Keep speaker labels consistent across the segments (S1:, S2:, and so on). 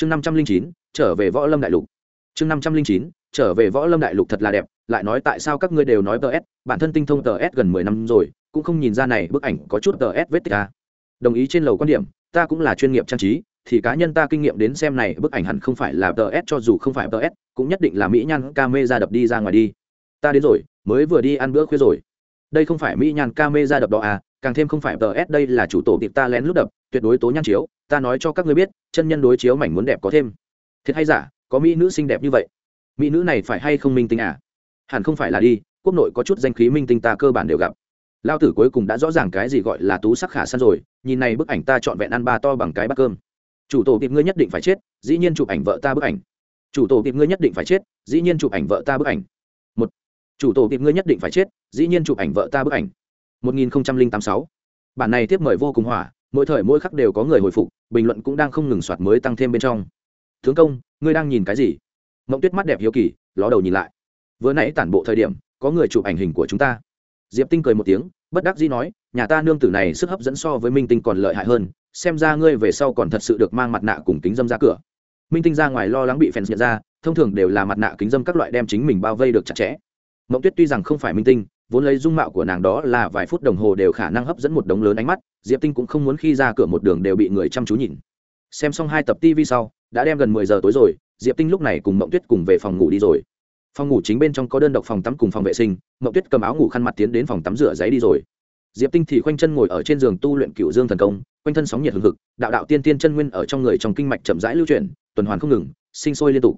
S1: chương năm trăm linh chín, trở về võ lâm đại lục. Chương năm trăm linh chín, trở về võ lâm đại lục thật là đẹp, lại nói tại sao các ngươi đều nói tờ s, bản thân tinh thông tờ s gần mười năm rồi, cũng không nhìn ra này bức ảnh có chút tờ s vết tích à. đồng ý trên lầu quan điểm, ta cũng là chuyên nghiệp trang trí, thì cá nhân ta kinh nghiệm đến xem này bức ảnh hẳn không phải là tờ s, cho dù không phải tờ s, cũng nhất định là mỹ nhan ca mê ra đập đi ra ngoài đi. Ta đến rồi, mới vừa đi ăn bữa khuya rồi. Đây không phải mỹ nhan ca mê ra đập đó à càng thêm không phải tờ s đây là chủ tổ tiệp ta lén lút đập, tuyệt đối tố nhan chiếu, ta nói cho các ngươi biết, chân nhân đối chiếu mảnh muốn đẹp có thêm. Thiệt hay giả, có mỹ nữ xinh đẹp như vậy? Mỹ nữ này phải hay không minh tinh à? Hẳn không phải là đi, quốc nội có chút danh khí minh tinh ta cơ bản đều gặp. Lao tử cuối cùng đã rõ ràng cái gì gọi là tú sắc khả săn rồi, nhìn này bức ảnh ta trọn vẹn ăn ba to bằng cái bát cơm. Chủ tổ tiệp ngươi nhất định phải chết, dĩ nhiên chụp ảnh vợ ta bức ảnh. Chủ tổ tiệp ngươi nhất định phải chết, dĩ nhiên chụp ảnh vợ ta bức ảnh. Một, chủ tổ tiệp ngươi nhất định phải chết, dĩ nhiên chụp ảnh vợ ta bức ảnh một nghìn tám sáu. Bản này tiếp mời vô cùng hỏa, mỗi thời mỗi khắc đều có người hồi phục, bình luận cũng đang không ngừng soạt mới tăng thêm bên trong. Thướng công, ngươi đang nhìn cái gì? Mộng tuyết mắt đẹp hiếu kỳ, ló đầu nhìn lại. Vừa nãy tản bộ thời điểm, có người chụp ảnh hình của chúng ta. Diệp tinh cười một tiếng, bất đắc dĩ nói, nhà ta nương tử này sức hấp dẫn so với minh tinh còn lợi hại hơn, xem ra ngươi về sau còn thật sự được mang mặt nạ cùng kính dâm ra cửa. Minh tinh ra ngoài lo lắng bị fans nhận ra, thông thường đều là mặt nạ kính dâm các loại đem chính mình bao vây được chặt chẽ. Mộng tuyết tuy rằng không phải minh tinh vốn lấy dung mạo của nàng đó là vài phút đồng hồ đều khả năng hấp dẫn một đống lớn ánh mắt, diệp tinh cũng không muốn khi ra cửa một đường đều bị người chăm chú nhìn. Xem xong hai tập tv sau, đã đem gần mười giờ tối rồi, diệp tinh lúc này cùng mộng tuyết cùng về phòng ngủ đi rồi. Phòng ngủ chính bên trong có đơn độc phòng tắm cùng phòng vệ sinh, mộng tuyết cầm áo ngủ khăn mặt tiến đến phòng tắm rửa giấy đi rồi. Diệp tinh thì khoanh chân ngồi ở trên giường tu luyện cựu dương thần công, quanh thân sóng nhiệt hừng hực, đạo đạo tiên tiên chân nguyên ở trong người trong kinh mạch chậm rãi lưu chuyển, tuần hoàn không ngừng, sinh sôi liên tục.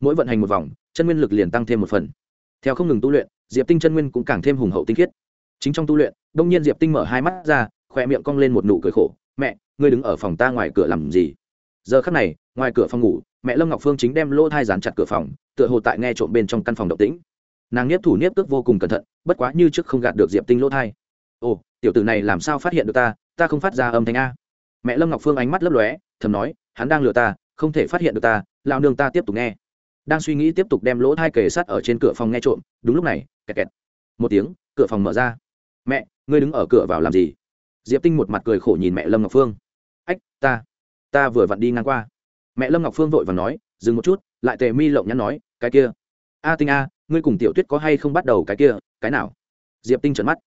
S1: Mỗi vận hành một vòng, chân nguyên lực liền tăng thêm một phần theo không ngừng tu luyện, diệp tinh chân nguyên cũng càng thêm hùng hậu tinh khiết. Chính trong tu luyện, đông nhiên diệp tinh mở hai mắt ra khỏe miệng cong lên một nụ cười khổ. Mẹ, ngươi đứng ở phòng ta ngoài cửa làm gì? Giờ khắc này, ngoài cửa phòng ngủ, mẹ lâm ngọc phương chính đem lỗ thai dán chặt cửa phòng, tựa hồ tại nghe trộm bên trong căn phòng động tĩnh. Nàng nếp thủ nếp tức vô cùng cẩn thận, bất quá như trước không gạt được diệp tinh lỗ thai. Ồ, tiểu tử này làm sao phát hiện được ta? Ta không phát ra âm thanh a. Mẹ lâm ngọc phương ánh mắt lấp lóe, thầm nói, hắn đang lừa ta, không thể phát hiện được ta lao nương ta tiếp tục nghe đang suy nghĩ tiếp tục đem lỗ thai kề sắt ở trên cửa phòng nghe trộm, đúng lúc này, kẹt kẹt. Một tiếng, cửa phòng mở ra. Mẹ, ngươi đứng ở cửa vào làm gì? Diệp tinh một mặt cười khổ nhìn mẹ lâm ngọc phương. Ách, ta ta vừa vặn đi ngang qua. Mẹ lâm ngọc phương vội và nói, dừng một chút. Lại tề mi lộng nhắn nói, cái kia. A tinh a, ngươi cùng tiểu tuyết có hay không bắt đầu cái kia, cái nào? Diệp tinh trợn mắt.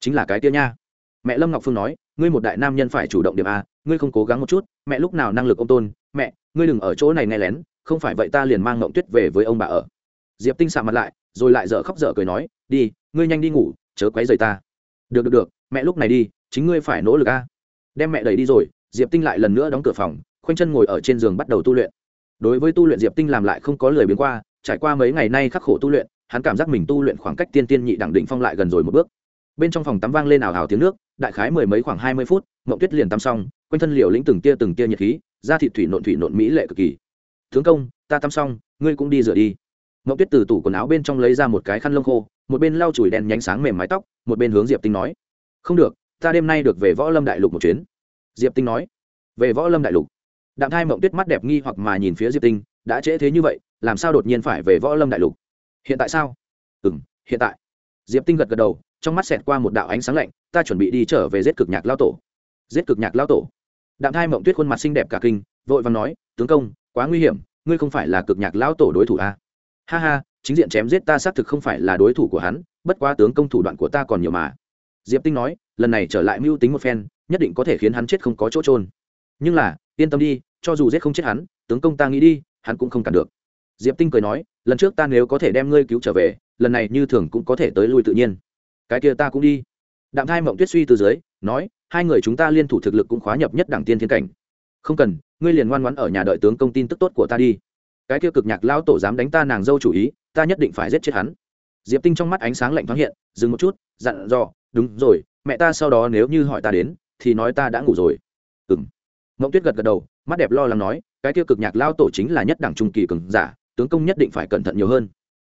S1: Chính là cái kia nha. Mẹ lâm ngọc phương nói, ngươi một đại nam nhân phải chủ động điểm a, ngươi không cố gắng một chút, mẹ lúc nào năng lực ô m tôn, mẹ, ngươi đừng ở chỗ này nghe lén không phải vậy ta liền mang ngộng tuyết về với ông bà ở. Diệp tinh sạ mặt lại, rồi lại dở khóc dở cười nói, đi, ngươi nhanh đi ngủ, chớ quấy rầy ta. Được được được, mẹ lúc này đi, chính ngươi phải nỗ lực a. Đem mẹ đẩy đi rồi, diệp tinh lại lần nữa đóng cửa phòng, khoanh chân ngồi ở trên giường bắt đầu tu luyện. Đối với tu luyện, diệp tinh làm lại không có lời biến qua, trải qua mấy ngày nay khắc khổ tu luyện, hắn cảm giác mình tu luyện khoảng cách tiên tiên nhị đẳng định phong lại gần rồi một bước. Bên trong phòng tắm vang lên ảo hào tiếng nước, đại khái mười mấy khoảng hai mươi phút mậu tuyết liền tắm xong, quanh thân liều lĩnh từng tia từng tia nhiệt khí, da thịt thủy nộn thủy nộn mỹ lệ cực kỳ tướng công, ta tắm xong, ngươi cũng đi rửa đi. Mậu tuyết từ tủ quần áo bên trong lấy ra một cái khăn lông khô, một bên lau chùi đèn nhánh sáng mềm mái tóc, một bên hướng diệp tinh nói, không được, ta đêm nay được về võ lâm đại lục một chuyến. Diệp tinh nói, về võ lâm đại lục. Đạm thai mộng tuyết mắt đẹp nghi hoặc mà nhìn phía diệp tinh, đã trễ thế như vậy, làm sao đột nhiên phải về võ lâm đại lục? Hiện tại sao? Ừ m hiện tại. Diệp tinh gật gật đầu, trong mắt xẹt qua một đạo ánh sáng lạnh, ta chuẩn bị đi trở về giết cực nhạc lao tổ. Giết cực nhạc lao tổ? Đạm thai mộng tuyết khuôn mặt xinh đẹp cả kinh, vội và nói, tướng công quá nguy hiểm, ngươi không phải là cực nhạc lão tổ đối thủ à? ha ha, chính diện chém giết ta xác thực không phải là đối thủ của hắn, bất quá tướng công thủ đoạn của ta còn nhiều mà. Diệp tinh nói, lần này trở lại mưu tính một phen, nhất định có thể khiến hắn chết không có chỗ trôn nhưng là, yên tâm đi, cho dù giết không chết hắn, tướng công ta nghĩ đi, hắn cũng không cản được. Diệp tinh cười nói, lần trước ta nếu có thể đem ngươi cứu trở về, lần này như thường cũng có thể tới lui tự nhiên. Cái kia ta cũng đi. Đạm thai mộng tuyết suy từ dưới, nói, hai người chúng ta liên thủ thực lực cũng khóa nhập nhất đảng tiên thiên cảnh. Không cần ngươi liền ngoan ngoãn ở nhà đợi tướng công tin tức tốt của ta đi. Cái kia cực nhạc lao tổ dám đánh ta nàng dâu chủ ý, ta nhất định phải giết chết hắn. Diệp tinh trong mắt ánh sáng lạnh thoáng hiện, dừng một chút, dặn dò, đúng rồi, mẹ ta sau đó nếu như hỏi ta đến, thì nói ta đã ngủ rồi. Ừ m mộng tuyết gật gật đầu, mắt đẹp lo lắng nói, cái kia cực nhạc lao tổ chính là nhất đẳng trung kỳ cường giả, tướng công nhất định phải cẩn thận nhiều hơn.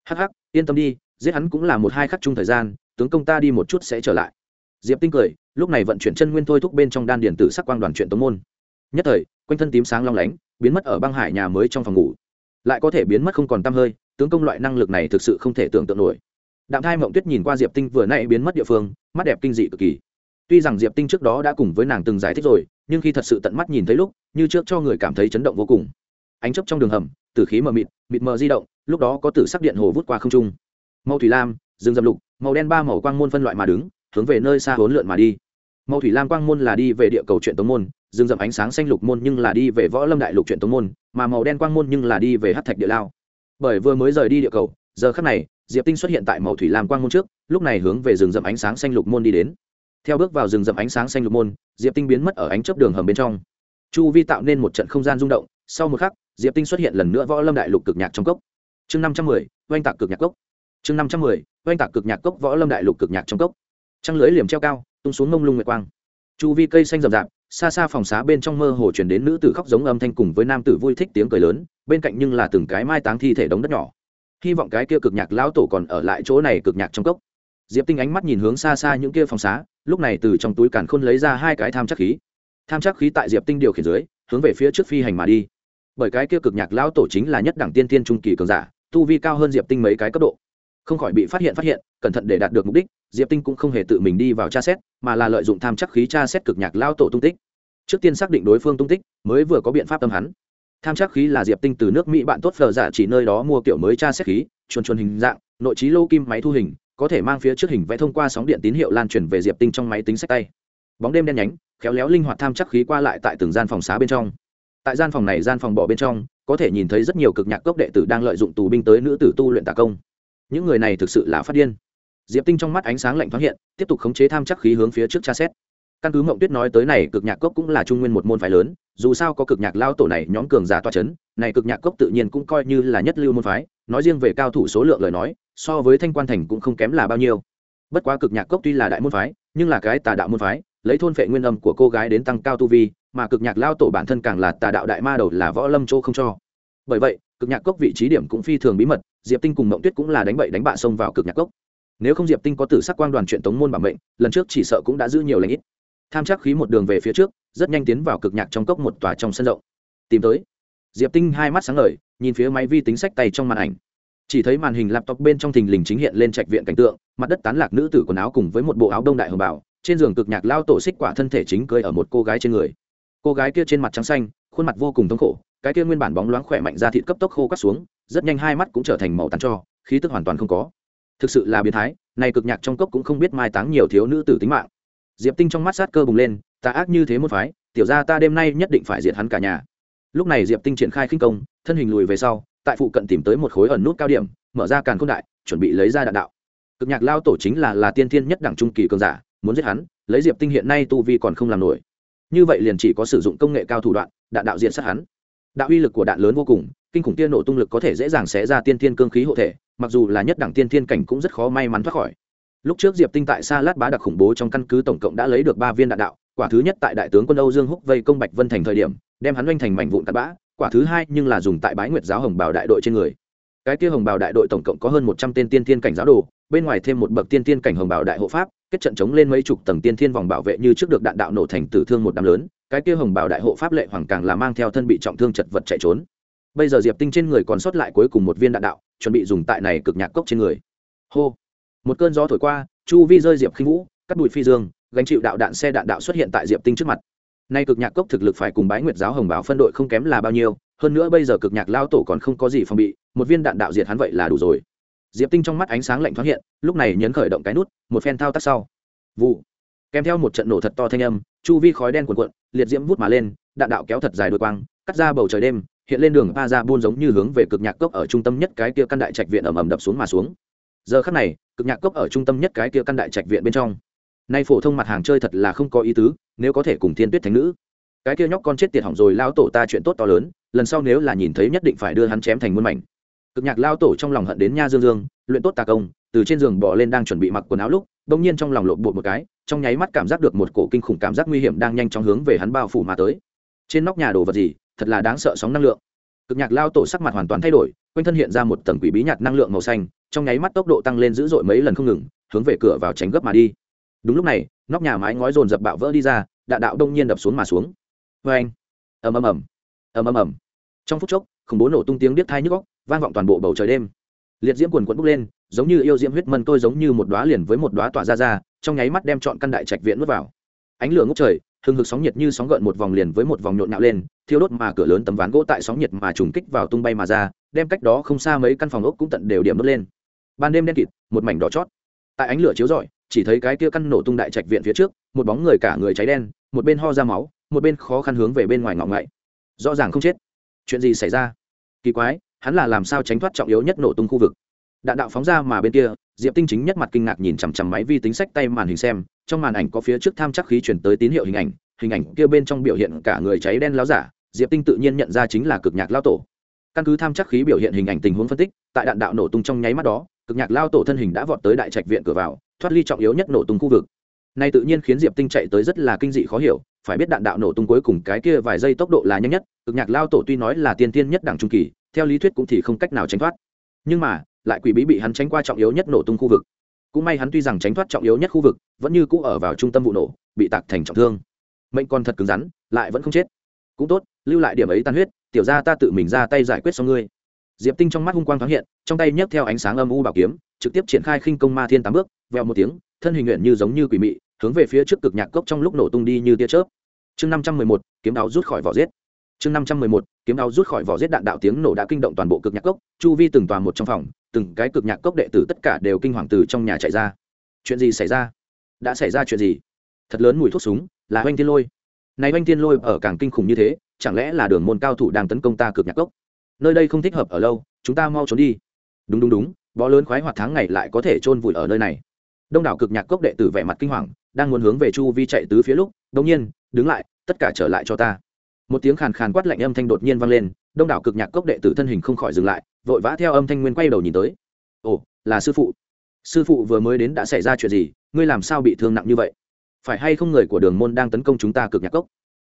S1: Hắc hắc, yên tâm đi, giết hắn cũng là một hai khắc chung thời gian, tướng công ta đi một chút sẽ trở lại. Diệp tinh cười, lúc này vận chuyển chân nguyên thôi thúc bên trong đan điền tử sắc quang đoàn chuyện tống môn nhất thời, quanh thân tím sáng long lánh, biến mất ở băng hải nhà mới trong phòng ngủ. Lại có thể biến mất không còn t hơi, tướng công loại năng lực này thực sự không thể tưởng tượng nổi. Đạm thai mộng tuyết nhìn qua diệp tinh vừa nãy biến mất địa phương, mắt đẹp kinh dị cực kỳ. Tuy rằng diệp tinh trước đó đã cùng với nàng từng giải thích rồi, nhưng khi thật sự tận mắt nhìn thấy lúc, như trước cho người cảm thấy chấn động vô cùng. Ánh chấp trong đường hầm, tử khí mờ mịt mịt mờ di động, lúc đó có tử sắc điện hồ vút qua không trung. Màu thủy lam, rừng dầm lục, màu đen ba màu quang môn phân loại mà đứng, hướng về nơi xa hốn lượn mà đi. Màu thủy lam quang môn là đi về địa cầu chuyện tống môn rừng rậm ánh sáng xanh lục môn nhưng là đi về võ lâm đại lục chuyện tống môn, mà màu đen quang môn nhưng là đi về hát thạch địa lao. Bởi vừa mới rời đi địa cầu, giờ khắc này, diệp tinh xuất hiện tại màu thủy lam quang môn trước, lúc này hướng về rừng rậm ánh sáng xanh lục môn đi đến. Theo bước vào rừng rậm ánh sáng xanh lục môn, diệp tinh biến mất ở ánh chớp đường hầm bên trong. Chu vi tạo nên một trận không gian rung động, sau một khắc, diệp tinh xuất hiện lần nữa võ lâm đại lục cực nhạc trong cốc. Chương năm trăm mười, oanh tạc cực nhạc cốc. Chương năm trăm mười, oanh tạc cực nhạc cốc võ lâm đại lục cực nhạc trong cốc. Trăng lưới liềm treo cao, tung xuống mông lung nguyệt quang. Chu vi cây xanh rậm rạp xa xa phòng xá bên trong mơ hồ chuyển đến nữ tử khóc giống âm thanh cùng với nam tử vui thích tiếng cười lớn, bên cạnh nhưng là từng cái mai táng thi thể đống đất nhỏ. Hy vọng cái kia cực nhạc lão tổ còn ở lại chỗ này cực nhạc trong cốc. Diệp tinh ánh mắt nhìn hướng xa xa những kia phòng xá, lúc này từ trong túi càn khôn lấy ra hai cái tham chắc khí. Tham chắc khí tại diệp tinh điều khiển dưới, hướng về phía trước phi hành mà đi. Bởi cái kia cực nhạc lão tổ chính là nhất đẳng tiên tiên trung kỳ cường giả, tu vi cao hơn diệp tinh mấy cái cấp độ. Không khỏi bị phát hiện phát hiện, cẩn thận để đạt được mục đích, diệp tinh cũng không hề tự mình đi vào tra xét, mà là lợi dụng tham chắc khí tra xét cực nhạc lao tổ tung tích trước tiên xác định đối phương tung tích, mới vừa có biện pháp tâm hắn. Tham chắc khí là diệp tinh từ nước mỹ bạn tốt phờ giả dạ chỉ nơi đó mua kiểu mới tra xét khí chuồn chuồn hình dạng, nội trí lô kim máy thu hình, có thể mang phía trước hình vẽ thông qua sóng điện tín hiệu lan truyền về diệp tinh trong máy tính sách tay. Bóng đêm đen nhánh, khéo léo linh hoạt tham chắc khí qua lại tại từng gian phòng xá bên trong. Tại gian phòng này gian phòng bỏ bên trong, có thể nhìn thấy rất nhiều cực nhạc cốc đệ tử đang lợi dụng tù binh tới nữ tử tu luyện tà công. Những người này thực sự là phát điên. Diệp tinh trong mắt ánh sáng lạnh thoáng hiện, tiếp tục khống chế tham chắc khí hướng phía trước tra xét căn cứ mộng tuyết nói tới này, cực nhạc cốc cũng là trung nguyên một môn phái lớn, dù sao có cực nhạc lao tổ này, nhóm cường giả toa c h ấ n này cực nhạc cốc tự nhiên cũng coi như là nhất lưu môn phái, nói riêng về cao thủ số lượng lời nói, so với thanh quan thành cũng không kém là bao nhiêu. Bất quá cực nhạc cốc tuy là đại môn phái, nhưng là cái tà đạo môn phái, lấy thôn phệ nguyên âm của cô gái đến tăng cao tu vi, mà cực nhạc lao tổ bản thân càng là tà đạo đại ma đầu là võ lâm chỗ không cho. Bởi vậy, cực nhạc cốc vị trí điểm cũng phi thường bí mật, diệp tinh cùng mộng tuyết cũng là đánh bậy đánh bạ xông vào cực nhạc cốc. Nếu không diệp tinh có tử sắc quang đoàn chuyện tống môn bảo mệnh, lần trước chỉ sợ cũng đã giữ nhiều lãnh ít tham chắc khí một đường về phía trước, rất nhanh tiến vào cực nhạc trong cốc một tòa trong sân rộng. Tìm tới. Diệp tinh hai mắt sáng ngời, nhìn phía máy vi tính sách tay trong màn ảnh. Chỉ thấy màn hình laptop bên trong thình lình chính hiện lên trạch viện cảnh tượng, mặt đất tán lạc nữ tử quần áo cùng với một bộ áo đông đại hồng bảo trên giường cực nhạc lao tổ xích quả thân thể chính cưới ở một cô gái trên người. Cô gái kia trên mặt trắng xanh, khuôn mặt vô cùng thống khổ, cái kia nguyên bản bóng loáng khỏe mạnh ra thịt cấp tốc khô cắt xuống, rất nhanh hai mắt cũng trở thành màu tàn cho, khí tức hoàn toàn không có. Thực sự là biến thái này cực nhạc trong cốc cũng không biết mai táng nhiều thiếu nữ tử tính mạng diệp tinh trong mắt sát cơ bùng lên ta ác như thế một phái, tiểu ra ta đêm nay nhất định phải diệt hắn cả nhà. Lúc này diệp tinh triển khai khinh công, thân hình lùi về sau, tại phụ cận tìm tới một khối ẩn nút cao điểm, mở ra càn khôn đại, chuẩn bị lấy ra đạn đạo. Cực nhạc lao tổ chính là là tiên thiên nhất đẳng trung kỳ cường giả, muốn giết hắn, lấy diệp tinh hiện nay tu vi còn không làm nổi. Như vậy liền chỉ có sử dụng công nghệ cao thủ đoạn, đạn đạo diện sát hắn. Đạo uy lực của đạn lớn vô cùng, kinh khủng tiên nổ tung lực có thể dễ dàng xé ra tiên thiên cương khí hộ thể, mặc dù là nhất đẳng tiên thiên cảnh cũng rất khó may mắn thoát khỏi lúc trước diệp tinh tại sa lát bá đặc khủng bố trong căn cứ tổng cộng đã lấy được ba viên đạn đạo, quả thứ nhất tại đại tướng quân âu dương húc vây công bạch vân thành thời điểm, đem hắn oanh thành mảnh vụn tạt bã, quả thứ hai nhưng là dùng tại bái nguyệt giáo hồng Bảo đại đội trên người. Cái kia hồng Bảo đại đội tổng cộng có hơn một trăm tên tiên thiên cảnh giáo đồ, bên ngoài thêm một bậc tiên thiên cảnh hồng Bảo đại hộ pháp, kết trận chống lên mấy chục tầng tiên thiên vòng bảo vệ như trước được đạn đạo nổ thành tử thương một đám lớn, cái kia hồng Bảo đại hộ pháp lệ hoàng càng là mang theo thân bị trọng thương chật vật chạy trốn. Bây giờ diệp tinh trên người còn sót lại cuối cùng một viên đạn đạo, chuẩn bị dùng tại này cực nhạc cốc trên người. Hô! Một cơn gió thổi qua, chu vi rơi diệp khinh vũ, cắt bụi phi dương, gánh chịu đạo đạn xe đạn đạo xuất hiện tại diệp tinh trước mặt. Nay cực nhạc cốc thực lực phải cùng bái nguyệt giáo hồng bảo phân đội không kém là bao nhiêu, hơn nữa bây giờ cực nhạc lao tổ còn không có gì phòng bị, một viên đạn đạo diệt hắn vậy là đủ rồi. Diệp tinh trong mắt ánh sáng lạnh thoáng hiện, lúc này nhấn khởi động cái nút, một phen thao tác sau. Vụ. Kèm theo một trận nổ thật to thanh âm, chu vi khói đen cuồn cuộn, liệt diễm vút mà lên, đạn đạo kéo thật dài đôi quang, cắt ra bầu trời đêm, hiện lên đường pa ra buôn giống như hướng về cực nhạc cốc ở trung tâm nhất cái kia căn đại trạch viện ầm ầm đập xuống mà xuống giờ khắc này, cực nhạc cốc ở trung tâm nhất cái kia căn đại trạch viện bên trong. Nay phổ thông mặt hàng chơi thật là không có ý tứ, nếu có thể cùng thiên tuyết thánh nữ. Cái kia nhóc con chết tiệt hỏng rồi lao tổ ta chuyện tốt to lớn, lần sau nếu là nhìn thấy nhất định phải đưa hắn chém thành muôn mảnh. Cực nhạc lao tổ trong lòng hận đến nha dương dương, luyện tốt tà công, từ trên giường bỏ lên đang chuẩn bị mặc quần áo lúc, bỗng nhiên trong lòng lộn bột một cái, trong nháy mắt cảm giác được một cổ kinh khủng cảm giác nguy hiểm đang nhanh chóng hướng về hắn bao phủ mà tới. Trên nóc nhà đồ vật gì, thật là đáng sợ sóng năng lượng cực nhạc lao tổ sắc mặt hoàn toàn thay đổi, quanh thân hiện ra một tầng quỷ bí nhạt năng lượng màu xanh, trong nháy mắt tốc độ tăng lên dữ dội mấy lần không ngừng, hướng về cửa vào tránh gấp mà đi. Đúng lúc này, nóc nhà mái ngói rồn dập bạo vỡ đi ra, đạn đạo đông nhiên đập xuống mà xuống. Vê anh ầm ầm ầm! Ầm ầm ầm! Trong phút chốc, khủng bố nổ tung tiếng điếc thai nhức góc vang vọng toàn bộ bầu trời đêm. Liệt diễm quần quẫn bốc lên, giống như yêu diễm huyết mân tôi giống như một đóa liền với một đóa tỏa ra ra, trong nháy mắt đem chọn căn đại trạch viện nuốt vào. Ánh lửa ngốc trời hừng hực sóng nhiệt như sóng gợn một vòng liền với một vòng nhộn nhạo lên, thiêu đốt mà cửa lớn tấm ván gỗ tại sóng nhiệt mà trùng kích vào tung bay mà ra, đem cách đó không xa mấy căn phòng ốc cũng tận đều điểm đốt lên. Ban đêm đen kịt, một mảnh đỏ chót. Tại ánh lửa chiếu rọi, chỉ thấy cái kia căn nổ tung đại trạch viện phía trước, một bóng người cả người cháy đen, một bên ho ra máu, một bên khó khăn hướng về bên ngoài ngọng ngậy. Rõ ràng không chết. Chuyện gì xảy ra? Kỳ quái, hắn là làm sao tránh thoát trọng yếu nhất nổ tung khu vực? Đạn đạo phóng ra mà bên kia diệp tinh chính nhất mặt kinh ngạc nhìn chằm chằm máy vi tính sách tay màn hình xem, trong màn ảnh có phía trước tham chắc khí chuyển tới tín hiệu hình ảnh hình ảnh kia bên trong biểu hiện cả người cháy đen láo giả, diệp tinh tự nhiên nhận ra chính là cực nhạc lao tổ. Căn cứ tham chắc khí biểu hiện hình ảnh tình huống phân tích, tại đạn đạo nổ tung trong nháy mắt đó, cực nhạc lao tổ thân hình đã vọt tới đại trạch viện cửa vào, thoát ly trọng yếu nhất nổ tung khu vực. Này tự nhiên khiến diệp tinh chạy tới rất là kinh dị khó hiểu, phải biết đạn đạo nổ tung cuối cùng cái kia vài giây tốc độ là nhanh nhất, cực nhạc lao tổ tuy nói là tiên tiên nhất đẳng trung kỳ, theo lý thuyết cũng thì không cách nào tránh thoát. Nhưng mà lại quỷ bí bị hắn tránh qua trọng yếu nhất nổ tung khu vực. Cũng may hắn tuy rằng tránh thoát trọng yếu nhất khu vực, vẫn như cũ ở vào trung tâm vụ nổ, bị tạc thành trọng thương. Mệnh còn thật cứng rắn, lại vẫn không chết. Cũng tốt, lưu lại điểm ấy tan huyết, tiểu ra ta tự mình ra tay giải quyết xong ngươi. Diệp tinh trong mắt hung quang thoáng hiện, trong tay nhấc theo ánh sáng âm u bảo kiếm, trực tiếp triển khai khinh công ma thiên tám bước, vèo một tiếng, thân hình nguyện như giống như quỷ mị, hướng về phía trước cực nhạc cốc trong lúc nổ tung đi như tia chớp. Chương năm trăm mười một, kiếm đáo rút khỏi vỏ giết. Chương năm trăm mười một, kiếm đao rút khỏi vỏ giết đạn đạo tiếng nổ đã kinh động toàn bộ cực nhạc cốc, chu vi từng toàn một trong phòng từng cái cực nhạc cốc đệ tử tất cả đều kinh hoàng từ trong nhà chạy ra. Chuyện gì xảy ra? Đã xảy ra chuyện gì? Thật lớn mùi thuốc súng, là oanh thiên lôi. Này oanh thiên lôi ở càng kinh khủng như thế, chẳng lẽ là đường môn cao thủ đang tấn công ta cực nhạc cốc? Nơi đây không thích hợp ở lâu, chúng ta mau trốn đi. Đúng đúng đúng, bó lớn khoái hoạt tháng ngày lại có thể chôn vùi ở nơi này. Đông đảo cực nhạc cốc đệ tử vẻ mặt kinh hoàng, đang muốn hướng về chu vi chạy tứ phía lúc đông nhiên, đứng lại, tất cả trở lại cho ta. Một tiếng khàn khàn quát lạnh âm thanh đột nhiên vang lên đông đảo cực nhạc cốc đệ tử thân hình không khỏi dừng lại, vội vã theo âm thanh nguyên quay đầu nhìn tới. Ồ, là sư phụ. Sư phụ vừa mới đến đã xảy ra chuyện gì? Ngươi làm sao bị thương nặng như vậy? Phải hay không người của đường môn đang tấn công chúng ta cực nhạc cốc?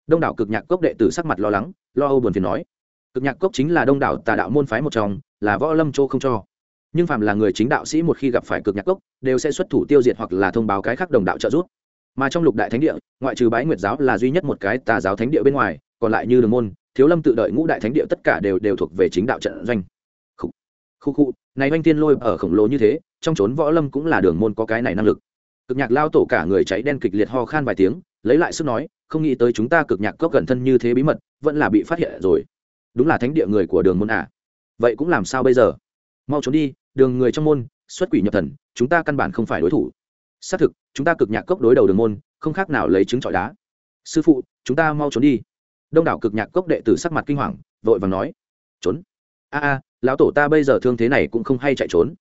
S1: Đông đảo cực nhạc cốc đệ tử sắc mặt lo lắng, lo âu buồn phiền nói. Cực nhạc cốc chính là đông đảo tà đạo môn phái một trong, là võ lâm châu không cho. Nhưng phàm là người chính đạo sĩ một khi gặp phải cực nhạc cốc, đều sẽ xuất thủ tiêu diệt hoặc là thông báo cái khác đồng đạo trợ giúp. Mà trong lục đại thánh địa, ngoại trừ bái nguyệt giáo là duy nhất một cái tà giáo thánh địa bên ngoài, còn lại như đường môn thiếu lâm tự đợi ngũ đại thánh địa tất cả đều đều thuộc về chính đạo trận doanh. Khu khu khu này oanh tiên lôi ở khổng lồ như thế, trong trốn võ lâm cũng là đường môn có cái này năng lực. Cực nhạc lao tổ cả người cháy đen kịch liệt ho khan vài tiếng, lấy lại sức nói, không nghĩ tới chúng ta cực nhạc cốc cẩn thân như thế bí mật, vẫn là bị phát hiện rồi. Đúng là thánh địa người của đường môn à. Vậy cũng làm sao bây giờ? Mau trốn đi, đường người trong môn, xuất quỷ nhập thần, chúng ta căn bản không phải đối thủ. Xác thực, chúng ta cực nhạc cốc đối đầu đường môn, không khác nào lấy trứng trọi đá. Sư phụ, chúng ta mau trốn đi đông đảo cực nhạc cốc đệ tử sắc mặt kinh hoàng, vội vàng nói, trốn? A a, lão tổ ta bây giờ thương thế này cũng không hay chạy trốn.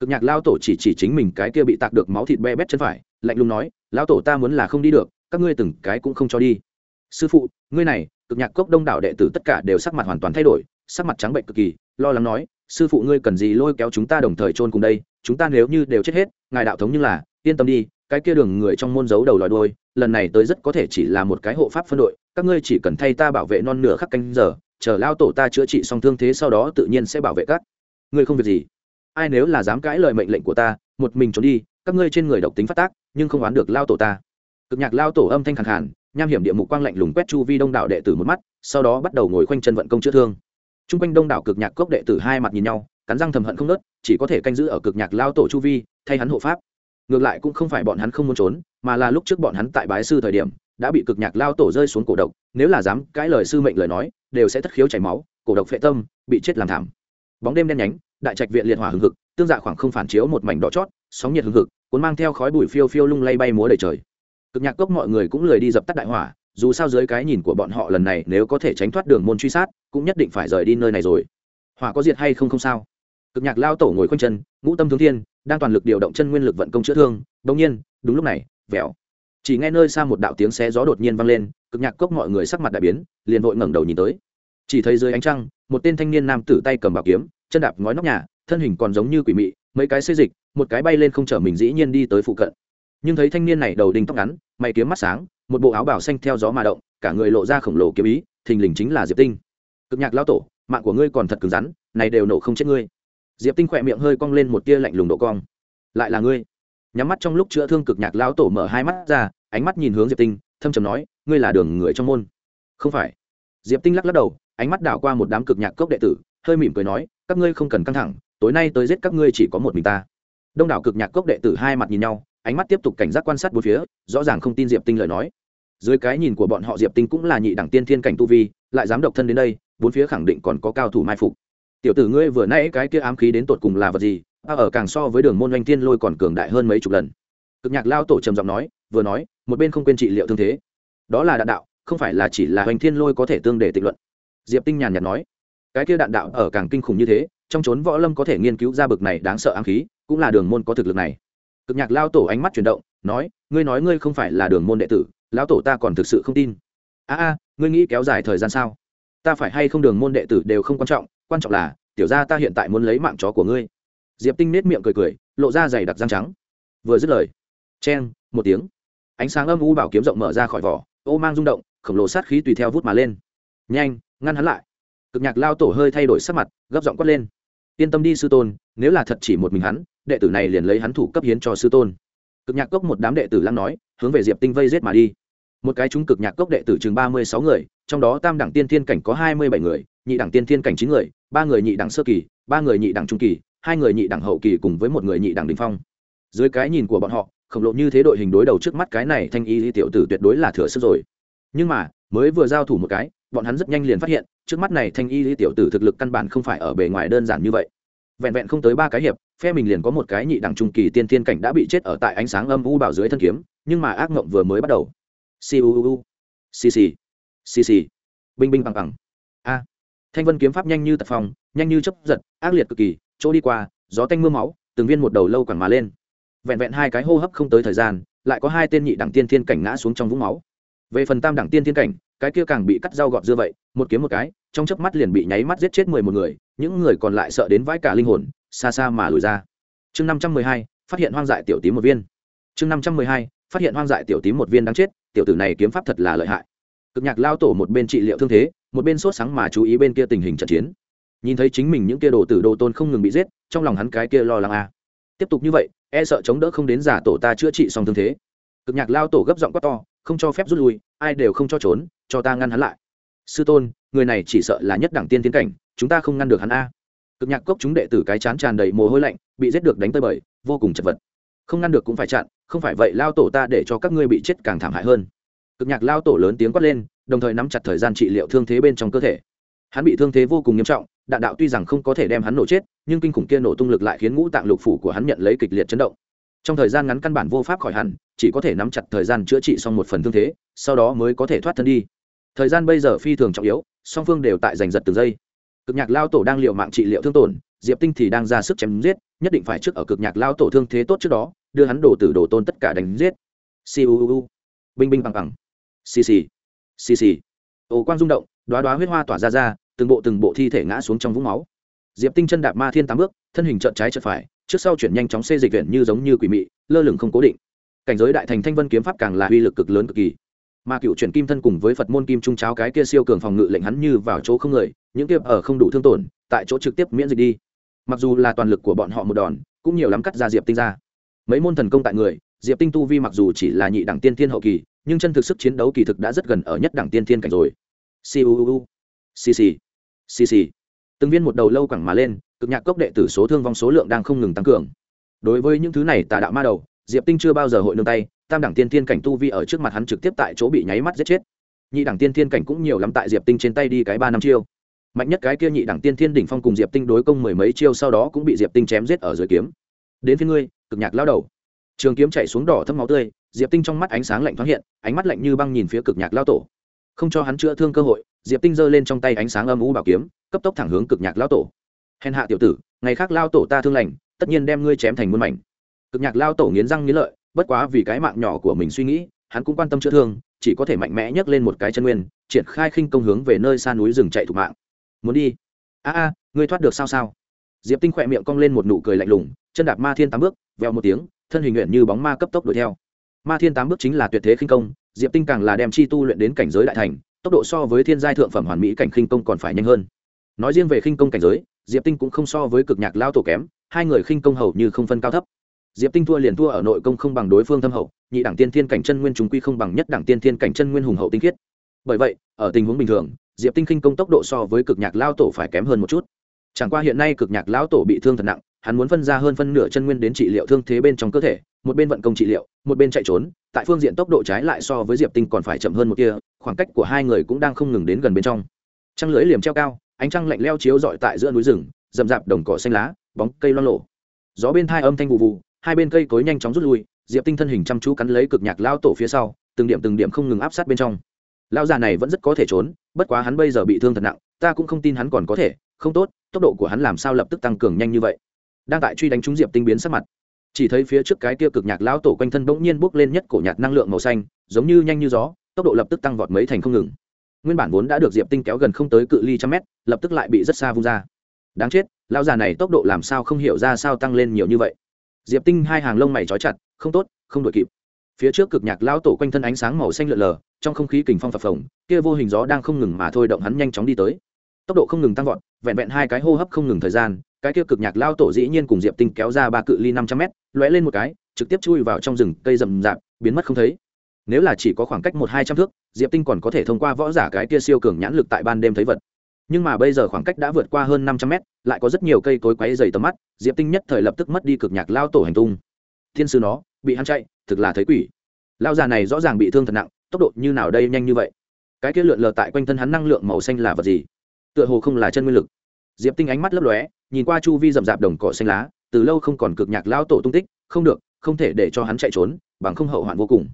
S1: Cực nhạc lao tổ chỉ chỉ chính mình cái kia bị tạc được máu thịt be bét chân phải, lạnh lùng nói, lão tổ ta muốn là không đi được, các ngươi từng cái cũng không cho đi. Sư phụ, ngươi này, cực nhạc cốc đông đảo đệ tử tất cả đều sắc mặt hoàn toàn thay đổi, sắc mặt trắng bệnh cực kỳ, lo lắng nói, sư phụ ngươi cần gì lôi kéo chúng ta đồng thời chôn cùng đây, chúng ta nếu như đều chết hết, ngài đạo thống như là, yên tâm đi cái kia đường người trong môn giấu đầu lòi đôi lần này tới rất có thể chỉ là một cái hộ pháp phân đội, các ngươi chỉ cần thay ta bảo vệ non nửa khắc canh giờ, chờ lao tổ ta chữa trị xong thương thế sau đó tự nhiên sẽ bảo vệ các ngươi không việc gì. Ai nếu là dám cãi lời mệnh lệnh của ta, một mình trốn đi, các ngươi trên người độc tính phát tác, nhưng không oán được lao tổ ta. Cực nhạc lao tổ âm thanh khẳng hẳn nham hiểm địa mục quang lạnh lùng quét chu vi đông đảo đệ tử một mắt, sau đó bắt đầu ngồi khoanh chân vận công chữa thương. T r u n g quanh đông đảo cực nhạc cốc đệ tử hai mặt nhìn nhau, cắn răng thầm hận không nớt, chỉ có thể canh giữ ở cực nhạc lao tổ chu vi, thay hắn hộ pháp ngược lại cũng không phải bọn hắn không muốn trốn, mà là lúc trước bọn hắn tại bái sư thời điểm, đã bị cực nhạc lao tổ rơi xuống cổ độc, nếu là dám cãi lời sư mệnh lời nói, đều sẽ thất khiếu chảy máu, cổ độc phệ tâm, bị chết làm thảm. Bóng đêm đen nhánh, đại trạch viện liệt hỏa hừng hực, tương dạ khoảng không phản chiếu một mảnh đỏ chót, sóng nhiệt hừng hực, cuốn mang theo khói bụi phiêu phiêu lung lay bay múa đầy trời. Cực nhạc cốc mọi người cũng lười đi dập tắt đại hỏa, dù sao dưới cái nhìn của bọn họ lần này nếu có thể tránh thoát đường môn truy sát, cũng nhất định phải rời đi nơi này rồi. Hỏa có diệt hay không không sao. Cực nhạc lao tổ ngồi khoanh chân, ngũ tâm thương thiên đang toàn lực điều động chân nguyên lực vận công chữa thương đông nhiên, đúng lúc này vẻo chỉ nghe nơi xa một đạo tiếng xé gió đột nhiên vang lên, cực nhạc cốc mọi người sắc mặt đại biến, liền vội ngẩng đầu nhìn tới. Chỉ thấy dưới ánh trăng, một tên thanh niên nam tử tay cầm bảo kiếm, chân đạp ngói nóc nhà, thân hình còn giống như quỷ mị, mấy cái xây dịch, một cái bay lên không chở mình dĩ nhiên đi tới phụ cận. Nhưng thấy thanh niên này đầu đinh tóc ngắn, mày kiếm mắt sáng, một bộ áo bảo xanh theo gió mà động, cả người lộ ra khổng lồ kiếm ý, thình lình chính là diệp tinh. Cực nhạc lao tổ, mạng của ngươi còn thật cứng rắn, này đều nổ không chết ngươi diệp tinh khỏe miệng hơi cong lên một tia lạnh lùng độ cong. Lại là ngươi? Nhắm mắt trong lúc chữa thương cực nhạc lão tổ mở hai mắt ra, ánh mắt nhìn hướng diệp tinh, thâm trầm nói, ngươi là đường người trong môn? Không phải. Diệp tinh lắc lắc đầu, ánh mắt đảo qua một đám cực nhạc cốc đệ tử, hơi mỉm cười nói, các ngươi không cần căng thẳng, tối nay tới giết các ngươi chỉ có một mình ta. Đông đảo cực nhạc cốc đệ tử hai mặt nhìn nhau, ánh mắt tiếp tục cảnh giác quan sát bốn phía, rõ ràng không tin diệp tinh lời nói. Dưới cái nhìn của bọn họ diệp tinh cũng là nhị đẳng tiên thiên cảnh tu vi, lại dám độc thân đến đây, bốn phía khẳng định còn có cao thủ mai phục tiểu tử ngươi vừa nãy cái kia ám khí đến tột cùng là vật gì? A ở càng so với đường môn oanh tiên lôi còn cường đại hơn mấy chục lần. Cực nhạc lao tổ trầm giọng nói, vừa nói, một bên không quên trị liệu thương thế. Đó là đạn đạo, không phải là chỉ là hoành thiên lôi có thể tương để tịnh luận. Diệp tinh nhàn nhạt nói, cái kia đạn đạo ở càng kinh khủng như thế, trong trốn võ lâm có thể nghiên cứu ra bực này đáng sợ ám khí, cũng là đường môn có thực lực này. Cực nhạc lao tổ ánh mắt chuyển động, nói, ngươi nói ngươi không phải là đường môn đệ tử, lão tổ ta còn thực sự không tin. A a, ngươi nghĩ kéo dài thời gian sao? Ta phải hay không đường môn đệ tử đều không quan trọng quan trọng là, tiểu gia ta hiện tại muốn lấy mạng chó của ngươi. Diệp tinh nết miệng cười cười, lộ ra dày đặc răng trắng. Vừa dứt lời chen một tiếng. Ánh sáng âm u bảo kiếm rộng mở ra khỏi vỏ, ô mang rung động, khổng lồ sát khí tùy theo vút mà lên. Nhanh, ngăn hắn lại. Cực nhạc lao tổ hơi thay đổi sắc mặt, gấp giọng quát lên. Yên tâm đi sư tôn, nếu là thật chỉ một mình hắn, đệ tử này liền lấy hắn thủ cấp hiến cho sư tôn. Cực nhạc cốc một đám đệ tử lăng nói, hướng về diệp tinh vây giết mà đi. Một cái chúng cực nhạc cốc đệ tử chừng ba mươi sáu người, trong đó tam đẳng tiên thiên cảnh có hai mươi bảy người nhị đẳng tiên thiên cảnh chín người, ba người nhị đẳng sơ kỳ, ba người nhị đẳng trung kỳ, hai người nhị đẳng hậu kỳ cùng với một người nhị đẳng đình phong. Dưới cái nhìn của bọn họ, khổng lộ như thế đội hình đối đầu trước mắt cái này thanh y tiểu tử tuyệt đối là thừa sức rồi. Nhưng mà, mới vừa giao thủ một cái, bọn hắn rất nhanh liền phát hiện, trước mắt này thanh y tiểu tử thực lực căn bản không phải ở bề ngoài đơn giản như vậy. Vẹn vẹn không tới ba cái hiệp, phe mình liền có một cái nhị đẳng trung kỳ tiên tiên cảnh đã bị chết ở tại ánh sáng âm u bảo dưới thân kiếm, nhưng mà ác mộng vừa mới bắt đầu. Siêu si xì si xì. Binh binh bằng bằng thanh vân kiếm pháp nhanh như tật phòng nhanh như chấp giật, ác liệt cực kỳ, chỗ đi qua, gió tanh m ư a máu, từng viên một đầu lâu quẳng mà lên. Vẹn vẹn hai cái hô hấp không tới thời gian, lại có hai tên nhị đẳng tiên thiên cảnh ngã xuống trong vũng máu. Về phần tam đẳng tiên thiên cảnh, cái kia càng bị cắt dao gọt dưa vậy, một kiếm một cái, trong chớp mắt liền bị nháy mắt giết chết mười một người, những người còn lại sợ đến vãi cả linh hồn, xa xa mà lùi ra. Chương năm trăm mười hai, phát hiện hoang dại tiểu tím một viên. Chương năm trăm mười hai, phát hiện hoang dại tiểu tím một viên đáng chết, tiểu tử này kiếm pháp thật là lợi hại cực nhạc lao tổ một bên trị liệu thương thế, một bên sốt sáng mà chú ý bên kia tình hình trận chiến. Nhìn thấy chính mình những kia đồ tử đồ tôn không ngừng bị giết, trong lòng hắn cái kia lo lắng a à. tiếp tục như vậy e sợ chống đỡ không đến giả tổ ta chữa trị xong thương thế. Cực nhạc lao tổ gấp giọng quát to, không cho phép rút lui, ai đều không cho trốn, cho ta ngăn hắn lại. Sư tôn, người này chỉ sợ là nhất đẳng tiên tiến cảnh, chúng ta không ngăn được hắn a. Cực nhạc cốc chúng đệ tử cái chán tràn đầy mồ hôi lạnh, bị giết được đánh tơi bời, vô cùng chật vật. Không ngăn được cũng phải chặn, không phải vậy lao tổ ta để cho các ngươi bị chết càng thảm hại hơn cực nhạc lao tổ lớn tiếng quát lên, đồng thời nắm chặt thời gian trị liệu thương thế bên trong cơ thể. Hắn bị thương thế vô cùng nghiêm trọng, đạn đạo tuy rằng không có thể đem hắn nổ chết, nhưng kinh khủng kia nổ tung lực lại khiến ngũ tạng lục phủ của hắn nhận lấy kịch liệt chấn động. Trong thời gian ngắn căn bản vô pháp khỏi hẳn, chỉ có thể nắm chặt thời gian chữa trị xong một phần thương thế, sau đó mới có thể thoát thân đi. Thời gian bây giờ phi thường trọng yếu, song phương đều tại giành giật từng giây. Cực nhạc lao tổ đang liệu mạng trị liệu thương tổn, diệp tinh thì đang ra sức chém giết, nhất định phải trước ở cực nhạc lao tổ thương thế tốt trước đó, đưa hắn đổ tử đổ tôn tất cả đánh giết. Siêu binh binh bằng bằng xì xì. Xì xì. Ồ, quang rung động đoá đoá huyết hoa tỏa ra ra, từng bộ từng bộ thi thể ngã xuống trong vũng máu. Diệp tinh chân đạp ma thiên tám bước, thân hình trợn trái trợn phải, trước sau chuyển nhanh chóng xê dịch viện như giống như quỷ mị, lơ lửng không cố định. Cảnh giới đại thành thanh vân kiếm pháp càng là uy lực cực lớn cực kỳ. Mà cựu chuyển kim thân cùng với phật môn kim trung cháo cái kia siêu cường phòng ngự lệnh hắn như vào chỗ không người, những kiếp ở không đủ thương tổn, tại chỗ trực tiếp miễn dịch đi. Mặc dù là toàn lực của bọn họ một đòn, cũng nhiều lắm cắt ra diệp tinh ra. Mấy môn thần công tại người, diệp tinh tu vi mặc dù chỉ là nhị đẳng tiên thiên hậu kỳ nhưng chân thực sức chiến đấu kỳ thực đã rất gần ở nhất đẳng tiên thiên cảnh rồi. Siêu xì xì xì xì từng viên một đầu lâu quẳng mà lên, cực nhạc cốc đệ tử số thương vong số lượng đang không ngừng tăng cường. Đối với những thứ này, tà đạo ma đầu, diệp tinh chưa bao giờ hội nương tay, tam đẳng tiên thiên cảnh tu vi ở trước mặt hắn trực tiếp tại chỗ bị nháy mắt giết chết. Nhị đẳng tiên thiên cảnh cũng nhiều lắm tại diệp tinh trên tay đi cái ba năm chiêu. Mạnh nhất cái kia nhị đẳng tiên thiên đỉnh phong cùng diệp tinh đối công mười mấy chiêu sau đó cũng bị diệp tinh chém giết ở dưới kiếm. Đến phía ngươi, cực nhạc lao đầu. Trường kiếm chạy xuống đỏ thâm máu tươi diệp tinh trong mắt ánh sáng lạnh thoáng hiện, ánh mắt lạnh như băng nhìn phía cực nhạc lao tổ. Không cho hắn chữa thương cơ hội, diệp tinh giơ lên trong tay ánh sáng âm u bảo kiếm, cấp tốc thẳng hướng cực nhạc lao tổ. Hèn hạ tiểu tử, ngày khác lao tổ ta thương lành, tất nhiên đem ngươi chém thành muôn mảnh. Cực nhạc lao tổ nghiến răng nghiến lợi, bất quá vì cái mạng nhỏ của mình suy nghĩ, hắn cũng quan tâm chữa thương, chỉ có thể mạnh mẽ nhấc lên một cái chân nguyên, triển khai khinh công hướng về nơi xa núi rừng chạy thủ mạng. Muốn đi? A a, ngươi thoát được sao sao? Diệp tinh khỏe miệng cong lên một nụ cười lạnh lùng, chân đạp ma thiên tám bước veo một tiếng, thân hình nguyện như bóng ma cấp tốc đuổi theo ma thiên tám bước chính là tuyệt thế khinh công, diệp tinh càng là đem chi tu luyện đến cảnh giới đại thành, tốc độ so với thiên giai thượng phẩm hoàn mỹ cảnh khinh công còn phải nhanh hơn. Nói riêng về khinh công cảnh giới, diệp tinh cũng không so với cực nhạc lao tổ kém, hai người khinh công hầu như không phân cao thấp. Diệp tinh thua liền thua ở nội công không bằng đối phương thâm hậu, nhị đẳng tiên thiên cảnh chân nguyên chúng quy không bằng nhất đẳng tiên thiên cảnh chân nguyên hùng hậu tinh khiết. Bởi vậy, ở tình huống bình thường, diệp tinh khinh công tốc độ so với cực nhạc lao tổ phải kém hơn một chút. Chẳng qua hiện nay cực nhạc lão tổ bị thương thật nặng, hắn muốn phân ra hơn phân nửa chân nguyên đến trị liệu thương thế bên trong cơ thể một bên vận công trị liệu, một bên chạy trốn, tại phương diện tốc độ trái lại so với diệp tinh còn phải chậm hơn một kia khoảng cách của hai người cũng đang không ngừng đến gần bên trong. Trăng lưới liềm treo cao, ánh trăng lạnh leo chiếu rọi tại giữa núi rừng, rậm rạp đồng cỏ xanh lá, bóng cây loang lộ gió bên thai âm thanh vụ vụ hai bên cây cối nhanh chóng rút lui, diệp tinh thân hình chăm chú cắn lấy cực nhạc lao tổ phía sau, từng điểm từng điểm không ngừng áp sát bên trong. Lao già này vẫn rất có thể trốn, bất quá hắn bây giờ bị thương thật nặng, ta cũng không tin hắn còn có thể, không tốt, tốc độ của hắn làm sao lập tức tăng cường nhanh như vậy. Đang tại truy đánh trúng diệp tinh biến sắc mặt chỉ thấy phía trước cái kia cực nhạc lão tổ quanh thân bỗng nhiên bốc lên nhất cổ nhạc năng lượng màu xanh, giống như nhanh như gió, tốc độ lập tức tăng vọt mấy thành không ngừng. Nguyên bản vốn đã được diệp tinh kéo gần không tới cự ly trăm mét, lập tức lại bị rất xa vung ra. Đáng chết, lão già này tốc độ làm sao không hiểu ra sao tăng lên nhiều như vậy. Diệp tinh hai hàng lông mày trói chặt, không tốt, không đuổi kịp. Phía trước cực nhạc lão tổ quanh thân ánh sáng màu xanh lượn lờ, trong không khí kình phong phập phồng, kia vô hình gió đang không ngừng mà thôi động hắn nhanh chóng đi tới. Tốc độ không ngừng tăng vọt, vẹn vẹn hai cái hô hấp không ngừng thời gian cái kia cực nhạc lao tổ dĩ nhiên cùng diệp tinh kéo ra ba cự ly năm trăm mét, lóe lên một cái, trực tiếp chui vào trong rừng cây rậm rạp, biến mất không thấy. Nếu là chỉ có khoảng cách một hai trăm thước, diệp tinh còn có thể thông qua võ giả cái kia siêu cường nhãn lực tại ban đêm thấy vật. Nhưng mà bây giờ khoảng cách đã vượt qua hơn năm trăm mét, lại có rất nhiều cây cối quáy dày tầm mắt, diệp tinh nhất thời lập tức mất đi cực nhạc lao tổ hành tung. Thiên sư nó, bị hắn chạy, thực là thấy quỷ. Lao già này rõ ràng bị thương thật nặng, tốc độ như nào đây nhanh như vậy? Cái kia lượn lờ tại quanh thân hắn năng lượng màu xanh là vật gì? Tựa hồ không là chân nguyên lực. Diệp tinh ánh mắt lấp lóe nhìn qua chu vi rậm rạp đồng cỏ xanh lá, từ lâu không còn cực nhạc lao tổ tung tích, không được, không thể để cho hắn chạy trốn, bằng không hậu hoạn vô cùng.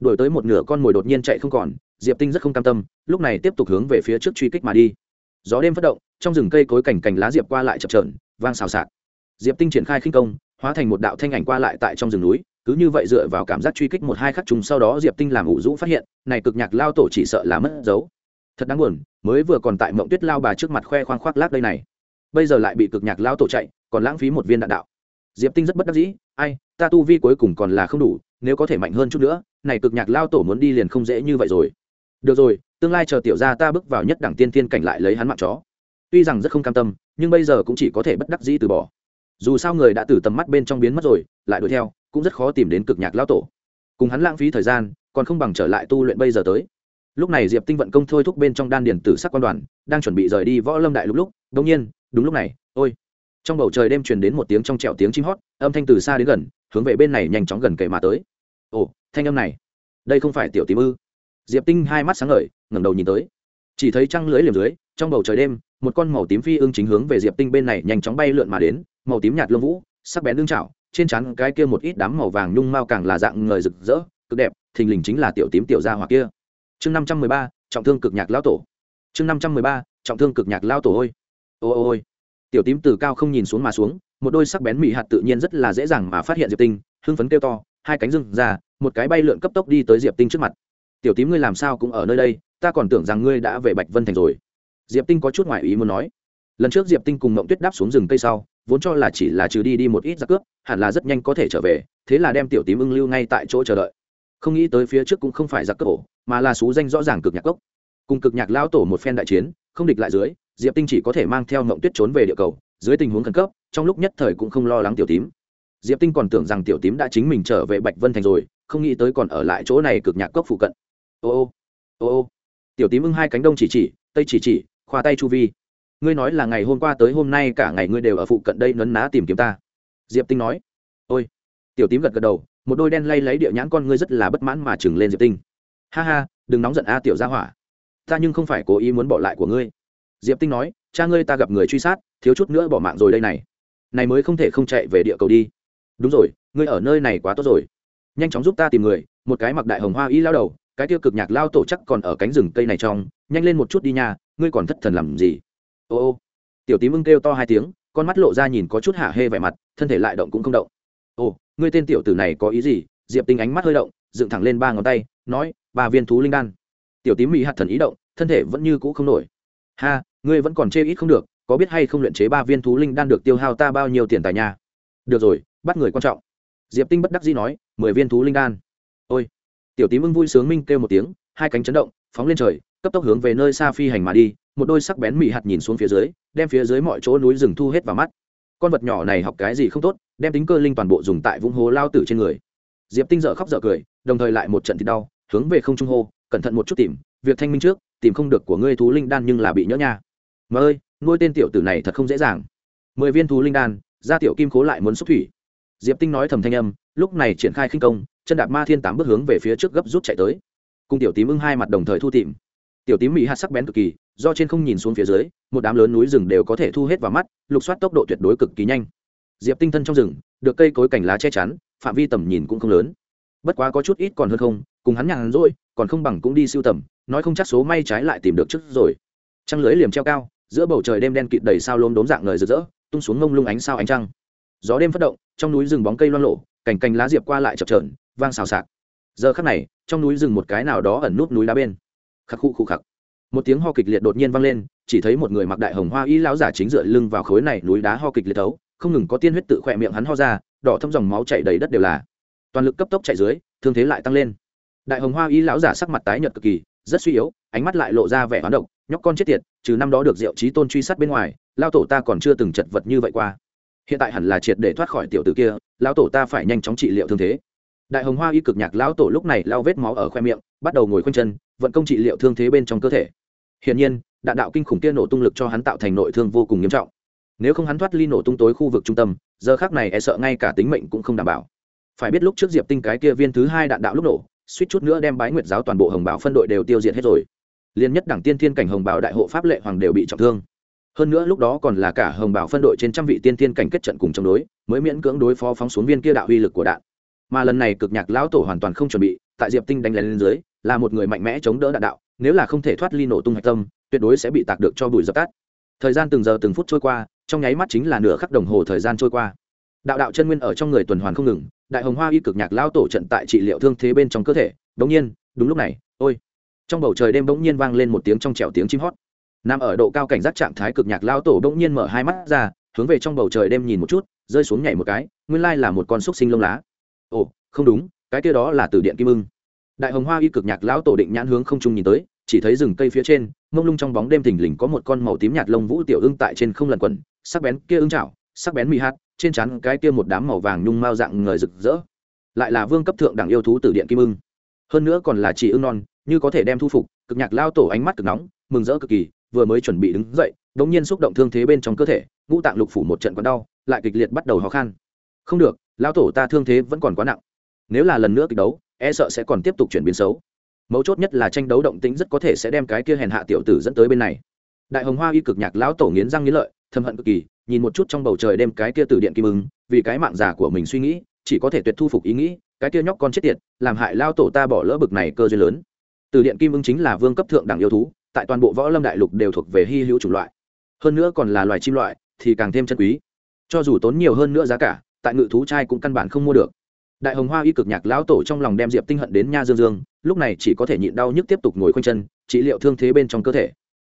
S1: Đổi tới một nửa con mồi đột nhiên chạy không còn, diệp tinh rất không cam tâm, lúc này tiếp tục hướng về phía trước truy kích mà đi. Gió đêm phát động, trong rừng cây cối cảnh cành lá diệp qua lại chập trờn vang xào xạc. Diệp tinh triển khai khinh công, hóa thành một đạo thanh ảnh qua lại tại trong rừng núi, cứ như vậy dựa vào cảm giác truy kích một hai khắc trùng sau đó diệp tinh làm ủ rũ phát hiện, này cực nhạc lao tổ chỉ sợ là mất dấu. Thật đáng buồn, mới vừa còn tại mộng tuyết lao bà trước mặt khoe khoang khoác lác đây này bây giờ lại bị cực nhạc lao tổ chạy, còn lãng phí một viên đạn đạo. Diệp tinh rất bất đắc dĩ, ai, ta tu vi cuối cùng còn là không đủ, nếu có thể mạnh hơn chút nữa, này cực nhạc lao tổ muốn đi liền không dễ như vậy rồi. Được rồi, tương lai chờ tiểu ra ta bước vào nhất đẳng tiên thiên cảnh lại lấy hắn mạng chó. Tuy rằng rất không cam tâm, nhưng bây giờ cũng chỉ có thể bất đắc dĩ từ bỏ. Dù sao người đã từ tầm mắt bên trong biến mất rồi, lại đuổi theo, cũng rất khó tìm đến cực nhạc lao tổ. Cùng hắn lãng phí thời gian, còn không bằng trở lại tu luyện bây giờ tới. Lúc này diệp tinh vận công thôi thúc bên trong đan điền tử sắc quan đoàn, đang chuẩn bị rời đi võ lâm đại lúc lúc đông nhiên đúng lúc này ôi. Trong bầu trời đêm truyền đến một tiếng trong trẹo tiếng chim hót âm thanh từ xa đến gần hướng về bên này nhanh chóng gần kề mà tới. Ồ thanh âm này. Đây không phải tiểu tím ư. Diệp tinh hai mắt sáng ngời ngẩng đầu nhìn tới. Chỉ thấy trăng lưới liềm dưới trong bầu trời đêm một con màu tím phi ưng chính hướng về diệp tinh bên này nhanh chóng bay lượn mà đến màu tím nhạt lông vũ sắc bén đương trảo, trên trán cái kia một ít đám màu vàng nhung mao càng là dạng người rực rỡ cực đẹp thình lình chính là tiểu tím tiểu gia hoặc kia. Chương năm trăm mười ba trọng thương cực nhạc lao tổ. Chương năm trăm mười ba trọng thương cực nhạc lao tổ ôi ô ô ôi. Tiểu tím từ cao không nhìn xuống mà xuống, một đôi sắc bén mỹ hạt tự nhiên rất là dễ dàng mà phát hiện diệp tinh, hưng phấn kêu to, hai cánh rừng ra, một cái bay lượn cấp tốc đi tới diệp tinh trước mặt. Tiểu tím ngươi làm sao cũng ở nơi đây, ta còn tưởng rằng ngươi đã về bạch vân thành rồi. Diệp tinh có chút ngoại ý muốn nói. Lần trước diệp tinh cùng mộng tuyết đáp xuống rừng cây sau, vốn cho là chỉ là trừ đi đi một ít giặc cướp, hẳn là rất nhanh có thể trở về, thế là đem tiểu tím ưng lưu ngay tại chỗ chờ đợi. Không nghĩ tới phía trước cũng không phải giặc cướp ổ mà là xú danh rõ ràng cực nhạc cốc. Cùng cực nhạc lao tổ một phen đại chiến, không địch lại dưới diệp tinh chỉ có thể mang theo mộng tuyết trốn về địa cầu, dưới tình huống khẩn cấp, trong lúc nhất thời cũng không lo lắng tiểu tím. Diệp tinh còn tưởng rằng tiểu tím đã chính mình trở về bạch vân thành rồi, không nghĩ tới còn ở lại chỗ này cực nhạc cốc phụ cận. Ô ô ô ô. Tiểu tím ưng hai cánh đông chỉ chỉ, tây chỉ chỉ, khoa tay chu vi. Ngươi nói là ngày hôm qua tới hôm nay cả ngày ngươi đều ở phụ cận đây nấn ná tìm kiếm ta. Diệp tinh nói. Ôi. Tiểu tím gật gật đầu, một đôi đen lay lấy địa nhãn con ngươi rất là bất mãn mà chừng lên diệp tinh. Ha ha, đừng nóng giận a tiểu gia hỏa. Ta nhưng không phải cố ý muốn bỏ lại của ngươi diệp tinh nói, cha ngươi ta gặp người truy sát, thiếu chút nữa bỏ mạng rồi đây này. Này mới không thể không chạy về địa cầu đi. Đúng rồi, ngươi ở nơi này quá tốt rồi. Nhanh chóng giúp ta tìm người, một cái mặc đại hồng hoa y lao đầu, cái tiêu cực nhạc lao tổ chắc còn ở cánh rừng cây này trong, nhanh lên một chút đi nha, ngươi còn thất thần làm gì? Ô ô. Tiểu tím ưng kêu to hai tiếng, con mắt lộ ra nhìn có chút hạ hê vẻ mặt, thân thể lại động cũng không động. Ồ, ngươi tên tiểu tử này có ý gì? Diệp tinh ánh mắt hơi động, dựng thẳng lên ba ngón tay, nói, ba viên thú linh đan. Tiểu tím mỹ hạt thần ý động, thân thể vẫn như cũ không nổi. Ha ngươi vẫn còn chê ít không được, có biết hay không luyện chế ba viên thú linh đan được tiêu hao ta bao nhiêu tiền tài nhà được rồi, bắt người quan trọng. Diệp tinh bất đắc dĩ nói, mười viên thú linh đan. Ôi. Tiểu tím ưng vui sướng minh kêu một tiếng, hai cánh chấn động, phóng lên trời, cấp tốc hướng về nơi xa phi hành mà đi, một đôi sắc bén mị hạt nhìn xuống phía dưới, đem phía dưới mọi chỗ núi rừng thu hết vào mắt. Con vật nhỏ này học cái gì không tốt, đem tính cơ linh toàn bộ dùng tại vũng hố lao tử trên người. Diệp tinh dở khóc dở cười, đồng thời lại một trận thì đau, hướng về không trung hô, cẩn thận một chút tìm, việc thanh minh trước, tìm không được của ngươi thú linh đan nhưng là bị nhỡ nha mà ơi, nuôi tên tiểu tử này thật không dễ dàng. Mười viên thú linh đan ra tiểu kim cố lại muốn xúc thủy. Diệp tinh nói thầm thanh âm, lúc này triển khai khinh công, chân đạp ma thiên tám bước hướng về phía trước gấp rút chạy tới. Cùng tiểu tím ưng hai mặt đồng thời thu tìm. Tiểu tím mỹ hạt sắc bén cực kỳ, do trên không nhìn xuống phía dưới, một đám lớn núi rừng đều có thể thu hết vào mắt, lục soát tốc độ tuyệt đối cực kỳ nhanh. Diệp tinh thân trong rừng, được cây cối cành lá che chắn, phạm vi tầm nhìn cũng không lớn. Bất quá có chút ít còn hơn không, cùng hắn nhàn rỗi, còn không bằng cũng đi siêu tầm, nói không chắc số may trái lại tìm được trước rồi. Trăng lưới liềm treo cao giữa bầu trời đêm đen kịt đầy sao lốm đốm dạng ngời rực rỡ, tung xuống ngông lung ánh sao ánh trăng. Gió đêm phát động, trong núi rừng bóng cây loan lộ cành cành lá diệp qua lại chập trờn vang xào xạc. Giờ khắc này, trong núi rừng một cái nào đó ẩn nút núi đá bên. Khắc khu khu khắc một tiếng ho kịch liệt đột nhiên vang lên, chỉ thấy một người mặc đại hồng hoa y lão giả chính dựa lưng vào khối này núi đá ho kịch liệt thấu, không ngừng có tiên huyết tự khỏe miệng hắn ho ra, đỏ thâm dòng máu chảy đầy đất đều là. Toàn lực cấp tốc chạy dưới, thương thế lại tăng lên. Đại hồng hoa y lão giả sắc mặt tái nhợt cực kỳ, rất suy yếu, ánh mắt lại lộ ra vẻ hoán độc nhóc con chết tiệt, trừ năm đó được diệu trí tôn truy sát bên ngoài lao tổ ta còn chưa từng chật vật như vậy qua. Hiện tại hẳn là triệt để thoát khỏi tiểu tử kia, lão tổ ta phải nhanh chóng trị liệu thương thế. Đại hồng hoa y cực nhạc lão tổ lúc này lao vết máu ở khoe miệng, bắt đầu ngồi khoanh chân, vận công trị liệu thương thế bên trong cơ thể. Hiển nhiên, đạn đạo kinh khủng kia nổ tung lực cho hắn tạo thành nội thương vô cùng nghiêm trọng. Nếu không hắn thoát ly nổ tung tối khu vực trung tâm, giờ khác này e sợ ngay cả tính mệnh cũng không đảm bảo. Phải biết lúc trước diệp tinh cái kia viên thứ hai đạn đạo lúc nổ, suýt chút nữa đem bái nguyệt giáo toàn bộ hồng bảo phân đội đều tiêu diệt hết rồi liên nhất đảng tiên thiên cảnh hồng bảo đại hộ pháp lệ hoàng đều bị trọng thương. Hơn nữa lúc đó còn là cả hồng bảo phân đội trên trăm vị tiên thiên cảnh kết trận cùng chống đối, mới miễn cưỡng đối phó phóng xuống viên kia đạo uy lực của đạn. Mà lần này cực nhạc lão tổ hoàn toàn không chuẩn bị, tại diệp tinh đánh lên dưới, là một người mạnh mẽ chống đỡ đạn đạo, nếu là không thể thoát ly nổ tung hạch tâm, tuyệt đối sẽ bị tạc được cho bụi dập tắt. Thời gian từng giờ từng phút trôi qua, trong nháy mắt chính là nửa khắc đồng hồ thời gian trôi qua. Đạo đạo chân nguyên ở trong người tuần hoàn không ngừng, đại hồng hoa y cực nhạc lao tổ trận tại trị liệu thương thế bên trong cơ thể, đống nhiên, đúng lúc này, ôi! Trong bầu trời đêm bỗng nhiên vang lên một tiếng trong trẻo tiếng chim hót. Nằm ở độ cao cảnh giác trạng thái cực nhạc lao tổ bỗng nhiên mở hai mắt ra, hướng về trong bầu trời đêm nhìn một chút, rơi xuống nhảy một cái, nguyên lai là một con xúc sinh lông lá. Ồ, không đúng, cái kia đó là từ điện kim ưng. Đại hồng hoa y cực nhạc lão tổ định nhãn hướng không trung nhìn tới, chỉ thấy rừng cây phía trên, mông lung trong bóng đêm thình lình có một con màu tím nhạt lông vũ tiểu ưng tại trên không lần quần sắc bén kia ưng chảo, sắc bén mì hạt, trên chắn cái kia một đám màu vàng nhung mao dạng người rực rỡ. Lại là vương cấp thượng đẳng yêu thú từ điện kim ưng. Hơn nữa còn là chỉ ưng non như có thể đem thu phục, cực nhạc lao tổ ánh mắt cực nóng, mừng rỡ cực kỳ, vừa mới chuẩn bị đứng dậy, đống nhiên xúc động thương thế bên trong cơ thể, ngũ tạng lục phủ một trận còn đau, lại kịch liệt bắt đầu khó khăn không được, lao tổ ta thương thế vẫn còn quá nặng. Nếu là lần nữa kịch đấu e sợ sẽ còn tiếp tục chuyển biến xấu. Mấu chốt nhất là tranh đấu động tĩnh rất có thể sẽ đem cái kia hèn hạ tiểu tử dẫn tới bên này. Đại hồng hoa y cực nhạc lão tổ nghiến răng nghiến lợi thâm hận cực kỳ, nhìn một chút trong bầu trời đem cái kia từ điện kim ứng vì cái mạng giả của mình suy nghĩ, chỉ có thể tuyệt thu phục ý nghĩ, cái kia nhóc con chết tiệt, làm hại lao tổ ta bỏ lỡ bực này cơ duyên lớn từ điện kim ưng chính là vương cấp thượng đẳng yêu thú, tại toàn bộ võ lâm đại lục đều thuộc về hy hữu chủng loại. Hơn nữa còn là loài chim loại, thì càng thêm chân quý. Cho dù tốn nhiều hơn nữa giá cả, tại ngự thú trai cũng căn bản không mua được. Đại hồng hoa y cực nhạc lão tổ trong lòng đem diệp tinh hận đến nha dương dương, lúc này chỉ có thể nhịn đau nhức tiếp tục ngồi khoanh chân, trị liệu thương thế bên trong cơ thể.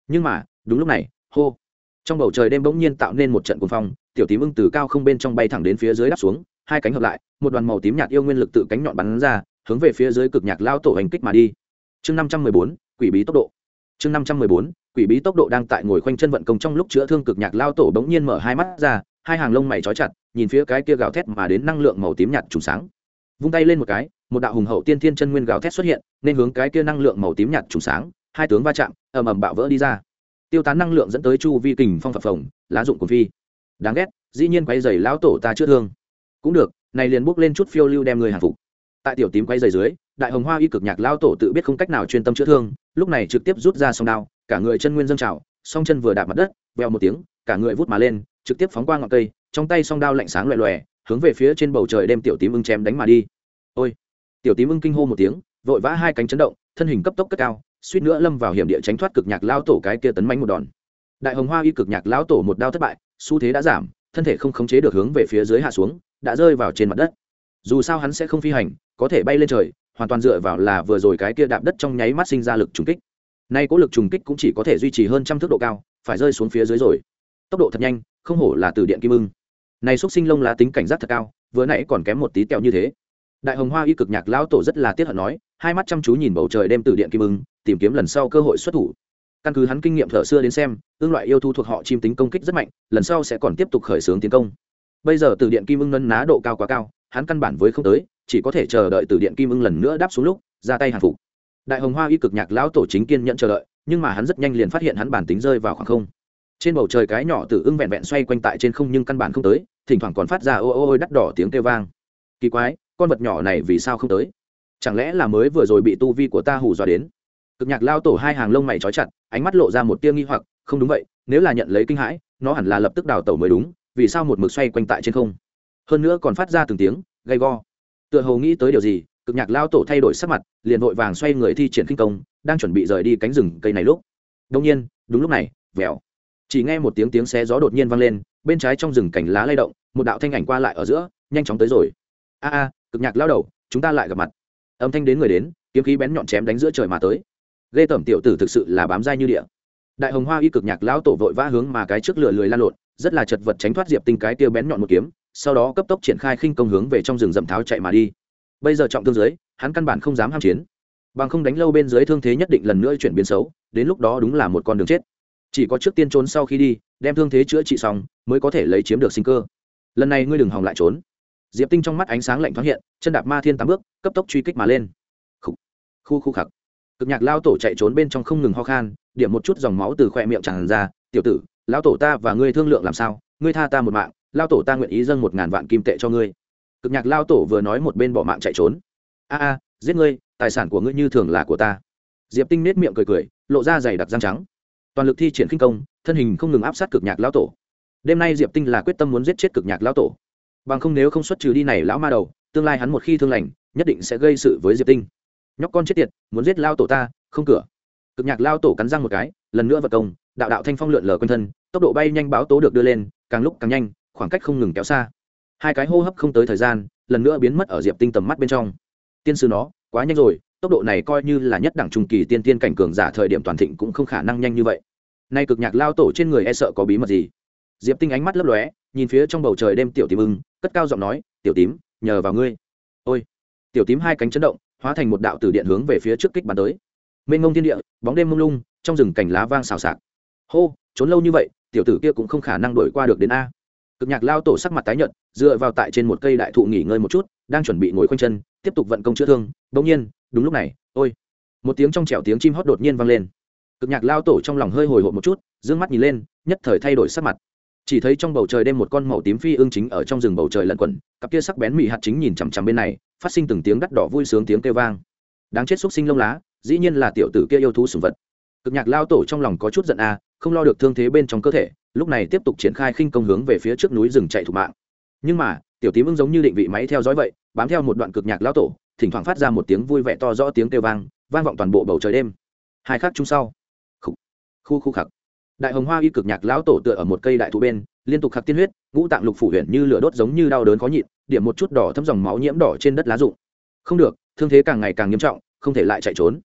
S1: Nhưng mà, đúng lúc này, hô. Trong bầu trời đêm bỗng nhiên tạo nên một trận cuồng phong, tiểu tím ưng từ cao không bên trong bay thẳng đến phía dưới đáp xuống, hai cánh hợp lại, một đoàn màu tím nhạt yêu nguyên lực tự cánh nhọn bắn ra, hướng về phía dưới cực nhạc lao tổ hành kích mà đi chương năm trăm mười bốn, quỷ bí tốc độ. Chương năm trăm mười bốn, quỷ bí tốc độ đang tại ngồi khoanh chân vận công trong lúc chữa thương cực nhạc lao tổ bỗng nhiên mở hai mắt ra, hai hàng lông mày trói chặt, nhìn phía cái kia gào thét mà đến năng lượng màu tím nhạt trùng sáng. Vung tay lên một cái, một đạo hùng hậu tiên thiên chân nguyên gào thét xuất hiện, nên hướng cái kia năng lượng màu tím nhạt trùng sáng, hai tướng va chạm, ầm ầm bạo vỡ đi ra. Tiêu tán năng lượng dẫn tới chu vi kình phong phập phồng, lá dụng của phi. Đáng ghét, dĩ nhiên quay dày lão tổ ta chữa thương. Cũng được, này liền bước lên chút phiêu lưu đem người hàng phục. Tại tiểu tím quay dày dưới đại hồng hoa y cực nhạc lao tổ tự biết không cách nào chuyên tâm chữa thương, lúc này trực tiếp rút ra song đao, cả người chân nguyên dâng trào, song chân vừa đạp mặt đất veo một tiếng, cả người vút mà lên, trực tiếp phóng qua ngọn cây, trong tay song đao lạnh sáng loẹ loẹ hướng về phía trên bầu trời đem tiểu tím ưng chém đánh mà đi. Ôi! Tiểu tím ưng kinh hô một tiếng, vội vã hai cánh chấn động, thân hình cấp tốc cất cao, suýt nữa lâm vào hiểm địa tránh thoát cực nhạc lao tổ cái kia tấn mánh một đòn. Đại hồng hoa y cực nhạc lão tổ một đao thất bại, xu thế đã giảm, thân thể không khống chế được hướng về phía dưới hạ xuống, đã rơi vào trên mặt đất. Dù sao hắn sẽ không phi hành, có thể bay lên trời hoàn toàn dựa vào là vừa rồi cái kia đạp đất trong nháy mắt sinh ra lực trùng kích. Nay có lực trùng kích cũng chỉ có thể duy trì hơn trăm thước độ cao, phải rơi xuống phía dưới rồi. Tốc độ thật nhanh, không hổ là từ điện kim ưng. Này xúc sinh lông lá tính cảnh giác thật cao, vừa nãy còn kém một tí tẹo như thế. Đại hồng hoa y cực nhạc lão tổ rất là tiếc hận nói, hai mắt chăm chú nhìn bầu trời đem từ điện kim ưng, tìm kiếm lần sau cơ hội xuất thủ. Căn cứ hắn kinh nghiệm thở xưa đến xem ương loại yêu thu thuộc họ chim tính công kích rất mạnh, lần sau sẽ còn tiếp tục khởi xướng tiến công. Bây giờ từ điện kim ưng nân ná độ cao quá cao, hắn căn bản với không tới chỉ có thể chờ đợi từ điện kim ưng lần nữa đáp xuống lúc, ra tay hàng phục. Đại hồng hoa y cực nhạc lão tổ chính kiên nhận chờ đợi, nhưng mà hắn rất nhanh liền phát hiện hắn bản tính rơi vào khoảng không. Trên bầu trời cái nhỏ từ ưng vẹn vẹn xoay quanh tại trên không nhưng căn bản không tới, thỉnh thoảng còn phát ra ô ô ô đắt đỏ tiếng kêu vang. Kỳ quái, con vật nhỏ này vì sao không tới? Chẳng lẽ là mới vừa rồi bị tu vi của ta hù dọa đến? Cực nhạc lao tổ hai hàng lông mày trói chặt, ánh mắt lộ ra một tia nghi hoặc, không đúng vậy, nếu là nhận lấy kinh hãi, nó hẳn là lập tức đào tẩu mới đúng, vì sao một mực xoay quanh tại trên không? Hơn nữa còn phát ra từng tiếng, gay go tựa hồ nghĩ tới điều gì, cực nhạc lao tổ thay đổi sắc mặt, liền vội vàng xoay người thi triển kinh công, đang chuẩn bị rời đi cánh rừng cây này lúc. Đông nhiên, đúng lúc này, vèo. Chỉ nghe một tiếng tiếng xé gió đột nhiên vang lên, bên trái trong rừng cảnh lá lay động, một đạo thanh ảnh qua lại ở giữa, nhanh chóng tới rồi. A a, cực nhạc lao đầu, chúng ta lại gặp mặt. Âm thanh đến người đến, kiếm khí bén nhọn chém đánh giữa trời mà tới. Ghê tẩm tiểu tử thực sự là bám dai như địa. Đại hồng hoa y cực nhạc lão tổ vội vã hướng mà cái trước lửa lười lan lộn, rất là chật vật tránh thoát diệp tinh cái tiêu bén nhọn một kiếm sau đó cấp tốc triển khai khinh công hướng về trong rừng rậm tháo chạy mà đi. Bây giờ trọng thương dưới, hắn căn bản không dám ham chiến. Bằng không đánh lâu bên dưới thương thế nhất định lần nữa chuyển biến xấu, đến lúc đó đúng là một con đường chết. Chỉ có trước tiên trốn sau khi đi, đem thương thế chữa trị xong, mới có thể lấy chiếm được sinh cơ. Lần này ngươi đừng hòng lại trốn. Diệp tinh trong mắt ánh sáng lạnh thoáng hiện, chân đạp ma thiên tám bước, cấp tốc truy kích mà lên. Khu khu khu khặc. Cực nhạc lao tổ chạy trốn bên trong không ngừng ho khan, điểm một chút dòng máu từ khoe miệng tràn ra, tiểu tử, lão tổ ta và ngươi thương lượng làm sao? Ngươi tha ta một mạng lao tổ ta nguyện ý dâng một ngàn vạn kim tệ cho ngươi. Cực nhạc lao tổ vừa nói một bên bỏ mạng chạy trốn. A a, giết ngươi, tài sản của ngươi như thường là của ta. Diệp tinh nết miệng cười cười, lộ ra dày đặc răng trắng. Toàn lực thi triển khinh công, thân hình không ngừng áp sát cực nhạc lão tổ. Đêm nay diệp tinh là quyết tâm muốn giết chết cực nhạc lão tổ. Bằng không nếu không xuất trừ đi này lão ma đầu, tương lai hắn một khi thương lành, nhất định sẽ gây sự với diệp tinh. Nhóc con chết tiệt, muốn giết lao tổ ta, không cửa. Cực nhạc lao tổ cắn răng một cái, lần nữa vật công, đạo đạo thanh phong lượn lờ quanh thân, tốc độ bay nhanh báo tố được đưa lên, càng lúc càng nhanh khoảng cách không ngừng kéo xa. Hai cái hô hấp không tới thời gian, lần nữa biến mất ở diệp tinh tầm mắt bên trong. Tiên sư nó, quá nhanh rồi, tốc độ này coi như là nhất đẳng trung kỳ tiên tiên cảnh cường giả thời điểm toàn thịnh cũng không khả năng nhanh như vậy. Nay cực nhạc lao tổ trên người e sợ có bí mật gì? Diệp tinh ánh mắt lấp lóe, nhìn phía trong bầu trời đêm tiểu tím ưng, cất cao giọng nói, tiểu tím, nhờ vào ngươi. Ôi. Tiểu tím hai cánh chấn động, hóa thành một đạo từ điện hướng về phía trước kích bắn tới. Mênh ngông thiên địa, bóng đêm mông lung, trong rừng cành lá vang xào xạc. Hô, trốn lâu như vậy, tiểu tử kia cũng không khả năng đổi qua được đến a cực nhạc lao tổ sắc mặt tái nhợt, dựa vào tại trên một cây đại thụ nghỉ ngơi một chút, đang chuẩn bị ngồi khoanh chân, tiếp tục vận công chữa thương. Bỗng nhiên, đúng lúc này, ôi! Một tiếng trong trẻo tiếng chim hót đột nhiên vang lên. Cực nhạc lao tổ trong lòng hơi hồi hộp một chút d ư ơ n g mắt nhìn lên, nhất thời thay đổi sắc mặt. Chỉ thấy trong bầu trời đêm một con màu tím phi ương chính ở trong rừng bầu trời lẩn quẩn, cặp kia sắc bén mị hạt chính nhìn chằm chằm bên này, phát sinh từng tiếng đắt đỏ vui sướng tiếng kêu vang. Đáng chết xúc sinh lông lá, dĩ nhiên là tiểu tử kia yêu thú sùng vật. Cực nhạc lao tổ trong lòng có chút giận a, không lo được thương thế bên trong cơ thể lúc này tiếp tục triển khai khinh công hướng về phía trước núi rừng chạy thủ mạng. Nhưng mà, tiểu tím ưng giống như định vị máy theo dõi vậy, bám theo một đoạn cực nhạc lao tổ, thỉnh thoảng phát ra một tiếng vui vẻ to rõ tiếng kêu vang vang vọng toàn bộ bầu trời đêm. Hai khắc chung sau khu khu khu khắc đại hồng hoa y cực nhạc lão tổ tựa ở một cây đại thụ bên, liên tục khắc tiên huyết, ngũ tạng lục phủ huyện như lửa đốt giống như đau đớn khó nhịn, điểm một chút đỏ thấm dòng máu nhiễm đỏ trên đất lá rụng. Không được, thương thế càng ngày càng nghiêm trọng, không thể lại chạy trốn.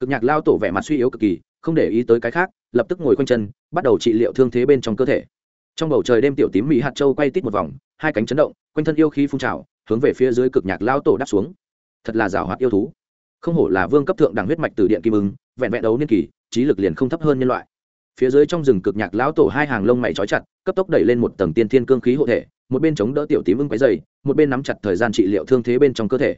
S1: Cực nhạc lao tổ vẻ mặt suy yếu cực kỳ không để ý tới cái khác, lập tức ngồi quanh chân, bắt đầu trị liệu thương thế bên trong cơ thể. Trong bầu trời đêm tiểu tím mỹ hạt châu quay tít một vòng, hai cánh chấn động, quanh thân yêu khí phun trào, hướng về phía dưới cực nhạc lao tổ đáp xuống. Thật là rào hoạt yêu thú. Không hổ là vương cấp thượng đẳng huyết mạch từ điện kim ưng, vẹn vẹn đấu niên kỳ, trí lực liền không thấp hơn nhân loại. Phía dưới trong rừng cực nhạc lão tổ hai hàng lông mày trói chặt, cấp tốc đẩy lên một tầng tiên thiên cương khí hộ thể, một bên chống đỡ tiểu tím ưng quái dày một bên nắm chặt thời gian trị liệu thương thế bên trong cơ thể.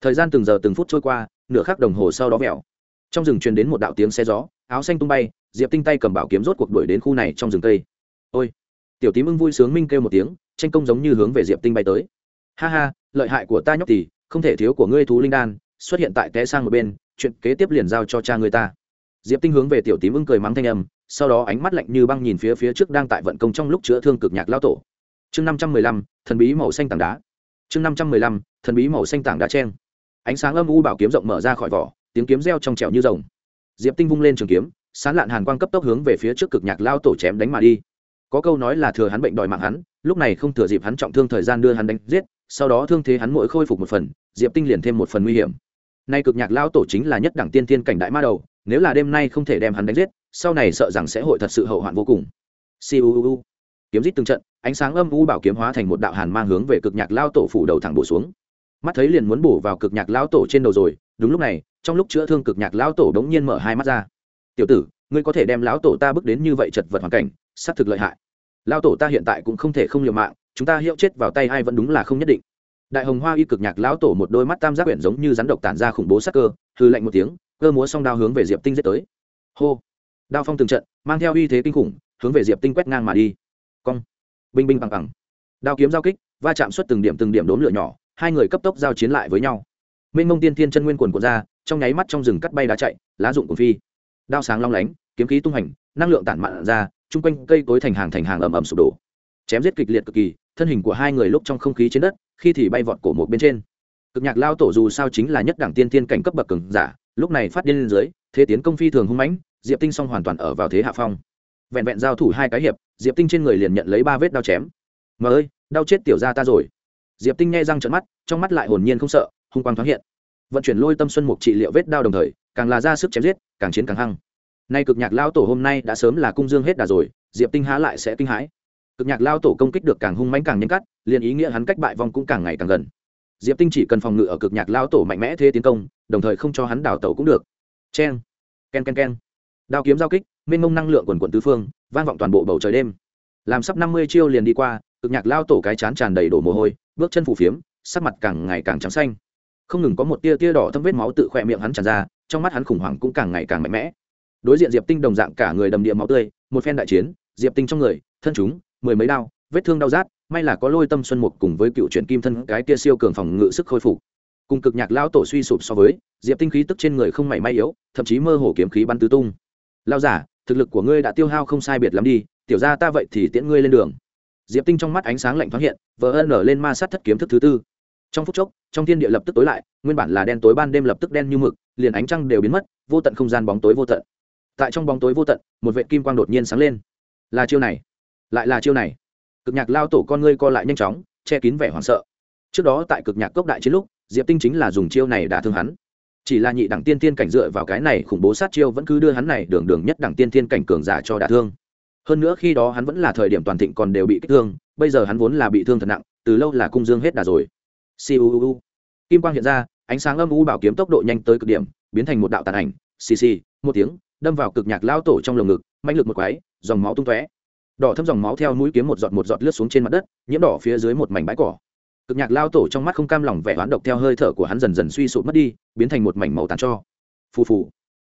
S1: Thời gian từng giờ từng phút trôi qua, nửa khắc đồng hồ sau đó vẹo. Trong rừng truyền đến một đạo tiếng xe gió áo xanh tung bay, diệp tinh tay cầm bảo kiếm rốt cuộc đuổi đến khu này trong rừng cây. Ôi! Tiểu tím ưng vui sướng minh kêu một tiếng, tranh công giống như hướng về diệp tinh bay tới. Ha ha, lợi hại của ta nhóc thì không thể thiếu của ngươi thú linh đan, xuất hiện tại té sang một bên, chuyện kế tiếp liền giao cho cha người ta. Diệp tinh hướng về tiểu tím ưng cười mắng thanh âm, sau đó ánh mắt lạnh như băng nhìn phía phía trước đang tại vận công trong lúc chữa thương cực nhạc lao tổ. Chương năm trăm mười lăm, thần bí màu xanh tảng đá. Chương năm trăm mười lăm, thần bí màu xanh tảng đá treng. Ánh sáng âm u bảo kiếm rộng mở ra khỏi vỏ, tiếng kiếm reo trong trẻo như rồng diệp tinh vung lên trường kiếm, sán lạn hàn quang cấp tốc hướng về phía trước cực nhạc lao tổ chém đánh mà đi. Có câu nói là thừa hắn bệnh đòi mạng hắn, lúc này không thừa dịp hắn trọng thương thời gian đưa hắn đánh giết, sau đó thương thế hắn mỗi khôi phục một phần, diệp tinh liền thêm một phần nguy hiểm. Nay cực nhạc lao tổ chính là nhất đẳng tiên tiên cảnh đại ma đầu, nếu là đêm nay không thể đem hắn đánh giết, sau này sợ rằng sẽ hội thật sự hậu hoạn vô cùng. Siêu kiếm giết từng trận, ánh sáng âm u bảo kiếm hóa thành một đạo hàn mang hướng về cực nhạc lao tổ phủ đầu thẳng bổ xuống. Mắt thấy liền muốn bổ vào cực nhạc lao tổ trên đầu rồi, đúng lúc này trong lúc chữa thương cực nhạc, lão tổ đống nhiên mở hai mắt ra. Tiểu tử, ngươi có thể đem lão tổ ta bước đến như vậy chật vật hoàn cảnh, xác thực lợi hại. Lão tổ ta hiện tại cũng không thể không liều mạng, chúng ta hiệu chết vào tay ai vẫn đúng là không nhất định. Đại hồng hoa y cực nhạc, lão tổ một đôi mắt tam giác quyển giống như rắn độc tản ra khủng bố sắc cơ hư lạnh một tiếng, cơ múa song đao hướng về diệp tinh giết tới. Hô! Đao phong từng trận, mang theo uy thế kinh khủng, hướng về diệp tinh quét ngang mà đi. Cong! Binh binh bằng bằng. Đao kiếm giao kích, va chạm xuất từng điểm từng điểm đốm lửa nhỏ, hai người cấp tốc giao chiến lại với nhau. Minh mông tiên thiên chân nguyên quần cuộn ra trong nháy mắt trong rừng cắt bay đá chạy, lá rụng cuồng phi. Đao sáng long lánh, kiếm khí tung hành, năng lượng tản mạn ra, chung quanh cây cối thành hàng thành hàng ầm ầm sụp đổ. Chém giết kịch liệt cực kỳ, thân hình của hai người lúc trong không khí trên đất, khi thì bay vọt cổ một bên trên. Cực nhạc lao tổ dù sao chính là nhất đẳng tiên tiên cảnh cấp bậc cường giả, lúc này phát điên lên dưới, thế tiến công phi thường hung mãnh, diệp tinh song hoàn toàn ở vào thế hạ phong. Vẹn vẹn giao thủ hai cái hiệp, diệp tinh trên người liền nhận lấy ba vết đao chém. Mà ơi, đau chết tiểu ra ta rồi. Diệp tinh nghe răng trận mắt, trong mắt lại hồn nhiên không sợ, hung quang thoáng hiện vận chuyển lôi tâm xuân mục trị liệu vết đao đồng thời, càng là ra sức chém giết, càng chiến càng hăng. Nay cực nhạc lao tổ hôm nay đã sớm là cung dương hết đà rồi, diệp tinh há lại sẽ kinh hãi. Cực nhạc lao tổ công kích được càng hung mãnh càng nhanh cắt, liền ý nghĩa hắn cách bại vong cũng càng ngày càng gần. Diệp tinh chỉ cần phòng ngự ở cực nhạc lao tổ mạnh mẽ thế tiến công, đồng thời không cho hắn đào tẩu cũng được. C h e n k e n k e n k e n đao kiếm giao kích, mênh mông năng lượng quần quận tứ phương, vang vọng toàn bộ bầu trời đêm. Làm sắp năm mươi chiêu liền đi qua, cực nhạc lao tổ cái chán tràn đầy đổ mồ hôi, bước chân phủ phiếm, sắc mặt càng ngày càng trắng xanh không ngừng có một tia tia đỏ thâm vết máu tự khỏe miệng hắn tràn ra, trong mắt hắn khủng hoảng cũng càng ngày càng mạnh mẽ. Đối diện diệp tinh đồng dạng cả người đầm địa máu tươi, một phen đại chiến, diệp tinh trong người, thân chúng, mười mấy đao, vết thương đau rát, may là có lôi tâm xuân mục cùng với cựu chuyển kim thân cái tia siêu cường phòng ngự sức khôi phục. Cùng cực nhạc lao tổ suy sụp so với, diệp tinh khí tức trên người không mảy may yếu, thậm chí mơ hồ kiếm khí bắn tứ tung. Lao giả, thực lực của ngươi đã tiêu hao không sai biệt lắm đi, tiểu ra ta vậy thì tiễn ngươi lên đường. Diệp tinh trong mắt ánh sáng lạnh thoáng hiện vỡ ân nở lên ma sát thất kiếm thức thứ tư trong phút chốc, trong thiên địa lập tức tối lại, nguyên bản là đen tối ban đêm lập tức đen như mực, liền ánh trăng đều biến mất, vô tận không gian bóng tối vô tận. Tại trong bóng tối vô tận, một vệ kim quang đột nhiên sáng lên. Là chiêu này, lại là chiêu này. Cực nhạc lao tổ con ngươi co lại nhanh chóng, che kín vẻ hoảng sợ. Trước đó tại cực nhạc cốc đại chiến lúc, diệp tinh chính là dùng chiêu này đã thương hắn. Chỉ là nhị đẳng tiên tiên cảnh dựa vào cái này khủng bố sát chiêu vẫn cứ đưa hắn này đường đường nhất đẳng tiên tiên cảnh cường giả cho đả thương. Hơn nữa khi đó hắn vẫn là thời điểm toàn thịnh còn đều bị kích thương, bây giờ hắn vốn là bị thương thật nặng, từ lâu là cung dương hết đà rồi siêu kim quang hiện ra, ánh sáng âm u bảo kiếm tốc độ nhanh tới cực điểm, biến thành một đạo tàn ảnh. Xì xì, một tiếng, đâm vào cực nhạc lao tổ trong lồng ngực mạnh lực một quái, dòng máu tung tóe. Đỏ thấm dòng máu theo mũi kiếm một giọt một giọt lướt xuống trên mặt đất, nhiễm đỏ phía dưới một mảnh bãi cỏ. Cực nhạc lao tổ trong mắt không cam lòng vẻ oán độc theo hơi thở của hắn dần dần suy sụp mất đi, biến thành một mảnh màu tàn cho. Phù phù.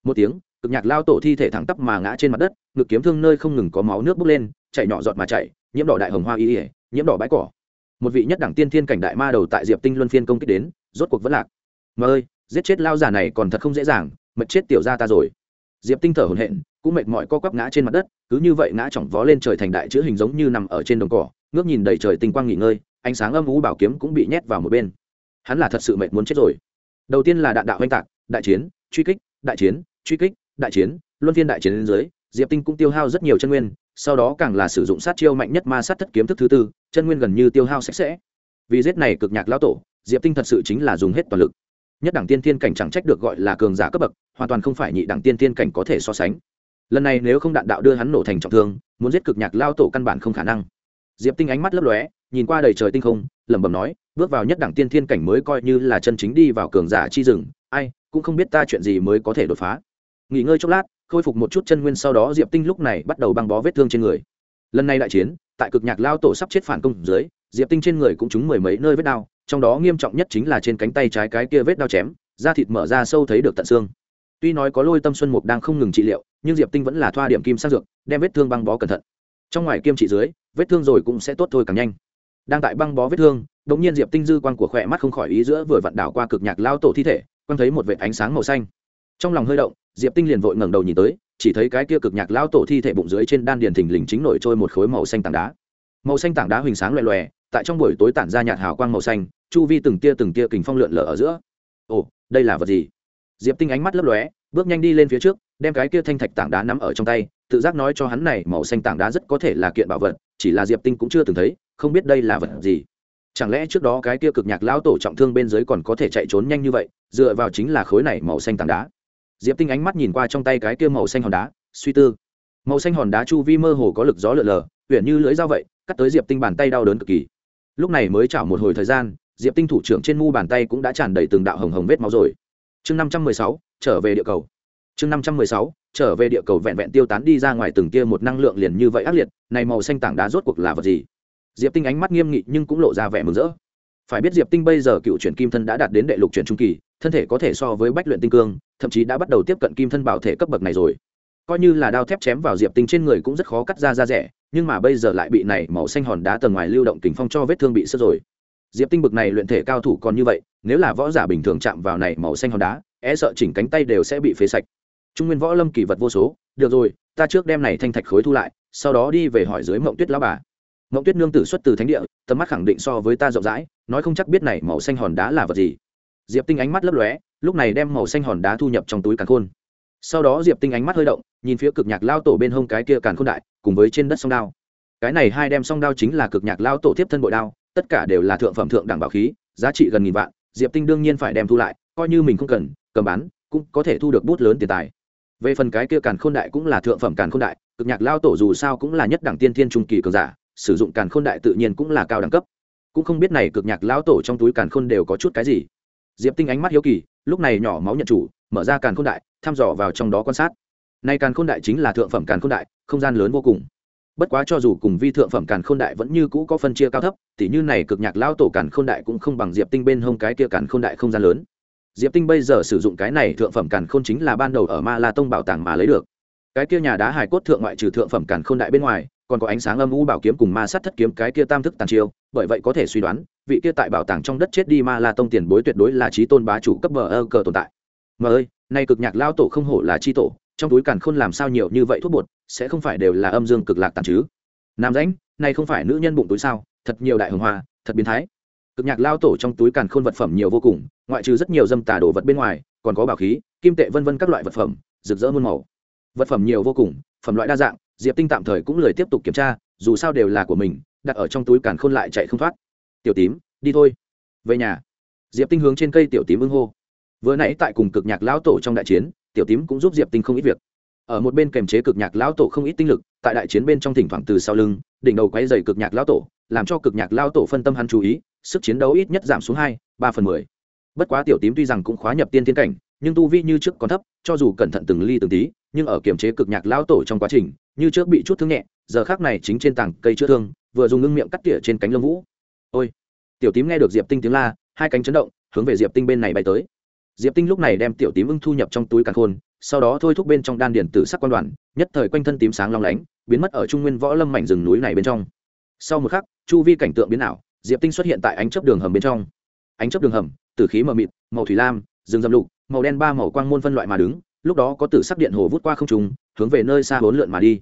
S1: Một tiếng, cực nhạc lao tổ thi thể thẳng tắp mà ngã trên mặt đất, ngực kiếm thương nơi không ngừng có máu nước bốc lên, chảy nhỏ giọt mà chạy nhiễm đỏ đại hồng hoa y ỉa nhiễm đỏ bãi cỏ một vị nhất đẳng tiên thiên cảnh đại ma đầu tại diệp tinh luân phiên công kích đến, rốt cuộc vẫn lạc. Mà ơi, giết chết lao giả này còn thật không dễ dàng, mệt chết tiểu ra ta rồi. Diệp tinh thở hổn hển, cũng mệt mỏi co quắp ngã trên mặt đất, cứ như vậy ngã chỏng vó lên trời thành đại chữ hình giống như nằm ở trên đồng cỏ, ngước nhìn đầy trời tinh quang nghỉ ngơi, ánh sáng âm u bảo kiếm cũng bị nhét vào một bên. Hắn là thật sự mệt muốn chết rồi. Đầu tiên là đạn đạo oanh tạc, đại chiến, truy kích, đại chiến, truy kích, đại chiến, luân phiên đại chiến lên dưới, diệp tinh cũng tiêu hao rất nhiều chân nguyên sau đó càng là sử dụng sát chiêu mạnh nhất ma sát thất kiếm thức thứ tư, chân nguyên gần như tiêu hao sạch sẽ. Vì giết này cực nhạc lao tổ, diệp tinh thật sự chính là dùng hết toàn lực. Nhất đẳng tiên thiên cảnh chẳng trách được gọi là cường giả cấp bậc, hoàn toàn không phải nhị đẳng tiên thiên cảnh có thể so sánh. Lần này nếu không đạn đạo đưa hắn nổ thành trọng thương, muốn giết cực nhạc lao tổ căn bản không khả năng. Diệp tinh ánh mắt lấp lóe, nhìn qua đầy trời tinh không, lẩm bẩm nói, bước vào nhất đẳng tiên thiên cảnh mới coi như là chân chính đi vào cường giả chi rừng, ai cũng không biết ta chuyện gì mới có thể đột phá. Nghỉ ngơi chốc lát khôi phục một chút chân nguyên sau đó diệp tinh lúc này bắt đầu băng bó vết thương trên người. Lần này đại chiến, tại cực nhạc lao tổ sắp chết phản công dưới, diệp tinh trên người cũng trúng mười mấy nơi vết đao trong đó nghiêm trọng nhất chính là trên cánh tay trái cái kia vết đao chém, da thịt mở ra sâu thấy được tận xương. Tuy nói có lôi tâm xuân mục đang không ngừng trị liệu, nhưng diệp tinh vẫn là thoa điểm kim sang dược, đem vết thương băng bó cẩn thận. Trong ngoài kiêm trị dưới, vết thương rồi cũng sẽ tốt thôi càng nhanh. Đang tại băng bó vết thương đ ỗ n g nhiên diệp tinh dư quan của khỏe mắt không khỏi ý giữa vừa vặn đảo qua cực nhạc lao tổ thi thể, quăng thấy một vệt ánh sáng màu xanh. Trong lòng hơi động diệp tinh liền vội ngẩng đầu nhìn tới, chỉ thấy cái kia cực nhạc lao tổ thi thể bụng dưới trên đan điền thình lình chính nổi trôi một khối màu xanh tảng đá. Màu xanh tảng đá huỳnh sáng loè loè, tại trong buổi tối tản ra nhạt hào quang màu xanh, chu vi từng tia từng tia kình phong lượn lở ở giữa. Ồ, đây là vật gì? Diệp tinh ánh mắt lấp lóe, bước nhanh đi lên phía trước, đem cái kia thanh thạch tảng đá nắm ở trong tay, tự giác nói cho hắn này, màu xanh tảng đá rất có thể là kiện bảo vật, chỉ là diệp tinh cũng chưa từng thấy, không biết đây là vật gì. Chẳng lẽ trước đó cái kia cực nhạc lão tổ trọng thương bên dưới còn có thể chạy trốn nhanh như vậy, dựa vào chính là khối này màu xanh tảng đá? Diệp tinh ánh mắt nhìn qua trong tay cái kia màu xanh hòn đá, suy tư. Màu xanh hòn đá chu vi mơ hồ có lực gió lượn lờ uyển như lưỡi dao vậy, cắt tới diệp tinh bàn tay đau đớn cực kỳ. Lúc này mới chảo một hồi thời gian, diệp tinh thủ trưởng trên mu bàn tay cũng đã tràn đầy từng đạo hồng hồng vết máu rồi. Chương năm trăm mười sáu, trở về địa cầu. Chương năm trăm mười sáu, trở về địa cầu vẹn vẹn tiêu tán đi ra ngoài từng kia một năng lượng liền như vậy ác liệt, này màu xanh tảng đá rốt cuộc là vật gì? Diệp tinh ánh mắt nghiêm nghị nhưng cũng lộ ra vẻ mừng rỡ. Phải biết diệp tinh bây giờ cựu chuyển kim thân đã đạt đến đệ lục chuyển trung kỳ thân thể có thể so với bách luyện tinh cương, thậm chí đã bắt đầu tiếp cận kim thân bảo thể cấp bậc này rồi. Coi như là đao thép chém vào diệp tinh trên người cũng rất khó cắt ra ra rẻ, nhưng mà bây giờ lại bị này màu xanh hòn đá tầng ngoài lưu động kình phong cho vết thương bị sứt rồi. Diệp tinh bực này luyện thể cao thủ còn như vậy, nếu là võ giả bình thường chạm vào này màu xanh hòn đá e sợ chỉnh cánh tay đều sẽ bị phế sạch. Trung nguyên võ lâm kỳ vật vô số, được rồi, ta trước đem này thanh thạch khối thu lại, sau đó đi về hỏi dưới mộng tuyết lão bà. Mộng tuyết nương tử xuất từ thánh địa, tầm mắt khẳng định so với ta rộng rãi, nói không chắc biết này màu xanh hòn đá là vật gì diệp tinh ánh mắt lấp lóe, lúc này đem màu xanh hòn đá thu nhập trong túi càn khôn. Sau đó diệp tinh ánh mắt hơi động, nhìn phía cực nhạc lao tổ bên hông cái kia càn khôn đại, cùng với trên đất song đao. Cái này hai đem song đao chính là cực nhạc lao tổ tiếp thân bội đao, tất cả đều là thượng phẩm thượng đẳng bảo khí, giá trị gần nghìn vạn, diệp tinh đương nhiên phải đem thu lại, coi như mình không cần, cầm bán, cũng có thể thu được bút lớn tiền tài. Về phần cái kia càn khôn đại cũng là thượng phẩm càn khôn đại, cực nhạc lao tổ dù sao cũng là nhất đẳng tiên thiên trung kỳ cường giả, sử dụng càn khôn đại tự nhiên cũng là cao đẳng cấp. Cũng không biết này cực nhạc lao tổ trong túi càn khôn đều có chút cái gì diệp tinh ánh mắt hiếu kỳ, lúc này nhỏ máu nhận chủ, mở ra càn khôn đại, thăm dò vào trong đó quan sát. Nay càn khôn đại chính là thượng phẩm càn khôn đại, không gian lớn vô cùng. Bất quá cho dù cùng vi thượng phẩm càn khôn đại vẫn như cũ có phân chia cao thấp, tỉ như này cực nhạc lao tổ càn khôn đại cũng không bằng diệp tinh bên hông cái kia càn khôn đại không gian lớn. Diệp tinh bây giờ sử dụng cái này thượng phẩm càn khôn chính là ban đầu ở ma la tông bảo tàng mà lấy được. Cái kia nhà đá hải cốt thượng ngoại trừ thượng phẩm càn khôn đại bên ngoài còn có ánh sáng âm u bảo kiếm cùng ma sát thất kiếm cái kia tam thức tàn chiêu, bởi vậy có thể suy đoán, vị kia tại bảo tàng trong đất chết đi ma la tông tiền bối tuyệt đối là trí tôn bá chủ cấp bờ ơ cờ tồn tại. Mà ơi, nay cực nhạc lao tổ không hổ là chi tổ, trong túi càn khôn làm sao nhiều như vậy thuốc bột, sẽ không phải đều là âm dương cực lạc tàn chứ? Nam rãnh, nay không phải nữ nhân bụng túi sao? Thật nhiều đại hồng hoa, thật biến thái. Cực nhạc lao tổ trong túi càn khôn vật phẩm nhiều vô cùng, ngoại trừ rất nhiều dâm tà đồ vật bên ngoài, còn có bảo khí, kim tệ vân vân các loại vật phẩm, rực rỡ muôn màu. Vật phẩm nhiều vô cùng, phẩm loại đa dạng diệp tinh tạm thời cũng lười tiếp tục kiểm tra, dù sao đều là của mình, đặt ở trong túi càn khôn lại chạy không thoát. Tiểu tím, đi thôi. Về nhà. Diệp tinh hướng trên cây tiểu tím ưng hô. Vừa nãy tại cùng cực nhạc lão tổ trong đại chiến, tiểu tím cũng giúp diệp tinh không ít việc. Ở một bên kềm chế cực nhạc lão tổ không ít tinh lực, tại đại chiến bên trong thỉnh thoảng từ sau lưng, đỉnh đầu quay dày cực nhạc lão tổ, làm cho cực nhạc lão tổ phân tâm hắn chú ý, sức chiến đấu ít nhất giảm xuống hai, ba phần mười. Bất quá tiểu tím tuy rằng cũng khóa nhập tiên thiên cảnh, nhưng tu vi như trước còn thấp, cho dù cẩn thận từng ly từng tí, nhưng ở kiềm chế cực nhạc lão tổ trong quá trình như trước bị chút thương nhẹ, giờ khác này chính trên tảng cây chữa thương, vừa dùng ngưng miệng cắt tỉa trên cánh lông vũ. Ôi! Tiểu tím nghe được diệp tinh tiếng la, hai cánh chấn động, hướng về diệp tinh bên này bay tới. Diệp tinh lúc này đem tiểu tím ưng thu nhập trong túi càn khôn, sau đó thôi thúc bên trong đan điển tử sắc quan đoàn, nhất thời quanh thân tím sáng long lánh, biến mất ở trung nguyên võ lâm mảnh rừng núi này bên trong. Sau một khắc, chu vi cảnh tượng biến ảo, diệp tinh xuất hiện tại ánh chấp đường hầm bên trong. Ánh chấp đường hầm, tử khí mờ mịt, màu thủy lam, rừng dầm lục, màu đen ba màu quang môn phân loại mà đứng, lúc đó có tử sắc điện hồ vút qua không trùng hướng về nơi xa bốn lượn mà đi.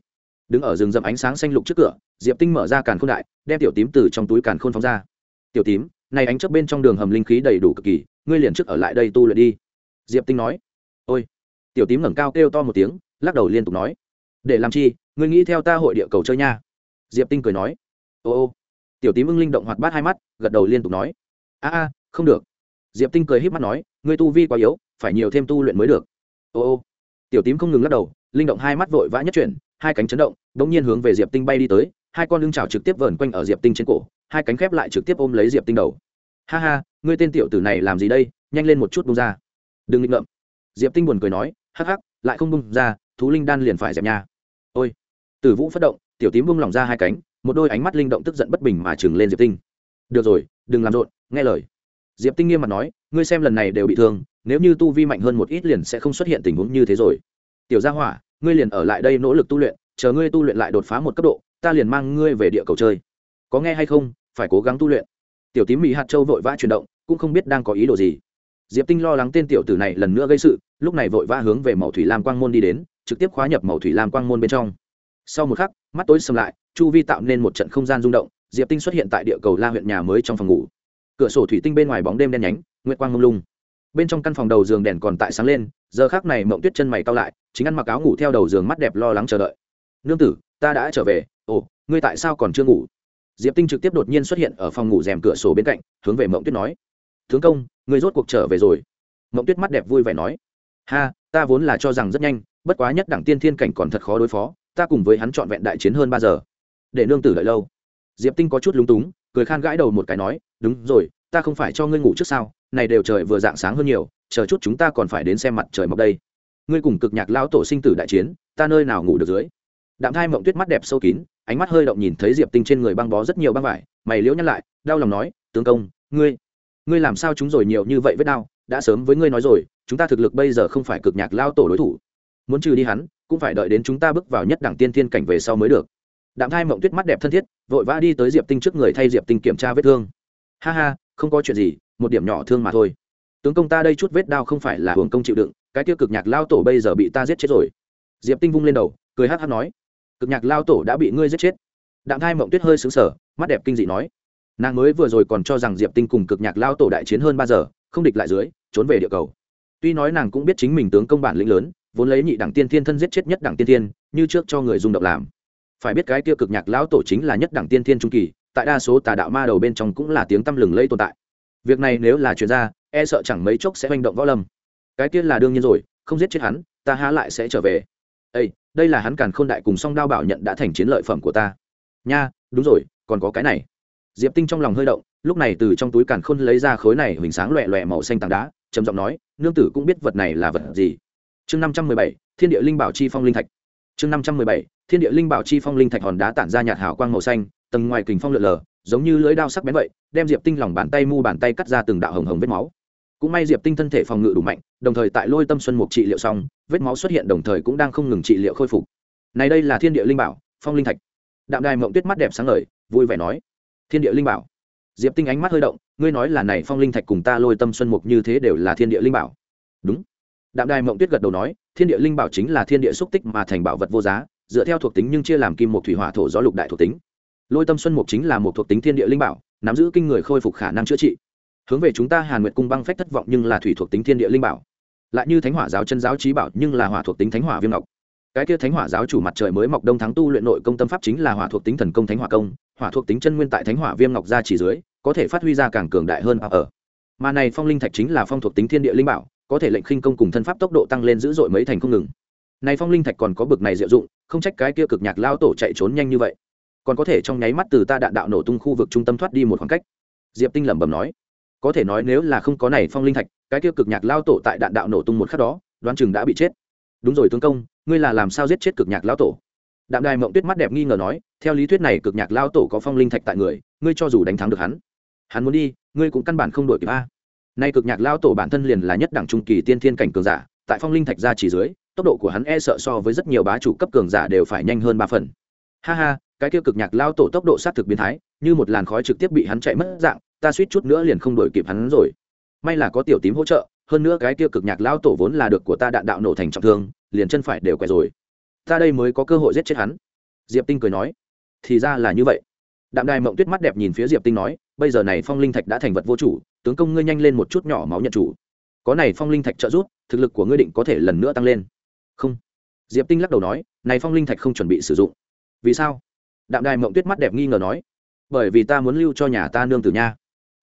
S1: Đứng ở rừng rậm ánh sáng xanh lục trước cửa, diệp tinh mở ra càn khôn đại, đem tiểu tím từ trong túi càn khôn phóng ra. Tiểu tím, này ánh chấp bên trong đường hầm linh khí đầy đủ cực kỳ, ngươi liền trước ở lại đây tu luyện đi. Diệp tinh nói. Ôi. Tiểu tím ngẩng cao kêu to một tiếng, lắc đầu liên tục nói. Để làm chi, ngươi nghĩ theo ta hội địa cầu chơi nha. Diệp tinh cười nói. Ô ô. Tiểu tím ưng linh động hoạt bát hai mắt, gật đầu liên tục nói. A a, không được. Diệp tinh cười h í p mắt nói, ngươi tu vi quá yếu, phải nhiều thêm tu luyện mới được. Ô ô. Tiểu tím không ngừng lắc đầu linh động hai mắt vội vã nhất chuyển, hai cánh chấn động đ ỗ n g nhiên hướng về diệp tinh bay đi tới, hai con lưng trào trực tiếp vờn quanh ở diệp tinh trên cổ, hai cánh khép lại trực tiếp ôm lấy diệp tinh đầu. Ha ha, ngươi tên tiểu tử này làm gì đây? Nhanh lên một chút bông ra. Đừng nghịch ngợm. Diệp tinh buồn cười nói, hắc hắc, lại không bông ra, thú linh đan liền phải dẹp nhà. ôi. Tử vũ phát động, tiểu tím bung lỏng ra hai cánh, một đôi ánh mắt linh động tức giận bất bình mà chừng lên diệp tinh. Được rồi, đừng làm rộn, nghe lời. Diệp tinh nghiêm mặt nói, ngươi xem lần này đều bị thương, nếu như tu vi mạnh hơn một ít liền sẽ không xuất hiện tình huống như thế rồi tiểu gia hỏa, ngươi liền ở lại đây nỗ lực tu luyện, chờ ngươi tu luyện lại đột phá một cấp độ, ta liền mang ngươi về địa cầu chơi. Có nghe hay không? Phải cố gắng tu luyện. Tiểu tím mỹ hạt châu vội vã chuyển động, cũng không biết đang có ý đồ gì. Diệp tinh lo lắng tên tiểu tử này lần nữa gây sự, lúc này vội vã hướng về màu thủy lam quang môn đi đến, trực tiếp khóa nhập màu thủy lam quang môn bên trong. Sau một khắc, mắt tối sầm lại, chu vi tạo nên một trận không gian rung động, diệp tinh xuất hiện tại địa cầu la huyện nhà mới trong phòng ngủ. Cửa sổ thủy tinh bên ngoài bóng đêm đen nhánh, nguyệt quang mông lung. Bên trong căn phòng đầu giường đèn còn tại sáng lên giờ khác này mộng tuyết chân mày cao lại, chính ăn mặc áo ngủ theo đầu giường mắt đẹp lo lắng chờ đợi. Nương tử, ta đã trở về. Ồ, ngươi tại sao còn chưa ngủ? Diệp tinh trực tiếp đột nhiên xuất hiện ở phòng ngủ rèm cửa sổ bên cạnh, hướng về mộng tuyết nói. Tướng công, ngươi rốt cuộc trở về rồi. Mộng tuyết mắt đẹp vui vẻ nói. Ha, ta vốn là cho rằng rất nhanh, bất quá nhất đẳng tiên thiên cảnh còn thật khó đối phó, ta cùng với hắn trọn vẹn đại chiến hơn ba giờ. Để nương tử đợi lâu. Diệp tinh có chút lúng túng, cười khan gãi đầu một cái nói. Đúng rồi, ta không phải cho ngươi ngủ trước sao, này đều trời vừa dạng sáng hơn nhiều chờ chút chúng ta còn phải đến xem mặt trời mọc đây. Ngươi cùng cực nhạc lão tổ sinh tử đại chiến, ta nơi nào ngủ được dưới? Đạm thai mộng tuyết mắt đẹp sâu kín, ánh mắt hơi động nhìn thấy diệp tinh trên người băng bó rất nhiều băng vải, mày liễu nhắc lại, đau lòng nói, tướng công, ngươi ngươi làm sao chúng rồi nhiều như vậy với đau? Đã sớm với ngươi nói rồi, chúng ta thực lực bây giờ không phải cực nhạc lao tổ đối thủ. Muốn trừ đi hắn, cũng phải đợi đến chúng ta bước vào nhất đẳng tiên thiên cảnh về sau mới được. Đạm thai mộng tuyết mắt đẹp thân thiết, vội vã đi tới diệp tinh trước người thay diệp tinh kiểm tra vết thương. Ha ha, không có chuyện gì, một điểm nhỏ thương mà thôi tướng công ta đây chút vết đao không phải là hưởng công chịu đựng, cái tiêu cực nhạc lao tổ bây giờ bị ta giết chết rồi. Diệp tinh vung lên đầu, cười hát hát nói, cực nhạc lao tổ đã bị ngươi giết chết. Đạm thai mộng tuyết hơi xứng sở mắt đẹp kinh dị nói, nàng mới vừa rồi còn cho rằng diệp tinh cùng cực nhạc lao tổ đại chiến hơn ba giờ, không địch lại dưới, trốn về địa cầu. Tuy nói nàng cũng biết chính mình tướng công bản lĩnh lớn, vốn lấy nhị đẳng tiên thiên thân giết chết nhất đẳng tiên thiên, như trước cho người dùng độc làm. Phải biết cái tiêu cực nhạc lão tổ chính là nhất đẳng tiên thiên trung kỳ, tại đa số tà đạo ma đầu bên trong cũng là tiếng tăm lừng lây tồn tại. Việc này nếu là chuyên gia e sợ chẳng mấy chốc sẽ manh động võ lâm. Cái tiên là đương nhiên rồi, không giết chết hắn, ta há lại sẽ trở về. Ây đây là hắn càn khôn đại cùng song đao bảo nhận đã thành chiến lợi phẩm của ta. Nha, đúng rồi, còn có cái này. Diệp tinh trong lòng hơi động, lúc này từ trong túi càn khôn lấy ra khối này huỳnh sáng loẹ loẹ màu xanh tảng đá, trầm giọng nói, nương tử cũng biết vật này là vật gì? Chương năm trăm mười bảy, thiên địa linh bảo chi phong linh thạch. Chương năm trăm mười bảy, thiên địa linh bảo chi phong linh thạch hòn đá tản ra nhạt hào quang màu xanh, tầng ngoài kình phong lượn lờ, giống như lưỡi đao sắc bén vậy, đem diệp tinh lòng bàn tay mu bàn tay cắt ra từng đạo hồng hồng vết máu cũng may diệp tinh thân thể phòng ngự đủ mạnh, đồng thời tại lôi tâm xuân mục trị liệu xong, vết máu xuất hiện đồng thời cũng đang không ngừng trị liệu khôi phục. Này đây là thiên địa linh bảo, phong linh thạch. Đạm đài mộng tuyết mắt đẹp sáng ngời, vui vẻ nói. Thiên địa linh bảo. Diệp tinh ánh mắt hơi động, ngươi nói là này phong linh thạch cùng ta lôi tâm xuân mục như thế đều là thiên địa linh bảo. Đúng. Đạm đài mộng tuyết gật đầu nói, thiên địa linh bảo chính là thiên địa xúc tích mà thành bảo vật vô giá, dựa theo thuộc tính nhưng chia làm kim một thủy hỏa thổ gió lục đại thuộc tính. Lôi tâm xuân mục chính là một thuộc tính thiên địa linh bảo, nắm giữ kinh người khôi phục khả năng chữa trị hướng về chúng ta hàn nguyệt cung băng phách thất vọng nhưng là thủy thuộc tính thiên địa linh bảo. Lại như thánh hỏa giáo chân giáo trí bảo nhưng là hỏa thuộc tính thánh hỏa viêm ngọc. Cái kia thánh hỏa giáo chủ mặt trời mới mọc đông thắng tu luyện nội công tâm pháp chính là hỏa thuộc tính thần công thánh hỏa công, hỏa thuộc tính chân nguyên tại thánh hỏa viêm ngọc ra chỉ dưới, có thể phát huy ra càng cường đại hơn ở. Mà này phong linh thạch chính là phong thuộc tính thiên địa linh bảo, có thể lệnh khinh công cùng thân pháp tốc độ tăng lên dữ dội mấy thành không ngừng. Này phong linh thạch còn có bực này diệu dụng, không trách cái kia cực nhạc lao tổ chạy trốn nhanh như vậy. Còn có thể trong nháy mắt từ ta đạn đạo nổ tung khu vực trung tâm thoát đi một khoảng cách. Diệp tinh lẩm bẩm nói có thể nói nếu là không có này phong linh thạch, cái kia cực nhạc lao tổ tại đạn đạo nổ tung một khắc đó, đoán chừng đã bị chết. Đúng rồi tướng công, ngươi là làm sao giết chết cực nhạc lao tổ? Đạm đài mộng tuyết mắt đẹp nghi ngờ nói, theo lý thuyết này cực nhạc lao tổ có phong linh thạch tại người, ngươi cho dù đánh thắng được hắn hắn muốn đi, ngươi cũng căn bản không đổi kịp a. Nay cực nhạc lao tổ bản thân liền là nhất đẳng trung kỳ tiên thiên cảnh cường giả, tại phong linh thạch ra chỉ dưới, tốc độ của hắn e sợ so với rất nhiều bá chủ cấp cường giả đều phải nhanh hơn ba phần. Ha ha, cái kia cực nhạc lao tổ tốc độ sát thực biến thái, như một làn khói trực tiếp bị hắn chạy mất dạng ta suýt chút nữa liền không đổi kịp hắn rồi. May là có tiểu tím hỗ trợ, hơn nữa cái kia cực nhạc lao tổ vốn là được của ta đạn đạo nổ thành trọng thương, liền chân phải đều quẹt rồi. Ta đây mới có cơ hội giết chết hắn. Diệp tinh cười nói. Thì ra là như vậy. Đạm đài mộng tuyết mắt đẹp nhìn phía diệp tinh nói, bây giờ này phong linh thạch đã thành vật vô chủ, tướng công ngươi nhanh lên một chút nhỏ máu nhận chủ. Có này phong linh thạch trợ giúp, thực lực của ngươi định có thể lần nữa tăng lên. Không. Diệp tinh lắc đầu nói, này phong linh thạch không chuẩn bị sử dụng. Vì sao? Đạm đài mộng tuyết mắt đẹp nghi ngờ nói, bởi vì ta muốn lưu cho nhà ta nương tử nha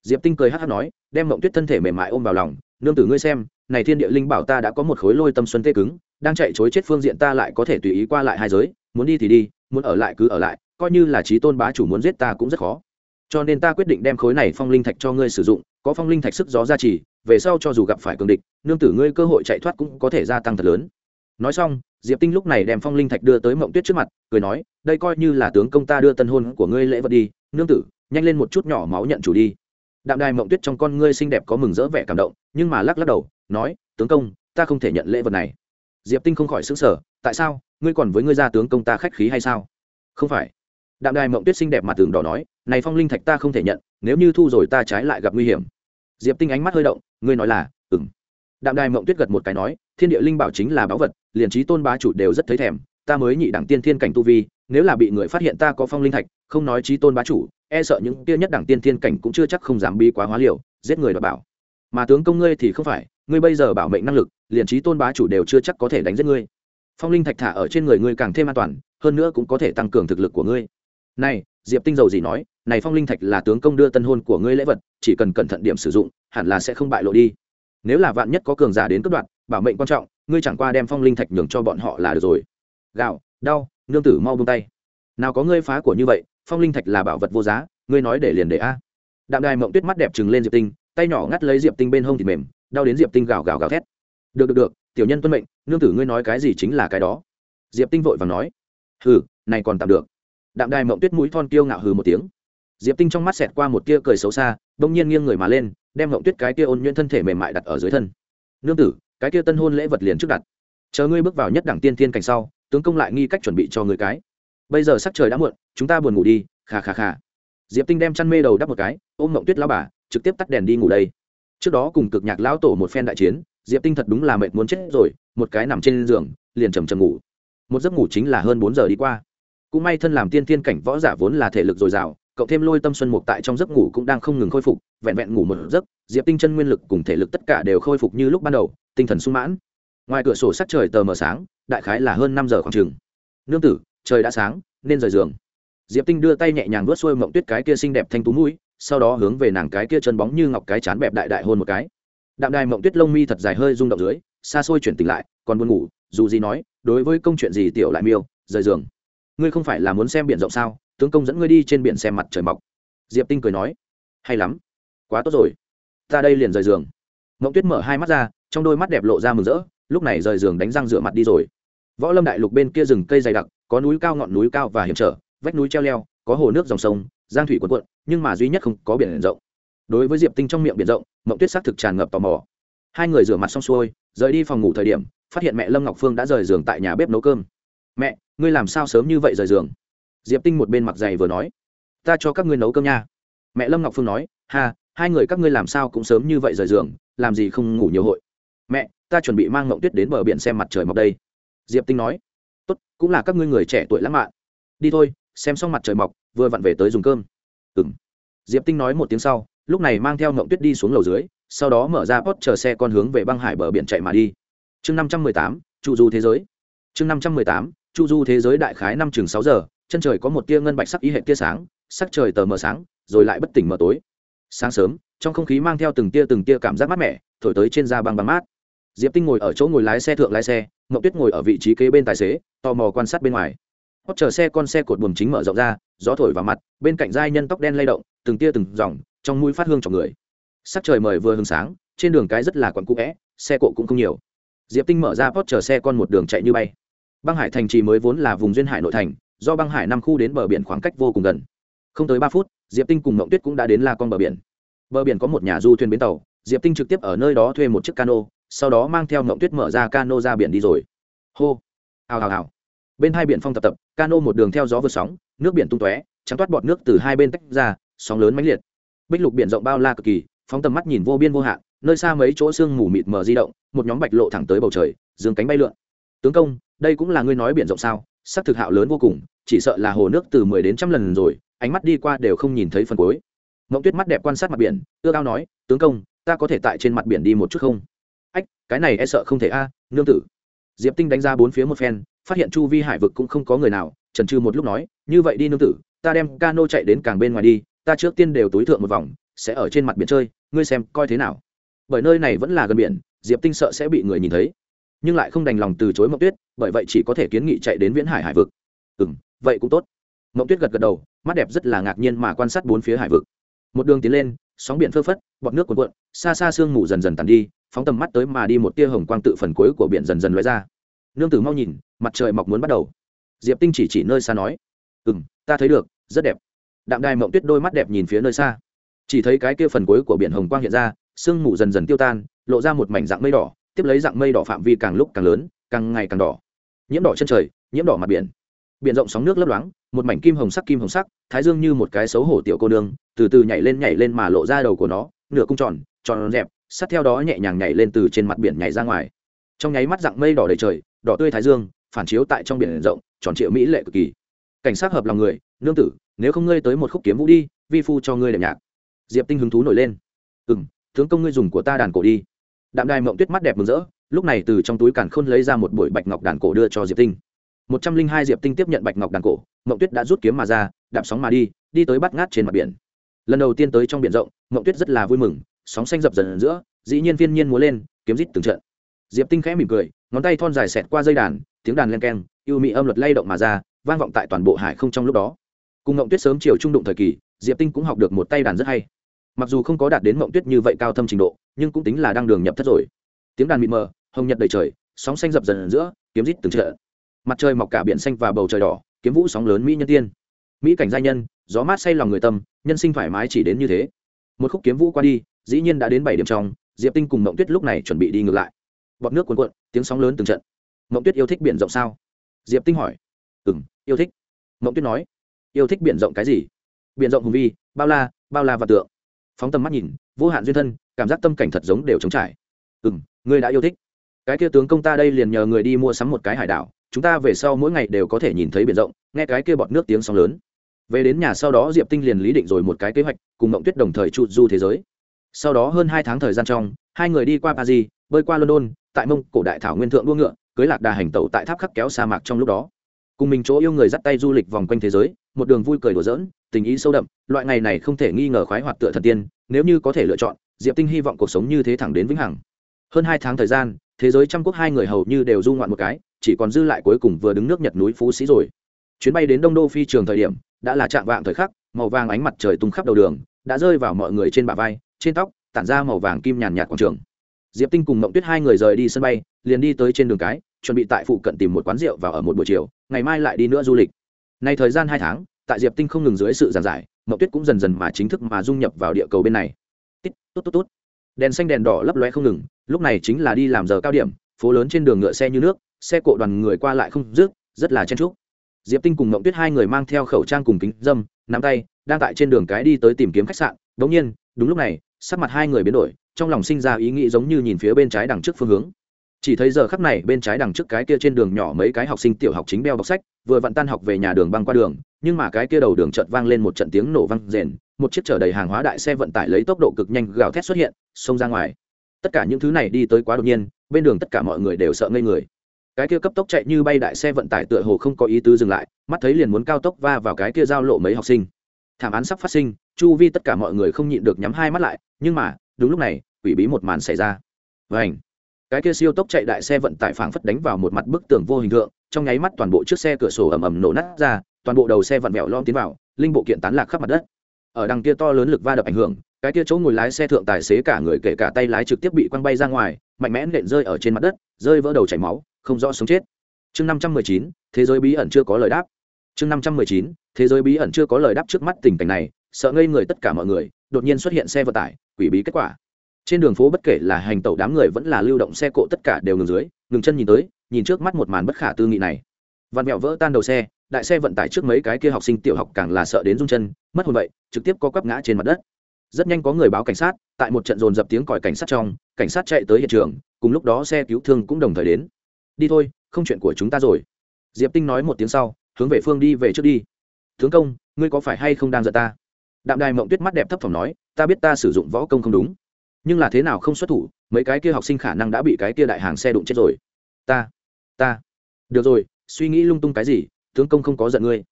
S1: diệp tinh cười hát hát nói, đem mộng tuyết thân thể mềm mại ôm vào lòng, nương tử ngươi xem, này thiên địa linh bảo ta đã có một khối lôi tâm xuân tê cứng, đang chạy chối chết phương diện ta lại có thể tùy ý qua lại hai giới, muốn đi thì đi, muốn ở lại cứ ở lại, coi như là trí tôn bá chủ muốn giết ta cũng rất khó. Cho nên ta quyết định đem khối này phong linh thạch cho ngươi sử dụng, có phong linh thạch sức gió gia trì, về sau cho dù gặp phải cường địch, nương tử ngươi cơ hội chạy thoát cũng có thể gia tăng thật lớn. Nói xong, diệp tinh lúc này đem phong linh thạch đưa tới mộng tuyết trước mặt, cười nói, đây coi như là tướng công ta đưa tân hôn của ngươi lễ vật đi, nương tử, nhanh lên một chút nhỏ máu nhận chủ đi đạm đài mộng tuyết trong con ngươi xinh đẹp có mừng rỡ vẻ cảm động, nhưng mà lắc lắc đầu, nói, tướng công, ta không thể nhận lễ vật này. Diệp tinh không khỏi xứng sở tại sao? Ngươi còn với ngươi gia tướng công ta khách khí hay sao? Không phải. Đạm đài mộng tuyết xinh đẹp mặt tường đỏ nói, này phong linh thạch ta không thể nhận, nếu như thu rồi ta trái lại gặp nguy hiểm. Diệp tinh ánh mắt hơi động, ngươi nói là ừng đạm đài mộng tuyết gật một cái nói, thiên địa linh bảo chính là báu vật, liền trí tôn bá chủ đều rất thấy thèm, ta mới nhị đẳng tiên thiên cảnh tu vi nếu là bị người phát hiện ta có phong linh thạch, không nói trí tôn bá chủ e sợ những kia nhất đẳng tiên thiên cảnh cũng chưa chắc không dám bi quá hóa liều, giết người đ bảo. Mà tướng công ngươi thì không phải, ngươi bây giờ bảo mệnh năng lực, liền trí tôn bá chủ đều chưa chắc có thể đánh giết ngươi. Phong linh thạch thả ở trên người ngươi càng thêm an toàn, hơn nữa cũng có thể tăng cường thực lực của ngươi. Này, diệp tinh dầu gì nói, này phong linh thạch là tướng công đưa tân hôn của ngươi lễ vật, chỉ cần cẩn thận điểm sử dụng, hẳn là sẽ không bại lộ đi. Nếu là vạn nhất có cường giả đến cướp đoạn bảo mệnh quan trọng, ngươi chẳng qua đem phong linh thạch nhường cho bọn họ là được rồi. Gạo, đau nương tử mau buông tay. Nào có ngươi phá của như vậy, phong linh thạch là bảo vật vô giá, ngươi nói để liền để a. Đạm đài mộng tuyết mắt đẹp trừng lên diệp tinh, tay nhỏ ngắt lấy diệp tinh bên hông thịt mềm, đau đến diệp tinh gào gào gào thét. Được được được, tiểu nhân tuân mệnh, nương tử ngươi nói cái gì chính là cái đó. Diệp tinh vội và nói. Hừ, này còn tạm được. Đạm đài mộng tuyết mũi thon kiêu ngạo hừ một tiếng. Diệp tinh trong mắt xẹt qua một tia cười xấu xa, bỗng nhiên nghiêng người mà lên, đem mộng tuyết cái tia ôn nhuyễn thân thể mềm mại đặt ở dưới thân. Nương tử, cái tia tân hôn lễ vật liền trước đặt. Chờ ngươi bước vào nhất đẳng tiên thiên cảnh sau tướng công lại nghi cách chuẩn bị cho người cái. Bây giờ sắc trời đã muộn, chúng ta buồn ngủ đi khà khà khà diệp tinh đem chăn mê đầu đắp một cái, ôm mộng tuyết lao bà, trực tiếp tắt đèn đi ngủ đây. Trước đó cùng cực nhạc lão tổ một phen đại chiến, diệp tinh thật đúng là mệt muốn chết rồi, một cái nằm trên giường, liền chầm chầm ngủ. Một giấc ngủ chính là hơn bốn giờ đi qua. Cũng may thân làm tiên tiên cảnh võ giả vốn là thể lực dồi dào cậu thêm lôi tâm xuân mục tại trong giấc ngủ cũng đang không ngừng khôi phục, vẹn vẹn ngủ một giấc, diệp tinh chân nguyên lực cùng thể lực tất cả đều khôi phục như lúc ban đầu, tinh thần sung mãn ngoài cửa sổ sắc trời tờ mờ sáng, đại khái là hơn năm giờ khoảng chừng. Nương tử, trời đã sáng, nên rời giường. Diệp tinh đưa tay nhẹ nhàng vớt xuôi mộng tuyết cái kia xinh đẹp thanh tú mũi, sau đó hướng về nàng cái kia chân bóng như ngọc cái chán bẹp đại đại hôn một cái. Đạm đài mộng tuyết lông mi thật dài hơi rung động dưới, xa xôi chuyển tỉnh lại, còn buồn ngủ, dù gì nói, đối với công chuyện gì tiểu lại miêu, rời giường. Ngươi không phải là muốn xem biển rộng sao, tướng công dẫn ngươi đi trên biển xem mặt trời mọc. Diệp tinh cười nói, hay lắm, quá tốt rồi, ta đây liền rời giường. Mộng tuyết mở hai mắt ra, trong đôi mắt đẹp lộ ra mừng rỡ lúc này rời giường đánh răng rửa mặt đi rồi. Võ lâm đại lục bên kia rừng cây dày đặc, có núi cao ngọn núi cao và hiểm trở, vách núi treo leo, có hồ nước dòng sông, giang thủy quần quận nhưng mà duy nhất không có biển rộng. Đối với diệp tinh trong miệng biển rộng, mộng tuyết xác thực tràn ngập tò mò. Hai người rửa mặt xong xuôi, rời đi phòng ngủ thời điểm, phát hiện mẹ lâm ngọc phương đã rời giường tại nhà bếp nấu cơm. Mẹ, ngươi làm sao sớm như vậy rời giường? Diệp tinh một bên mặc giày vừa nói. Ta cho các ngươi nấu cơm nha. Mẹ lâm ngọc phương nói, ha, hai người các ngươi làm sao cũng sớm như vậy rời giường, làm gì không ngủ nhiều hội? Mẹ ta chuẩn bị mang mộng tuyết đến bờ biển xem mặt trời mọc đây. Diệp tinh nói, tốt, cũng là các ngươi người trẻ tuổi lãng mạn. Đi thôi, xem xong mặt trời mọc, vừa vặn về tới dùng cơm. Ừng diệp tinh nói một tiếng sau, lúc này mang theo mộng tuyết đi xuống lầu dưới, sau đó mở ra pot chờ xe con hướng về băng hải bờ biển chạy mà đi. Chương năm trăm mười tám, chu du thế giới. Chương năm trăm mười tám, chu du thế giới đại khái năm chừng sáu giờ, chân trời có một tia ngân bạch sắc ý hệ tia sáng, sắc trời tờ mờ sáng, rồi lại bất tỉnh mờ tối. Sáng sớm, trong không khí mang theo từng tia từng tia cảm giác mát mẻ, thổi tới trên da băng băng mát diệp tinh ngồi ở chỗ ngồi lái xe thượng lái xe mậu tuyết ngồi ở vị trí kế bên tài xế, tò mò quan sát bên ngoài. Hót chờ xe con xe cột buồm chính mở rộng ra, gió thổi vào mặt, bên cạnh giai nhân tóc đen lay động, từng tia từng dòng, trong mũi phát hương trong người. Sắc trời mời vừa hừng sáng, trên đường cái rất là quặn cũ vẽ xe cộ cũng không nhiều. Diệp tinh mở ra hót chờ xe con một đường chạy như bay. Băng hải thành trì mới vốn là vùng duyên hải nội thành, do băng hải năm khu đến bờ biển khoảng cách vô cùng gần. Không tới ba phút, diệp tinh cùng mộng tuyết cũng đã đến la con bờ biển. Bờ biển có một nhà du thuyền bến tàu, diệp tinh trực tiếp ở nơi đó thuê một chiếc cano sau đó mang theo mộng tuyết mở ra cano ra biển đi rồi. Hô, hào hào hào. Bên hai biển phong tập tập, cano một đường theo gió vượt sóng, nước biển tung tóe, trắng toát bọt nước từ hai bên tách ra, sóng lớn mãnh liệt. Bích lục biển rộng bao la cực kỳ, phóng tầm mắt nhìn vô biên vô hạn, nơi xa mấy chỗ sương mù mịt mờ di động, một nhóm bạch lộ thẳng tới bầu trời, dương cánh bay lượn. Tướng công, đây cũng là ngươi nói biển rộng sao? Sắc thực hạo lớn vô cùng, chỉ sợ là hồ nước từ mười đến trăm lần rồi, ánh mắt đi qua đều không nhìn thấy phần cuối. Mộng tuyết mắt đẹp quan sát mặt biển ưa cao nói, tướng công, ta có thể tại trên mặt biển đi một chút không? Cái này e sợ không thể a, nương tử. Diệp tinh đánh ra bốn phía một phen, phát hiện chu vi hải vực cũng không có người nào, trần trừ một lúc nói, như vậy đi nương tử, ta đem ca nô chạy đến càng bên ngoài đi, ta trước tiên đều túi thượng một vòng, sẽ ở trên mặt biển chơi, ngươi xem coi thế nào. Bởi nơi này vẫn là gần biển, diệp tinh sợ sẽ bị người nhìn thấy, nhưng lại không đành lòng từ chối mậu tuyết, bởi vậy chỉ có thể kiến nghị chạy đến viễn hải hải vực. Ừ m vậy cũng tốt. Mậu tuyết gật gật đầu, mắt đẹp rất là ngạc nhiên mà quan sát bốn phía hải vực. Một đường tiến lên, sóng biển phơ phất, bọt nước cuộn cuộn, xa xa sương mù dần dần tàn đi phóng tầm mắt tới mà đi một tia hồng quang tự phần cuối của biển dần dần lóe ra. Nương tử mau nhìn, mặt trời mọc muốn bắt đầu. Diệp tinh chỉ chỉ nơi xa nói ừ m ta thấy được, rất đẹp. Đạm đài mộng tuyết đôi mắt đẹp nhìn phía nơi xa. Chỉ thấy cái kia phần cuối của biển hồng quang hiện ra, sương mù dần dần tiêu tan, lộ ra một mảnh dạng mây đỏ, tiếp lấy dạng mây đỏ phạm vi càng lúc càng lớn, càng ngày càng đỏ. Nhiễm đỏ chân trời, nhiễm đỏ mặt biển. Biển rộng sóng nước lấp loáng, một mảnh kim hồng sắc kim hồng sắc, thái dương như một cái xấu hổ tiểu cô nương, từ từ nhảy lên nhảy lên mà lộ ra đầu của nó, nửa cung tròn tròn dẹp sát theo đó nhẹ nhàng nhảy lên từ trên mặt biển nhảy ra ngoài. Trong nháy mắt dạng mây đỏ đầy trời, đỏ tươi thái dương, phản chiếu tại trong biển rộng, tròn triệu mỹ lệ cực kỳ. Cảnh sát hợp lòng người, nương tử, nếu không ngươi tới một khúc kiếm vũ đi, vi phu cho ngươi đẹp nhạc. Diệp tinh hứng thú nổi lên. Ừ m tướng công ngươi dùng của ta đàn cổ đi. Đạm đài mộng tuyết mắt đẹp mừng rỡ, lúc này từ trong túi càn khôn lấy ra một buổi bạch ngọc đàn cổ đưa cho diệp tinh. Một trăm linh hai diệp tinh tiếp nhận bạch ngọc đàn cổ, mộng tuyết đã rút kiếm mà ra, đạp sóng mà đi đi tới bắt ngát trên mặt biển. Lần đầu tiên tới trong biển rộng, mộng tuyết rất là vui mừng sóng xanh dập dần giữa, dĩ nhiên viên nhiên múa lên, kiếm rít từng trận. Diệp tinh khẽ mỉm cười, ngón tay thon dài xẹt qua dây đàn, tiếng đàn len keng yêu mị âm luật lay động mà ra, vang vọng tại toàn bộ hải không trong lúc đó. Cùng ngộng tuyết sớm chiều trung đụng thời kỳ, diệp tinh cũng học được một tay đàn rất hay. Mặc dù không có đạt đến ngộng tuyết như vậy cao thâm trình độ, nhưng cũng tính là đang đường nhập thất rồi. Tiếng đàn mịt mờ, hồng nhật đầy trời, sóng xanh dập dần giữa, kiếm rít từng trận. Mặt trời mọc cả biển xanh và bầu trời đỏ, kiếm vũ sóng lớn mỹ nhân tiên. Mỹ cảnh giai nhân, gió mát say lòng người tâm, nhân sinh thoải mái chỉ đến như thế. Một khúc kiếm vũ qua đi dĩ nhiên đã đến bảy điểm trong, diệp tinh cùng mộng tuyết lúc này chuẩn bị đi ngược lại. Bọt nước cuồn cuộn, tiếng sóng lớn từng trận. Mộng tuyết yêu thích biển rộng sao? Diệp tinh hỏi. Ừ m yêu thích. Mộng tuyết nói. Yêu thích biển rộng cái gì? Biển rộng hùng vi bao la bao la và tượng. Phóng tầm mắt nhìn, vô hạn duyên thân, cảm giác tâm cảnh thật giống đều trống trải. Ừ m ngươi đã yêu thích. Cái kia tướng công ta đây liền nhờ người đi mua sắm một cái hải đảo, chúng ta về sau mỗi ngày đều có thể nhìn thấy biển rộng, nghe cái kia bọt nước tiếng sóng lớn. Về đến nhà sau đó diệp tinh liền lý định rồi một cái kế hoạch, cùng mộng tuyết đồng thời trụ du thế giới sau đó hơn hai tháng thời gian trong, hai người đi qua paris, bơi qua london, tại mông cổ đại thảo nguyên thượng đua ngựa, cưới lạc đà hành tẩu tại tháp khắc kéo sa mạc trong lúc đó. Cùng mình chỗ yêu người dắt tay du lịch vòng quanh thế giới, một đường vui cười đùa giỡn, tình ý sâu đậm, loại ngày này không thể nghi ngờ khoái hoạt tựa thần tiên, nếu như có thể lựa chọn, diệp tinh hy vọng cuộc sống như thế thẳng đến vĩnh hằng. Hơn hai tháng thời gian, thế giới trăm quốc hai người hầu như đều du ngoạn một cái, chỉ còn dư lại cuối cùng vừa đứng nước nhật núi phú sĩ rồi. Chuyến bay đến đông đô phi trường thời điểm, đã là trạng vạng thời khắc, màu vàng ánh mặt trời tung khắp đầu đường, đã rơi vào mọi người trên bả vai trên tóc, tản ra màu vàng kim nhàn nhạt quảng trường. Diệp tinh cùng mộng tuyết hai người rời đi sân bay, liền đi tới trên đường cái, chuẩn bị tại phụ cận tìm một quán rượu và ở một buổi chiều, ngày mai lại đi nữa du lịch. Nay thời gian hai tháng, tại diệp tinh không ngừng dưới sự giảng giải, mộng tuyết cũng dần dần mà chính thức mà dung nhập vào địa cầu bên này. Tít tốt tốt tốt đèn xanh đèn đỏ lấp loe không ngừng, lúc này chính là đi làm giờ cao điểm, phố lớn trên đường ngựa xe như nước, xe cộ đoàn người qua lại không dứt, rất là chen trúc diệp tinh cùng mộng tuyết hai người mang theo khẩu trang cùng kính dâm, nắm tay, đang tại trên đường cái đi tới tìm kiếm khách sạn đống nhiên, đúng lúc này, sắc mặt hai người biến đổi, trong lòng sinh ra ý nghĩ giống như nhìn phía bên trái đằng trước phương hướng. Chỉ thấy giờ khắp này, bên trái đằng trước cái kia trên đường nhỏ mấy cái học sinh tiểu học chính đeo bọc sách, vừa vặn tan học về nhà đường băng qua đường, nhưng mà cái kia đầu đường chợt vang lên một trận tiếng nổ vang rền, một chiếc chở đầy hàng hóa đại xe vận tải lấy tốc độ cực nhanh gào thét xuất hiện, xông ra ngoài. Tất cả những thứ này đi tới quá đột nhiên, bên đường tất cả mọi người đều sợ ngây người. Cái kia cấp tốc chạy như bay đại xe vận tải tựa hồ không có ý tứ dừng lại, mắt thấy liền muốn cao tốc va vào cái kia giao lộ mấy học sinh. Thảm án sắp phát sinh chu vi tất cả mọi người không nhịn được nhắm hai mắt lại, nhưng mà, đúng lúc này, quỷ bí một màn xảy ra. Vảnh cái kia siêu tốc chạy đại xe vận tải phảng phất đánh vào một mặt bức tường vô hình tượng trong nháy mắt toàn bộ chiếc xe cửa sổ ầm ầm nổ nát ra, toàn bộ đầu xe vặn vẹo lom tiến vào, linh bộ kiện tán lạc khắp mặt đất. Ở đằng kia to lớn lực va đập ảnh hưởng, cái kia chỗ ngồi lái xe thượng tài xế cả người kể cả tay lái trực tiếp bị quăng bay ra ngoài, mạnh mẽ nện rơi ở trên mặt đất, rơi vỡ đầu chảy máu, không rõ sống chết. Chương năm trăm mười chín, thế giới bí ẩn chưa có lời đáp. Chương năm trăm mười chín, thế giới bí ẩn chưa có lời đáp trước mắt tình cảnh này sợ ngây người tất cả mọi người, đột nhiên xuất hiện xe vận tải, quỷ bí kết quả. Trên đường phố bất kể là hành tẩu đám người vẫn là lưu động xe cộ tất cả đều ngừng dưới, ngừng chân nhìn tới, nhìn trước mắt một màn bất khả tư nghị này. Văn mẹo vỡ tan đầu xe, đại xe vận tải trước mấy cái kia học sinh tiểu học càng là sợ đến rung chân, mất hồn vậy, trực tiếp có quắp ngã trên mặt đất. Rất nhanh có người báo cảnh sát, tại một trận dồn dập tiếng còi cảnh sát trong, cảnh sát chạy tới hiện trường, cùng lúc đó xe cứu thương cũng đồng thời đến. Đi thôi, không chuyện của chúng ta rồi. Diệp tinh nói một tiếng sau, hướng về phương đi về trước đi. Tướng công, ngươi có phải hay không đang giận ta? Đạm đài mộng tuyết mắt đẹp thấp thỏm nói, ta biết ta sử dụng võ công không đúng, nhưng là thế nào không xuất thủ, mấy cái kia học sinh khả năng đã bị cái kia đại hàng xe đụng chết rồi. Ta ta. Được rồi, suy nghĩ lung tung cái gì, tướng công không có giận ngươi.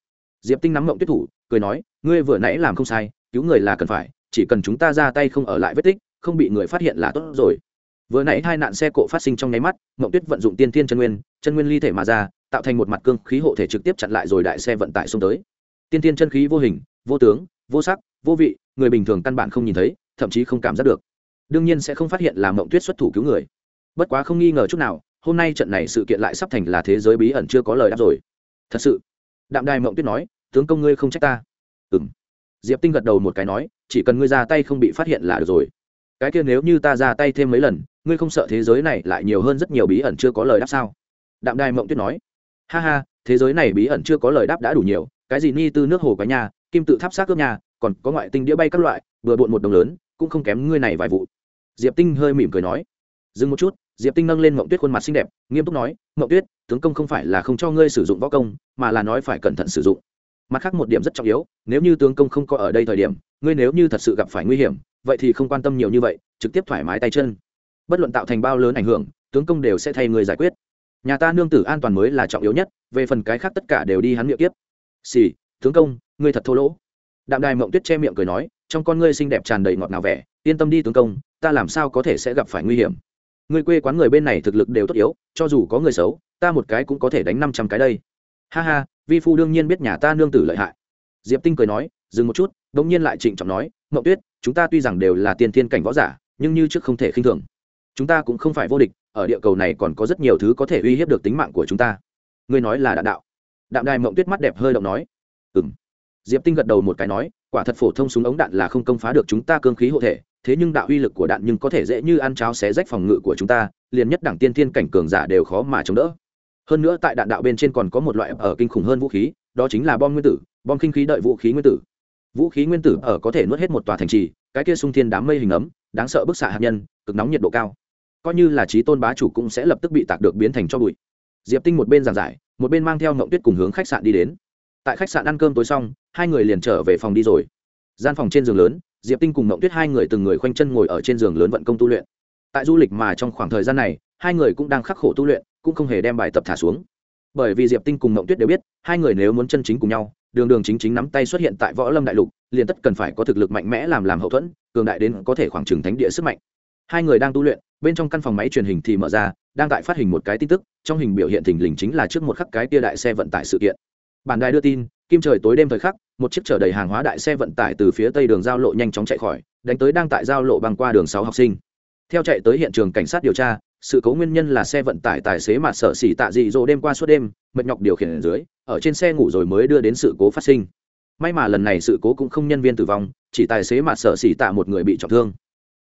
S1: Diệp tinh nắm mộng tuyết thủ, cười nói, ngươi vừa nãy làm không sai, cứu người là cần phải, chỉ cần chúng ta ra tay không ở lại vết tích, không bị người phát hiện là tốt rồi. Vừa nãy hai nạn xe cộ phát sinh trong nháy mắt, mộng tuyết vận dụng tiên thiên chân nguyên chân nguyên ly thể mà ra, tạo thành một mặt cương khí hộ thể trực tiếp chặn lại rồi đại xe vận tải xông tới. Tiên thiên chân khí vô hình, vô tướng vô sắc, vô vị, người bình thường căn bản không nhìn thấy, thậm chí không cảm giác được. Đương nhiên sẽ không phát hiện là mộng tuyết xuất thủ cứu người. Bất quá không nghi ngờ chút nào, hôm nay trận này sự kiện lại sắp thành là thế giới bí ẩn chưa có lời đáp rồi. Thật sự, đạm đài mộng tuyết nói, tướng công ngươi không trách ta. Ừ m diệp tinh gật đầu một cái nói, chỉ cần ngươi ra tay không bị phát hiện là được rồi. Cái kia nếu như ta ra tay thêm mấy lần, ngươi không sợ thế giới này lại nhiều hơn rất nhiều bí ẩn chưa có lời đáp sao? Đạm đài mộng tuyết nói, ha ha, thế giới này bí ẩn chưa có lời đáp đã đủ nhiều, cái gì ni tư nước hồ cái nhà kim tự tháp xác cướp nhà, còn có ngoại tinh đĩa bay các loại, vừa bộn một đồng lớn, cũng không kém ngươi này vài vụ. Diệp tinh hơi mỉm cười nói. Dừng một chút, diệp tinh nâng lên mộng tuyết khuôn mặt xinh đẹp, nghiêm túc nói, mộng tuyết, tướng công không phải là không cho ngươi sử dụng võ công, mà là nói phải cẩn thận sử dụng. Mặt khác một điểm rất trọng yếu, nếu như tướng công không có ở đây thời điểm, ngươi nếu như thật sự gặp phải nguy hiểm, vậy thì không quan tâm nhiều như vậy, trực tiếp thoải mái tay chân. Bất luận tạo thành bao lớn ảnh hưởng, tướng công đều sẽ thay người giải quyết. Nhà ta nương tử an toàn mới là trọng yếu nhất, về phần cái khác tất cả đều đi hắn miệng tiếp. Xì, tướng công ngươi thật thô lỗ. Đạm đài mộng tuyết che miệng cười nói, trong con ngươi xinh đẹp tràn đầy ngọt ngào vẻ, yên tâm đi tướng công, ta làm sao có thể sẽ gặp phải nguy hiểm. Ngươi quê quán người bên này thực lực đều tốt yếu, cho dù có người xấu, ta một cái cũng có thể đánh năm trăm cái đây. Ha ha, vi phu đương nhiên biết nhà ta nương tử lợi hại. Diệp tinh cười nói, dừng một chút đ ỗ n g nhiên lại trịnh trọng nói mậu tuyết, chúng ta tuy rằng đều là tiền thiên cảnh võ giả, nhưng như trước không thể khinh thường. Chúng ta cũng không phải vô địch, ở địa cầu này còn có rất nhiều thứ có thể uy hiếp được tính mạng của chúng ta. Ngươi nói là đạn đạo. Đạm đài mộng tuyết mắt đẹp hơi động nói ừ m diệp tinh gật đầu một cái nói, quả thật phổ thông súng ống đạn là không công phá được chúng ta cương khí hộ thể, thế nhưng đạo uy lực của đạn nhưng có thể dễ như ăn cháo xé rách phòng ngự của chúng ta, liền nhất đẳng tiên thiên cảnh cường giả đều khó mà chống đỡ. Hơn nữa tại đạn đạo bên trên còn có một loại ở kinh khủng hơn vũ khí, đó chính là bom nguyên tử, bom kinh khí đợi vũ khí nguyên tử. Vũ khí nguyên tử ở có thể nuốt hết một tòa thành trì, cái kia sung thiên đám mây hình ấm, đáng sợ bức xạ hạt nhân, cực nóng nhiệt độ cao. Coi như là trí tôn bá chủ cũng sẽ lập tức bị tạc được biến thành cho bụi. Diệp tinh một bên giảng giải, một bên mang theo ngộng tuyết cùng hướng khách sạn đi đến. Tại khách sạn ăn cơm tối xong hai người liền trở về phòng đi rồi. Gian phòng trên giường lớn, diệp tinh cùng Mộng tuyết hai người từng người khoanh chân ngồi ở trên giường lớn vận công tu luyện. Tại du lịch mà trong khoảng thời gian này, hai người cũng đang khắc khổ tu luyện, cũng không hề đem bài tập thả xuống. Bởi vì diệp tinh cùng Mộng tuyết đều biết, hai người nếu muốn chân chính cùng nhau, đường đường chính chính nắm tay xuất hiện tại võ lâm đại lục, liền tất cần phải có thực lực mạnh mẽ làm làm hậu thuẫn, cường đại đến có thể khoảng trừng thánh địa sức mạnh. Hai người đang tu luyện, bên trong căn phòng máy truyền hình thì mở ra, đang tại phát hình một cái tin tức, trong hình biểu hiện thình lình chính là trước một khắc cái tia đại xe vận tải sự kiện bản đài đưa tin, kim trời tối đêm thời khắc, một chiếc chở đầy hàng hóa đại xe vận tải từ phía tây đường giao lộ nhanh chóng chạy khỏi, đánh tới đang tại giao lộ băng qua đường sáu học sinh. Theo chạy tới hiện trường cảnh sát điều tra, sự cố nguyên nhân là xe vận tải tài xế mà sợ xỉ tạ dị dỗ đêm qua suốt đêm, mệt nhọc điều khiển ở dưới, ở trên xe ngủ rồi mới đưa đến sự cố phát sinh. May mà lần này sự cố cũng không nhân viên tử vong, chỉ tài xế mà sợ xỉ tạ một người bị trọng thương.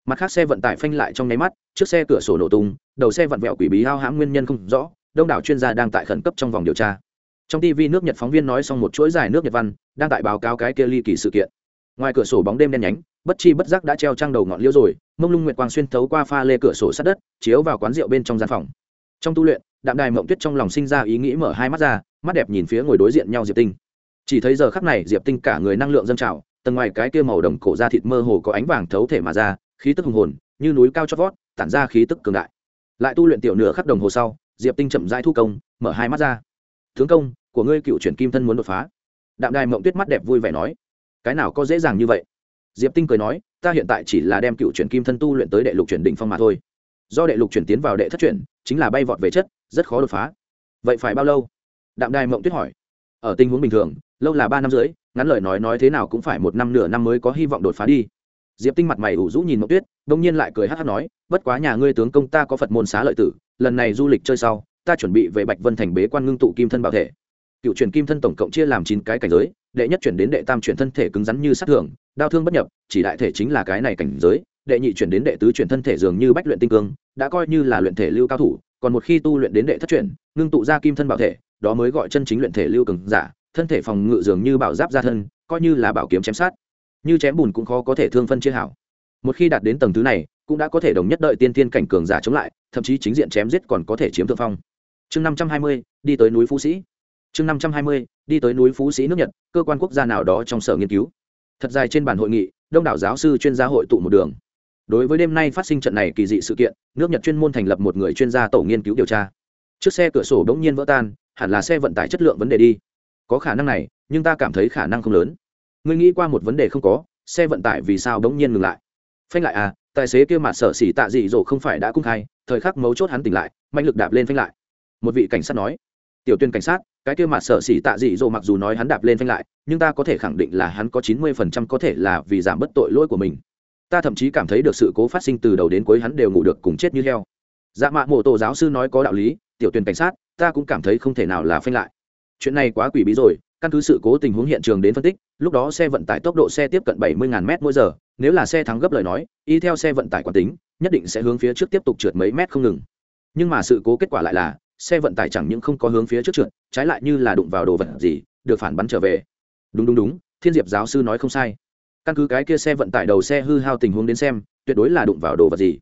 S1: Mặt khác xe vận tải phanh lại trong nháy mắt, trước xe cửa sổ nổ tung, đầu xe vặn vẹo quỷ bí hao hãm nguyên nhân không rõ, đông đảo chuyên gia đang tại khẩn cấp trong vòng điều tra trong tv nước nhật phóng viên nói xong một chuỗi dài nước nhật văn, đang tại báo cáo cái kia ly kỳ sự kiện. Ngoài cửa sổ bóng đêm đen nhánh, bất chi bất giác đã treo trăng đầu ngọn liễu rồi, mông lung nguyệt quang xuyên thấu qua pha lê cửa sổ sát đất, chiếu vào quán rượu bên trong gian phòng. Trong tu luyện, đạm đài mộng tuyết trong lòng sinh ra ý nghĩ mở hai mắt ra, mắt đẹp nhìn phía ngồi đối diện nhau diệp tinh. Chỉ thấy giờ khắc này, diệp tinh cả người năng lượng dâng trào, tầng ngoài cái kia màu đồng cổ da thịt mơ hồ có ánh vàng thấu thể mà ra, khí tức hùng hồn, như núi cao chót vót, tản ra khí tức cường đại. Lại tu luyện tiểu nửa khắc đồng hồ sau, diệp tinh chậm rãi thu công, mở hai mắt ra. Tướng công của ngươi cựu chuyển kim thân muốn đột phá. Đạm đài mộng tuyết mắt đẹp vui vẻ nói, cái nào có dễ dàng như vậy? Diệp tinh cười nói, ta hiện tại chỉ là đem cựu chuyển kim thân tu luyện tới đệ lục chuyển đỉnh phong mà thôi. Do đệ lục chuyển tiến vào đệ thất chuyển, chính là bay vọt về chất, rất khó đột phá. Vậy phải bao lâu? Đạm đài mộng tuyết hỏi. Ở tình huống bình thường, lâu là ba năm rưỡi, ngắn lời nói nói thế nào cũng phải một năm nửa năm mới có hy vọng đột phá đi. Diệp tinh mặt mày ủ rũ nhìn mộng tuyết, đông nhiên lại cười hát hát nói, bất quá nhà ngươi tướng công ta có phật môn xá lợi tử, lần này du lịch chơi sau, ta chuẩn bị về bạch vân thành bế quan ngưng tụ kim thân bảo thể cựu truyền kim thân tổng cộng chia làm chín cái cảnh giới, đệ nhất chuyển đến đệ tam chuyển thân thể cứng rắn như sát thường đau thương bất nhập, chỉ đại thể chính là cái này cảnh giới, đệ nhị chuyển đến đệ tứ chuyển thân thể dường như bách luyện tinh cương, đã coi như là luyện thể lưu cao thủ, còn một khi tu luyện đến đệ thất chuyển, ngưng tụ ra kim thân bảo thể, đó mới gọi chân chính luyện thể lưu cường giả, thân thể phòng ngự dường như bảo giáp gia thân, coi như là bảo kiếm chém sát. Như chém bùn cũng khó có thể thương phân chia hảo. Một khi đạt đến tầng thứ này, cũng đã có thể đồng nhất đợi tiên tiên cảnh cường giả chống lại, thậm chí chính diện chém giết còn có thể chiếm thượng phong. Chương năm trăm hai mươi, đi tới núi phú sĩ chương năm trăm hai mươi, đi tới núi phú sĩ nước nhật, cơ quan quốc gia nào đó trong sở nghiên cứu. Thật dài trên bàn hội nghị, đông đảo giáo sư chuyên gia hội tụ một đường. Đối với đêm nay phát sinh trận này kỳ dị sự kiện, nước nhật chuyên môn thành lập một người chuyên gia tổ nghiên cứu điều tra. Chiếc xe cửa sổ bỗng nhiên vỡ tan, hẳn là xe vận tải chất lượng vấn đề đi. Có khả năng này, nhưng ta cảm thấy khả năng không lớn. Ngươi nghĩ qua một vấn đề không có, xe vận tải vì sao bỗng nhiên ngừng lại? Phanh lại à tài xế kia mặt sở xỉ tạ dị dỗ không phải đã cung khai, thời khắc mấu chốt hắn tỉnh lại, mạnh lực đạp lên phanh lại. Một vị cảnh sát nói. Tiểu tuyên cảnh sát cái kia mặt sở xỉ tạ dị dỗ mặc dù nói hắn đạp lên phanh lại, nhưng ta có thể khẳng định là hắn có chín mươi phần trăm có thể là vì giảm bất tội lỗi của mình. Ta thậm chí cảm thấy được sự cố phát sinh từ đầu đến cuối hắn đều ngủ được cùng chết như heo. Dạ mạ mộ tổ giáo sư nói có đạo lý, tiểu tuyển cảnh sát, ta cũng cảm thấy không thể nào là phanh lại. Chuyện này quá quỷ bí rồi, căn cứ sự cố tình huống hiện trường đến phân tích, lúc đó xe vận tải tốc độ xe tiếp cận 70.000 m mỗi giờ, nếu là xe thắng gấp lời nói, y theo xe vận tải quán tính, nhất định sẽ hướng phía trước tiếp tục trượt mấy mét không ngừng. Nhưng mà sự cố kết quả lại là xe vận tải chẳng những không có hướng phía trước trượt, trái lại như là đụng vào đồ vật gì, được phản bắn trở về. Đúng đúng đúng, thiên diệp giáo sư nói không sai. Căn cứ cái kia xe vận tải đầu xe hư hao tình huống đến xem, tuyệt đối là đụng vào đồ vật gì.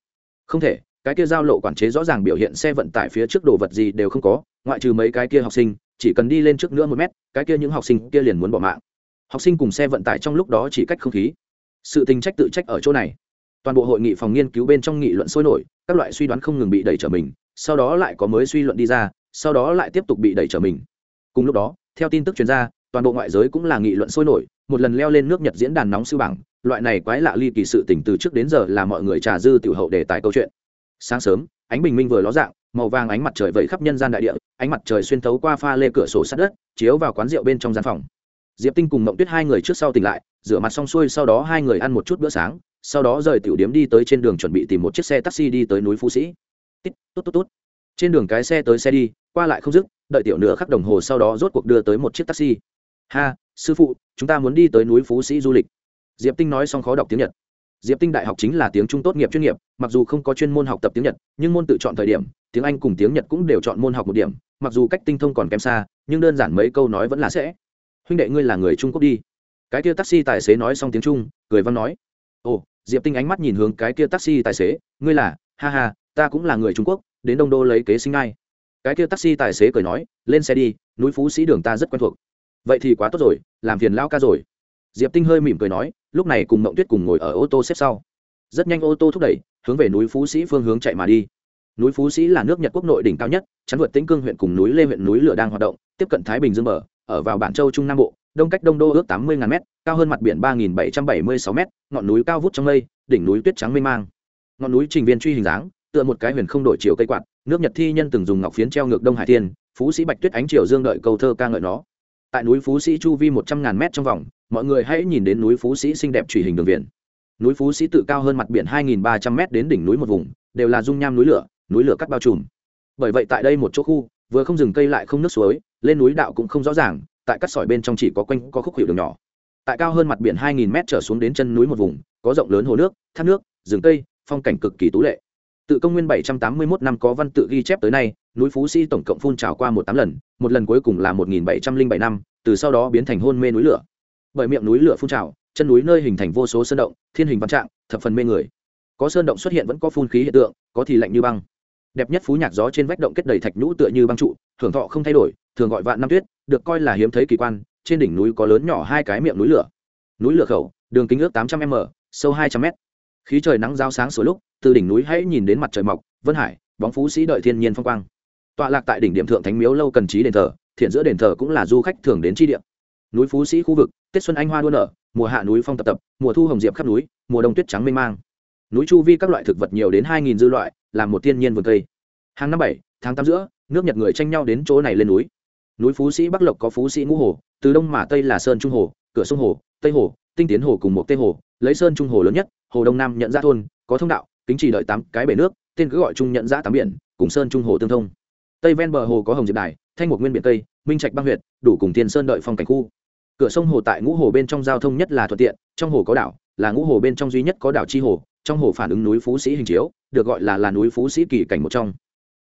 S1: Không thể, cái kia giao lộ quản chế rõ ràng biểu hiện xe vận tải phía trước đồ vật gì đều không có, ngoại trừ mấy cái kia học sinh, chỉ cần đi lên trước nữa một mét, cái kia những học sinh kia liền muốn bỏ mạng. Học sinh cùng xe vận tải trong lúc đó chỉ cách không khí. Sự tình trách tự trách ở chỗ này. Toàn bộ hội nghị phòng nghiên cứu bên trong nghị luận sôi nổi, các loại suy đoán không ngừng bị đẩy trở mình sau đó lại có mới suy luận đi ra, sau đó lại tiếp tục bị đẩy trở mình. Cùng lúc đó, theo tin tức chuyên gia toàn bộ ngoại giới cũng là nghị luận sôi nổi, một lần leo lên nước nhật diễn đàn nóng sư bảng, loại này quái lạ ly kỳ sự tỉnh từ trước đến giờ là mọi người trà dư tiểu hậu đề tài câu chuyện. Sáng sớm, ánh bình minh vừa ló dạng, màu vàng ánh mặt trời vẩy khắp nhân gian đại địa, ánh mặt trời xuyên thấu qua pha lê cửa sổ sát đất, chiếu vào quán rượu bên trong gian phòng. Diệp tinh cùng mộng tuyết hai người trước sau tỉnh lại, rửa mặt xong xuôi sau đó hai người ăn một chút bữa sáng, sau đó rời tiểu điếm đi tới trên đường chuẩn bị tìm một chiếc xe taxi đi tới núi phú sĩ tít tốt tốt tốt trên đường cái xe tới xe đi, qua lại không dứt, đợi tiểu nửa khắc đồng hồ sau đó rốt cuộc đưa tới một chiếc taxi. Ha, sư phụ, chúng ta muốn đi tới núi phú sĩ du lịch. Diệp tinh nói xong khó đọc tiếng nhật. Diệp tinh đại học chính là tiếng trung tốt nghiệp chuyên nghiệp, mặc dù không có chuyên môn học tập tiếng nhật, nhưng môn tự chọn thời điểm, tiếng anh cùng tiếng nhật cũng đều chọn môn học một điểm, mặc dù cách tinh thông còn kém xa, nhưng đơn giản mấy câu nói vẫn là sẽ. Huynh đệ ngươi là người trung quốc đi. Cái kia taxi tài xế nói xong tiếng trung, cười văn nói. Ồ, diệp tinh ánh mắt nhìn hướng cái kia taxi tài xế, ngươi là, ha ha ta cũng là người trung quốc, đến đông đô lấy kế sinh ngay cái kia taxi tài xế cười nói, lên xe đi, núi phú sĩ đường ta rất quen thuộc. Vậy thì quá tốt rồi, làm phiền lao ca rồi. Diệp tinh hơi mỉm cười nói, lúc này cùng mộng tuyết cùng ngồi ở ô tô xếp sau. Rất nhanh ô tô thúc đẩy, hướng về núi phú sĩ phương hướng chạy mà đi. Núi phú sĩ là nước nhật quốc nội đỉnh cao nhất, chắn vượt tĩnh cương huyện cùng núi lê huyện núi lửa đang hoạt động, tiếp cận thái bình dương bờ, ở vào bản châu trung nam bộ, đông cách đông đô ước tám mươi m cao hơn mặt biển ba bảy trăm bảy mươi sáu m ngọn núi cao vút trong mây, đỉnh núi tuyết trắng mê mang. Ngọn núi trình viên truy hình dáng tựa một cái huyền không đổi chiều cây quạt, nước nhật thi nhân từng dùng ngọc phiến treo ngược đông hải thiên, phú sĩ bạch tuyết ánh triều dương đợi câu thơ ca ngợi nó. Tại núi phú sĩ chu vi một trăm ngàn mét trong vòng, mọi người hãy nhìn đến núi phú sĩ xinh đẹp truy hình đường viền. Núi phú sĩ tự cao hơn mặt biển hai nghìn ba trăm mét đến đỉnh núi một vùng, đều là dung nham núi lửa núi lửa cắt bao trùm. Bởi vậy tại đây một chỗ khu, vừa không dừng cây lại không nước suối, lên núi đạo cũng không rõ ràng, tại cắt sỏi bên trong chỉ có quanh có khúc hiệu đường nhỏ. Tại cao hơn mặt biển hai nghìn mét trở xuống đến chân núi một vùng, có rộng lớn hồ nước, thác nước, rừng cây, phong cảnh cực kỳ tú lệ tự công nguyên 781 năm có văn tự ghi chép tới nay, núi phú sĩ tổng cộng phun trào qua một tám lần, một lần cuối cùng là một nghìn bảy trăm linh bảy năm, từ sau đó biến thành hôn mê núi lửa. Bởi miệng núi lửa phun trào, chân núi nơi hình thành vô số sơn động, thiên hình văn trạng, thập phần mê người. Có sơn động xuất hiện vẫn có phun khí hiện tượng, có thì lạnh như băng. Đẹp nhất phú nhạc gió trên vách động kết đầy thạch nhũ tựa như băng trụ thường thọ không thay đổi, thường gọi vạn năm tuyết, được coi là hiếm thấy kỳ quan, trên đỉnh núi có lớn nhỏ hai cái miệng núi lửa. Núi lửa khẩu, đường kính ước tám trăm m, sâu hai trăm m khí trời nắng giao sáng sửa lúc, từ đỉnh núi hãy nhìn đến mặt trời mọc, vân hải, bóng phú sĩ đợi thiên nhiên phong quang. Tọa lạc tại đỉnh điểm thượng thánh miếu lâu cần trí đền thờ, thiện giữa đền thờ cũng là du khách thường đến tri điểm núi phú sĩ khu vực, tết xuân anh hoa đua nở, mùa hạ núi phong tập tập, mùa thu hồng diệp khắp núi, mùa đông tuyết trắng mênh mang. Núi chu vi các loại thực vật nhiều đến hai nghìn dư loại, làm một thiên nhiên vườn cây. Hàng năm bảy, tháng tám giữa, nước nhật người tranh nhau đến chỗ này lên núi. Núi phú sĩ bắc lộc có phú sĩ ngũ hồ, từ đông mà tây là sơn trung hồ, cửa sông hồ, tây hồ, tinh tiến hồ cùng một tây hồ, lấy sơn trung hồ lớn nhất hồ đông nam nhận ra thôn, có thông đạo, kính chỉ đợi tám cái bể nước, tên cứ gọi trung nhận ra tám biển, cùng sơn trung hồ tương thông. Tây ven bờ hồ có hồng diệp đài, thanh một nguyên biển tây minh trạch băng huyện đủ cùng tiền sơn đợi phong cảnh khu. Cửa sông hồ tại ngũ hồ bên trong giao thông nhất là thuận tiện, trong hồ có đảo, là ngũ hồ bên trong duy nhất có đảo chi hồ, trong hồ phản ứng núi phú sĩ hình chiếu, được gọi là là núi phú sĩ kỳ cảnh một trong.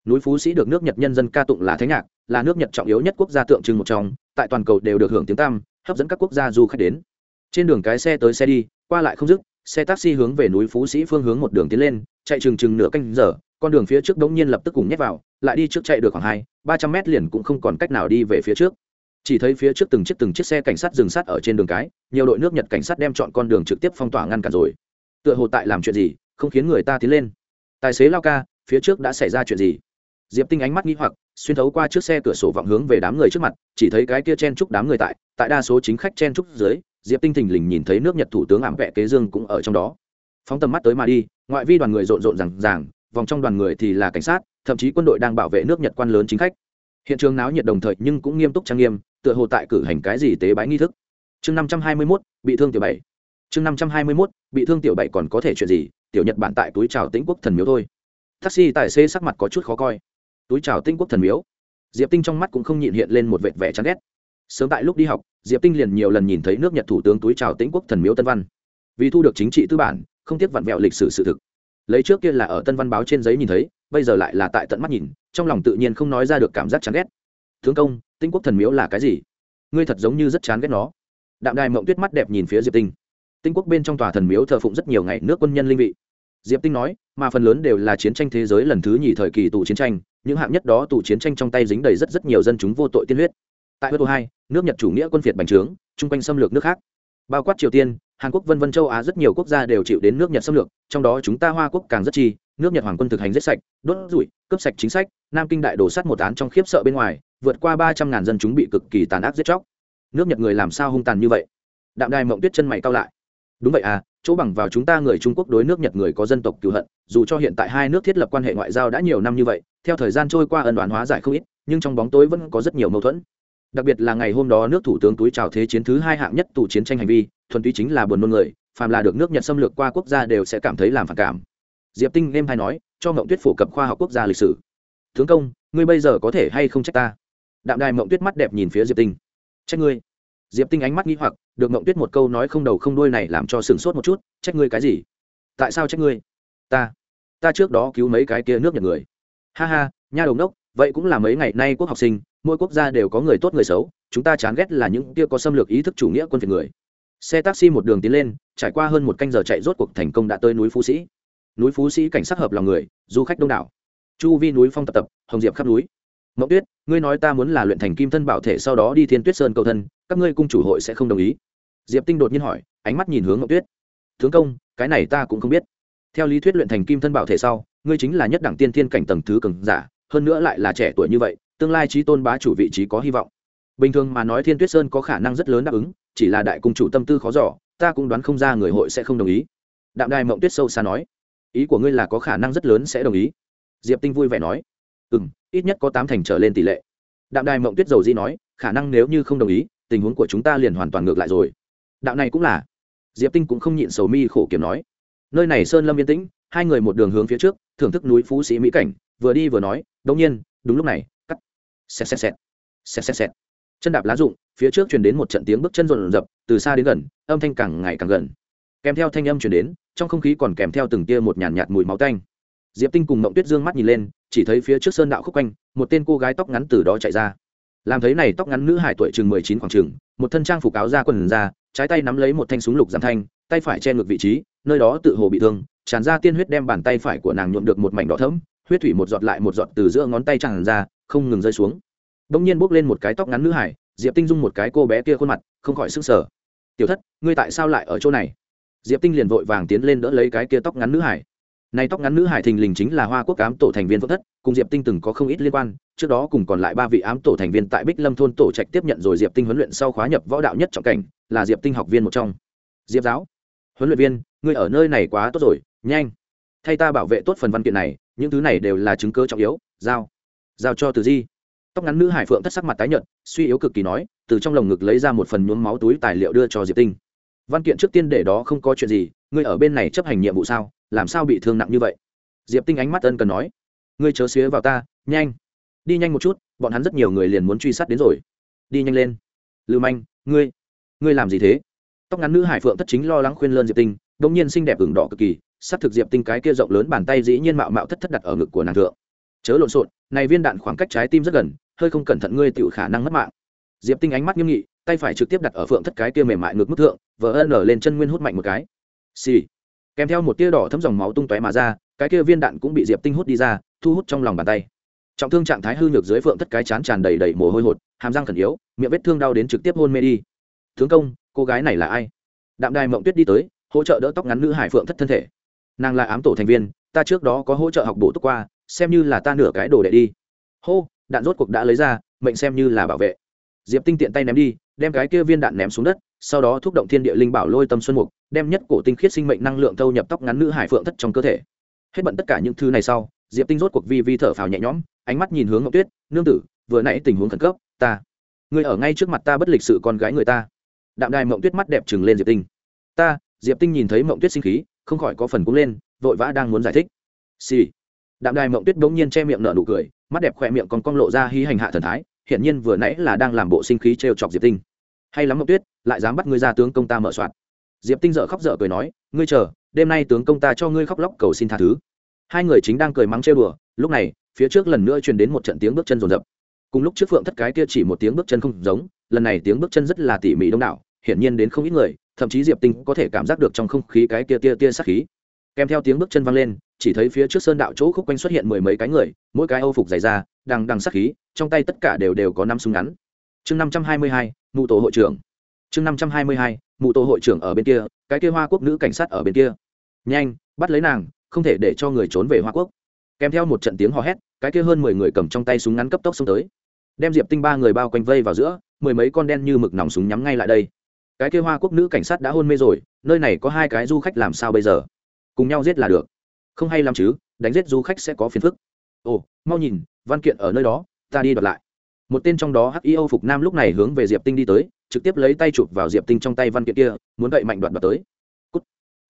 S1: Núi phú sĩ được nước nhật nhân dân ca tụng là thánh nhạc, là nước nhật trọng yếu nhất quốc gia tượng trưng một trong, tại toàn cầu đều được hưởng tiếng tam hấp dẫn các quốc gia du khách đến. Trên đường cái xe tới xe đi, qua lại không dứt xe taxi hướng về núi phú sĩ phương hướng một đường tiến lên, chạy chừng chừng nửa canh giờ, con đường phía trước đống nhiên lập tức cùng nhét vào, lại đi trước chạy được khoảng hai, ba trăm mét liền cũng không còn cách nào đi về phía trước. Chỉ thấy phía trước từng chiếc từng chiếc xe cảnh sát dừng sát ở trên đường cái, nhiều đội nước nhật cảnh sát đem chọn con đường trực tiếp phong tỏa ngăn cản rồi. Tựa hồ tại làm chuyện gì, không khiến người ta tiến lên. Tài xế lao ca, phía trước đã xảy ra chuyện gì? Diệp tinh ánh mắt nghi hoặc, xuyên thấu qua chiếc xe cửa sổ vọng hướng về đám người trước mặt, chỉ thấy cái kia chen chúc đám người tại tại đa số chính khách chen chúc dưới diệp tinh thình lình nhìn thấy nước nhật thủ tướng ảm vẹ kế dương cũng ở trong đó. Phóng tầm mắt tới mà đi, ngoại vi đoàn người rộn rộn rằng ràng, vòng trong đoàn người thì là cảnh sát, thậm chí quân đội đang bảo vệ nước nhật quan lớn chính khách. Hiện trường náo nhiệt đồng thời nhưng cũng nghiêm túc trang nghiêm, tựa hồ tại cử hành cái gì tế bái nghi thức. Chương năm trăm hai mươi mốt, bị thương tiểu bảy. Chương năm trăm hai mươi mốt, bị thương tiểu bảy còn có thể chuyện gì? Tiểu nhật bản tại túi trào tĩnh quốc thần miếu thôi. Taxi tài xế sắc mặt có chút khó coi. Túi trào tĩnh quốc thần miếu. Diệp tinh trong mắt cũng không nhịn hiện lên một vệt vẻ chán ghét sớm tại lúc đi học, diệp tinh liền nhiều lần nhìn thấy nước nhật thủ tướng túi trào tĩnh quốc thần miếu tân văn. Vì thu được chính trị tư bản, không tiếc vặn vẹo lịch sử sự thực. Lấy trước kia là ở tân văn báo trên giấy nhìn thấy, bây giờ lại là tại tận mắt nhìn, trong lòng tự nhiên không nói ra được cảm giác chán ghét. Thương công, Tĩnh quốc thần miếu là cái gì? Ngươi thật giống như rất chán ghét nó. Đạm đài mộng tuyết mắt đẹp nhìn phía diệp tinh. Tinh quốc bên trong tòa thần miếu thờ phụng rất nhiều ngày nước quân nhân linh vị. Diệp tinh nói, mà phần lớn đều là chiến tranh thế giới lần thứ nhì thời kỳ tù chiến tranh, những hạng nhất đó tù chiến tranh trong tay dính đầy rất rất nhiều dân chúng vô tội tiên huyết. Tại huyết hai nước nhật chủ nghĩa quân phiệt bành trướng, chung quanh xâm lược nước khác. Bao quát triều tiên, hàn quốc, vân vân châu á rất nhiều quốc gia đều chịu đến nước nhật xâm lược, trong đó chúng ta hoa quốc càng rất chi, nước nhật hoàng quân thực hành giết sạch, đốt rủi, cướp sạch chính sách, nam kinh đại đổ sắt một án trong khiếp sợ bên ngoài, vượt qua ba trăm ngàn dân chúng bị cực kỳ tàn ác giết chóc. Nước nhật người làm sao hung tàn như vậy? Đạm đài mộng tuyết chân mày cao lại. Đúng vậy à chỗ bằng vào chúng ta người trung quốc đối nước nhật người có dân tộc cựu hận, dù cho hiện tại hai nước thiết lập quan hệ ngoại giao đã nhiều năm như vậy, theo thời gian trôi qua ân đoán hóa giải không ít, nhưng trong bóng tối vẫn có rất nhiều mâu thuẫn đặc biệt là ngày hôm đó nước thủ tướng túi trào thế chiến thứ hai hạng nhất tù chiến tranh hành vi, thuần túy chính là buồn nôn người, phàm là được nước nhật xâm lược qua quốc gia đều sẽ cảm thấy làm phản cảm. Diệp tinh đêm hay nói, cho mộng tuyết phổ cập khoa học quốc gia lịch sử. Tướng công, ngươi bây giờ có thể hay không trách ta? Đạm đài mộng tuyết mắt đẹp nhìn phía diệp tinh. Trách ngươi? Diệp tinh ánh mắt nghĩ hoặc, được mộng tuyết một câu nói không đầu không đuôi này làm cho sừng sốt một chút, trách ngươi cái gì? Tại sao trách ngươi? Ta ta trước đó cứu mấy cái kia nước nhật người. Ha ha, nha đồng đốc vậy cũng là mấy ngày nay quốc học sinh mỗi quốc gia đều có người tốt người xấu, chúng ta chán ghét là những kia có xâm lược ý thức chủ nghĩa quân phiệt người. Xe taxi một đường tiến lên, trải qua hơn một canh giờ chạy rốt cuộc thành công đã tới núi phú sĩ. Núi phú sĩ cảnh sát hợp lòng người, du khách đông đảo. Chu vi núi phong tập tập, hồng diệp khắp núi. Mậu tuyết, ngươi nói ta muốn là luyện thành kim thân bảo thể sau đó đi thiên tuyết sơn cầu thân, các ngươi cung chủ hội sẽ không đồng ý. Diệp tinh đột nhiên hỏi, ánh mắt nhìn hướng mậu tuyết. Tướng công, cái này ta cũng không biết. Theo lý thuyết luyện thành kim thân bảo thể sau, ngươi chính là nhất đẳng tiên thiên cảnh tầng thứ cường giả, hơn nữa lại là trẻ tuổi như vậy tương lai trí tôn bá chủ vị trí có hy vọng. Bình thường mà nói thiên tuyết sơn có khả năng rất lớn đáp ứng, chỉ là đại cung chủ tâm tư khó giỏ ta cũng đoán không ra người hội sẽ không đồng ý. Đạm đài mộng tuyết sâu xa nói, ý của ngươi là có khả năng rất lớn sẽ đồng ý. Diệp tinh vui vẻ nói ừ m ít nhất có tám thành trở lên tỷ lệ. Đạm đài mộng tuyết dầu di nói, khả năng nếu như không đồng ý, tình huống của chúng ta liền hoàn toàn ngược lại rồi. Đạo này cũng là, diệp tinh cũng không nhịn sầu mi khổ kiếm nói. Nơi này sơn lâm yên tĩnh, hai người một đường hướng phía trước, thưởng thức núi phú sĩ mỹ cảnh, vừa đi vừa nói đông nhiên, đúng lúc này xẹt xẹt xẹt. Xẹt xẹt xẹt. Chân đạp lá rụng phía trước truyền đến một trận tiếng bước chân rộn rập từ xa đến gần âm thanh càng ngày càng gần. Kèm theo thanh âm truyền đến trong không khí còn kèm theo từng tia một nhàn nhạt, nhạt mùi máu tanh. Diệp tinh cùng mộng tuyết dương mắt nhìn lên chỉ thấy phía trước sơn đạo khúc quanh một tên cô gái tóc ngắn từ đó chạy ra. Làm thấy này tóc ngắn nữ hải tuổi chừng mười chín khoảng chừng một thân trang phục áo da quần ra trái tay nắm lấy một thanh súng lục giảm thanh tay phải che ngược vị trí nơi đó tự hồ bị thương tràn ra tiên huyết đem bàn tay phải của nàng nhuộm được một mảnh đỏ thẫm huyết thủy một giọt lại một giọt từ giữa ngón tay tràn ra không ngừng rơi xuống. Bỗng nhiên bốc lên một cái tóc ngắn nữ hải, diệp tinh dung một cái cô bé kia khuôn mặt, không khỏi sức sở tiểu thất, ngươi tại sao lại ở chỗ này? Diệp tinh liền vội vàng tiến lên đỡ lấy cái kia tóc ngắn nữ hải. Này tóc ngắn nữ hải thình lình chính là hoa quốc ám tổ thành viên phượng thất, cùng diệp tinh từng có không ít liên quan, trước đó cùng còn lại ba vị ám tổ thành viên tại bích lâm thôn tổ trạch tiếp nhận rồi diệp tinh huấn luyện sau khóa nhập võ đạo nhất trọng cảnh, là diệp tinh học viên một trong. Diệp giáo, huấn luyện viên, ngươi ở nơi này quá tốt rồi, nhanh. Thay ta bảo vệ tốt phần văn kiện này, những thứ này đều là chứng cơ trọng yếu, giao giao cho từ di. Tóc ngắn nữ hải phượng thất sắc mặt tái nhợt, suy yếu cực kỳ nói, từ trong lồng ngực lấy ra một phần nhuốm máu túi tài liệu đưa cho diệp tinh. Văn kiện trước tiên để đó không có chuyện gì, ngươi ở bên này chấp hành nhiệm vụ sao, làm sao bị thương nặng như vậy? Diệp tinh ánh mắt ân cần nói, ngươi chớ xía vào ta, nhanh. Đi nhanh một chút, bọn hắn rất nhiều người liền muốn truy sát đến rồi. Đi nhanh lên. Lưu manh, ngươi ngươi làm gì thế? Tóc ngắn nữ hải phượng thất chính lo lắng khuyên lơn diệp tinh đ ỗ n g nhiên xinh đẹp ửng đỏ cực kỳ s á c thực diệp tinh cái kia rộng lớn bàn tay dĩ nhiên mạo mạo thất thất đặt ở ngực của nàng thượng chớ lộn xộn, này viên đạn khoảng cách trái tim rất gần, hơi không cẩn thận ngươi tự khả năng mất mạng. Diệp tinh ánh mắt nghiêm nghị, tay phải trực tiếp đặt ở phượng thất cái kia mềm mại ngược mức thượng vỡ ân lở lên chân nguyên hút mạnh một cái. Xì. Kèm theo một tia đỏ thấm dòng máu tung tóe mà ra, cái kia viên đạn cũng bị diệp tinh hút đi ra, thu hút trong lòng bàn tay. Trọng thương trạng thái hư nhược dưới phượng thất cái chán tràn đầy đầy mồ hôi hột, hàm răng khẩn yếu, miệng vết thương đau đến trực tiếp hôn mê đi. Tướng công, cô gái này là ai? Đạm đài mộng tuyết đi tới, hỗ trợ đỡ tóc ngắn nữ hải phượng thất thân thể. Nàng là ám tổ thành viên, ta trước đó có hỗ trợ học bổ túc qua xem như là ta nửa cái đồ đệ đi. Hô, đạn rốt cuộc đã lấy ra, mệnh xem như là bảo vệ. Diệp tinh tiện tay ném đi, đem cái kia viên đạn ném xuống đất, sau đó thúc động thiên địa linh bảo lôi tâm xuân mục, đem nhất cổ tinh khiết sinh mệnh năng lượng thâu nhập tóc ngắn nữ hải phượng thất trong cơ thể. Hết bận tất cả những thứ này sau, diệp tinh rốt cuộc vi vi thở phào nhẹ nhõm, ánh mắt nhìn hướng ngọc tuyết, nương tử, vừa nãy tình huống khẩn cấp, ta người ở ngay trước mặt ta bất lịch sự con gái người ta. Đạm đài mộng tuyết mắt đẹp trừng lên diệp tinh. Ta, diệp tinh nhìn thấy mộng tuyết sinh khí, không khỏi có phần cũng lên, vội vã đang muốn giải thích. Xì、sì đạm đài mộng tuyết bỗng nhiên che miệng nở nụ cười, mắt đẹp khỏe miệng còn cong lộ ra hí hành hạ thần thái, hiển nhiên vừa nãy là đang làm bộ sinh khí t chọc diệp tinh. Hay lắm mộng tuyết, lại dám bắt ngươi ra tướng công ta mở soạn. Diệp tinh dợ khóc dở cười nói, ngươi chờ, đêm nay tướng công ta cho ngươi khóc lóc cầu xin tha thứ. Hai người chính đang cười mắng trêu đùa, lúc này, phía trước lần nữa truyền đến một trận tiếng bước chân rồn rập. Cùng lúc trước phượng thất cái kia chỉ một tiếng bước chân không giống, lần này tiếng bước chân rất là tỉ mỉ đông đảo, hiển nhiên đến không ít người, thậm chí diệp tinh có thể cảm giác được trong không khí cái kia tia tia sát khí kèm theo tiếng bước chân vang lên, chỉ thấy phía trước sơn đạo chỗ khúc quanh xuất hiện mười mấy cái người, mỗi cái âu phục dày ra đằng đằng sắc khí, trong tay tất cả đều đều có năm súng ngắn. Chương năm trăm hai mươi hai, mụ tổ hội trưởng. Chương năm trăm hai mươi hai, mụ tổ hội trưởng ở bên kia, cái kia hoa quốc nữ cảnh sát ở bên kia. Nhanh, bắt lấy nàng, không thể để cho người trốn về hoa quốc. Kèm theo một trận tiếng hò hét, cái kia hơn mười người cầm trong tay súng ngắn cấp tốc xông tới. Đem diệp tinh ba người bao quanh vây vào giữa, mười mấy con đen như mực nòng súng nhắm ngay lại đây. Cái kia hoa quốc nữ cảnh sát đã hôn mê rồi, nơi này có hai cái du khách làm sao bây giờ? Cùng nhau giết là được. Không hay làm chứ, đánh giết du khách sẽ có phiền phức. Ồ, mau nhìn, văn kiện ở nơi đó, ta đi đoạt lại. Một tên trong đó hắc y âu phục nam lúc này hướng về diệp tinh đi tới, trực tiếp lấy tay chụp vào diệp tinh trong tay văn kiện kia, muốn gậy mạnh đoạt đoạt tới. Cút.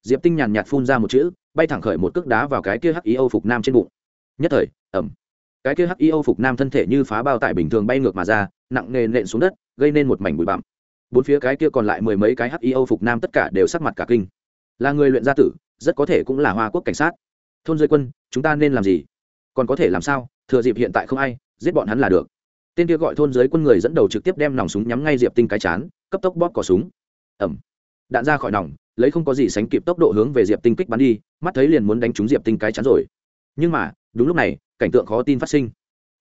S1: diệp tinh nhàn nhạt phun ra một chữ, bay thẳng khởi một cước đá vào cái kia hắc y âu phục nam trên bụng. Nhất thời ẩm cái kia hắc y âu phục nam thân thể như phá bao tải bình thường bay ngược mà ra, nặng nề nện xuống đất, gây nên một mảnh bụi bặm. Bốn phía cái kia còn lại mười mấy cái hắc y âu phục nam tất cả đều sắc mặt cả kinh là người luyện gia tử, rất có thể cũng là hoa quốc cảnh sát. Thôn dưới quân, chúng ta nên làm gì? Còn có thể làm sao? Thừa dịp hiện tại không ai, giết bọn hắn là được. Tên kia gọi thôn dưới quân người dẫn đầu trực tiếp đem nòng súng nhắm ngay diệp tinh cái chán, cấp tốc bóp cỏ súng. Ẩm. Đạn ra khỏi nòng, lấy không có gì sánh kịp tốc độ hướng về diệp tinh kích bắn đi, mắt thấy liền muốn đánh trúng diệp tinh cái chán rồi. Nhưng mà, đúng lúc này, cảnh tượng khó tin phát sinh.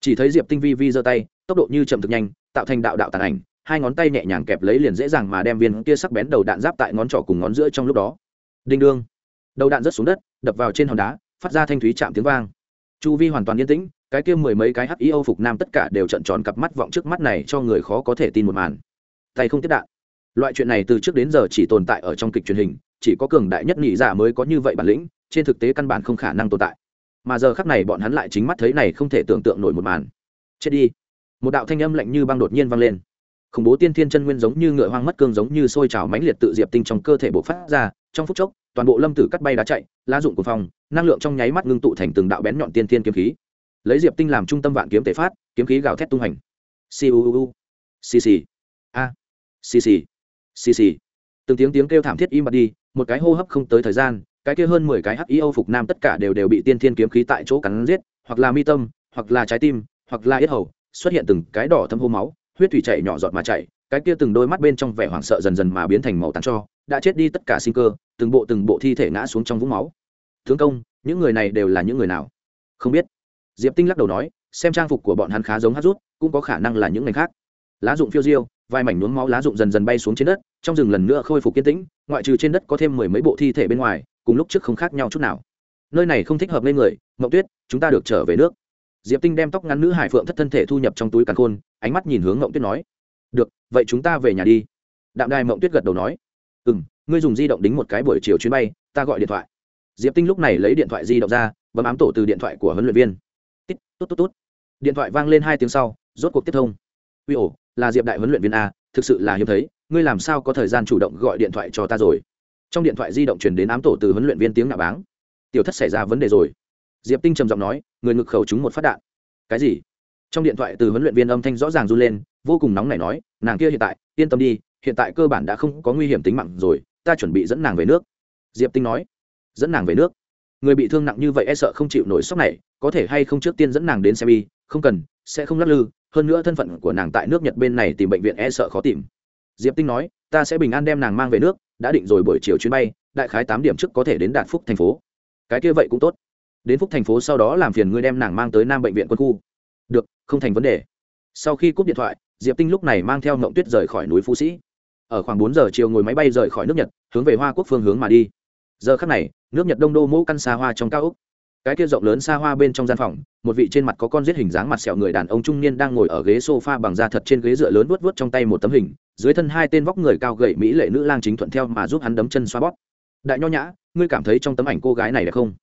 S1: Chỉ thấy diệp tinh vi vi giơ tay, tốc độ như chậm thực nhanh, tạo thành đạo đạo tàn ảnh, hai ngón tay nhẹ nhàng kẹp lấy liền dễ dàng mà đem viên kia sắc bén đầu đạn giáp tại ngón trỏ cùng ngón giữa trong lúc đó đinh đương. Đầu đạn rớt xuống đất, đập vào trên hòn đá, phát ra thanh thúy chạm tiếng vang. Chu vi hoàn toàn yên tĩnh, cái kia mười mấy cái hắc y âu phục nam tất cả đều trận tròn cặp mắt vọng trước mắt này cho người khó có thể tin một màn. Tay không tiếp đạn. Loại chuyện này từ trước đến giờ chỉ tồn tại ở trong kịch truyền hình, chỉ có cường đại nhất nhị giả mới có như vậy bản lĩnh, trên thực tế căn bản không khả năng tồn tại. Mà giờ khắc này bọn hắn lại chính mắt thấy này không thể tưởng tượng nổi một màn. Chết đi. Một đạo thanh âm lạnh như băng đột nhiên vang lên. Khủng bố tiên thiên chân nguyên giống như ngựa hoang mất cương giống như sôi trào mãnh liệt tự diệp tinh trong cơ thể bộc phát ra, trong phút chốc toàn bộ lâm tử cắt bay đá chạy, lá dụng của phòng, năng lượng trong nháy mắt ngưng tụ thành từng đạo bén nhọn tiên thiên kiếm khí. Lấy diệp tinh làm trung tâm vạn kiếm tể phát, kiếm khí gào thét tung hành. Cu cc a. Cc cc từng tiếng tiếng kêu thảm thiết im bặt đi, một cái hô hấp không tới thời gian, cái kia hơn mười cái hắc y âu phục nam tất cả đều đều bị tiên thiên kiếm khí tại chỗ cắn giết, hoặc là mi tâm, hoặc là trái tim, hoặc là yết hầu, xuất hiện từng cái đỏ thâm hô máu, huyết thủy chảy nhỏ giọt mà chảy, cái kia từng đôi mắt bên trong vẻ hoảng sợ dần dần mà biến thành màu tàn cho, đã chết đi tất cả sinh cơ từng bộ từng bộ thi thể ngã xuống trong vũng máu. Tướng công, những người này đều là những người nào? Không biết. Diệp tinh lắc đầu nói, xem trang phục của bọn hắn khá giống hát rút, cũng có khả năng là những ngành khác. Lá dụng phiêu diêu, vài mảnh nhuốm máu lá dụng dần dần bay xuống trên đất, trong rừng lần nữa khôi phục kiên tĩnh, ngoại trừ trên đất có thêm mười mấy bộ thi thể bên ngoài, cùng lúc trước không khác nhau chút nào. Nơi này không thích hợp lên người mậu tuyết, chúng ta được trở về nước. Diệp tinh đem tóc ngắn nữ hải phượng thất thân thể thu nhập trong túi càn khôn, ánh mắt nhìn hướng mậu tuyết nói, được, vậy chúng ta về nhà đi. Đạm đài mậu tuyết gật đầu nói ừ m ngươi dùng di động đính một cái buổi chiều chuyến bay, ta gọi điện thoại. Diệp tinh lúc này lấy điện thoại di động ra, bấm ám tổ từ điện thoại của huấn luyện viên. Tít tốt tốt tốt điện thoại vang lên hai tiếng sau, rốt cuộc tiếp thông. Uy ổ, là diệp đại huấn luyện viên a, thực sự là hiếm thấy, ngươi làm sao có thời gian chủ động gọi điện thoại cho ta rồi? Trong điện thoại di động truyền đến ám tổ từ huấn luyện viên tiếng nạ báng. Tiểu thất xảy ra vấn đề rồi. Diệp tinh trầm giọng nói, người ngực khẩu trúng một phát đạn. Cái gì? Trong điện thoại từ huấn luyện viên âm thanh rõ ràng run lên, vô cùng nóng nảy nói, nàng kia hiện tại, yên tâm đi, hiện tại cơ bản đã không có nguy hiểm tính mạng rồi ta chuẩn bị dẫn nàng về nước. Diệp tinh nói. Dẫn nàng về nước. Người bị thương nặng như vậy e sợ không chịu nổi sốc này, có thể hay không trước tiên dẫn nàng đến xem y không cần, sẽ không lắc lư, hơn nữa thân phận của nàng tại nước nhật bên này tìm bệnh viện e sợ khó tìm. Diệp tinh nói, ta sẽ bình an đem nàng mang về nước, đã định rồi buổi chiều chuyến bay, đại khái tám điểm trước có thể đến đạt phúc thành phố. Cái kia vậy cũng tốt. Đến phúc thành phố sau đó làm phiền ngươi đem nàng mang tới nam bệnh viện quân khu. Được, không thành vấn đề. Sau khi cúp điện thoại, diệp tinh lúc này mang theo mộng tuyết rời khỏi núi phú sĩ ở khoảng bốn giờ chiều ngồi máy bay rời khỏi nước nhật, hướng về hoa quốc phương hướng mà đi. Giờ khắc này, nước nhật đông đô mẫu căn xa hoa trong cao ốc. cái kia rộng lớn xa hoa bên trong gian phòng, một vị trên mặt có con giết hình dáng mặt sẹo người đàn ông trung niên đang ngồi ở ghế sofa bằng da thật trên ghế dựa lớn vuốt vuốt trong tay một tấm hình, dưới thân hai tên vóc người cao gầy mỹ lệ nữ lang chính thuận theo mà giúp hắn đấm chân xoa bóp. Đại nho nhã, ngươi cảm thấy trong tấm ảnh cô gái này đẹp không?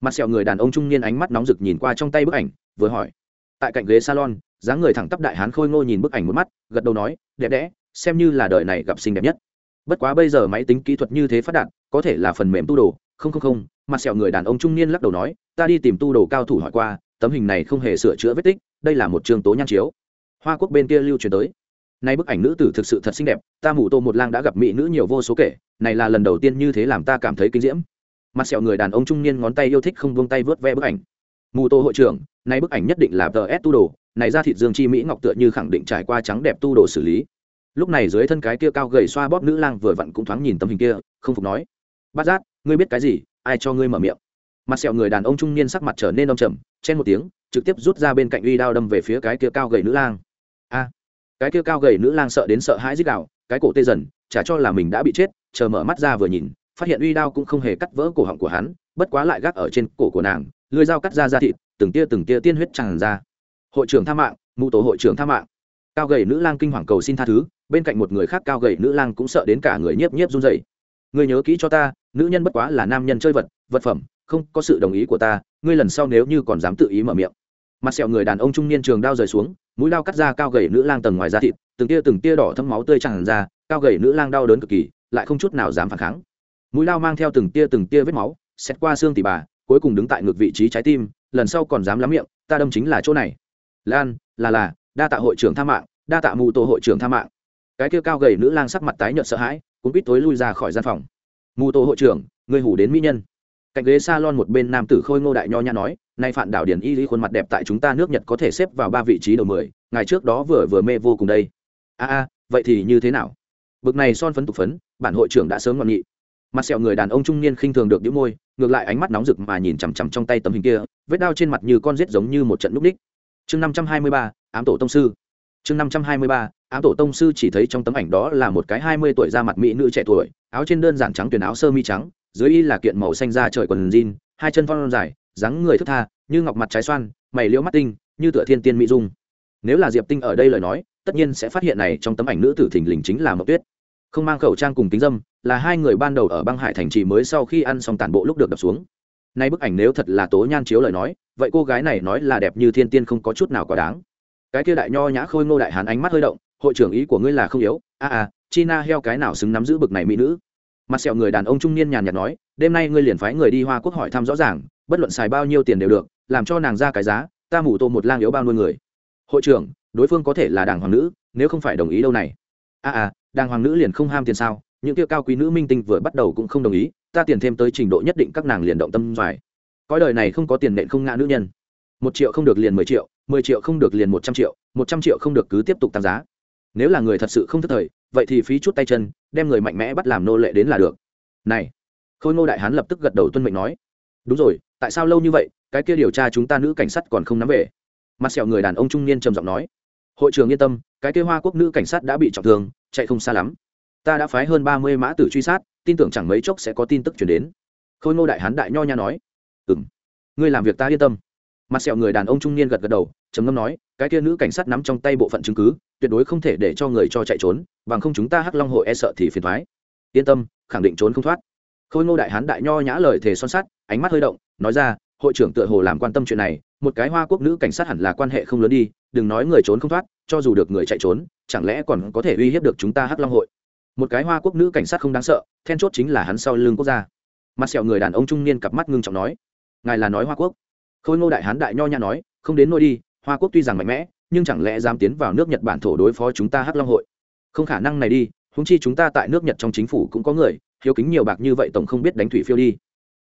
S1: Mặt sẹo người đàn ông trung niên ánh mắt nóng rực nhìn qua trong tay bức ảnh, vừa hỏi. Tại cạnh ghế salon, dáng người thẳng tắp đại hán khôi ngô nhìn bức ảnh một mắt, gật đầu nói, đẹp đẽ xem như là đời này gặp xinh đẹp nhất. Bất quá bây giờ máy tính kỹ thuật như thế phát đạt, có thể là phần mềm tu đồ. Không không không, mặt sẹo người đàn ông trung niên lắc đầu nói, ta đi tìm tu đồ cao thủ hỏi qua, tấm hình này không hề sửa chữa vết tích, đây là một trường tố nhan chiếu. Hoa quốc bên kia lưu truyền tới. Nay bức ảnh nữ tử thực sự thật xinh đẹp, ta mù tô một lang đã gặp mỹ nữ nhiều vô số kể, này là lần đầu tiên như thế làm ta cảm thấy kinh diễm. Mặt sẹo người đàn ông trung niên ngón tay yêu thích không buông tay vớt ve bức ảnh. Mù tô hội trưởng nay bức ảnh nhất định là tờ s tu đồ, này ra thịt dương chi mỹ ngọc tựa như khẳng định trải qua trắng đẹp tu đồ xử lý lúc này dưới thân cái kia cao gầy xoa bóp nữ lang vừa vặn cũng thoáng nhìn tấm hình kia, không phục nói, bát giác, ngươi biết cái gì? Ai cho ngươi mở miệng? Mặt sẹo người đàn ông trung niên sắc mặt trở nên đông trầm, chen một tiếng, trực tiếp rút ra bên cạnh uy đao đâm về phía cái kia cao gầy nữ lang. A, cái kia cao gầy nữ lang sợ đến sợ hãi dích đạo cái cổ tê dần, chả cho là mình đã bị chết. Chờ mở mắt ra vừa nhìn, phát hiện uy đao cũng không hề cắt vỡ cổ họng của hắn, bất quá lại gác ở trên cổ của nàng lưới dao cắt ra ra thịt, từng tia từng tia tiên huyết tràn ra. Hội trưởng tha mạng, mụ tổ hội trưởng tha mạng. Cao gầy nữ lang kinh hoàng cầu xin tha thứ bên cạnh một người khác cao gầy nữ lang cũng sợ đến cả người nhiếp nhiếp run rẩy. Ngươi nhớ kỹ cho ta, nữ nhân bất quá là nam nhân chơi vật vật phẩm, không có sự đồng ý của ta, ngươi lần sau nếu như còn dám tự ý mở miệng. Mặt sẹo người đàn ông trung niên trường đao rời xuống, mũi đao cắt ra cao gầy nữ lang tầng ngoài da thịt, từng tia từng tia đỏ thấm máu tươi tràn ra, cao gầy nữ lang đau đớn cực kỳ, lại không chút nào dám phản kháng. Mũi lao mang theo từng tia từng tia vết máu xét qua xương tỉ bà, cuối cùng đứng tại ngược vị trí trái tim, lần sau còn dám lắm miệng, ta đâm chính là chỗ này. Lan, là là, đa tạ hội trưởng tha mạng, đa tạ mù tổ hội trưởng tha mạng cái kia cao gầy nữ lang sắc mặt tái nhợt sợ hãi cũng biết tối lui ra khỏi gian phòng. Mù tô hội trưởng, người hủ đến mỹ nhân. Cạnh ghế salon một bên nam tử khôi ngô đại nho nhã nói, nay phản đảo điển y lý khuôn mặt đẹp tại chúng ta nước nhật có thể xếp vào ba vị trí đầu mười ngày trước đó vừa vừa mê vô cùng đây. A a, vậy thì như thế nào? Bực này son phấn tục phấn, bản hội trưởng đã sớm ngọn nghị. Mặt sẹo người đàn ông trung niên khinh thường được đĩu môi, ngược lại ánh mắt nóng rực mà nhìn chằm chằm trong tay tấm hình kia, vết đao trên mặt như con rết giống như một trận núp đích chương năm trăm hai mươi ba, ám tổ tông sư. Chương năm trăm hai mươi ba ám tổ tông sư chỉ thấy trong tấm ảnh đó là một cái hai mươi tuổi ra mặt mỹ nữ trẻ tuổi, áo trên đơn giản trắng tuyển áo sơ mi trắng, dưới y là kiện màu xanh da trời quần jean, hai chân phong dài, dáng người thức tha, như ngọc mặt trái xoan, mày liễu mắt tinh, như tựa thiên tiên mỹ dung. Nếu là diệp tinh ở đây lời nói, tất nhiên sẽ phát hiện này trong tấm ảnh nữ tử thình lình chính là mộc tuyết. Không mang khẩu trang cùng kính dâm, là hai người ban đầu ở băng hải thành trì mới sau khi ăn xong tàn bộ lúc được đập xuống. Nay bức ảnh nếu thật là tố nhan chiếu lời nói, vậy cô gái này nói là đẹp như thiên tiên không có chút nào quá đáng. Cái kia đại nho nhã khôi ngô đại hán ánh mắt hơi động hội trưởng ý của ngươi là không yếu. A à, à china heo cái nào xứng nắm giữ bực này mỹ nữ? Mặt sẹo người đàn ông trung niên nhàn nhạt nói đêm nay ngươi liền phái người đi hoa quốc hỏi thăm rõ ràng bất luận xài bao nhiêu tiền đều được làm cho nàng ra cái giá ta mủ tô một lang yếu bao nuôi người. Hội trưởng đối phương có thể là đảng hoàng nữ nếu không phải đồng ý đâu này. A à, à đàng hoàng nữ liền không ham tiền sao những kia cao quý nữ minh tinh vừa bắt đầu cũng không đồng ý ta tiền thêm tới trình độ nhất định các nàng liền động tâm dài cõi đời này không có tiền nện không ngã nữ nhân. Một triệu không được liền mười triệu mười triệu không được liền một trăm triệu một trăm triệu không được cứ tiếp tục tăng giá nếu là người thật sự không thức thời, vậy thì phí chút tay chân, đem người mạnh mẽ bắt làm nô lệ đến là được. Này, khôi ngô đại hán lập tức gật đầu tuân mệnh nói, đúng rồi, tại sao lâu như vậy, cái kia điều tra chúng ta nữ cảnh sát còn không nắm về? Mặt sẹo người đàn ông trung niên trầm giọng nói, hội trường yên tâm, cái kia hoa quốc nữ cảnh sát đã bị trọng thương, chạy không xa lắm. Ta đã phái hơn ba mươi mã tử truy sát, tin tưởng chẳng mấy chốc sẽ có tin tức chuyển đến. Khôi ngô đại hán đại nho nha nói ừ m ngươi làm việc ta yên tâm. Mặt sẹo người đàn ông trung niên gật gật đầu trầm ngâm nói, cái kia nữ cảnh sát nắm trong tay bộ phận chứng cứ, tuyệt đối không thể để cho người cho chạy trốn, bằng không chúng ta hắc long hội e sợ thì phiền thoái. Yên tâm, khẳng định trốn không thoát. Khôi ngô đại hán đại nho nhã lời thề son sắt, ánh mắt hơi động, nói ra, hội trưởng tựa hồ làm quan tâm chuyện này, một cái hoa quốc nữ cảnh sát hẳn là quan hệ không lớn đi, đừng nói người trốn không thoát, cho dù được người chạy trốn, chẳng lẽ còn có thể uy hiếp được chúng ta hắc long hội? Một cái hoa quốc nữ cảnh sát không đáng sợ, then chốt chính là hắn sau lưng quốc gia. Mặt sẹo người đàn ông trung niên cặp mắt ngưng trọng nói, ngài là nói hoa quốc? Khôi ngô đại hán đại nho nhã nói, không đến nôi đi hoa quốc tuy rằng mạnh mẽ, nhưng chẳng lẽ dám tiến vào nước nhật bản thổ đối phó chúng ta hắc long hội? Không khả năng này đi húng chi chúng ta tại nước nhật trong chính phủ cũng có người, hiếu kính nhiều bạc như vậy tổng không biết đánh thủy phiêu đi.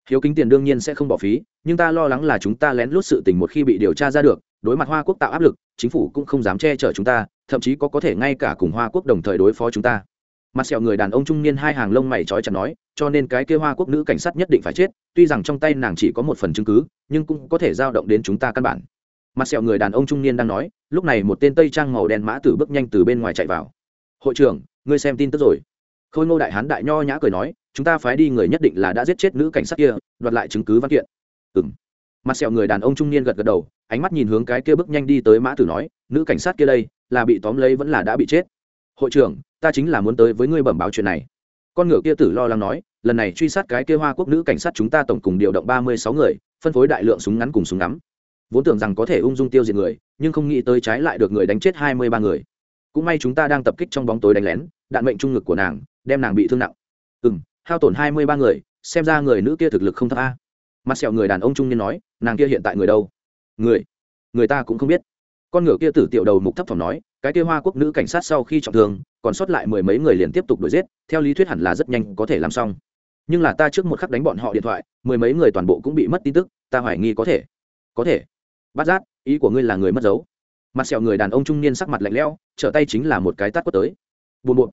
S1: Hiếu kính tiền đương nhiên sẽ không bỏ phí, nhưng ta lo lắng là chúng ta lén lút sự tình một khi bị điều tra ra được, đối mặt hoa quốc tạo áp lực, chính phủ cũng không dám che chở chúng ta, thậm chí có có thể ngay cả cùng hoa quốc đồng thời đối phó chúng ta. Mặt sẹo người đàn ông trung niên hai hàng lông mày trói chặt nói, cho nên cái kia hoa quốc nữ cảnh sát nhất định phải chết, tuy rằng trong tay nàng chỉ có một phần chứng cứ, nhưng cũng có thể giao động đến chúng ta căn bản mặt sẹo người đàn ông trung niên đang nói, lúc này một tên tây trang màu đen mã tử bước nhanh từ bên ngoài chạy vào. Hội trưởng, ngươi xem tin tức rồi. Khôi ngô đại hán đại nho nhã cười nói, chúng ta phái đi người nhất định là đã giết chết nữ cảnh sát kia, đoạt lại chứng cứ văn kiện. Ừng mặt sẹo người đàn ông trung niên gật gật đầu, ánh mắt nhìn hướng cái kia bước nhanh đi tới mã tử nói, nữ cảnh sát kia đây, là bị tóm lấy vẫn là đã bị chết. Hội trưởng, ta chính là muốn tới với ngươi bẩm báo chuyện này. Con ngựa kia tử lo lắng nói, lần này truy sát cái kia hoa quốc nữ cảnh sát chúng ta tổng cùng điều động ba mươi sáu người, phân phối đại lượng súng ngắn cùng súng ngắm vốn tưởng rằng có thể ung dung tiêu diệt người, nhưng không nghĩ tới trái lại được người đánh chết hai mươi ba người. Cũng may chúng ta đang tập kích trong bóng tối đánh lén, đạn mệnh trung ngực của nàng, đem nàng bị thương nặng. Ừ m hao tổn hai mươi ba người, xem ra người nữ kia thực lực không thấp a. Mặt sẹo người đàn ông trung niên nói, nàng kia hiện tại người đâu? Người người ta cũng không biết. Con ngựa kia tử tiểu đầu mục thấp phòng nói, cái kia hoa quốc nữ cảnh sát sau khi trọng thương, còn sót lại mười mấy người liền tiếp tục đuổi giết, theo lý thuyết hẳn là rất nhanh có thể làm xong. Nhưng là ta trước một khắc đánh bọn họ điện thoại, mười mấy người toàn bộ cũng bị mất tin tức, ta hoài nghi có thể. Có thể. Bát giác, ý của ngươi là người mất dấu. Mặt sẹo người đàn ông trung niên sắc mặt lạnh lẽo, trở tay chính là một cái tắt quất tới. Buồn buồn.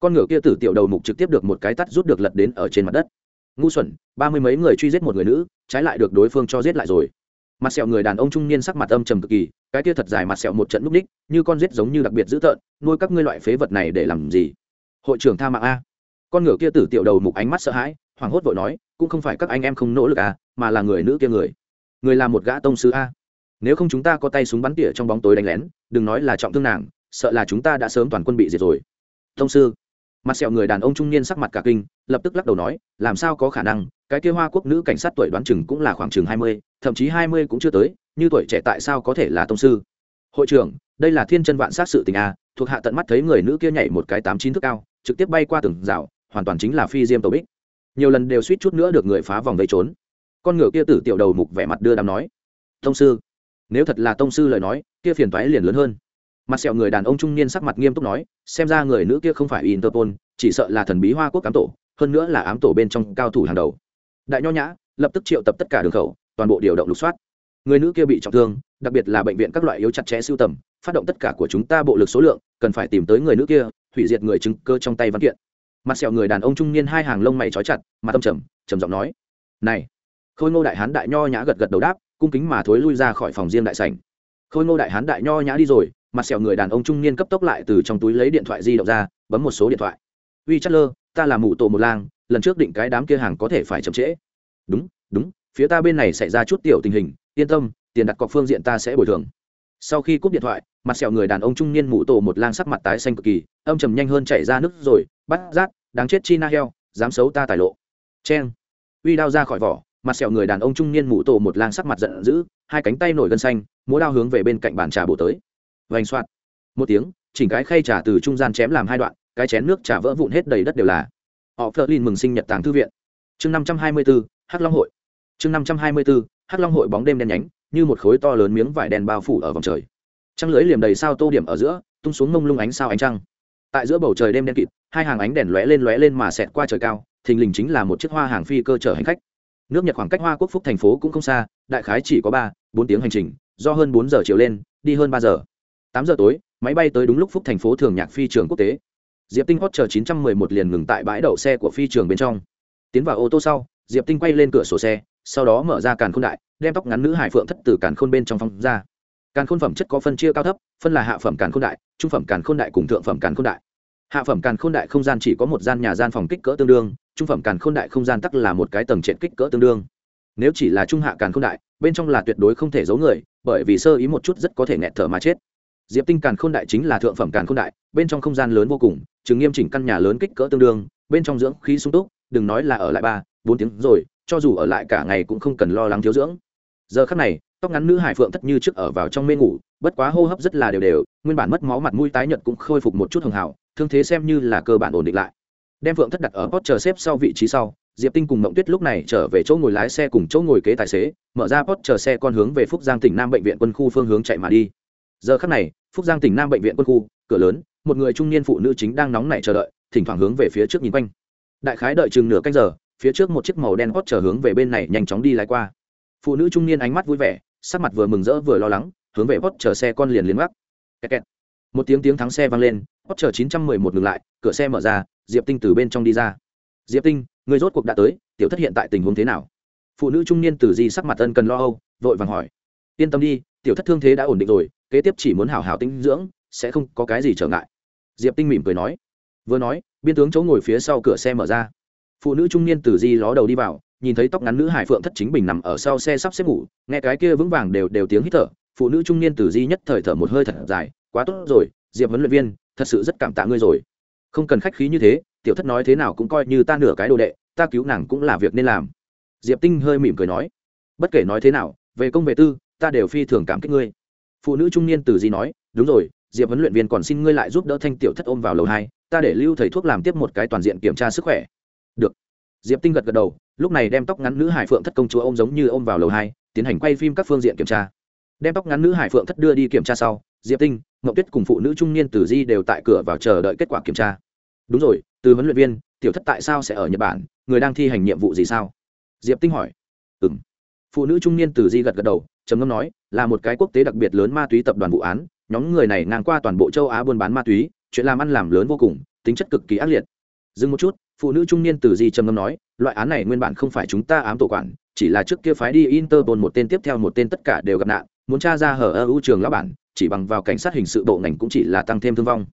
S1: Con ngựa kia tử tiểu đầu mục trực tiếp được một cái tắt rút được lật đến ở trên mặt đất. Ngu xuẩn, ba mươi mấy người truy giết một người nữ, trái lại được đối phương cho giết lại rồi. Mặt sẹo người đàn ông trung niên sắc mặt âm trầm cực kỳ, cái kia thật dài mặt sẹo một trận núp ních, như con giết giống như đặc biệt dữ tợn, nuôi các ngươi loại phế vật này để làm gì? Hội trưởng tha mạng a. Con ngựa kia tử tiểu đầu mục ánh mắt sợ hãi, hoảng hốt vội nói, cũng không phải các anh em không nỗ lực à mà là người nữ kia người. Người là một gã tông sứ a nếu không chúng ta có tay súng bắn tỉa trong bóng tối đánh lén, đừng nói là trọng thương nàng, sợ là chúng ta đã sớm toàn quân bị diệt rồi. Thông sư. Mặt sẹo người đàn ông trung niên sắc mặt cả kinh, lập tức lắc đầu nói, làm sao có khả năng? Cái kia hoa quốc nữ cảnh sát tuổi đoán chừng cũng là khoảng chừng hai mươi, thậm chí hai mươi cũng chưa tới, như tuổi trẻ tại sao có thể là thông sư? Hội trưởng, đây là thiên chân vạn sát sự tình a thuộc hạ tận mắt thấy người nữ kia nhảy một cái tám chín thước cao, trực tiếp bay qua tường rào, hoàn toàn chính là phi diêm tàu bích. Nhiều lần đều suýt chút nữa được người phá vòng vây trốn. Con ngựa kia tử tiểu đầu mục vẻ mặt đưa đám nói thông sư nếu thật là tông sư lời nói, kia phiền toái liền lớn hơn. Mặt sẹo người đàn ông trung niên sắc mặt nghiêm túc nói, xem ra người nữ kia không phải interpol, chỉ sợ là thần bí hoa quốc ám tổ, hơn nữa là ám tổ bên trong cao thủ hàng đầu. Đại nho nhã, lập tức triệu tập tất cả đường khẩu, toàn bộ điều động lục soát. Người nữ kia bị trọng thương, đặc biệt là bệnh viện các loại yếu chặt chẽ siêu tầm, phát động tất cả của chúng ta bộ lực số lượng, cần phải tìm tới người nữ kia, hủy diệt người chứng cơ trong tay văn kiện. Mặt sẹo người đàn ông trung niên hai hàng lông mày trói chặt, mặt tâm trầm trầm giọng nói, này. Khôi ngô đại hán đại nho nhã gật gật đầu đáp cung kính mà thối lui ra khỏi phòng riêng đại sảnh. Khôi ngô đại hán đại nho nhã đi rồi, mặt sẹo người đàn ông trung niên cấp tốc lại từ trong túi lấy điện thoại di động ra, bấm một số điện thoại. Uy chất lơ, ta là mụ tổ một lang lần trước định cái đám kia hàng có thể phải chậm trễ. Đúng đúng, phía ta bên này xảy ra chút tiểu tình hình, yên tâm, tiền đặt cọc phương diện ta sẽ bồi thường. Sau khi cúp điện thoại, mặt sẹo người đàn ông trung niên mụ tổ một lang sắc mặt tái xanh cực kỳ, âm trầm nhanh hơn chảy ra nước rồi bắt rát đáng chết chi na heo, dám xấu ta tài lộ. Cheng. Uy đao ra khỏi vỏ mặt sẹo người đàn ông trung niên mụ tổ một lang sắc mặt giận dữ, hai cánh tay nổi gân xanh, múa đao hướng về bên cạnh bàn trà bổ tới. Vành soạt. Một tiếng, chỉnh cái khay trà từ trung gian chém làm hai đoạn, cái chén nước trà vỡ vụn hết đầy đất đều là. Họ phớt lên mừng sinh nhật tàng thư viện. Chương năm trăm hai mươi bốn hắc long hội. Chương năm trăm hai mươi bốn hắc long hội bóng đêm đen nhánh, như một khối to lớn miếng vải đen bao phủ ở vòng trời. Trăng lưới liềm đầy sao tô điểm ở giữa, tung xuống mông lung ánh sao ánh trăng. Tại giữa bầu trời đêm đen kịt, hai hàng ánh đèn lóe lên lóe lên mà xẹt qua trời cao, thình lình chính là một chiếc hoa hàng phi cơ chở hành khách nước nhật khoảng cách hoa quốc phúc thành phố cũng không xa, đại khái chỉ có ba, bốn tiếng hành trình, do hơn bốn giờ chiều lên, đi hơn ba giờ. Tám giờ tối, máy bay tới đúng lúc phúc thành phố thường nhạc phi trường quốc tế. Diệp tinh hót chờ chín trăm mười một liền ngừng tại bãi đậu xe của phi trường bên trong. Tiến vào ô tô sau, diệp tinh quay lên cửa sổ xe, sau đó mở ra càn khôn đại, đem tóc ngắn nữ hải phượng thất từ càn khôn bên trong phong ra. Càn khôn phẩm chất có phân chia cao thấp, phân là hạ phẩm càn khôn đại, trung phẩm càn khôn đại cùng thượng phẩm càn khôn đại hạ phẩm càn khôn đại không gian chỉ có một gian nhà gian phòng kích cỡ tương đương, trung phẩm càn khôn đại không gian tắc là một cái tầng trện kích cỡ tương đương. Nếu chỉ là trung hạ càn khôn đại, bên trong là tuyệt đối không thể giấu người, bởi vì sơ ý một chút rất có thể nghẹt thở mà chết. Diệp tinh càn khôn đại chính là thượng phẩm càn khôn đại, bên trong không gian lớn vô cùng chứng nghiêm chỉnh căn nhà lớn kích cỡ tương đương, bên trong dưỡng khí sung túc, đừng nói là ở lại ba, bốn tiếng rồi, cho dù ở lại cả ngày cũng không cần lo lắng thiếu dưỡng giờ khắc này, tóc ngắn nữ hải phượng thất như trước ở vào trong mê ngủ, bất quá hô hấp rất là đều đều, nguyên bản mất máu mặt mũi tái nhợt cũng khôi phục một chút hường hảo thương thế xem như là cơ bản ổn định lại. Đem phượng thất đặt ở pot chờ xếp sau vị trí sau, diệp tinh cùng mộng tuyết lúc này trở về chỗ ngồi lái xe cùng chỗ ngồi kế tài xế, mở ra pot chờ xe con hướng về phúc giang tỉnh nam bệnh viện quân khu phương hướng chạy mà đi. Giờ khắc này, phúc giang tỉnh nam bệnh viện quân khu, cửa lớn, một người trung niên phụ nữ chính đang nóng nảy chờ đợi, thỉnh thoảng hướng về phía trước nhìn quanh. Đại khái đợi chừng nửa canh giờ, phía trước một chiếc màu đen hot chờ hướng về bên này nhanh chóng đi lái qua phụ nữ trung niên ánh mắt vui vẻ, sắc mặt vừa mừng rỡ vừa lo lắng, hướng về hot chờ xe con liền liền gác kẹt kẹt. một tiếng tiếng thắng xe vang lên hot chờ chín trăm mười một ngừng lại, cửa xe mở ra, diệp tinh từ bên trong đi ra. Diệp tinh, người rốt cuộc đã tới, tiểu thất hiện tại tình huống thế nào? Phụ nữ trung niên từ di sắc mặt ân cần lo âu, vội vàng hỏi. Yên tâm đi, tiểu thất thương thế đã ổn định rồi, kế tiếp chỉ muốn hảo hảo tinh dưỡng, sẽ không có cái gì trở ngại. Diệp tinh mỉm cười nói. Vừa nói, biên tướng chỗ ngồi phía sau cửa xe mở ra. Phụ nữ trung niên từ di ló đầu đi vào nhìn thấy tóc ngắn nữ hải phượng thất chính bình nằm ở sau xe sắp xếp ngủ, nghe cái kia vững vàng đều đều tiếng hít thở, phụ nữ trung niên tử di nhất thời thở một hơi thật dài, quá tốt rồi, diệp huấn luyện viên, thật sự rất cảm tạ ngươi rồi. Không cần khách khí như thế, tiểu thất nói thế nào cũng coi như ta nửa cái đồ đệ, ta cứu nàng cũng là việc nên làm. Diệp tinh hơi mỉm cười nói, bất kể nói thế nào, về công về tư, ta đều phi thường cảm kích ngươi. Phụ nữ trung niên tử di nói, đúng rồi, diệp huấn luyện viên còn xin ngươi lại giúp đỡ thanh tiểu thất ôm vào lầu hai, ta để lưu thầy thuốc làm tiếp một cái toàn diện kiểm tra sức khỏe. Được. Diệp tinh gật gật đầu lúc này đem tóc ngắn nữ hải phượng thất công chúa ôm giống như ôm vào lầu hai, tiến hành quay phim các phương diện kiểm tra. Đem tóc ngắn nữ hải phượng thất đưa đi kiểm tra sau, diệp tinh ngậu tuyết cùng phụ nữ trung niên tử di đều tại cửa vào chờ đợi kết quả kiểm tra. Đúng rồi, từ huấn luyện viên, tiểu thất tại sao sẽ ở nhật bản, người đang thi hành nhiệm vụ gì sao? Diệp tinh hỏi. Ừ m phụ nữ trung niên tử di gật gật đầu, trầm ngâm nói, là một cái quốc tế đặc biệt lớn ma túy tập đoàn vụ án, nhóm người này ngang qua toàn bộ châu á buôn bán ma túy, chuyện làm ăn làm lớn vô cùng, tính chất cực kỳ ác liệt. Dừng một chút phụ nữ trung niên từ di trầm ngâm nói, loại án này nguyên bản không phải chúng ta ám tổ quản, chỉ là trước kia phái đi interpol một tên tiếp theo một tên tất cả đều gặp nạn, muốn tra ra hở ơ ưu trường lão bản, chỉ bằng vào cảnh sát hình sự bộ ngành cũng chỉ là tăng thêm thương vong.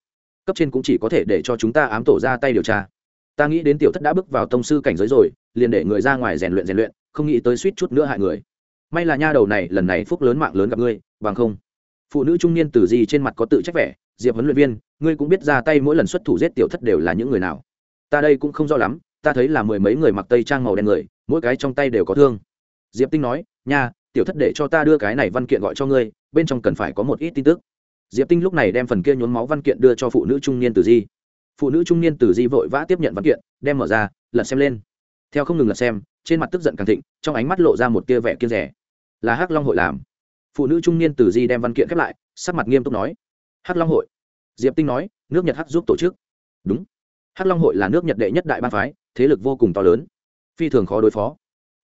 S1: Cấp trên cũng chỉ có thể để cho chúng ta ám tổ ra tay điều tra. Ta nghĩ đến tiểu thất đã bước vào tông sư cảnh giới rồi, liền để người ra ngoài rèn luyện rèn luyện, không nghĩ tới suýt chút nữa hại người. May là nha đầu này lần này phúc lớn mạng lớn gặp ngươi, bằng không. Phụ nữ trung niên từ di trên mặt có tự trách vẻ, diệp huấn luyện viên, ngươi cũng biết ra tay mỗi lần xuất thủ giết tiểu thất đều là những người nào ta đây cũng không rõ lắm, ta thấy là mười mấy người mặc tây trang màu đen người, mỗi cái trong tay đều có thương. Diệp tinh nói, nha, tiểu thất để cho ta đưa cái này văn kiện gọi cho ngươi, bên trong cần phải có một ít tin tức. Diệp tinh lúc này đem phần kia nhốn máu văn kiện đưa cho phụ nữ trung niên từ di. Phụ nữ trung niên từ di vội vã tiếp nhận văn kiện, đem mở ra, lật xem lên. Theo không ngừng lật xem, trên mặt tức giận càng thịnh, trong ánh mắt lộ ra một tia vẻ kiên rẻ. Là hắc long hội làm. Phụ nữ trung niên từ di đem văn kiện khép lại, sắc mặt nghiêm túc nói. Hắc long hội? Diệp tinh nói, nước nhật hắc giúp tổ chức. Đúng hắc long hội là nước nhật đệ nhất đại ban phái, thế lực vô cùng to lớn, phi thường khó đối phó.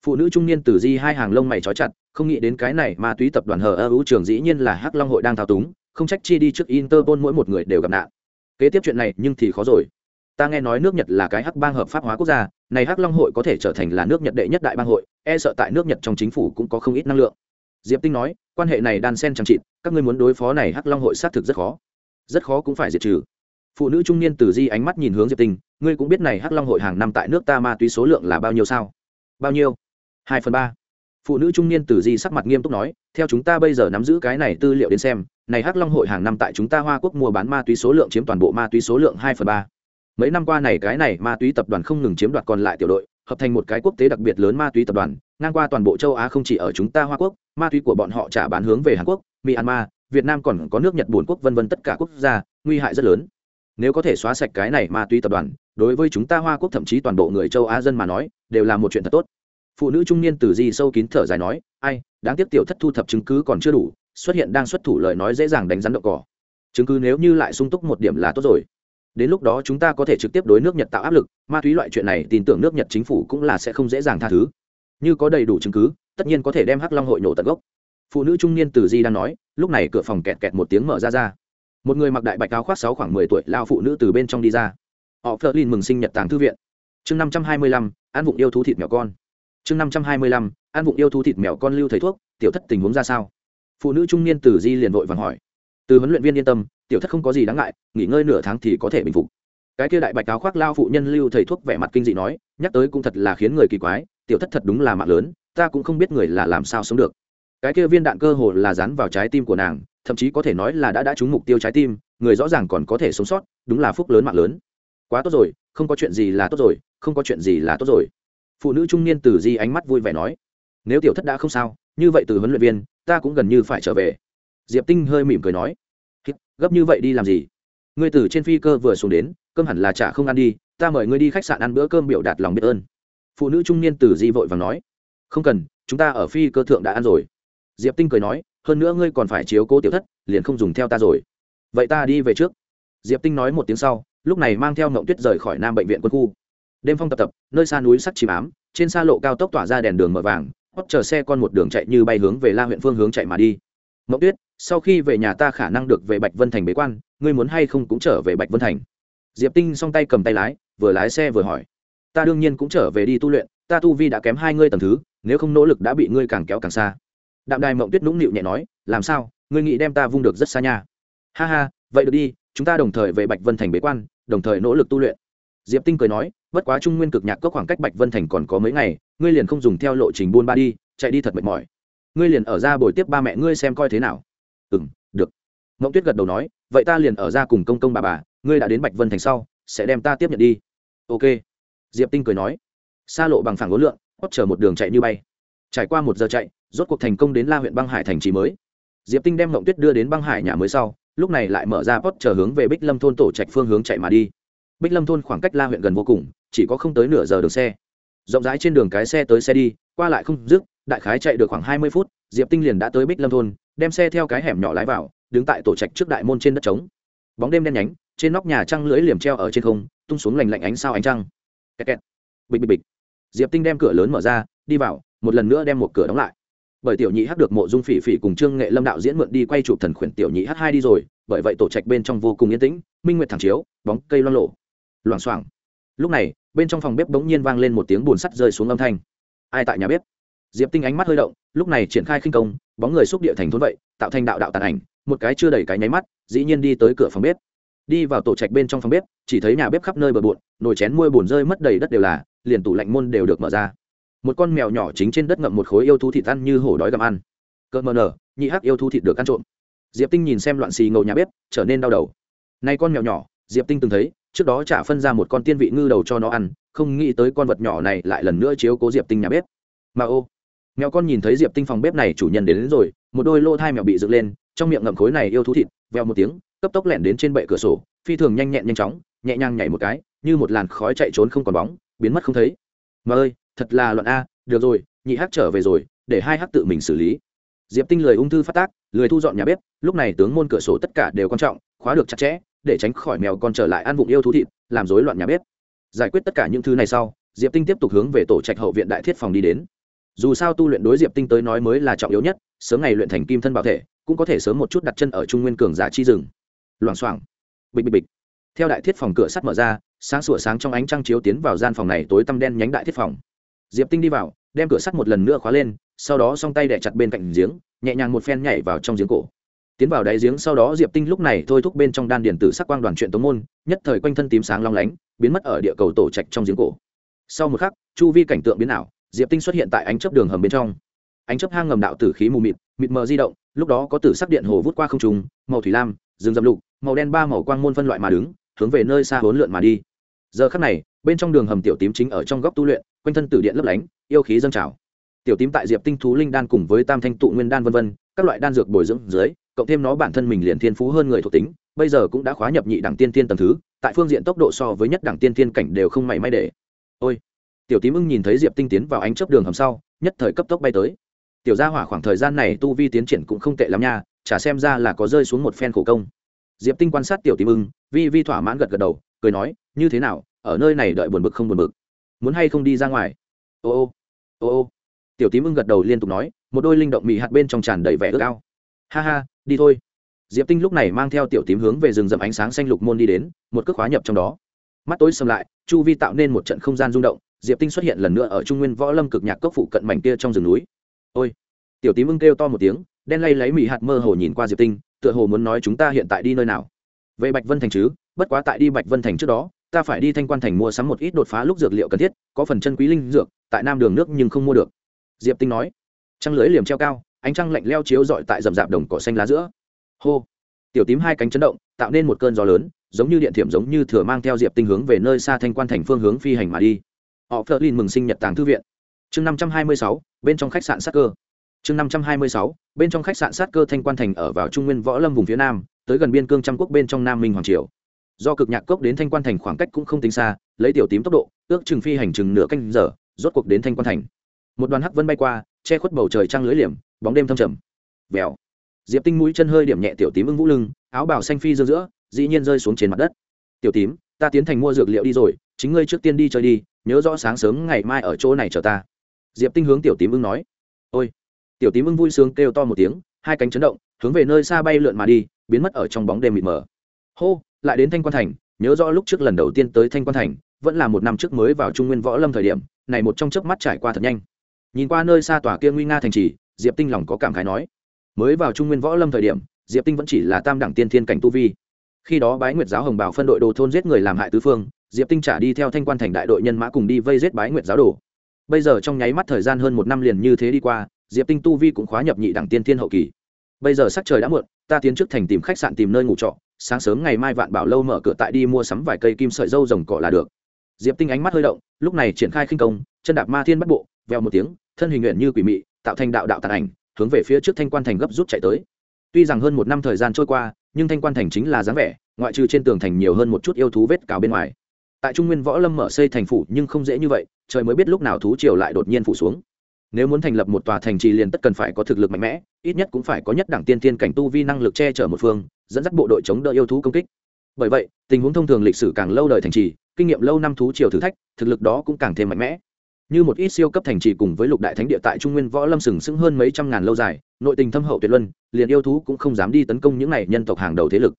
S1: Phụ nữ trung niên từ di hai hàng lông mày trói chặt, không nghĩ đến cái này ma túy tập đoàn hờ ơ ưu trường dĩ nhiên là hắc long hội đang thao túng, không trách chi đi trước interpol mỗi một người đều gặp nạn. Kế tiếp chuyện này nhưng thì khó rồi. Ta nghe nói nước nhật là cái hắc bang hợp pháp hóa quốc gia, này hắc long hội có thể trở thành là nước nhật đệ nhất đại bang hội e sợ tại nước nhật trong chính phủ cũng có không ít năng lượng. Diệp tinh nói, quan hệ này đan sen chẳng trị các ngươi muốn đối phó này hắc long hội xác thực rất khó. Rất khó cũng phải diệt trừ phụ nữ trung niên từ di ánh mắt nhìn hướng diệp tinh ngươi cũng biết này hắc long hội hàng năm tại nước ta ma túy số lượng là bao nhiêu sao? Bao nhiêu? Hai phần ba. Phụ nữ trung niên từ di sắc mặt nghiêm túc nói, theo chúng ta bây giờ nắm giữ cái này tư liệu đến xem, này hắc long hội hàng năm tại chúng ta hoa quốc mua bán ma túy số lượng chiếm toàn bộ ma túy số lượng hai phần ba. Mấy năm qua này cái này ma túy tập đoàn không ngừng chiếm đoạt còn lại tiểu đội, hợp thành một cái quốc tế đặc biệt lớn ma túy tập đoàn, ngang qua toàn bộ châu á không chỉ ở chúng ta hoa quốc, ma túy của bọn họ trả bán hướng về hàn quốc, myanmar, việt nam còn có nước, nhật, bồn quốc, vân vân tất cả quốc gia, nguy hại rất lớn nếu có thể xóa sạch cái này ma túy tập đoàn, đối với chúng ta hoa quốc thậm chí toàn bộ người châu á dân mà nói, đều là một chuyện thật tốt. Phụ nữ trung niên từ di sâu kín thở dài nói, ai, đáng tiếc tiểu thất thu thập chứng cứ còn chưa đủ, xuất hiện đang xuất thủ lời nói dễ dàng đánh rắn đậu cỏ. Chứng cứ nếu như lại sung túc một điểm là tốt rồi. Đến lúc đó chúng ta có thể trực tiếp đối nước nhật tạo áp lực, ma túy loại chuyện này tin tưởng nước nhật chính phủ cũng là sẽ không dễ dàng tha thứ. Như có đầy đủ chứng cứ, tất nhiên có thể đem hắc long hội nổ tận gốc. Phụ nữ trung niên từ di đang nói, lúc này cửa phòng kẹt kẹt một tiếng mở ra ra một người mặc đại bạch áo khoác sáu khoảng mười tuổi, lao phụ nữ từ bên trong đi ra. Họ phớt lên mừng sinh nhật tàng thư viện. Chương năm trăm hai mươi lăm, ăn vụng yêu thú thịt mèo con. Chương năm trăm hai mươi lăm, ăn vụng yêu thú thịt mèo con lưu thầy thuốc, tiểu thất tình huống ra sao? Phụ nữ trung niên từ di liền vội vàng hỏi. Từ huấn luyện viên yên tâm, tiểu thất không có gì đáng ngại, nghỉ ngơi nửa tháng thì có thể bình phục. Cái kia đại bạch áo khoác lao phụ nhân lưu thầy thuốc vẻ mặt kinh dị nói, nhắc tới cũng thật là khiến người kỳ quái, tiểu thất thật đúng là mạng lớn, ta cũng không biết người là làm sao sống được. Cái kia viên đạn cơ hồ là dán vào trái tim của nàng thậm chí có thể nói là đã đã trúng mục tiêu trái tim, người rõ ràng còn có thể sống sót, đúng là phúc lớn mạng lớn. Quá tốt rồi, không có chuyện gì là tốt rồi, không có chuyện gì là tốt rồi. Phụ nữ trung niên từ di ánh mắt vui vẻ nói, nếu tiểu thất đã không sao, như vậy từ huấn luyện viên, ta cũng gần như phải trở về. Diệp tinh hơi mỉm cười nói gấp như vậy đi làm gì? Ngươi từ trên phi cơ vừa xuống đến, cơm hẳn là chả không ăn đi, ta mời ngươi đi khách sạn ăn bữa cơm biểu đạt lòng biết ơn. Phụ nữ trung niên từ di vội và nói, không cần, chúng ta ở phi cơ thượng đã ăn rồi. Diệp tinh cười nói hơn nữa ngươi còn phải chiếu cố tiểu thất, liền không dùng theo ta rồi. Vậy ta đi về trước. Diệp tinh nói một tiếng sau, lúc này mang theo mộng tuyết rời khỏi nam bệnh viện quân khu. Đêm phong tập tập, nơi xa núi sắc chìm ám, trên xa lộ cao tốc tỏa ra đèn đường mờ vàng hót chờ xe con một đường chạy như bay hướng về la huyện phương hướng chạy mà đi. Mộng tuyết, sau khi về nhà ta khả năng được về bạch vân thành bế quan, ngươi muốn hay không cũng trở về bạch vân thành? Diệp tinh song tay cầm tay lái, vừa lái xe vừa hỏi. Ta đương nhiên cũng trở về đi tu luyện, ta tu vi đã kém hai ngươi tầm thứ, nếu không nỗ lực đã bị ngươi càng kéo càng xa đạm đài mộng tuyết nũng nịu nhẹ nói, làm sao? Ngươi nghĩ đem ta vung được rất xa nha. Ha ha, vậy được đi, chúng ta đồng thời về bạch vân thành bế quan, đồng thời nỗ lực tu luyện. Diệp tinh cười nói, bất quá trung nguyên cực nhạc có khoảng cách bạch vân thành còn có mấy ngày, ngươi liền không dùng theo lộ trình buôn ba đi, chạy đi thật mệt mỏi. Ngươi liền ở ra buổi tiếp ba mẹ ngươi xem coi thế nào. Ừ m được. Mộng tuyết gật đầu nói, vậy ta liền ở ra cùng công công bà bà, ngươi đã đến bạch vân thành sau, sẽ đem ta tiếp nhận đi. Ok. Diệp tinh cười nói xa lộ bằng phẳng ngốn lượng hót chờ một đường chạy như bay trải qua một giờ chạy, rốt cuộc thành công đến la huyện băng hải thành trì mới. Diệp tinh đem mộng tuyết đưa đến băng hải nhà mới sau, lúc này lại mở ra pot chờ hướng về bích lâm thôn tổ trạch phương hướng chạy mà đi. Bích lâm thôn khoảng cách la huyện gần vô cùng, chỉ có không tới nửa giờ đường xe. Rộng rãi trên đường cái xe tới xe đi, qua lại không dứt, đại khái chạy được khoảng hai mươi phút, diệp tinh liền đã tới bích lâm thôn, đem xe theo cái hẻm nhỏ lái vào, đứng tại tổ trạch trước đại môn trên đất trống. Bóng đêm đen nhánh, trên nóc nhà trăng lưỡi liềm treo ở trên không, tung xuống lành lạnh ánh sao ánh trăng. Kẹt kẹt. bịch bịch bịch. Diệp tinh đem cửa lớn mở ra, đi vào một lần nữa đem một cửa đóng lại. Bởi tiểu nhị hát được mộ dung phỉ phỉ cùng trương nghệ lâm đạo diễn mượn đi quay chụp thần khuyển tiểu nhị hát hai đi rồi, bởi vậy tổ trạch bên trong vô cùng yên tĩnh, minh nguyệt thẳng chiếu, bóng cây loan lộ loảng xoảng. Lúc này, bên trong phòng bếp bỗng nhiên vang lên một tiếng bùn sắt rơi xuống âm thanh. Ai tại nhà bếp? Diệp tinh ánh mắt hơi động, lúc này triển khai khinh công, bóng người xúc địa thành thốn vậy, tạo thành đạo đạo tàn ảnh, một cái chưa đầy cái nháy mắt, dĩ nhiên đi tới cửa phòng bếp. Đi vào tổ trạch bên trong phòng bếp, chỉ thấy nhà bếp khắp nơi bờ bộn, nồi chén môi bùn rơi mất đầy đất đều là, liền tủ lạnh môn đều được mở ra một con mèo nhỏ chính trên đất ngậm một khối yêu thú thịt ăn như hổ đói gặm ăn. Cợt mờ nở nhị hắc yêu thú thịt được ăn trộm. Diệp tinh nhìn xem loạn xì ngầu nhà bếp trở nên đau đầu. Nay con mèo nhỏ diệp tinh từng thấy trước đó trả phân ra một con tiên vị ngư đầu cho nó ăn không nghĩ tới con vật nhỏ này lại lần nữa chiếu cố diệp tinh nhà bếp. Mà ô mèo con nhìn thấy diệp tinh phòng bếp này chủ nhân đến, đến rồi một đôi lô thai mèo bị dựng lên trong miệng ngậm khối này yêu thú thịt veo một tiếng cấp tốc lẻn đến trên bệ cửa sổ phi thường nhanh nhẹn nhanh chóng nhẹ nhàng nhảy một cái như một làn khói chạy trốn không còn bóng biến mất không thấy. Mà ơi thật là loạn a, được rồi, nhị hắc trở về rồi, để hai hắc tự mình xử lý. Diệp tinh lười ung thư phát tác, lười thu dọn nhà bếp, lúc này tướng môn cửa sổ tất cả đều quan trọng, khóa được chặt chẽ, để tránh khỏi mèo con trở lại ăn vụng yêu thú thịt, làm rối loạn nhà bếp. Giải quyết tất cả những thứ này sau, diệp tinh tiếp tục hướng về tổ trạch hậu viện đại thiết phòng đi đến. Dù sao tu luyện đối diệp tinh tới nói mới là trọng yếu nhất, sớm ngày luyện thành kim thân bảo thể, cũng có thể sớm một chút đặt chân ở trung nguyên cường giả chi rừng. Loảng xoảng. Bịch bịch bịch. Theo đại thiết phòng cửa sắt mở ra, sáng sủa sáng trong ánh trăng chiếu tiến vào gian phòng này tối tăm đen nhánh đại thiết phòng diệp tinh đi vào, đem cửa sắt một lần nữa khóa lên, sau đó song tay đẻ chặt bên cạnh giếng, nhẹ nhàng một phen nhảy vào trong giếng cổ. Tiến vào đáy giếng sau đó diệp tinh lúc này thôi thúc bên trong đan điện tử sắc quang đoàn chuyện tống môn, nhất thời quanh thân tím sáng long lánh, biến mất ở địa cầu tổ trạch trong giếng cổ. Sau một khắc, chu vi cảnh tượng biến ảo, diệp tinh xuất hiện tại ánh chấp đường hầm bên trong. Ánh chấp hang ngầm đạo tử khí mù mịt mịt mờ di động, lúc đó có tử sắc điện hồ vút qua không trùng màu thủy lam, rừng rậm lục, màu đen ba màu quang môn phân loại mà đứng, hướng về nơi xa hốn lượn mà đi. Giờ khắc này, bên trong đường hầm tiểu tím chính ở trong góc tu luyện quanh thân tử điện lấp lánh, yêu khí dâng trào. Tiểu tím tại diệp tinh thú linh đan cùng với tam thanh tụ nguyên đan vân vân, các loại đan dược bồi dưỡng dưới, cộng thêm nó bản thân mình liền thiên phú hơn người thuộc tính, bây giờ cũng đã khóa nhập nhị đẳng tiên tiên tầng thứ, tại phương diện tốc độ so với nhất đẳng tiên tiên cảnh đều không mảy may để. Ôi! Tiểu tím ưng nhìn thấy diệp tinh tiến vào ánh chớp đường hầm sau, nhất thời cấp tốc bay tới. Tiểu gia hỏa khoảng thời gian này tu vi tiến triển cũng không tệ lắm nha, chả xem ra là có rơi xuống một phen khổ công. Diệp tinh quan sát tiểu tím ưng, vi vi thỏa mãn gật gật đầu, cười nói, như thế nào? Ở nơi này đợi buồn bực không buồn bực? Muốn hay không đi ra ngoài? Ô ô ô ô. Tiểu tím ưng gật đầu liên tục nói, một đôi linh động mị hạt bên trong tràn đầy vẻ ước ao. Ha ha, đi thôi. Diệp tinh lúc này mang theo tiểu tím hướng về rừng rậm ánh sáng xanh lục môn đi đến, một cước khóa nhập trong đó. Mắt tối xâm lại, chu vi tạo nên một trận không gian rung động, diệp tinh xuất hiện lần nữa ở trung nguyên võ lâm cực nhạc cốc phụ cận mảnh kia trong rừng núi. Ôi. Tiểu tím ưng kêu to một tiếng, đen lay lấy mị hạt mơ hồ nhìn qua diệp tinh, tựa hồ muốn nói chúng ta hiện tại đi nơi nào? Về bạch vân thành chứ, bất quá tại đi bạch vân thành trước đó ta phải đi thanh quan thành mua sắm một ít đột phá lúc dược liệu cần thiết, có phần chân quý linh dược, tại nam đường nước nhưng không mua được. Diệp tinh nói. Trăng lưới liềm treo cao, ánh trăng lạnh leo chiếu rọi tại rậm rạp đồng cỏ xanh lá giữa. Hô. Tiểu tím hai cánh chấn động, tạo nên một cơn gió lớn, giống như điện thiểm giống như thừa mang theo diệp tinh hướng về nơi xa thanh quan thành phương hướng phi hành mà đi. Họ phớt lên mừng sinh nhật tàng thư viện. Chương năm trăm hai mươi sáu, bên trong khách sạn sát cơ. Chương năm trăm hai mươi sáu, bên trong khách sạn sát cơ thanh quan thành ở vào trung nguyên võ lâm vùng phía nam, tới gần biên cương trăm quốc bên trong nam minh hoàng triều do cực nhạc cốc đến thanh quan thành khoảng cách cũng không tính xa, lấy tiểu tím tốc độ, ước chừng phi hành chừng nửa canh giờ, rốt cuộc đến thanh quan thành. Một đoàn hắc vân bay qua, che khuất bầu trời trăng lưới liềm, bóng đêm thâm trầm. Vèo. Diệp tinh mũi chân hơi điểm nhẹ tiểu tím ưng vũ lưng, áo bào xanh phi dương giữa, dĩ nhiên rơi xuống trên mặt đất. Tiểu tím, ta tiến thành mua dược liệu đi rồi, chính ngươi trước tiên đi chơi đi, nhớ rõ sáng sớm ngày mai ở chỗ này chờ ta. Diệp tinh hướng tiểu tím ưng nói. Ôi. Tiểu tím ưng vui sướng kêu to một tiếng, hai cánh chấn động, hướng về nơi xa bay lượn mà đi, biến mất ở trong bóng đêm mịt mờ. Hô lại đến thanh quan thành, nhớ rõ lúc trước lần đầu tiên tới thanh quan thành, vẫn là một năm trước mới vào trung nguyên võ lâm thời điểm, này một trong chớp mắt trải qua thật nhanh. Nhìn qua nơi xa tòa kia nguy nga thành trì, diệp tinh lòng có cảm khái nói, mới vào trung nguyên võ lâm thời điểm, diệp tinh vẫn chỉ là tam đẳng tiên thiên cảnh tu vi. Khi đó bái nguyệt giáo hồng bảo phân đội đồ thôn giết người làm hại tứ phương, diệp tinh trả đi theo thanh quan thành đại đội nhân mã cùng đi vây giết bái nguyệt giáo đồ. Bây giờ trong nháy mắt thời gian hơn một năm liền như thế đi qua, diệp tinh tu vi cũng khóa nhập nhị đẳng tiên thiên hậu kỳ bây giờ sắc trời đã muộn, ta tiến trước thành tìm khách sạn tìm nơi ngủ trọ, sáng sớm ngày mai vạn bảo lâu mở cửa tại đi mua sắm vài cây kim sợi dâu rồng cỏ là được. Diệp tinh ánh mắt hơi động, lúc này triển khai khinh công, chân đạp ma thiên bắt bộ, vèo một tiếng, thân hình nguyện như quỷ mị, tạo thành đạo đạo tàn ảnh, hướng về phía trước thanh quan thành gấp rút chạy tới. Tuy rằng hơn một năm thời gian trôi qua, nhưng thanh quan thành chính là dáng vẻ, ngoại trừ trên tường thành nhiều hơn một chút yêu thú vết cào bên ngoài. Tại trung nguyên võ lâm mở xây thành phủ nhưng không dễ như vậy, trời mới biết lúc nào thú triều lại đột nhiên phủ xuống nếu muốn thành lập một tòa thành trì liền tất cần phải có thực lực mạnh mẽ, ít nhất cũng phải có nhất đẳng tiên tiên cảnh tu vi năng lực che chở một phương, dẫn dắt bộ đội chống đỡ yêu thú công kích. Bởi vậy, tình huống thông thường lịch sử càng lâu đời thành trì, kinh nghiệm lâu năm thú triều thử thách, thực lực đó cũng càng thêm mạnh mẽ. Như một ít siêu cấp thành trì cùng với lục đại thánh địa tại trung nguyên võ lâm sừng sững hơn mấy trăm ngàn lâu dài, nội tình thâm hậu tuyệt luân, liền yêu thú cũng không dám đi tấn công những này nhân tộc hàng đầu thế lực.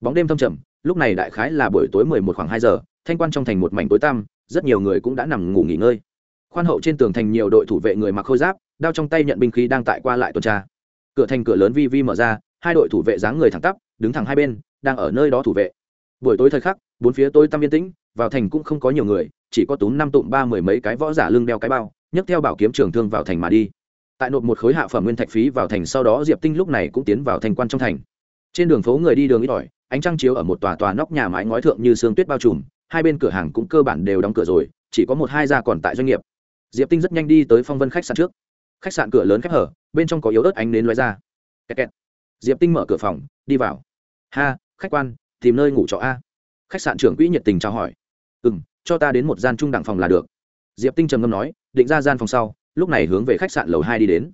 S1: Bóng đêm thâm trầm, lúc này đại khái là buổi tối mười một khoảng hai giờ, thanh quan trong thành một mảnh tối tăm, rất nhiều người cũng đã nằm ngủ nghỉ ngơi khoan hậu trên tường thành nhiều đội thủ vệ người mặc khôi giáp, đao trong tay nhận binh khí đang tại qua lại tuần tra. Cửa thành cửa lớn vi vi mở ra, hai đội thủ vệ dáng người thẳng tắp, đứng thẳng hai bên, đang ở nơi đó thủ vệ. Buổi tối thời khắc, bốn phía tối tăm yên tĩnh, vào thành cũng không có nhiều người, chỉ có túm năm tụm ba mười mấy cái võ giả lưng đeo cái bao, nhấc theo bảo kiếm trường thương vào thành mà đi. Tại nộp một khối hạ phẩm nguyên thạch phí vào thành sau đó diệp tinh lúc này cũng tiến vào thành quan trong thành. Trên đường phố người đi đường ít ỏi, ánh trăng chiếu ở một tòa tòa nóc nhà mái ngói thượng như sương tuyết bao trùm, hai bên cửa hàng cũng cơ bản đều đóng cửa rồi, chỉ có một hai gia còn tại doanh nghiệp diệp tinh rất nhanh đi tới phong vân khách sạn trước khách sạn cửa lớn khép hở bên trong có yếu ớt ánh nến lóe ra kẹt kẹt. diệp tinh mở cửa phòng đi vào ha khách quan tìm nơi ngủ trọ a khách sạn trưởng quỹ nhiệt tình chào hỏi ừ m cho ta đến một gian trung đẳng phòng là được diệp tinh trầm ngâm nói định ra gian phòng sau lúc này hướng về khách sạn lầu hai đi đến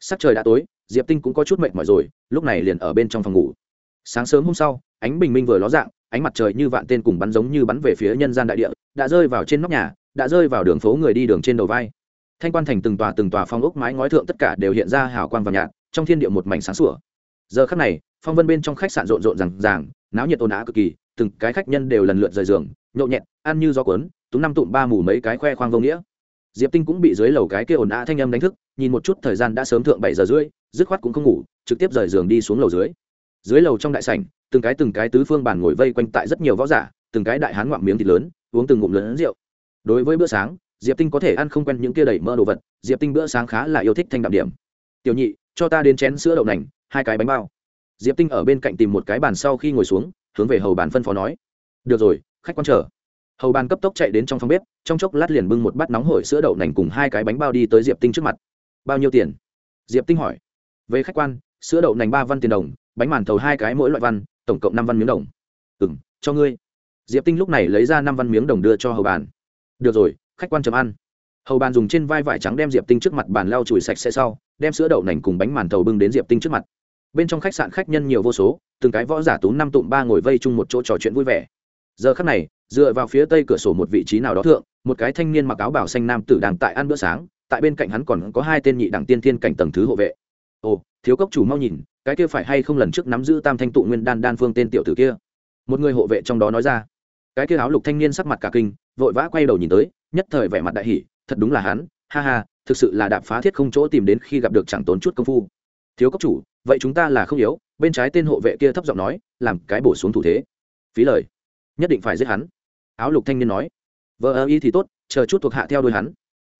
S1: sắc trời đã tối diệp tinh cũng có chút mệt mỏi rồi lúc này liền ở bên trong phòng ngủ sáng sớm hôm sau ánh bình minh vừa ló dạng ánh mặt trời như vạn tên cùng bắn giống như bắn về phía nhân gian đại địa đã rơi vào trên nóc nhà đã rơi vào đường phố người đi đường trên đầu vai. Thanh quan thành từng tòa từng tòa phong ốc mái ngói thượng tất cả đều hiện ra hào quang và nhạt, trong thiên địa một mảnh sáng sủa. Giờ khắc này, phong vân bên trong khách sạn rộn rộn rằng ràng, náo nhiệt ồn ào cực kỳ, từng cái khách nhân đều lần lượt rời giường nhộn nhẹt, ăn như gió cuốn, túng năm tụm ba mù mấy cái khoe khoang vô nghĩa. Diệp tinh cũng bị dưới lầu cái kia ồn ào thanh âm đánh thức, nhìn một chút thời gian đã sớm thượng bảy giờ rưỡi, dứt khoát cũng không ngủ, trực tiếp rời giường đi xuống lầu dưới. Dưới lầu trong đại sảnh, từng cái từng cái tứ phương bàn ngồi vây quanh tại rất nhiều võ giả, từng cái đại hán ngoạm miếng thịt lớn, uống từng ngụm lớn rượu đối với bữa sáng, diệp tinh có thể ăn không quen những kia đầy mỡ đồ vật, diệp tinh bữa sáng khá là yêu thích thanh đạm điểm. Tiểu nhị, cho ta đến chén sữa đậu nành, hai cái bánh bao. Diệp tinh ở bên cạnh tìm một cái bàn sau khi ngồi xuống, hướng về hầu bàn phân phó nói. Được rồi, khách quan chờ. Hầu bàn cấp tốc chạy đến trong phòng bếp, trong chốc lát liền bưng một bát nóng hổi sữa đậu nành cùng hai cái bánh bao đi tới diệp tinh trước mặt. Bao nhiêu tiền? Diệp tinh hỏi. Về khách quan, sữa đậu nành ba văn tiền đồng, bánh màn thầu hai cái mỗi loại văn, tổng cộng năm văn miếng đồng. Ừ m cho ngươi. Diệp tinh lúc này lấy ra năm văn miếng đồng đưa cho hầu bàn được rồi, khách quan chấm ăn. Hầu bàn dùng trên vai vải trắng đem diệp tinh trước mặt bàn lau chùi sạch sẽ sau, đem sữa đậu nành cùng bánh màn thầu bưng đến diệp tinh trước mặt. Bên trong khách sạn khách nhân nhiều vô số, từng cái võ giả tú năm tụm ba ngồi vây chung một chỗ trò chuyện vui vẻ. Giờ khắc này, dựa vào phía tây cửa sổ một vị trí nào đó thượng, một cái thanh niên mặc áo bảo xanh nam tử đang tại ăn bữa sáng, tại bên cạnh hắn còn có hai tên nhị đẳng tiên thiên cảnh tầng thứ hộ vệ. Ồ, thiếu cốc chủ mau nhìn, cái kia phải hay không lần trước nắm giữ tam thanh tụ nguyên đan đan phương tên tiểu tử kia? Một người hộ vệ trong đó nói ra cái kia áo lục thanh niên sắc mặt cả kinh, vội vã quay đầu nhìn tới, nhất thời vẻ mặt đại hỉ, thật đúng là hắn, ha ha, thực sự là đạp phá thiết không chỗ tìm đến khi gặp được chẳng tốn chút công phu. Thiếu cốc chủ, vậy chúng ta là không yếu, bên trái tên hộ vệ kia thấp giọng nói, làm cái bổ xuống thủ thế. Phí lời. Nhất định phải giết hắn. Áo lục thanh niên nói. Vợ ơ y thì tốt, chờ chút thuộc hạ theo đuôi hắn.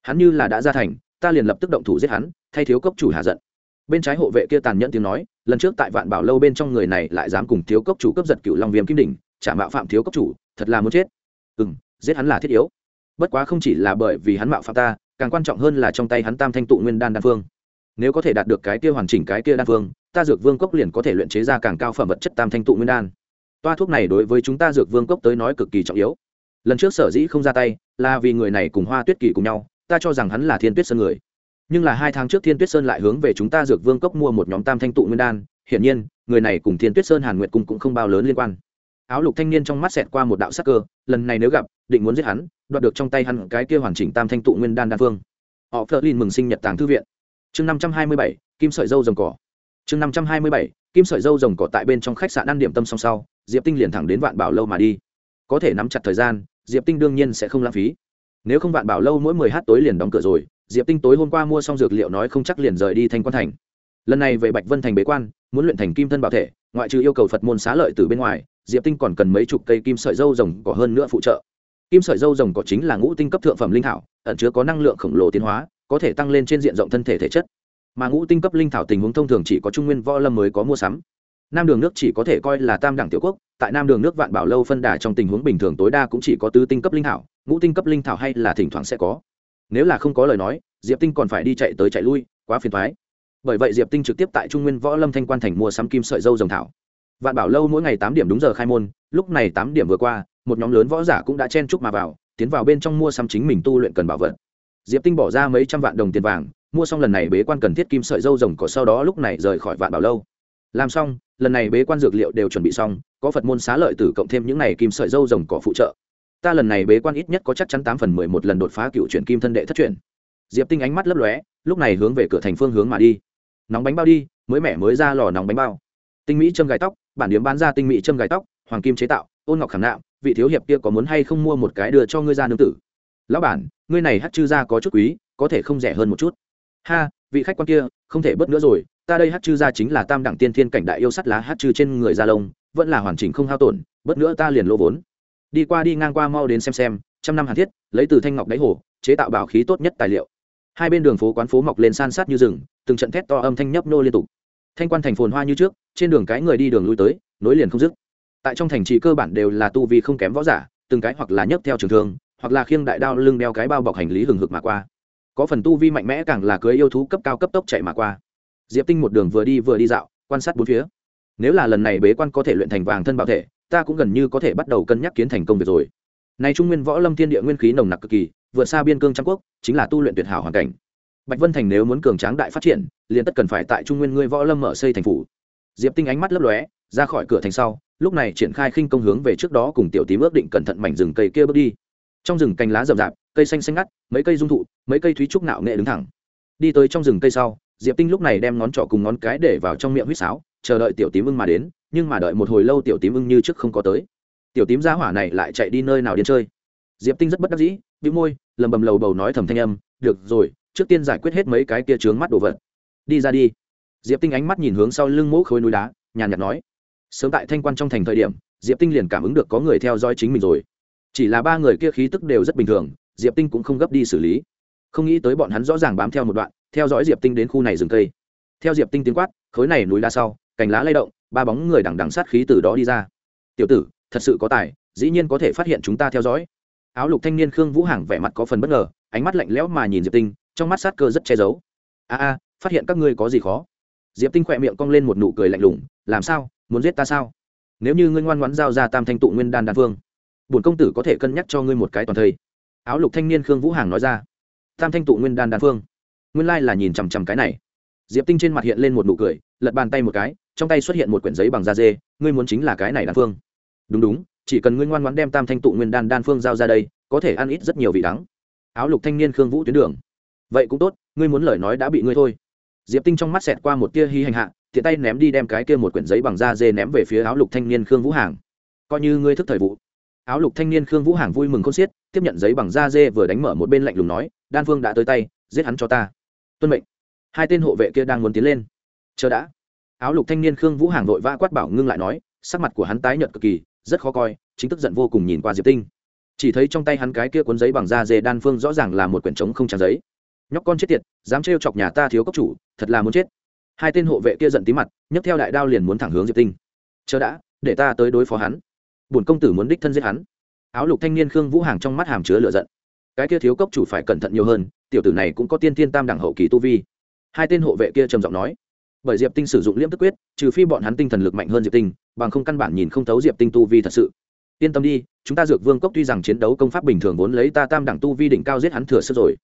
S1: Hắn như là đã ra thành, ta liền lập tức động thủ giết hắn, thay thiếu cốc chủ hạ giận. Bên trái hộ vệ kia tàn nhẫn tiếng nói, lần trước tại vạn bảo lâu bên trong người này lại dám cùng thiếu cốc chủ cấp giật cựu long viêm kim đỉnh trả mạo phạm thiếu cốc chủ thật là muốn chết. Ừ m giết hắn là thiết yếu. Bất quá không chỉ là bởi vì hắn mạo phạm ta, càng quan trọng hơn là trong tay hắn tam thanh tụ nguyên đan đan phương. Nếu có thể đạt được cái kia hoàn chỉnh cái kia đan phương, ta dược vương cốc liền có thể luyện chế ra càng cao phẩm vật chất tam thanh tụ nguyên đan. Toa thuốc này đối với chúng ta dược vương cốc tới nói cực kỳ trọng yếu. Lần trước sở dĩ không ra tay, là vì người này cùng hoa tuyết kỳ cùng nhau, ta cho rằng hắn là thiên tuyết sơn người. Nhưng là hai tháng trước thiên tuyết sơn lại hướng về chúng ta dược vương cốc mua một nhóm tam thanh tụ nguyên đan, hiển nhiên, người này cùng thiên tuyết sơn hàn nguyệt cung cũng không bao lớn liên quan áo lục thanh niên trong mắt xẹt qua một đạo sắc cơ, lần này nếu gặp, định muốn giết hắn, đoạt được trong tay hắn cái kia hoàn chỉnh tam thanh tụ nguyên đan đan phương. Họ phớt lên mừng sinh nhật tàng thư viện. Chương năm trăm hai mươi bảy, kim sợi dâu rồng cỏ. Chương năm trăm hai mươi bảy, kim sợi dâu rồng cỏ tại bên trong khách sạn ăn điểm tâm song sau, diệp tinh liền thẳng đến vạn bảo lâu mà đi. Có thể nắm chặt thời gian, diệp tinh đương nhiên sẽ không lãng phí. Nếu không vạn bảo lâu mỗi mười h tối liền đóng cửa rồi, diệp tinh tối hôm qua mua xong dược liệu nói không chắc liền rời đi thanh quan thành. Lần này về bạch vân thành bế quan, muốn luyện thành kim thân bảo thể, ngoại trừ yêu cầu phật môn xá lợi từ bên ngoài diệp tinh còn cần mấy chục cây kim sợi dâu rồng cỏ hơn nữa phụ trợ. Kim sợi dâu rồng cỏ chính là ngũ tinh cấp thượng phẩm linh thảo, ẩn chứa có năng lượng khổng lồ tiến hóa, có thể tăng lên trên diện rộng thân thể thể chất. Mà ngũ tinh cấp linh thảo tình huống thông thường chỉ có trung nguyên võ lâm mới có mua sắm. Nam đường nước chỉ có thể coi là tam đẳng tiểu quốc, tại nam đường nước vạn bảo lâu phân đà trong tình huống bình thường tối đa cũng chỉ có tứ tinh cấp linh thảo, ngũ tinh cấp linh thảo hay là thỉnh thoảng sẽ có. Nếu là không có lời nói, diệp tinh còn phải đi chạy tới chạy lui, quá phiền thoái bởi vậy diệp tinh trực tiếp tại trung nguyên võ lâm thanh quan thành mua sắm kim sợi dâu rồng thảo vạn bảo lâu mỗi ngày tám điểm đúng giờ khai môn, lúc này tám điểm vừa qua, một nhóm lớn võ giả cũng đã chen chúc mà vào, tiến vào bên trong mua sắm chính mình tu luyện cần bảo vật. Diệp tinh bỏ ra mấy trăm vạn đồng tiền vàng, mua xong lần này bế quan cần thiết kim sợi dâu rồng cỏ sau đó lúc này rời khỏi vạn bảo lâu. Làm xong, lần này bế quan dược liệu đều chuẩn bị xong, có phật môn xá lợi tử cộng thêm những này kim sợi dâu rồng cỏ phụ trợ. Ta lần này bế quan ít nhất có chắc chắn tám phần mười một lần đột phá cựu chuyển kim thân đệ thất chuyển. Diệp tinh ánh mắt lấp lóe, lúc này hướng về cửa thành phương hướng mà đi. Nóng bánh bao đi, mới mẻ mới ra lò nóng bánh bao. Tinh mỹ châm gài tóc bản điếm bán ra tinh mỹ châm gài tóc, hoàng kim chế tạo, ôn ngọc khảm nạo vị thiếu hiệp kia có muốn hay không mua một cái đưa cho ngươi ra nương tử? Lão bản, ngươi này hát chư ra có chút quý, có thể không rẻ hơn một chút. Ha, vị khách quan kia, không thể bớt nữa rồi, ta đây hát chư ra chính là tam đẳng tiên thiên cảnh đại yêu sắt lá hát chư trên người da lông, vẫn là hoàn chỉnh không hao tổn, bớt nữa ta liền lỗ vốn. Đi qua đi ngang qua mau đến xem xem, trăm năm hàn thiết, lấy từ thanh ngọc đáy hồ, chế tạo bảo khí tốt nhất tài liệu. Hai bên đường phố quán phố mọc lên san sát như rừng, từng trận thét to âm thanh nhấp nô liên tục thanh quan thành phồn hoa như trước, trên đường cái người đi đường lui tới, nối liền không dứt. Tại trong thành trì cơ bản đều là tu vi không kém võ giả, từng cái hoặc là nhấc theo trường thương, hoặc là khiêng đại đao lưng đeo cái bao bọc hành lý hừng hực mà qua. Có phần tu vi mạnh mẽ càng là cưới yêu thú cấp cao cấp tốc chạy mà qua. Diệp tinh một đường vừa đi vừa đi dạo, quan sát bốn phía. Nếu là lần này bế quan có thể luyện thành vàng thân bảo thể, ta cũng gần như có thể bắt đầu cân nhắc kiến thành công việc rồi. Nay trung nguyên võ lâm thiên địa nguyên khí nồng nặc cực kỳ, vượt xa biên cương trăm quốc, chính là tu luyện tuyệt hảo hoàn cảnh bạch vân thành nếu muốn cường tráng đại phát triển, liền tất cần phải tại trung nguyên ngươi võ lâm mở xây thành phủ. Diệp tinh ánh mắt lấp lóe, ra khỏi cửa thành sau, lúc này triển khai khinh công hướng về trước đó cùng tiểu tím ước định cẩn thận mảnh rừng cây kia bước đi. Trong rừng cành lá rậm rạp, cây xanh xanh ngắt, mấy cây dung thụ, mấy cây thúy trúc nạo nghệ đứng thẳng. Đi tới trong rừng cây sau, diệp tinh lúc này đem ngón trỏ cùng ngón cái để vào trong miệng huýt sáo, chờ đợi tiểu tím ưng mà đến, nhưng mà đợi một hồi lâu tiểu tím ưng như trước không có tới. Tiểu tím gia hỏa này lại chạy đi nơi nào điên chơi? Diệp tinh rất bất đắc dĩ bị môi, lầm bầm lầu bầu nói thầm thanh âm, được rồi trước tiên giải quyết hết mấy cái kia trướng mắt đồ vật. Đi ra đi. Diệp tinh ánh mắt nhìn hướng sau lưng mỗ khối núi đá, nhàn nhạt nói. Sớm tại thanh quan trong thành thời điểm, diệp tinh liền cảm ứng được có người theo dõi chính mình rồi. Chỉ là ba người kia khí tức đều rất bình thường, diệp tinh cũng không gấp đi xử lý. Không nghĩ tới bọn hắn rõ ràng bám theo một đoạn, theo dõi diệp tinh đến khu này rừng cây. Theo diệp tinh tiếng quát, khối này núi đá sau, cành lá lay động, ba bóng người đằng đằng sát khí từ đó đi ra. Tiểu tử, thật sự có tài, dĩ nhiên có thể phát hiện chúng ta theo dõi. Áo lục thanh niên khương vũ hàng vẻ mặt có phần bất ngờ, ánh mắt lạnh lẽo mà nhìn diệp tinh trong mắt sát cơ rất che giấu. A a, phát hiện các ngươi có gì khó? Diệp tinh khỏe miệng cong lên một nụ cười lạnh lùng, làm sao? Muốn giết ta sao? Nếu như ngươi ngoan ngoãn giao ra tam thanh tụ nguyên đan đan phương bổn công tử có thể cân nhắc cho ngươi một cái toàn thây. Áo lục thanh niên khương vũ hàng nói ra. Tam thanh tụ nguyên đan đan phương nguyên lai là nhìn chằm chằm cái này. Diệp tinh trên mặt hiện lên một nụ cười, lật bàn tay một cái, trong tay xuất hiện một quyển giấy bằng da dê, ngươi muốn chính là cái này đan phương đúng đúng, chỉ cần ngươi ngoan ngoãn đem tam thanh tụ nguyên đan đan phương giao ra đây, có thể ăn ít rất nhiều vị đắng. Áo lục thanh niên khương vũ tuyến đường vậy cũng tốt, ngươi muốn lời nói đã bị ngươi thôi. Diệp tinh trong mắt xẹt qua một tia hy hành hạ, tiện tay ném đi đem cái kia một quyển giấy bằng da dê ném về phía áo lục thanh niên khương vũ hàng. Coi như ngươi thức thời vụ. Áo lục thanh niên khương vũ hàng vui mừng khôn xiết, tiếp nhận giấy bằng da dê vừa đánh mở một bên lạnh lùng nói, đan phương đã tới tay, giết hắn cho ta. Tuân mệnh. Hai tên hộ vệ kia đang muốn tiến lên. Chờ đã. Áo lục thanh niên khương vũ hàng vội vã quát bảo ngưng lại nói, sắc mặt của hắn tái nhợt cực kỳ, rất khó coi, chính tức giận vô cùng nhìn qua diệp tinh. Chỉ thấy trong tay hắn cái kia cuốn giấy bằng da dê đan phương rõ ràng là một quyển trống không trang giấy nhóc con chết tiệt, dám trêu chọc nhà ta thiếu cấp chủ, thật là muốn chết. Hai tên hộ vệ kia giận tí mặt, nhấc theo đại đao liền muốn thẳng hướng diệp tinh. Chờ đã, để ta tới đối phó hắn. Bổn công tử muốn đích thân giết hắn. Áo lục thanh niên khương vũ hàng trong mắt hàm chứa lửa giận. Cái kia thiếu cốc chủ phải cẩn thận nhiều hơn, tiểu tử này cũng có tiên tiên tam đẳng hậu kỳ tu vi. Hai tên hộ vệ kia trầm giọng nói. Bởi diệp tinh sử dụng liễm tức quyết, trừ phi bọn hắn tinh thần lực mạnh hơn diệp tinh, bằng không căn bản nhìn không thấu diệp tinh tu vi thật sự. Yên tâm đi, chúng ta dược vương cốc tuy rằng chiến đấu công pháp bình thường vốn lấy ta tam đẳng tu vi đỉnh cao giết hắn thừa sức rồi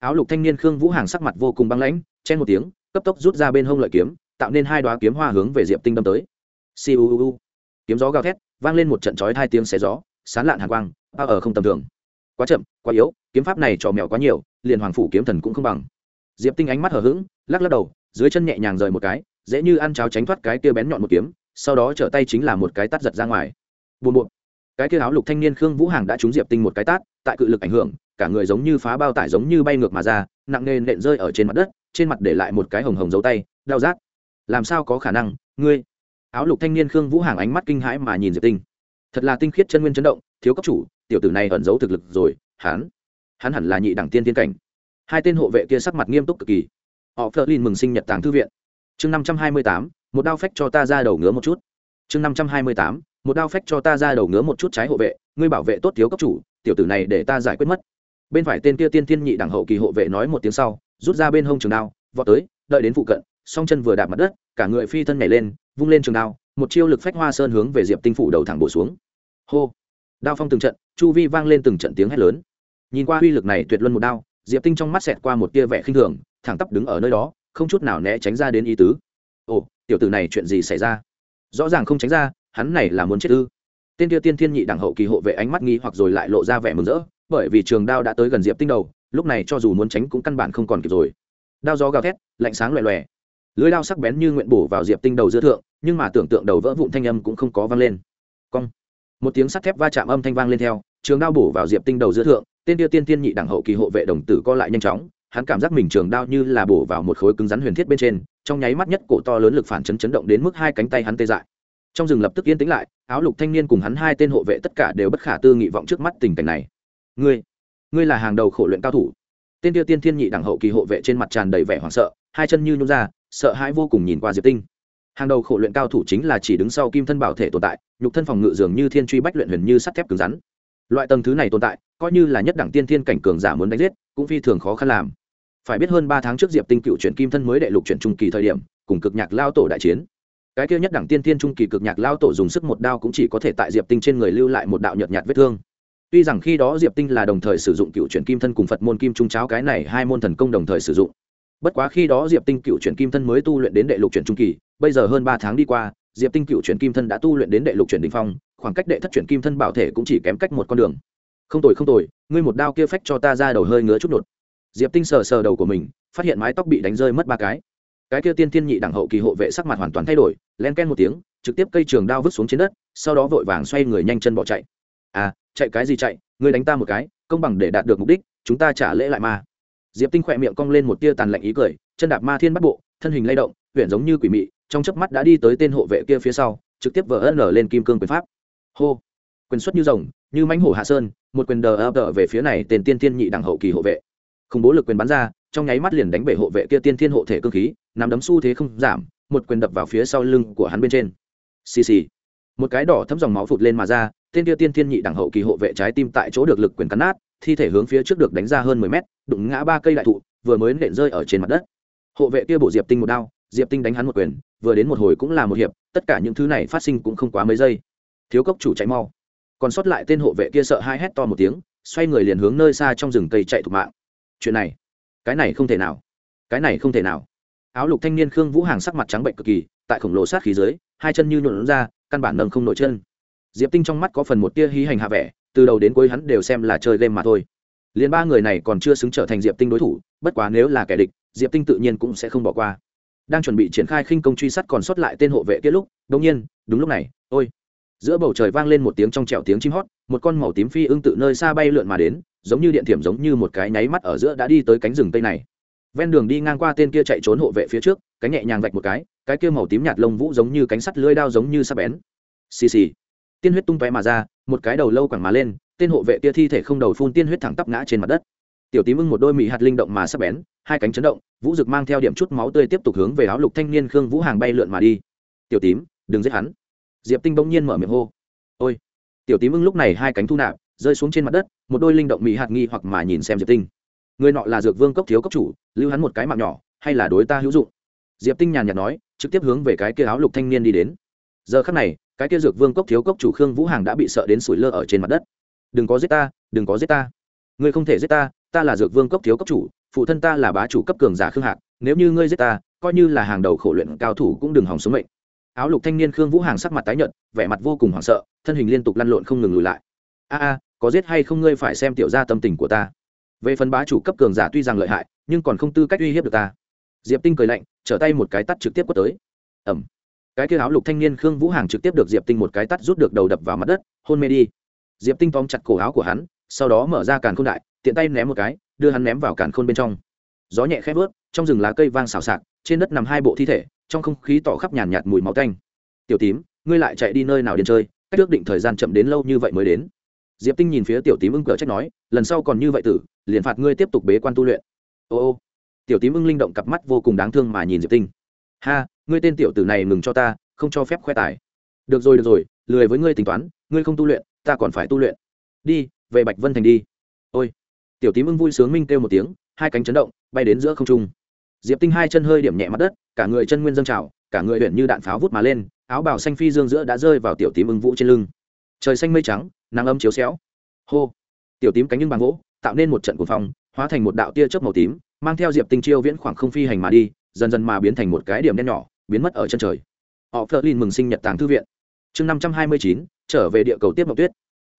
S1: áo lục thanh niên khương vũ hàng sắc mặt vô cùng băng lãnh, chen một tiếng, cấp tốc rút ra bên hông lợi kiếm, tạo nên hai đoá kiếm hoa hướng về diệp tinh đâm tới. Siêu kiếm gió gào thét, vang lên một trận chói hai tiếng xé gió, sán lạn hàn quang Ba ở không tầm thường. Quá chậm, quá yếu, kiếm pháp này trò mèo quá nhiều, liền hoàng phủ kiếm thần cũng không bằng. Diệp tinh ánh mắt hở h ữ g lắc lắc đầu, dưới chân nhẹ nhàng rời một cái, dễ như ăn cháo tránh thoát cái kia bén nhọn một kiếm, sau đó trở tay chính là một cái tắt giật ra ngoài. Buồn buồn. Cái kia áo lục thanh niên khương vũ hàng đã trúng diệp tinh một cái tát tại cự lực ảnh hưởng, cả người giống như phá bao tải giống như bay ngược mà ra, nặng nề nện rơi ở trên mặt đất, trên mặt để lại một cái hồng hồng dấu tay, đau rát. Làm sao có khả năng, ngươi? Áo lục thanh niên khương vũ hàng ánh mắt kinh hãi mà nhìn diệp tinh. Thật là tinh khiết chân nguyên chấn động, thiếu cấp chủ, tiểu tử này ẩn giấu thực lực rồi, hắn hắn hẳn là nhị đẳng tiên tiên cảnh. Hai tên hộ vệ kia sắc mặt nghiêm túc cực kỳ. Họ phớt lên mừng sinh nhật tàng thư viện. Chương năm trăm hai mươi tám, một đao phách cho ta ra đầu ngứa một chút. Chương năm trăm hai mươi tám, một đao phách cho ta ra đầu ngứa một chút trái hộ vệ, ngươi bảo vệ tốt thiếu cấp chủ tiểu tử này để ta giải quyết mất. Bên phải tên kia tiên thiên nhị đẳng hậu kỳ hộ vệ nói một tiếng sau, rút ra bên hông trường đao, vọt tới, đợi đến phụ cận, song chân vừa đạp mặt đất, cả người phi thân nhảy lên, vung lên trường đao, một chiêu lực phách hoa sơn hướng về diệp tinh phủ đầu thẳng bổ xuống. Hô! Đao phong từng trận, chu vi vang lên từng trận tiếng hét lớn. Nhìn qua uy lực này tuyệt luân một đao, diệp tinh trong mắt xẹt qua một tia vẻ khinh thường, thẳng tắp đứng ở nơi đó, không chút nào né tránh ra đến ý tứ. Ồ, tiểu tử này chuyện gì xảy ra? Rõ ràng không tránh ra, hắn này là muốn chết ư? Tên kia tiên thiên nhị đẳng hậu kỳ hộ vệ ánh mắt nghi hoặc rồi lại lộ ra vẻ mừng rỡ, bởi vì trường đao đã tới gần diệp tinh đầu, lúc này cho dù muốn tránh cũng căn bản không còn kịp rồi. Đao gió gào thét, lạnh sáng loẹ loẹ lưới đao sắc bén như nguyện bổ vào diệp tinh đầu giữa thượng, nhưng mà tưởng tượng đầu vỡ vụn thanh âm cũng không có vang lên. Cong. Một tiếng sắt thép va chạm âm thanh vang lên theo, trường đao bổ vào diệp tinh đầu giữa thượng tên tiêu tiên tiên nhị đẳng hậu kỳ hộ vệ đồng tử co lại nhanh chóng, hắn cảm giác mình trường đao như là bổ vào một khối cứng rắn huyền thiết bên trên, trong nháy mắt nhất cổ to lớn lực phản chấn chấn động đến mức hai cánh tay hắn tê dại trong rừng lập tức yên tĩnh lại, áo lục thanh niên cùng hắn hai tên hộ vệ tất cả đều bất khả tư nghị vọng trước mắt tình cảnh này. Ngươi ngươi là hàng đầu khổ luyện cao thủ. Tên tiêu tiên thiên nhị đẳng hậu kỳ hộ vệ trên mặt tràn đầy vẻ hoảng sợ, hai chân như nhung ra, sợ hãi vô cùng nhìn qua diệp tinh. Hàng đầu khổ luyện cao thủ chính là chỉ đứng sau kim thân bảo thể tồn tại, nhục thân phòng ngự dường như thiên truy bách luyện huyền như sắt thép cứng rắn. Loại tầng thứ này tồn tại, coi như là nhất đẳng tiên thiên cảnh cường giả muốn đánh giết, cũng phi thường khó khăn làm. Phải biết hơn ba tháng trước diệp tinh cựu chuyển kim thân mới đệ lục chuyển trung kỳ thời điểm, cùng cực nhạc lao tổ đại chiến cái kia nhất đẳng tiên thiên trung kỳ cực nhạc lao tổ dùng sức một đao cũng chỉ có thể tại diệp tinh trên người lưu lại một đạo nhợt nhạt vết thương. Tuy rằng khi đó diệp tinh là đồng thời sử dụng cựu chuyển kim thân cùng phật môn kim trung cháo cái này hai môn thần công đồng thời sử dụng. Bất quá khi đó diệp tinh cựu chuyển kim thân mới tu luyện đến đệ lục chuyển trung kỳ, bây giờ hơn ba tháng đi qua, diệp tinh cựu chuyển kim thân đã tu luyện đến đệ lục chuyển đình phong, khoảng cách đệ thất chuyển kim thân bảo thể cũng chỉ kém cách một con đường. Không tồi không tồi, ngươi một đao kia phách cho ta ra đầu hơi ngứa chút nột diệp tinh sờ sờ đầu của mình, phát hiện mái tóc bị đánh rơi mất ba cái cái kia tiên thiên nhị đẳng hậu kỳ hộ vệ sắc mặt hoàn toàn thay đổi, len ken một tiếng, trực tiếp cây trường đao vứt xuống trên đất, sau đó vội vàng xoay người nhanh chân bỏ chạy. À chạy cái gì chạy? Ngươi đánh ta một cái, công bằng để đạt được mục đích, chúng ta trả lễ lại ma diệp tinh khỏe miệng cong lên một tia tàn lạnh ý cười, chân đạp ma thiên bắt bộ, thân hình lay động huyện giống như quỷ mị, trong chớp mắt đã đi tới tên hộ vệ kia phía sau, trực tiếp vỡ ân lên kim cương quyền pháp. Hô! Quyền xuất như rồng, như mãnh hổ hạ sơn, một quyền đờ ập đờ về phía này tên tiên tiên nhị đẳng hậu kỳ hộ vệ. Khủng bố lực quyền bắn ra, trong nháy mắt liền đánh bể hộ vệ kia tiên thiên hộ thể cương khí nằm đấm xu thế không giảm, một quyền đập vào phía sau lưng của hắn bên trên. Xì xì. Một cái đỏ thấm dòng máu phụt lên mà ra, tên kia tiên thiên nhị đẳng hậu kỳ hộ vệ trái tim tại chỗ được lực quyền cắn nát, thi thể hướng phía trước được đánh ra hơn mười mét, đụng ngã ba cây đại thụ, vừa mới nện rơi ở trên mặt đất. Hộ vệ kia bổ diệp tinh một đao, diệp tinh đánh hắn một quyền, vừa đến một hồi cũng là một hiệp, tất cả những thứ này phát sinh cũng không quá mấy giây. Thiếu cốc chủ chạy mau. Còn sót lại tên hộ vệ kia sợ hai hét to một tiếng, xoay người liền hướng nơi xa trong rừng cây chạy thục mạng. Chuyện này, cái này không thể nào. Cái này không thể nào áo lục thanh niên khương vũ hàng sắc mặt trắng bệnh cực kỳ, tại khổng lồ sát khí dưới, hai chân như nhuộn ra, căn bản nâng không nổi chân. Diệp tinh trong mắt có phần một tia hí hành hạ vẻ, từ đầu đến cuối hắn đều xem là chơi game mà thôi. Liền ba người này còn chưa xứng trở thành diệp tinh đối thủ, bất quá nếu là kẻ địch, diệp tinh tự nhiên cũng sẽ không bỏ qua. Đang chuẩn bị triển khai khinh công truy sát còn sót lại tên hộ vệ kia lúc đông nhiên, đúng lúc này, ôi! Giữa bầu trời vang lên một tiếng trong trẻo tiếng chim hót, một con màu tím phi ưng tự nơi xa bay lượn mà đến, giống như điện thiểm giống như một cái nháy mắt ở giữa đã đi tới cánh rừng tây này ven đường đi ngang qua tên kia chạy trốn hộ vệ phía trước cánh nhẹ nhàng vạch một cái cái kia màu tím nhạt lông vũ giống như cánh sắt lưỡi đao giống như sắp bén. Xì xì. Tiên huyết tung tóe mà ra, một cái đầu lâu quẳng mà lên, tên hộ vệ kia thi thể không đầu phun tiên huyết thẳng tắp ngã trên mặt đất. Tiểu tím ưng một đôi mị hạt linh động mà sắp bén, hai cánh chấn động, vũ rực mang theo điểm chút máu tươi tiếp tục hướng về áo lục thanh niên khương vũ hàng bay lượn mà đi. Tiểu tím, đừng giết hắn. Diệp tinh bỗng nhiên mở miệng hô. Ôi. Tiểu tím ưng lúc này hai cánh thu nạp, rơi xuống trên mặt đất, một đôi linh động mị hạt nghi hoặc mà nhìn xem diệp tinh người nọ là dược vương cốc thiếu cốc chủ, lưu hắn một cái mạng nhỏ, hay là đối ta hữu dụng? Diệp tinh nhàn nhạt nói, trực tiếp hướng về cái kia áo lục thanh niên đi đến. Giờ khắc này, cái kia dược vương cốc thiếu cốc chủ khương vũ hàng đã bị sợ đến sủi lơ ở trên mặt đất. Đừng có giết ta, đừng có giết ta. Ngươi không thể giết ta ta là dược vương cốc thiếu cốc chủ, phụ thân ta là bá chủ cấp cường giả khương hạc, nếu như ngươi giết ta, coi như là hàng đầu khổ luyện cao thủ cũng đừng hỏng số mệnh. Áo lục thanh niên khương vũ hàng sắc mặt tái nhợt, vẻ mặt vô cùng hoảng sợ, thân hình liên tục lăn lộn không ngừng lùi lại. A a, có giết hay không ngươi phải xem tiểu gia tâm tình của ta về phần bá chủ cấp cường giả tuy rằng lợi hại nhưng còn không tư cách uy hiếp được ta. Diệp tinh cười lạnh trở tay một cái tắt trực tiếp quất tới. Ẩm cái kia áo lục thanh niên khương vũ hàng trực tiếp được diệp tinh một cái tắt rút được đầu đập vào mặt đất hôn mê đi. Diệp tinh tóm chặt cổ áo của hắn sau đó mở ra càn khôn đại tiện tay ném một cái đưa hắn ném vào càn khôn bên trong. Gió nhẹ khẽ vớt trong rừng lá cây vang xào xạc trên đất nằm hai bộ thi thể trong không khí tỏ khắp nhàn nhạt, mùi máu tanh. Tiểu tím ngươi lại chạy đi nơi nào điên chơi? Cách ước định thời gian chậm đến lâu như vậy mới đến diệp tinh nhìn phía tiểu tím ưng cờ trách nói, lần sau còn như vậy tử, liền phạt ngươi tiếp tục bế quan tu luyện. Ô ô. Tiểu tím ưng linh động cặp mắt vô cùng đáng thương mà nhìn diệp tinh. Ha, ngươi tên tiểu tử này ngừng cho ta, không cho phép khoe tài. Được rồi được rồi, lười với ngươi tính toán, ngươi không tu luyện, ta còn phải tu luyện. Đi, về bạch vân thành đi. Ôi. Tiểu tím ưng vui sướng minh kêu một tiếng, hai cánh chấn động, bay đến giữa không trung. Diệp tinh hai chân hơi điểm nhẹ mặt đất, cả người chân nguyên dâng trào, cả người luyện như đạn pháo vút mà lên, áo bào xanh phi dương giữa đã rơi vào tiểu tím ưng vũ trên lưng. Trời xanh mây trắng nắng ấm chiếu xéo. Hô. Tiểu tím cánh nhưng bằng gỗ, tạo nên một trận cuồng phong, hóa thành một đạo tia chớp màu tím, mang theo diệp tinh chiêu viễn khoảng không phi hành mà đi, dần dần mà biến thành một cái điểm đen nhỏ, biến mất ở chân trời. Họ phớt lên mừng sinh nhật tàng thư viện. Chương năm trăm hai mươi chín, trở về địa cầu tiếp mộng tuyết.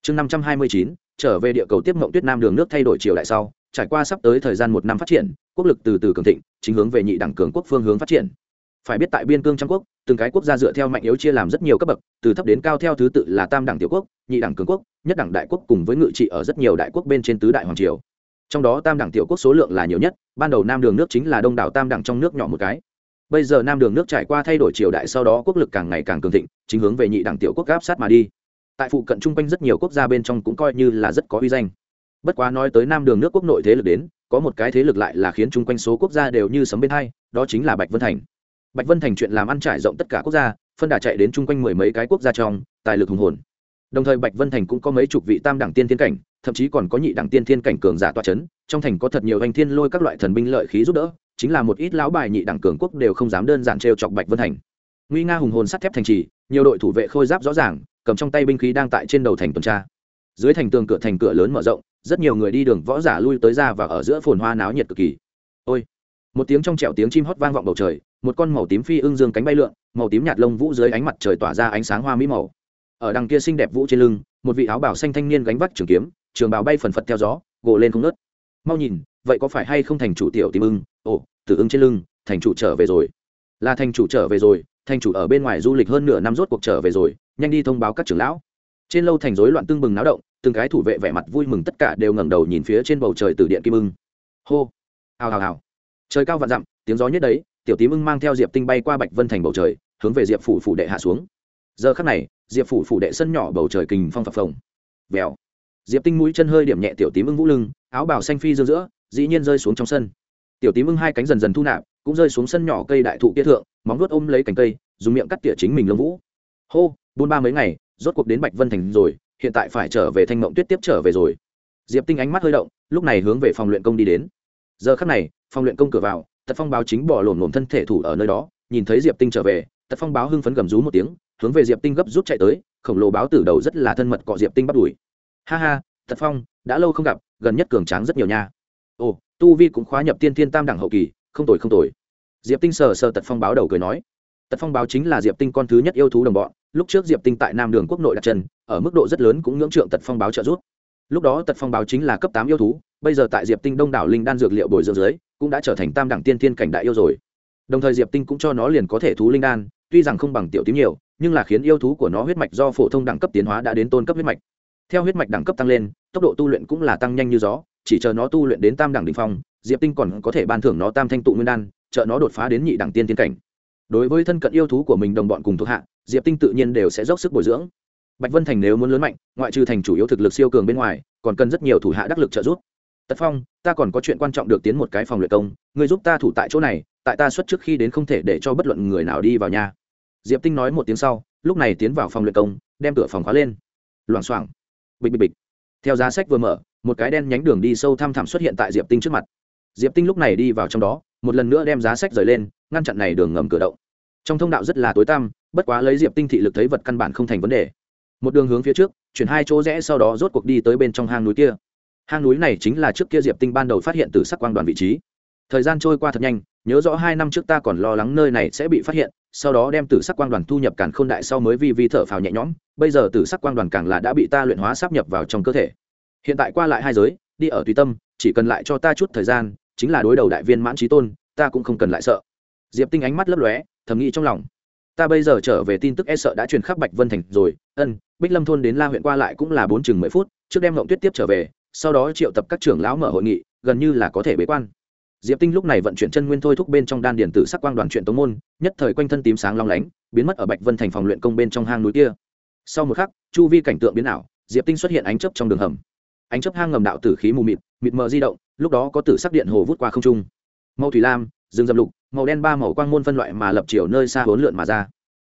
S1: Chương năm trăm hai mươi chín, trở về địa cầu tiếp mộng tuyết nam đường nước thay đổi chiều đại sau, trải qua sắp tới thời gian một năm phát triển, quốc lực từ từ cường thịnh, chính hướng về nhị đẳng cường quốc phương hướng phát triển. Phải biết tại biên cương trang quốc từng cái quốc gia dựa theo mạnh yếu chia làm rất nhiều cấp bậc, từ thấp đến cao theo thứ tự là tam đẳng tiểu quốc, nhị đẳng cường quốc, nhất đẳng đại quốc cùng với ngự trị ở rất nhiều đại quốc bên trên tứ đại hoàng triều. Trong đó tam đẳng tiểu quốc số lượng là nhiều nhất, ban đầu nam đường nước chính là đông đảo tam đẳng trong nước nhỏ một cái. Bây giờ nam đường nước trải qua thay đổi triều đại sau đó quốc lực càng ngày càng cường thịnh, chính hướng về nhị đẳng tiểu quốc gáp sát mà đi. Tại phụ cận chung quanh rất nhiều quốc gia bên trong cũng coi như là rất có uy danh. Bất quá nói tới nam đường nước quốc nội thế lực đến, có một cái thế lực lại là khiến chung quanh số quốc gia đều như sấm bên hai, đó chính là bạch vân thành bạch vân thành chuyện làm ăn trải rộng tất cả quốc gia, phân đà chạy đến chung quanh mười mấy cái quốc gia trong, tài lực hùng hồn. Đồng thời bạch vân thành cũng có mấy chục vị tam đẳng tiên thiên cảnh, thậm chí còn có nhị đẳng tiên thiên cảnh cường giả toa c h ấ n trong thành có thật nhiều anh thiên lôi các loại thần binh lợi khí giúp đỡ, chính là một ít lão bài nhị đẳng cường quốc đều không dám đơn giản t chọc bạch vân thành. Nguy nga hùng hồn sắt thép thành trì, nhiều đội thủ vệ khôi giáp rõ ràng, cầm trong tay binh khí đang tại trên đầu thành tuần tra. Dưới thành tường cửa thành cửa lớn mở rộng, rất nhiều người đi đường võ giả lui tới ra và ở giữa phồn hoa náo nhiệt cực kỳ. Ôi! Một tiếng trong trẻo tiếng chim hót vang vọng bầu trời một con màu tím phi ưng dương cánh bay lượn, màu tím nhạt lông vũ dưới ánh mặt trời tỏa ra ánh sáng hoa mỹ màu. Ở đằng kia xinh đẹp vũ trên lưng, một vị áo bảo xanh thanh niên gánh vác trường kiếm, trường bào bay phần phật theo gió gộ lên không nớt mau nhìn, vậy có phải hay không thành chủ tiểu tím ưng? Ồ, tử ưng trên lưng, thành chủ trở về rồi. Là thành chủ trở về rồi, thành chủ ở bên ngoài du lịch hơn nửa năm rốt cuộc trở về rồi, nhanh đi thông báo các trưởng lão. Trên lâu thành rối loạn tương bừng náo động, từng cái thủ vệ vẻ mặt vui mừng tất cả đều ngẩng đầu nhìn phía trên bầu trời từ điện kim ưng. Hô, hào hào hào. Trời cao vạn dặm, tiếng gió nhất đấy tiểu tím ưng mang theo diệp tinh bay qua bạch vân thành bầu trời, hướng về diệp phủ phủ đệ hạ xuống. Giờ khắc này, diệp phủ phủ đệ sân nhỏ bầu trời kình phong phập phồng. Vèo. Diệp tinh mũi chân hơi điểm nhẹ tiểu tím ưng vũ lưng, áo bào xanh phi dương giữa, dĩ nhiên rơi xuống trong sân. Tiểu tím ưng hai cánh dần dần thu nạp, cũng rơi xuống sân nhỏ cây đại thụ kia thượng, móng nuốt ôm lấy cành cây, dùng miệng cắt tỉa chính mình lông vũ. Hô, buôn ba mấy ngày, rốt cuộc đến bạch vân thành rồi, hiện tại phải trở về thanh mộng tuyết tiếp trở về rồi. Diệp tinh ánh mắt hơi động, lúc này hướng về phòng luyện công đi đến. Giờ khắc này, phòng luyện công cửa vào tật phong báo chính bỏ lổn lổn thân thể thủ ở nơi đó, nhìn thấy diệp tinh trở về, tật phong báo hưng phấn gầm rú một tiếng, hướng về diệp tinh gấp rút chạy tới, khổng lồ báo từ đầu rất là thân mật cọ diệp tinh bắt đuổi. Ha ha, tật phong, đã lâu không gặp, gần nhất cường tráng rất nhiều nha. Ồ, tu vi cũng khóa nhập tiên thiên tam đẳng hậu kỳ, không tồi không tồi. Diệp tinh sờ sờ tật phong báo đầu cười nói. Tật phong báo chính là diệp tinh con thứ nhất yêu thú đồng bọn, lúc trước diệp tinh tại nam đường quốc nội đặt chân, ở mức độ rất lớn cũng ngưỡng trượng tật phong báo trợ giúp. Lúc đó tật phong báo chính là cấp tám yêu thú bây giờ tại diệp tinh đông đảo linh đan dược liệu bồi dưỡng dưới, cũng đã trở thành tam đẳng tiên thiên cảnh đại yêu rồi. Đồng thời diệp tinh cũng cho nó liền có thể thú linh đan, tuy rằng không bằng tiểu tím nhiều, nhưng là khiến yêu thú của nó huyết mạch do phổ thông đẳng cấp tiến hóa đã đến tôn cấp huyết mạch. Theo huyết mạch đẳng cấp tăng lên, tốc độ tu luyện cũng là tăng nhanh như gió, chỉ chờ nó tu luyện đến tam đẳng đ ỉ n h phong, diệp tinh còn có thể ban thưởng nó tam thanh tụ nguyên đan, trợ nó đột phá đến nhị đẳng tiên tiến cảnh. Đối với thân cận yêu thú của mình đồng bọn cùng thuộc hạ, diệp tinh tự nhiên đều sẽ dốc sức bồi dưỡng. Bạch vân thành nếu muốn lớn mạnh, ngoại trừ thành chủ yếu thực lực siêu cường bên ngoài, còn cần rất nhiều thủ hạ đắc lực trợ giúp tật phong, ta còn có chuyện quan trọng được tiến một cái phòng luyện công người giúp ta thủ tại chỗ này, tại ta xuất trước khi đến không thể để cho bất luận người nào đi vào nhà. Diệp tinh nói một tiếng sau, lúc này tiến vào phòng luyện công, đem cửa phòng khóa lên. Loảng xoảng. Bịch bịch bịch. Theo giá sách vừa mở, một cái đen nhánh đường đi sâu thăm thẳm xuất hiện tại diệp tinh trước mặt. Diệp tinh lúc này đi vào trong đó, một lần nữa đem giá sách rời lên, ngăn chặn này đường ngầm cửa động. Trong thông đạo rất là tối tăm, bất quá lấy diệp tinh thị lực thấy vật căn bản không thành vấn đề. Một đường hướng phía trước, chuyển hai chỗ rẽ sau đó rốt cuộc đi tới bên trong hang núi kia hang núi này chính là trước kia diệp tinh ban đầu phát hiện từ sắc quang đoàn vị trí. Thời gian trôi qua thật nhanh, nhớ rõ hai năm trước ta còn lo lắng nơi này sẽ bị phát hiện, sau đó đem tử sắc quang đoàn thu nhập càn khôn đại sau mới vi vi thở phào nhẹ nhõm, bây giờ tử sắc quang đoàn càng là đã bị ta luyện hóa sắp nhập vào trong cơ thể. Hiện tại qua lại hai giới, đi ở tùy tâm, chỉ cần lại cho ta chút thời gian, chính là đối đầu đại viên mãn trí tôn, ta cũng không cần lại sợ. Diệp tinh ánh mắt lấp lóe, thầm nghĩ trong lòng. Ta bây giờ trở về tin tức e sợ đã truyền khắp bạch vân thành rồi, ân, bích lâm thôn đến la huyện qua lại cũng là bốn chừng mười phút, trước đem ngộng tuyết tiếp trở về sau đó triệu tập các trưởng lão mở hội nghị, gần như là có thể bế quan. Diệp tinh lúc này vận chuyển chân nguyên thôi thúc bên trong đan điển tử sắc quang đoàn chuyện tống môn, nhất thời quanh thân tím sáng long lánh, biến mất ở bạch vân thành phòng luyện công bên trong hang núi kia. Sau một khắc, chu vi cảnh tượng biến ảo, diệp tinh xuất hiện ánh chớp trong đường hầm. Ánh chớp hang ngầm đạo tử khí mù mịt mịt mờ di động, lúc đó có tử sắc điện hồ vút qua không trung. Màu thủy lam, rừng rậm lục, màu đen ba màu quang môn phân loại mà lập chiều nơi xa hốn lượn mà ra.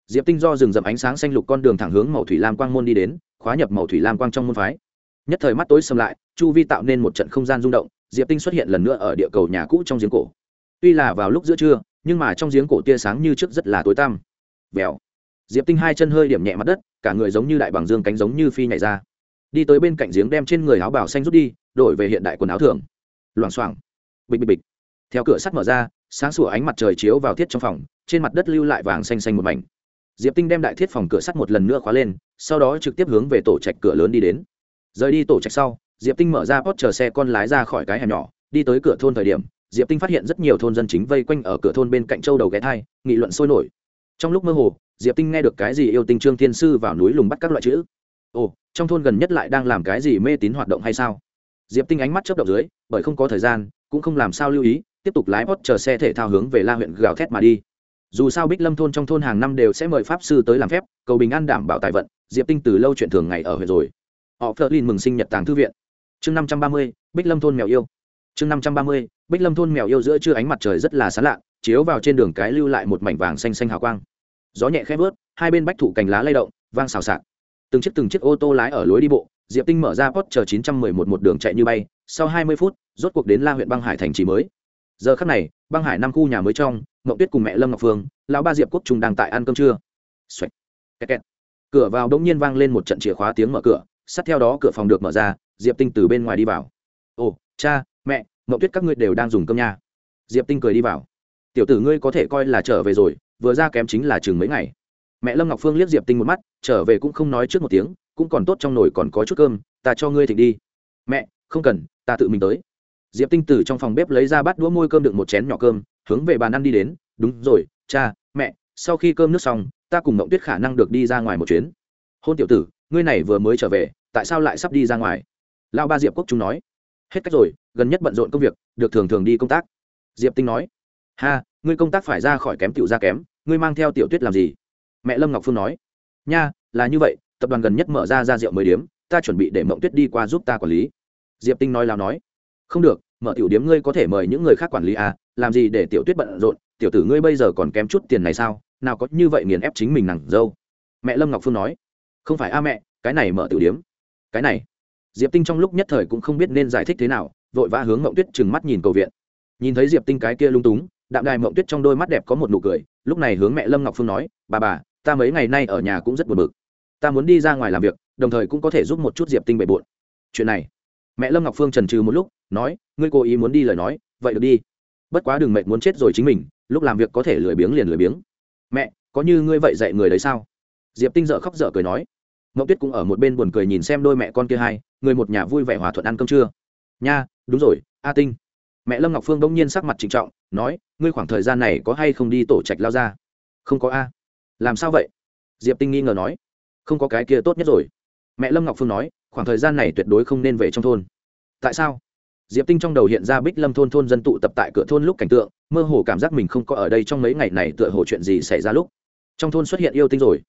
S1: Diệp tinh do rừng rậm ánh sáng xanh lục con đường thẳng hướng màu thủy lam quang môn đi đến, khóa nhập màu thủy lam quang trong môn phái nhất thời mắt tối xâm lại, chu vi tạo nên một trận không gian rung động, diệp tinh xuất hiện lần nữa ở địa cầu nhà cũ trong giếng cổ. Tuy là vào lúc giữa trưa, nhưng mà trong giếng cổ tia sáng như trước rất là tối tăm. Vèo. Diệp tinh hai chân hơi điểm nhẹ mặt đất, cả người giống như đại bằng dương cánh giống như phi nhảy ra. Đi tới bên cạnh giếng đem trên người áo bảo xanh rút đi, đổi về hiện đại quần áo thường. Loảng xoảng. Bịch bịch bịch. Theo cửa sắt mở ra, sáng sủa ánh mặt trời chiếu vào thiết trong phòng, trên mặt đất lưu lại vàng xanh xanh một mảnh. Diệp tinh đem đại thiết phòng cửa sắt một lần nữa khóa lên, sau đó trực tiếp hướng về tổ trạch cửa lớn đi đến rời đi tổ trạch sau, diệp tinh mở ra pot chờ xe con lái ra khỏi cái hẻm nhỏ, đi tới cửa thôn thời điểm, diệp tinh phát hiện rất nhiều thôn dân chính vây quanh ở cửa thôn bên cạnh châu đầu ghé thai, nghị luận sôi nổi. Trong lúc mơ hồ, diệp tinh nghe được cái gì yêu tinh trương thiên sư vào núi lùng bắt các loại chữ. Ồ, trong thôn gần nhất lại đang làm cái gì mê tín hoạt động hay sao? Diệp tinh ánh mắt chớp động dưới, bởi không có thời gian, cũng không làm sao lưu ý, tiếp tục lái pot chờ xe thể thao hướng về la huyện gào thét mà đi. Dù sao bích lâm thôn trong thôn hàng năm đều sẽ mời pháp sư tới làm phép, cầu bình an đảm bảo tài vận, diệp tinh từ lâu chuyện thường ngày ở huyện rồi họ phớt lên mừng sinh nhật tàng thư viện. Chương năm trăm ba mươi, bích lâm thôn mèo yêu. Chương năm trăm ba mươi, bích lâm thôn mèo yêu giữa trưa ánh mặt trời rất là sáng lạ, chiếu vào trên đường cái lưu lại một mảnh vàng xanh xanh hào quang. Gió nhẹ khẽ vớt, hai bên bách thụ cành lá lay động, vang xào xạc. Từng chiếc từng chiếc ô tô lái ở lối đi bộ, diệp tinh mở ra pot chờ chín trăm mười một một đường chạy như bay, sau hai mươi phút, rốt cuộc đến la huyện băng hải thành trì mới. Giờ khắc này, băng hải năm khu nhà mới trong, mậu tuyết cùng mẹ lâm ngọc phương, lão ba diệp quốc trung đang tại ăn cơm trưa. Xoạch. Kẹt kẹt. cửa vào đông nhiên vang lên một trận chìa khóa tiếng mở cửa sát theo đó cửa phòng được mở ra, diệp tinh từ bên ngoài đi vào. Ồ, cha, mẹ mậu tuyết các ngươi đều đang dùng cơm nha. Diệp tinh cười đi vào. Tiểu tử ngươi có thể coi là trở về rồi, vừa ra kém chính là chừng mấy ngày. Mẹ lâm ngọc phương liếc diệp tinh một mắt, trở về cũng không nói trước một tiếng, cũng còn tốt trong nồi còn có chút cơm, ta cho ngươi thịnh đi. Mẹ, không cần, ta tự mình tới. Diệp tinh từ trong phòng bếp lấy ra bát đũa môi cơm đựng một chén nhỏ cơm, hướng về bàn ăn đi đến. Đúng rồi, cha, mẹ, sau khi cơm nước xong, ta cùng mộng tuyết khả năng được đi ra ngoài một chuyến. Hôn tiểu tử ngươi này vừa mới trở về, tại sao lại sắp đi ra ngoài? Lão ba diệp quốc trung nói. Hết cách rồi, gần nhất bận rộn công việc, được thường thường đi công tác. Diệp tinh nói. Ha, ngươi công tác phải ra khỏi kém tiểu ra kém, ngươi mang theo tiểu tuyết làm gì? Mẹ lâm ngọc phương nói. Nha, là như vậy, tập đoàn gần nhất mở ra ra rượu mới điếm, ta chuẩn bị để mộng tuyết đi qua giúp ta quản lý. Diệp tinh nói lao nói. Không được, mở tiểu điếm ngươi có thể mời những người khác quản lý à làm gì để tiểu tuyết bận rộn, tiểu tử ngươi bây giờ còn kém chút tiền này sao, nào có như vậy nghiền ép chính mình nặng dâu. Mẹ lâm ngọc phương nói không phải a mẹ, cái này mở tử điếm. Cái này. Diệp tinh trong lúc nhất thời cũng không biết nên giải thích thế nào, vội vã hướng mộng tuyết trừng mắt nhìn cầu viện. Nhìn thấy diệp tinh cái kia lung túng, đạm đài mộng tuyết trong đôi mắt đẹp có một nụ cười, lúc này hướng mẹ lâm ngọc phương nói, bà bà, ta mấy ngày nay ở nhà cũng rất buồn bực. Ta muốn đi ra ngoài làm việc, đồng thời cũng có thể giúp một chút diệp tinh bề bộn. Chuyện này, mẹ lâm ngọc phương trần trừ một lúc, nói, ngươi cố ý muốn đi lời nói, vậy được đi. Bất quá đừng mệt muốn chết rồi chính mình, lúc làm việc có thể lười biếng liền lười biếng. Mẹ, có như ngươi vậy dạy người đấy sao? Diệp tinh dợ khóc dở cười nói mậu tuyết cũng ở một bên buồn cười nhìn xem đôi mẹ con kia hai, người một nhà vui vẻ hòa thuận ăn cơm trưa. Nha, đúng rồi, a tinh. Mẹ lâm ngọc phương bỗng nhiên sắc mặt trịnh trọng, nói, ngươi khoảng thời gian này có hay không đi tổ trạch lao ra? Không có a. Làm sao vậy? Diệp tinh nghi ngờ nói. Không có cái kia tốt nhất rồi. Mẹ lâm ngọc phương nói, khoảng thời gian này tuyệt đối không nên về trong thôn. Tại sao? Diệp tinh trong đầu hiện ra bích lâm thôn thôn dân tụ tập tại cửa thôn lúc cảnh tượng, mơ hồ cảm giác mình không có ở đây trong mấy ngày này tựa hồ chuyện gì xảy ra lúc. Trong thôn xuất hiện yêu tinh rồi.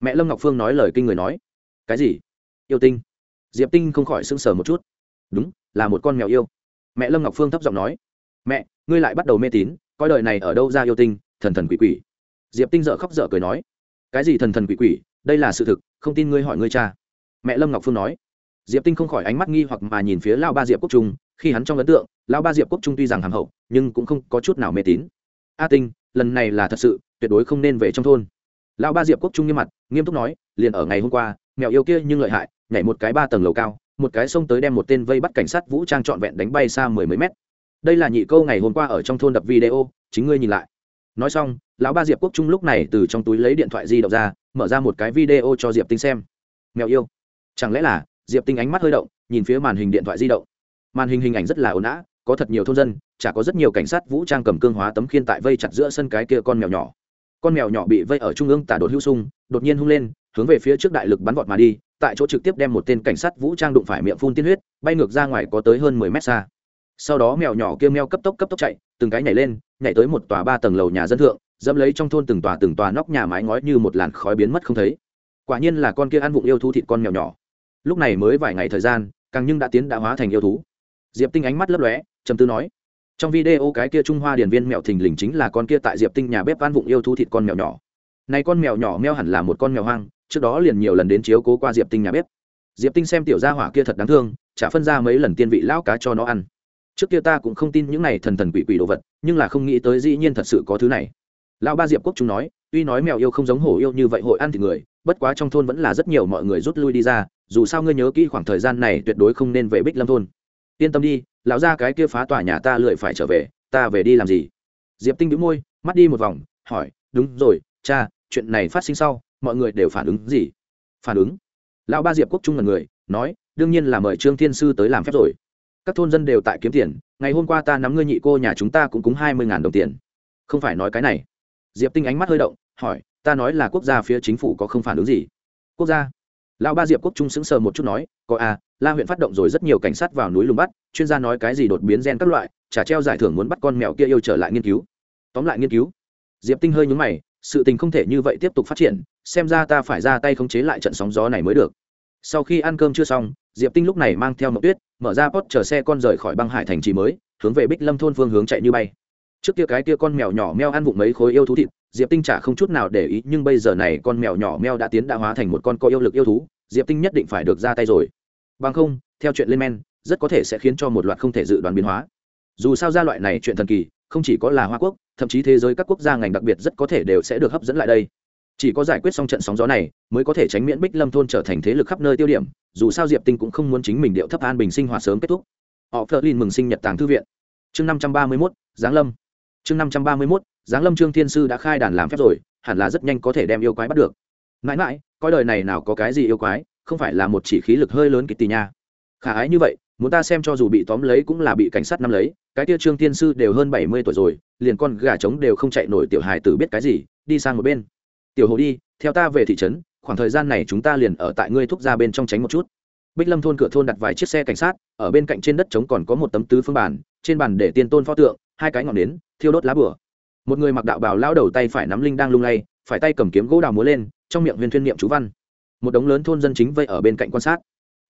S1: Mẹ lâm ngọc phương nói lời kinh người nói cái gì? Yêu tinh. Diệp tinh không khỏi sưng sờ một chút. Đúng, là một con mèo yêu. Mẹ lâm ngọc phương thấp giọng nói. Mẹ, ngươi lại bắt đầu mê tín, coi đời này ở đâu ra yêu tinh, thần thần quỷ quỷ. Diệp tinh dợ khóc dở cười nói. Cái gì thần thần quỷ quỷ, đây là sự thực, không tin ngươi hỏi ngươi cha. Mẹ lâm ngọc phương nói. Diệp tinh không khỏi ánh mắt nghi hoặc mà nhìn phía lao ba diệp quốc trung, khi hắn trong ấn tượng, lao ba diệp quốc trung tuy rằng hàm hậu, nhưng cũng không có chút nào mê tín. A tinh, lần này là thật sự, tuyệt đối không nên về trong thôn. Lao ba diệp quốc trung nghiêm mặt, nghiêm túc nói, liền ở ngày hôm qua mèo yêu kia nhưng lợi hại, nhảy một cái ba tầng lầu cao, một cái xông tới đem một tên vây bắt cảnh sát vũ trang trọn vẹn đánh bay xa mười mấy mét. Đây là nhị câu ngày hôm qua ở trong thôn đập video, chính ngươi nhìn lại. Nói xong, lão ba diệp quốc trung lúc này từ trong túi lấy điện thoại di động ra, mở ra một cái video cho diệp tinh xem. Mèo yêu. Chẳng lẽ là, diệp tinh ánh mắt hơi động, nhìn phía màn hình điện thoại di động. Màn hình hình ảnh rất là ồn ào, có thật nhiều thôn dân, chả có rất nhiều cảnh sát vũ trang cầm cương hóa tấm khiên tại vây chặt giữa sân cái kia con mèo nhỏ. Con mèo nhỏ bị vây ở trung ương tả đột hữu sung, đột nhiên hung lên hướng về phía trước đại lực bắn vọt mà đi, tại chỗ trực tiếp đem một tên cảnh sát vũ trang đụng phải miệng phun tiên huyết, bay ngược ra ngoài có tới hơn mười mét xa. Sau đó mèo nhỏ kia meo cấp tốc cấp tốc chạy, từng cái nhảy lên, nhảy tới một tòa ba tầng lầu nhà dân thượng, dẫm lấy trong thôn từng tòa từng tòa nóc nhà mái ngói như một làn khói biến mất không thấy. Quả nhiên là con kia ăn vụng yêu thú thịt con mèo nhỏ. Lúc này mới vài ngày thời gian, càng nhưng đã tiến đã hóa thành yêu thú. Diệp tinh ánh mắt lấp lóe, trầm tư nói, trong video cái kia trung hoa điển viên mèo thình lình chính là con kia tại diệp tinh nhà bếp ăn vụng yêu thú thịt con mèo nhỏ. Này con mèo nhỏ meo hẳn là một con mèo hoang trước đó liền nhiều lần đến chiếu cố qua diệp tinh nhà bếp diệp tinh xem tiểu gia hỏa kia thật đáng thương chả phân ra mấy lần tiên vị lão cá cho nó ăn trước kia ta cũng không tin những này thần thần quỷ quỷ đồ vật nhưng là không nghĩ tới dĩ nhiên thật sự có thứ này lão ba diệp quốc chúng nói tuy nói mèo yêu không giống hổ yêu như vậy hội ăn thì người bất quá trong thôn vẫn là rất nhiều mọi người rút lui đi ra dù sao ngươi nhớ kỹ khoảng thời gian này tuyệt đối không nên về bích lâm thôn yên tâm đi lão ra cái kia phá tòa nhà ta lười phải trở về ta về đi làm gì diệp tinh đĩu môi mắt đi một vòng hỏi đúng rồi cha chuyện này phát sinh sau mọi người đều phản ứng gì? Phản ứng? Lão ba diệp quốc trung là người, nói, đương nhiên là mời trương thiên sư tới làm phép rồi. Các thôn dân đều tại kiếm tiền, ngày hôm qua ta nắm ngươi nhị cô nhà chúng ta cũng cúng hai mươi đồng tiền. Không phải nói cái này. Diệp tinh ánh mắt hơi động, hỏi, ta nói là quốc gia phía chính phủ có không phản ứng gì? Quốc gia? Lão ba diệp quốc trung sững sờ một chút nói, có à la huyện phát động rồi rất nhiều cảnh sát vào núi lùng bắt, chuyên gia nói cái gì đột biến gen các loại trả treo giải thưởng muốn bắt con mèo kia yêu trở lại nghiên cứu. Tóm lại nghiên cứu. Diệp tinh hơi nhúng mày sự tình không thể như vậy tiếp tục phát triển, xem ra ta phải ra tay khống chế lại trận sóng gió này mới được. Sau khi ăn cơm chưa xong, diệp tinh lúc này mang theo mậu tuyết, mở ra pot chở xe con rời khỏi băng hải thành trì mới, hướng về bích lâm thôn phương hướng chạy như bay. Trước kia cái kia con mèo nhỏ meo ăn vụng mấy khối yêu thú thịt, diệp tinh chả không chút nào để ý, nhưng bây giờ này con mèo nhỏ meo đã tiến đã hóa thành một con có yêu lực yêu thú, diệp tinh nhất định phải được ra tay rồi. Bằng không, theo chuyện lên men, rất có thể sẽ khiến cho một loạt không thể dự đoán biến hóa. Dù sao ra loại này chuyện thần kỳ, không chỉ có là hoa quốc thậm chí thế giới các quốc gia ngành đặc biệt rất có thể đều sẽ được hấp dẫn lại đây. Chỉ có giải quyết xong trận sóng gió này, mới có thể tránh miễn bích lâm thôn trở thành thế lực khắp nơi tiêu điểm, dù sao diệp tinh cũng không muốn chính mình điệu thấp an bình sinh hoạt sớm kết thúc. Họ phớt lên mừng sinh nhật tàng thư viện. Chương năm trăm ba mươi mốt, giáng lâm. Chương năm trăm ba mươi mốt, giáng lâm trương thiên sư đã khai đàn làm phép rồi, hẳn là rất nhanh có thể đem yêu quái bắt được. Mãi mãi, coi đời này nào có cái gì yêu quái, không phải là một chỉ khí lực hơi lớn kịch tì nha. Khả ái như vậy muốn ta xem cho dù bị tóm lấy cũng là bị cảnh sát nắm lấy, cái tia trương tiên sư đều hơn bảy mươi tuổi rồi, liền con gà trống đều không chạy nổi tiểu hài tử biết cái gì, đi sang một bên. Tiểu hồ đi, theo ta về thị trấn, khoảng thời gian này chúng ta liền ở tại ngươi thúc ra bên trong tránh một chút. Bích lâm thôn cửa thôn đặt vài chiếc xe cảnh sát, ở bên cạnh trên đất trống còn có một tấm tứ phương bàn, trên bàn để tiên tôn pho tượng, hai cái ngọn nến, thiêu đốt lá bửa một người mặc đạo bào lao đầu tay phải nắm linh đang lung lay, phải tay cầm kiếm gỗ đào múa lên, trong miệng huyền thuyên niệm chú văn. Một đống lớn thôn dân chính vây ở bên cạnh quan sát.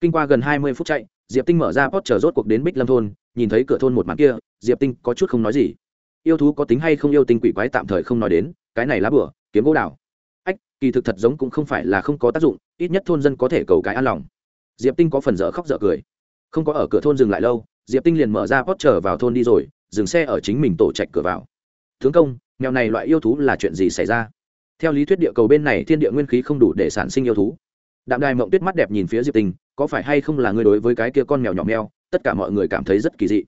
S1: Kinh qua gần hai mươi phút chạy diệp tinh mở ra pot chờ rốt cuộc đến bích lâm thôn, nhìn thấy cửa thôn một màn kia, diệp tinh có chút không nói gì. Yêu thú có tính hay không yêu tinh quỷ quái tạm thời không nói đến, cái này lá bửa kiếm gỗ đào. Ách, kỳ thực thật giống cũng không phải là không có tác dụng, ít nhất thôn dân có thể cầu cái an lòng. Diệp tinh có phần dở khóc dở cười. Không có ở cửa thôn dừng lại lâu, diệp tinh liền mở ra pot chờ vào thôn đi rồi, dừng xe ở chính mình tổ trạch cửa vào. Tướng công, mèo này loại yêu thú là chuyện gì xảy ra? Theo lý thuyết địa cầu bên này thiên địa nguyên khí không đủ để sản sinh yêu thú. Đạm đài mộng tuyết mắt đẹp nhìn phía diệp tinh có phải hay không là ngươi đối với cái kia con mèo nhỏ mèo, tất cả mọi người cảm thấy rất kỳ dị.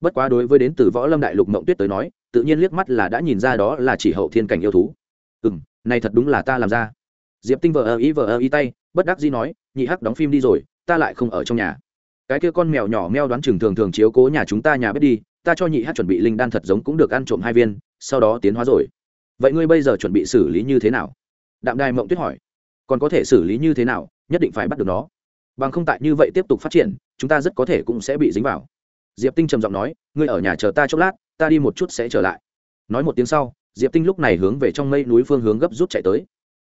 S1: Bất quá đối với đến từ võ lâm đại lục mộng tuyết tới nói, tự nhiên liếc mắt là đã nhìn ra đó là chỉ hậu thiên cảnh yêu thú. Ừ m này thật đúng là ta làm ra. Diệp tinh vờ ơ ý vờ ơ ý tay, bất đắc dĩ nói, nhị hắc đóng phim đi rồi, ta lại không ở trong nhà. Cái kia con mèo nhỏ meo đoán chừng thường thường chiếu cố nhà chúng ta nhà bếp đi, ta cho nhị hắc chuẩn bị linh đan thật giống cũng được ăn trộm hai viên, sau đó tiến hóa rồi. Vậy ngươi bây giờ chuẩn bị xử lý như thế nào? Đạm đài mộng tuyết hỏi. Còn có thể xử lý như thế nào, nhất định phải bắt được nó bằng không tại như vậy tiếp tục phát triển, chúng ta rất có thể cũng sẽ bị dính vào. Diệp tinh trầm giọng nói, ngươi ở nhà chờ ta chốc lát, ta đi một chút sẽ trở lại. Nói một tiếng sau, diệp tinh lúc này hướng về trong mây núi phương hướng gấp rút chạy tới.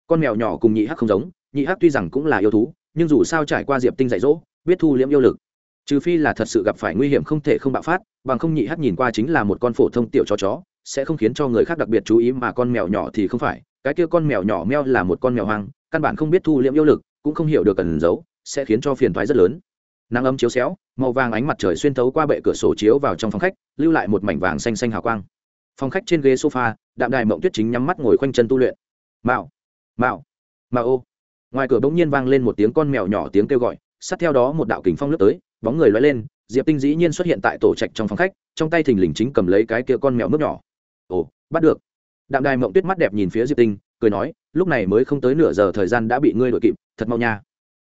S1: Con mèo nhỏ cùng nhị hắc không giống, nhị hắc tuy rằng cũng là yêu thú, nhưng dù sao trải qua diệp tinh dạy dỗ, biết thu liễm yêu lực. Trừ phi là thật sự gặp phải nguy hiểm không thể không bạo phát, bằng không nhị hắc nhìn qua chính là một con phổ thông tiểu chó chó, sẽ không khiến cho người khác đặc biệt chú ý mà con mèo nhỏ thì không phải. Cái kia con mèo nhỏ meo là một con mèo hoang, căn bản không biết thu liễm yêu lực, cũng không hiểu được cần giấu sẽ khiến cho phiền thoái rất lớn. Nắng ấm chiếu xéo, màu vàng ánh mặt trời xuyên thấu qua bệ cửa sổ chiếu vào trong phòng khách, lưu lại một mảnh vàng xanh xanh hào quang. Phòng khách trên ghế sofa, đạm đài mộng tuyết chính nhắm mắt ngồi khoanh chân tu luyện. Mạo mạo mạo ô. Ngoài cửa bỗng nhiên vang lên một tiếng con mèo nhỏ tiếng kêu gọi, sát theo đó một đạo kình phong lướt tới, bóng người loay lên, diệp tinh dĩ nhiên xuất hiện tại tổ trạch trong phòng khách, trong tay thình lình chính cầm lấy cái kia con mèo nước nhỏ. Ồ, bắt được. Đạm đài mộng tuyết mắt đẹp nhìn phía diệp tinh, cười nói, lúc này mới không tới nửa giờ thời gian đã bị ngươi đội kịp, thật mau nha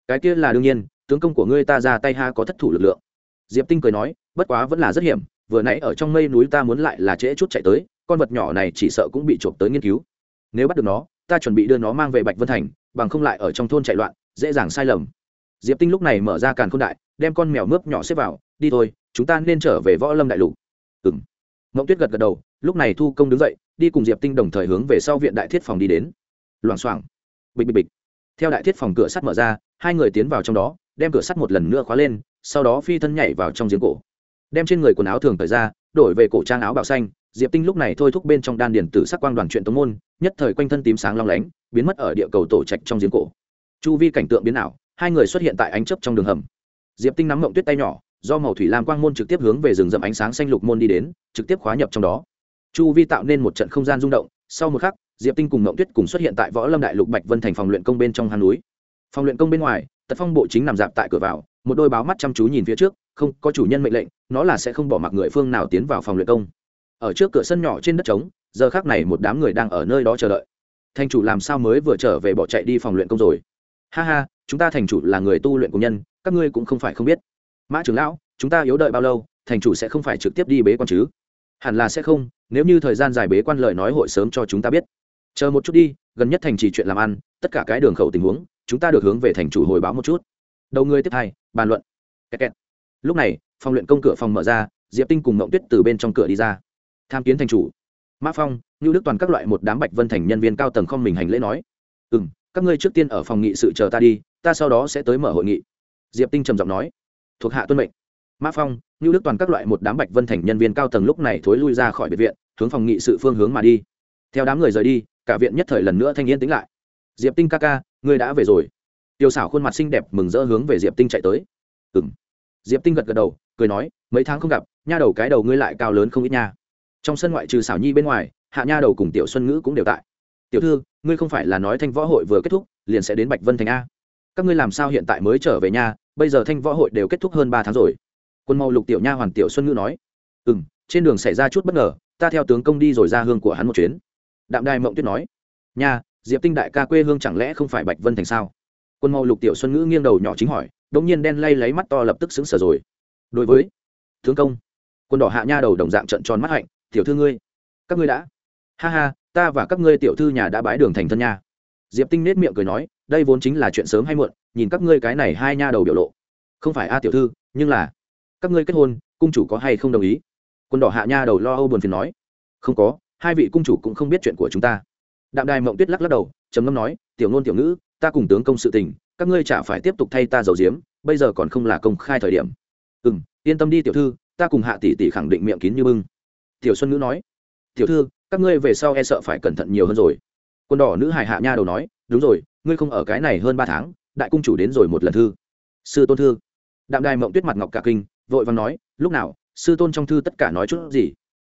S1: cái kia là đương nhiên, tướng công của ngươi ta ra tay ha có thất thủ lực lượng. Diệp tinh cười nói, bất quá vẫn là rất hiểm, vừa nãy ở trong mây núi ta muốn lại là trễ chút chạy tới, con vật nhỏ này chỉ sợ cũng bị trộm tới nghiên cứu. Nếu bắt được nó, ta chuẩn bị đưa nó mang về bạch vân thành, bằng không lại ở trong thôn chạy loạn, dễ dàng sai lầm. Diệp tinh lúc này mở ra càn k h ô n đại, đem con mèo mướp nhỏ xếp vào, đi thôi, chúng ta nên trở về võ lâm đại lục. Ừ m mộng tuyết gật gật đầu, lúc này thu công đứng dậy, đi cùng diệp tinh đồng thời hướng về sau viện đại thiết phòng đi đến. Loảng xoảng. Bịch bịch bịch theo đại thiết phòng cửa sắt mở ra, hai người tiến vào trong đó, đem cửa sắt một lần nữa khóa lên, sau đó phi thân nhảy vào trong giếng cổ. Đem trên người quần áo thường thời ra, đổi về cổ trang áo bạo xanh, diệp tinh lúc này thôi thúc bên trong đan điền tử sắc quang đoàn chuyện tống môn, nhất thời quanh thân tím sáng long lánh, biến mất ở địa cầu tổ trạch trong giếng cổ. Chu vi cảnh tượng biến ảo, hai người xuất hiện tại ánh chấp trong đường hầm. Diệp tinh nắm mộng tuyết tay nhỏ, do màu thủy lam quang môn trực tiếp hướng về rừng rậm ánh sáng xanh lục môn đi đến, trực tiếp khóa nhập trong đó. Chu vi tạo nên một trận không gian rung động, sau một khắc diệp tinh cùng mộng tuyết cùng xuất hiện tại võ lâm đại lục bạch vân thành phòng luyện công bên trong hang núi. Phòng luyện công bên ngoài, tật phong bộ chính nằm dạp tại cửa vào, một đôi báo mắt chăm chú nhìn phía trước, không có chủ nhân mệnh lệnh, nó là sẽ không bỏ mặc người phương nào tiến vào phòng luyện công. Ở trước cửa sân nhỏ trên đất trống, giờ khác này một đám người đang ở nơi đó chờ đợi. Thành chủ làm sao mới vừa trở về bỏ chạy đi phòng luyện công rồi? Ha ha, chúng ta thành chủ là người tu luyện công nhân, các ngươi cũng không phải không biết. Mã trưởng lão, chúng ta yếu đợi bao lâu, thành chủ sẽ không phải trực tiếp đi bế quan chứ? Hẳn là sẽ không, nếu như thời gian dài bế quan lời nói hội sớm cho chúng ta biết chờ một chút đi, gần nhất thành trì chuyện làm ăn, tất cả cái đường khẩu tình huống, chúng ta được hướng về thành chủ hồi báo một chút. Đầu người tiếp hai, bàn luận. Kẹt kẹt. lúc này, phòng luyện công cửa phòng mở ra, diệp tinh cùng mộng tuyết từ bên trong cửa đi ra. Tham kiến thành chủ. Mã phong như đức toàn các loại một đám bạch vân thành nhân viên cao tầng không mình hành lễ nói. Ừ m các ngươi trước tiên ở phòng nghị sự chờ ta đi, ta sau đó sẽ tới mở hội nghị. Diệp tinh trầm giọng nói. Thuộc hạ tuân mệnh. Mã phong như đức toàn các loại một đám bạch vân thành nhân viên cao tầng lúc này thối lui ra khỏi biệt viện, hướng phòng nghị sự phương hướng mà đi. Theo đám người rời đi cả viện nhất thời lần nữa thanh yên tĩnh lại. Diệp tinh ca ca, ngươi đã về rồi. Tiêu xảo khuôn mặt xinh đẹp mừng rỡ hướng về diệp tinh chạy tới. Ừ m diệp tinh gật gật đầu, cười nói, mấy tháng không gặp, nha đầu cái đầu ngươi lại cao lớn không ít nha. Trong sân ngoại trừ xảo nhi bên ngoài, hạ nha đầu cùng tiểu xuân ngữ cũng đều tại. Tiểu thư, ngươi không phải là nói thanh võ hội vừa kết thúc, liền sẽ đến bạch vân thành a. Các ngươi làm sao hiện tại mới trở về nhà bây giờ thanh võ hội đều kết thúc hơn ba tháng rồi. Quân màu lục tiểu nha hoàn tiểu xuân ngữ nói ừ m trên đường xảy ra chút bất ngờ, ta theo tướng công đi rồi ra hương của hắn một chuyến đạm đài mộng tuyết nói, nha, diệp tinh đại ca quê hương chẳng lẽ không phải bạch vân thành sao? Quân màu lục tiểu xuân ngữ nghiêng đầu nhỏ chính hỏi đ ỗ n g nhiên đen lay lấy mắt to lập tức xứng sở rồi. Đối với thương công, quân đỏ hạ nha đầu đồng dạng trận tròn mắt hạnh, tiểu thư ngươi, các ngươi đã, ha ha, ta và các ngươi tiểu thư nhà đã bái đường thành thân nha. Diệp tinh nết miệng cười nói, đây vốn chính là chuyện sớm hay muộn, nhìn các ngươi cái này hai nha đầu biểu lộ. Không phải a tiểu thư, nhưng là các ngươi kết hôn, cung chủ có hay không đồng ý? Quân đỏ hạ nha đầu lo âu buồn phiền nói, không có hai vị cung chủ cũng không biết chuyện của chúng ta. Đạm đài mộng tuyết lắc lắc đầu, trầm ngâm nói, tiểu ngôn tiểu ngữ, ta cùng tướng công sự tình, các ngươi chả phải tiếp tục thay ta giấu diếm, bây giờ còn không là công khai thời điểm. Ừ m yên tâm đi tiểu thư, ta cùng hạ tỷ tỷ khẳng định miệng kín như bưng. Tiểu xuân ngữ nói, tiểu thư, các ngươi về sau e sợ phải cẩn thận nhiều hơn rồi. Quân đỏ nữ hải hạ nha đầu nói, đúng rồi, ngươi không ở cái này hơn ba tháng, đại cung chủ đến rồi một lần thư. Sư tôn thư. Đạm đài mộng tuyết mặt ngọc cả kinh, vội vàng nói, lúc nào, sư tôn trong thư tất cả nói chút gì?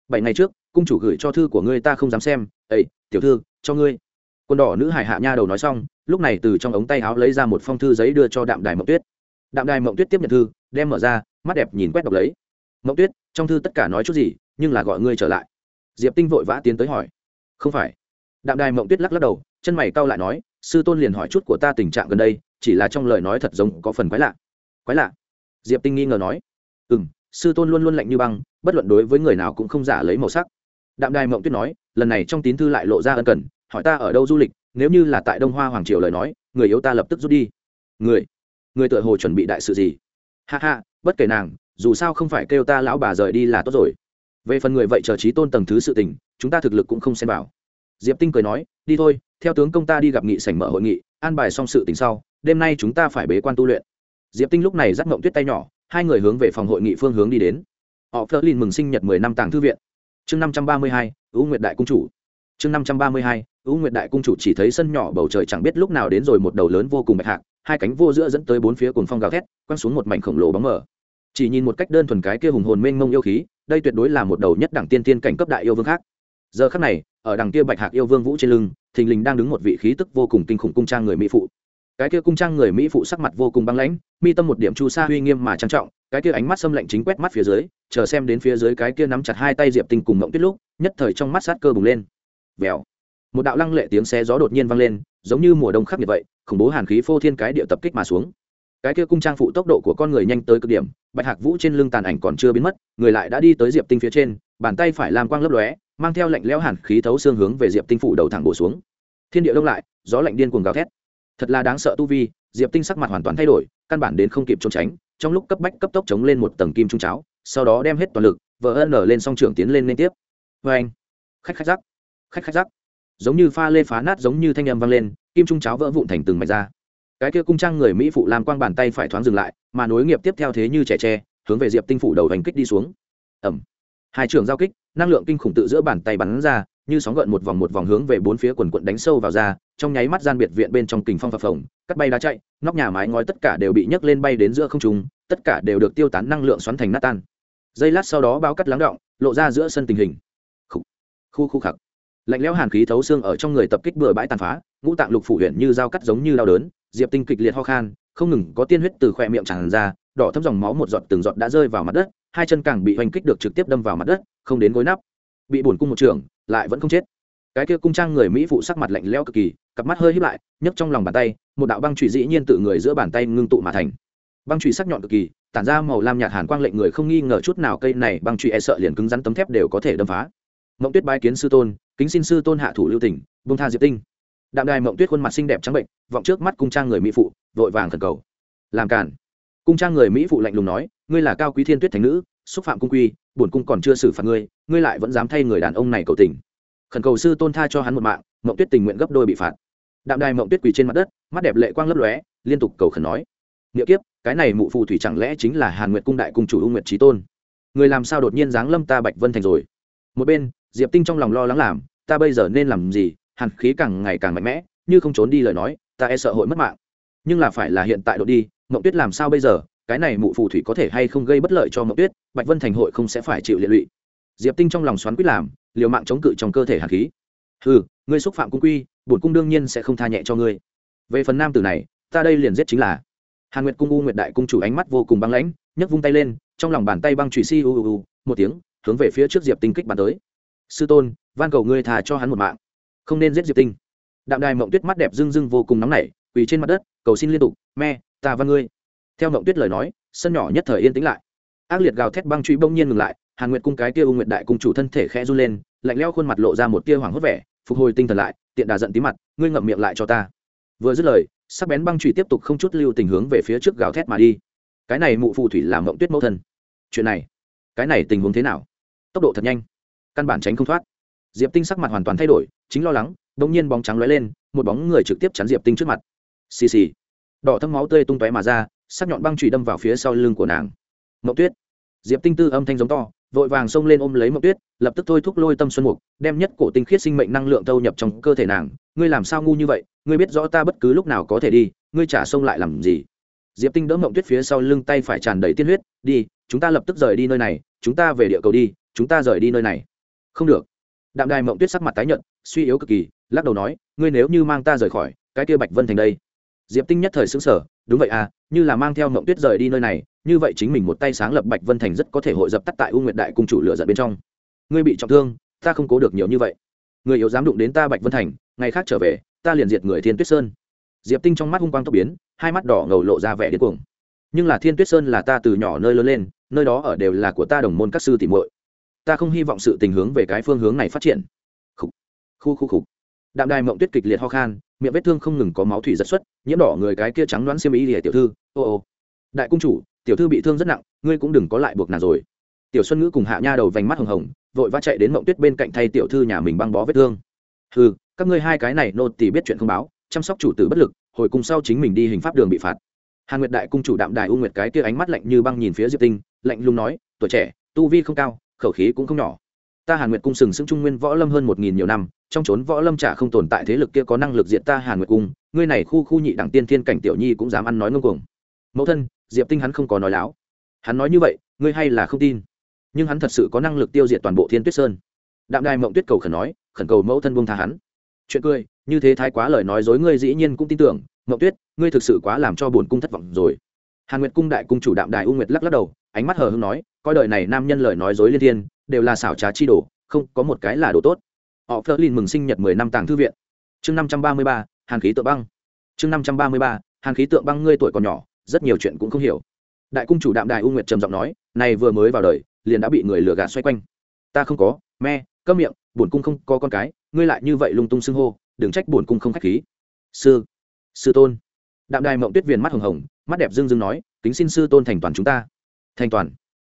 S1: Bảy ngày trước cung chủ gửi cho thư của ngươi ta không dám xem ấy tiểu thư, cho ngươi. Quân đỏ nữ hải hạ nha đầu nói xong, lúc này từ trong ống tay áo lấy ra một phong thư giấy đưa cho đạm đài mộng tuyết. Đạm đài mộng tuyết tiếp nhận thư, đem mở ra, mắt đẹp nhìn quét đọc lấy. Mộng tuyết, trong thư tất cả nói chút gì, nhưng là gọi ngươi trở lại. Diệp tinh vội vã tiến tới hỏi. Không phải. Đạm đài mộng tuyết lắc lắc đầu, chân mày cau lại nói, sư tôn liền hỏi chút của ta tình trạng gần đây, chỉ là trong lời nói thật giống có phần quái lạ. Quái lạ? Diệp tinh nghi ngờ nói. Ừ m sư tôn luôn luôn lạnh như băng, bất luận đối với người nào cũng không giả lấy màu sắc đạm đài mộng tuyết nói, lần này trong tín thư lại lộ ra ân cần, hỏi ta ở đâu du lịch, nếu như là tại đông hoa hoàng triều lời nói, người yếu ta lập tức rút đi. Người? Người tựa hồ chuẩn bị đại sự gì? Ha ha, bất kể nàng, dù sao không phải kêu ta lão bà rời đi là tốt rồi. Về phần người vậy chờ trí tôn tầng thứ sự tình, chúng ta thực lực cũng không xem vào. Diệp tinh cười nói, đi thôi, theo tướng công ta đi gặp nghị sảnh mở hội nghị, an bài xong sự tình sau, đêm nay chúng ta phải bế quan tu luyện. Diệp tinh lúc này dắt mộng tuyết tay nhỏ, hai người hướng về phòng hội nghị phương hướng đi đến. Họ phớt lên mừng sinh nhật mười năm tàng thư viện chương năm trăm ba mươi hai ưu nguyệt đại cung chủ. Chương năm trăm ba mươi hai ưu nguyệt đại cung chủ chỉ thấy sân nhỏ bầu trời chẳng biết lúc nào đến rồi một đầu lớn vô cùng bạch hạc, hai cánh vô giữa dẫn tới bốn phía cuồng phong gào thét, quăng xuống một mảnh khổng lồ bóng mờ. Chỉ nhìn một cách đơn thuần cái kia hùng hồn mênh mông yêu khí, đây tuyệt đối là một đầu nhất đẳng tiên tiên cảnh cấp đại yêu vương khác. Giờ khắc này, ở đằng kia bạch hạc yêu vương vũ trên lưng, thình lình đang đứng một vị khí tức vô cùng kinh khủng cung trang người mỹ phụ cái kia cung trang người mỹ phụ sắc mặt vô cùng băng lãnh, mi tâm một điểm chu sa uy nghiêm mà trang trọng, cái kia ánh mắt xâm lạnh chính quét mắt phía dưới, chờ xem đến phía dưới cái kia nắm chặt hai tay diệp tinh cùng mộng tuyết lúc, nhất thời trong mắt sát cơ bùng lên. Vèo. Một đạo lăng lệ tiếng xé gió đột nhiên vang lên, giống như mùa đông khắc nghiệt vậy, khủng bố hàn khí phô thiên cái địa tập kích mà xuống. Cái kia cung trang phụ tốc độ của con người nhanh tới cực điểm, bạch hạc vũ trên lưng tàn ảnh còn chưa biến mất, người lại đã đi tới diệp tinh phía trên, bàn tay phải làm quang lấp lóe, mang theo lạnh lẽo hàn khí thấu xương hướng về diệp tinh phủ đầu thẳng bổ xuống. Thiên địa đông lại, gió lạnh điên cuồng gào thét thật là đáng sợ tu vi, diệp tinh sắc mặt hoàn toàn thay đổi, căn bản đến không kịp trốn tránh, trong lúc cấp bách cấp tốc chống lên một tầng kim trung cháo, sau đó đem hết toàn lực vỡ ân nở lên song trưởng tiến lên liên tiếp. Vê anh khách khách rắc! Khách khách rắc! Giống như pha lê phá nát giống như thanh âm vang lên, kim trung cháo vỡ vụn thành từng mạch ra. Cái kia cung trang người mỹ phụ làm quang bàn tay phải thoáng dừng lại, mà nối nghiệp tiếp theo thế như trẻ tre, hướng về diệp tinh phủ đầu hành kích đi xuống. Ẩm! Hai trường giao kích, năng lượng kinh khủng tự giữa bàn tay bắn ra, như sóng gợn một vòng một vòng hướng về bốn phía quần quận đánh sâu vào ra trong nháy mắt gian biệt viện bên trong kình phong phập phồng cắt bay đá chạy nóc nhà mái ngói tất cả đều bị nhấc lên bay đến giữa không trung tất cả đều được tiêu tán năng lượng xoắn thành nát tan. Giây lát sau đó báo cắt lắng động lộ ra giữa sân tình hình. Khu khu, khu khặc. Lạnh lẽo hàn khí thấu xương ở trong người tập kích bừa bãi tàn phá ngũ tạng lục phủ huyện như dao cắt giống như đau đớn diệp tinh kịch liệt ho khan không ngừng có tiên huyết từ khỏe miệng tràn ra đỏ thấm dòng máu một giọt từng giọt đã rơi vào mặt đất hai chân càng bị hoành kích được trực tiếp đâm vào mặt đất không đến gối nắp. Bị bổn cung một trường lại vẫn không chết cái kia cung trang người mỹ phụ sắc mặt lạnh lẽo cực kỳ, cặp mắt hơi híp lại, nhấc trong lòng bàn tay, một đạo băng trụy dĩ nhiên tự người giữa bàn tay ngưng tụ mà thành. Băng trụy sắc nhọn cực kỳ, tản ra màu lam nhạt hàn quang lệnh người không nghi ngờ chút nào cây này băng trụy e sợ liền cứng rắn tấm thép đều có thể đâm phá. Mộng tuyết bái kiến sư tôn, kính xin sư tôn hạ thủ lưu tỉnh bông tha diệp tinh. Đạm đài mộng tuyết khuôn mặt xinh đẹp trắng bệnh, vọng trước mắt cung trang người mỹ phụ, vội vàng khẩn cầu. Làm cản. Cung trang người mỹ phụ lạnh lùng nói, ngươi là cao quý thiên tuyết thành nữ, xúc phạm cung quy, bổn cung còn chưa xử phạt ngươi ngươi lại vẫn dám thay người đàn ông này cầu tình khẩn cầu sư tôn tha cho hắn một mạng, mộng tuyết tình nguyện gấp đôi bị phạt. Đạm đài mộng tuyết quỳ trên mặt đất, mắt đẹp lệ quang lấp lóe, liên tục cầu khẩn nói. Nghĩa kiếp, cái này mụ phù thủy chẳng lẽ chính là hàn nguyệt cung đại cung chủ u nguyệt trí tôn? Người làm sao đột nhiên giáng lâm ta bạch vân thành rồi? Một bên, diệp tinh trong lòng lo lắng làm, ta bây giờ nên làm gì? Hàn khí càng ngày càng mạnh mẽ, như không trốn đi lời nói, ta e sợ hội mất mạng. Nhưng là phải là hiện tại đột đi, mộng tuyết làm sao bây giờ? Cái này mụ phù thủy có thể hay không gây bất lợi cho mộng tuyết? Bạch vân thành hội không sẽ phải chịu liệt lụy. Diệp tinh trong lòng xoắn quyết làm liều mạng chống cự trong cơ thể hạt khí. Ừ ngươi xúc phạm cung quy, bổn cung đương nhiên sẽ không tha nhẹ cho ngươi. Về phần nam tử này, ta đây liền giết chính là. Hàn nguyệt cung u nguyệt đại cung chủ ánh mắt vô cùng băng lãnh, nhấc vung tay lên, trong lòng bàn tay băng trụy si u u u, một tiếng, hướng về phía trước diệp tinh kích bàn tới. Sư tôn, van cầu ngươi thà cho hắn một mạng. Không nên giết diệp tinh. Đạm đài mộng tuyết mắt đẹp rưng rưng vô cùng nóng nảy, quỳ trên mặt đất, cầu xin liên tục, me, ta văn ngươi. Theo mộng tuyết lời nói, sân nhỏ nhất thời yên tĩnh lại. Ác liệt gào thét băng truy bỗng nhiên ngừng lại hàn nguyệt cung cái kia u nguyệt đại cung chủ thân thể khẽ run lên, lạnh leo khuôn mặt lộ ra một tia hoảng hốt vẻ, phục hồi tinh thần lại, tiện đà giận tí mặt, ngươi ngậm miệng lại cho ta. Vừa dứt lời, sắc bén băng truy tiếp tục không chút lưu tình hướng về phía trước gào thét mà đi. Cái này mụ phù thủy làm mộng tuyết mẫu thân. Chuyện này, cái này tình huống thế nào? Tốc độ thật nhanh. Căn bản tránh không thoát. Diệp tinh sắc mặt hoàn toàn thay đổi, chính lo lắng, đột nhiên bóng trắng lóe lên, một bóng người trực tiếp chắn diệp tinh trước mặt. Xì xì. Đỏ thâm máu tươi tung tóe mà ra, sắc nhọn băng trụy đâm vào phía sau lưng của nàng. Mộng tuyết. Diệp tinh tư âm thanh giống to vội vàng xông lên ôm lấy Mộng tuyết, lập tức thôi thúc lôi tâm xuân mục, đem nhất cổ tinh khiết sinh mệnh năng lượng thâu nhập trong cơ thể nàng. Ngươi làm sao ngu như vậy? Ngươi biết rõ ta bất cứ lúc nào có thể đi, ngươi trả xông lại làm gì. Diệp tinh đỡ Mộng tuyết phía sau lưng tay phải tràn đầy tiên huyết, đi, chúng ta lập tức rời đi nơi này, chúng ta về địa cầu đi, chúng ta rời đi nơi này. Không được. Đạm đài mộng tuyết sắc mặt tái nhận suy yếu cực kỳ, lắc đầu nói, ngươi nếu như mang ta rời khỏi, cái kia bạch vân thành đây. Diệp tinh nhất thời xứng sở đúng vậy à như là mang theo mộng tuyết rời đi nơi này như vậy chính mình một tay sáng lập bạch vân thành rất có thể hội dập tắt tại u nguyệt đại cung chủ lửa giận bên trong. Ngươi bị trọng thương, ta không cố được nhiều như vậy. Người yếu dám đụng đến ta bạch vân thành, ngày khác trở về, ta liền diệt người thiên tuyết sơn. Diệp tinh trong mắt hung quang tốc biến, hai mắt đỏ ngầu lộ ra vẻ điên cuồng. Nhưng là thiên tuyết sơn là ta từ nhỏ nơi lớn lên, nơi đó ở đều là của ta đồng môn các sư tỷ muội. Ta không hy vọng sự tình hướng về cái phương hướng này phát triển. Khu khu khu khu đạm đài mộng tuyết kịch liệt ho khan, miệng vết thương không ngừng có máu thủy giật xuất, nhiễm đỏ người cái kia trắng đoán xiêm ý lìa tiểu thư, ô ô. Đại cung chủ tiểu thư bị thương rất nặng, ngươi cũng đừng có lại buộc nàng rồi. Tiểu xuân ngữ cùng hạ nha đầu vành mắt hồng hồng, vội vã chạy đến mộng tuyết bên cạnh thay tiểu thư nhà mình băng bó vết thương. Ừ các ngươi hai cái này nô tỳ biết chuyện không báo, chăm sóc chủ tử bất lực, hồi cùng sau chính mình đi hình pháp đường bị phạt. Hàn nguyệt đại cung chủ đạm đài u nguyệt cái kia ánh mắt lạnh như băng nhìn phía diệp tinh, lạnh lùng nói, tuổi trẻ, tu vi không cao, khẩu khí cũng không nhỏ. Ta hàn nguyệt cung sừng sững trung nguyên võ lâm hơn một nghìn nhiều năm, trong trốn võ lâm chả không tồn tại thế lực kia có năng lực diện ta hàn nguyệt cung, ngươi này khu khu nhị đẳng tiên thiên cảnh tiểu nhi cũng dám ăn nói ngông cuồng. Mẫu thân diệp tinh hắn không có nói láo. Hắn nói như vậy, ngươi hay là không tin. Nhưng hắn thật sự có năng lực tiêu diệt toàn bộ thiên tuyết sơn. Đạm đài mộng tuyết cầu khẩn nói, khẩn cầu mẫu thân buông tha hắn. Chuyện cười, như thế thái quá lời nói dối ngươi dĩ nhiên cũng tin tưởng, mộng tuyết, ngươi thực sự quá làm cho bổn cung thất vọng rồi. Hàn nguyệt cung đại cung chủ đạm đài u nguyệt lắc lắc đầu, ánh mắt hờ hưng nói, coi đời này nam nhân lời nói dối liên thiên, đều là xảo trá chi đồ, không có một cái là đồ tốt. Họ phớt lên mừng sinh nhật mười năm tàng thư viện. Chương năm trăm ba mươi ba, hàn khí tượng băng. Chương năm trăm ba mươi ba, hàn khí tượng băng ngươi tuổi còn nhỏ rất nhiều chuyện cũng không hiểu. Đại cung chủ đạm đài u nguyệt trầm giọng nói, này vừa mới vào đời, liền đã bị người lừa gạt xoay quanh. Ta không có, me cơm miệng, bổn cung không có con cái, ngươi lại như vậy lung tung xưng hô, đừng trách bổn cung không khách khí. Sư sư tôn. Đạm đài mộng tuyết viền mắt hồng hồng, mắt đẹp dương dương nói, kính xin sư tôn thành toàn chúng ta. Thành toàn?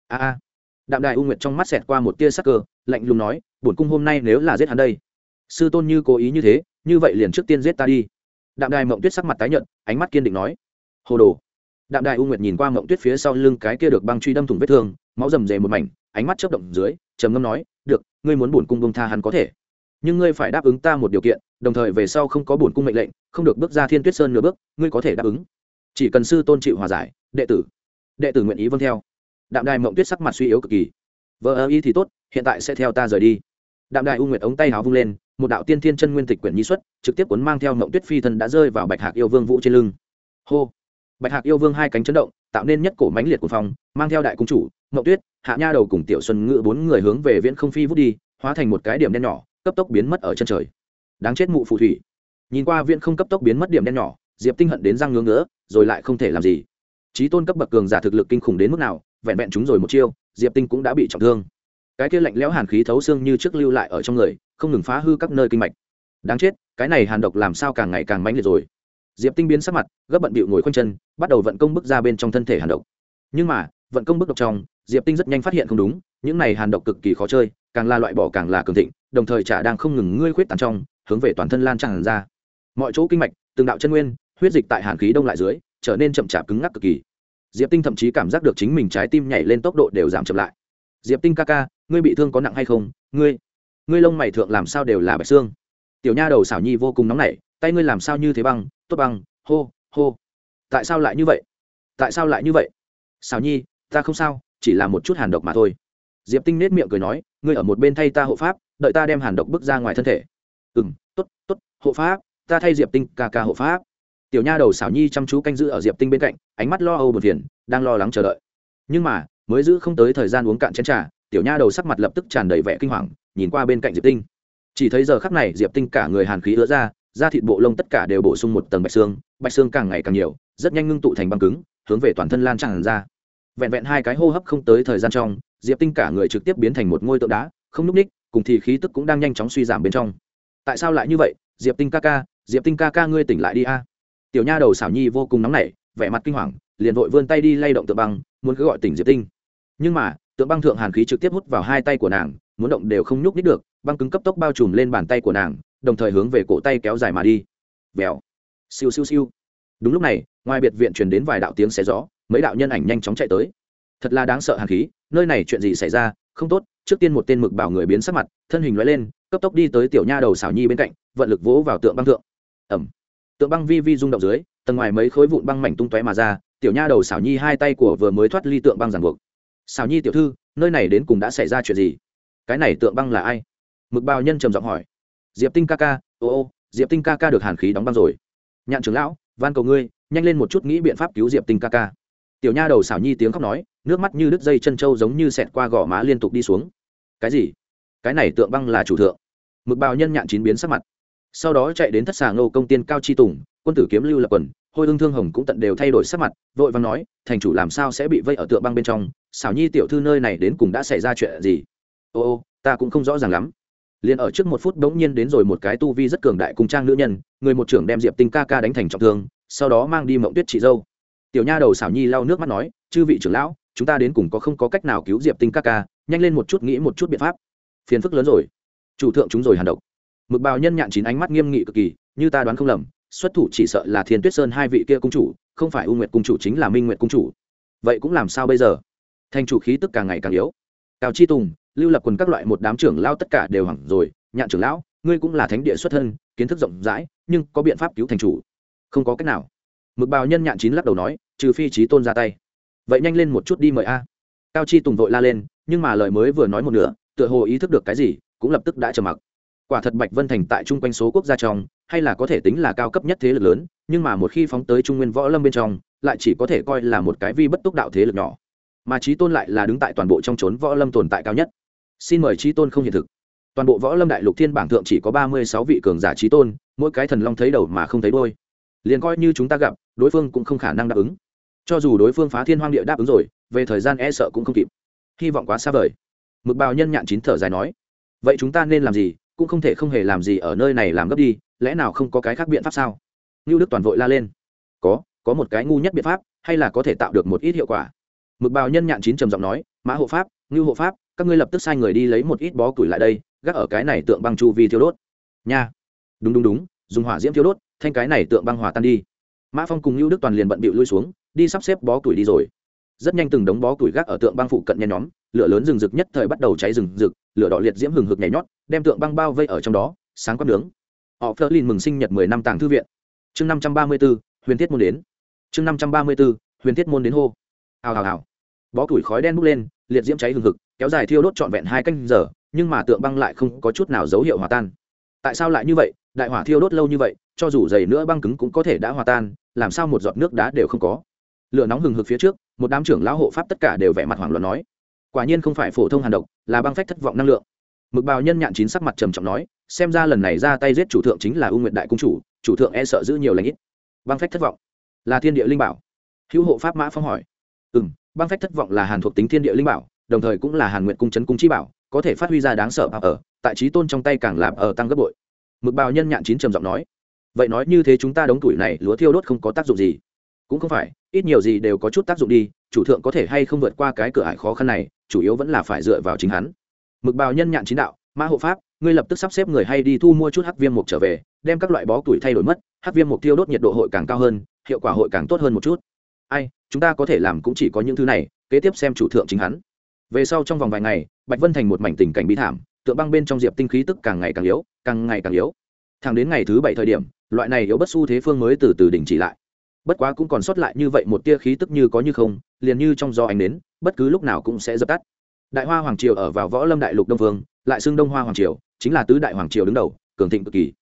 S1: A a. Đạm đài u nguyệt trong mắt xẹt qua một tia sắc cơ, lạnh lùng nói, bổn cung hôm nay nếu là giết hắn đây, sư tôn như cố ý như thế, như vậy liền trước tiên giết ta đi. Đạm đài mộng tuyết sắc mặt tái nhợt, ánh mắt kiên định nói, hồ đồ đạm đài u nguyệt nhìn qua mộng tuyết phía sau lưng cái kia được băng truy đâm thủng vết thương, máu rầm rề một mảnh, ánh mắt chớp động dưới, trầm ngâm nói, được, ngươi muốn bổn cung bông tha hắn có thể. Nhưng ngươi phải đáp ứng ta một điều kiện, đồng thời về sau không có bổn cung mệnh lệnh, không được bước ra thiên tuyết sơn nửa bước, ngươi có thể đáp ứng. Chỉ cần sư tôn chịu hòa giải, đệ tử đệ tử nguyện ý vâng theo. Đạm đài mộng tuyết sắc mặt suy yếu cực kỳ. Vợ ơ y thì tốt, hiện tại sẽ theo ta rời đi. Đạm đài u nguyệt ống tay háo vung lên, một đạo tiên thiên chân nguyên tịch quyển nhi xuất, trực tiếp cuốn mang theo mộng tuyết phi thân đã rơi vào bạch hạc yêu vương vũ trên lưng. Hô! Bạch hạc yêu vương hai cánh chấn động, tạo nên nhất cổ mãnh liệt của phòng mang theo đại cung chủ, mậu tuyết, hạ nha đầu cùng tiểu xuân ngự bốn người hướng về viễn không phi vút đi, hóa thành một cái điểm đen nhỏ, cấp tốc biến mất ở chân trời. Đáng chết mụ phù thủy. Nhìn qua viễn không cấp tốc biến mất điểm đen nhỏ, diệp tinh hận đến răng ngứa ngứa, rồi lại không thể làm gì. Trí tôn cấp bậc cường giả thực lực kinh khủng đến mức nào, vẹn vẹn chúng rồi một chiêu, diệp tinh cũng đã bị trọng thương. Cái kia lạnh lẽo hàn khí thấu xương như trước lưu lại ở trong người, không ngừng phá hư các nơi kinh mạch. Đáng chết, cái này hàn độc làm sao càng ngày càng mãnh liệt rồi diệp tinh biến sắc mặt, gấp bận bịu ngồi khoanh chân, bắt đầu vận công bước ra bên trong thân thể hàn độc. Nhưng mà, vận công bước độc trong, diệp tinh rất nhanh phát hiện không đúng, những này hàn độc cực kỳ khó chơi, càng là loại bỏ càng là cường thịnh, đồng thời chả đang không ngừng ngươi khuyết tàn trong, hướng về toàn thân lan tràn ra. Mọi chỗ kinh mạch, từng đạo chân nguyên, huyết dịch tại hàn khí đông lại dưới, trở nên chậm chạp cứng ngắc cực kỳ. Diệp tinh thậm chí cảm giác được chính mình trái tim nhảy lên tốc độ đều giảm chậm lại. Diệp tinh ca ca, ngươi bị thương có nặng hay không? Ngươi ngươi lông mày thượng làm sao đều là bạch xương? Tiểu nha đầu xảo nhi vô cùng nóng nảy tay ngươi làm sao như thế băng, tốt băng, hô hô. Tại sao lại như vậy? Tại sao lại như vậy? Xào nhi, ta không sao, chỉ là một chút hàn độc mà thôi. Diệp tinh nết miệng cười nói, ngươi ở một bên thay ta hộ pháp, đợi ta đem hàn độc bước ra ngoài thân thể. Ừ m t ố t t ố t hộ pháp, ta thay diệp tinh ca ca hộ pháp. Tiểu nha đầu xảo nhi chăm chú canh giữ ở diệp tinh bên cạnh, ánh mắt lo âu buồn phiền, đang lo lắng chờ đợi. Nhưng mà, mới giữ không tới thời gian uống cạn chén trà, tiểu nha đầu sắc mặt lập tức tràn đầy vẻ kinh hoàng, nhìn qua bên cạnh diệp tinh. Chỉ thấy giờ khắc này diệp tinh cả người hàn khí ứa ra da thịt bộ lông tất cả đều bổ sung một tầng bạch xương bạch xương càng ngày càng nhiều, rất nhanh ngưng tụ thành băng cứng, hướng về toàn thân lan tràn ra. Vẹn vẹn hai cái hô hấp không tới thời gian trong, diệp tinh cả người trực tiếp biến thành một ngôi tượng đá, không núp ních cùng thì khí tức cũng đang nhanh chóng suy giảm bên trong. Tại sao lại như vậy? Diệp tinh ca ca, diệp tinh ca ca ngươi tỉnh lại đi a. Tiểu nha đầu xảo nhi vô cùng nóng nảy, vẻ mặt kinh hoàng, liền vội vươn tay đi lay động tượng băng, muốn cứ gọi tỉnh diệp tinh. Nhưng mà, tượng băng thượng hàn khí trực tiếp hút vào hai tay của nàng, muốn động đều không nhúc nít được, băng cứng cấp tốc bao trùm lên bàn tay của nàng đồng thời hướng về cổ tay kéo dài mà đi. Vèo. Siêu siêu siêu. Đúng lúc này, ngoài biệt viện truyền đến vài đạo tiếng xé gió, mấy đạo nhân ảnh nhanh chóng chạy tới. Thật là đáng sợ hàn khí, nơi này chuyện gì xảy ra, không tốt, trước tiên một tên mực bảo người biến sắc mặt, thân hình loại lên, cấp tốc đi tới tiểu nha đầu xảo nhi bên cạnh, vận lực vỗ vào tượng băng thượng. Ẩm tượng băng vi vi rung động dưới, tầng ngoài mấy khối vụn băng mảnh tung tóe mà ra, tiểu nha đầu xảo nhi hai tay của vừa mới thoát ly tượng băng giàn buộc. Xảo nhi tiểu thư, nơi này đến cùng đã xảy ra chuyện gì? Cái này tượng băng là ai? Mực bào nhân trầm giọng hỏi diệp tinh ca ca, ô ô, diệp tinh ca ca được hàn khí đóng băng rồi. Nhạn trưởng lão, van cầu ngươi, nhanh lên một chút nghĩ biện pháp cứu diệp tinh ca ca. Tiểu nha đầu xảo nhi tiếng khóc nói, nước mắt như đứt dây chân trâu giống như xẹt qua gò má liên tục đi xuống. Cái gì? Cái này tượng băng là chủ thượng. Mực bào nhân nhạn chín biến sắc mặt. Sau đó chạy đến thất xà ngô công tiên cao chi tùng, quân tử kiếm lưu lập quần, hôi hương thương hồng cũng tận đều thay đổi sắc mặt, vội vàng nói, thành chủ làm sao sẽ bị vây ở tượng băng bên trong? Xảo nhi tiểu thư nơi này đến cùng đã xảy ra chuyện gì? Ô ô, ta cũng không rõ ràng lắm liền ở trước một phút bỗng nhiên đến rồi một cái tu vi rất cường đại cùng trang nữ nhân, người một trưởng đem diệp tinh ca ca đánh thành trọng thương, sau đó mang đi mộng tuyết chị dâu. Tiểu nha đầu xảo nhi lau nước mắt nói, chư vị trưởng lão, chúng ta đến cùng có không có cách nào cứu diệp tinh ca ca, nhanh lên một chút nghĩ một chút biện pháp. Phiền phức lớn rồi. Chủ thượng chúng rồi hàn độc. Mực bào nhân nhạn chín ánh mắt nghiêm nghị cực kỳ, như ta đoán không lầm, xuất thủ chỉ sợ là thiên tuyết sơn hai vị kia cung chủ, không phải u nguyệt cung chủ chính là minh nguyệt cung chủ. Vậy cũng làm sao bây giờ? Thành chủ khí tức càng ngày càng yếu. Cao chi tùng lưu lập quần các loại một đám trưởng lao tất cả đều hẳn rồi, nhạn trưởng lão, ngươi cũng là thánh địa xuất thân, kiến thức rộng rãi, nhưng có biện pháp cứu thành chủ? Không có cách nào. Mực bào nhân nhạn chín lắc đầu nói, trừ phi trí tôn ra tay. Vậy nhanh lên một chút đi mời a. Cao chi tùng vội la lên, nhưng mà lời mới vừa nói một nửa, tựa hồ ý thức được cái gì, cũng lập tức đã trầm mặc. Quả thật bạch vân thành tại chung quanh số quốc gia trong, hay là có thể tính là cao cấp nhất thế lực lớn, nhưng mà một khi phóng tới trung nguyên võ lâm bên trong, lại chỉ có thể coi là một cái vi bất túc đạo thế lực nhỏ. Mà trí tôn lại là đứng tại toàn bộ trong trốn võ lâm tồn tại cao nhất xin mời trí tôn không hiện thực. Toàn bộ võ lâm đại lục thiên bảng thượng chỉ có ba mươi sáu vị cường giả trí tôn, mỗi cái thần long thấy đầu mà không thấy đôi liền coi như chúng ta gặp, đối phương cũng không khả năng đáp ứng. Cho dù đối phương phá thiên hoang địa đáp ứng rồi, về thời gian e sợ cũng không kịp. Hy vọng quá xa vời. Mực bào nhân nhạn chín thở dài nói, vậy chúng ta nên làm gì? Cũng không thể không hề làm gì ở nơi này làm gấp đi, lẽ nào không có cái khác biện pháp sao? Ngưu đức toàn vội la lên, có có một cái ngu nhất biện pháp, hay là có thể tạo được một ít hiệu quả. Mực bào nhân nhạn chín trầm giọng nói, mã hộ pháp, ngưu hộ pháp các ngươi lập tức sai người đi lấy một ít bó củi lại đây, gác ở cái này tượng băng chu vi thiêu đốt. Nha. Đúng đúng đúng, dùng hỏa diễm thiêu đốt, thanh cái này tượng băng hòa tan đi. Mã phong cùng lưu đức toàn liền bận bịu lui xuống, đi sắp xếp bó củi đi rồi. Rất nhanh từng đống bó củi gác ở tượng băng phụ cận nhen nhóm, lửa lớn rừng rực nhất thời bắt đầu cháy rừng rực, lửa đỏ liệt diễm hừng hực nhảy nhót, đem tượng băng bao vây ở trong đó, sáng quát nướng. Họ phơ lin mừng sinh nhật mười năm tàng thư viện. Chương năm trăm ba mươi b ố huyền thiết môn đến. Chương năm trăm ba mươi b ố huyền thiết môn đến hô. Hào hào hào. Bó củi khói đen bốc lên, liệt diễm cháy hừng hực kéo dài thiêu đốt trọn vẹn hai canh giờ, nhưng mà tượng băng lại không có chút nào dấu hiệu hòa tan. Tại sao lại như vậy? Đại hỏa thiêu đốt lâu như vậy, cho dù dày nữa băng cứng cũng có thể đã hòa tan, làm sao một giọt nước đá đều không có? Lửa nóng hừng hực phía trước, một đám trưởng lão hộ pháp tất cả đều vẻ mặt hoảng loạn nói, quả nhiên không phải phổ thông hàn độc, là băng phách thất vọng năng lượng. Mực bào nhân nhạn chín sắc mặt trầm trọng nói, xem ra lần này ra tay giết chủ thượng chính là ưu nguyện đại cung chủ chủ thượng e sợ giữ nhiều lãnh ít. Băng phách thất vọng? Là thiên địa linh bảo? Hữu hộ pháp mã phong hỏi. Ừ m băng phách thất vọng là hàn thuộc tính thiên địa linh bảo đồng thời cũng là hàn nguyện cung chấn cung chi bảo, có thể phát huy ra đáng sợ ở, tại trí tôn trong tay càng làm ở tăng gấp bội. Mực bào nhân nhạn chín trầm giọng nói, vậy nói như thế chúng ta đóng tuổi này lúa thiêu đốt không có tác dụng gì. Cũng không phải, ít nhiều gì đều có chút tác dụng đi, chủ thượng có thể hay không vượt qua cái cửa ải khó khăn này, chủ yếu vẫn là phải dựa vào chính hắn. Mực bào nhân nhạn chín đạo mã hộ pháp, ngươi lập tức sắp xếp người hay đi thu mua chút hắc viêm mục trở về, đem các loại bó tuổi thay đổi mất, hắc viêm mục tiêu đốt nhiệt độ hội càng cao hơn, hiệu quả hội càng tốt hơn một chút. Ai, chúng ta có thể làm cũng chỉ có những thứ này, kế tiếp xem chủ thượng chính hắn về sau trong vòng vài ngày, bạch vân thành một mảnh tình cảnh bi thảm, tượng băng bên trong diệp tinh khí tức càng ngày càng yếu, càng ngày càng yếu. Thẳng đến ngày thứ bảy thời điểm, loại này yếu bất xu thế phương mới từ từ đình chỉ lại. Bất quá cũng còn sót lại như vậy một tia khí tức như có như không, liền như trong gió ánh đến bất cứ lúc nào cũng sẽ dập tắt. Đại hoa hoàng triều ở vào võ lâm đại lục đông vương, lại xưng đông hoa hoàng triều, chính là tứ đại hoàng triều đứng đầu, cường thịnh cực kỳ.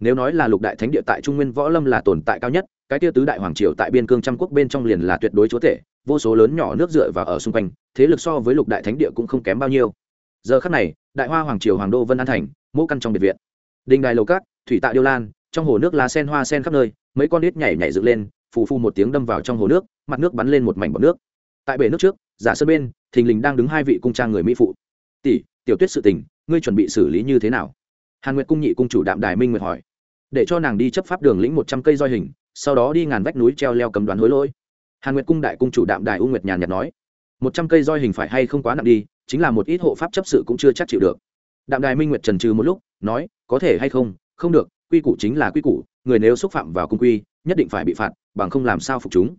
S1: Nếu nói là lục đại thánh địa tại trung nguyên võ lâm là tồn tại cao nhất, cái tia tứ đại hoàng triều tại biên cương trăm quốc bên trong liền là tuyệt đối chúa thể vô số lớn nhỏ nước dựa và ở xung quanh, thế lực so với lục đại thánh địa cũng không kém bao nhiêu. Giờ khắc này, đại hoa hoàng triều hoàng đô vân an thành, mỗ căn trong biệt viện. Đình đài lầu cát thủy tạ điêu lan, trong hồ nước lá sen hoa sen khắp nơi, mấy con nít nhảy nhảy dựng lên, phù phu một tiếng đâm vào trong hồ nước, mặt nước bắn lên một mảnh bọt nước. Tại bể nước trước, giả sơn bên, thình lình đang đứng hai vị cung trang người mỹ phụ. Tỷ, tiểu tuyết sự tình, ngươi chuẩn bị xử lý như thế nào? Hàn nguyệt cung nhị cung chủ đạm đài minh nguyệt hỏi. Để cho nàng đi chấp pháp đường lĩnh một trăm cây roi hình, sau đó đi ngàn vách núi treo leo cấm đoán hối lỗi hàn nguyệt cung đại cung chủ đạm đài u nguyệt nhàn nhạt nói, một trăm cây roi hình phải hay không quá nặng đi, chính là một ít hộ pháp chấp sự cũng chưa chắc chịu được. Đạm đài minh nguyệt trần trừ một lúc, nói, có thể hay không? Không được, quy củ chính là quy củ, người nếu xúc phạm vào cung quy, nhất định phải bị phạt, bằng không làm sao phục chúng.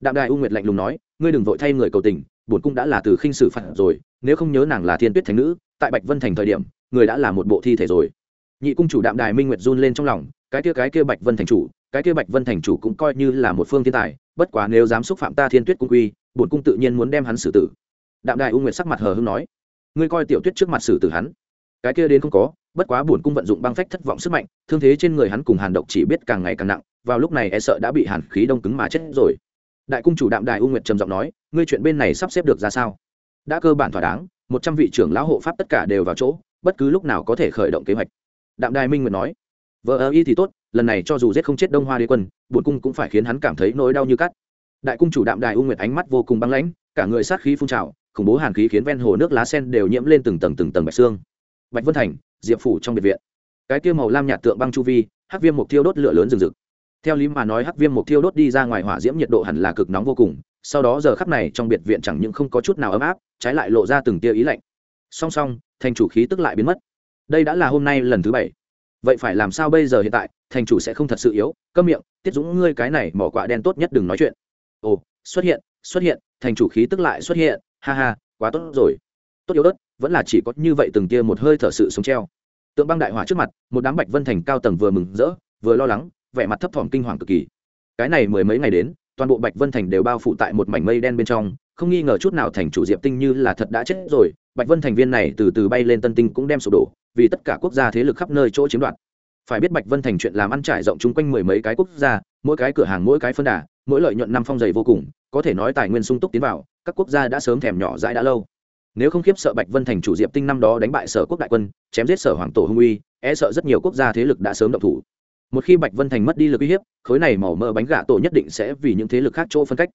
S1: Đạm đài u nguyệt lạnh lùng nói, ngươi đừng vội thay người cầu tình, bổn cung đã là từ khinh xử phạt rồi, nếu không nhớ nàng là thiên tuyết thánh nữ, tại bạch vân thành thời điểm, người đã là một bộ thi thể rồi. Nhị cung chủ đạm đài minh nguyệt run lên trong lòng, cái kia cái kia bạch vân thành chủ, cái kia bạch vân thành chủ cũng coi như là một phương thiên tài bất quá nếu dám xúc phạm ta thiên tuyết cung quy, bổn cung tự nhiên muốn đem hắn xử tử. Đạm Đại u nguyệt sắc mặt hờ hưng nói, ngươi coi tiểu tuyết trước mặt xử tử hắn. Cái kia đến không có, bất quá bổn cung vận dụng băng phách thất vọng sức mạnh, thương thế trên người hắn cùng hàn độc chỉ biết càng ngày càng nặng, vào lúc này e sợ đã bị hàn khí đông cứng mà chết rồi. Đại cung chủ đạm Đại u nguyệt trầm giọng nói, ngươi chuyện bên này sắp xếp được ra sao? Đã cơ bản thỏa đáng, một trăm vị trưởng lão hộ pháp tất cả đều vào chỗ, bất cứ lúc nào có thể khởi động kế hoạch. Đạm đài minh nguyệt nói, vợ ơ y thì tốt lần này cho dù giết không chết đông hoa đế quân, bổn cung cũng phải khiến hắn cảm thấy nỗi đau như cắt. Đại cung chủ đạm đài u nguyệt ánh mắt vô cùng băng lãnh, cả người sát khí phun trào, khủng bố hàn khí khiến ven hồ nước lá sen đều nhiễm lên từng tầng từng tầng bạch xương. Bạch vân thành, diệp phủ trong biệt viện. Cái kia màu lam nhạt tượng băng chu vi, hắc viêm mục thiêu đốt lửa lớn rừng rực. Theo lý mà nói hắc viêm mục thiêu đốt đi ra ngoài hỏa diễm nhiệt độ hẳn là cực nóng vô cùng, sau đó giờ khắp này trong biệt viện chẳng những không có chút nào ấm áp, trái lại lộ ra từng tia ý lạnh. Song song, thành chủ khí tức lại biến mất. Đây đã là hôm nay lần thứ bảy vậy phải làm sao bây giờ hiện tại? Thành chủ sẽ không thật sự yếu. Câm miệng, tiết dũng, ngươi cái này mỏ quạ đen tốt nhất đừng nói chuyện. Ồ, xuất hiện xuất hiện, thành chủ khí tức lại xuất hiện. Ha ha, quá tốt rồi. Tốt yếu đất vẫn là chỉ có như vậy từng tia một hơi thở sự sống treo. Tượng băng đại hỏa trước mặt, một đám bạch vân thành cao tầng vừa mừng rỡ, vừa lo lắng, vẻ mặt thấp thỏm kinh hoàng cực kỳ. Cái này mười mấy ngày đến, toàn bộ bạch vân thành đều bao phủ tại một mảnh mây đen bên trong, không nghi ngờ chút nào thành chủ diệp tinh như là thật đã chết rồi. Bạch vân thành viên này từ từ bay lên tân tinh cũng đem sụp đổ vì tất cả quốc gia thế lực khắp nơi chỗ chiếm đoạt. Phải biết bạch vân thành chuyện làm ăn trải rộng chung quanh mười mấy cái quốc gia, mỗi cái cửa hàng, mỗi cái phân đà, mỗi lợi nhuận năm phong dày vô cùng, có thể nói tài nguyên sung túc tiến vào, các quốc gia đã sớm thèm nhỏ dãi đã lâu. Nếu không khiếp sợ bạch vân thành chủ diệp tinh năm đó đánh bại sở quốc đại quân, chém giết sở hoàng tổ hung uy e sợ rất nhiều quốc gia thế lực đã sớm động thủ. Một khi bạch vân thành mất đi lực uy hiếp, khối này màu mỡ bánh gà tổ nhất định sẽ vì những thế lực khác chỗ phân cách.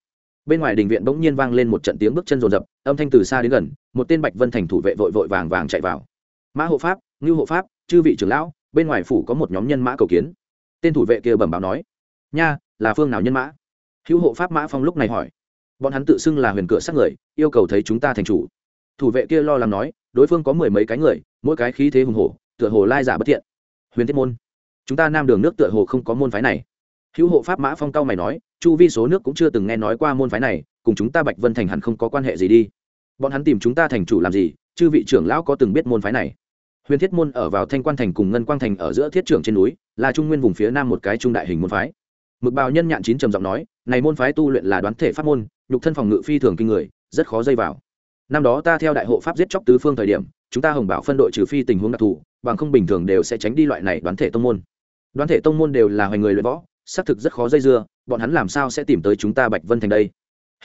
S1: Bên ngoài đình viện bỗng nhiên vang lên một trận tiếng bước chân rồn rập, âm thanh từ xa đến gần, một tên bạch vân thành thủ vệ vội vội vàng vàng chạy vào mã hộ pháp, ngưu hộ pháp, chư vị trưởng lão, bên ngoài phủ có một nhóm nhân mã cầu kiến. Tên thủ vệ kia bẩm báo nói, nha, là phương nào nhân mã? Hữu hộ pháp mã phong lúc này hỏi. Bọn hắn tự xưng là huyền cửa sát người, yêu cầu thấy chúng ta thành chủ. Thủ vệ kia lo lắng nói, đối phương có mười mấy cái người, mỗi cái khí thế hùng hổ, tựa hồ lai giả bất thiện. Huyền thiết môn, chúng ta nam đường nước tựa hồ không có môn phái này. Hữu hộ pháp mã phong cao mày nói, chu vi số nước cũng chưa từng nghe nói qua môn phái này, cùng chúng ta bạch vân thành hẳn không có quan hệ gì đi. Bọn hắn tìm chúng ta thành chủ làm gì, chư vị trưởng lão có từng biết môn phái này? Huyền thiết môn ở vào thanh quan thành cùng ngân quang thành ở giữa thiết trưởng trên núi, là trung nguyên vùng phía nam một cái trung đại hình môn phái. Mực bào nhân nhạn chín trầm giọng nói, này môn phái tu luyện là đoán thể pháp môn, nhục thân phòng ngự phi thường kinh người, rất khó dây vào. Năm đó ta theo đại hộ pháp giết chóc tứ phương thời điểm, chúng ta hồng bảo phân đội trừ phi tình huống đặc thù, bằng không bình thường đều sẽ tránh đi loại này đoán thể tông môn. Đoán thể tông môn đều là hoài người luyện võ, xác thực rất khó dây dưa, bọn hắn làm sao sẽ tìm tới chúng ta bạch vân thành đây?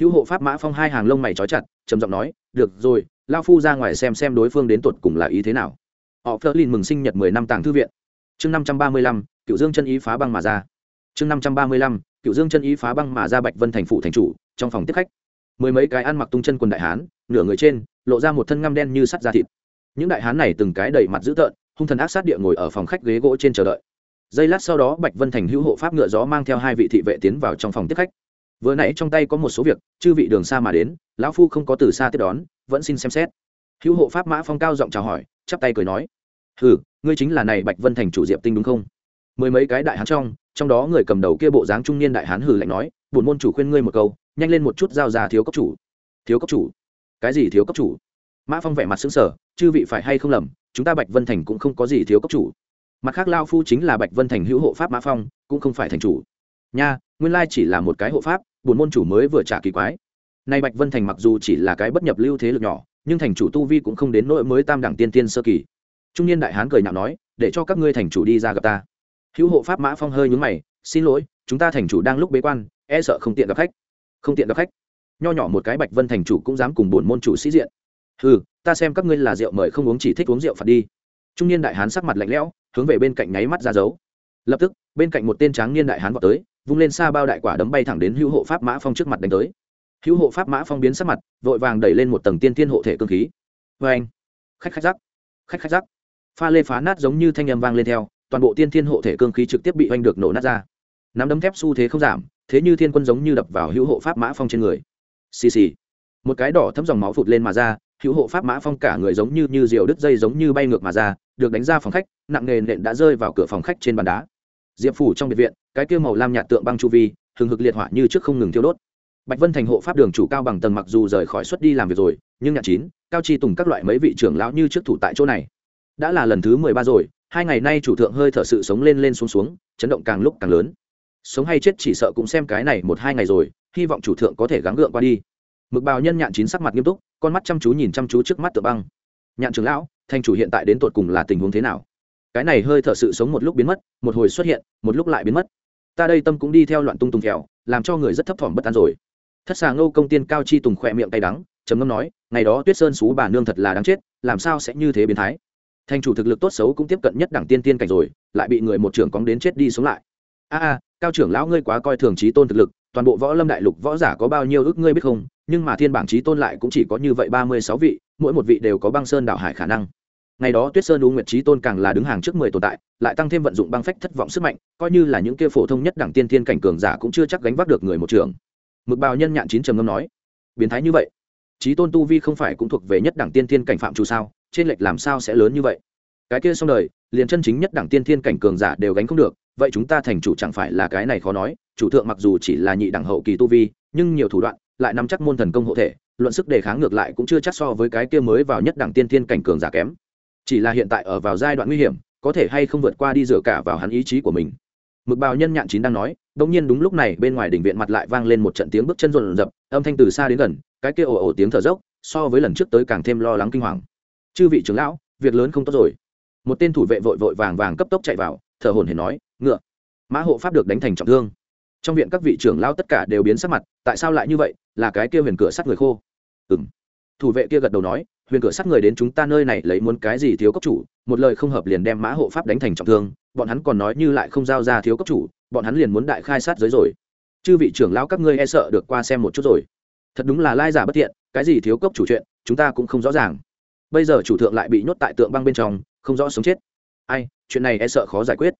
S1: Hữu hộ pháp mã phong hai hàng lông mày trói chặt, trầm giọng nói, được rồi lao phu ra ngoài xem xem đối phương đến tột cùng là ý thế nào họ phớt lên mừng sinh nhật mười năm tàng thư viện. Chương năm trăm ba mươi lăm, cựu dương chân ý phá băng mà ra. Chương năm trăm ba mươi lăm, cựu dương chân ý phá băng mà ra bạch vân thành phụ thành chủ, trong phòng tiếp khách. Mười mấy cái ăn mặc tung chân quần đại hán, nửa người trên, lộ ra một thân ngăm đen như sắt da thịt. Những đại hán này từng cái đầy mặt dữ tợn, hung thần ác sát địa ngồi ở phòng khách ghế gỗ trên chờ đợi. Giây lát sau đó, bạch vân thành hữu hộ pháp ngựa gió mang theo hai vị thị vệ tiến vào trong phòng tiếp khách. Vừa nãy trong tay có một số việc, chư vị đường xa mà đến, lão phu không có từ xa tiếp đón, vẫn xin xem xét hữu hộ pháp mã phong cao giọng chào hỏi, chắp tay cười nói, hừ, ngươi chính là này bạch vân thành chủ diệp tinh đúng không? Mười mấy cái đại hán trong trong đó người cầm đầu kia bộ dáng trung niên đại hán hừ lạnh nói, bổn môn chủ khuyên ngươi một câu, nhanh lên một chút giao ra thiếu cấp chủ. Thiếu cấp chủ? Cái gì thiếu cấp chủ? Mã phong vẻ mặt xứng sở chư vị phải hay không lầm, chúng ta bạch vân thành cũng không có gì thiếu cấp chủ. Mặt khác lao phu chính là bạch vân thành hữu hộ pháp mã phong, cũng không phải thành chủ. Nha, nguyên lai chỉ là một cái hộ pháp, bổn môn chủ mới vừa trả kỳ quái. Nay bạch vân thành mặc dù chỉ là cái bất nhập lưu thế lực nhỏ nhưng thành chủ tu vi cũng không đến nỗi mới tam đẳng tiên tiên sơ kỳ. Trung niên đại hán cười nhạo nói, để cho các ngươi thành chủ đi ra gặp ta. Hữu hộ pháp mã phong hơi nhúng mày, xin lỗi, chúng ta thành chủ đang lúc bế quan e sợ không tiện gặp khách. Không tiện gặp khách? Nho nhỏ một cái bạch vân thành chủ cũng dám cùng bổn môn chủ sĩ diện. Ừ ta xem các ngươi là rượu mời không uống chỉ thích uống rượu phạt đi. Trung niên đại hán sắc mặt lạnh lẽo, hướng về bên cạnh nháy mắt ra dấu. Lập tức, bên cạnh một tên tráng niên đại hán vào tới, vung lên xa bao đại quả đấm bay thẳng đến hữu hộ pháp mã phong trước mặt đánh tới hữu hộ pháp mã phong biến sắc mặt, vội vàng đẩy lên một tầng tiên tiên hộ thể cơ khí. Vê anh, khách khách rắc, khách khách rắc. Pha lê phá nát giống như thanh âm vang lên theo, toàn bộ tiên thiên hộ thể cương khí trực tiếp bị oanh được nổ nát ra. Nắm đấm thép xu thế không giảm, thế như thiên quân giống như đập vào hữu hộ pháp mã phong trên người. Xì xì. Một cái đỏ thấm dòng máu phụt lên mà ra, hữu hộ pháp mã phong cả người giống như như diều đứt dây giống như bay ngược mà ra, được đánh ra phòng khách, nặng nề nện đã rơi vào cửa phòng khách trên bàn đá. Diệp phủ trong biệt viện, cái kia màu lam nhạt tượng băng chu vi, hừng hực liệt hỏa như trước không ngừng thiêu đốt bạch vân thành hộ pháp đường chủ cao bằng tầng mặc dù rời khỏi xuất đi làm việc rồi, nhưng nhạc chín, cao chi tùng các loại mấy vị trưởng lão như trước thủ tại chỗ này. Đã là lần thứ mười ba rồi, hai ngày nay chủ thượng hơi thở sự sống lên lên xuống xuống, chấn động càng lúc càng lớn. Sống hay chết chỉ sợ cũng xem cái này một hai ngày rồi, hy vọng chủ thượng có thể gắng gượng qua đi. Mực bào nhân nhạn chín sắc mặt nghiêm túc, con mắt chăm chú nhìn chăm chú trước mắt tượng băng. Nhạn trưởng lão thanh chủ hiện tại đến tột cùng là tình huống thế nào? Cái này hơi thở sự sống một lúc biến mất, một hồi xuất hiện, một lúc lại biến mất. Ta đây tâm cũng đi theo loạn tung tung kẹo, làm cho người rất thấp thỏm bất an rồi thất xà ngô công tiên cao chi tùng khỏe miệng tay đắng, trầm ngâm nói, ngày đó tuyết sơn xú bà nương thật là đáng chết, làm sao sẽ như thế biến thái? Thành chủ thực lực tốt xấu cũng tiếp cận nhất đẳng tiên tiên cảnh rồi, lại bị người một trưởng cóng đến chết đi sống lại. A a, cao trưởng lão ngươi quá coi thường trí tôn thực lực, toàn bộ võ lâm đại lục võ giả có bao nhiêu ước ngươi biết không, nhưng mà thiên bảng trí tôn lại cũng chỉ có như vậy ba mươi sáu vị, mỗi một vị đều có băng sơn đạo hải khả năng. Ngày đó tuyết sơn u nguyệt trí tôn càng là đứng hàng trước mười tồn tại, lại tăng thêm vận dụng băng phách thất vọng sức mạnh, coi như là những kia phổ thông nhất đẳng tiên thiên cảnh cường giả cũng chưa chắc gánh vác được người một trường mực bào nhân nhạn chín trầm ngâm nói, biến thái như vậy trí tôn tu vi không phải cũng thuộc về nhất đẳng tiên thiên cảnh phạm chủ sao, trên lệch làm sao sẽ lớn như vậy? Cái kia xong đời, liền chân chính nhất đẳng tiên thiên cảnh cường giả đều gánh không được, vậy chúng ta thành chủ chẳng phải là cái này khó nói, chủ thượng mặc dù chỉ là nhị đẳng hậu kỳ tu vi, nhưng nhiều thủ đoạn, lại nắm chắc môn thần công hộ thể, luận sức đề kháng ngược lại cũng chưa chắc so với cái kia mới vào nhất đẳng tiên thiên cảnh cường giả kém. Chỉ là hiện tại ở vào giai đoạn nguy hiểm, có thể hay không vượt qua đi dựa cả vào hắn ý chí của mình mực bào nhân nhạn chín đang nói đông nhiên đúng lúc này bên ngoài đỉnh viện mặt lại vang lên một trận tiếng bước chân rộn rập, âm thanh từ xa đến gần, cái kia ồ ồ tiếng thở dốc, so với lần trước tới càng thêm lo lắng kinh hoàng. Chư vị trưởng lão, việc lớn không tốt rồi. Một tên thủ vệ vội vội vàng vàng cấp tốc chạy vào, thở hồn hển nói, ngựa. Mã hộ pháp được đánh thành trọng thương. Trong viện các vị trưởng lão tất cả đều biến sắc mặt, tại sao lại như vậy? Là cái kia huyền cửa sắt người khô. Ừng thủ vệ kia gật đầu nói, huyền cửa sắt người đến chúng ta nơi này lấy muốn cái gì thiếu cấp chủ? Một lời không hợp liền đem mã hộ pháp đánh thành trọng thương bọn hắn còn nói như lại không giao ra thiếu cấp chủ, bọn hắn liền muốn đại khai sát giới rồi. Chư vị trưởng lão các ngươi e sợ được qua xem một chút rồi. Thật đúng là lai giả bất thiện, cái gì thiếu cấp chủ chuyện, chúng ta cũng không rõ ràng. Bây giờ chủ thượng lại bị nhốt tại tượng băng bên trong, không rõ sống chết. Ai, chuyện này e sợ khó giải quyết.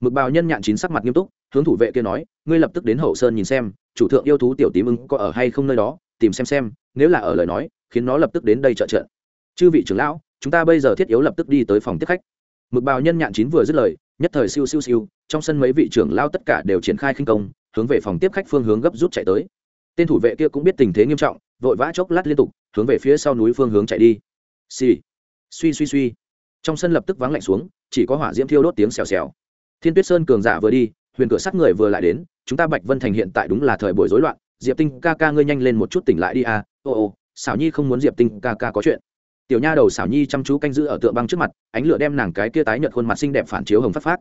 S1: Mực bào nhân nhạn chín sắc mặt nghiêm túc, hướng thủ vệ kia nói, ngươi lập tức đến hậu sơn nhìn xem, chủ thượng yêu thú tiểu tím ưng có ở hay không nơi đó, tìm xem xem, nếu là ở lời nói, khiến nó lập tức đến đây trợ trợ. Chư vị trưởng lão, chúng ta bây giờ thiết yếu lập tức đi tới phòng tiếp khách mực bào nhân nhạn chín vừa dứt lời, nhất thời siêu siêu siêu, trong sân mấy vị trưởng lao tất cả đều triển khai khinh công, hướng về phòng tiếp khách phương hướng gấp rút chạy tới. Tên thủ vệ kia cũng biết tình thế nghiêm trọng, vội vã chốc lát liên tục, hướng về phía sau núi phương hướng chạy đi. Xì. Suy suy suy. Trong sân lập tức vắng lạnh xuống, chỉ có hỏa diễm thiêu đốt tiếng xèo xèo. Thiên tuyết sơn cường giả vừa đi, huyền cửa sát người vừa lại đến, chúng ta bạch vân thành hiện tại đúng là thời buổi rối loạn, diệp tinh ca ca ngươi nhanh lên một chút tỉnh lại đi à ô ô xảo nhi không muốn diệp tinh ca ca có chuyện tiểu nha đầu xảo nhi chăm chú canh giữ ở tượng băng trước mặt, ánh lửa đem nàng cái kia tái nhợt khuôn mặt xinh đẹp phản chiếu hồng phát phát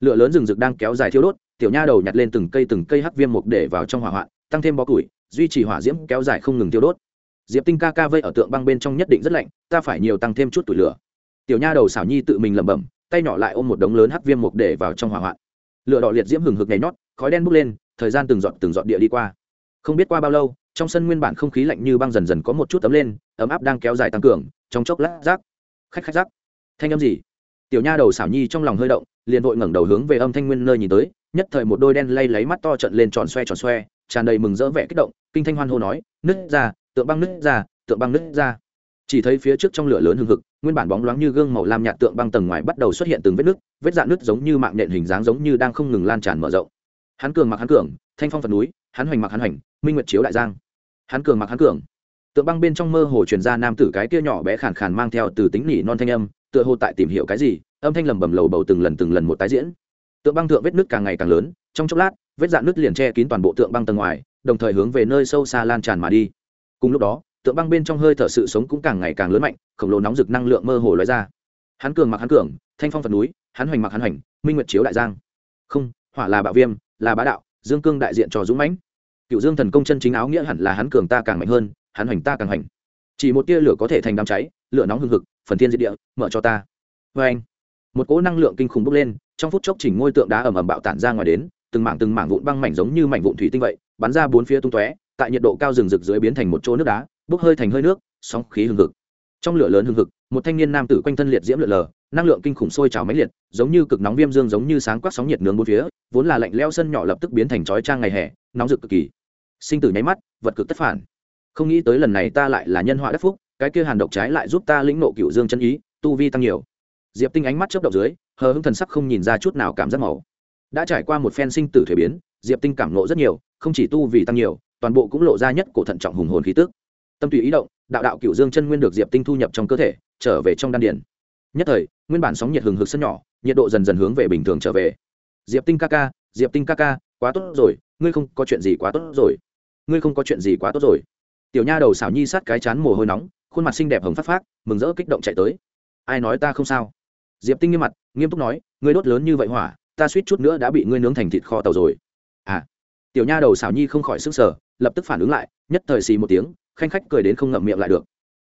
S1: lửa lớn rừng rực đang kéo dài thiêu đốt, tiểu nha đầu nhặt lên từng cây từng cây hắc viêm mục để vào trong hỏa hoạn, tăng thêm bó củi, duy trì hỏa diễm kéo dài không ngừng thiêu đốt. Diệp tinh ca ca vây ở tượng băng bên trong nhất định rất lạnh, ta phải nhiều tăng thêm chút tuổi lửa. Tiểu nha đầu xảo nhi tự mình lẩm bẩm, tay nhỏ lại ôm một đống lớn hắc viêm mục để vào trong hỏa hoạn. Lửa đỏ liệt diễm hừng hực nhảy nhót, khói đen bốc lên, thời gian từng giọt từng giọt địa đi qua. Không biết qua bao lâu, trong sân nguyên bản không khí lạnh như băng dần dần có một chút tấm lên ấm áp đang kéo dài tăng cường, trong chốc lát rác. Khách khách rác. Thanh âm gì? Tiểu nha đầu xảo nhi trong lòng hơi động, liền vội ngẩng đầu hướng về âm thanh nguyên nơi nhìn tới, nhất thời một đôi đen lay lấy mắt to trận lên tròn xoe tròn xoe, tràn đầy mừng rỡ vẻ kích động, kinh thanh hoan hô nói, nứt ra, tượng băng nứt ra, tượng băng nứt ra. Chỉ thấy phía trước trong lửa lớn hừng hực, nguyên bản bóng loáng như gương màu lam nhạt tượng băng tầng ngoài bắt đầu xuất hiện từng vết nứt, vết dạn nứt giống như mạng nện hình dáng giống như đang không ngừng lan tràn mở rộng. Hắn cường mặc hắn cường, thanh phong phật núi, hắn hoành mặc hắn hoành, minh nguyệt chiếu đại giang. Hắn cường mặc hắn cường tượng băng bên trong mơ hồ truyền ra nam tử cái kia nhỏ bé khàn khàn mang theo từ tính nỉ non thanh âm, tựa hồ tại tìm hiểu cái gì, âm thanh lầm bầm lầu bầu từng lần từng lần một tái diễn. Tượng băng thượng vết nước càng ngày càng lớn, trong chốc lát, vết dạn nước liền che kín toàn bộ tượng băng tầng ngoài, đồng thời hướng về nơi sâu xa lan tràn mà đi. Cùng lúc đó, tượng băng bên trong hơi thở sự sống cũng càng ngày càng lớn mạnh, khổng lồ nóng rực năng lượng mơ hồ lóe ra. Hắn cường mặc hắn cường, thanh phong phật núi, hắn hoành mặc hắn hoành, minh nguyệt chiếu đại giang. Không, hỏa là bạo viêm, là bá đạo, dương cương đại diện cho dũng mãnh. Cựu dương thần công chân chính áo nghĩa hẳn là hắn cường ta càng mạnh hơn hắn hoành ta càng hoành. Chỉ một tia lửa có thể thành đám cháy, lửa nóng hừng hực, phần thiên diệt địa, mở cho ta. Vê anh, một cỗ năng lượng kinh khủng bốc lên, trong phút chốc chỉnh ngôi tượng đá ầm ầm bạo tản ra ngoài đến, từng mảng từng mảng vụn băng mảnh giống như mảnh vụn thủy tinh vậy, bắn ra bốn phía tung tóe, tại nhiệt độ cao rừng rực dưới biến thành một chỗ nước đá, bốc hơi thành hơi nước, sóng khí hừng hực. Trong lửa lớn hừng hực, một thanh niên nam tử quanh thân liệt diễm lượn lờ, năng lượng kinh khủng sôi trào mãnh liệt, giống như cực nóng viêm dương giống như sáng quắc sóng nhiệt nướng bốn phía, vốn là lạnh leo sân nhỏ lập tức biến thành chói trang ngày hè, nóng rực cực kỳ. Sinh tử nháy mắt, vật cực tất phản không nghĩ tới lần này ta lại là nhân họa đất phúc, cái kia hàn độc trái lại giúp ta lĩnh nộ cựu dương chân ý, tu vi tăng nhiều. Diệp tinh ánh mắt chớp động dưới, hờ hững thần sắc không nhìn ra chút nào cảm giác màu. Đã trải qua một phen sinh tử thuế biến, diệp tinh cảm nộ rất nhiều, không chỉ tu vì tăng nhiều, toàn bộ cũng lộ ra nhất cổ thận trọng hùng hồn khí tức. Tâm tùy ý động, đạo đạo cựu dương chân nguyên được diệp tinh thu nhập trong cơ thể, trở về trong đan điển nhất thời, nguyên bản sóng nhiệt hừng hực sân nhỏ, nhiệt độ dần dần hướng về bình thường trở về. Diệp tinh ca ca, diệp tinh ca ca, quá tốt rồi, ngươi không có chuyện gì quá tốt rồi. Ngươi không có chuyện gì quá tốt rồi tiểu nha đầu xảo nhi sát cái chán mồ hôi nóng, khuôn mặt xinh đẹp hồng phát phát mừng rỡ kích động chạy tới. Ai nói ta không sao? Diệp tinh nghiêm mặt, nghiêm túc nói, ngươi đốt lớn như vậy hỏa, ta suýt chút nữa đã bị ngươi nướng thành thịt kho tàu rồi. À. Tiểu nha đầu xảo nhi không khỏi sức sở lập tức phản ứng lại, nhất thời xì một tiếng, khanh khách cười đến không ngậm miệng lại được.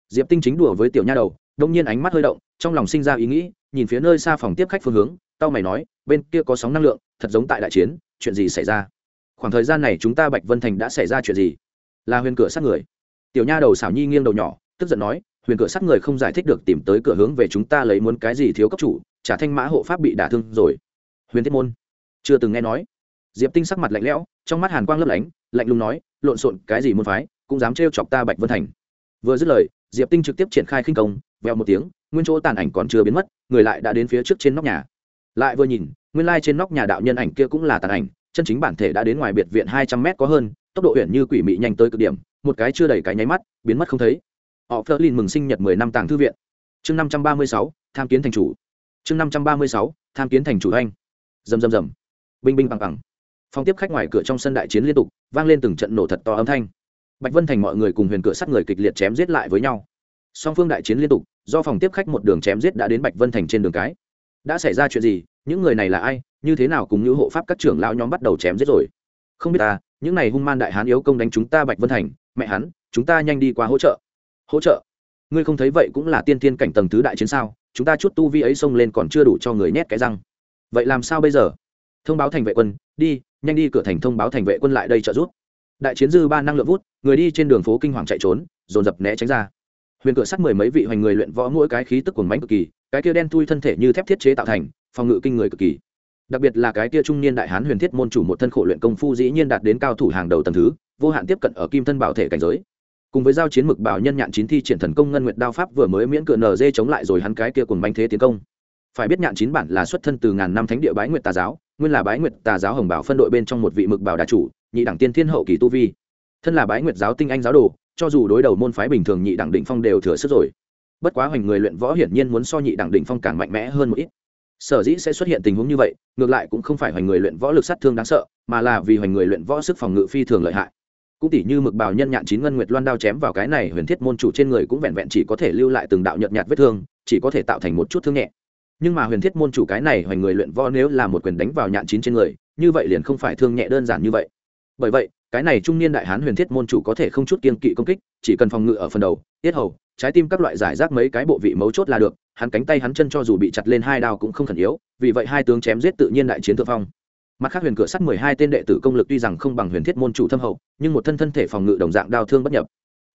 S1: Diệp tinh chính đùa với tiểu nha đầu, đông nhiên ánh mắt hơi động, trong lòng sinh ra ý nghĩ, nhìn phía nơi xa phòng tiếp khách phương hướng tao mày nói, bên kia có sóng năng lượng, thật giống tại đại chiến, chuyện gì xảy ra? Khoảng thời gian này chúng ta bạch vân thành đã xảy ra chuyện gì? Là huyền cửa sát người tiểu nha đầu xảo nhi nghiêng đầu nhỏ, tức giận nói, huyền cửa sắt người không giải thích được tìm tới cửa hướng về chúng ta lấy muốn cái gì thiếu cấp chủ, trả thanh mã hộ pháp bị đả thương rồi. Huyền thiết môn chưa từng nghe nói. Diệp tinh sắc mặt lạnh lẽo, trong mắt hàn quang lấp lánh, lạnh lùng nói, lộn xộn, cái gì môn phái, cũng dám trêu chọc ta bạch vân thành. Vừa dứt lời, diệp tinh trực tiếp triển khai khinh công, vèo một tiếng, nguyên chỗ tàn ảnh còn chưa biến mất, người lại đã đến phía trước trên nóc nhà. Lại vừa nhìn, nguyên lai trên nóc nhà đạo nhân ảnh kia cũng là tàn ảnh, chân chính bản thể đã đến ngoài biệt viện hai trăm mét có hơn, tốc độ huyện như quỷ mị nhanh tới cực điểm một cái chưa đầy cái nháy mắt, biến mất không thấy. Họ phớt lên mừng sinh nhật mười năm tàng thư viện. Chương năm trăm ba mươi sáu, tham kiến thành chủ. Chương năm trăm ba mươi sáu, tham kiến thành chủ anh. Rầm rầm rầm. Binh binh bằng bằng phòng tiếp khách ngoài cửa trong sân đại chiến liên tục, vang lên từng trận nổ thật to âm thanh. Bạch vân thành mọi người cùng huyền cửa sắt người kịch liệt chém giết lại với nhau. Song phương đại chiến liên tục, do phòng tiếp khách một đường chém giết đã đến bạch vân thành trên đường cái. Đã xảy ra chuyện gì? Những người này là ai? Như thế nào cùng như hộ pháp các trưởng lão nhóm bắt đầu chém giết rồi? Không biết ta, những này hung man đại hán yếu công đánh chúng ta bạch vân thành mẹ hắn, chúng ta nhanh đi qua hỗ trợ. Hỗ trợ? Ngươi không thấy vậy cũng là tiên thiên cảnh tầng thứ đại chiến sao? Chúng ta chút tu vi ấy xông lên còn chưa đủ cho người nhét cái răng. Vậy làm sao bây giờ? Thông báo thành vệ quân, đi, nhanh đi cửa thành thông báo thành vệ quân lại đây trợ giúp. Đại chiến dư ba năng lượng vút, người đi trên đường phố kinh hoàng chạy trốn, dồn dập né tránh ra. Huyền cửa sắt mười mấy vị hoành người luyện võ mỗi cái khí tức cuồng mánh cực kỳ, cái kia đen thui thân thể như thép thiết chế tạo thành, phòng ngự kinh người cực kỳ. Đặc biệt là cái kia trung niên đại hán huyền thiết môn chủ một thân khổ luyện công phu dĩ nhiên đạt đến cao thủ hàng đầu tầng thứ vô hạn tiếp cận ở kim thân bảo thể cảnh giới. Cùng với giao chiến mực bảo nhân nhạn chín thi triển thần công ngân nguyệt đao pháp vừa mới miễn cựa nở dê chống lại rồi hắn cái kia cùng bánh thế tiến công. Phải biết nhạn chín bản là xuất thân từ ngàn năm thánh địa bái nguyệt tà giáo, nguyên là bái nguyệt tà giáo hồng bảo phân đội bên trong một vị mực bảo đà chủ, nhị đẳng tiên thiên hậu kỳ tu vi. Thân là bái nguyệt giáo tinh anh giáo đồ, cho dù đối đầu môn phái bình thường nhị đẳng định phong đều thừa sức rồi. Bất quá hoành người luyện võ hiển nhiên muốn so nhị đẳng định phong càng mạnh mẽ hơn một ít. Sở dĩ sẽ xuất hiện tình huống như vậy, ngược lại cũng không phải hoành người luyện võ lực sát thương đáng sợ, mà là vì hoành người luyện võ sức phòng ngự phi thường lợi hại cũng tỷ như mực bào nhân nhạn chín ngân nguyệt loan đao chém vào cái này huyền thiết môn chủ trên người cũng vẹn vẹn chỉ có thể lưu lại từng đạo nhợt nhạt vết thương, chỉ có thể tạo thành một chút thương nhẹ. Nhưng mà huyền thiết môn chủ cái này hoành người luyện võ nếu là một quyền đánh vào nhạn chín trên người, như vậy liền không phải thương nhẹ đơn giản như vậy. Bởi vậy, cái này trung niên đại hán huyền thiết môn chủ có thể không chút kiên kỵ công kích, chỉ cần phòng ngự ở phần đầu, tiết hầu, trái tim các loại giải rác mấy cái bộ vị mấu chốt là được, hắn cánh tay hắn chân cho dù bị chặt lên hai đao cũng không khẩn yếu, vì vậy hai tướng chém giết tự nhiên đại chiến thượng phong mặt khác huyền cửa sắt mười hai tên đệ tử công lực tuy rằng không bằng huyền thiết môn chủ thâm hậu, nhưng một thân thân thể phòng ngự đồng dạng đao thương bất nhập.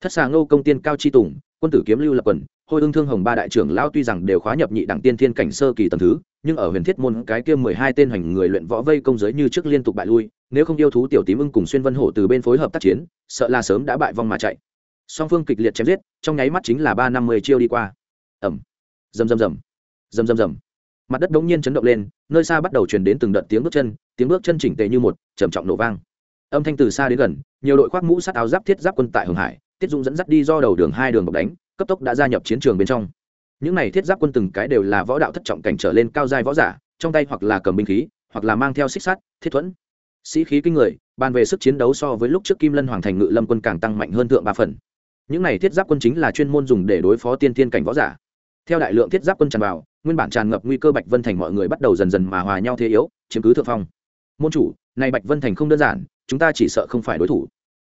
S1: Thất xà ngô công tiên cao chi tùng, quân tử kiếm lưu lập quần, hôi ương thương hồng ba đại trưởng lao tuy rằng đều khóa nhập nhị đẳng tiên thiên cảnh sơ kỳ tầm thứ, nhưng ở huyền thiết môn cái kia mười hai tên hành người luyện võ vây công giới như trước liên tục bại lui, nếu không yêu thú tiểu tím ưng cùng xuyên vân hổ từ bên phối hợp tác chiến, sợ là sớm đã bại vong mà chạy. Song phương kịch liệt chém giết, trong nháy mắt chính là ba năm mươi chiêu đi qua. Ẩm dầm dầm dầm dầm dầm dầm mặt đất đống nhiên chấn động lên, nơi xa bắt đầu truyền đến từng đợt tiếng bước chân, tiếng bước chân chỉnh tề như một trầm trọng nổ vang. Âm thanh từ xa đến gần, nhiều đội khoác mũ sát áo giáp thiết giáp quân tại hồng hải, tiết dũng dẫn dắt đi do đầu đường hai đường bọc đánh, cấp tốc đã gia nhập chiến trường bên trong. Những này thiết giáp quân từng cái đều là võ đạo thất trọng cảnh trở lên cao giai võ giả, trong tay hoặc là cầm binh khí, hoặc là mang theo xích sắt, thiết thuẫn. Sĩ khí kinh người, bàn về sức chiến đấu so với lúc trước kim lân hoàng thành ngự lâm quân càng tăng mạnh hơn thượng ba phần. Những này thiết giáp quân chính là chuyên môn dùng để đối phó tiên thiên cảnh võ giả. Theo đại lượng thiết giáp quân tràn vào nguyên bản tràn ngập nguy cơ bạch vân thành mọi người bắt đầu dần dần mà hòa nhau thế yếu, chiếm cứ thượng phong. Môn chủ, này bạch vân thành không đơn giản, chúng ta chỉ sợ không phải đối thủ.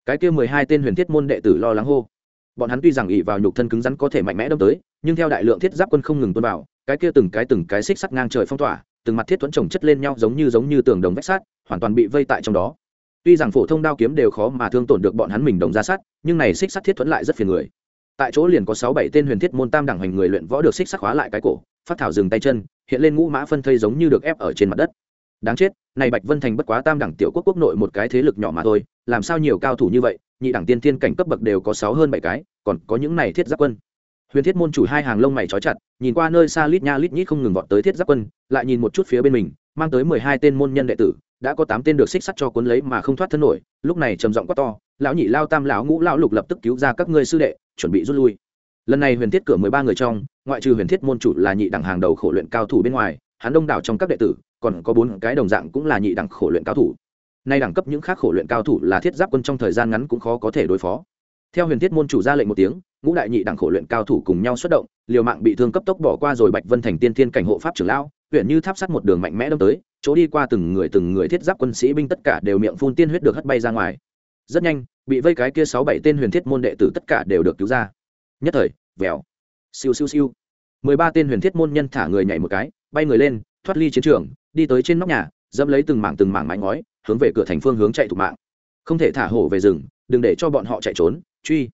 S1: Cái kia mười hai tên huyền thiết môn đệ tử lo lắng hô. Bọn hắn tuy rằng ỉ vào nhục thân cứng rắn có thể mạnh mẽ đâm tới, nhưng theo đại lượng thiết giáp quân không ngừng tuôn vào, cái kia từng cái từng cái xích sắt ngang trời phong tỏa, từng mặt thiết thuẫn trồng chất lên nhau giống như giống như tường đồng vách sát hoàn toàn bị vây tại trong đó. Tuy rằng phổ thông đao kiếm đều khó mà thương tổn được bọn hắn mình đồng ra sát nhưng này xích sắt thiết thuẫn lại rất phiền người. Tại chỗ liền có sáu bảy tên huyền thiết môn tam đẳng hành người luyện võ được xích sắt khóa lại cái cổ phát thảo dừng tay chân, hiện lên ngũ mã phân thây giống như được ép ở trên mặt đất. Đáng chết, này bạch vân thành bất quá tam đẳng tiểu quốc quốc nội một cái thế lực nhỏ mà thôi, làm sao nhiều cao thủ như vậy, nhị đẳng tiên thiên cảnh cấp bậc đều có sáu hơn bảy cái, còn có những này thiết giáp quân. Huyền thiết môn chủ hai hàng lông mày trói chặt, nhìn qua nơi xa lít nha lít nhít không ngừng vọt tới thiết giáp quân, lại nhìn một chút phía bên mình, mang tới mười hai tên môn nhân đệ tử, đã có tám tên được xích sắt cho cuốn lấy mà không thoát thân nổi, lúc này trầm giọng quát to, lão nhị lao tam lão ngũ lão lục lập tức cứu ra các ngươi sư đệ, chuẩn bị rút lui lần này huyền thiết cửa mười ba người trong, ngoại trừ huyền thiết môn chủ là nhị đẳng hàng đầu khổ luyện cao thủ bên ngoài, hắn đông đảo trong các đệ tử, còn có bốn cái đồng dạng cũng là nhị đẳng khổ luyện cao thủ. Nay đẳng cấp những khác khổ luyện cao thủ là thiết giáp quân trong thời gian ngắn cũng khó có thể đối phó. Theo huyền thiết môn chủ ra lệnh một tiếng, ngũ đại nhị đẳng khổ luyện cao thủ cùng nhau xuất động, liều mạng bị thương cấp tốc bỏ qua rồi bạch vân thành tiên thiên cảnh hộ pháp trưởng lão, huyện như tháp sắt một đường mạnh mẽ đâm tới, chỗ đi qua từng người từng người thiết giáp quân sĩ binh tất cả đều miệng phun tiên huyết được hất bay ra ngoài. Rất nhanh, bị vây cái kia sáu bảy tên huyền thiết môn đệ tử tất cả đều được cứu ra nhất thời, vèo. Siêu siêu siêu. Mười ba tên huyền thiết môn nhân thả người nhảy một cái, bay người lên, thoát ly chiến trường, đi tới trên nóc nhà, dẫm lấy từng mảng từng mảng mái ngói, hướng về cửa thành phương hướng chạy thủ mạng. Không thể thả hổ về rừng, đừng để cho bọn họ chạy trốn, truy.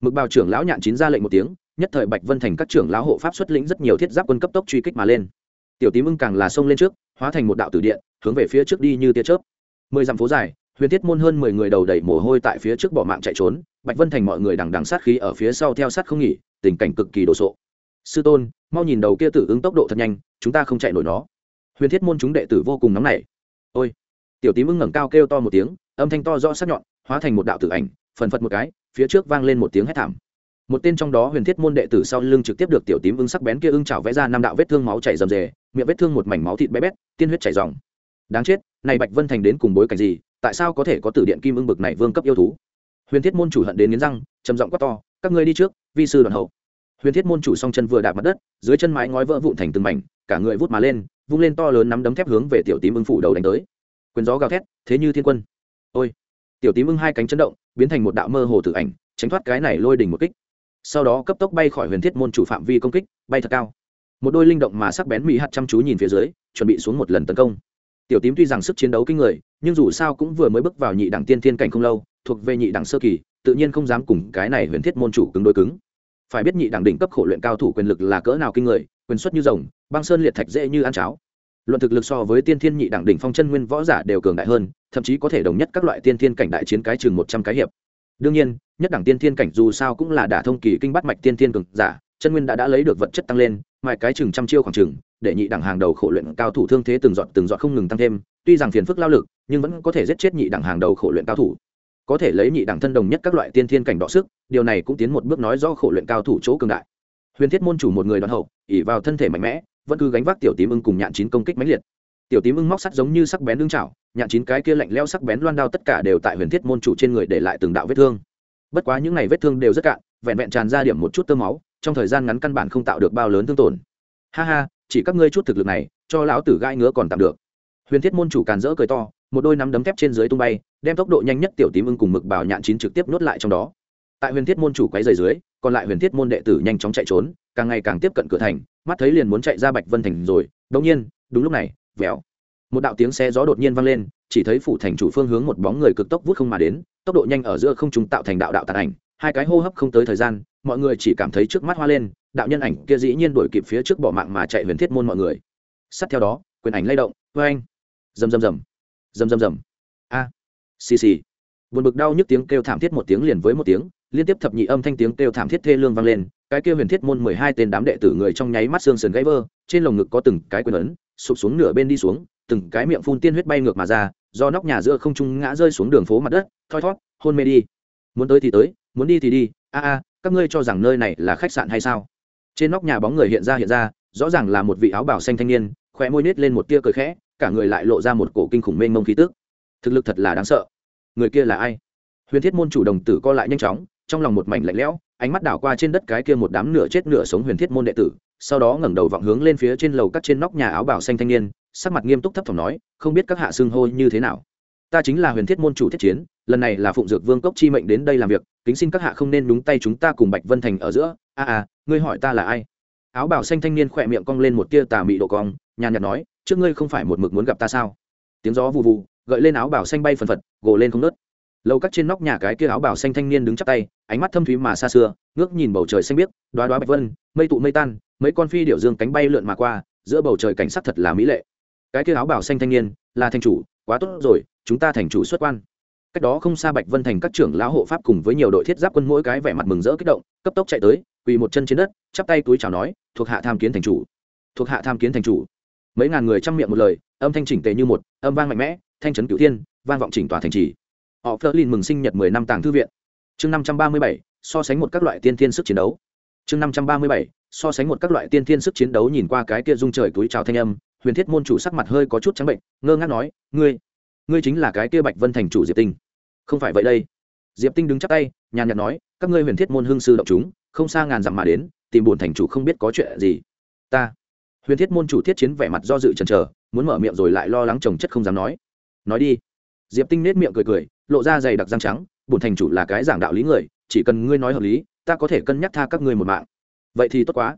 S1: Mực bào trưởng lão nhạn chín ra lệnh một tiếng, nhất thời bạch vân thành các trưởng lão hộ pháp xuất lĩnh rất nhiều thiết giáp quân cấp tốc truy kích mà lên. Tiểu tím ưng càng là xông lên trước, hóa thành một đạo tử điện, hướng về phía trước đi như tia chớp. Mười dặm phố dài huyền thiết môn hơn mười người đầu đẩy mồ hôi tại phía trước bỏ mạng chạy trốn, bạch vân thành mọi người đằng đằng sát khí ở phía sau theo sát không nghỉ, tình cảnh cực kỳ đồ sộ. Sư tôn, mau nhìn đầu kia tử ứng tốc độ thật nhanh, chúng ta không chạy nổi nó. Huyền thiết môn chúng đệ tử vô cùng nóng nảy. Ôi! Tiểu tím ưng ngẩng cao kêu to một tiếng, âm thanh to rõ sắc nhọn, hóa thành một đạo tử ảnh, phần phật một cái, phía trước vang lên một tiếng hét thảm. Một tên trong đó huyền thiết môn đệ tử sau lưng trực tiếp được tiểu tím ưng sắc bén kia ưng chảo vẽ ra năm đạo vết thương máu chảy rầm rề, miệng vết thương một mảnh máu thịt bé bét, tiên huyết chảy dòng đáng chết, này bạch vân thành đến cùng bối cảnh gì? Tại sao có thể có tử điện kim ưng bực này vương cấp yêu thú? Huyền thiết môn chủ hận đến nghiến răng, trầm giọng quát to, các ngươi đi trước, vi sư đoàn hậu. Huyền thiết môn chủ song chân vừa đạp mặt đất, dưới chân mái ngói vỡ vụn thành từng mảnh, cả người vút mà lên, vung lên to lớn nắm đấm thép hướng về tiểu tím ưng phủ đầu đánh tới. Quyền gió gào thét, thế như thiên quân. Ôi! Tiểu tím ưng hai cánh chấn động, biến thành một đạo mơ hồ tử ảnh, tránh thoát cái này lôi đỉnh một kích. Sau đó cấp tốc bay khỏi huyền thiết môn chủ phạm vi công kích, bay thật cao. Một đôi linh động mà sắc bén mỹ hạt chăm chú nhìn phía dưới, chuẩn bị xuống một lần tấn công tiểu tím tuy rằng sức chiến đấu kinh người, nhưng dù sao cũng vừa mới bước vào nhị đẳng tiên thiên cảnh không lâu, thuộc về nhị đẳng sơ kỳ, tự nhiên không dám cùng cái này huyền thiết môn chủ cứng đôi cứng. Phải biết nhị đẳng đỉnh cấp khổ luyện cao thủ quyền lực là cỡ nào kinh người, quyền xuất như rồng, băng sơn liệt thạch dễ như ăn cháo. Luận thực lực so với tiên thiên nhị đẳng đỉnh phong chân nguyên võ giả đều cường đại hơn, thậm chí có thể đồng nhất các loại tiên thiên cảnh đại chiến cái chừng một trăm cái hiệp. Đương nhiên, nhất đẳng tiên thiên cảnh dù sao cũng là đả thông kỳ kinh bắt mạch tiên thiên cường giả, chân nguyên đã đã lấy được vật chất tăng lên ngoài cái chừng trăm chiêu khoảng chừng để nhị đẳng hàng đầu khổ luyện cao thủ thương thế từng giọt từng giọt không ngừng tăng thêm, tuy rằng phiền phức lao lực, nhưng vẫn có thể giết chết nhị đẳng hàng đầu khổ luyện cao thủ. Có thể lấy nhị đẳng thân đồng nhất các loại tiên thiên cảnh đọ sức, điều này cũng tiến một bước nói do khổ luyện cao thủ chỗ cường đại. Huyền thiết môn chủ một người đoàn hậu ỉ vào thân thể mạnh mẽ, vẫn cứ gánh vác tiểu tím ưng cùng nhạn chín công kích mãnh liệt. Tiểu tím ưng móc sắt giống như sắc bén lưng chảo, nhạn chín cái kia lạnh leo sắc bén loan đao tất cả đều tại huyền thiết môn chủ trên người để lại từng đạo vết thương. Bất quá những ngày vết thương đều rất cạn, vẹn vẹn tràn ra điểm một chút tơ máu, trong thời gian ngắn căn bản không tạo được bao lớn thương tổn. Ha ha chỉ các ngươi chút thực lực này, cho lão tử gai ngứa còn tạm được. Huyền thiết môn chủ càn rỡ cười to, một đôi nắm đấm thép trên dưới tung bay, đem tốc độ nhanh nhất tiểu tím ưng cùng mực bảo nhạn chín trực tiếp nuốt lại trong đó. Tại huyền thiết môn chủ quấy dày dưới, còn lại huyền thiết môn đệ tử nhanh chóng chạy trốn, càng ngày càng tiếp cận cửa thành, mắt thấy liền muốn chạy ra bạch vân thành rồi đống nhiên, đúng lúc này, vèo. Một đạo tiếng xe gió đột nhiên vang lên, chỉ thấy phủ thành chủ phương hướng một bóng người cực tốc vút không mà đến, tốc độ nhanh ở giữa không trung tạo thành đạo đạo tàn ảnh hai cái hô hấp không tới thời gian, mọi người chỉ cảm thấy trước mắt hoa lên, đạo nhân ảnh kia dĩ nhiên đuổi kịp phía trước bỏ mạng mà chạy huyền thiết môn mọi người. Sát theo đó, quyền ảnh lay động vê anh rầm rầm rầm. Rầm rầm rầm. A. Xì xì. Buồn bực đau nhức tiếng kêu thảm thiết một tiếng liền với một tiếng, liên tiếp thập nhị âm thanh tiếng kêu thảm thiết thê lương vang lên, cái kêu huyền thiết môn mười hai tên đám đệ tử người trong nháy mắt xương sườn gãy vơ trên lồng ngực có từng cái quyền ấn, sụp xuống nửa bên đi xuống, từng cái miệng phun tiên huyết bay ngược mà ra, do nóc nhà giữa không trung ngã rơi xuống đường phố mặt đất, thoi thót, hôn mê đi. Muốn tới thì tới muốn đi thì đi, a a, các ngươi cho rằng nơi này là khách sạn hay sao? Trên nóc nhà bóng người hiện ra hiện ra, rõ ràng là một vị áo bảo xanh thanh niên, khóe môi nết lên một tia cười khẽ, cả người lại lộ ra một cổ kinh khủng mênh mông khí tức. Thực lực thật là đáng sợ. Người kia là ai? Huyền thiết môn chủ đồng tử co lại nhanh chóng, trong lòng một mảnh lạnh lẽo, ánh mắt đảo qua trên đất cái kia một đám nửa chết nửa sống huyền thiết môn đệ tử, sau đó ngẩng đầu vọng hướng lên phía trên lầu cắt trên nóc nhà áo bảo xanh thanh niên, sắc mặt nghiêm túc thấp thỏm nói, không biết các hạ xưng hô như thế nào ta chính là huyền thiết môn chủ thiết chiến, lần này là phụng dược vương cốc chi mệnh đến đây làm việc, kính xin các hạ không nên đúng tay chúng ta cùng bạch vân thành ở giữa. A a, ngươi hỏi ta là ai? Áo bảo xanh thanh niên khỏe miệng cong lên một tia tà mị độ cong, nhàn nhạt nói, trước ngươi không phải một mực muốn gặp ta sao? Tiếng gió vù vù, gợi lên áo bảo xanh bay phần phật, gồ lên không nớt. Lâu cắt trên nóc nhà cái kia áo bảo xanh thanh niên đứng chắp tay, ánh mắt thâm thúy mà xa xưa, ngước nhìn bầu trời xanh biếc đoá đoá bạch vân, mây tụ mây tan, mấy con phi điệu dương cánh bay lượn mà qua, giữa bầu trời cảnh sắc thật là mỹ lệ. Cái kia áo bảo xanh thanh niên, là thành chủ, quá tốt rồi chúng ta thành chủ xuất quan. Cách đó không xa bạch vân thành các trưởng lão hộ pháp cùng với nhiều đội thiết giáp quân mỗi cái vẻ mặt mừng rỡ kích động, cấp tốc chạy tới, quỳ một chân trên đất, chắp tay túi chào nói, thuộc hạ tham kiến thành chủ. Thuộc hạ tham kiến thành chủ. Mấy ngàn người chăm miệng một lời, âm thanh chỉnh tề như một, âm vang mạnh mẽ, thanh trấn cửu thiên, vang vọng chỉnh tòa thành trì. Họ phớt lên mừng sinh nhật mười năm tàng thư viện. Chương năm trăm ba mươi bảy, so sánh một các loại tiên thiên sức chiến đấu. Chương năm trăm ba mươi bảy, so sánh một các loại tiên thiên sức chiến đấu nhìn qua cái kia dung trời túi chào thanh âm, huyền thiết môn chủ sắc mặt hơi có chút trắng bệnh, ngơ ngác nói, ngươi ngươi chính là cái kia bạch vân thành chủ diệp tinh. Không phải vậy đây. Diệp tinh đứng chắc tay, nhàn nhạt nói, các ngươi huyền thiết môn hương sư động chúng, không xa ngàn dặm mà đến, tìm bổn thành chủ không biết có chuyện gì. Ta. Huyền thiết môn chủ thiết chiến vẻ mặt do dự chần chờ, muốn mở miệng rồi lại lo lắng chồng chất không dám nói. Nói đi. Diệp tinh nết miệng cười cười, lộ ra dày đặc răng trắng, bổn thành chủ là cái giảng đạo lý người, chỉ cần ngươi nói hợp lý, ta có thể cân nhắc tha các ngươi một mạng. Vậy thì tốt quá.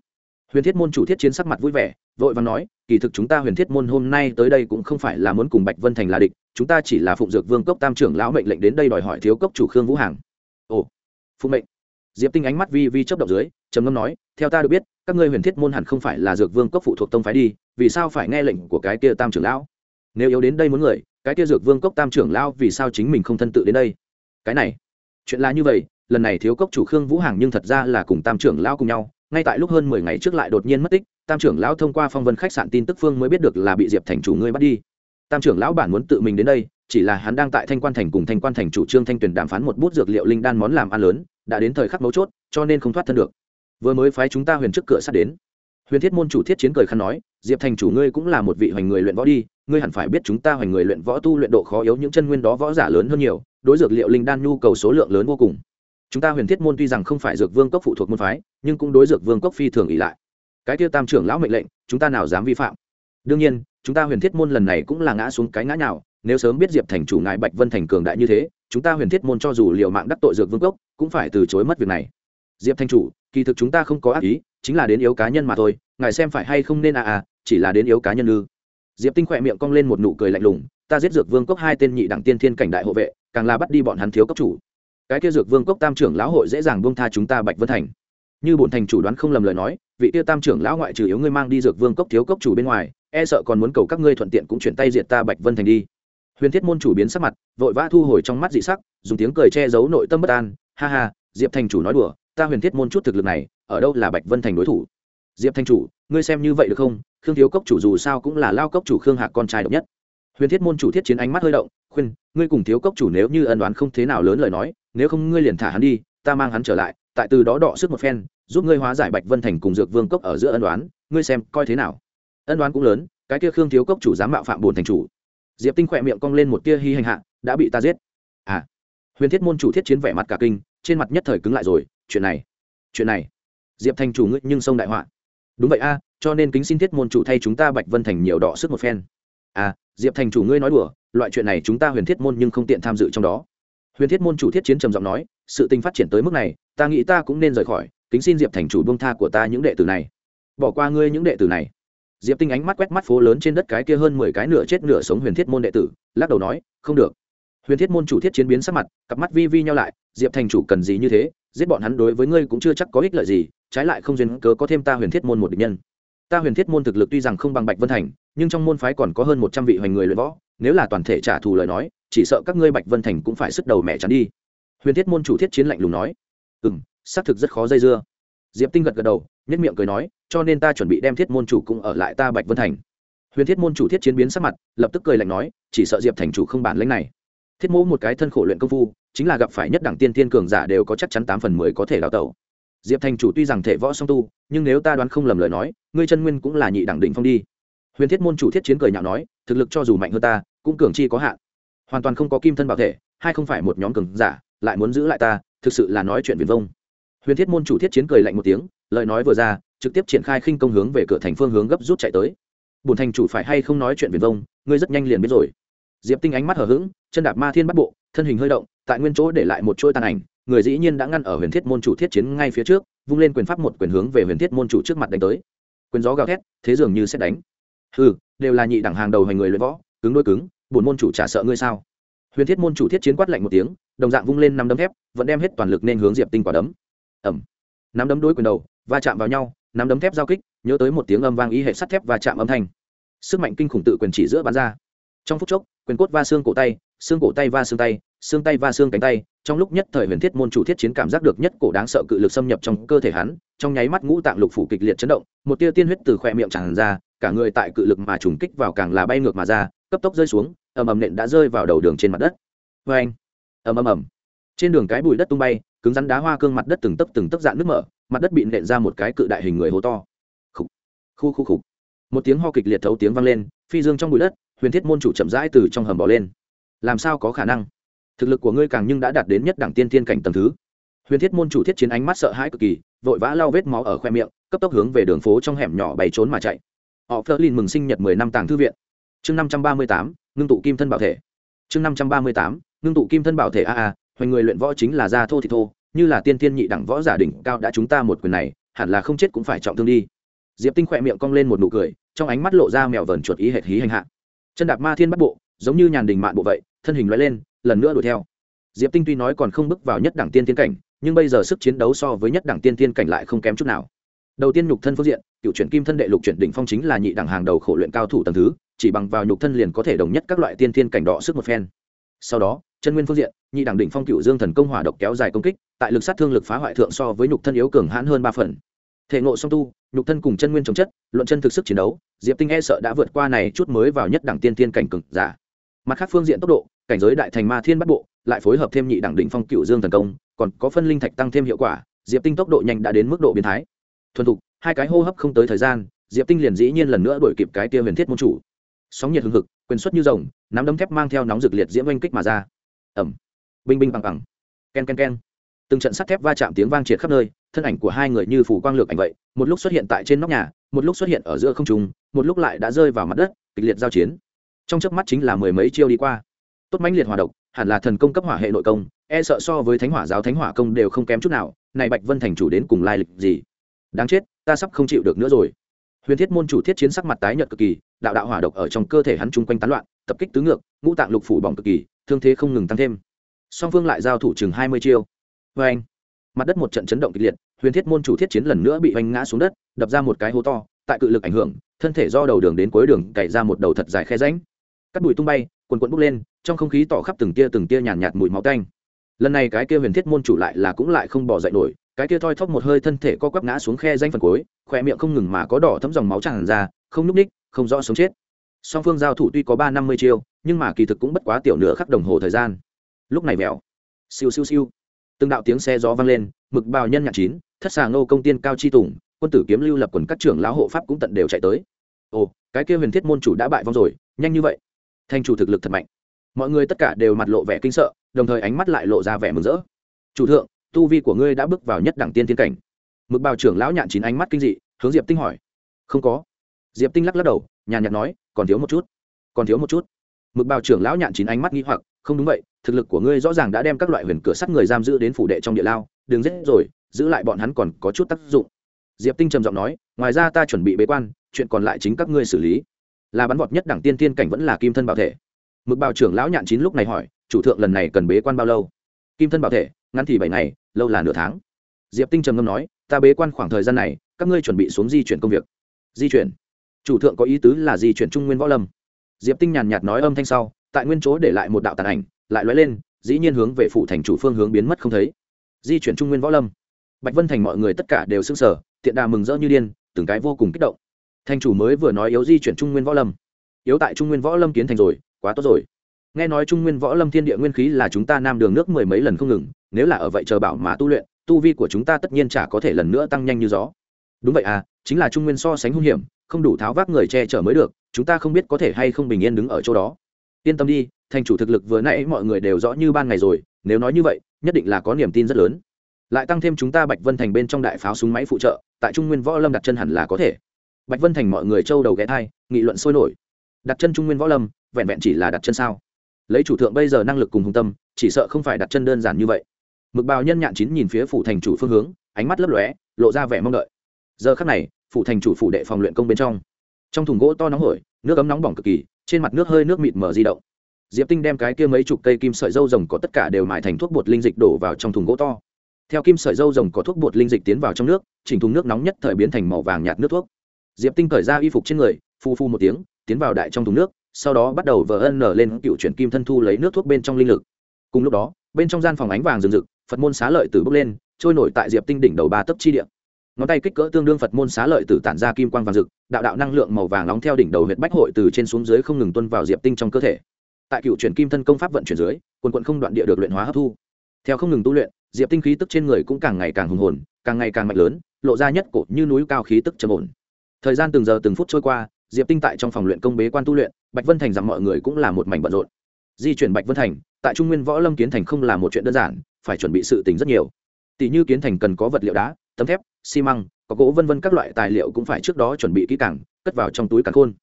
S1: Huyền thiết môn chủ thiết chiến sắc mặt vui vẻ, vội và nói kỳ thực chúng ta huyền thiết môn hôm nay tới đây cũng không phải là muốn cùng bạch vân thành là địch, chúng ta chỉ là phụng dược vương cốc tam trưởng lão mệnh lệnh đến đây đòi hỏi thiếu cốc chủ khương vũ hàng. Ồ phụ mệnh. Diệp tinh ánh mắt vi vi chấp động dưới, trầm ngâm nói, theo ta được biết, các ngươi huyền thiết môn hẳn không phải là dược vương cốc phụ thuộc tông phái đi, vì sao phải nghe lệnh của cái kia tam trưởng lão? Nếu yếu đến đây muốn người, cái kia dược vương cốc tam trưởng lão vì sao chính mình không thân tự đến đây? Cái này, chuyện là như vậy, lần này thiếu cốc chủ khương vũ hàng nhưng thật ra là cùng tam trưởng lão cùng nhau, ngay tại lúc hơn mười ngày trước lại đột nhiên mất tích tam trưởng lão thông qua phong vân khách sạn tin tức phương mới biết được là bị diệp thành chủ ngươi bắt đi. Tam trưởng lão bản muốn tự mình đến đây, chỉ là hắn đang tại thanh quan thành cùng thanh quan thành chủ trương thanh tuyển đàm phán một bút dược liệu linh đan món làm ăn lớn, đã đến thời khắc mấu chốt, cho nên không thoát thân được. Vừa mới phái chúng ta huyền trước cửa sắt đến. Huyền thiết môn chủ thiết chiến cười khăn nói, diệp thành chủ ngươi cũng là một vị hoành người luyện võ đi, ngươi hẳn phải biết chúng ta hoành người luyện võ tu luyện độ khó yếu, những chân nguyên đó võ giả lớn hơn nhiều, đối dược liệu linh đan nhu cầu số lượng lớn vô cùng. Chúng ta huyền thiết môn tuy rằng không phải dược vương cốc phụ thuộc môn phái, nhưng cũng đối dược vương cốc phi thường ỉ lại cái tiêu tam trưởng lão mệnh lệnh, chúng ta nào dám vi phạm? Đương nhiên, chúng ta huyền thiết môn lần này cũng là ngã xuống cái ngã nào nếu sớm biết diệp thành chủ ngài bạch vân thành cường đại như thế, chúng ta huyền thiết môn cho dù liều mạng đắc tội dược vương cốc, cũng phải từ chối mất việc này. Diệp thành chủ, kỳ thực chúng ta không có ác ý, chính là đến yếu cá nhân mà thôi, ngài xem phải hay không nên à à chỉ là đến yếu cá nhân ư. Diệp tinh khỏe miệng cong lên một nụ cười lạnh lùng, ta giết dược vương cốc hai tên nhị đẳng tiên thiên cảnh đại hộ vệ, càng là bắt đi bọn hắn thiếu cấp chủ. Cái kia dược vương cốc tam trưởng lão hội dễ dàng buông tha chúng ta bạch vân thành. Như bổn thành chủ đoán không lầm lời nói vị tiêu tam trưởng lão ngoại trừ yếu ngươi mang đi dược vương cốc thiếu cốc chủ bên ngoài e sợ còn muốn cầu các ngươi thuận tiện cũng chuyển tay diệt ta bạch vân thành đi. Huyền thiết môn chủ biến sắc mặt, vội vã thu hồi trong mắt dị sắc, dùng tiếng cười che giấu nội tâm bất an, ha ha, diệp thành chủ nói đùa, ta huyền thiết môn chút thực lực này, ở đâu là bạch vân thành đối thủ? Diệp thành chủ, ngươi xem như vậy được không? Khương thiếu cốc chủ dù sao cũng là lao cốc chủ khương hạc con trai độc nhất. Huyền thiết môn chủ thiết chiến ánh mắt hơi động, khuyên, ngươi cùng thiếu cốc chủ nếu như ân đoán không thế nào lớn lời nói, nếu không ngươi liền thả hắn đi, ta mang hắn trở lại tại từ đó đọ sức một phen, giúp ngươi hóa giải bạch vân thành cùng dược vương cốc ở giữa ân đoán ngươi xem coi thế nào. Ân đoán cũng lớn, cái kia khương thiếu cốc chủ dám mạo phạm bồn thành chủ. Diệp tinh khỏe miệng cong lên một tia hy hành hạ, đã bị ta giết. À huyền thiết môn chủ thiết chiến vẻ mặt cả kinh, trên mặt nhất thời cứng lại rồi, chuyện này chuyện này. Diệp thành chủ ngươi nhưng sông đại họa. Đúng vậy a, cho nên kính xin thiết môn chủ thay chúng ta bạch vân thành nhiều đỏ sức một phen. À diệp thành chủ ngươi nói đùa, loại chuyện này chúng ta huyền thiết môn nhưng không tiện tham dự trong đó. Huyền thiết môn chủ thiết chiến trầm giọng nói sự tình phát triển tới mức này, ta nghĩ ta cũng nên rời khỏi, kính xin diệp thành chủ bông tha của ta những đệ tử này. Bỏ qua ngươi những đệ tử này. Diệp tinh ánh mắt quét mắt phố lớn trên đất cái kia hơn mười cái nửa chết nửa sống huyền thiết môn đệ tử, lắc đầu nói, không được. Huyền thiết môn chủ thiết chiến biến sắc mặt, cặp mắt vi vi nhau lại, diệp thành chủ cần gì như thế, giết bọn hắn đối với ngươi cũng chưa chắc có ích lợi gì, trái lại không duyên cớ có thêm ta huyền thiết môn một địch nhân. Ta huyền thiết môn thực lực tuy rằng không bằng bạch vân thành, nhưng trong môn phái còn có hơn một trăm vị hoành người luyện võ, nếu là toàn thể trả thù lời nói, chỉ sợ các ngươi bạch vân thành cũng phải sức đầu mẹ chắn đi huyền thiết môn chủ thiết chiến lạnh lùng nói. Ừ m xác thực rất khó dây dưa. Diệp tinh gật gật đầu nhất miệng cười nói, cho nên ta chuẩn bị đem thiết môn chủ cũng ở lại ta bạch vân thành. Huyền thiết môn chủ thiết chiến biến sắc mặt, lập tức cười lạnh nói, chỉ sợ diệp thành chủ không bản lãnh này. Thiết mẫu một cái thân khổ luyện công phu, chính là gặp phải nhất đẳng tiên tiên cường giả đều có chắc chắn tám phần mười có thể đào tẩu. Diệp thành chủ tuy rằng thể võ song tu, nhưng nếu ta đoán không lầm lời nói, ngươi chân nguyên cũng là nhị đẳng đỉnh phong đi. Huyền thiết môn chủ thiết chiến cười nhạo nói, thực lực cho dù mạnh hơn ta, cũng cường chi có hạn. Hoàn toàn không có kim thân bảo thể hay không phải một nhóm cường giả lại muốn giữ lại ta, thực sự là nói chuyện viền vông. Huyền thiết môn chủ thiết chiến cười lạnh một tiếng, lời nói vừa ra, trực tiếp triển khai khinh công hướng về cửa thành phương hướng gấp rút chạy tới. Bùn thành chủ phải hay không nói chuyện viền vông, ngươi rất nhanh liền biết rồi. Diệp tinh ánh mắt hờ hững, chân đạp ma thiên bắt bộ, thân hình hơi động, tại nguyên chỗ để lại một chuỗi tàn ảnh, người dĩ nhiên đã ngăn ở huyền thiết môn chủ thiết chiến ngay phía trước, vung lên quyền pháp một quyền hướng về huyền thiết môn chủ trước mặt đánh tới. Quyền gió gào thét, thế dường như sẽ đánh. Ừ đều là nhị đẳng hàng đầu hành người luyện võ, cứng đôi cứng, bổn môn chủ trả sợ ngươi sao? Huyền thiết môn chủ thiết chiến quát lạnh một tiếng đồng dạng vung lên năm đấm thép, vẫn đem hết toàn lực nên hướng diệp tinh quả đấm. Ẩm năm đấm đối quyền đầu, va chạm vào nhau năm đấm thép giao kích, nhớ tới một tiếng âm vang ý hệ sắt thép và chạm âm thanh. Sức mạnh kinh khủng tự quyền chỉ giữa bán ra. Trong phút chốc, quyền cốt va xương cổ tay, xương cổ tay va xương tay xương tay va xương cánh tay, trong lúc nhất thời huyền thiết môn chủ thiết chiến cảm giác được nhất cổ đáng sợ cự lực xâm nhập trong cơ thể hắn, trong nháy mắt ngũ tạng lục phủ kịch liệt chấn động, một tia tiên huyết từ khoe miệng tràn ra, cả người tại cự lực mà trùng kích vào càng là bay ngược mà ra, cấp tốc rơi xuống, ầm ầm nện đã rơi vào đầu đường trên mặt đất. Vê anh ầm ầm ầm. Trên đường cái bụi đất tung bay, cứng rắn đá hoa cương mặt đất từng tấc từng tấc dạn nước mở, mặt đất bị nện ra một cái cự đại hình người hố to. Khúc khu khu khục. Một tiếng ho kịch liệt thấu tiếng vang lên, phi dương trong bụi đất, huyền thiết môn chủ chậm rãi từ trong hầm bỏ lên. Làm sao có khả năng? Thực lực của ngươi càng nhưng đã đạt đến nhất đẳng tiên thiên cảnh tầng thứ. Huyền thiết môn chủ thiết chiến ánh mắt sợ hãi cực kỳ, vội vã lau vết máu ở khoe miệng, cấp tốc hướng về đường phố trong hẻm nhỏ bày trốn mà chạy. Họ phơ lin mừng sinh nhật mười năm tàng thư viện. Chương năm trăm ba mươi tám, ngưng tụ kim thân bảo thể chương năm trăm ba mươi tám, ngưng tụ kim thân bảo thể a a, hoành người luyện võ chính là da thô thì thô, như là tiên tiên nhị đẳng võ giả đỉnh cao đã chúng ta một quyền này, hẳn là không chết cũng phải trọng thương đi. Diệp tinh khỏe miệng cong lên một nụ cười, trong ánh mắt lộ ra mèo vờn chuột ý hệt hí hành hạ. Chân đạp ma thiên bắt bộ, giống như nhàn đình mạn bộ vậy, thân hình loại lên, lần nữa đuổi theo. Diệp tinh tuy nói còn không bước vào nhất đẳng tiên tiên cảnh, nhưng bây giờ sức chiến đấu so với nhất đẳng tiên tiên cảnh lại không kém chút nào. Đầu tiên nhục thân phương diện, cựu chuyển kim thân đệ lục chuyển đỉnh phong chính là nhị đẳng hàng đầu khổ luyện cao thủ tầng thứ chỉ bằng vào nhục thân liền có thể đồng nhất các loại tiên thiên cảnh đỏ sức một phen. Sau đó, chân nguyên phương diện, nhị đẳng đỉnh phong cựu dương thần công hỏa độc kéo dài công kích, tại lực sát thương lực phá hoại thượng so với nhục thân yếu cường hãn hơn ba phần. Thể ngộ song tu, nhục thân cùng chân nguyên chống chất, luận chân thực sức chiến đấu, diệp tinh e sợ đã vượt qua này chút mới vào nhất đẳng tiên thiên cảnh cực giả. Mặt khác phương diện tốc độ, cảnh giới đại thành ma thiên bắt bộ, lại phối hợp thêm nhị đẳng đỉnh phong cựu dương thần công, còn có phân linh thạch tăng thêm hiệu quả, diệp tinh tốc độ nhanh đã đến mức độ biến thái. Thuần thục, hai cái hô hấp không tới thời gian, diệp tinh liền dĩ nhiên lần nữa đổi kịp cái tia huyền thiết môn chủ sóng nhiệt hưng hực, quyền xuất như rồng, nắm đấm thép mang theo nóng rực liệt diễm oanh kích mà ra. Ẩm binh binh bằng bằng ken ken ken. Từng trận sắt thép va chạm tiếng vang triệt khắp nơi, thân ảnh của hai người như phủ quang lược ảnh vậy, một lúc xuất hiện tại trên nóc nhà, một lúc xuất hiện ở giữa không trung, một lúc lại đã rơi vào mặt đất, kịch liệt giao chiến. Trong chớp mắt chính là mười mấy chiêu đi qua. Tốt mãnh liệt hòa độc, hẳn là thần công cấp hỏa hệ nội công e sợ so với thánh hỏa giáo thánh hỏa công đều không kém chút nào, này bạch vân thành chủ đến cùng lai lịch gì? Đáng chết, ta sắp không chịu được nữa rồi huyền thiết môn chủ thiết chiến sắc mặt tái nhợt cực kỳ đạo đạo hỏa độc ở trong cơ thể hắn chung quanh tán loạn tập kích tứ ngược ngũ tạng lục phủ bỏng cực kỳ thương thế không ngừng tăng thêm. Song phương lại giao thủ chừng hai mươi chiêu. Vê anh mặt đất một trận chấn động kịch liệt huyền thiết môn chủ thiết chiến lần nữa bị oanh ngã xuống đất đập ra một cái hố to tại cự lực ảnh hưởng thân thể do đầu đường đến cuối đường cày ra một đầu thật dài khe ránh cắt bụi tung bay quần quận bốc lên trong không khí tỏ khắp từng tia từng tia nhàn nhạt, nhạt mùi máu tanh. Lần này cái kia huyền thiết môn chủ lại là cũng lại không bỏ dậy nổi cái kia thoi thóp một hơi thân thể co quắp ngã xuống khe danh phần cuối, khỏe miệng không ngừng mà có đỏ thấm dòng máu tràn ra, không núp ních không rõ sống chết. Song phương giao thủ tuy có ba năm mươi chiêu, nhưng mà kỳ thực cũng bất quá tiểu nửa khắc đồng hồ thời gian. Lúc này mèo siêu siêu siêu. Từng đạo tiếng xe gió vang lên, mực bào nhân nhạc chín, thất xà ngô công tiên cao chi tùng, quân tử kiếm lưu lập quần các trưởng lão hộ pháp cũng tận đều chạy tới. Ồ, cái kia huyền thiết môn chủ đã bại vong rồi, nhanh như vậy. Thanh chủ thực lực thật mạnh. Mọi người tất cả đều mặt lộ vẻ kinh sợ, đồng thời ánh mắt lại lộ ra vẻ mừng rỡ. Chủ thượng tu vi của ngươi đã bước vào nhất đẳng tiên thiên cảnh. Mực bào trưởng lão nhạn chín ánh mắt kinh dị, hướng diệp tinh hỏi. Không có. Diệp tinh lắc lắc đầu, nhàn nhạt nói, còn thiếu một chút. Còn thiếu một chút. Mực bào trưởng lão nhạn chín ánh mắt nghi hoặc, không đúng vậy, thực lực của ngươi rõ ràng đã đem các loại huyền cửa sắt người giam giữ đến phủ đệ trong địa lao, đừng giết rồi, giữ lại bọn hắn còn có chút tác dụng. Diệp tinh trầm giọng nói, ngoài ra ta chuẩn bị bế quan, chuyện còn lại chính các ngươi xử lý. Là bắn vọt nhất đẳng tiên tiên cảnh vẫn là kim thân bảo thể. Mực bào trưởng lão nhạn chín lúc này hỏi, chủ thượng lần này cần bế quan bao lâu? Kim thân bảo thể, ngắn thì bảy ngày, lâu là nửa tháng. Diệp tinh trầm ngâm nói, ta bế quan khoảng thời gian này, các ngươi chuẩn bị xuống di chuyển công việc. Di chuyển? Chủ thượng có ý tứ là di chuyển trung nguyên võ lâm. Diệp tinh nhàn nhạt nói âm thanh sau, tại nguyên chỗ để lại một đạo tàn ảnh, lại lóe lên, dĩ nhiên hướng về phủ thành chủ phương hướng biến mất không thấy. Di chuyển trung nguyên võ lâm. Bạch vân thành mọi người tất cả đều s ư n g sở tiện đà mừng rỡ như điên, từng cái vô cùng kích động. Thành chủ mới vừa nói yếu di chuyển trung nguyên võ lâm. Yếu tại trung nguyên võ lâm kiến thành rồi, quá tốt rồi nghe nói trung nguyên võ lâm thiên địa nguyên khí là chúng ta nam đường nước mười mấy lần không ngừng, nếu là ở vậy chờ bảo mà tu luyện, tu vi của chúng ta tất nhiên chả có thể lần nữa tăng nhanh như gió. Đúng vậy à chính là trung nguyên so sánh hung hiểm, không đủ tháo vác người che chở mới được, chúng ta không biết có thể hay không bình yên đứng ở chỗ đó. Yên tâm đi, thành chủ thực lực vừa nãy mọi người đều rõ như ban ngày rồi, nếu nói như vậy, nhất định là có niềm tin rất lớn. Lại tăng thêm chúng ta bạch vân thành bên trong đại pháo súng máy phụ trợ, tại trung nguyên võ lâm đặt chân hẳn là có thể. Bạch vân thành mọi người châu đầu ghé thai nghị luận sôi nổi. Đặt chân trung nguyên võ lâm, vẹn vẹn chỉ là đặt chân sao? Lấy chủ thượng bây giờ năng lực cùng hùng tâm, chỉ sợ không phải đặt chân đơn giản như vậy. Mực bào nhân nhạn chín nhìn phía phủ thành chủ phương hướng, ánh mắt lấp lóe, lộ ra vẻ mong đợi. Giờ khắc này, phủ thành chủ phủ đệ phòng luyện công bên trong. Trong thùng gỗ to nóng hổi, nước ấm nóng bỏng cực kỳ, trên mặt nước hơi nước mịt mờ di động. Diệp tinh đem cái kia mấy chục cây kim sợi dâu rồng có tất cả đều mài thành thuốc bột linh dịch đổ vào trong thùng gỗ to. Theo kim sợi dâu rồng có thuốc bột linh dịch tiến vào trong nước, chỉnh thùng nước nóng nhất thời biến thành màu vàng nhạt nước thuốc. Diệp tinh cởi ra y phục trên người, phu phu một tiếng, tiến vào đại trong thùng nước sau đó bắt đầu vờ ân nở lên cựu chuyển kim thân thu lấy nước thuốc bên trong linh lực. Cùng lúc đó, bên trong gian phòng ánh vàng rừng rực, phật môn xá lợi tử bốc lên, trôi nổi tại diệp tinh đỉnh đầu ba tấc chi địa. Ngón tay kích cỡ tương đương phật môn xá lợi tử tản ra kim quang vàng rực, đạo đạo năng lượng màu vàng nóng theo đỉnh đầu huyện bách hội từ trên xuống dưới không ngừng tuân vào diệp tinh trong cơ thể. Tại cựu chuyển kim thân công pháp vận chuyển dưới, quần quận không đoạn địa được luyện hóa hấp thu. Theo không ngừng tu luyện, diệp tinh khí tức trên người cũng càng ngày càng hùng hồn, càng ngày càng mạnh lớn, lộ ra nhất cổ như núi cao khí tức trầm ổn. Thời gian từng giờ từng phút trôi qua, diệp tinh tại trong phòng luyện công bế quan tu luyện bạch vân thành rằng mọi người cũng là một mảnh bận rộn. Di chuyển bạch vân thành, tại trung nguyên võ lâm kiến thành không là một chuyện đơn giản, phải chuẩn bị sự tình rất nhiều. Tỷ như kiến thành cần có vật liệu đá, tấm thép, xi măng, có gỗ vân vân các loại tài liệu cũng phải trước đó chuẩn bị kỹ càng, cất vào trong túi càng khôn.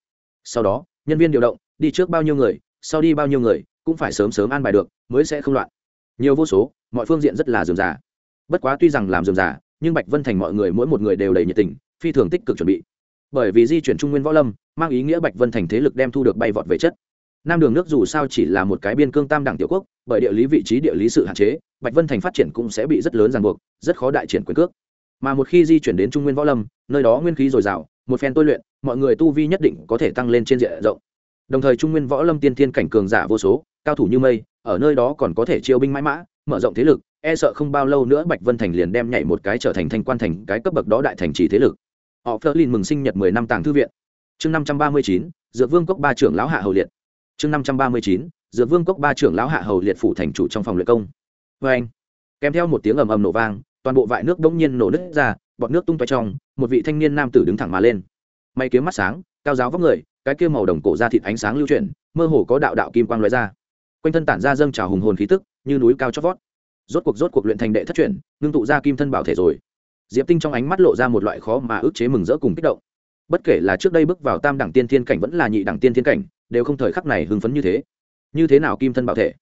S1: Sau đó, nhân viên điều động, đi trước bao nhiêu người, sau đi bao nhiêu người, cũng phải sớm sớm an bài được, mới sẽ không loạn. Nhiều vô số, mọi phương diện rất là dườm già. Bất quá tuy rằng làm dườm già, nhưng bạch vân thành mọi người mỗi một người đều đầy nhiệt tình, phi thường tích cực chuẩn bị bởi vì di chuyển trung nguyên võ lâm, mang ý nghĩa bạch vân thành thế lực đem thu được bay vọt về chất. Nam đường nước dù sao chỉ là một cái biên cương tam đẳng tiểu quốc, bởi địa lý vị trí địa lý sự hạn chế, bạch vân thành phát triển cũng sẽ bị rất lớn ràng buộc, rất khó đại triển quyền cước. Mà một khi di chuyển đến trung nguyên võ lâm, nơi đó nguyên khí dồi dào, một phen tôi luyện, mọi người tu vi nhất định có thể tăng lên trên diện rộng. Đồng thời trung nguyên võ lâm tiên thiên cảnh cường giả vô số, cao thủ như mây, ở nơi đó còn có thể chiêu binh mãi mã, mở rộng thế lực e sợ không bao lâu nữa bạch vân thành liền đem nhảy một cái trở thành thanh quan thành, cái cấp bậc đó đại thành trì thế lực họ phớt lên mừng sinh nhật mười năm tàng thư viện. Chương năm trăm ba mươi chín, dược vương cốc ba trưởng lão hạ hầu liệt. Chương năm trăm ba mươi chín, dược vương cốc ba trưởng lão hạ hầu liệt phủ thành chủ trong phòng luyện công. Vê anh, kèm theo một tiếng ầm ầm nổ vang, toàn bộ vại nước đống nhiên nổ nứt ra bọt nước tung tóe trong, một vị thanh niên nam tử đứng thẳng mà lên. May kiếm mắt sáng, cao giáo vóc người, cái kia màu đồng cổ ra thịt ánh sáng lưu chuyển, mơ hồ có đạo đạo kim quang loại ra. Quanh thân tản ra dâng trào hùng hồn khí tức, như núi cao chót vót. Rốt cuộc rốt cuộc luyện thành đệ thất chuyển ngưng tụ ra kim thân bảo thể rồi diệp tinh trong ánh mắt lộ ra một loại khó mà ước chế mừng rỡ cùng kích động. Bất kể là trước đây bước vào tam đẳng tiên thiên cảnh vẫn là nhị đẳng tiên thiên cảnh, đều không thời khắc này hưng phấn như thế. Như thế nào kim thân bảo thể?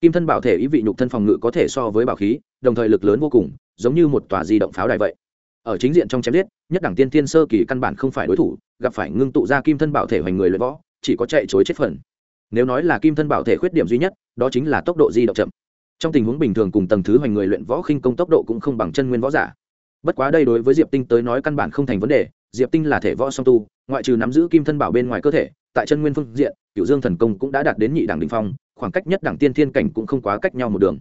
S1: Kim thân bảo thể ý vị nhục thân phòng ngự có thể so với bảo khí, đồng thời lực lớn vô cùng, giống như một tòa di động pháo đài vậy. Ở chính diện trong chém giết, nhất đẳng tiên thiên sơ kỳ căn bản không phải đối thủ, gặp phải ngưng tụ ra kim thân bảo thể hoành người luyện võ, chỉ có chạy chối chết phần. Nếu nói là kim thân bảo thể khuyết điểm duy nhất, đó chính là tốc độ di động chậm. Trong tình huống bình thường cùng tầng thứ hoành người luyện võ khinh công tốc độ cũng không bằng chân nguyên võ giả bất quá đây đối với diệp tinh tới nói căn bản không thành vấn đề, diệp tinh là thể võ song tu, ngoại trừ nắm giữ kim thân bảo bên ngoài cơ thể, tại chân nguyên phương diện cựu dương thần công cũng đã đạt đến nhị đẳng đình phong, khoảng cách nhất đẳng tiên thiên cảnh cũng không quá cách nhau một đường.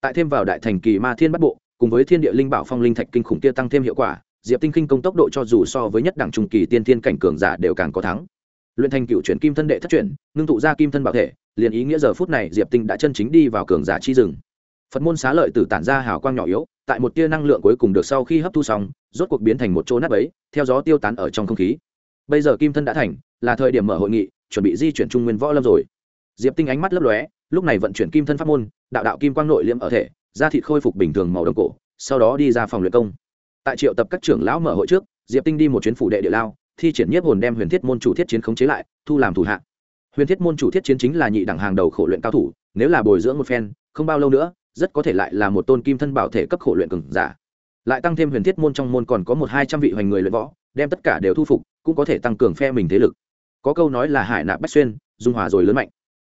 S1: Tại thêm vào đại thành kỳ ma thiên bắt bộ, cùng với thiên địa linh bảo phong linh thạch kinh khủng kia tăng thêm hiệu quả, diệp tinh kinh công tốc độ cho dù so với nhất đẳng trung kỳ tiên thiên cảnh cường giả đều càng có thắng. Luyện thành cựu chuyển kim thân đệ thất chuyển, ngưng tụ ra kim thân bảo thể, liền ý nghĩa giờ phút này diệp tinh đã chân chính đi vào cường giả chi rừng. Phật môn xá lợi tử tản ra hào quang nhỏ yếu tại một tia năng lượng cuối cùng được sau khi hấp thu xong, rốt cuộc biến thành một chỗ nắp ấy, theo gió tiêu tán ở trong không khí. Bây giờ kim thân đã thành, là thời điểm mở hội nghị, chuẩn bị di chuyển trung nguyên võ lâm rồi. Diệp tinh ánh mắt lấp lóe, lúc này vận chuyển kim thân pháp môn, đạo đạo kim quang nội liêm ở thể, da thịt khôi phục bình thường màu đồng cổ, sau đó đi ra phòng luyện công. Tại triệu tập các trưởng lão mở hội trước, diệp tinh đi một chuyến phủ đệ địa lao, thi triển nhiếp hồn đem huyền thiết môn chủ thiết chiến khống chế lại, thu làm thủ hạ. Huyền thiết môn chủ thiết chiến chính là nhị đẳng hàng đầu khổ luyện cao thủ, nếu là bồi dưỡng một phen, không bao lâu nữa rất có thể lại là một tôn kim thân bảo thể cấp khổ luyện cường giả. Lại tăng thêm huyền thiết môn trong môn còn có một hai trăm vị hoành người luyện võ, đem tất cả đều thu phục, cũng có thể tăng cường phe mình thế lực. Có câu nói là hải nạp bách xuyên, dung hòa rồi lớn mạnh.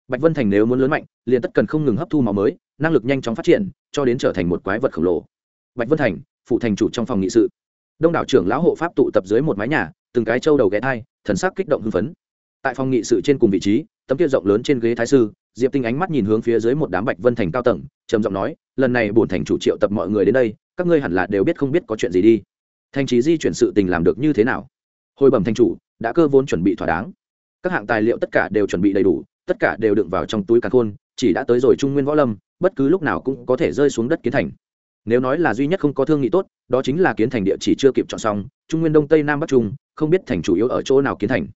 S1: Bạch vân thành nếu muốn lớn mạnh, liền tất cần không ngừng hấp thu máu mới, năng lực nhanh chóng phát triển, cho đến trở thành một quái vật khổng lồ. Bạch vân thành, phụ thành chủ trong phòng nghị sự. Đông đảo trưởng lão hộ pháp tụ tập dưới một mái nhà, từng cái trâu đầu ghé thai, thần sắc kích động hưng phấn. Tại phòng nghị sự trên cùng vị trí tấm kia rộng lớn trên ghế thái sư, diệp tinh ánh mắt nhìn hướng phía dưới một đám bạch vân thành cao tầng, trầm giọng nói, lần này bổn thành chủ triệu tập mọi người đến đây, các ngươi hẳn là đều biết không biết có chuyện gì đi. Thành trí di chuyển sự tình làm được như thế nào? Hồi bẩm thành chủ, đã cơ vốn chuẩn bị thỏa đáng. Các hạng tài liệu tất cả đều chuẩn bị đầy đủ, tất cả đều đựng vào trong túi càn khôn, chỉ đã tới rồi trung nguyên võ lâm, bất cứ lúc nào cũng có thể rơi xuống đất kiến thành. Nếu nói là duy nhất không có thương nghị tốt, đó chính là kiến thành địa chỉ chưa kịp chọn xong, trung nguyên đông tây nam bắc trung, không biết thành chủ yếu ở chỗ nào kiến thành.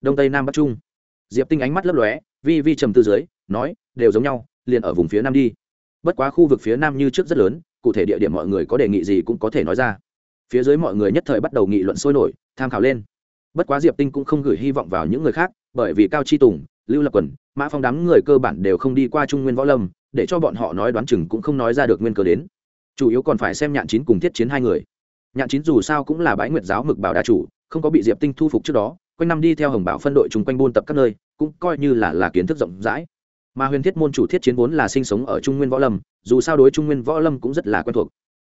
S1: Đông tây nam bắc trung diệp tinh ánh mắt lấp lóe, vi vi trầm tư dưới, nói, đều giống nhau, liền ở vùng phía nam đi. Bất quá khu vực phía nam như trước rất lớn, cụ thể địa điểm mọi người có đề nghị gì cũng có thể nói ra. Phía dưới mọi người nhất thời bắt đầu nghị luận sôi nổi, tham khảo lên. Bất quá diệp tinh cũng không gửi hy vọng vào những người khác, bởi vì cao chi tùng, lưu lập quần, mã phong đám người cơ bản đều không đi qua trung nguyên võ lâm, để cho bọn họ nói đoán chừng cũng không nói ra được nguyên cớ đến. Chủ yếu còn phải xem nhạn chín cùng thiết chiến hai người. Nhạn chín dù sao cũng là bái nguyệt giáo mực bảo đa chủ, không có bị diệp tinh thu phục trước đó quanh năm đi theo hồng bảo phân đội chung quanh buôn tập các nơi, cũng coi như là là kiến thức rộng rãi. Mà huyền thiết môn chủ thiết chiến vốn là sinh sống ở trung nguyên võ lâm, dù sao đối trung nguyên võ lâm cũng rất là quen thuộc.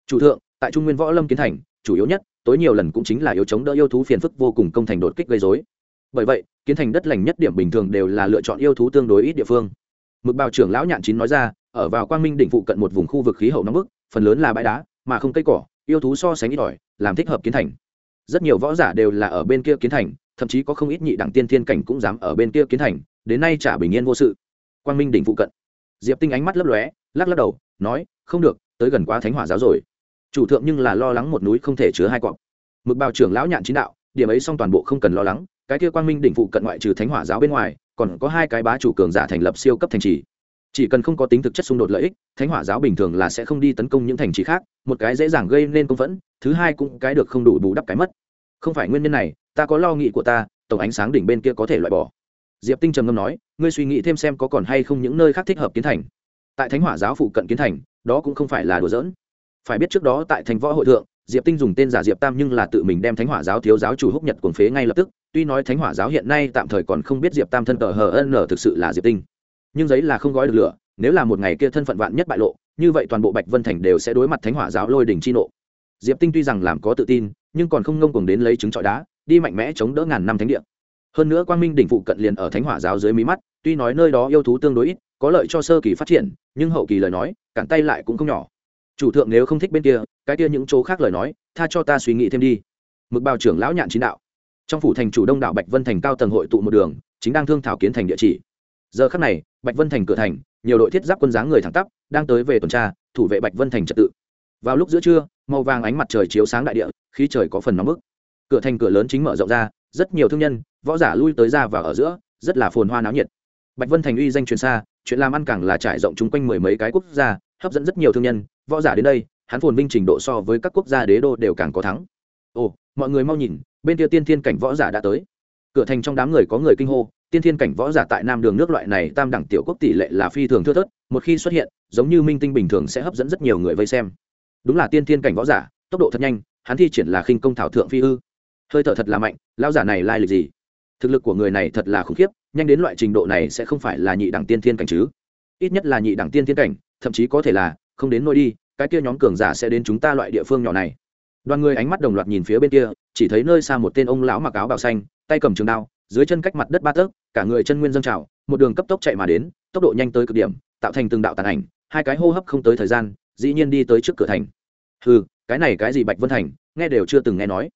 S1: Chủ thượng, tại trung nguyên võ lâm kiến thành, chủ yếu nhất, tối nhiều lần cũng chính là yếu chống đỡ yêu thú phiền phức vô cùng công thành đột kích gây dối bởi vậy, kiến thành đất lành nhất điểm bình thường đều là lựa chọn yêu thú tương đối ít địa phương. Mực bào trưởng lão nhạn chín nói ra, ở vào quang minh đỉnh phụ cận một vùng khu vực khí hậu nóng bức, phần lớn là bãi đá, mà không cây cỏ, yêu thú so sánh ít ỏi, làm thích hợp kiến thành. Rất nhiều võ giả đều là ở bên kia kiến thành thậm chí có không ít nhị đẳng tiên thiên cảnh cũng dám ở bên kia kiến thành, đến nay trả bình yên vô sự. Quang minh đỉnh phụ cận. Diệp tinh ánh mắt lấp lóe, lắc lắc đầu, nói, không được, tới gần quá thánh hỏa giáo rồi. Chủ thượng nhưng là lo lắng một núi không thể chứa hai cọp. Mực bào trưởng lão nhạn chính đạo, điểm ấy xong toàn bộ không cần lo lắng, cái kia quang minh đỉnh phụ cận ngoại trừ thánh hỏa giáo bên ngoài, còn có hai cái bá chủ cường giả thành lập siêu cấp thành trì. Chỉ cần không có tính thực chất xung đột lợi ích, thánh hỏa giáo bình thường là sẽ không đi tấn công những thành trì khác, một cái dễ dàng gây nên công phẫn, thứ hai cũng cái được không đủ bù đắp cái mất không phải nguyên nhân này, ta có lo nghĩ của ta, tổng ánh sáng đỉnh bên kia có thể loại bỏ. Diệp tinh trầm ngâm nói, ngươi suy nghĩ thêm xem có còn hay không những nơi khác thích hợp kiến thành. Tại thánh hỏa giáo phụ cận kiến thành, đó cũng không phải là đùa giỡn. Phải biết trước đó tại thành võ hội thượng, diệp tinh dùng tên giả diệp tam nhưng là tự mình đem thánh hỏa giáo thiếu giáo chủ húc nhật cuồng phế ngay lập tức. Tuy nói thánh hỏa giáo hiện nay tạm thời còn không biết diệp tam thân tờ hờ ân nở thực sự là diệp tinh. Nhưng giấy là không gói được lửa, nếu là một ngày kia thân phận vạn nhất bại lộ, như vậy toàn bộ bạch vân thành đều sẽ đối mặt thánh hỏa giáo lôi đỉnh chi nộ. Diệp tinh tuy rằng làm có tự tin nhưng còn không ngông cuồng đến lấy trứng trọi đá, đi mạnh mẽ chống đỡ ngàn năm thánh địa. Hơn nữa quang minh đỉnh phụ cận liền ở thánh hỏa giáo dưới mí mắt, tuy nói nơi đó yêu thú tương đối ít, có lợi cho sơ kỳ phát triển, nhưng hậu kỳ lời nói, cản tay lại cũng không nhỏ. Chủ thượng nếu không thích bên kia, cái kia những chỗ khác lời nói, tha cho ta suy nghĩ thêm đi. Mực bào trưởng lão nhạn chín đạo. Trong phủ thành chủ đông đạo bạch vân thành cao tầng hội tụ một đường, chính đang thương thảo kiến thành địa chỉ. Giờ khắc này, bạch vân thành cửa thành, nhiều đội thiết giáp quân dáng người thẳng tắp, đang tới về tuần tra, thủ vệ bạch vân thành trật tự. Vào lúc giữa trưa màu vàng ánh mặt trời chiếu sáng đại địa, khí trời có phần nóng bức. Cửa thành cửa lớn chính mở rộng ra, rất nhiều thương nhân, võ giả lui tới ra và ở giữa, rất là phồn hoa náo nhiệt. Bạch vân thành uy danh truyền xa, chuyện làm ăn càng là trải rộng chung quanh mười mấy cái quốc gia, hấp dẫn rất nhiều thương nhân, võ giả đến đây, hắn phồn vinh trình độ so với các quốc gia đế đô đều càng có thắng. Ồ, mọi người mau nhìn, bên kia tiên thiên cảnh võ giả đã tới. Cửa thành trong đám người có người kinh hô, tiên thiên cảnh võ giả tại nam đường nước loại này tam đẳng tiểu quốc tỷ lệ là phi thường thưa thớt, một khi xuất hiện, giống như minh tinh bình thường sẽ hấp dẫn rất nhiều người vây xem đúng là tiên thiên cảnh võ giả, tốc độ thật nhanh, hắn thi triển là khinh công thảo thượng phi ư. Hơi thở thật là mạnh lao giả này lai lịch gì? Thực lực của người này thật là khủng khiếp, nhanh đến loại trình độ này sẽ không phải là nhị đẳng tiên thiên cảnh chứ. Ít nhất là nhị đẳng tiên thiên cảnh, thậm chí có thể là, không đến nôi đi, cái kia nhóm cường giả sẽ đến chúng ta loại địa phương nhỏ này. Đoàn người ánh mắt đồng loạt nhìn phía bên kia, chỉ thấy nơi xa một tên ông lão mặc áo bào xanh, tay cầm trường đao, dưới chân cách mặt đất ba tấc, cả người chân nguyên dâng trào, một đường cấp tốc chạy mà đến, tốc độ nhanh tới cực điểm, tạo thành từng đạo tàn ảnh, hai cái hô hấp không tới thời gian dĩ nhiên đi tới trước cửa thành. Ừ cái này cái gì bạch vân thành, nghe đều chưa từng nghe nói.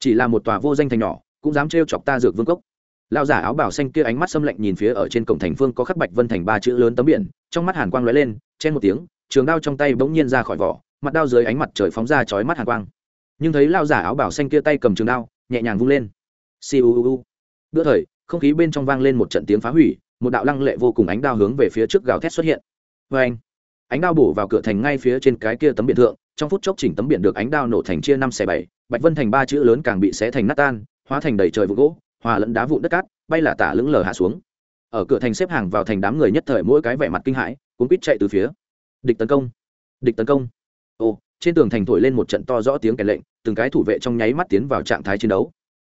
S1: Chỉ là một tòa vô danh thành nhỏ, cũng dám trêu chọc ta dược vương cốc. Lao giả áo bảo xanh kia ánh mắt xâm lạnh nhìn phía ở trên cổng thành phương có khắc bạch vân thành ba chữ lớn tấm biển, trong mắt hàn quang lóe lên, chen một tiếng, trường đao trong tay bỗng nhiên ra khỏi vỏ, mặt đao dưới ánh mặt trời phóng ra chói mắt hàn quang. Nhưng thấy lao giả áo bảo xanh kia tay cầm trường đao, nhẹ nhàng vung lên. Siêu bữa thời, không khí bên trong vang lên một trận tiếng phá hủy, một đạo lăng lệ vô cùng ánh đao hướng về phía trước gào thét xuất hiện. Vê anh ánh đao bổ vào cửa thành ngay phía trên cái kia tấm biển thượng, trong phút chốc chỉnh tấm biển được ánh đao nổ thành chia năm xẻ bảy, bạch vân thành ba chữ lớn càng bị xé thành nát tan, hóa thành đầy trời vụ gỗ, hòa lẫn đá vụn đất cát, bay là tả lững lờ hạ xuống. Ở cửa thành xếp hàng vào thành đám người nhất thời mỗi cái vẻ mặt kinh hãi, cuốn quýt chạy từ phía. Địch tấn công, địch tấn công. Ồ trên tường thành thổi lên một trận to rõ tiếng kèn lệnh, từng cái thủ vệ trong nháy mắt tiến vào trạng thái chiến đấu.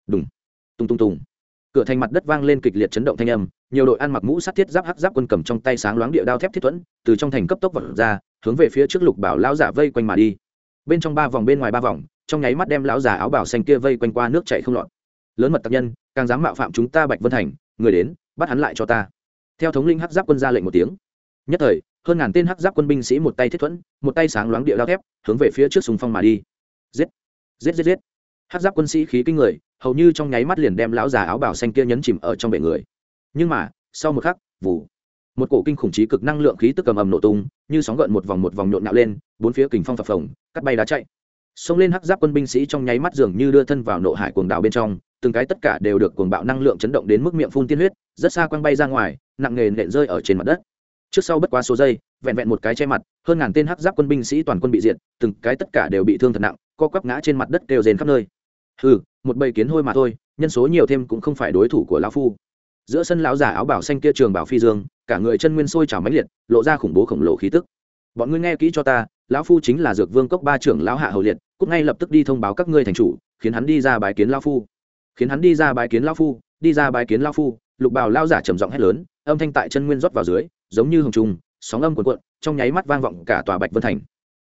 S1: Đúng tung tung tung. Cửa thành mặt đất vang lên kịch liệt chấn động thanh âm nhiều đội ăn mặc mũ sắt thiết giáp hắc giáp quân cầm trong tay sáng loáng địa đao thép thiết thuẫn, từ trong thành cấp tốc vật ra, hướng về phía trước lục bảo lão giả vây quanh mà đi. Bên trong ba vòng bên ngoài ba vòng, trong nháy mắt đem lão già áo bảo xanh kia vây quanh qua nước chạy không lọt. Lớn mật tác nhân, càng dám mạo phạm chúng ta bạch vân thành, người đến, bắt hắn lại cho ta. Theo thống linh hắc giáp quân ra lệnh một tiếng. Nhất thời, hơn ngàn tên hắc giáp quân binh sĩ một tay thiết thuẫn, một tay sáng loáng địa đao thép, hướng về phía trước súng phong mà đi. Giết! Giết giết giết! Hắc giáp quân sĩ khí kinh người, hầu như trong nháy mắt liền đem lão già áo bảo xanh kia nhấn chìm ở trong bệ người nhưng mà, sau một khắc vụ một cổ kinh khủng trí cực năng lượng khí tức cầm ầm nổ tung, như sóng gợn một vòng một vòng nhộn nhạo lên, bốn phía kình phong phập phồng, cắt bay đá chạy. Xông lên hắc giáp quân binh sĩ trong nháy mắt dường như đưa thân vào nộ hải cuồng đảo bên trong, từng cái tất cả đều được cuồng bạo năng lượng chấn động đến mức miệng phun tiên huyết, rất xa quăng bay ra ngoài, nặng nề nện rơi ở trên mặt đất. Trước sau bất quá số giây, vẹn vẹn một cái che mặt, hơn ngàn tên hắc giáp quân binh sĩ toàn quân bị diệt, từng cái tất cả đều bị thương thật nặng, co quắp ngã trên mặt đất kêu rền khắp nơi. Hừ, một bầy kiến hôi mà thôi, nhân số nhiều thêm cũng không phải đối thủ của lão phu giữa sân lão giả áo bảo xanh kia trường bảo phi dương, cả người chân nguyên sôi trào mãnh liệt, lộ ra khủng bố khổng lồ khí tức. Bọn ngươi nghe kỹ cho ta, lão phu chính là dược vương cốc ba trưởng lão hạ hầu liệt cúc ngay lập tức đi thông báo các ngươi thành chủ, khiến hắn đi ra bái kiến lão phu. Khiến hắn đi ra bái kiến lão phu, đi ra bái kiến lão phu, lục bào lao giả trầm giọng hét lớn, âm thanh tại chân nguyên rót vào dưới, giống như hồng trùng, sóng âm cuộn cuộn, trong nháy mắt vang vọng cả tòa bạch vân thành.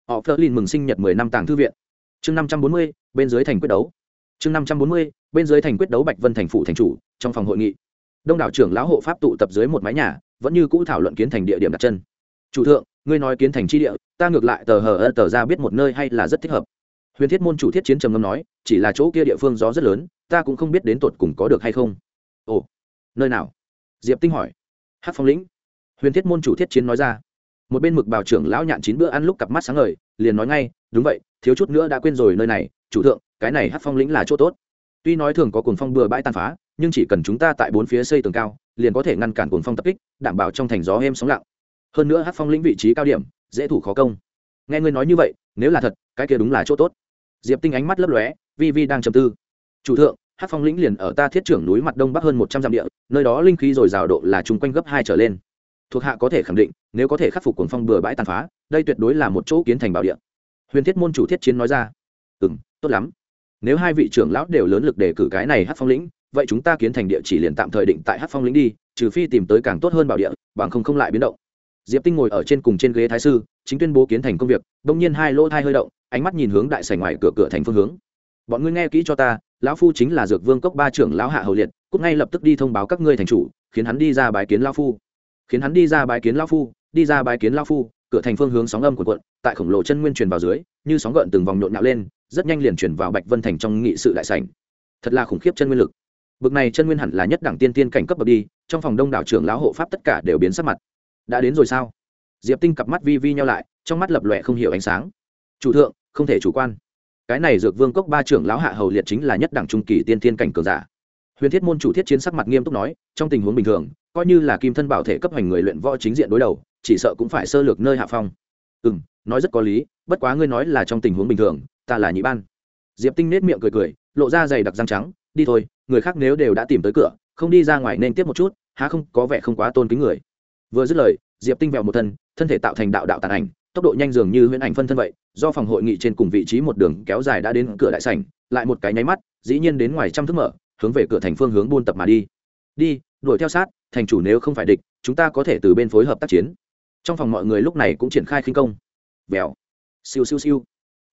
S1: Họ phớt lên mừng sinh nhật mười năm tàng thư viện. Chương năm trăm bốn mươi, bên dưới thành quyết đấu. Chương năm trăm bốn mươi, bên dưới thành quyết đấu bạch vân thành phủ thành chủ, trong phòng hội nghị đông đảo trưởng lão hộ pháp tụ tập dưới một mái nhà, vẫn như cũ thảo luận kiến thành địa điểm đặt chân. Chủ thượng, ngươi nói kiến thành chi địa, ta ngược lại tờ hờ ơ tờ ra biết một nơi hay là rất thích hợp. Huyền thiết môn chủ thiết chiến trầm ngâm nói, chỉ là chỗ kia địa phương gió rất lớn, ta cũng không biết đến tột cùng có được hay không. Ồ, nơi nào? Diệp tinh hỏi. Hát phong lĩnh. Huyền thiết môn chủ thiết chiến nói ra. Một bên mực bảo trưởng lão nhạn chín bữa ăn lúc cặp mắt sáng ngời, liền nói ngay, đúng vậy, thiếu chút nữa đã quên rồi nơi này, chủ thượng, cái này hát phong lĩnh là chỗ tốt. Tuy nói thường có cồn phong bừa bãi tàn phá nhưng chỉ cần chúng ta tại bốn phía xây tường cao, liền có thể ngăn cản cuồng phong tập kích, đảm bảo trong thành gió êm sóng lặng. Hơn nữa hát phong lĩnh vị trí cao điểm, dễ thủ khó công. Nghe ngươi nói như vậy, nếu là thật, cái kia đúng là chỗ tốt. Diệp tinh ánh mắt lấp lóe, vi vi đang trầm tư. Chủ thượng, hát phong lĩnh liền ở ta thiết trưởng núi mặt đông bắc hơn một trăm dặm địa, nơi đó linh khí dồi dào độ là chung quanh gấp hai trở lên. Thuộc hạ có thể khẳng định, nếu có thể khắc phục cuồng phong bừa bãi tàn phá, đây tuyệt đối là một chỗ kiến thành bảo địa. Huyền thiết môn chủ thiết chiến nói ra. Ừ m tốt lắm. Nếu hai vị trưởng lão đều lớn lực đề cử cái này hát phong lĩnh vậy chúng ta kiến thành địa chỉ liền tạm thời định tại hát phong lĩnh đi, trừ phi tìm tới càng tốt hơn bảo địa, bằng không không lại biến động. Diệp tinh ngồi ở trên cùng trên ghế thái sư, chính tuyên bố kiến thành công việc đ ỗ n g nhiên hai lỗ thai hơi động, ánh mắt nhìn hướng đại sảnh ngoài cửa cửa thành phương hướng. Bọn ngươi nghe kỹ cho ta, lão phu chính là dược vương cốc ba trưởng lão hạ hầu liệt cúc ngay lập tức đi thông báo các ngươi thành chủ, khiến hắn đi ra bái kiến lão phu. Khiến hắn đi ra bái kiến lão phu, đi ra bái kiến lão phu. Cửa thành phương hướng sóng âm của quận tại khổng lồ chân nguyên truyền vào dưới, như sóng gợn từng vòng nhộn nhạo lên, rất nhanh liền chuyển vào bạch vân thành trong nghị sự đại sảnh. Thật là khủng khiếp chân nguyên lực bực này chân nguyên hẳn là nhất đẳng tiên tiên cảnh cấp bậc đi, trong phòng đông đảo trưởng lão hộ pháp tất cả đều biến sắc mặt. Đã đến rồi sao? Diệp tinh cặp mắt vi vi nhau lại, trong mắt lập lòe không hiểu ánh sáng. Chủ thượng, không thể chủ quan. Cái này dược vương cốc ba trưởng lão hạ hầu liệt chính là nhất đẳng trung kỳ tiên tiên cảnh cường giả. Huyền thiết môn chủ thiết chiến sắc mặt nghiêm túc nói, trong tình huống bình thường, coi như là kim thân bảo thể cấp hành người luyện võ chính diện đối đầu, chỉ sợ cũng phải sơ lược nơi hạ phong. Ừ m nói rất có lý, bất quá ngươi nói là trong tình huống bình thường, ta là nhị ban. Diệp tinh nết miệng cười cười, lộ ra dày đặc răng trắng, đi thôi người khác nếu đều đã tìm tới cửa, không đi ra ngoài nên tiếp một chút, há không, có vẻ không quá tôn kính người. Vừa dứt lời, diệp tinh vẹo một thân thân thể tạo thành đạo đạo tàn ảnh, tốc độ nhanh dường như huyễn ảnh phân thân vậy, do phòng hội nghị trên cùng vị trí một đường kéo dài đã đến cửa đại sảnh, lại một cái nháy mắt, dĩ nhiên đến ngoài trăm thước mở, hướng về cửa thành phương hướng buôn tập mà đi. Đi, đuổi theo sát, thành chủ nếu không phải địch, chúng ta có thể từ bên phối hợp tác chiến. Trong phòng mọi người lúc này cũng triển khai khinh công. Vèo, siêu siêu siêu.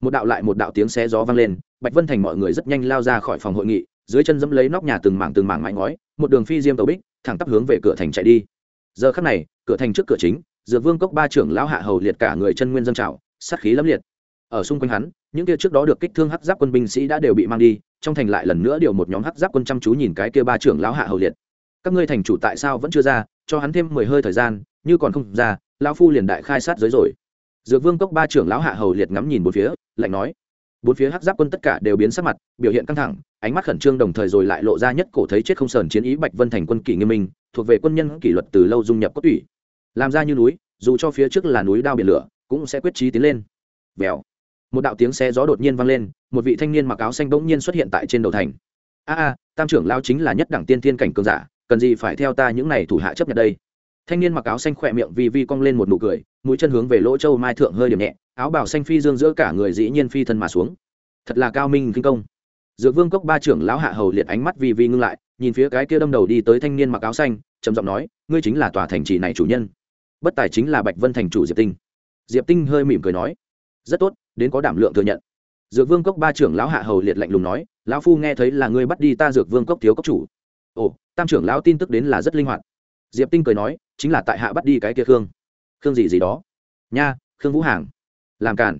S1: Một đạo lại một đạo tiếng xé gió vang lên, bạch vân thành mọi người rất nhanh lao ra khỏi phòng hội nghị dưới chân dẫm lấy nóc nhà từng mảng từng mảng mạnh ngói, một đường phi diêm tàu bích, thẳng tắp hướng về cửa thành chạy đi. Giờ khắc này, cửa thành trước cửa chính, dược vương cốc ba trưởng lão hạ hầu liệt cả người chân nguyên dân trào, sát khí lẫm liệt. Ở xung quanh hắn, những kia trước đó được kích thương hắc giáp quân binh sĩ đã đều bị mang đi, trong thành lại lần nữa điều một nhóm hắc giáp quân chăm chú nhìn cái kia ba trưởng lão hạ hầu liệt. Các ngươi thành chủ tại sao vẫn chưa ra, cho hắn thêm mười hơi thời gian, như còn không ra, lão phu liền đại khai sát giới rồi. Dược vương cốc ba trưởng lão hạ hầu liệt ngắm nhìn một phía, lạnh nói bốn phía hắc giáp quân tất cả đều biến sắc mặt, biểu hiện căng thẳng, ánh mắt khẩn trương đồng thời rồi lại lộ ra nhất cổ thấy chết không sờn chiến ý bạch vân thành quân kỷ nghiêm minh, thuộc về quân nhân kỷ luật từ lâu dung nhập cốt tủy. Làm ra như núi, dù cho phía trước là núi đao biển lửa, cũng sẽ quyết trí tiến lên. Vèo. Một đạo tiếng xe gió đột nhiên vang lên, một vị thanh niên mặc áo xanh bỗng nhiên xuất hiện tại trên đầu thành. A a, tam trưởng lao chính là nhất đẳng tiên thiên cảnh cường giả, cần gì phải theo ta những này thủ hạ chấp nhận đây? Thanh niên mặc áo xanh khỏe miệng vi vi cong lên một nụ cười, mũi chân hướng về lỗ châu mai thượng hơi điểm nhẹ, áo bảo xanh phi dương giữa cả người dĩ nhiên phi thân mà xuống. Thật là cao minh kinh công. Dược vương cốc ba trưởng lão hạ hầu liệt ánh mắt vi vi ngưng lại, nhìn phía cái kia đâm đầu đi tới thanh niên mặc áo xanh, trầm giọng nói, ngươi chính là tòa thành trì này chủ nhân. Bất tài chính là bạch vân thành chủ diệp tinh. Diệp tinh hơi mỉm cười nói, rất tốt, đến có đảm lượng thừa nhận. Dược vương cốc ba trưởng lão hạ hầu liệt lạnh lùng nói, lão phu nghe thấy là ngươi bắt đi ta dược vương cốc thiếu cốc chủ. Ồ, tam trưởng lão tin tức đến là rất linh hoạt diệp tinh cười nói, chính là tại hạ bắt đi cái kia khương. Khương gì gì đó. Nha, khương vũ hàng. Làm cản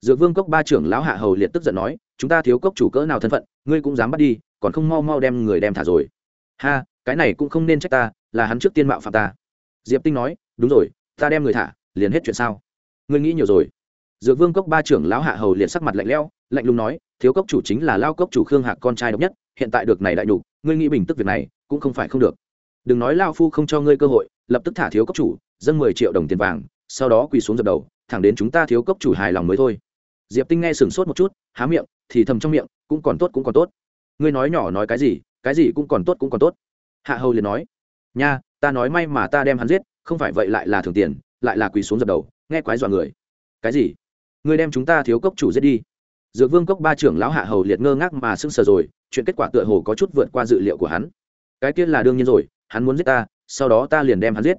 S1: dược vương cốc ba trưởng lão hạ hầu liệt tức giận nói, chúng ta thiếu cốc chủ cỡ nào thân phận, ngươi cũng dám bắt đi, còn không mau mau đem người đem thả rồi. Ha, cái này cũng không nên trách ta, là hắn trước tiên mạo phạm ta. Diệp tinh nói, đúng rồi, ta đem người thả, liền hết chuyện sao? Ngươi nghĩ nhiều rồi. Dược vương cốc ba trưởng lão hạ hầu liệt sắc mặt lạnh lẽo, lạnh lùng nói, thiếu cốc chủ chính là lao cốc chủ khương hạc con trai độc nhất, hiện tại được này đại nhục, ngươi nghĩ bình tức việc này, cũng không phải không được đừng nói lao phu không cho ngươi cơ hội, lập tức thả thiếu cốc chủ, dâng mười triệu đồng tiền vàng, sau đó quỳ xuống dập đầu, thẳng đến chúng ta thiếu cốc chủ hài lòng mới thôi. Diệp tinh nghe sửng sốt một chút, há miệng, thì thầm trong miệng, cũng còn tốt, cũng còn tốt. Ngươi nói nhỏ nói cái gì cái gì cũng còn tốt, cũng còn tốt. Hạ hầu liền nói, nha, ta nói may mà ta đem hắn giết, không phải vậy lại là thường tiền, lại là quỳ xuống dập đầu, nghe quái dọa người. Cái gì? Ngươi đem chúng ta thiếu cốc chủ giết đi? Dược vương cốc ba trưởng lão hạ hầu liệt ngơ ngác mà sưng sờ rồi, chuyện kết quả tựa hồ có chút vượt qua dự liệu của hắn. Cái kia là đương nhiên rồi hắn muốn giết ta, sau đó ta liền đem hắn giết.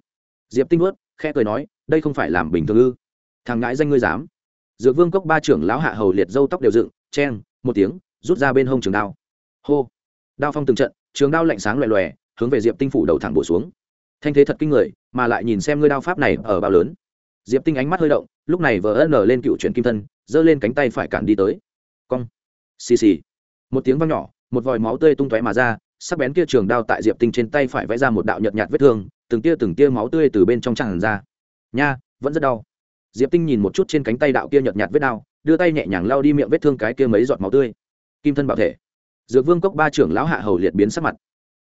S1: Diệp tinh vớt khẽ cười nói, đây không phải làm bình thường ư? Thằng ngãi danh ngươi dám. Dược vương cốc ba trưởng lão hạ hầu liệt dâu tóc đều dựng, chen, một tiếng, rút ra bên hông trường đao. Hô. Đao phong từng trận, trường đao lạnh sáng loè loè, hướng về diệp tinh phủ đầu thẳng bổ xuống. Thanh thế thật kinh người, mà lại nhìn xem ngươi đao pháp này ở bao lớn. Diệp tinh ánh mắt hơi động, lúc này vờ ân lên cựu chuyển kim thân, giơ lên cánh tay phải cản đi tới. Cong. Xì xì. Một tiếng vang nhỏ, một vòi máu tươi tung tóe mà ra sắc bén kia trường đao tại diệp tinh trên tay phải vẽ ra một đạo nhợt nhạt vết thương, từng tia từng tia máu tươi từ bên trong tràn ra. Nha, vẫn rất đau. Diệp tinh nhìn một chút trên cánh tay đạo kia nhợt nhạt vết đao đưa tay nhẹ nhàng lao đi miệng vết thương cái kia mấy giọt máu tươi. Kim thân bảo thể. Dược vương cốc ba trưởng lão hạ hầu liệt biến sắc mặt.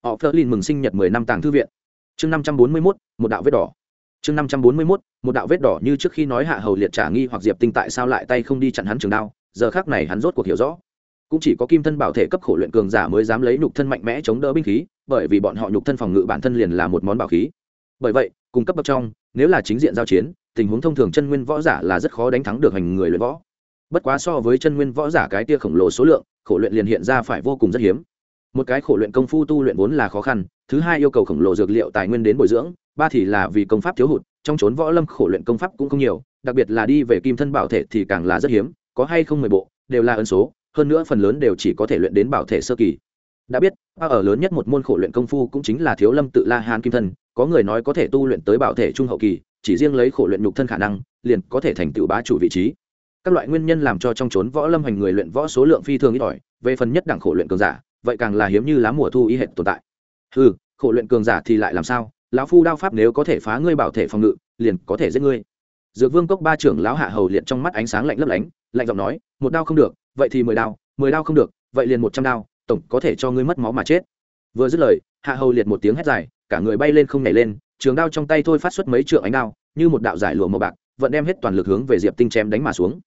S1: Họ phớt lên mừng sinh nhật mười năm tàng thư viện. Chương năm trăm bốn mươi mốt, một đạo vết đỏ. Chương năm trăm bốn mươi mốt, một đạo vết đỏ như trước khi nói hạ hầu liệt trả nghi hoặc diệp tinh tại sao lại tay không đi chặn hắn trường đao, giờ khác này hắn rốt cuộc hiểu rõ cũng chỉ có kim thân bảo thể cấp khổ luyện cường giả mới dám lấy nhục thân mạnh mẽ chống đỡ binh khí, bởi vì bọn họ nhục thân phòng ngự bản thân liền là một món bảo khí. Bởi vậy, cùng cấp bậc trong, nếu là chính diện giao chiến, tình huống thông thường chân nguyên võ giả là rất khó đánh thắng được hành người luyện võ. Bất quá so với chân nguyên võ giả cái tia khổng lồ số lượng, khổ luyện liền hiện ra phải vô cùng rất hiếm. Một cái khổ luyện công phu tu luyện vốn là khó khăn, thứ hai yêu cầu khổng lồ dược liệu tài nguyên đến bồi dưỡng, ba thì là vì công pháp thiếu hụt, trong chốn võ lâm khổ luyện công pháp cũng không nhiều, đặc biệt là đi về kim thân bảo thể thì càng là rất hiếm, có hay không mười bộ, đều là ân số hơn nữa phần lớn đều chỉ có thể luyện đến bảo thể sơ kỳ. Đã biết ở lớn nhất một môn khổ luyện công phu cũng chính là thiếu lâm tự la hán kim thân, có người nói có thể tu luyện tới bảo thể trung hậu kỳ, chỉ riêng lấy khổ luyện nhục thân khả năng, liền có thể thành tựu bá chủ vị trí. Các loại nguyên nhân làm cho trong chốn võ lâm hành người luyện võ số lượng phi thường ít ỏi, về phần nhất đẳng khổ luyện cường giả, vậy càng là hiếm như lá mùa thu y hệ tồn tại. Ừ khổ luyện cường giả thì lại làm sao? Lão phu đao pháp nếu có thể phá ngươi bảo thể phòng ngự, liền có thể giết ngươi. Dược vương cốc ba trưởng lão hạ hầu liệt trong mắt ánh sáng lạnh lấp lánh, lạnh giọng nói, một đao không được vậy thì mười đao mười đao không được, vậy liền một trăm đao, tổng có thể cho ngươi mất máu mà chết. Vừa dứt lời, hạ hầu liệt một tiếng hét dài, cả người bay lên không nhảy lên, trường đao trong tay thôi phát xuất mấy trượng ánh đao, như một đạo giải lụa màu bạc vẫn đem hết toàn lực hướng về diệp tinh chém đánh mà xuống.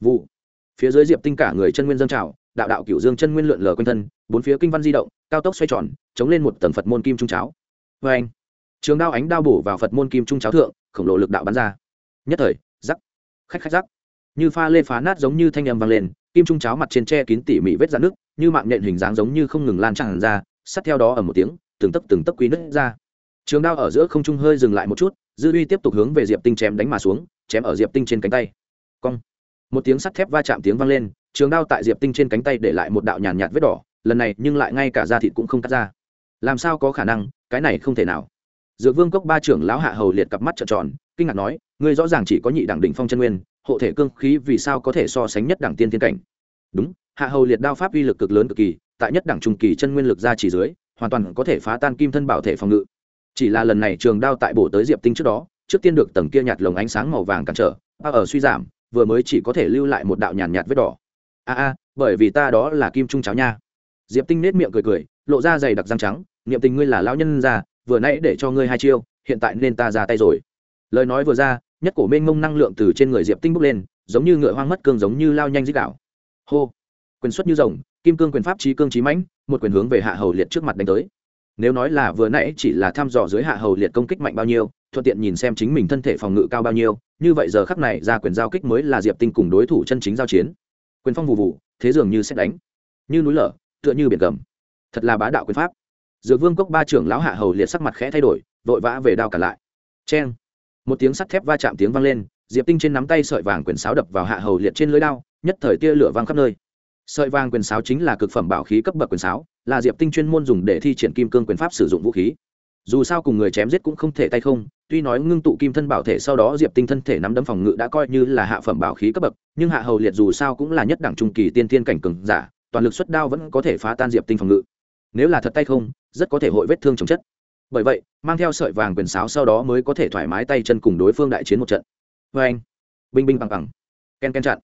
S1: Vụ. Phía dưới diệp tinh cả người chân nguyên dân trào, đạo đạo cửu dương chân nguyên lượn lờ quanh thân, bốn phía kinh văn di động, cao tốc xoay tròn, chống lên một tầng phật môn kim trung cháo. Vê anh trường đao ánh đao bổ vào phật môn kim trung cháo thượng, khổng lồ lực đạo bắn ra. Nhất thời, rắc. Khách khách rắc. Như pha lê phá nát giống như thanh âm vang lên kim trung cháo mặt trên tre kín tỉ mỉ vết dạn nước như mạng nhện hình dáng giống như không ngừng lan tràn ra sát theo đó ở một tiếng từng tấc từng tấc quý nứt ra. Trường đao ở giữa không trung hơi dừng lại một chút dư uy tiếp tục hướng về diệp tinh chém đánh mà xuống chém ở diệp tinh trên cánh tay. Cong. Một tiếng sắt thép va chạm tiếng vang lên trường đao tại diệp tinh trên cánh tay để lại một đạo nhàn nhạt, nhạt vết đỏ lần này nhưng lại ngay cả da thịt cũng không cắt ra. Làm sao có khả năng cái này không thể nào. Dược vương cốc ba trưởng lão hạ hầu liệt cặp mắt trợn tròn kinh ngạc nói ngươi rõ ràng chỉ có nhị đẳng đỉnh phong chân nguyên hộ thể cương khí vì sao có thể so sánh nhất đẳng tiên thiên cảnh? Đúng hạ hầu liệt đao pháp uy lực cực lớn cực kỳ tại nhất đẳng trung kỳ chân nguyên lực ra chỉ dưới hoàn toàn có thể phá tan kim thân bảo thể phòng ngự. Chỉ là lần này trường đao tại bổ tới diệp tinh trước đó trước tiên được tầng kia nhạt lồng ánh sáng màu vàng cản trở a ở suy giảm vừa mới chỉ có thể lưu lại một đạo nhàn nhạt, nhạt vết đỏ. A a bởi vì ta đó là kim trung cháo nha. Diệp tinh nết miệng cười cười lộ ra dày đặc răng trắng niệm tình ngươi là lão nhân già vừa nãy để cho ngươi hai chiêu hiện tại nên ta ra tay rồi. Lời nói vừa ra nhất cổ mênh mông năng lượng từ trên người diệp tinh bốc lên, giống như ngựa hoang mất cương giống như lao nhanh dích đạo. Hô! Quyền xuất như rồng, kim cương quyền pháp trí cương trí mãnh, một quyền hướng về hạ hầu liệt trước mặt đánh tới. Nếu nói là vừa nãy chỉ là thăm dò dưới hạ hầu liệt công kích mạnh bao nhiêu, thuận tiện nhìn xem chính mình thân thể phòng ngự cao bao nhiêu, như vậy giờ khắc này ra quyền giao kích mới là diệp tinh cùng đối thủ chân chính giao chiến. Quyền phong vụ vụ thế dường như xét đánh. Như núi lở, tựa như biển gầm. Thật là bá đạo quyền pháp. Dược vương cốc ba trưởng lão hạ hầu liệt sắc mặt khẽ thay đổi, vội vã về đao cả lại. Cheng! Một tiếng sắt thép va chạm tiếng vang lên, diệp tinh trên nắm tay sợi vàng quyền sáo đập vào hạ hầu liệt trên lưới đao, nhất thời tia lửa vang khắp nơi. Sợi vàng quyền sáo chính là cực phẩm bảo khí cấp bậc quyền sáo, là diệp tinh chuyên môn dùng để thi triển kim cương quyền pháp sử dụng vũ khí. Dù sao cùng người chém giết cũng không thể tay không, tuy nói ngưng tụ kim thân bảo thể sau đó diệp tinh thân thể nắm đấm phòng ngự đã coi như là hạ phẩm bảo khí cấp bậc, nhưng hạ hầu liệt dù sao cũng là nhất đẳng trung kỳ tiên tiên cảnh cường giả, toàn lực xuất đao vẫn có thể phá tan diệp tinh phòng ngự. Nếu là thật tay không, rất có thể hội vết thương chồng chất bởi vậy, mang theo sợi vàng quyền sáo sau đó mới có thể thoải mái tay chân cùng đối phương đại chiến một trận. Vê anh, binh binh bằng bằng. Ken ken chặn.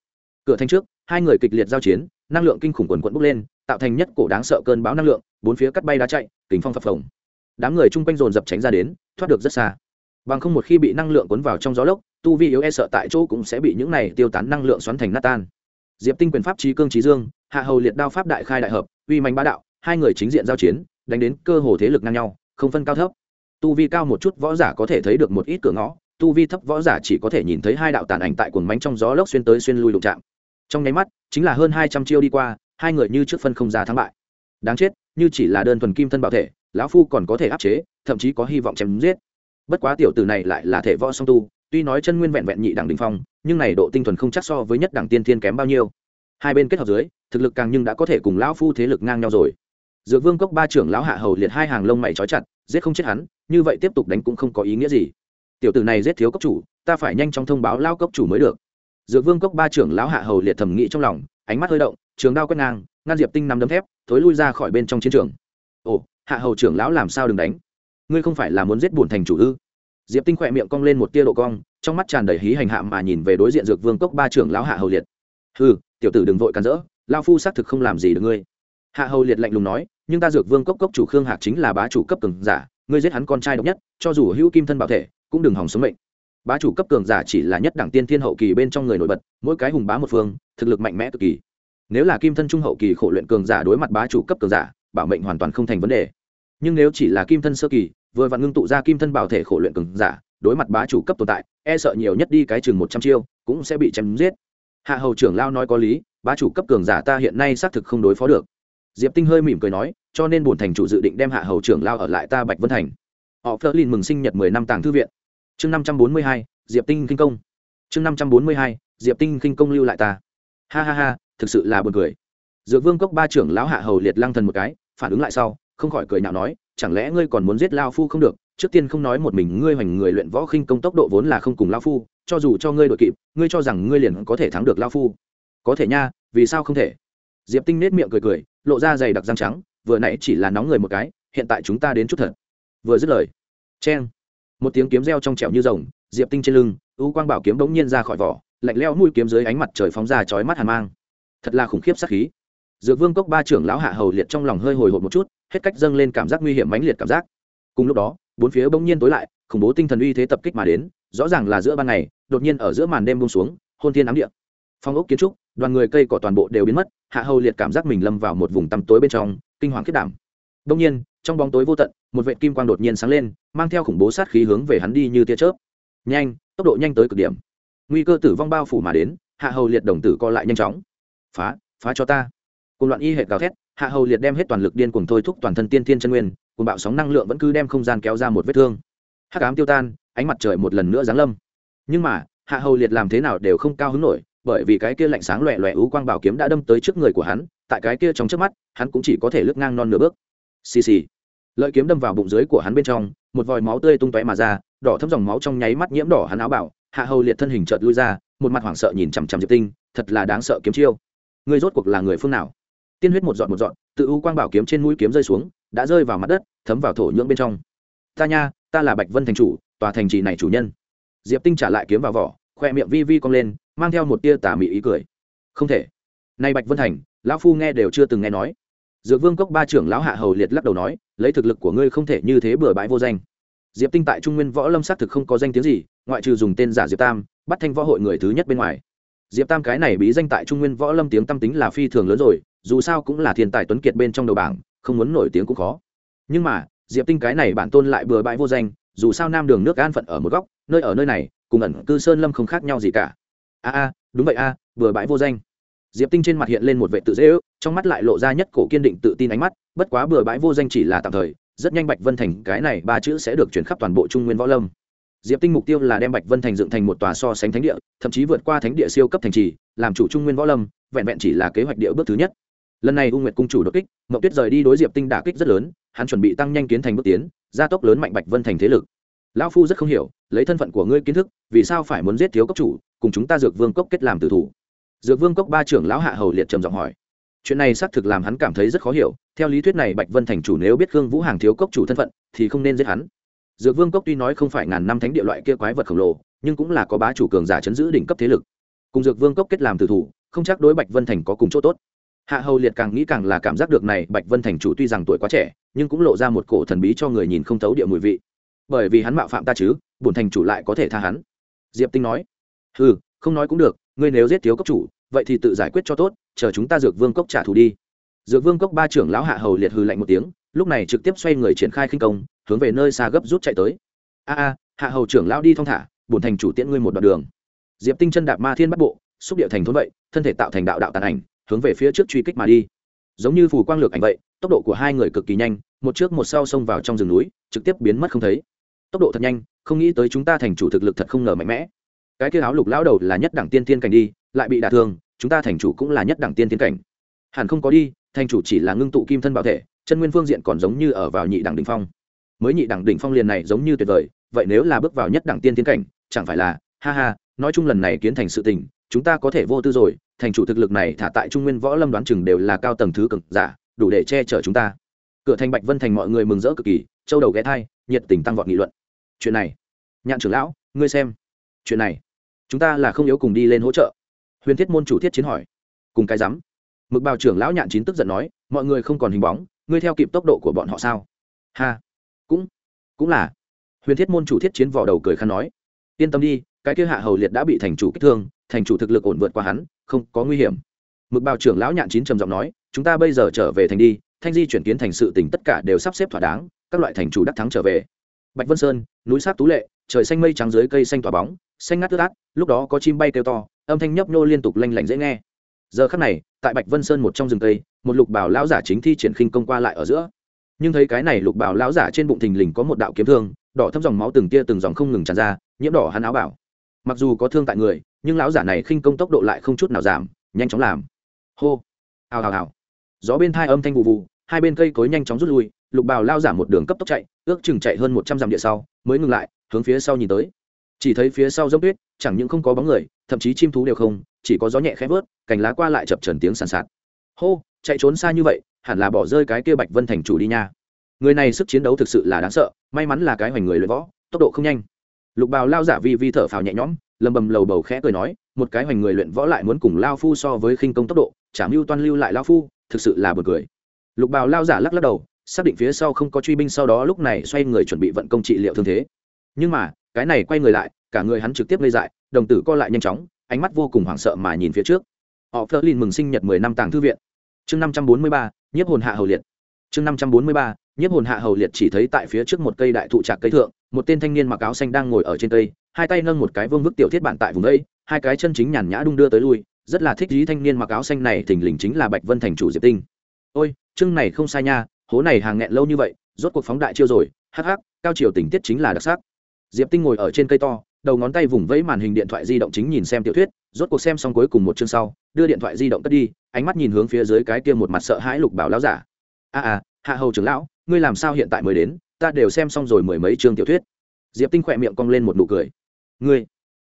S1: Cửa thanh trước, hai người kịch liệt giao chiến, năng lượng kinh khủng quần quận bốc lên, tạo thành nhất cổ đáng sợ cơn bão năng lượng, bốn phía cắt bay đá chạy, kính phong phập phồng. Đám người chung quanh dồn dập tránh ra đến, thoát được rất xa. Bằng không một khi bị năng lượng cuốn vào trong gió lốc, tu vi yếu e sợ tại chỗ cũng sẽ bị những này tiêu tán năng lượng xoắn thành nát tan. Diệp tinh quyền pháp trí cương trí dương, hạ hầu liệt đao pháp đại khai đại hợp, uy mạnh bá đạo, hai người chính diện giao chiến, đánh đến cơ hồ thế lực ngang nhau không phân cao thấp. Tu vi cao một chút võ giả có thể thấy được một ít cửa ngõ, tu vi thấp võ giả chỉ có thể nhìn thấy hai đạo tàn ảnh tại cuồng mánh trong gió lốc xuyên tới xuyên lui đụng chạm. Trong nháy mắt, chính là hơn hai trăm chiêu đi qua, hai người như trước phân không ra thắng bại. Đáng chết, như chỉ là đơn thuần kim thân bảo thể, lão phu còn có thể áp chế, thậm chí có hy vọng chém giết. Bất quá tiểu tử này lại là thể võ song tu, tuy nói chân nguyên vẹn vẹn nhị đẳng đình phong, nhưng này độ tinh thuần không chắc so với nhất đẳng tiên thiên kém bao nhiêu. Hai bên kết hợp dưới, thực lực càng nhưng đã có thể cùng lão phu thế lực ngang nhau rồi dược vương cốc ba trưởng lão hạ hầu liệt hai hàng lông mày trói chặt, giết không chết hắn, như vậy tiếp tục đánh cũng không có ý nghĩa gì. Tiểu tử này giết thiếu cốc chủ, ta phải nhanh chóng thông báo lao cốc chủ mới được. Dược vương cốc ba trưởng lão hạ hầu liệt thầm nghĩ trong lòng, ánh mắt hơi động, trường đao quét ngang, ngăn diệp tinh nằm đấm thép, thối lui ra khỏi bên trong chiến trường. Ồ, hạ hầu trưởng lão làm sao đừng đánh? Ngươi không phải là muốn giết bổn thành chủ ư? Diệp tinh khỏe miệng cong lên một tia độ cong, trong mắt tràn đầy hí hành hạ mà nhìn về đối diện dược vương cốc ba trưởng lão hạ hầu liệt. Hừ, tiểu tử đừng vội cắn rỡ lao phu xác thực không làm gì được ngươi hạ hầu liệt lạnh lùng nói, nhưng ta dược vương cốc cốc chủ khương hạc chính là bá chủ cấp cường giả, ngươi giết hắn con trai độc nhất, cho dù hữu kim thân bảo thể, cũng đừng hỏng sống mệnh. Bá chủ cấp cường giả chỉ là nhất đẳng tiên thiên hậu kỳ bên trong người nổi bật, mỗi cái hùng bá một phương, thực lực mạnh mẽ cực kỳ. Nếu là kim thân trung hậu kỳ khổ luyện cường giả đối mặt bá chủ cấp cường giả, bảo mệnh hoàn toàn không thành vấn đề. Nhưng nếu chỉ là kim thân sơ kỳ, vừa vặn ngưng tụ ra kim thân bảo thể khổ luyện cường giả, đối mặt bá chủ cấp tồn tại e sợ nhiều nhất đi cái chừng một trăm chiêu, cũng sẽ bị chém giết. Hạ hầu trưởng lao nói có lý, bá chủ cấp cường giả ta hiện nay xác thực không đối phó được diệp tinh hơi mỉm cười nói, cho nên bổn thành chủ dự định đem hạ hầu trưởng lao ở lại ta bạch vân thành. Họ phớt lên mừng sinh nhật mười năm tàng thư viện. Chương năm trăm bốn mươi hai, diệp tinh kinh công. Chương năm trăm bốn mươi hai, diệp tinh kinh công lưu lại ta. Ha ha ha, thực sự là buồn cười. Dược vương cốc ba trưởng lão hạ hầu liệt lăng thần một cái, phản ứng lại sau, không khỏi cười nhạo nói, chẳng lẽ ngươi còn muốn giết lao phu không được? Trước tiên không nói một mình ngươi hoành người luyện võ khinh công tốc độ vốn là không cùng lao phu, cho dù cho ngươi đội kịp, ngươi cho rằng ngươi liền có thể thắng được lao phu. Có thể nha, vì sao không thể? Diệp tinh nết miệng cười cười lộ ra dày đặc răng trắng, vừa nãy chỉ là nóng người một cái, hiện tại chúng ta đến chút thật. Vừa dứt lời, cheng, một tiếng kiếm reo trong trẻo như rồng, diệp tinh trên lưng, u quang bảo kiếm bỗng nhiên ra khỏi vỏ, lạnh leo mũi kiếm dưới ánh mặt trời phóng ra chói mắt hàn mang. Thật là khủng khiếp sát khí. Dược vương cốc ba trưởng lão hạ hầu liệt trong lòng hơi hồi hộp một chút, hết cách dâng lên cảm giác nguy hiểm mãnh liệt cảm giác. Cùng lúc đó, bốn phía bỗng nhiên tối lại, khủng bố tinh thần uy thế tập kích mà đến, rõ ràng là giữa ban ngày, đột nhiên ở giữa màn đêm buông xuống, hôn thiên ám địa. Phong ốc kiến trúc đoàn người cây cỏ toàn bộ đều biến mất, hạ hầu liệt cảm giác mình lâm vào một vùng tăm tối bên trong, kinh hoàng khiết đảm. Đông nhiên, trong bóng tối vô tận, một vệ kim quang đột nhiên sáng lên, mang theo khủng bố sát khí hướng về hắn đi như tia chớp. Nhanh, tốc độ nhanh tới cực điểm. Nguy cơ tử vong bao phủ mà đến, hạ hầu liệt đồng tử co lại nhanh chóng. Phá phá cho ta. Cùng loạn y hệ gào thét, hạ hầu liệt đem hết toàn lực điên cuồng thôi thúc toàn thân tiên thiên chân nguyên cùng bạo sóng năng lượng vẫn cứ đem không gian kéo ra một vết thương. Hắc ám tiêu tan, ánh mặt trời một lần nữa giáng lâm. Nhưng mà, hạ hầu liệt làm thế nào đều không cao hứng nổi bởi vì cái kia lạnh sáng loẹ loẹ ú quang bảo kiếm đã đâm tới trước người của hắn, tại cái kia trong trước mắt, hắn cũng chỉ có thể lướt ngang non nửa bước. Xì xì. Lợi kiếm đâm vào bụng dưới của hắn bên trong, một vòi máu tươi tung tóe mà ra, đỏ thấm dòng máu trong nháy mắt nhiễm đỏ hắn áo bảo, hạ hầu liệt thân hình chợt lui ra, một mặt hoảng sợ nhìn chằm chằm diệp tinh, thật là đáng sợ kiếm chiêu. Ngươi rốt cuộc là người phương nào? Tiên huyết một dọn một dọn tự u quang bảo kiếm trên mũi kiếm rơi xuống, đã rơi vào mặt đất, thấm vào thổ nhưỡng bên trong. Ta nha, ta là bạch vân thành chủ, tòa thành trì này chủ nhân. Diệp tinh trả lại kiếm vào vỏ, khoe miệng vi vi cong lên mang theo một tia tà mị ý cười. Không thể. Nay bạch vân thành, lão phu nghe đều chưa từng nghe nói. Dược vương cốc ba trưởng lão hạ hầu liệt lắc đầu nói, lấy thực lực của ngươi không thể như thế bừa bãi vô danh. Diệp tinh tại trung nguyên võ lâm xác thực không có danh tiếng gì, ngoại trừ dùng tên giả diệp tam, bắt thanh võ hội người thứ nhất bên ngoài. Diệp tam cái này bí danh tại trung nguyên võ lâm tiếng tâm tính là phi thường lớn rồi, dù sao cũng là thiên tài tuấn kiệt bên trong đầu bảng, không muốn nổi tiếng cũng khó. Nhưng mà, diệp tinh cái này bản tôn lại bừa bãi vô danh, dù sao nam đường nước an phận ở một góc, nơi ở nơi này, cùng ẩn cư sơn lâm không khác nhau gì cả a a đúng vậy a à, bãi vô danh. Diệp tinh trên mặt hiện lên một vệ tự dễ ước trong mắt lại lộ ra nhất cổ kiên định tự tin ánh mắt bất quá bừa bãi vô danh chỉ là tạm thời rất nhanh bạch vân thành cái này ba chữ sẽ được chuyển khắp toàn bộ trung nguyên võ lâm. Diệp tinh mục tiêu là đem bạch vân thành dựng thành một tòa so sánh thánh địa thậm chí vượt qua thánh địa siêu cấp thành trì làm chủ trung nguyên võ lâm vẹn vẹn chỉ là kế hoạch địa bước thứ nhất. Lần này u nguyệt cung chủ đột kích mậu tuyết rời đi đối diệp tinh đả kích rất lớn hắn chuẩn bị tăng nhanh kiến thành bước tiến gia tốc lớn mạnh bạch vân thành thế lực lão phu rất không hiểu, lấy thân phận của ngươi kiến thức, vì sao phải muốn giết thiếu cốc chủ, cùng chúng ta dược vương cốc kết làm tử thủ? Dược vương cốc ba trưởng lão hạ hầu liệt trầm giọng hỏi. Chuyện này xác thực làm hắn cảm thấy rất khó hiểu, theo lý thuyết này bạch vân thành chủ nếu biết khương vũ hàng thiếu cốc chủ thân phận, thì không nên giết hắn. Dược vương cốc tuy nói không phải ngàn năm thánh địa loại kia quái vật khổng lồ, nhưng cũng là có bá chủ cường giả chấn giữ đỉnh cấp thế lực. Cùng dược vương cốc kết làm tử thủ, không chắc đối bạch vân thành có cùng chỗ tốt. Hạ hầu liệt càng nghĩ càng là cảm giác được này bạch vân thành chủ tuy rằng tuổi quá trẻ, nhưng cũng lộ ra một cổ thần bí cho người nhìn không thấu địa mùi vị bởi vì hắn mạo phạm ta chứ, bổn thành chủ lại có thể tha hắn. Diệp tinh nói. Ừ không nói cũng được, ngươi nếu giết thiếu cốc chủ, vậy thì tự giải quyết cho tốt, chờ chúng ta dược vương cốc trả thù đi. Dược vương cốc ba trưởng lão hạ hầu liệt hư lạnh một tiếng, lúc này trực tiếp xoay người triển khai khinh công, hướng về nơi xa gấp rút chạy tới. A a, hạ hầu trưởng lão đi thong thả, bổn thành chủ tiễn ngươi một đoạn đường. Diệp tinh chân đạp ma thiên bắt bộ, xúc địa thành thốn vậy, thân thể tạo thành đạo đạo tàn ảnh, hướng về phía trước truy kích mà đi. Giống như phù quang lược ảnh vậy, tốc độ của hai người cực kỳ nhanh, một trước một sau xông vào trong rừng núi, trực tiếp biến mất không thấy tốc độ thật nhanh, không nghĩ tới chúng ta thành chủ thực lực thật không ngờ mạnh mẽ. Cái kia áo lục lão đầu là nhất đẳng tiên tiên cảnh đi, lại bị đả thương, chúng ta thành chủ cũng là nhất đẳng tiên tiên cảnh. Hẳn không có đi, thành chủ chỉ là ngưng tụ kim thân bảo thể, chân nguyên phương diện còn giống như ở vào nhị đẳng đỉnh phong. Mới nhị đẳng đỉnh phong liền này giống như tuyệt vời, vậy nếu là bước vào nhất đẳng tiên tiến cảnh, chẳng phải là, ha ha, nói chung lần này kiến thành sự tình, chúng ta có thể vô tư rồi, thành chủ thực lực này thả tại trung nguyên võ lâm đoán chừng đều là cao tầng thứ cực giả, đủ để che chở chúng ta. Cửa thành bạch vân thành mọi người mừng rỡ cực kỳ, châu đầu ghé thai, nhiệt tình tăng vọt nghị luận chuyện này. Nhạn trưởng lão, ngươi xem. Chuyện này. Chúng ta là không yếu cùng đi lên hỗ trợ. Huyền thiết môn chủ thiết chiến hỏi. Cùng cái rắm. Mực bào trưởng lão nhạn chín tức giận nói, mọi người không còn hình bóng, ngươi theo kịp tốc độ của bọn họ sao? Ha. Cũng. Cũng là. Huyền thiết môn chủ thiết chiến vỏ đầu cười khăn nói. Yên tâm đi, cái kia hạ hầu liệt đã bị thành chủ kích thương, thành chủ thực lực ổn vượt qua hắn, không có nguy hiểm. Mực bào trưởng lão nhạn chín trầm giọng nói, chúng ta bây giờ trở về thành đi, thanh di chuyển kiến thành sự tỉnh tất cả đều sắp xếp thỏa đáng, các loại thành chủ đắc thắng trở về bạch vân sơn, núi sát tú lệ, trời xanh mây trắng dưới cây xanh tỏa bóng, xanh ngắt tứ át, lúc đó có chim bay kêu to, âm thanh nhấp nhô liên tục lanh lảnh dễ nghe. Giờ khắc này, tại bạch vân sơn một trong rừng cây, một lục bảo lão giả chính thi triển khinh công qua lại ở giữa. Nhưng thấy cái này lục bảo lão giả trên bụng thình lình có một đạo kiếm thương, đỏ thâm dòng máu từng tia từng dòng không ngừng tràn ra, nhiễm đỏ hắn áo bảo. Mặc dù có thương tại người, nhưng lão giả này khinh công tốc độ lại không chút nào giảm, nhanh chóng làm. Hô! Hào hào hào. Gió bên thai âm thanh vụ vụ hai bên cây cối nhanh chóng rút lui, lục bào lao giả một đường cấp tốc chạy ước chừng chạy hơn một trăm dặm địa sau, mới ngừng lại, hướng phía sau nhìn tới. Chỉ thấy phía sau dốc tuyết, chẳng những không có bóng người, thậm chí chim thú đều không, chỉ có gió nhẹ khẽ vớt, cành lá qua lại chập trần tiếng sàn sạt. Hô, chạy trốn xa như vậy, hẳn là bỏ rơi cái kia bạch vân thành chủ đi nha. Người này sức chiến đấu thực sự là đáng sợ, may mắn là cái hoành người luyện võ, tốc độ không nhanh. Lục bào lao giả vi vi thở phào nhẹ nhõm, lầm bầm lầu bầu khẽ cười nói, một cái hoành người luyện võ lại muốn cùng lao phu so với khinh công tốc độ, chả mưu toan lưu lại lao phu, thực sự là buồn cười. Lục bào lao giả lắc lắc đầu xác định phía sau không có truy binh sau đó lúc này xoay người chuẩn bị vận công trị liệu thương thế. Nhưng mà, cái này quay người lại, cả người hắn trực tiếp lây dại, đồng tử co lại nhanh chóng, ánh mắt vô cùng hoảng sợ mà nhìn phía trước. Họ phớt lên mừng sinh nhật mười năm tàng thư viện. Chương năm trăm bốn mươi ba, nhiếp hồn hạ hầu liệt. Chương năm trăm bốn mươi ba, nhiếp hồn hạ hầu liệt chỉ thấy tại phía trước một cây đại thụ trạc cây thượng, một tên thanh niên mặc áo xanh đang ngồi ở trên cây, hai tay nâng một cái vương vức tiểu thiết bản tại vùng đây, hai cái chân chính nhàn nhã đung đưa tới lui, rất là thích dí thanh niên mặc áo xanh này thình lình chính là bạch vân thành chủ diệp tinh. Ôi, chương này không sai nha hố này hàng nghẹn lâu như vậy rốt cuộc phóng đại chiêu rồi hắc hắc cao chiều tình tiết chính là đặc sắc. Diệp tinh ngồi ở trên cây to đầu ngón tay vùng vẫy màn hình điện thoại di động chính nhìn xem tiểu thuyết rốt cuộc xem xong cuối cùng một chương sau đưa điện thoại di động cất đi ánh mắt nhìn hướng phía dưới cái kia một mặt sợ hãi lục bảo lão giả. A à, à hạ hầu trưởng lão ngươi làm sao hiện tại mới đến? Ta đều xem xong rồi mười mấy chương tiểu thuyết. Diệp tinh khỏe miệng cong lên một nụ cười. Ngươi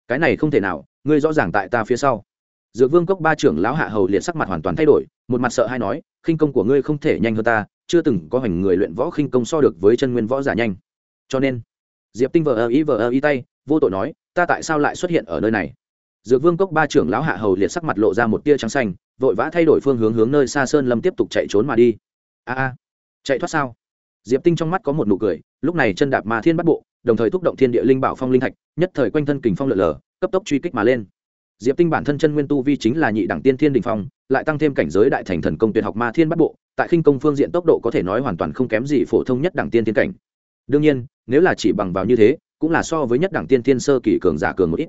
S1: cái này không thể nào ngươi rõ ràng tại ta phía sau. Dược vương cốc ba trưởng lão hạ hầu liệt sắc mặt hoàn toàn thay đổi một mặt sợ hay nói khinh công của ngươi không thể nhanh hơn ta chưa từng có hành người luyện võ khinh công so được với chân nguyên võ giả nhanh. Cho nên, diệp tinh vờ ơ ý vờ ơ ý tay, vô tội nói, ta tại sao lại xuất hiện ở nơi này? Dược vương cốc ba trưởng lão hạ hầu liệt sắc mặt lộ ra một tia trắng xanh, vội vã thay đổi phương hướng hướng nơi xa sơn lâm tiếp tục chạy trốn mà đi. A a, chạy thoát sao? Diệp tinh trong mắt có một nụ cười, lúc này chân đạp ma thiên bắt bộ, đồng thời thúc động thiên địa linh bảo phong linh thạch, nhất thời quanh thân kình phong lượn lờ cấp tốc truy kích mà lên. Diệp tinh bản thân chân nguyên tu vi chính là nhị đẳng tiên thiên đình phong, lại tăng thêm cảnh giới đại thành thần công tuyệt học ma thiên bắt bộ tại khinh công phương diện tốc độ có thể nói hoàn toàn không kém gì phổ thông nhất đẳng tiên tiên cảnh. Đương nhiên, nếu là chỉ bằng vào như thế, cũng là so với nhất đẳng tiên tiên sơ kỳ cường giả cường một ít.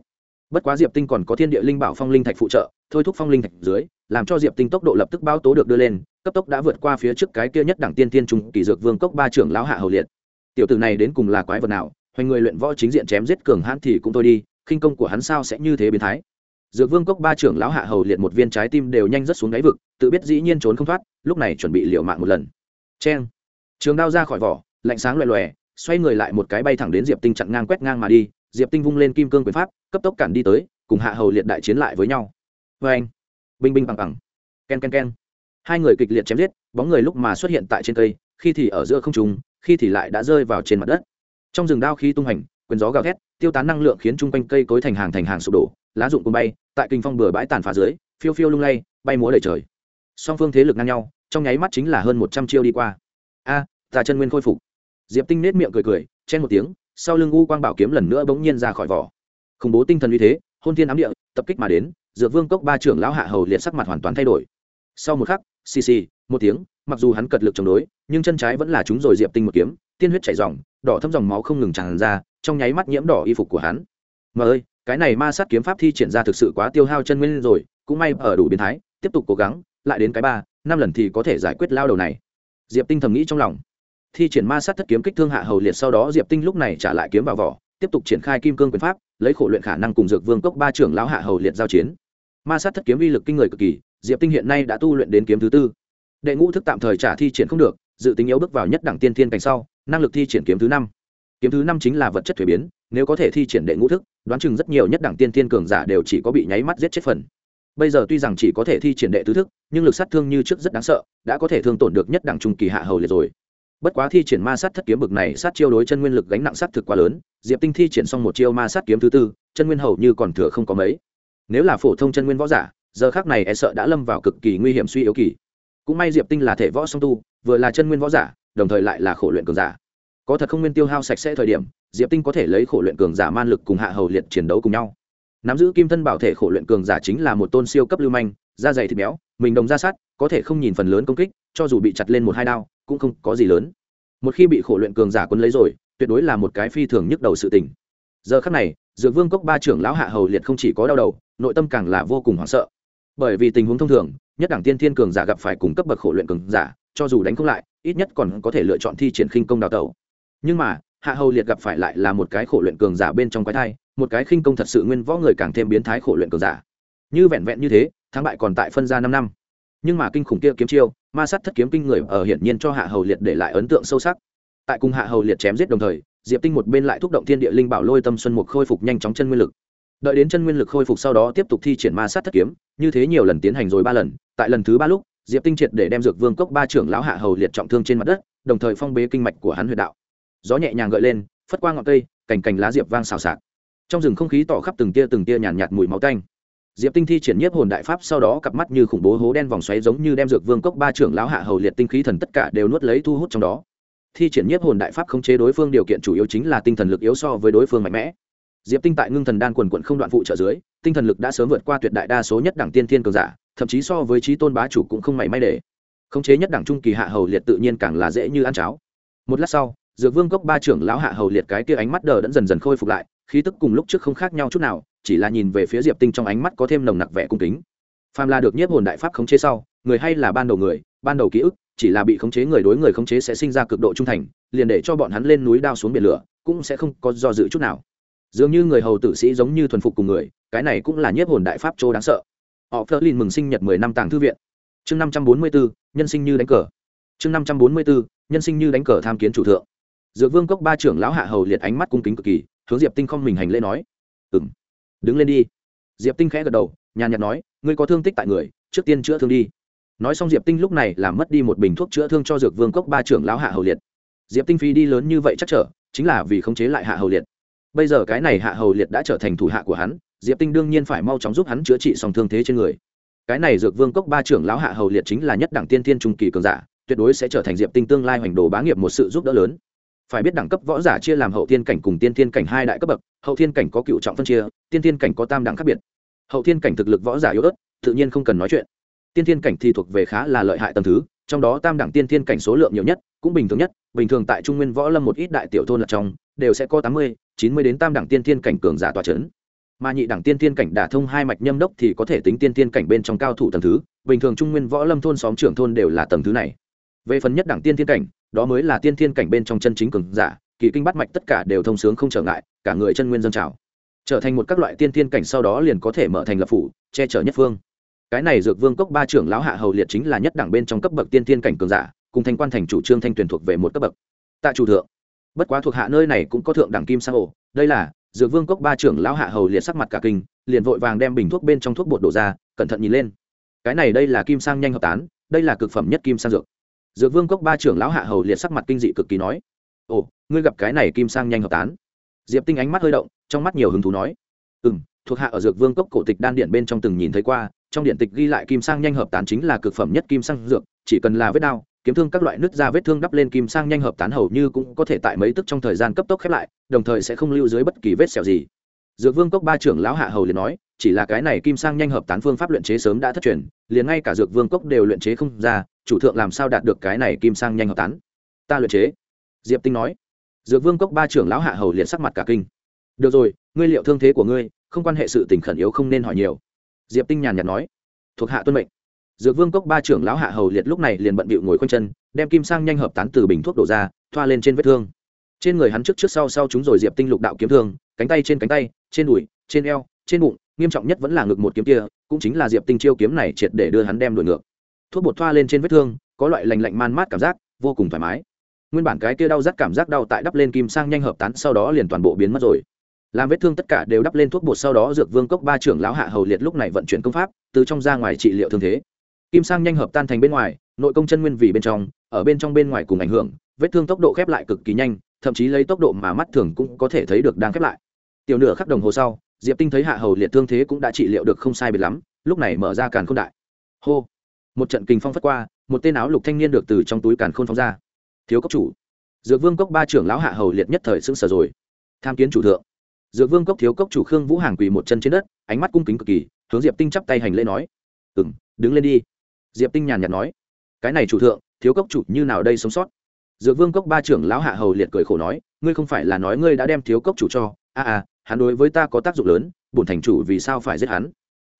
S1: Bất quá diệp tinh còn có thiên địa linh bảo phong linh thạch phụ trợ, thôi thúc phong linh thạch dưới, làm cho diệp tinh tốc độ lập tức bao tố được đưa lên, cấp tốc đã vượt qua phía trước cái kia nhất đẳng tiên tiên trung kỳ dược vương cốc ba trưởng lão hạ hầu liệt. Tiểu tử này đến cùng là quái vật nào, hoành người luyện võ chính diện chém giết cường hãn thì cũng thôi đi, khinh công của hắn sao sẽ như thế biến thái? Dược vương cốc ba trưởng lão hạ hầu liệt một viên trái tim đều nhanh rất xuống đáy vực tự biết dĩ nhiên trốn không thoát lúc này chuẩn bị liều mạng một lần. Cheng. Trường đao ra khỏi vỏ lạnh sáng loè loè xoay người lại một cái bay thẳng đến diệp tinh chặn ngang quét ngang mà đi. Diệp tinh vung lên kim cương quyền pháp cấp tốc cản đi tới cùng hạ hầu liệt đại chiến lại với nhau. Vê anh. Binh binh bằng bằng. Ken ken ken, hai người kịch liệt chém giết bóng người lúc mà xuất hiện tại trên cây khi thì ở giữa không trùng khi thì lại đã rơi vào trên mặt đất. Trong rừng đao khi tung hành quyền gió gào thét tiêu tán năng lượng khiến chung quanh cây cối thành hàng thành hàng sụp đổ lá rụng cùng bay tại kinh phong bừa bãi tàn phá dưới phiêu phiêu lung lay bay múa đầy trời. Song phương thế lực ngang nhau trong nháy mắt chính là hơn một trăm chiêu đi qua. A à, tà chân nguyên khôi phục. Diệp tinh nết miệng cười cười chen một tiếng sau lưng u quang bảo kiếm lần nữa bỗng nhiên ra khỏi vỏ. Khủng bố tinh thần uy thế hôn thiên ám địa tập kích mà đến dược vương cốc ba trưởng lão hạ hầu liệt sắc mặt hoàn toàn thay đổi. Sau một khắc xì xì một tiếng mặc dù hắn cật lực chống đối nhưng chân trái vẫn là chúng rồi diệp tinh một kiếm tiên huyết chảy dòng đỏ thâm dòng máu không ngừng tràn ra trong nháy mắt nhiễm đỏ y phục của hắn. Mà ơi cái này ma sát kiếm pháp thi triển ra thực sự quá tiêu hao chân nguyên rồi, cũng may ở đủ biến thái, tiếp tục cố gắng, lại đến cái ba, năm lần thì có thể giải quyết lao đầu này. Diệp tinh thầm nghĩ trong lòng. Thi triển ma sát thất kiếm kích thương hạ hầu liệt sau đó diệp tinh lúc này trả lại kiếm vào vỏ, tiếp tục triển khai kim cương quyền pháp, lấy khổ luyện khả năng cùng dược vương cốc ba trưởng lão hạ hầu liệt giao chiến. Ma sát thất kiếm uy lực kinh người cực kỳ, diệp tinh hiện nay đã tu luyện đến kiếm thứ tư. Đệ ngũ thức tạm thời trả thi triển không được, dự tính yếu bước vào nhất đẳng tiên thiên cảnh sau, năng lực thi triển kiếm thứ năm kiếm thứ năm chính là vật chất thuế biến, nếu có thể thi triển đệ ngũ thức, đoán chừng rất nhiều nhất đẳng tiên tiên cường giả đều chỉ có bị nháy mắt giết chết phần. Bây giờ tuy rằng chỉ có thể thi triển đệ tứ thức, nhưng lực sát thương như trước rất đáng sợ, đã có thể thương tổn được nhất đẳng trung kỳ hạ hầu liệt rồi. Bất quá thi triển ma sát thất kiếm bực này sát chiêu đối chân nguyên lực gánh nặng sát thực quá lớn, diệp tinh thi triển xong một chiêu ma sát kiếm thứ tư, chân nguyên hầu như còn thừa không có mấy. Nếu là phổ thông chân nguyên võ giả, giờ khác này e sợ đã lâm vào cực kỳ nguy hiểm suy yếu kỳ. Cũng may diệp tinh là thể võ song tu, vừa là chân nguyên võ giả, đồng thời lại là khổ luyện cường giả có thật không nguyên tiêu hao sạch sẽ thời điểm, diệp tinh có thể lấy khổ luyện cường giả man lực cùng hạ hầu liệt chiến đấu cùng nhau. Nắm giữ kim thân bảo thể khổ luyện cường giả chính là một tôn siêu cấp lưu manh, da dày thịt béo, mình đồng ra sát, có thể không nhìn phần lớn công kích, cho dù bị chặt lên một hai đao, cũng không có gì lớn. Một khi bị khổ luyện cường giả quân lấy rồi, tuyệt đối là một cái phi thường nhức đầu sự tình. Giờ khắc này, dược vương cốc ba trưởng lão hạ hầu liệt không chỉ có đau đầu, nội tâm càng là vô cùng hoảng sợ. Bởi vì tình huống thông thường, nhất đẳng tiên thiên cường giả gặp phải cùng cấp bậc khổ luyện cường giả, cho dù đánh không lại, ít nhất còn có thể lựa chọn thi triển khinh công đào tẩu nhưng mà, hạ hầu liệt gặp phải lại là một cái khổ luyện cường giả bên trong quái thai, một cái khinh công thật sự nguyên võ người càng thêm biến thái khổ luyện cường giả. Như vẹn vẹn như thế, thắng bại còn tại phân ra năm năm. Nhưng mà kinh khủng kia kiếm chiêu, ma sát thất kiếm kinh người ở hiển nhiên cho hạ hầu liệt để lại ấn tượng sâu sắc. Tại cùng hạ hầu liệt chém giết đồng thời, diệp tinh một bên lại thúc động thiên địa linh bảo lôi tâm xuân mục khôi phục nhanh chóng chân nguyên lực. Đợi đến chân nguyên lực khôi phục sau đó tiếp tục thi triển ma sát thất kiếm, như thế nhiều lần tiến hành rồi ba lần, tại lần thứ ba lúc, diệp tinh triệt để đem dược vương cốc ba trưởng lão hạ hầu liệt trọng thương trên mặt đất, đồng thời phong bế kinh mạch của hắn huyệt đạo gió nhẹ nhàng gợi lên phất qua ngọn cây cành cành lá diệp vang xào xạc. Trong rừng không khí tỏ khắp từng tia từng tia nhàn nhạt, nhạt mùi máu tanh. Diệp tinh thi triển nhiếp hồn đại pháp sau đó cặp mắt như khủng bố hố đen vòng xoáy giống như đem dược vương cốc ba trưởng lão hạ hầu liệt tinh khí thần tất cả đều nuốt lấy thu hút trong đó. Thi triển nhiếp hồn đại pháp khống chế đối phương điều kiện chủ yếu chính là tinh thần lực yếu so với đối phương mạnh mẽ. Diệp tinh tại ngưng thần đan quần quận không đoạn phụ trợ dưới tinh thần lực đã sớm vượt qua tuyệt đại đa số nhất đẳng tiên thiên cường giả thậm chí so với trí tôn bá chủ cũng không mảy may để. Khống chế nhất đẳng trung kỳ hạ hầu liệt tự nhiên càng là dễ như ăn cháo. Một lát sau dược vương cốc ba trưởng lão hạ hầu liệt cái kia ánh mắt đờ đẫn dần dần khôi phục lại, khí tức cùng lúc trước không khác nhau chút nào, chỉ là nhìn về phía diệp tinh trong ánh mắt có thêm nồng nặc vẻ cung kính. Phàm là được nhiếp hồn đại pháp khống chế sau, người hay là ban đầu người, ban đầu ký ức, chỉ là bị khống chế người đối người khống chế sẽ sinh ra cực độ trung thành, liền để cho bọn hắn lên núi đao xuống biển lửa, cũng sẽ không có do dự chút nào. Dường như người hầu tử sĩ giống như thuần phục cùng người, cái này cũng là nhiếp hồn đại pháp châu đáng sợ. Họ phớt lên mừng sinh nhật mười năm tàng thư viện. Chương năm trăm bốn mươi bốn nhân sinh như đánh cờ. Chương năm trăm bốn mươi bốn nhân sinh như đánh cờ tham kiến chủ thượng dược vương cốc ba trưởng lão hạ hầu liệt ánh mắt cung kính cực kỳ, hướng diệp tinh không mình hành lễ nói ừng đứng lên đi. Diệp tinh khẽ gật đầu, nhàn nhạt nói, ngươi có thương tích tại người, trước tiên chữa thương đi. Nói xong diệp tinh lúc này làm mất đi một bình thuốc chữa thương cho dược vương cốc ba trưởng lão hạ hầu liệt. Diệp tinh phi đi lớn như vậy chắc trở, chính là vì khống chế lại hạ hầu liệt. Bây giờ cái này hạ hầu liệt đã trở thành thủ hạ của hắn, diệp tinh đương nhiên phải mau chóng giúp hắn chữa trị xong thương thế trên người. Cái này dược vương cốc ba trưởng lão hạ hầu liệt chính là nhất đẳng tiên thiên trung kỳ cường giả, tuyệt đối sẽ trở thành diệp tinh tương lai hoành đồ bá nghiệp một sự giúp đỡ lớn phải biết đẳng cấp võ giả chia làm hậu thiên cảnh cùng tiên thiên cảnh hai đại cấp bậc hậu thiên cảnh có cựu trọng phân chia tiên thiên cảnh có tam đẳng khác biệt hậu thiên cảnh thực lực võ giả yếu ớt tự nhiên không cần nói chuyện tiên thiên cảnh thì thuộc về khá là lợi hại tầm thứ trong đó tam đẳng tiên thiên cảnh số lượng nhiều nhất cũng bình thường nhất bình thường tại trung nguyên võ lâm một ít đại tiểu thôn là trong đều sẽ có tám mươi chín mươi đến tam đẳng tiên thiên cảnh cường giả tòa c h ấ n mà nhị đẳng tiên thiên cảnh đả thông hai mạch nhâm đốc thì có thể tính tiên thiên cảnh bên trong cao thủ tầm thứ bình thường trung nguyên võ lâm thôn xóm trưởng thôn đều là tầm thứ này về phần nhất đẳng tiên thiên cảnh đó mới là tiên thiên cảnh bên trong chân chính cường giả, kỳ kinh bắt mạch tất cả đều thông sướng không trở ngại, cả người chân nguyên dân trào. Trở thành một các loại tiên thiên cảnh sau đó liền có thể mở thành lập phủ, che chở nhất phương. Cái này dược vương cốc ba trưởng lão hạ hầu liệt chính là nhất đẳng bên trong cấp bậc tiên thiên cảnh cường giả, cùng thanh quan thành chủ trương thanh tuyển thuộc về một cấp bậc. Tại chủ thượng. Bất quá thuộc hạ nơi này cũng có thượng đẳng kim sang ổ. Đây là, dược vương cốc ba trưởng lão hạ hầu liệt sắc mặt cả kinh, liền vội vàng đem bình thuốc bên trong thuốc bột đổ ra, cẩn thận nhìn lên. Cái này đây là kim sang nhanh hợp tán, đây là cực phẩm nhất kim sang dược dược vương cốc ba trưởng lão hạ hầu liệt sắc mặt kinh dị cực kỳ nói, ồ, ngươi gặp cái này kim sang nhanh hợp tán. Diệp tinh ánh mắt hơi động, trong mắt nhiều hứng thú nói ừ m thuộc hạ ở dược vương cốc cổ tịch đan điện bên trong từng nhìn thấy qua, trong điện tịch ghi lại kim sang nhanh hợp tán chính là cực phẩm nhất kim sang dược, chỉ cần là vết đao kiếm thương các loại nứt ra vết thương đắp lên kim sang nhanh hợp tán hầu như cũng có thể tại mấy tức trong thời gian cấp tốc khép lại, đồng thời sẽ không lưu dưới bất kỳ vết sẹo gì. Dược vương cốc ba trưởng lão hạ hầu liền nói, chỉ là cái này kim sang nhanh hợp tán phương pháp luyện chế sớm đã thất truyền, liền ngay cả dược vương cốc đều luyện chế không ra chủ thượng làm sao đạt được cái này kim sang nhanh hợp tán? Ta luyện chế. Diệp tinh nói. Dược vương cốc ba trưởng lão hạ hầu liền sắc mặt cả kinh. Được rồi, ngươi liệu thương thế của ngươi, không quan hệ sự tình khẩn yếu không nên hỏi nhiều. Diệp tinh nhàn nhạt nói. Thuộc hạ tuân mệnh. Dược vương cốc ba trưởng lão hạ hầu liệt lúc này liền bận bịu ngồi khoanh chân, đem kim sang nhanh hợp tán từ bình thuốc đổ ra, thoa lên trên vết thương. Trên người hắn trước trước sau sau chúng rồi diệp tinh lục đạo kiếm thương, cánh tay trên cánh tay, trên đùi, trên eo, trên bụng, nghiêm trọng nhất vẫn là ngực một kiếm kia, cũng chính là diệp tinh chiêu kiếm này triệt để đưa hắn đem đuổi ngược thuốc bột thoa lên trên vết thương, có loại lành lạnh man mát cảm giác, vô cùng thoải mái. Nguyên bản cái kia đau rát cảm giác đau tại đắp lên kim sang nhanh hợp tán, sau đó liền toàn bộ biến mất rồi. Làm vết thương tất cả đều đắp lên thuốc bột sau đó dược vương cốc ba trưởng lão hạ hầu liệt lúc này vận chuyển công pháp, từ trong ra ngoài trị liệu thương thế. Kim sang nhanh hợp tan thành bên ngoài, nội công chân nguyên vì bên trong, ở bên trong bên ngoài cùng ảnh hưởng, vết thương tốc độ khép lại cực kỳ nhanh, thậm chí lấy tốc độ mà mắt thường cũng có thể thấy được đang khép lại. Tiểu nửa khắc đồng hồ sau, diệp tinh thấy hạ hầu liệt thương thế cũng đã trị liệu được không sai biệt lắm, lúc này mở ra càn k h ô n đại. Hô! Một trận kình phong phất qua một tên áo lục thanh niên được từ trong túi càn khôn phóng ra. Thiếu cốc chủ. Dược vương cốc ba trưởng lão hạ hầu liệt nhất thời xưng sở rồi. Tham kiến chủ thượng. Dược vương cốc thiếu cốc chủ khương vũ hàng quỳ một chân trên đất ánh mắt cung kính cực kỳ hướng diệp tinh chắp tay hành lễ nói. Ừ m đứng lên đi. Diệp tinh nhàn nhạt nói. Cái này chủ thượng thiếu cốc chủ như nào đây sống sót? Dược vương cốc ba trưởng lão hạ hầu liệt cười khổ nói. Ngươi không phải là nói ngươi đã đem thiếu cốc chủ cho. A à, à hắn đối với ta có tác dụng lớn bổn thành chủ vì sao phải giết hắn?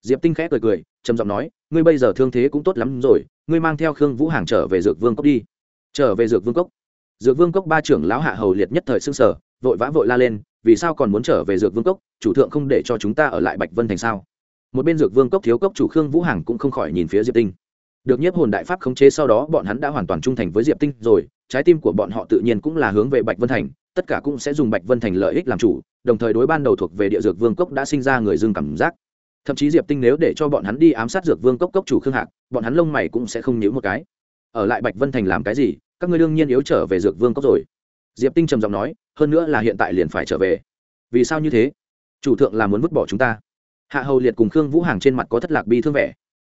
S1: Diệp tinh khẽ cười cười, trầm giọng nói, ngươi bây giờ thương thế cũng tốt lắm rồi, ngươi mang theo khương vũ hàng trở về dược vương cốc đi. Trở về dược vương cốc? Dược vương cốc ba trưởng lão hạ hầu liệt nhất thời xưng sở vội vã vội la lên, vì sao còn muốn trở về dược vương cốc? Chủ thượng không để cho chúng ta ở lại bạch vân thành sao? Một bên dược vương cốc thiếu cốc chủ khương vũ hàng cũng không khỏi nhìn phía diệp tinh. Được nhiếp hồn đại pháp khống chế sau đó, bọn hắn đã hoàn toàn trung thành với diệp tinh rồi, trái tim của bọn họ tự nhiên cũng là hướng về bạch vân thành, tất cả cũng sẽ dùng bạch vân thành lợi ích làm chủ, đồng thời đối ban đầu thuộc về địa dược vương cốc đã sinh ra người dương cảm giác thậm chí diệp tinh nếu để cho bọn hắn đi ám sát dược vương cốc cốc chủ khương hạc bọn hắn lông mày cũng sẽ không nhíu một cái ở lại bạch vân thành làm cái gì các ngươi đương nhiên yếu trở về dược vương cốc rồi diệp tinh trầm giọng nói hơn nữa là hiện tại liền phải trở về vì sao như thế chủ thượng là muốn vứt bỏ chúng ta hạ hầu liệt cùng khương vũ hàng trên mặt có thất lạc bi thương vẻ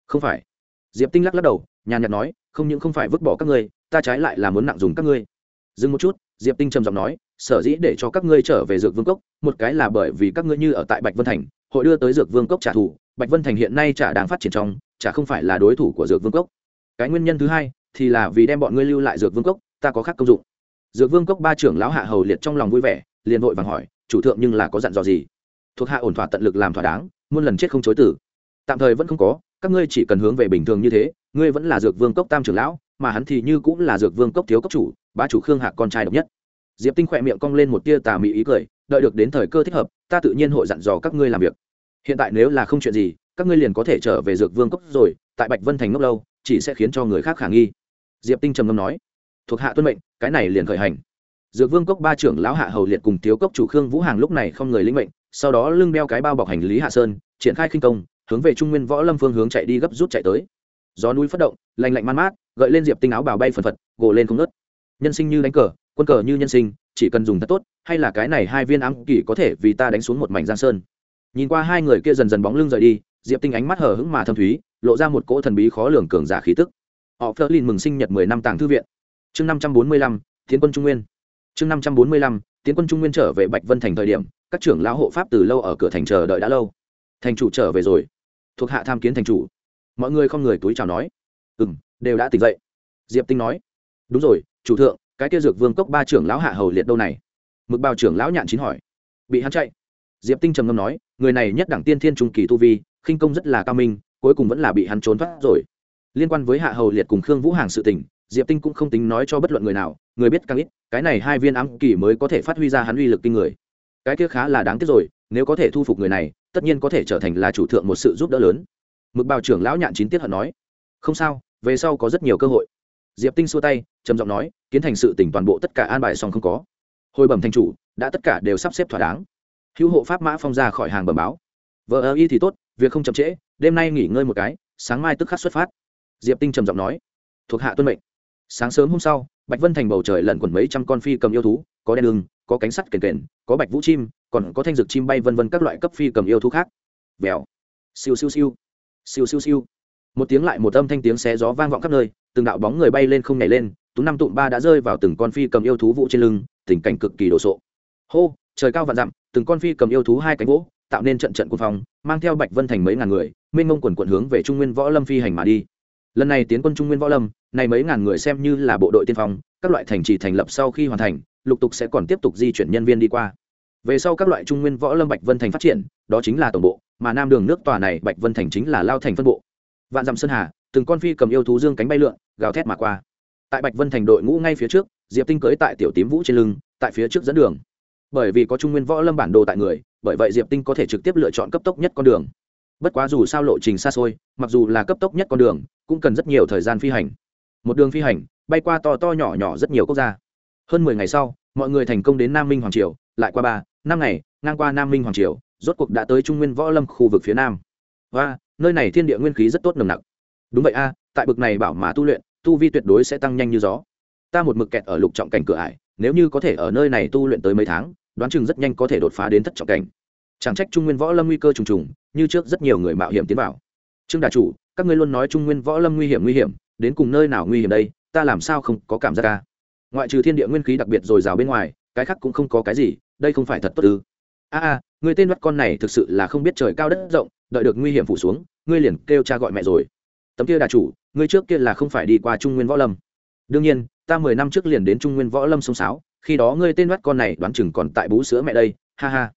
S1: không phải diệp tinh lắc lắc đầu nhàn nhạt nói không những không phải vứt bỏ các ngươi ta trái lại là muốn nặng dùng các ngươi dừng một chút diệp tinh trầm giọng nói sở dĩ để cho các ngươi trở về dược vương cốc một cái là bởi vì các ngươi như ở tại bạch vân thành hội đưa tới dược vương cốc trả thù, bạch vân thành hiện nay chả đang phát triển trong, chả không phải là đối thủ của dược vương cốc. Cái nguyên nhân thứ hai thì là vì đem bọn ngươi lưu lại dược vương cốc, ta có khác công dụng. Dược vương cốc ba trưởng lão hạ hầu liệt trong lòng vui vẻ, liền vội vàng hỏi, chủ thượng nhưng là có dặn dò gì? Thuộc hạ ổn thỏa tận lực làm thỏa đáng, muôn lần chết không chối tử. Tạm thời vẫn không có, các ngươi chỉ cần hướng về bình thường như thế, ngươi vẫn là dược vương cốc tam trưởng lão, mà hắn thì như cũng là dược vương cốc thiếu cốc chủ, bá chủ khương hạc con trai độc nhất diệp tinh khỏe miệng cong lên một tia tà mị ý cười, đợi được đến thời cơ thích hợp, ta tự nhiên hội dặn dò các ngươi làm việc. Hiện tại nếu là không chuyện gì, các ngươi liền có thể trở về dược vương cốc rồi, tại bạch vân thành ngốc lâu, chỉ sẽ khiến cho người khác khả nghi. Diệp tinh trầm ngâm nói. Thuộc hạ tuân mệnh, cái này liền khởi hành. Dược vương cốc ba trưởng lão hạ hầu liệt cùng thiếu cốc chủ khương vũ hàng lúc này không người lĩnh mệnh, sau đó lưng đeo cái bao bọc hành lý hạ sơn, triển khai khinh công, hướng về trung nguyên võ lâm phương hướng chạy đi gấp rút chạy tới. Gió núi phát động, lạnh lạnh man mát, gợi lên diệp tinh áo bào bay phần phật, gồ lên không nớt nhân sinh như đánh cờ quân cờ như nhân sinh, chỉ cần dùng thật tốt, hay là cái này hai viên ám kỷ có thể vì ta đánh xuống một mảnh giang sơn. Nhìn qua hai người kia dần dần bóng lưng rời đi, diệp tinh ánh mắt hờ hững mà thâm thúy, lộ ra một cỗ thần bí khó lường cường giả khí tức. Họ phớt lên mừng sinh nhật mười năm tàng thư viện. Chương năm trăm bốn mươi lăm, tiến quân trung nguyên. Chương năm trăm bốn mươi lăm, tiến quân trung nguyên trở về bạch vân thành thời điểm, các trưởng lão hộ pháp từ lâu ở cửa thành chờ đợi đã lâu. Thành chủ trở về rồi. Thuộc hạ tham kiến thành chủ. Mọi người không người túi chào nói. Ừ m đều đã tỉnh dậy. Diệp tinh nói. Đúng rồi, chủ thượng cái kia dược vương cốc ba trưởng lão hạ hầu liệt đâu này? Mực bào trưởng lão nhạn chín hỏi. Bị hắn chạy. Diệp tinh trầm ngâm nói, người này nhất đẳng tiên thiên trung kỳ tu vi, khinh công rất là cao minh, cuối cùng vẫn là bị hắn trốn thoát rồi. Liên quan với hạ hầu liệt cùng khương vũ hàng sự tình, diệp tinh cũng không tính nói cho bất luận người nào, người biết càng ít, cái này hai viên ám kỳ mới có thể phát huy ra hắn uy lực kinh người. Cái kia khá là đáng tiếc rồi, nếu có thể thu phục người này, tất nhiên có thể trở thành là chủ thượng một sự giúp đỡ lớn. Mực bào trưởng lão nhạn chín tiết hận nói, không sao, về sau có rất nhiều cơ hội diệp tinh xua tay, trầm giọng nói, kiến thành sự tỉnh toàn bộ tất cả an bài xong không có. Hồi bẩm thành chủ, đã tất cả đều sắp xếp thỏa đáng. Hữu hộ pháp mã phong ra khỏi hàng bẩm báo. Vợ ơ y thì tốt, việc không chậm trễ, đêm nay nghỉ ngơi một cái, sáng mai tức khắc xuất phát. Diệp tinh trầm giọng nói, thuộc hạ tuân mệnh. Sáng sớm hôm sau, bạch vân thành bầu trời lẩn quẩn mấy trăm con phi cầm yêu thú, có đen lưng có cánh sắt kền kền, có bạch vũ chim, còn có thanh dược chim bay vân vân các loại cấp phi cầm yêu thú khác. Vèo. Siêu siêu siêu. Siêu siêu siêu. Một tiếng lại một âm thanh tiếng xé gió vang vọng khắp nơi từng đạo bóng người bay lên không nhảy lên, tú năm tụm ba đã rơi vào từng con phi cầm yêu thú vũ trên lưng, tình cảnh cực kỳ đồ sộ. Hô, trời cao vạn dặm, từng con phi cầm yêu thú hai cánh vỗ, tạo nên trận trận quân phòng mang theo bạch vân thành mấy ngàn người, mênh mông quần quận hướng về trung nguyên võ lâm phi hành mà đi. Lần này tiến quân trung nguyên võ lâm, này mấy ngàn người xem như là bộ đội tiên phong, các loại thành trì thành lập sau khi hoàn thành, lục tục sẽ còn tiếp tục di chuyển nhân viên đi qua. Về sau các loại trung nguyên võ lâm bạch vân thành phát triển, đó chính là tổng bộ, mà nam đường nước tòa này bạch vân thành chính là lao thành phân bộ. Vạn dặm sơn hà từng con phi cầm yêu thú dương cánh bay lượn, gào thét mà qua. Tại bạch vân thành đội ngũ ngay phía trước, diệp tinh cưới tại tiểu tím vũ trên lưng, tại phía trước dẫn đường. Bởi vì có trung nguyên võ lâm bản đồ tại người, bởi vậy diệp tinh có thể trực tiếp lựa chọn cấp tốc nhất con đường. Bất quá dù sao lộ trình xa xôi, mặc dù là cấp tốc nhất con đường, cũng cần rất nhiều thời gian phi hành. Một đường phi hành, bay qua to to nhỏ nhỏ rất nhiều quốc gia. Hơn mười ngày sau, mọi người thành công đến nam minh hoàng triều, lại qua ba, năm ngày, ngang qua nam minh hoàng triều, rốt cuộc đã tới trung nguyên võ lâm khu vực phía nam. Và, nơi này thiên địa nguyên khí rất tốt nồng nặc đúng vậy a, tại bực này bảo mà tu luyện, tu vi tuyệt đối sẽ tăng nhanh như gió. Ta một mực kẹt ở lục trọng cảnh cửa ải, nếu như có thể ở nơi này tu luyện tới mấy tháng, đoán chừng rất nhanh có thể đột phá đến thất trọng cảnh. Chẳng trách trung nguyên võ lâm nguy cơ trùng trùng, như trước rất nhiều người mạo hiểm tiến vào. Trương đà chủ, các ngươi luôn nói trung nguyên võ lâm nguy hiểm nguy hiểm, đến cùng nơi nào nguy hiểm đây, ta làm sao không có cảm giác ca ngoại trừ thiên địa nguyên khí đặc biệt dồi dào bên ngoài, cái khác cũng không có cái gì, đây không phải thật tốt ư? A a, người tên mắt con này thực sự là không biết trời cao đất rộng, đợi được nguy hiểm phủ xuống, ngươi liền kêu cha gọi mẹ rồi tấm kia đà chủ, ngươi trước kia là không phải đi qua trung nguyên võ lâm. Đương nhiên, ta mười năm trước liền đến trung nguyên võ lâm sông sáo, khi đó ngươi tên mắt con này đoán chừng còn tại bú sữa mẹ đây, ha ha.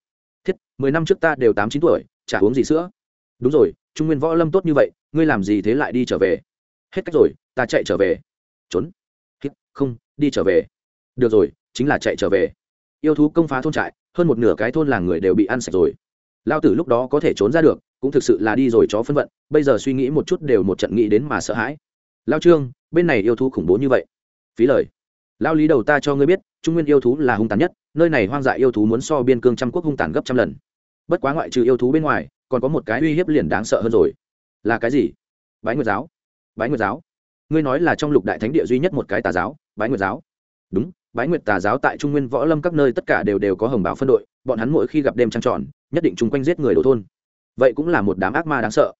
S1: Thiết, mười năm trước ta đều tám chín tuổi, chả uống gì sữa. Đúng rồi, trung nguyên võ lâm tốt như vậy, ngươi làm gì thế lại đi trở về? Hết cách rồi, ta chạy trở về. Trốn. Thiết, không, đi trở về. Được rồi, chính là chạy trở về. Yêu thú công phá thôn trại, hơn một nửa cái thôn làng người đều bị ăn sạch rồi. Lao tử lúc đó có thể trốn ra được cũng thực sự là đi rồi chó phân vận, bây giờ suy nghĩ một chút đều một trận nghĩ đến mà sợ hãi. Lao trương, bên này yêu thú khủng bố như vậy. Phí lời. Lao lý đầu ta cho ngươi biết, trung nguyên yêu thú là hung tàn nhất, nơi này hoang dại yêu thú muốn so biên cương trăm quốc hung tàn gấp trăm lần. Bất quá ngoại trừ yêu thú bên ngoài, còn có một cái uy hiếp liền đáng sợ hơn rồi. Là cái gì? Bái nguyệt giáo. Bái nguyệt giáo. Ngươi nói là trong lục đại thánh địa duy nhất một cái tà giáo, bái nguyệt giáo. Đúng, bái nguyệt tà giáo tại trung nguyên võ lâm các nơi tất cả đều đều có hồng bảo phân đội, bọn hắn mỗi khi gặp đêm trăng tròn, nhất định chung quanh giết người đổ thôn vậy cũng là một đám ác ma đáng sợ.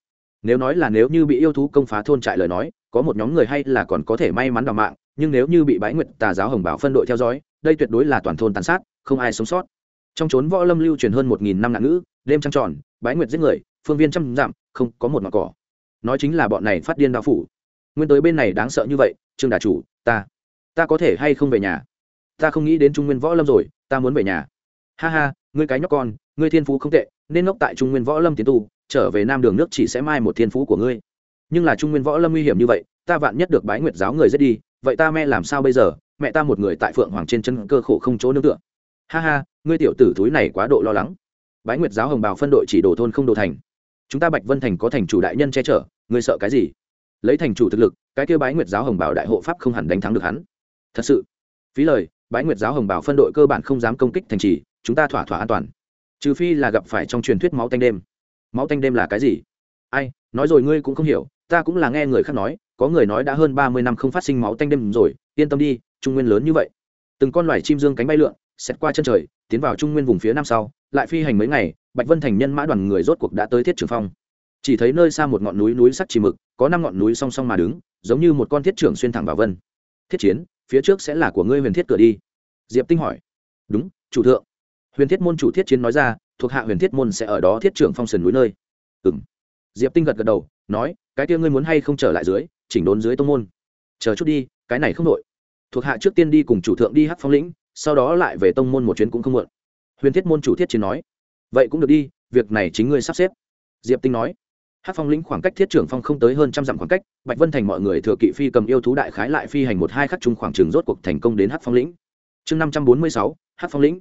S1: Nếu nói là nếu như bị yêu thú công phá thôn trại lời nói, có một nhóm người hay là còn có thể may mắn đ mạng, nhưng nếu như bị bãi nguyệt tà giáo hồng bảo phân đội theo dõi, đây tuyệt đối là toàn thôn tàn sát, không ai sống sót. Trong trốn võ lâm lưu truyền hơn một nghìn năm ngạn ngữ, đêm trăng tròn, bãi nguyệt giết người, phương viên trăm dặm, không có một mặt cỏ. Nói chính là bọn này phát điên đạo phủ. Nguyên tới bên này đáng sợ như vậy, trương đà chủ, ta ta có thể hay không về nhà? Ta không nghĩ đến trung nguyên võ lâm rồi, ta muốn về nhà. Ha ha, ngươi cái nhóc con, ngươi thiên phú không tệ nên ngốc tại trung nguyên võ lâm tiến tu, trở về nam đường nước chỉ sẽ mai một thiên phú của ngươi. Nhưng là trung nguyên võ lâm nguy hiểm như vậy, ta vạn nhất được bái nguyệt giáo người giết đi, vậy ta mẹ làm sao bây giờ? Mẹ ta một người tại phượng hoàng trên chân cơ khổ không chỗ nương tựa. Ha ha, ngươi tiểu tử túi này quá độ lo lắng. Bái nguyệt giáo hồng bào phân đội chỉ đổ thôn không đổ thành. Chúng ta bạch vân thành có thành chủ đại nhân che chở, ngươi sợ cái gì? Lấy thành chủ thực lực, cái kêu bái nguyệt giáo hồng bảo đại hộ pháp không hẳn đánh thắng được hắn. Thật sự. Phí lời, bái nguyệt giáo hồng bảo phân đội cơ bản không dám công kích thành trì, chúng ta thỏa thỏa an toàn trừ phi là gặp phải trong truyền thuyết máu tanh đêm. Máu tanh đêm là cái gì? Ai, nói rồi ngươi cũng không hiểu, ta cũng là nghe người khác nói, có người nói đã hơn ba mươi năm không phát sinh máu tanh đêm rồi, yên tâm đi, trung nguyên lớn như vậy. Từng con loài chim dương cánh bay lượn xét qua chân trời, tiến vào trung nguyên vùng phía nam sau, lại phi hành mấy ngày, bạch vân thành nhân mã đoàn người rốt cuộc đã tới thiết trường phong. Chỉ thấy nơi xa một ngọn núi núi sắc chỉ mực, có năm ngọn núi song song mà đứng, giống như một con thiết trưởng xuyên thẳng vào vân. Thiết chiến, phía trước sẽ là của ngươi huyền thiết cửa đi. Diệp tinh hỏi. Đúng, chủ thượng huyền thiết môn chủ thiết chiến nói ra, thuộc hạ huyền thiết môn sẽ ở đó thiết trưởng phong sườn núi nơi. Ừ m diệp tinh gật gật đầu, nói, cái kia ngươi muốn hay không trở lại dưới, chỉnh đốn dưới tông môn. Chờ chút đi, cái này không đội thuộc hạ trước tiên đi cùng chủ thượng đi hắc phong lĩnh, sau đó lại về tông môn một chuyến cũng không muộn. Huyền thiết môn chủ thiết chiến nói, vậy cũng được đi, việc này chính ngươi sắp xếp. Diệp tinh nói hát phong lĩnh khoảng cách thiết trưởng phong không tới hơn trăm dặm khoảng cách, bạch vân thành mọi người thừa kỵ phi cầm yêu thú đại khái lại phi hành một hai khắc chung khoảng trường rốt cuộc thành công đến hát phong lĩnh. Chương năm trăm bốn mươi sáu hát phong lĩnh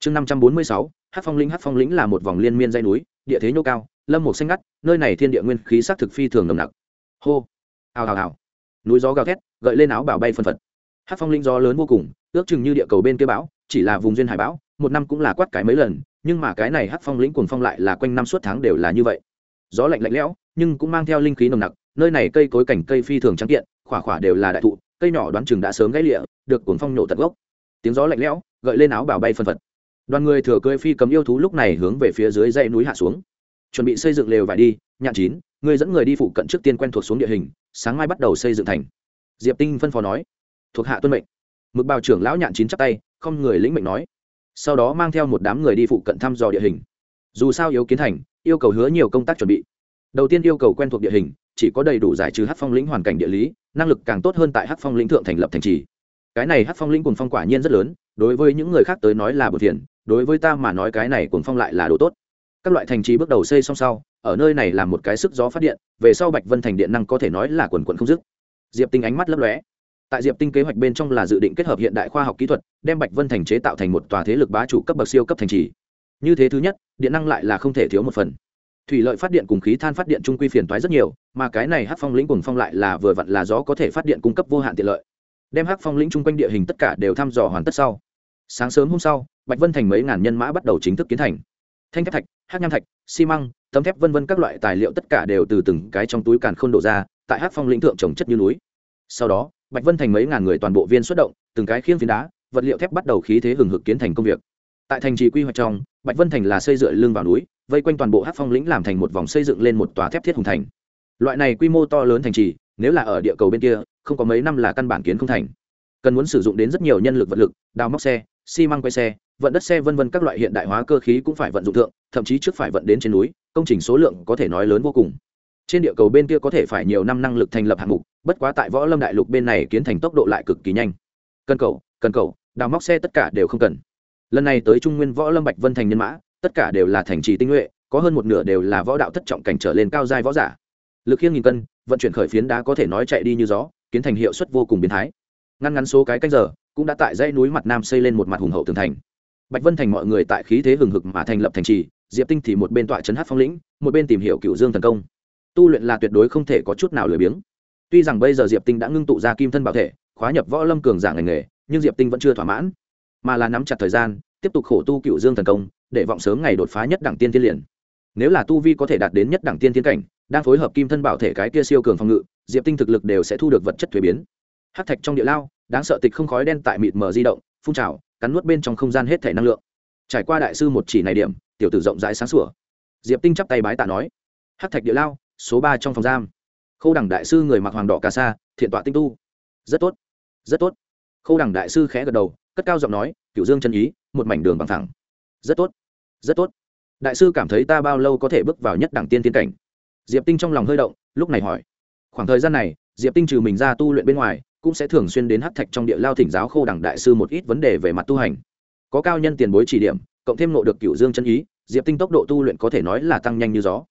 S1: chương năm trăm bốn mươi sáu hát phong lĩnh hát phong lĩnh là một vòng liên miên dây núi, địa thế nhô cao, lâm một xanh ngắt, nơi này thiên địa nguyên khí s á c thực phi thường nồng nặc. Hô, hào hào hào. Núi gió gào thét, gợi lên áo bảo bay phân phật. Hát phong lĩnh gió lớn vô cùng, ước chừng như địa cầu bên kia bão, chỉ là vùng duyên hải bão, một năm cũng là quát cái mấy lần, nhưng mà cái này hát phong lĩnh cuồng phong lại là quanh năm suốt tháng đều là như vậy. Gió lạnh lạnh lẽo, nhưng cũng mang theo linh khí nồng nặc, nơi này cây cối cảnh cây phi thường trắng kiện, khỏa khỏa đều là đại thụ, cây nhỏ đoán chừng đã sớm gãy lịa, được cuồng phong nổ tận gốc. Tiếng gió lạnh lẽo, gợi lên áo bảo bay phân phật đoàn người thừa cưỡi phi cầm yêu thú lúc này hướng về phía dưới dãy núi hạ xuống. Chuẩn bị xây dựng lều vải đi, nhạn chín người dẫn người đi phụ cận trước tiên quen thuộc xuống địa hình, sáng mai bắt đầu xây dựng thành. Diệp tinh phân phó nói. Thuộc hạ tuân mệnh. Mực bào trưởng lão nhạn chín chắp tay, không người lĩnh mệnh nói. Sau đó mang theo một đám người đi phụ cận thăm dò địa hình. Dù sao yếu kiến thành, yêu cầu hứa nhiều công tác chuẩn bị. Đầu tiên yêu cầu quen thuộc địa hình, chỉ có đầy đủ giải trừ hát phong lĩnh hoàn cảnh địa lý, năng lực càng tốt hơn tại hát phong lĩnh thượng thành lập thành trì. Cái này hát phong lĩnh cùng phong quả nhiên rất lớn, đối với những người khác tới nói là bờ thiền đối với ta mà nói cái này cuồng phong lại là đồ tốt. Các loại thành trì bước đầu xây xong sau, ở nơi này là một cái sức gió phát điện, về sau bạch vân thành điện năng có thể nói là quần quần không dứt. Diệp tinh ánh mắt lấp lóe. Tại diệp tinh kế hoạch bên trong là dự định kết hợp hiện đại khoa học kỹ thuật, đem bạch vân thành chế tạo thành một tòa thế lực bá chủ cấp bậc siêu cấp thành trì. Như thế thứ nhất, điện năng lại là không thể thiếu một phần. Thủy lợi phát điện cùng khí than phát điện trung quy phiền toái rất nhiều, mà cái này hát phong lĩnh cùng phong lại là vừa vặn là gió có thể phát điện cung cấp vô hạn tiện lợi. Đem hát phong lĩnh chung quanh địa hình tất cả đều thăm dò hoàn tất sau. Sáng sớm hôm sau bạch vân thành mấy ngàn nhân mã bắt đầu chính thức kiến thành. Thanh thép thạch, hát nham thạch, xi măng, tấm thép vân vân các loại tài liệu tất cả đều từ từng cái trong túi càn k h ô n đổ ra, tại hát phong lĩnh thượng trồng chất như núi. Sau đó, bạch vân thành mấy ngàn người toàn bộ viên xuất động, từng cái khiêng phiến đá, vật liệu thép bắt đầu khí thế hừng hực kiến thành công việc. Tại thành trì quy hoạch trong, bạch vân thành là xây dựa lưng vào núi, vây quanh toàn bộ hát phong lĩnh làm thành một vòng xây dựng lên một tòa thép thiết hùng thành. Loại này quy mô to lớn thành trì, nếu là ở địa cầu bên kia, không có mấy năm là căn bản kiến không thành. Cần muốn sử dụng đến rất nhiều nhân lực vật lực, đào móc xe, xi măng quay xe vận đất xe vân vân các loại hiện đại hóa cơ khí cũng phải vận dụng thượng, thậm chí trước phải vận đến trên núi, công trình số lượng có thể nói lớn vô cùng. Trên địa cầu bên kia có thể phải nhiều năm năng lực thành lập hạng mục, bất quá tại võ lâm đại lục bên này kiến thành tốc độ lại cực kỳ nhanh. Cần cầu cần cầu, đào móc xe tất cả đều không cần. Lần này tới trung nguyên võ lâm bạch vân thành nhân mã, tất cả đều là thành trì tinh nhuệ, có hơn một nửa đều là võ đạo thất trọng cảnh trở lên cao giai võ giả. Lực khiêng nghìn cân, vận chuyển khởi phiến đá có thể nói chạy đi như gió, kiến thành hiệu suất vô cùng biến thái. Ngăn ngắn số cái canh giờ, cũng đã tại dãy núi mặt nam xây lên một mặt hùng hậu tường thành bạch vân thành mọi người tại khí thế hừng hực mà thành lập thành trì, diệp tinh thì một bên tọa trấn hát phong lĩnh, một bên tìm hiểu cựu dương thần công. Tu luyện là tuyệt đối không thể có chút nào lười biếng. Tuy rằng bây giờ diệp tinh đã ngưng tụ ra kim thân bảo thể, khóa nhập võ lâm cường giả ngành nghề, nhưng diệp tinh vẫn chưa thỏa mãn, mà là nắm chặt thời gian, tiếp tục khổ tu cựu dương thần công, để vọng sớm ngày đột phá nhất đẳng tiên thiên liền. Nếu là tu vi có thể đạt đến nhất đẳng tiên thiên cảnh, đang phối hợp kim thân bảo thể cái kia siêu cường phòng ngự, diệp tinh thực lực đều sẽ thu được vật chất thuế biến. Hát thạch trong địa lao, đáng sợ tịch không khói đen tại mịt mờ di động, phun trào cắn nuốt bên trong không gian hết thể năng lượng. Trải qua đại sư một chỉ này điểm, tiểu tử rộng rãi sáng sủa. Diệp tinh chắp tay bái tạ nói hát thạch địa lao, số ba trong phòng giam. Khâu đẳng đại sư người mặc hoàng đỏ cà sa, thiện tọa tinh tu. Rất tốt rất tốt. Khâu đẳng đại sư khẽ gật đầu, cất cao giọng nói cựu dương chân ý, một mảnh đường bằng thẳng. Rất tốt rất tốt. Đại sư cảm thấy ta bao lâu có thể bước vào nhất đẳng tiên tiên cảnh? Diệp tinh trong lòng hơi động, lúc này hỏi. Khoảng thời gian này, diệp tinh trừ mình ra tu luyện bên ngoài cũng sẽ thường xuyên đến hắc thạch trong địa lao thỉnh giáo khô đẳng đại sư một ít vấn đề về mặt tu hành. Có cao nhân tiền bối chỉ điểm, cộng thêm nộ được cựu dương chân ý, diệp tinh tốc độ tu luyện có thể nói là tăng nhanh như gió.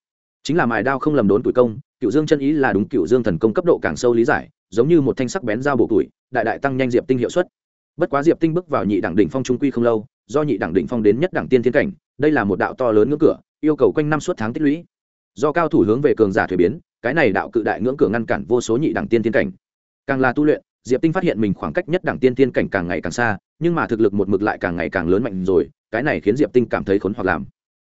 S1: Chính là mài đao không lầm đốn tuổi công, cựu dương chân ý là đúng cựu dương thần công cấp độ càng sâu lý giải, giống như một thanh sắc bén dao bổ tuổi, đại đại tăng nhanh diệp tinh hiệu suất. Bất quá diệp tinh bước vào nhị đẳng đỉnh phong trung quy không lâu, do nhị đẳng đỉnh phong đến nhất đẳng tiên thiên cảnh, đây là một đạo to lớn ngưỡng cửa, yêu cầu quanh năm suốt tháng tích lũy. Do cao thủ hướng về cường giả thuế biến, cái này đạo cự đại ngưỡng cửa ngăn cản vô số nhị đẳng tiên thiên cảnh. Càng là tu luyện diệp tinh phát hiện mình khoảng cách nhất đẳng tiên thiên cảnh càng ngày càng xa, nhưng mà thực lực một mực lại càng ngày càng lớn mạnh rồi, cái này khiến diệp tinh cảm thấy khốn hoặc làm.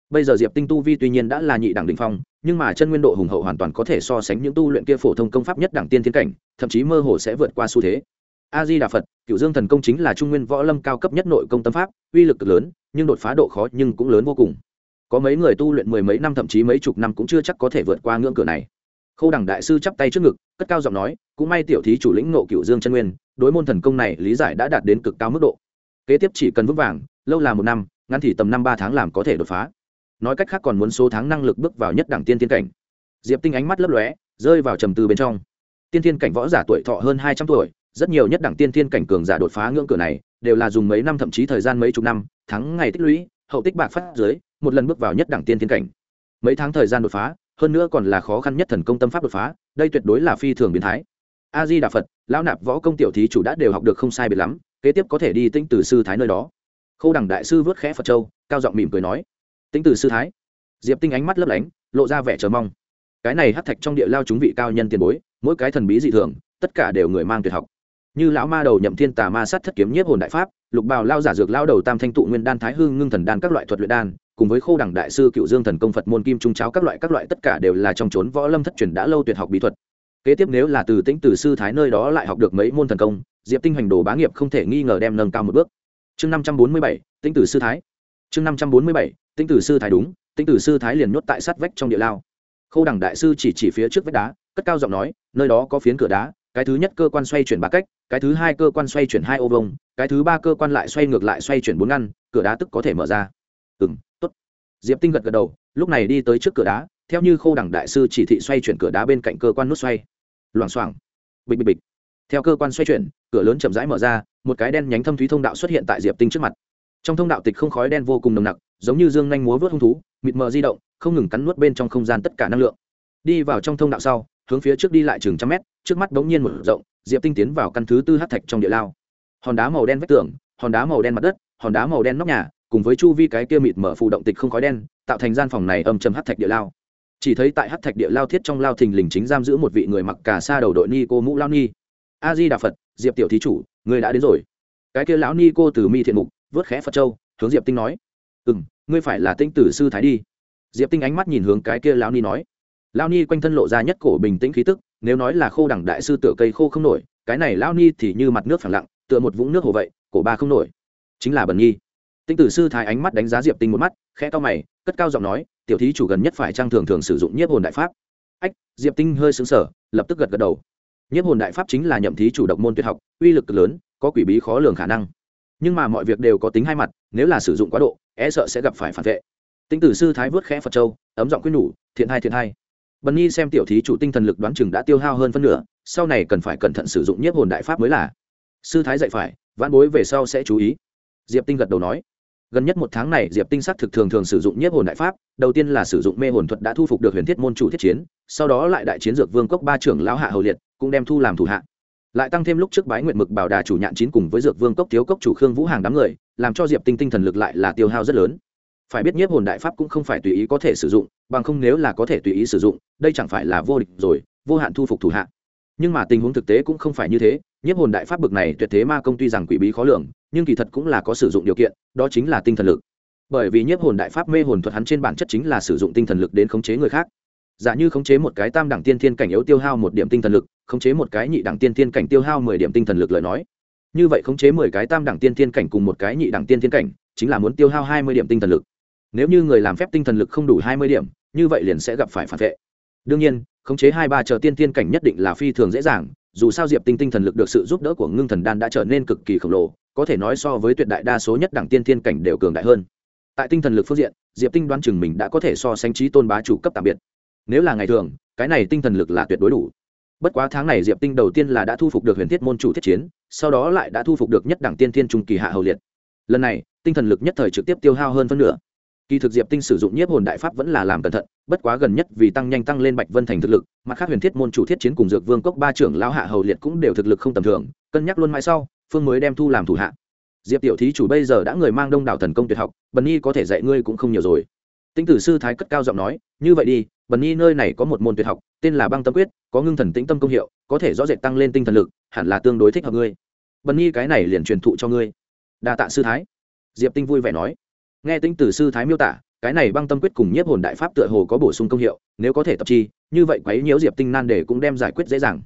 S1: Bây giờ diệp tinh tu vi tuy nhiên đã là nhị đẳng đỉnh phong, nhưng mà chân nguyên độ hùng hậu hoàn toàn có thể so sánh những tu luyện kia phổ thông công pháp nhất đẳng tiên thiên cảnh, thậm chí mơ hồ sẽ vượt qua xu thế. A di đà phật, cựu dương thần công chính là trung nguyên võ lâm cao cấp nhất nội công tâm pháp, uy lực cực lớn, nhưng đột phá độ khó nhưng cũng lớn vô cùng. Có mấy người tu luyện mười mấy năm, thậm chí mấy chục năm cũng chưa chắc có thể vượt qua ngưỡng cửa này khâu đẳng đại sư chắp tay trước ngực, cất cao giọng nói, cũng may tiểu thí chủ lĩnh nộ cựu dương chân nguyên, đối môn thần công này lý giải đã đạt đến cực cao mức độ. Kế tiếp chỉ cần vững vàng, lâu là một năm, ngắn thì tầm năm ba tháng làm có thể đột phá. Nói cách khác còn muốn số tháng năng lực bước vào nhất đẳng tiên tiên cảnh. Diệp tinh ánh mắt lấp lóe, rơi vào trầm tư bên trong. Tiên tiên cảnh võ giả tuổi thọ hơn hai trăm tuổi, rất nhiều nhất đẳng tiên tiên cảnh cường giả đột phá ngưỡng cửa này, đều là dùng mấy năm thậm chí thời gian mấy chục năm tháng ngày tích lũy, hậu tích bạc phát dưới, một lần bước vào nhất đẳng tiên tiên cảnh. Mấy tháng thời gian đột phá hơn nữa còn là khó khăn nhất thần công tâm pháp đột phá, đây tuyệt đối là phi thường biến thái. A di đà phật lão nạp võ công tiểu thí chủ đã đều học được không sai biệt lắm, kế tiếp có thể đi tinh từ sư thái nơi đó. Khâu đẳng đại sư vớt khẽ phật châu, cao giọng mỉm cười nói tinh từ sư thái. Diệp tinh ánh mắt lấp lánh, lộ ra vẻ chờ mong. Cái này hắc thạch trong địa lao chúng vị cao nhân tiền bối, mỗi cái thần bí dị thường, tất cả đều người mang tuyệt học. Như lão ma đầu nhậm thiên tà ma sát thất kiếm nhiếp hồn đại pháp, lục bào lao giả dược lao đầu tam thanh tụ nguyên đan thái hương ngưng thần đan các loại thuật luyện đan cùng với khô đẳng đại sư cựu dương thần công phật môn kim trung cháo các loại các loại tất cả đều là trong trốn võ lâm thất truyền đã lâu tuyệt học bí thuật. Kế tiếp nếu là từ tĩnh từ sư thái nơi đó lại học được mấy môn thần công, diệp tinh hành đồ bá nghiệp không thể nghi ngờ đem nâng cao một bước. Chương năm trăm bốn mươi bảy, tĩnh từ sư thái. Chương năm trăm bốn mươi bảy, tĩnh từ sư thái đúng, tĩnh từ sư thái liền nhốt tại sát vách trong địa lao. Khâu đẳng đại sư chỉ chỉ phía trước vách đá, cất cao giọng nói, nơi đó có phiến cửa đá, cái thứ nhất cơ quan xoay chuyển ba cách, cái thứ hai cơ quan xoay chuyển hai ô vông cái thứ ba cơ quan lại xoay ngược lại xoay chuyển bốn ngăn, cửa đá tức có thể mở ra ừ m t ố t diệp tinh gật gật đầu, lúc này đi tới trước cửa đá, theo như khô đẳng đại sư chỉ thị xoay chuyển cửa đá bên cạnh cơ quan nút xoay. Loảng xoảng. Bịch bịch bịch. Theo cơ quan xoay chuyển, cửa lớn chậm rãi mở ra, một cái đen nhánh thâm thúy thông đạo xuất hiện tại diệp tinh trước mặt. Trong thông đạo tịch không khói đen vô cùng nồng nặc, giống như dương nhanh múa vớt hung thú, mịt mờ di động, không ngừng cắn nuốt bên trong không gian tất cả năng lượng. Đi vào trong thông đạo sau, hướng phía trước đi lại chừng trăm mét, trước mắt bỗng nhiên một rộng, diệp tinh tiến vào căn thứ tư hát thạch trong địa lao. Hòn đá màu đen vách tường, hòn đá màu đen mặt đất, hòn đá màu đen nóc nhà cùng với chu vi cái kia mịt mở phụ động tịch không khói đen, tạo thành gian phòng này âm trầm hát thạch địa lao. Chỉ thấy tại hát thạch địa lao thiết trong lao thình lình chính giam giữ một vị người mặc cả xa đầu đội ni cô mũ lao ni. A di đà phật, diệp tiểu thí chủ, người đã đến rồi. Cái kia lão ni cô từ mi thiện mục, vớt khẽ phật châu, hướng diệp tinh nói. Ừ m ngươi phải là tinh tử sư thái đi. Diệp tinh ánh mắt nhìn hướng cái kia lão ni nói. Lão ni quanh thân lộ ra nhất cổ bình tĩnh khí tức, nếu nói là khô đẳng đại sư tựa cây khô không nổi, cái này lão ni thì như mặt nước phẳng lặng, tựa một vũng nước hồ vậy, cổ ba không nổi. Chính là bần nhi tinh tử sư thái ánh mắt đánh giá diệp tinh một mắt, khẽ to mày, cất cao giọng nói, tiểu thí chủ gần nhất phải trang thường thường sử dụng nhiếp hồn đại pháp? Ách, diệp tinh hơi xứng sở lập tức gật gật đầu. Nhiếp hồn đại pháp chính là nhậm thí chủ động môn tuyệt học, uy lực lớn, có quỷ bí khó lường khả năng. Nhưng mà mọi việc đều có tính hai mặt, nếu là sử dụng quá độ e sợ sẽ gặp phải phản vệ. Tinh tử sư thái vớt khẽ phật châu, ấm giọng quyết nhủ, thiện hai thiện hai. Bần nhi xem tiểu thí chủ tinh thần lực đoán chừng đã tiêu hao hơn phân nửa, sau này cần phải cẩn thận sử dụng nhiếp hồn đại pháp mới là. Sư thái dạy phải, vãn bối về sau sẽ chú ý. Diệp tinh gật đầu nói gần nhất một tháng này, diệp tinh sắc thực thường thường sử dụng nhiếp hồn đại pháp, đầu tiên là sử dụng mê hồn thuật đã thu phục được huyền thiết môn chủ thiết chiến, sau đó lại đại chiến dược vương cốc ba trưởng lão hạ hầu liệt, cũng đem thu làm thủ hạ. Lại tăng thêm lúc trước bái nguyện mực bảo đà chủ nhạn chín cùng với dược vương cốc thiếu cốc chủ khương vũ hàng đám người, làm cho diệp tinh tinh thần lực lại là tiêu hao rất lớn. Phải biết nhiếp hồn đại pháp cũng không phải tùy ý có thể sử dụng, bằng không nếu là có thể tùy ý sử dụng, đây chẳng phải là vô địch rồi, vô hạn thu phục thủ hạ. Nhưng mà tình huống thực tế cũng không phải như thế, nhiếp hồn đại pháp bực này tuyệt thế ma công tuy rằng quỷ bí khó lường nhưng kỳ thật cũng là có sử dụng điều kiện, đó chính là tinh thần lực. Bởi vì nhiếp hồn đại pháp mê hồn thuật hắn trên bản chất chính là sử dụng tinh thần lực đến khống chế người khác. Giả như khống chế một cái tam đẳng tiên thiên cảnh yếu tiêu hao một điểm tinh thần lực, khống chế một cái nhị đẳng tiên thiên cảnh tiêu hao mười điểm tinh thần lực lời nói. Như vậy khống chế mười cái tam đẳng tiên thiên cảnh cùng một cái nhị đẳng tiên thiên cảnh, chính là muốn tiêu hao hai mươi điểm tinh thần lực. Nếu như người làm phép tinh thần lực không đủ hai mươi điểm, như vậy liền sẽ gặp phải phản vệ. Đương nhiên, khống chế hai ba chờ tiên thiên cảnh nhất định là phi thường dễ dàng dù sao diệp tinh tinh thần lực được sự giúp đỡ của ngưng thần đan đã trở nên cực kỳ khổng lồ, có thể nói so với tuyệt đại đa số nhất đẳng tiên thiên cảnh đều cường đại hơn. Tại tinh thần lực phương diện, diệp tinh đoán chừng mình đã có thể so sánh trí tôn bá chủ cấp tạm biệt. Nếu là ngày thường, cái này tinh thần lực là tuyệt đối đủ. Bất quá tháng này diệp tinh đầu tiên là đã thu phục được huyền thiết môn chủ thiết chiến, sau đó lại đã thu phục được nhất đẳng tiên thiên trung kỳ hạ hầu liệt. Lần này, tinh thần lực nhất thời trực tiếp tiêu hao hơn phân nửa kỳ thực diệp tinh sử dụng nhiếp hồn đại pháp vẫn là làm cẩn thận, bất quá gần nhất vì tăng nhanh tăng lên bạch vân thành thực lực mặt khác huyền thiết môn chủ thiết chiến cùng dược vương cốc ba trưởng lão hạ hầu liệt cũng đều thực lực không tầm thường, cân nhắc luôn mãi sau, phương mới đem thu làm thủ hạ. Diệp tiểu thí chủ bây giờ đã người mang đông đảo thần công tuyệt học, bần nhi có thể dạy ngươi cũng không nhiều rồi. Tinh tử sư thái cất cao giọng nói, như vậy đi, bần nhi nơi này có một môn tuyệt học, tên là băng tâm quyết, có ngưng thần tĩnh tâm công hiệu, có thể rõ rệt tăng lên tinh thần lực, hẳn là tương đối thích hợp ngươi. Bần nhi cái này liền truyền thụ cho ngươi. Đa tạ sư thái. Diệp tinh vui vẻ nói nghe tinh tử sư thái miêu tả, cái này băng tâm quyết cùng nhiếp hồn đại pháp tựa hồ có bổ sung công hiệu, nếu có thể tập chi, như vậy quấy nhiễu diệp tinh nan để cũng đem giải quyết dễ dàng.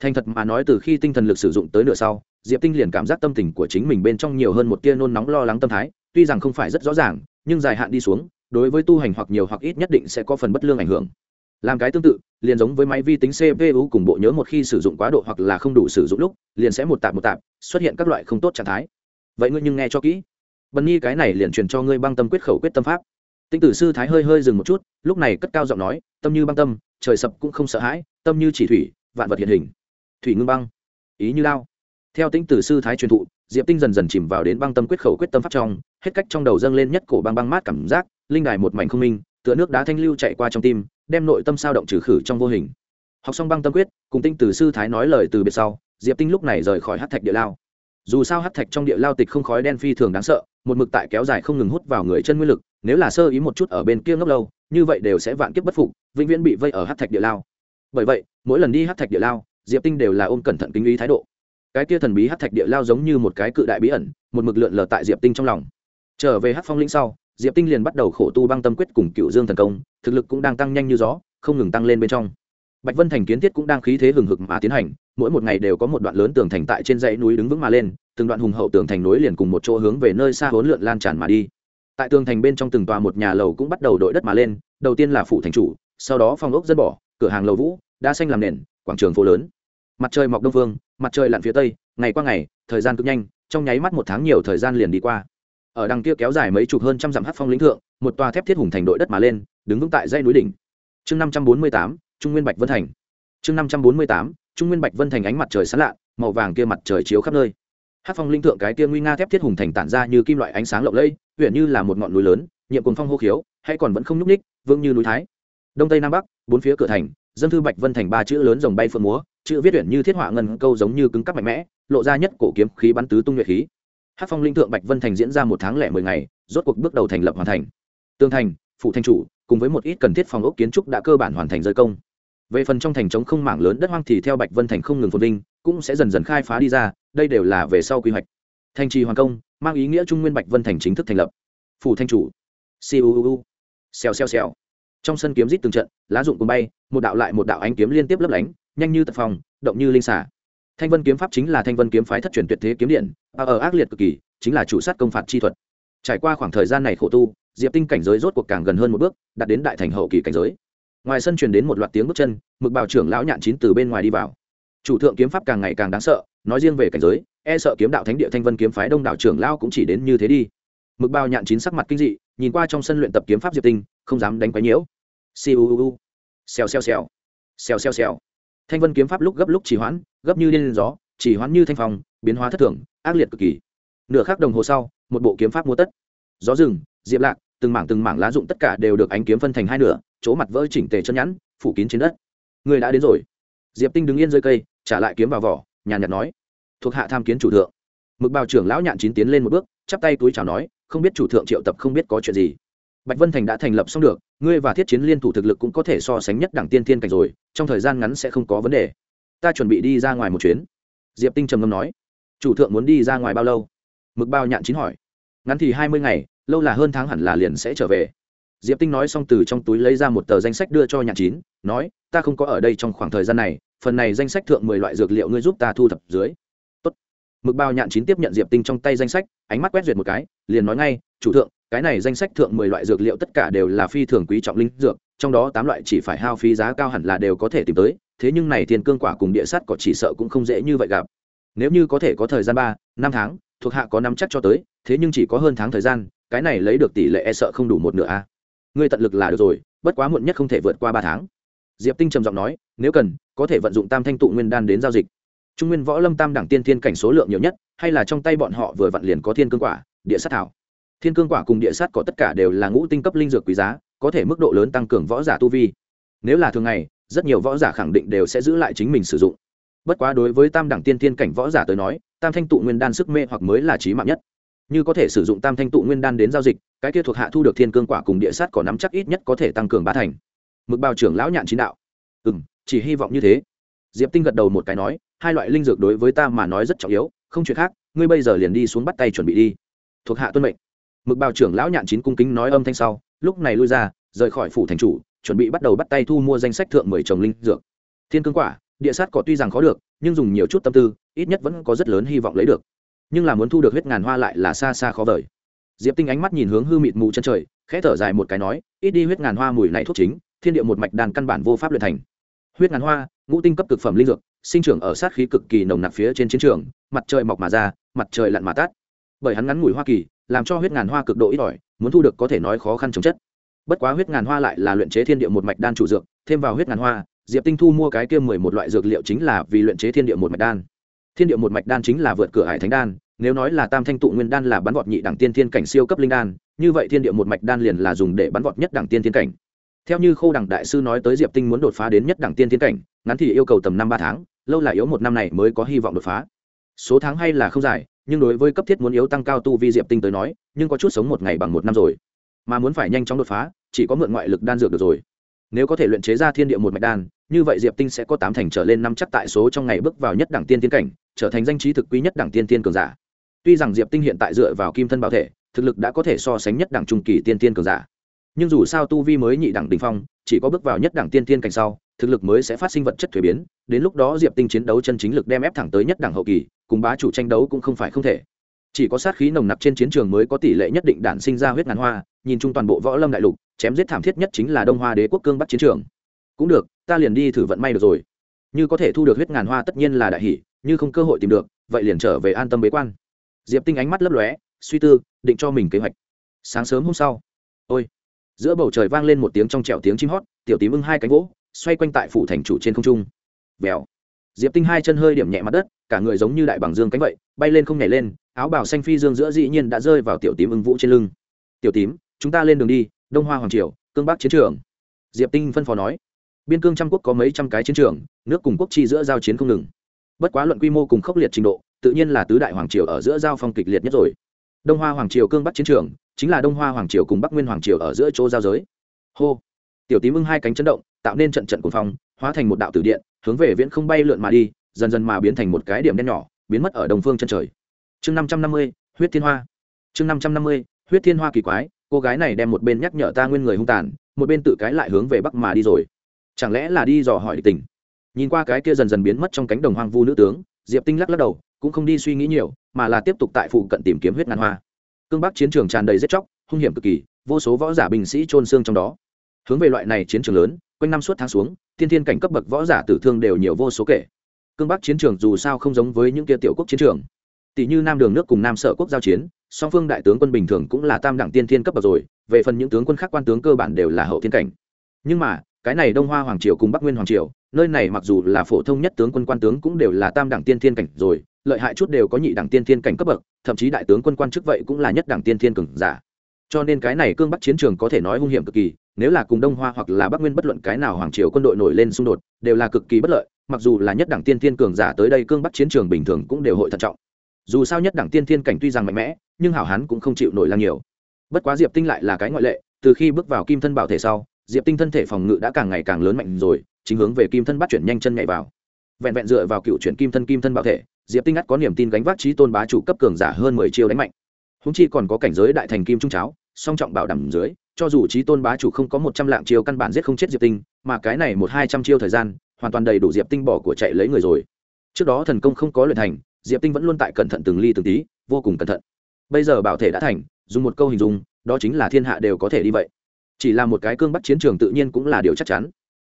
S1: Thành thật mà nói, từ khi tinh thần lực sử dụng tới nửa sau, diệp tinh liền cảm giác tâm tình của chính mình bên trong nhiều hơn một tia nôn nóng lo lắng tâm thái, tuy rằng không phải rất rõ ràng, nhưng dài hạn đi xuống, đối với tu hành hoặc nhiều hoặc ít nhất định sẽ có phần bất lương ảnh hưởng. Làm cái tương tự, liền giống với máy vi tính cpu cùng bộ nhớ một khi sử dụng quá độ hoặc là không đủ sử dụng lúc, liền sẽ một tạp một tạp, xuất hiện các loại không tốt trạng thái. Vậy ngươi nhưng nghe cho kỹ bần nhi cái này liền truyền cho ngươi băng tâm quyết khẩu quyết tâm pháp. Tinh tử sư thái hơi hơi dừng một chút, lúc này cất cao giọng nói, tâm như băng tâm, trời sập cũng không sợ hãi, tâm như chỉ thủy, vạn vật hiện hình. Thủy ngưng băng, ý như lao. Theo tinh tử sư thái truyền thụ, diệp tinh dần dần chìm vào đến băng tâm quyết khẩu quyết tâm pháp trong, hết cách trong đầu dâng lên nhất cổ băng băng mát cảm giác, linh đài một mảnh không minh, tựa nước đá thanh lưu chạy qua trong tim, đem nội tâm sao động trừ khử trong vô hình. Học xong băng tâm quyết, cùng tinh tử sư thái nói lời từ biệt sau, diệp tinh lúc này rời khỏi hát thạch địa lao dù sao hát thạch trong địa lao tịch không khói đen phi thường đáng sợ, một mực tại kéo dài không ngừng hút vào người chân nguyên lực, nếu là sơ ý một chút ở bên kia ngốc lâu, như vậy đều sẽ vạn kiếp bất phục, vĩnh viễn bị vây ở hát thạch địa lao. Bởi vậy, mỗi lần đi hát thạch địa lao, diệp tinh đều là ôm cẩn thận kính ý thái độ. Cái kia thần bí hát thạch địa lao giống như một cái cự đại bí ẩn, một mực lượn lờ tại diệp tinh trong lòng. Trở về hát phong lĩnh sau, diệp tinh liền bắt đầu khổ tu băng tâm quyết cùng cựu dương thần công, thực lực cũng đang tăng nhanh như gió, không ngừng tăng lên bên trong bạch vân thành kiến thiết cũng đang khí thế hừng hực mà tiến hành, mỗi một ngày đều có một đoạn lớn tường thành tại trên dãy núi đứng vững mà lên, từng đoạn hùng hậu tường thành nối liền cùng một chỗ hướng về nơi xa hỗn lượn lan tràn mà đi. Tại tường thành bên trong từng tòa một nhà lầu cũng bắt đầu đội đất mà lên, đầu tiên là phủ thành chủ, sau đó phong ốc dân bỏ, cửa hàng lầu vũ đã xanh làm nền, quảng trường phố lớn. Mặt trời mọc đông phương, mặt trời lặn phía tây, ngày qua ngày, thời gian cực nhanh, trong nháy mắt một tháng nhiều thời gian liền đi qua. Ở đằng kia kéo dài mấy chục hơn trăm dặm hát phong lĩnh thượng, một tòa thép thiết hùng thành đội đất mà lên, đứng vững tại dãy núi đỉnh. Chương năm trăm bốn mươi tám trung nguyên bạch vân thành. Chương năm trăm bốn mươi tám, trung nguyên bạch vân thành ánh mặt trời sáng lạ màu vàng kia mặt trời chiếu khắp nơi. Hát phong linh thượng cái kia nguy nga thép thiết hùng thành tản ra như kim loại ánh sáng lộng lẫy huyện như là một ngọn núi lớn, nhiệm cùng phong hô khiếu, hay còn vẫn không nhúc ních vương như núi thái. Đông tây nam bắc, bốn phía cửa thành, dân thư bạch vân thành ba chữ lớn dòng bay phượng múa, chữ viết huyện như thiết họa ngân câu giống như cứng cắp mạnh mẽ, lộ ra nhất cổ kiếm khí bắn tứ tung nhuệ khí. Hát phong linh thượng bạch vân thành diễn ra một tháng lẻ mười ngày, rốt cuộc bước đầu thành lập hoàn thành. Tương thành phụ thanh chủ, cùng với một ít cần thiết phòng ốc kiến trúc đã cơ bản hoàn thành rơi công về phần trong thành trống không mảng lớn đất hoang thì theo bạch vân thành không ngừng phồn vinh, cũng sẽ dần dần khai phá đi ra, đây đều là về sau quy hoạch. Thành trì hoàng công, mang ý nghĩa trung nguyên bạch vân thành chính thức thành lập. Phủ thanh chủ. Siêu xèo xèo xèo. Trong sân kiếm rít từng trận, lá dụng cùng bay, một đạo lại một đạo ánh kiếm liên tiếp lấp lánh, nhanh như tật phòng động như linh xả thanh vân kiếm pháp chính là thanh vân kiếm phái thất truyền tuyệt thế kiếm điện ở ác liệt cực kỳ, chính là chủ sát công phạt chi thuật. Trải qua khoảng thời gian này khổ tu, diệp tinh cảnh giới rốt cuộc càng gần hơn một bước, đạt đến đại thành hậu kỳ cảnh giới ngoài sân truyền đến một loạt tiếng bước chân, mực bào trưởng lão nhạn chín từ bên ngoài đi vào. Chủ thượng kiếm pháp càng ngày càng đáng sợ, nói riêng về cảnh giới e sợ kiếm đạo thánh địa thanh vân kiếm phái đông đảo trưởng lão cũng chỉ đến như thế đi. Mực bào nhạn chín sắc mặt kinh dị, nhìn qua trong sân luyện tập kiếm pháp diệp tinh, không dám đánh quái nhiễu. Siêu xèo xèo xèo. Xèo xèo xèo. Thanh vân kiếm pháp lúc gấp lúc chỉ hoãn, gấp như liên gió chỉ hoãn như thanh phong, biến hóa thất thường, ác liệt cực kỳ. Nửa khắc đồng hồ sau, một bộ kiếm pháp mua tất. Gió rừng, diệp lạc, từng mảng từng mảng lá dụng tất cả đều được ánh kiếm phân thành hai nửa chỗ mặt vỡ chỉnh tề chân nhẵn, phủ kín trên đất. Người đã đến rồi. Diệp tinh đứng yên dưới cây, trả lại kiếm vào vỏ, nhàn nhạt nói, thuộc hạ tham kiến chủ thượng. Mực bào trưởng lão nhạn chín tiến lên một bước, chắp tay túi chào nói, không biết chủ thượng triệu tập không biết có chuyện gì. Bạch vân thành đã thành lập xong được, ngươi và thiết chiến liên thủ thực lực cũng có thể so sánh nhất đẳng tiên thiên cảnh rồi, trong thời gian ngắn sẽ không có vấn đề. Ta chuẩn bị đi ra ngoài một chuyến. Diệp tinh trầm ngâm nói, chủ thượng muốn đi ra ngoài bao lâu? Mực bao nhạn chín hỏi, ngắn thì hai mươi ngày, lâu là hơn tháng hẳn là liền sẽ trở về diệp tinh nói xong từ trong túi lấy ra một tờ danh sách đưa cho Nhạc chín, nói, ta không có ở đây trong khoảng thời gian này, phần này danh sách thượng mười loại dược liệu ngươi giúp ta thu thập dưới. Tốt. mực bao nhạn chín tiếp nhận diệp tinh trong tay danh sách, ánh mắt quét duyệt một cái, liền nói ngay, chủ thượng, cái này danh sách thượng mười loại dược liệu tất cả đều là phi thường quý trọng linh dược, trong đó tám loại chỉ phải hao phí giá cao hẳn là đều có thể tìm tới, thế nhưng này thiên cương quả cùng địa sắt có chỉ sợ cũng không dễ như vậy gặp. Nếu như có thể có thời gian ba, năm tháng, thuộc hạ có năm chắc cho tới, thế nhưng chỉ có hơn tháng thời gian, cái này lấy được tỷ lệ e sợ không đủ một nửa a ngươi tận lực là được rồi, bất quá muộn nhất không thể vượt qua ba tháng. Diệp tinh trầm giọng nói, nếu cần, có thể vận dụng tam thanh tụ nguyên đan đến giao dịch. Trung nguyên võ lâm tam đẳng tiên thiên cảnh số lượng nhiều nhất, hay là trong tay bọn họ vừa vặn liền có thiên cương quả, địa sát thảo. Thiên cương quả cùng địa sát có tất cả đều là ngũ tinh cấp linh dược quý giá, có thể mức độ lớn tăng cường võ giả tu vi. Nếu là thường ngày, rất nhiều võ giả khẳng định đều sẽ giữ lại chính mình sử dụng. Bất quá đối với tam đẳng tiên thiên cảnh võ giả tới nói, tam thanh tụ nguyên đan sức mê hoặc mới là trí mạng nhất như có thể sử dụng tam thanh tụ nguyên đan đến giao dịch, cái kia thuộc hạ thu được thiên cương quả cùng địa sát có nắm chắc ít nhất có thể tăng cường ba thành. Mực bào trưởng lão nhạn chín đạo. Ừ m chỉ hy vọng như thế. Diệp tinh gật đầu một cái nói, hai loại linh dược đối với ta mà nói rất trọng yếu, không chuyện khác, ngươi bây giờ liền đi xuống bắt tay chuẩn bị đi. Thuộc hạ tuân mệnh. Mực bào trưởng lão nhạn chín cung kính nói âm thanh sau, lúc này lui ra, rời khỏi phủ thành chủ, chuẩn bị bắt đầu bắt tay thu mua danh sách thượng mười trồng linh dược. Thiên cương quả, địa sát cỏ tuy rằng khó được, nhưng dùng nhiều chút tâm tư, ít nhất vẫn có rất lớn hy vọng lấy được nhưng là muốn thu được huyết ngàn hoa lại là xa xa khó vời. Diệp tinh ánh mắt nhìn hướng hư mịt mù chân trời, khẽ thở dài một cái nói, ít đi huyết ngàn hoa mùi này thuốc chính, thiên địa một mạch đàn căn bản vô pháp luyện thành. Huyết ngàn hoa, ngũ tinh cấp cực phẩm linh dược, sinh trưởng ở sát khí cực kỳ nồng nặc phía trên chiến trường, mặt trời mọc mà ra, mặt trời lặn mà tát bởi hắn ngắn ngủi hoa kỳ, làm cho huyết ngàn hoa cực độ ít ỏi, muốn thu được có thể nói khó khăn chống chất. Bất quá huyết ngàn hoa lại là luyện chế thiên địa một mạch đan chủ dược, thêm vào huyết ngàn hoa, diệp tinh thu mua cái kia mười một loại dược liệu chính là vì luyện chế thiên địa một mạch đan thiên địa một mạch đan chính là vượt cửa hải thánh đan, nếu nói là tam thanh tụ nguyên đan là bắn vọt nhị đẳng tiên thiên cảnh siêu cấp linh đan, như vậy thiên địa một mạch đan liền là dùng để bắn vọt nhất đẳng tiên thiên cảnh. Theo như khâu đẳng đại sư nói tới diệp tinh muốn đột phá đến nhất đẳng tiên thiên cảnh, ngắn thì yêu cầu tầm năm ba tháng, lâu là yếu một năm này mới có hy vọng đột phá. Số tháng hay là không dài, nhưng đối với cấp thiết muốn yếu tăng cao tu vi diệp tinh tới nói, nhưng có chút sống một ngày bằng một năm rồi. Mà muốn phải nhanh chóng đột phá, chỉ có mượn ngoại lực đan dược được rồi. Nếu có thể luyện chế ra thiên địa một mạch đan, như vậy diệp tinh sẽ có tám thành trở lên năm chắc tại số trong ngày bước vào nhất đẳng tiên tiến cảnh trở thành danh trí thực quý nhất đẳng tiên tiên cường giả. Tuy rằng diệp tinh hiện tại dựa vào kim thân bảo thể, thực lực đã có thể so sánh nhất đẳng trung kỳ tiên tiên cường giả. Nhưng dù sao tu vi mới nhị đẳng đình phong, chỉ có bước vào nhất đẳng tiên tiên cảnh sau, thực lực mới sẽ phát sinh vật chất thuế biến, đến lúc đó diệp tinh chiến đấu chân chính lực đem ép thẳng tới nhất đẳng hậu kỳ, cùng bá chủ tranh đấu cũng không phải không thể. Chỉ có sát khí nồng nặc trên chiến trường mới có tỷ lệ nhất định đản sinh ra huyết ngàn hoa, nhìn chung toàn bộ võ lâm đại lục, chém giết thảm thiết nhất chính là đông hoa đế quốc cương bắc chiến trường. Cũng được, ta liền đi thử vận may được rồi. Như có thể thu được huyết ngàn hoa tất nhiên là đại hỷ như không cơ hội tìm được, vậy liền trở về an tâm bế quan. Diệp tinh ánh mắt lấp lóe, suy tư, định cho mình kế hoạch. Sáng sớm hôm sau, ôi, giữa bầu trời vang lên một tiếng trong trẹo tiếng chim hót, tiểu tím ưng hai cánh gỗ xoay quanh tại phủ thành chủ trên không trung. Vèo. Diệp tinh hai chân hơi điểm nhẹ mặt đất, cả người giống như đại bằng dương cánh vậy, bay lên không nhảy lên, áo bào xanh phi dương giữa dĩ nhiên đã rơi vào tiểu tím ưng vũ trên lưng. Tiểu tím, chúng ta lên đường đi, đông hoa hoàng triều, cương bắc chiến trường. Diệp tinh phân phó nói. Biên cương trăm quốc có mấy trăm cái chiến trường, nước cùng quốc chi giữa giao chiến không ngừng bất quá luận quy mô cùng khốc liệt trình độ, tự nhiên là tứ đại hoàng triều ở giữa giao phong kịch liệt nhất rồi. Đông hoa hoàng triều cương bắc chiến trường, chính là đông hoa hoàng triều cùng bắc nguyên hoàng triều ở giữa chỗ giao giới. Hô! Tiểu tím ưng hai cánh chấn động, tạo nên trận trận cuồng phong, hóa thành một đạo tử điện, hướng về viễn không bay lượn mà đi, dần dần mà biến thành một cái điểm đen nhỏ, biến mất ở đồng phương chân trời. Chương năm trăm năm mươi, huyết thiên hoa. Chương năm trăm năm mươi, huyết thiên hoa kỳ quái, cô gái này đem một bên nhắc nhở ta nguyên người hung tàn, một bên tự cái lại hướng về bắc mà đi rồi. Chẳng lẽ là đi dò hỏi địch tình? Nhìn qua cái kia dần dần biến mất trong cánh đồng hoang vu nữ tướng, diệp tinh lắc lắc đầu, cũng không đi suy nghĩ nhiều, mà là tiếp tục tại phụ cận tìm kiếm huyết ngàn hoa. Cương bắc chiến trường tràn đầy giết chóc, hung hiểm cực kỳ, vô số võ giả binh sĩ trôn xương trong đó. Hướng về loại này chiến trường lớn, quanh năm suốt tháng xuống, thiên thiên cảnh cấp bậc võ giả tử thương đều nhiều vô số kể. Cương bắc chiến trường dù sao không giống với những kia tiểu quốc chiến trường. Tỷ như nam đường nước cùng nam sở quốc giao chiến, song phương đại tướng quân bình thường cũng là tam đẳng tiên thiên cấp bậc rồi, về phần những tướng quân khác quan tướng cơ bản đều là hậu thiên cảnh. Nhưng mà cái này đông hoa hoàng triều cùng bắc nguyên hoàng triều, nơi này mặc dù là phổ thông nhất tướng quân quan tướng cũng đều là tam đẳng tiên thiên cảnh rồi, lợi hại chút đều có nhị đẳng tiên thiên cảnh cấp bậc, thậm chí đại tướng quân quan chức vậy cũng là nhất đẳng tiên thiên cường giả. Cho nên cái này cương bắc chiến trường có thể nói hung hiểm cực kỳ, nếu là cùng đông hoa hoặc là bắc nguyên bất luận cái nào hoàng triều quân đội nổi lên xung đột, đều là cực kỳ bất lợi, mặc dù là nhất đẳng tiên thiên cường giả tới đây cương bắc chiến trường bình thường cũng đều hội thận trọng. Dù sao nhất đẳng tiên thiên cảnh tuy rằng mạnh mẽ, nhưng hảo hán cũng không chịu nổi lang nhiều. Bất quá diệp tinh lại là cái ngoại lệ, từ khi bước vào kim thân bảo thể sau diệp tinh thân thể phòng ngự đã càng ngày càng lớn mạnh rồi, chính hướng về kim thân bắt chuyển nhanh chân nhảy vào. Vẹn vẹn dựa vào cựu chuyển kim thân kim thân bảo thể, diệp tinh ngắt có niềm tin gánh vác trí tôn bá chủ cấp cường giả hơn mười chiêu đánh mạnh. Húng chi còn có cảnh giới đại thành kim trung cháo, song trọng bảo đảm dưới, cho dù trí tôn bá chủ không có một trăm lạng chiêu căn bản giết không chết diệp tinh, mà cái này một hai trăm chiêu thời gian, hoàn toàn đầy đủ diệp tinh bỏ của chạy lấy người rồi. Trước đó thần công không có luyện thành, diệp tinh vẫn luôn tại cẩn thận từng ly từng tí, vô cùng cẩn thận. Bây giờ bảo thể đã thành, dùng một câu hình dung, đó chính là thiên hạ đều có thể đi vậy chỉ là một cái cương bắc chiến trường tự nhiên cũng là điều chắc chắn.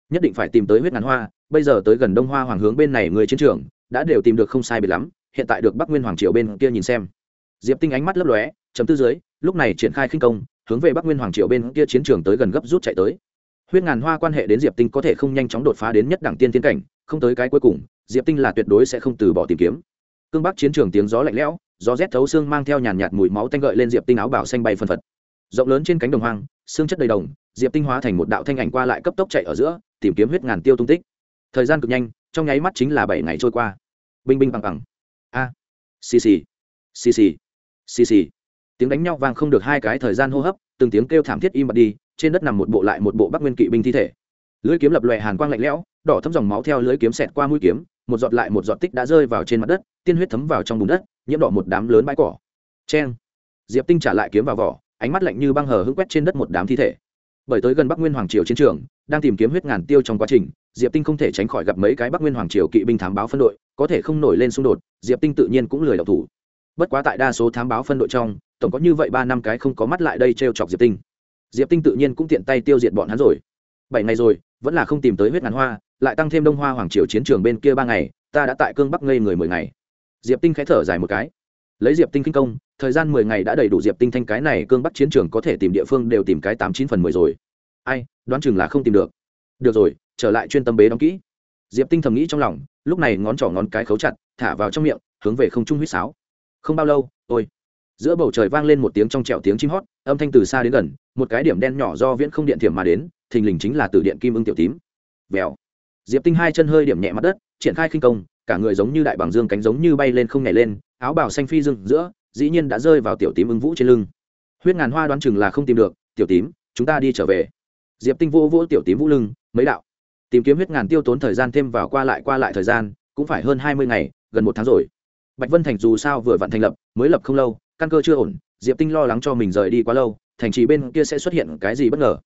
S1: Nhất định phải tìm tới huyết ngàn hoa, bây giờ tới gần đông hoa hoàng hướng bên này người chiến trường, đã đều tìm được không sai biệt lắm, hiện tại được bắc nguyên hoàng triều bên kia nhìn xem. Diệp tinh ánh mắt lấp lóe, chấm tư dưới, lúc này triển khai khinh công, hướng về bắc nguyên hoàng triều bên kia chiến trường tới gần gấp rút chạy tới. Huyết ngàn hoa quan hệ đến diệp tinh có thể không nhanh chóng đột phá đến nhất đẳng tiên tiến cảnh, không tới cái cuối cùng, diệp tinh là tuyệt đối sẽ không từ bỏ tìm kiếm. Cương bắc chiến trường tiếng gió lạnh lẽo, gió rét thấu xương mang theo nhàn nhạt mùi máu tanh gợi lên diệp tinh áo bảo xanh bay phân phật. Rộng lớn trên cánh đồng hoang xương chất đầy đồng, diệp tinh hóa thành một đạo thanh ảnh qua lại cấp tốc chạy ở giữa, tìm kiếm huyết ngàn tiêu tung tích. Thời gian cực nhanh, trong nháy mắt chính là bảy ngày trôi qua. Binh binh bằng bằng. A. Xì xì. Xì xì. Xì xì. Tiếng đánh nhau vang không được hai cái thời gian hô hấp, từng tiếng kêu thảm thiết im bặt đi, trên đất nằm một bộ lại một bộ bắc nguyên kỵ binh thi thể. Lưỡi kiếm lập lòe hàn quang lạnh lẽo, đỏ thấm dòng máu theo lưỡi kiếm xẹt qua mũi kiếm, một giọt lại một giọt tích đã rơi vào trên mặt đất, tiên huyết thấm vào trong bùn đất, nhiễm đỏ một đám lớn bãi cỏ. Cheng. Diệp tinh trả lại kiếm vào vỏ ánh mắt lạnh như băng hờ hững quét trên đất một đám thi thể. Bởi tới gần bắc nguyên hoàng triều chiến trường, đang tìm kiếm huyết ngàn tiêu trong quá trình, diệp tinh không thể tránh khỏi gặp mấy cái bắc nguyên hoàng triều kỵ binh thám báo phân đội, có thể không nổi lên xung đột, diệp tinh tự nhiên cũng lười đọc thủ. Bất quá tại đa số thám báo phân đội trong, tổng có như vậy ba năm cái không có mắt lại đây t r e o chọc diệp tinh. Diệp tinh tự nhiên cũng tiện tay tiêu diệt bọn hắn rồi. Bảy ngày rồi, vẫn là không tìm tới huyết ngàn hoa, lại tăng thêm đông hoa hoàng triều chiến trường bên kia ba ngày, ta đã tại cương bắc ngây người mười ngày. Diệp tinh khẽ thở dài một cái lấy diệp tinh kinh công, thời gian mười ngày đã đầy đủ diệp tinh thanh cái này cương bắc chiến trường có thể tìm địa phương đều tìm cái tám chín phần mười rồi. Ai, đoán chừng là không tìm được. Được rồi, trở lại chuyên tâm bế đóng kỹ. Diệp tinh thầm nghĩ trong lòng, lúc này ngón trỏ ngón cái khấu chặt, thả vào trong miệng, hướng về không trung huýt sáo. Không bao lâu, ôi. Giữa bầu trời vang lên một tiếng trong trẹo tiếng chim hót, âm thanh từ xa đến gần, một cái điểm đen nhỏ do viễn không điện thiểm mà đến, thình lình chính là từ điện kim ưng tiểu tím. Vèo. Diệp tinh hai chân hơi điểm nhẹ mặt đất, triển khai khinh công, cả người giống như đại bảng dương cánh giống như bay lên không nhảy lên áo bào xanh phi dương giữa, dĩ nhiên đã rơi vào tiểu tím ưng vũ trên lưng. Huyết ngàn hoa đoán chừng là không tìm được, tiểu tím, chúng ta đi trở về. Diệp tinh vô vỗ tiểu tím vũ lưng, mấy đạo, tìm kiếm huyết ngàn tiêu tốn thời gian thêm vào qua lại qua lại thời gian, cũng phải hơn hai mươi ngày, gần một tháng rồi. Bạch vân thành dù sao vừa vặn thành lập, mới lập không lâu, căn cơ chưa ổn, diệp tinh lo lắng cho mình rời đi quá lâu, thành trì bên kia sẽ xuất hiện cái gì bất ngờ.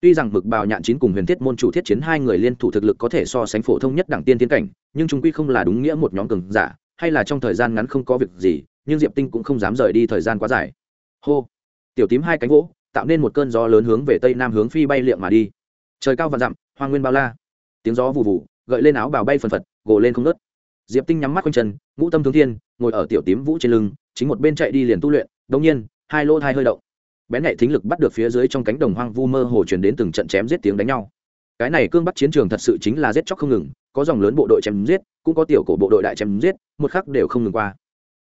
S1: Tuy rằng mực bào nhạn chín cùng huyền thiết môn chủ thiết chiến hai người liên thủ thực lực có thể so sánh phổ thông nhất đẳng tiên tiến cảnh, nhưng chúng quy không là đúng nghĩa một nhóm cường giả hay là trong thời gian ngắn không có việc gì, nhưng diệp tinh cũng không dám rời đi thời gian quá dài. Hô. Tiểu tím hai cánh gỗ, tạo nên một cơn gió lớn hướng về tây nam hướng phi bay liệm mà đi. Trời cao và dặm, hoa nguyên bao la. Tiếng gió vù vù, gợi lên áo bào bay phần phật, gồ lên không nớt diệp tinh nhắm mắt quanh chân, ngũ tâm thương thiên, ngồi ở tiểu tím vũ trên lưng, chính một bên chạy đi liền tu luyện đống nhiên, hai lô thai hơi động. Bén nhạy thính lực bắt được phía dưới trong cánh đồng hoang vu mơ hồ truyền đến từng trận chém giết tiếng đánh nhau cái này cương bắt chiến trường thật sự chính là giết chóc không ngừng, có dòng lớn bộ đội chém giết, cũng có tiểu cổ bộ đội đại chém giết, một khắc đều không ngừng qua.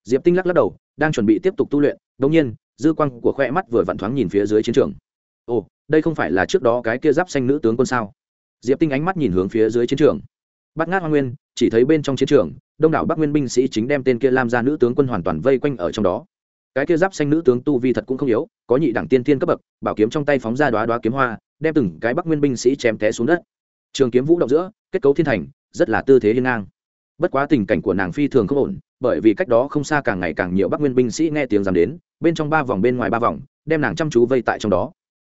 S1: Diệp tinh lắc lắc đầu, đang chuẩn bị tiếp tục tu luyện đống nhiên, dư quang của khoe mắt vừa vặn thoáng nhìn phía dưới chiến trường. Ồ, đây không phải là trước đó cái kia giáp xanh nữ tướng quân sao? Diệp tinh ánh mắt nhìn hướng phía dưới chiến trường. Bắt ngát hoa nguyên, chỉ thấy bên trong chiến trường, đông đảo bắc nguyên binh sĩ chính đem tên kia lam ra nữ tướng quân hoàn toàn vây quanh ở trong đó. Cái kia giáp xanh nữ tướng tu vi thật cũng không yếu, có nhị đẳng tiên tiên cấp bậc, bảo kiếm trong tay phóng ra đoá đoá kiếm hoa đem từng cái bắc nguyên binh sĩ chém té xuống đất. Trường kiếm vũ động giữa, kết cấu thiên thành, rất là tư thế hiên ngang. Bất quá tình cảnh của nàng phi thường không ổn, bởi vì cách đó không xa càng ngày càng nhiều bắc nguyên binh sĩ nghe tiếng dám đến, bên trong ba vòng bên ngoài ba vòng, đem nàng chăm chú vây tại trong đó.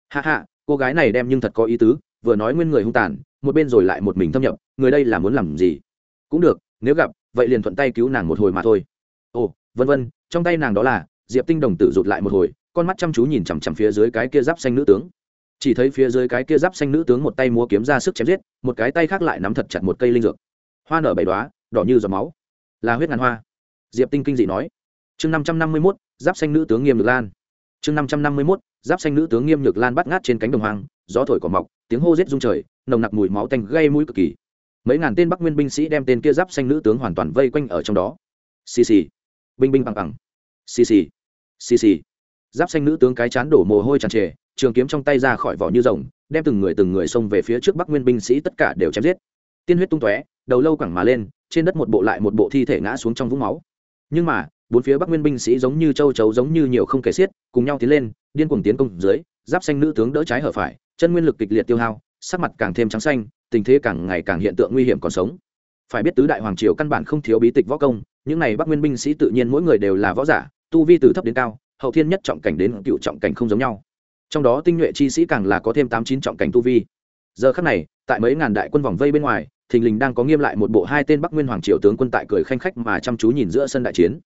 S1: Hạ hạ cô gái này đem nhưng thật có ý tứ, vừa nói nguyên người hung tàn, một bên rồi lại một mình thâm nhập, người đây là muốn làm gì? Cũng được, nếu gặp, vậy liền thuận tay cứu nàng một hồi mà thôi. Ồ, vân vân, trong tay nàng đó là, diệp tinh đồng tử rụt lại một hồi, con mắt chăm chú nhìn chằm chằm phía dưới cái kia giáp xanh nữ tướng chỉ thấy phía dưới cái kia giáp xanh nữ tướng một tay múa kiếm ra sức chém giết, một cái tay khác lại nắm thật chặt một cây linh dược. Hoa nở bảy đoá đỏ như giọt máu. Là huyết ngàn hoa. Diệp tinh kinh dị nói. Chương năm trăm năm mươi mốt, giáp xanh nữ tướng nghiêm nhược lan. Chương năm trăm năm mươi mốt, giáp xanh nữ tướng nghiêm nhược lan bắt ngát trên cánh đồng hoang, gió thổi cỏ mọc, tiếng hô rết rung trời, nồng nặc mùi máu tanh gây mũi cực kỳ. Mấy ngàn tên bắc nguyên binh sĩ đem tên kia giáp xanh nữ tướng hoàn toàn vây quanh ở trong đó. Xì xì. Binh binh bằng bằng. Xì xì. Xì xì. Giáp xanh nữ tướng cái chán đổ mồ hôi tràn trề trường kiếm trong tay ra khỏi vỏ như rồng, đem từng người từng người xông về phía trước bắc nguyên binh sĩ tất cả đều chém giết. Tiên huyết tung tóe, đầu lâu quẳng mà lên, trên đất một bộ lại một bộ thi thể ngã xuống trong vũng máu. Nhưng mà, bốn phía bắc nguyên binh sĩ giống như châu chấu giống như nhiều không kể xiết, cùng nhau tiến lên, điên cuồng tiến công dưới, giáp xanh nữ tướng đỡ trái hở phải, chân nguyên lực kịch liệt tiêu hao, sắc mặt càng thêm trắng xanh, tình thế càng ngày càng hiện tượng nguy hiểm còn sống. Phải biết tứ đại hoàng triều căn bản không thiếu bí tịch võ công, những này bắc nguyên binh sĩ tự nhiên mỗi người đều là võ giả, tu vi từ thấp đến cao, hậu thiên nhất trọng cảnh đến cựu trọng cảnh không giống nhau trong đó tinh nhuệ chi sĩ càng là có thêm tám chín trọng cảnh tu vi. Giờ khắc này, tại mấy ngàn đại quân vòng vây bên ngoài, thình lình đang có nghiêm lại một bộ hai tên bắc nguyên hoàng triều tướng quân tại cười khanh khách mà chăm chú nhìn giữa sân đại chiến.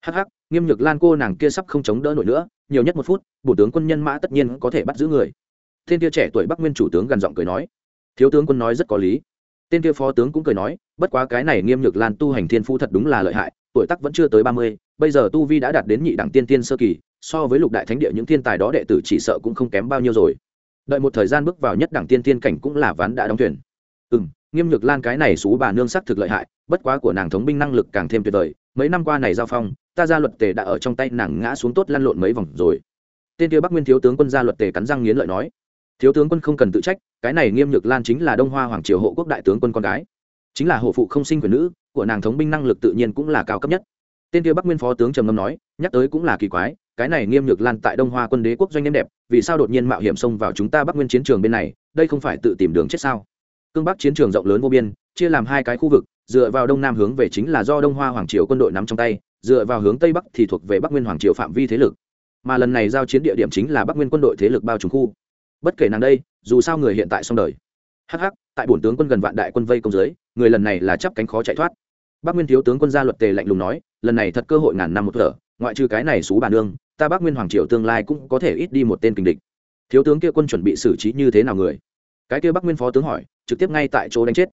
S1: Hắc hắc, nghiêm nhược lan cô nàng kia sắp không chống đỡ nổi nữa, nhiều nhất một phút bộ tướng quân nhân mã tất nhiên có thể bắt giữ người. Tên kia trẻ tuổi bắc nguyên chủ tướng gần giọng cười nói. Thiếu tướng quân nói rất có lý. Tên kia phó tướng cũng cười nói, bất quá cái này nghiêm nhược lan tu hành thiên phu thật đúng là lợi hại, tuổi tác vẫn chưa tới ba mươi, bây giờ tu vi đã đạt đến nhị đẳng tiên tiên sơ kỳ so với lục đại thánh địa những thiên tài đó đệ tử chỉ sợ cũng không kém bao nhiêu rồi. Đợi một thời gian bước vào nhất đẳng tiên tiên cảnh cũng là ván đã đóng thuyền. Ừ m nghiêm nhược lan cái này xú bà nương sắc thực lợi hại, bất quá của nàng thống binh năng lực càng thêm tuyệt vời. Mấy năm qua này giao phong, ta ra luật tề đã ở trong tay nàng ngã xuống tốt lăn lộn mấy vòng rồi. Tên kia bắc nguyên thiếu tướng quân gia luật tề cắn răng nghiến lợi nói, thiếu tướng quân không cần tự trách, cái này nghiêm nhược lan chính là đông hoa hoàng triều hộ quốc đại tướng quân con gái. Chính là hộ phụ không sinh quyền nữ, của nàng thống binh năng lực tự nhiên cũng là cao cấp nhất. Tên kia bắc nguyên phó tướng trầm ngâm nói, nhắc tới cũng là kỳ quái cái này nghiêm nhược lan tại đông hoa quân đế quốc doanh nhân đẹp, vì sao đột nhiên mạo hiểm xông vào chúng ta bắc nguyên chiến trường bên này, đây không phải tự tìm đường chết sao? Cương bắc chiến trường rộng lớn vô biên, chia làm hai cái khu vực, dựa vào đông nam hướng về chính là do đông hoa hoàng triều quân đội nắm trong tay, dựa vào hướng tây bắc thì thuộc về bắc nguyên hoàng triều phạm vi thế lực. Mà lần này giao chiến địa điểm chính là bắc nguyên quân đội thế lực bao trùm khu. Bất kể nàng đây, dù sao người hiện tại xong đời. Hh tại bổn tướng quân gần vạn đại quân vây công giới người lần này là chắp cánh khó chạy thoát. Bắc nguyên thiếu tướng quân gia luật tề lạnh lùng nói, lần này thật cơ hội ngàn năm một thở, ngoại trừ cái này xú bà nương ta bắc nguyên hoàng triều tương lai cũng có thể ít đi một tên kình địch. Thiếu tướng kia quân chuẩn bị xử trí như thế nào người? Cái kia bắc nguyên phó tướng hỏi, trực tiếp ngay tại chỗ đánh chết.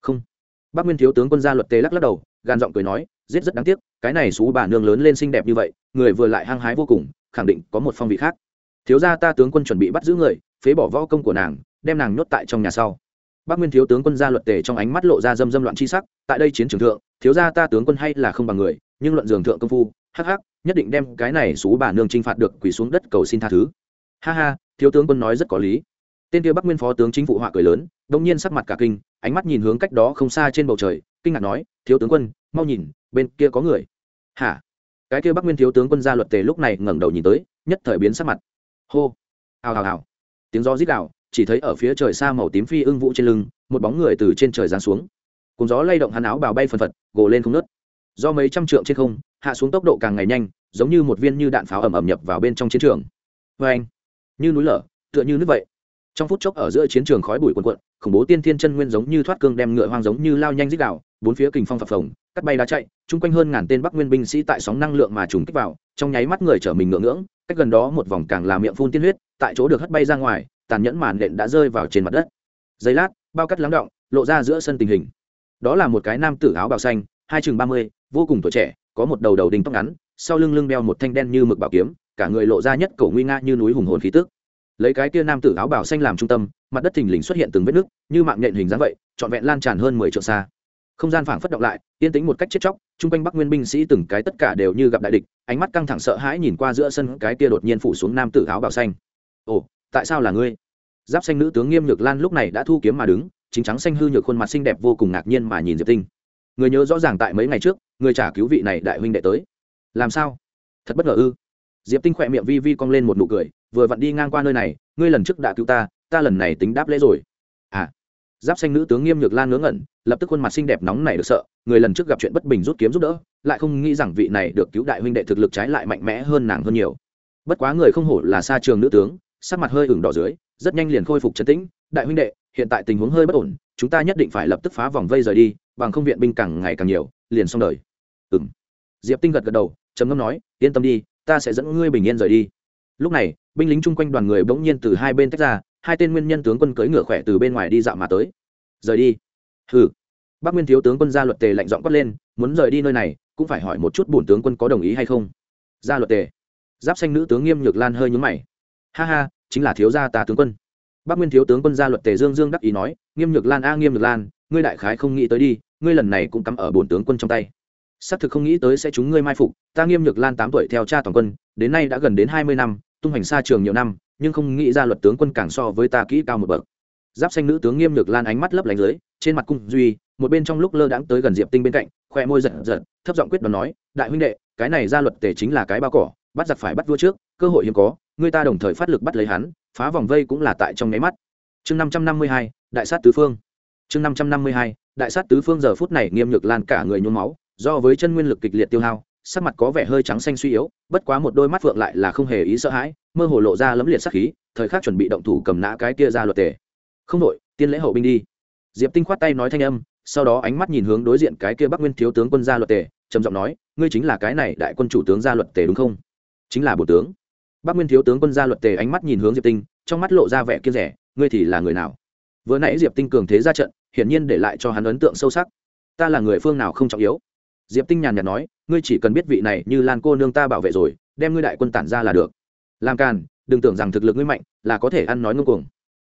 S1: Không. Bắc nguyên thiếu tướng quân gia luật tê lắc lắc đầu, gan giọng cười nói, giết rất đáng tiếc, cái này xú bà nương lớn lên xinh đẹp như vậy, người vừa lại hăng hái vô cùng, khẳng định có một phong vị khác. Thiếu gia ta tướng quân chuẩn bị bắt giữ người, phế bỏ võ công của nàng, đem nàng nhốt tại trong nhà sau. Bác nguyên thiếu tướng quân gia luật tề trong ánh mắt lộ ra dâm dâm loạn chi sắc, tại đây chiến trường thượng, thiếu gia ta tướng quân hay là không bằng người, nhưng luận dường thượng công phu, hắc hắc nhất định đem cái này xú bà nương trinh phạt được quỳ xuống đất cầu xin tha thứ. Ha ha, thiếu tướng quân nói rất có lý. Tên kia bắc nguyên phó tướng chính phụ họa cười lớn, đông nhiên sắc mặt cả kinh, ánh mắt nhìn hướng cách đó không xa trên bầu trời, kinh ngạc nói, thiếu tướng quân, mau nhìn, bên kia có người. Hả? Cái kia bắc nguyên thiếu tướng quân gia luật tề lúc này ngẩng đầu nhìn tới, nhất thời biến sắc mặt. Hô, hào hào hào. Tiếng gió rít đạo chỉ thấy ở phía trời xa màu tím phi ưng vũ trên lưng, một bóng người từ trên trời giáng xuống. Cùng gió lay động hắn áo bào bay phần phật, gồ lên không nớt do mấy trăm trượng trên không, hạ xuống tốc độ càng ngày nhanh, giống như một viên như đạn pháo ẩm ẩm nhập vào bên trong chiến trường. Vê anh, như núi lở, tựa như nước vậy. Trong phút chốc ở giữa chiến trường khói bụi quần quận khủng bố tiên thiên chân nguyên giống như thoát cương đem ngựa hoang giống như lao nhanh dích đạo bốn phía kình phong phập phồng, cắt bay đá chạy, chung quanh hơn ngàn tên bắc nguyên binh sĩ tại sóng năng lượng mà trùng kích vào, trong nháy mắt người trở mình ngưỡng ngưỡng, cách gần đó một vòng càng làm miệng phun tiên huyết, tại chỗ được hất bay ra ngoài, tàn nhẫn màn nện đã rơi vào trên mặt đất. Giây lát, bao cắt lắng động, lộ ra giữa sân tình hình. Đó là một cái nam tử áo bào xanh, hai chừng ba mươi vô cùng tuổi trẻ có một đầu đầu đinh tóc ngắn sau lưng lưng đeo một thanh đen như mực bảo kiếm cả người lộ ra nhất cổ nguy nga như núi hùng hồn khí tức. Lấy cái kia nam tử áo bào xanh làm trung tâm mặt đất thình lình xuất hiện từng vết nước, như mạng nhện hình dáng vậy trọn vẹn lan tràn hơn mười triệu xa. Không gian phảng phất động lại yên tĩnh một cách chết chóc chung quanh bắc nguyên binh sĩ từng cái tất cả đều như gặp đại địch ánh mắt căng thẳng sợ hãi nhìn qua giữa sân cái kia đột nhiên phủ xuống nam tử áo bào xanh. Ồ tại sao là ngươi? Giáp xanh nữ tướng nghiêm nhược lan lúc này đã thu kiếm mà đứng chính trắng xanh hư nhược khuôn mặt xinh đẹp vô cùng ngạc nhiên mà nhìn diệp tinh người nhớ rõ ràng tại mấy ngày trước, người trả cứu vị này đại huynh đệ tới. Làm sao? Thật bất ngờ ư? Diệp tinh khỏe miệng vi vi cong lên một nụ cười, vừa vặn đi ngang qua nơi này, ngươi lần trước đã cứu ta ta lần này tính đáp lễ rồi. À. Giáp xanh nữ tướng nghiêm nhược lan ngớ ngẩn, lập tức khuôn mặt xinh đẹp nóng này được sợ, người lần trước gặp chuyện bất bình rút kiếm giúp đỡ, lại không nghĩ rằng vị này được cứu đại huynh đệ thực lực trái lại mạnh mẽ hơn nàng hơn nhiều. Bất quá người không hổ là xa trường nữ tướng, sắc mặt hơi ửng đỏ dưới, rất nhanh liền khôi phục trấn tĩnh, đại huynh đệ hiện tại tình huống hơi bất ổn, chúng ta nhất định phải lập tức phá vòng vây rời đi, bằng không viện binh càng ngày càng nhiều, liền xong đời. Ừng diệp tinh gật gật đầu, trầm ngâm nói, yên tâm đi, ta sẽ dẫn ngươi bình yên rời đi. Lúc này, binh lính chung quanh đoàn người bỗng nhiên từ hai bên tách ra, hai tên nguyên nhân tướng quân cưỡi ngựa khỏe từ bên ngoài đi dạo mà tới. Rời đi. Ừ. bác nguyên thiếu tướng quân gia luật tề lạnh giọng quát lên, muốn rời đi nơi này, cũng phải hỏi một chút bổn tướng quân có đồng ý hay không? Gia luật tề. Giáp xanh nữ tướng nghiêm nhược lan hơi nhúng mày. Ha ha, chính là thiếu gia ta tướng quân bác nguyên thiếu tướng quân gia luật tề dương dương đắc ý nói, nghiêm nhược lan a, nghiêm nhược lan, ngươi đại khái không nghĩ tới đi, ngươi lần này cũng cắm ở bổn tướng quân trong tay. Xác thực không nghĩ tới sẽ chúng ngươi mai phục, ta nghiêm nhược lan tám tuổi theo cha toàn quân, đến nay đã gần đến hai mươi năm, tung hành xa trường nhiều năm, nhưng không nghĩ ra luật tướng quân càng so với ta kỹ cao một bậc. Giáp xanh nữ tướng nghiêm nhược lan ánh mắt lấp lánh dưới, trên mặt cung duy, một bên trong lúc lơ đãng tới gần diệp tinh bên cạnh, khoe môi giật giật, thấp giọng quyết đoán nói, đại huynh đệ, cái này ra luật tề chính là cái bao cỏ, bắt giặc phải bắt vua trước, cơ hội hiếm có, người ta đồng thời phát lực bắt lấy hắn phá vòng vây cũng là tại trong nháy mắt. Chương năm trăm năm mươi hai, đại sát tứ phương. Chương năm trăm năm mươi hai, đại sát tứ phương giờ phút này nghiêm nhược lan cả người nhuốm máu, do với chân nguyên lực kịch liệt tiêu hao, sắc mặt có vẻ hơi trắng xanh suy yếu, bất quá một đôi mắt phượng lại là không hề ý sợ hãi, mơ hồ lộ ra lấm liệt sắc khí, thời khắc chuẩn bị động thủ cầm nã cái kia ra luật tề. Không đội tiên lễ hậu binh đi. Diệp tinh khoát tay nói thanh âm, sau đó ánh mắt nhìn hướng đối diện cái kia bắc nguyên thiếu tướng quân gia luật tề, trầm giọng nói, ngươi chính là cái này đại quân chủ tướng gia luật tề đúng không? Chính là bộ tướng bắc nguyên thiếu tướng quân gia luật tề ánh mắt nhìn hướng diệp tinh, trong mắt lộ ra vẻ kiên rẻ, ngươi thì là người nào? Vừa nãy diệp tinh cường thế ra trận, hiển nhiên để lại cho hắn ấn tượng sâu sắc. Ta là người phương nào không trọng yếu? Diệp tinh nhàn nhạt nói, ngươi chỉ cần biết vị này như lan cô nương ta bảo vệ rồi, đem ngươi đại quân tản ra là được. Làm càn, đừng tưởng rằng thực lực ngươi mạnh, là có thể ăn nói ngông cuồng.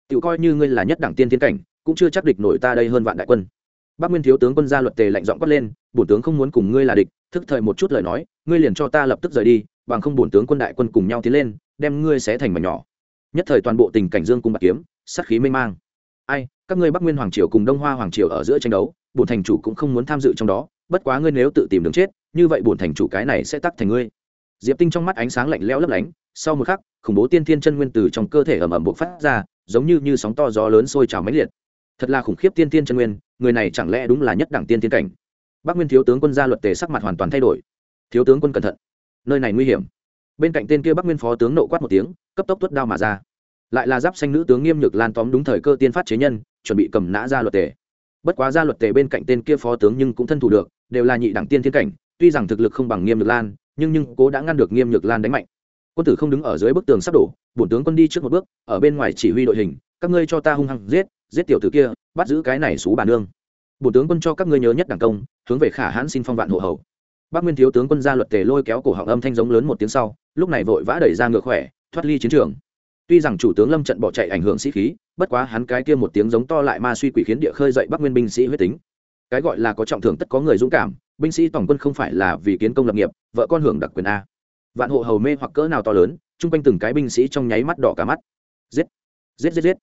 S1: Tự coi như ngươi là nhất đẳng tiên tiến cảnh, cũng chưa chắc địch nổi ta đây hơn vạn đại quân. Bác nguyên thiếu tướng quân gia luật tề lạnh giọng quát lên, bổn tướng không muốn cùng ngươi là địch, thức thời một chút lời nói, ngươi liền cho ta lập tức rời đi bằng không bổn tướng quân đại quân cùng nhau tiến lên, đem ngươi sẽ thành mảnh nhỏ. Nhất thời toàn bộ tình cảnh dương cung bạc kiếm, sát khí mênh mang. Ai, các ngươi bắc nguyên hoàng triều cùng đông hoa hoàng triều ở giữa tranh đấu, bổn thành chủ cũng không muốn tham dự trong đó, bất quá ngươi nếu tự tìm đường chết, như vậy bổn thành chủ cái này sẽ tắc thành ngươi. Diệp tinh trong mắt ánh sáng lạnh lẽo lấp lánh, sau một khắc, khủng bố tiên thiên chân nguyên từ trong cơ thể ẩm ẩm bộc phát ra, giống như như sóng to gió lớn sôi trào mãnh liệt. Thật là khủng khiếp tiên thiên chân nguyên, người này chẳng lẽ đúng là nhất đẳng tiên thiên cảnh? Bắc nguyên thiếu tướng quân gia luật tề sắc mặt hoàn toàn thay đổi. Thiếu tướng quân cẩn thận nơi này nguy hiểm. Bên cạnh tên kia bắc nguyên phó tướng nộ quát một tiếng, cấp tốc tuất đao mà ra. Lại là giáp xanh nữ tướng nghiêm nhược lan tóm đúng thời cơ tiên phát chế nhân, chuẩn bị cầm nã ra luật tề. Bất quá ra luật tề bên cạnh tên kia phó tướng nhưng cũng thân thủ được, đều là nhị đẳng tiên thiên cảnh, tuy rằng thực lực không bằng nghiêm nhược lan, nhưng nhưng cố đã ngăn được nghiêm nhược lan đánh mạnh. Quân tử không đứng ở dưới bức tường sắp đổ, bổn tướng quân đi trước một bước, ở bên ngoài chỉ huy đội hình, các ngươi cho ta hung hăng giết giết tiểu tử kia, bắt giữ cái này xú bà nương. Bổn tướng quân cho các ngươi nhớ nhất đảng công, hướng về khả hãn xin phong vạn hộ hầu bác nguyên thiếu tướng quân ra luật tề lôi kéo cổ họng âm thanh giống lớn một tiếng sau, lúc này vội vã đẩy ra ngựa khỏe, thoát ly chiến trường. Tuy rằng chủ tướng lâm trận bỏ chạy ảnh hưởng sĩ khí, bất quá hắn cái kia một tiếng giống to lại ma suy quỷ khiến địa khơi dậy bắc nguyên binh sĩ huyết tính. Cái gọi là có trọng thưởng tất có người dũng cảm, binh sĩ tổng quân không phải là vì kiến công lập nghiệp, vợ con hưởng đặc quyền a. Vạn hộ hầu mê hoặc cỡ nào to lớn, chung quanh từng cái binh sĩ trong nháy mắt đỏ cả mắt. Giết giết giết giết.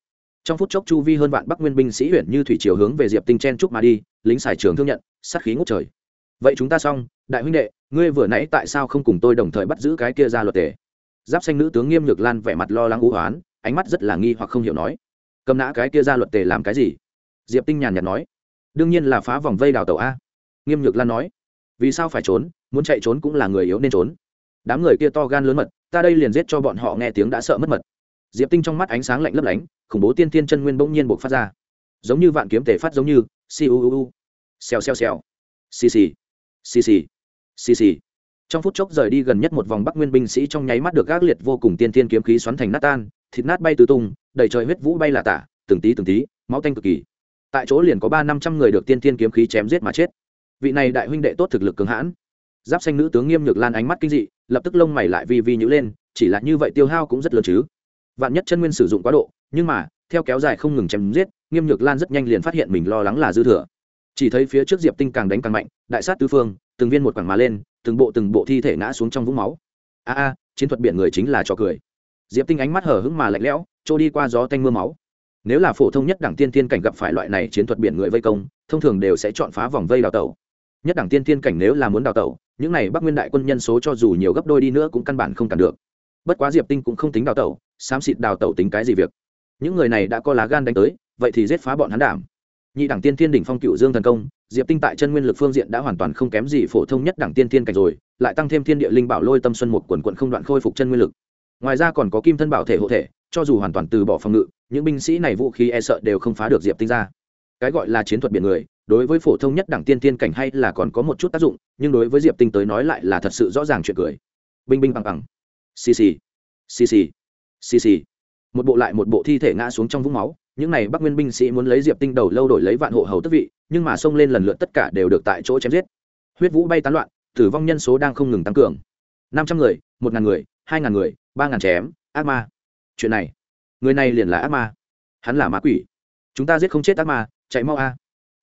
S1: Trong phút chốc chu vi hơn vạn bắc nguyên binh sĩ huyện như thủy chiều hướng về diệp tinh chen trúc mà đi, lính xài trường thương nhận, sát khí ngút trời vậy chúng ta xong, đại huynh đệ, ngươi vừa nãy tại sao không cùng tôi đồng thời bắt giữ cái kia ra luật tề? Giáp xanh nữ tướng nghiêm nhược lan vẻ mặt lo lắng u hoán ánh mắt rất là nghi hoặc không hiểu nói. Cầm nã cái kia ra luật tề làm cái gì? Diệp tinh nhàn nhạt nói. Đương nhiên là phá vòng vây đào tàu a. Nghiêm nhược lan nói. Vì sao phải trốn, muốn chạy trốn cũng là người yếu nên trốn. Đám người kia to gan lớn mật, ta đây liền giết cho bọn họ nghe tiếng đã sợ mất mật. Diệp tinh trong mắt ánh sáng lạnh lấp lánh, khủng bố tiên tiên chân nguyên bỗng nhiên buộc phát ra. Giống như vạn kiếm tể phát giống như, si u u u. Xèo xèo xèo. Xì xì xì xì. Xì xì. Trong phút chốc rời đi gần nhất một vòng bắc nguyên binh sĩ trong nháy mắt được gác liệt vô cùng tiên tiên kiếm khí xoắn thành nát tan, thịt nát bay tứ tung, đầy trời huyết vũ bay là tả, từng tí từng tí, máu tanh cực kỳ. Tại chỗ liền có ba năm trăm người được tiên tiên kiếm khí chém giết mà chết. Vị này đại huynh đệ tốt thực lực cường hãn. Giáp xanh nữ tướng nghiêm nhược lan ánh mắt kinh dị, lập tức lông mày lại vi vi nhữ lên, chỉ là như vậy tiêu hao cũng rất lớn chứ. Vạn nhất chân nguyên sử dụng quá độ, nhưng mà, theo kéo dài không ngừng chém giết, nghiêm nhược lan rất nhanh liền phát hiện mình lo lắng là dư thừa. Chỉ thấy phía trước diệp tinh càng đánh càng mạnh đại sát tứ phương, từng viên một quảng mà lên, từng bộ từng bộ thi thể ngã xuống trong vũng máu. A a, chiến thuật biển người chính là trò cười. Diệp tinh ánh mắt hở hững mà lạnh lẽo, trôi đi qua gió tanh mưa máu. Nếu là phổ thông nhất đẳng tiên tiên cảnh gặp phải loại này chiến thuật biển người vây công, thông thường đều sẽ chọn phá vòng vây đào tẩu. Nhất đẳng tiên thiên cảnh nếu là muốn đào tẩu, những này bắc nguyên đại quân nhân số cho dù nhiều gấp đôi đi nữa cũng căn bản không cản được. Bất quá diệp tinh cũng không tính đào tẩu, xám xịt đào tẩu tính cái gì việc. Những người này đã có lá gan đánh tới, vậy thì giết phá bọn hắn đảm. Nhị đẳng tiên thiên đỉnh phong cựu dương thần công diệp tinh tại chân nguyên lực phương diện đã hoàn toàn không kém gì phổ thông nhất đẳng tiên thiên cảnh rồi, lại tăng thêm thiên địa linh bảo lôi tâm xuân một quần quận không đoạn khôi phục chân nguyên lực. Ngoài ra còn có kim thân bảo thể hộ thể, cho dù hoàn toàn từ bỏ phòng ngự, những binh sĩ này vũ khí e sợ đều không phá được diệp tinh ra. Cái gọi là chiến thuật biển người, đối với phổ thông nhất đẳng tiên tiên cảnh hay là còn có một chút tác dụng, nhưng đối với diệp tinh tới nói lại là thật sự rõ ràng chuyện cười. Binh binh bằng bằng. Xì xì. Xì xì. Xì xì. Một bộ lại một bộ thi thể ngã xuống trong vũng máu những n à y bắc nguyên binh sĩ muốn lấy diệp tinh đầu lâu đổi lấy vạn hộ hầu tức vị, nhưng mà xông lên lần lượt tất cả đều được tại chỗ chém giết. Huyết vũ bay tán loạn, tử vong nhân số đang không ngừng tăng cường. Năm trăm người, một ngàn người, hai ngàn người, ba ngàn chém, ác ma. Chuyện này, người này liền là ác ma. Hắn là ma quỷ. Chúng ta giết không chết ác ma, chạy mau a.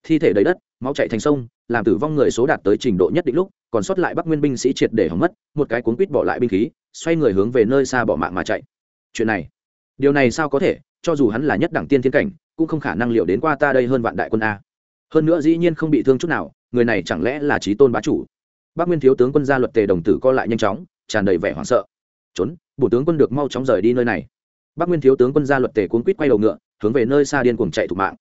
S1: Thi thể đầy đất, máu chạy thành sông, làm tử vong người số đạt tới trình độ nhất định lúc, còn sót lại bắc nguyên binh sĩ triệt để hỏng mất, một cái cuốn quýt bỏ lại binh khí, xoay người hướng về nơi xa bỏ mạng mà chạy. Chuyện này, điều này sao có thể? Cho dù hắn là nhất đẳng tiên thiên cảnh, cũng không khả năng liệu đến qua ta đây hơn vạn đại quân a. Hơn nữa dĩ nhiên không bị thương chút nào, người này chẳng lẽ là trí tôn bá chủ? Bắc nguyên thiếu tướng quân gia luật tề đồng tử co lại nhanh chóng, tràn đầy vẻ hoảng sợ. Trốn, bổ tướng quân được mau chóng rời đi nơi này. Bắc nguyên thiếu tướng quân gia luật tề cuốn quýt quay đầu ngựa, hướng về nơi xa điên cuồng chạy thủ mạng.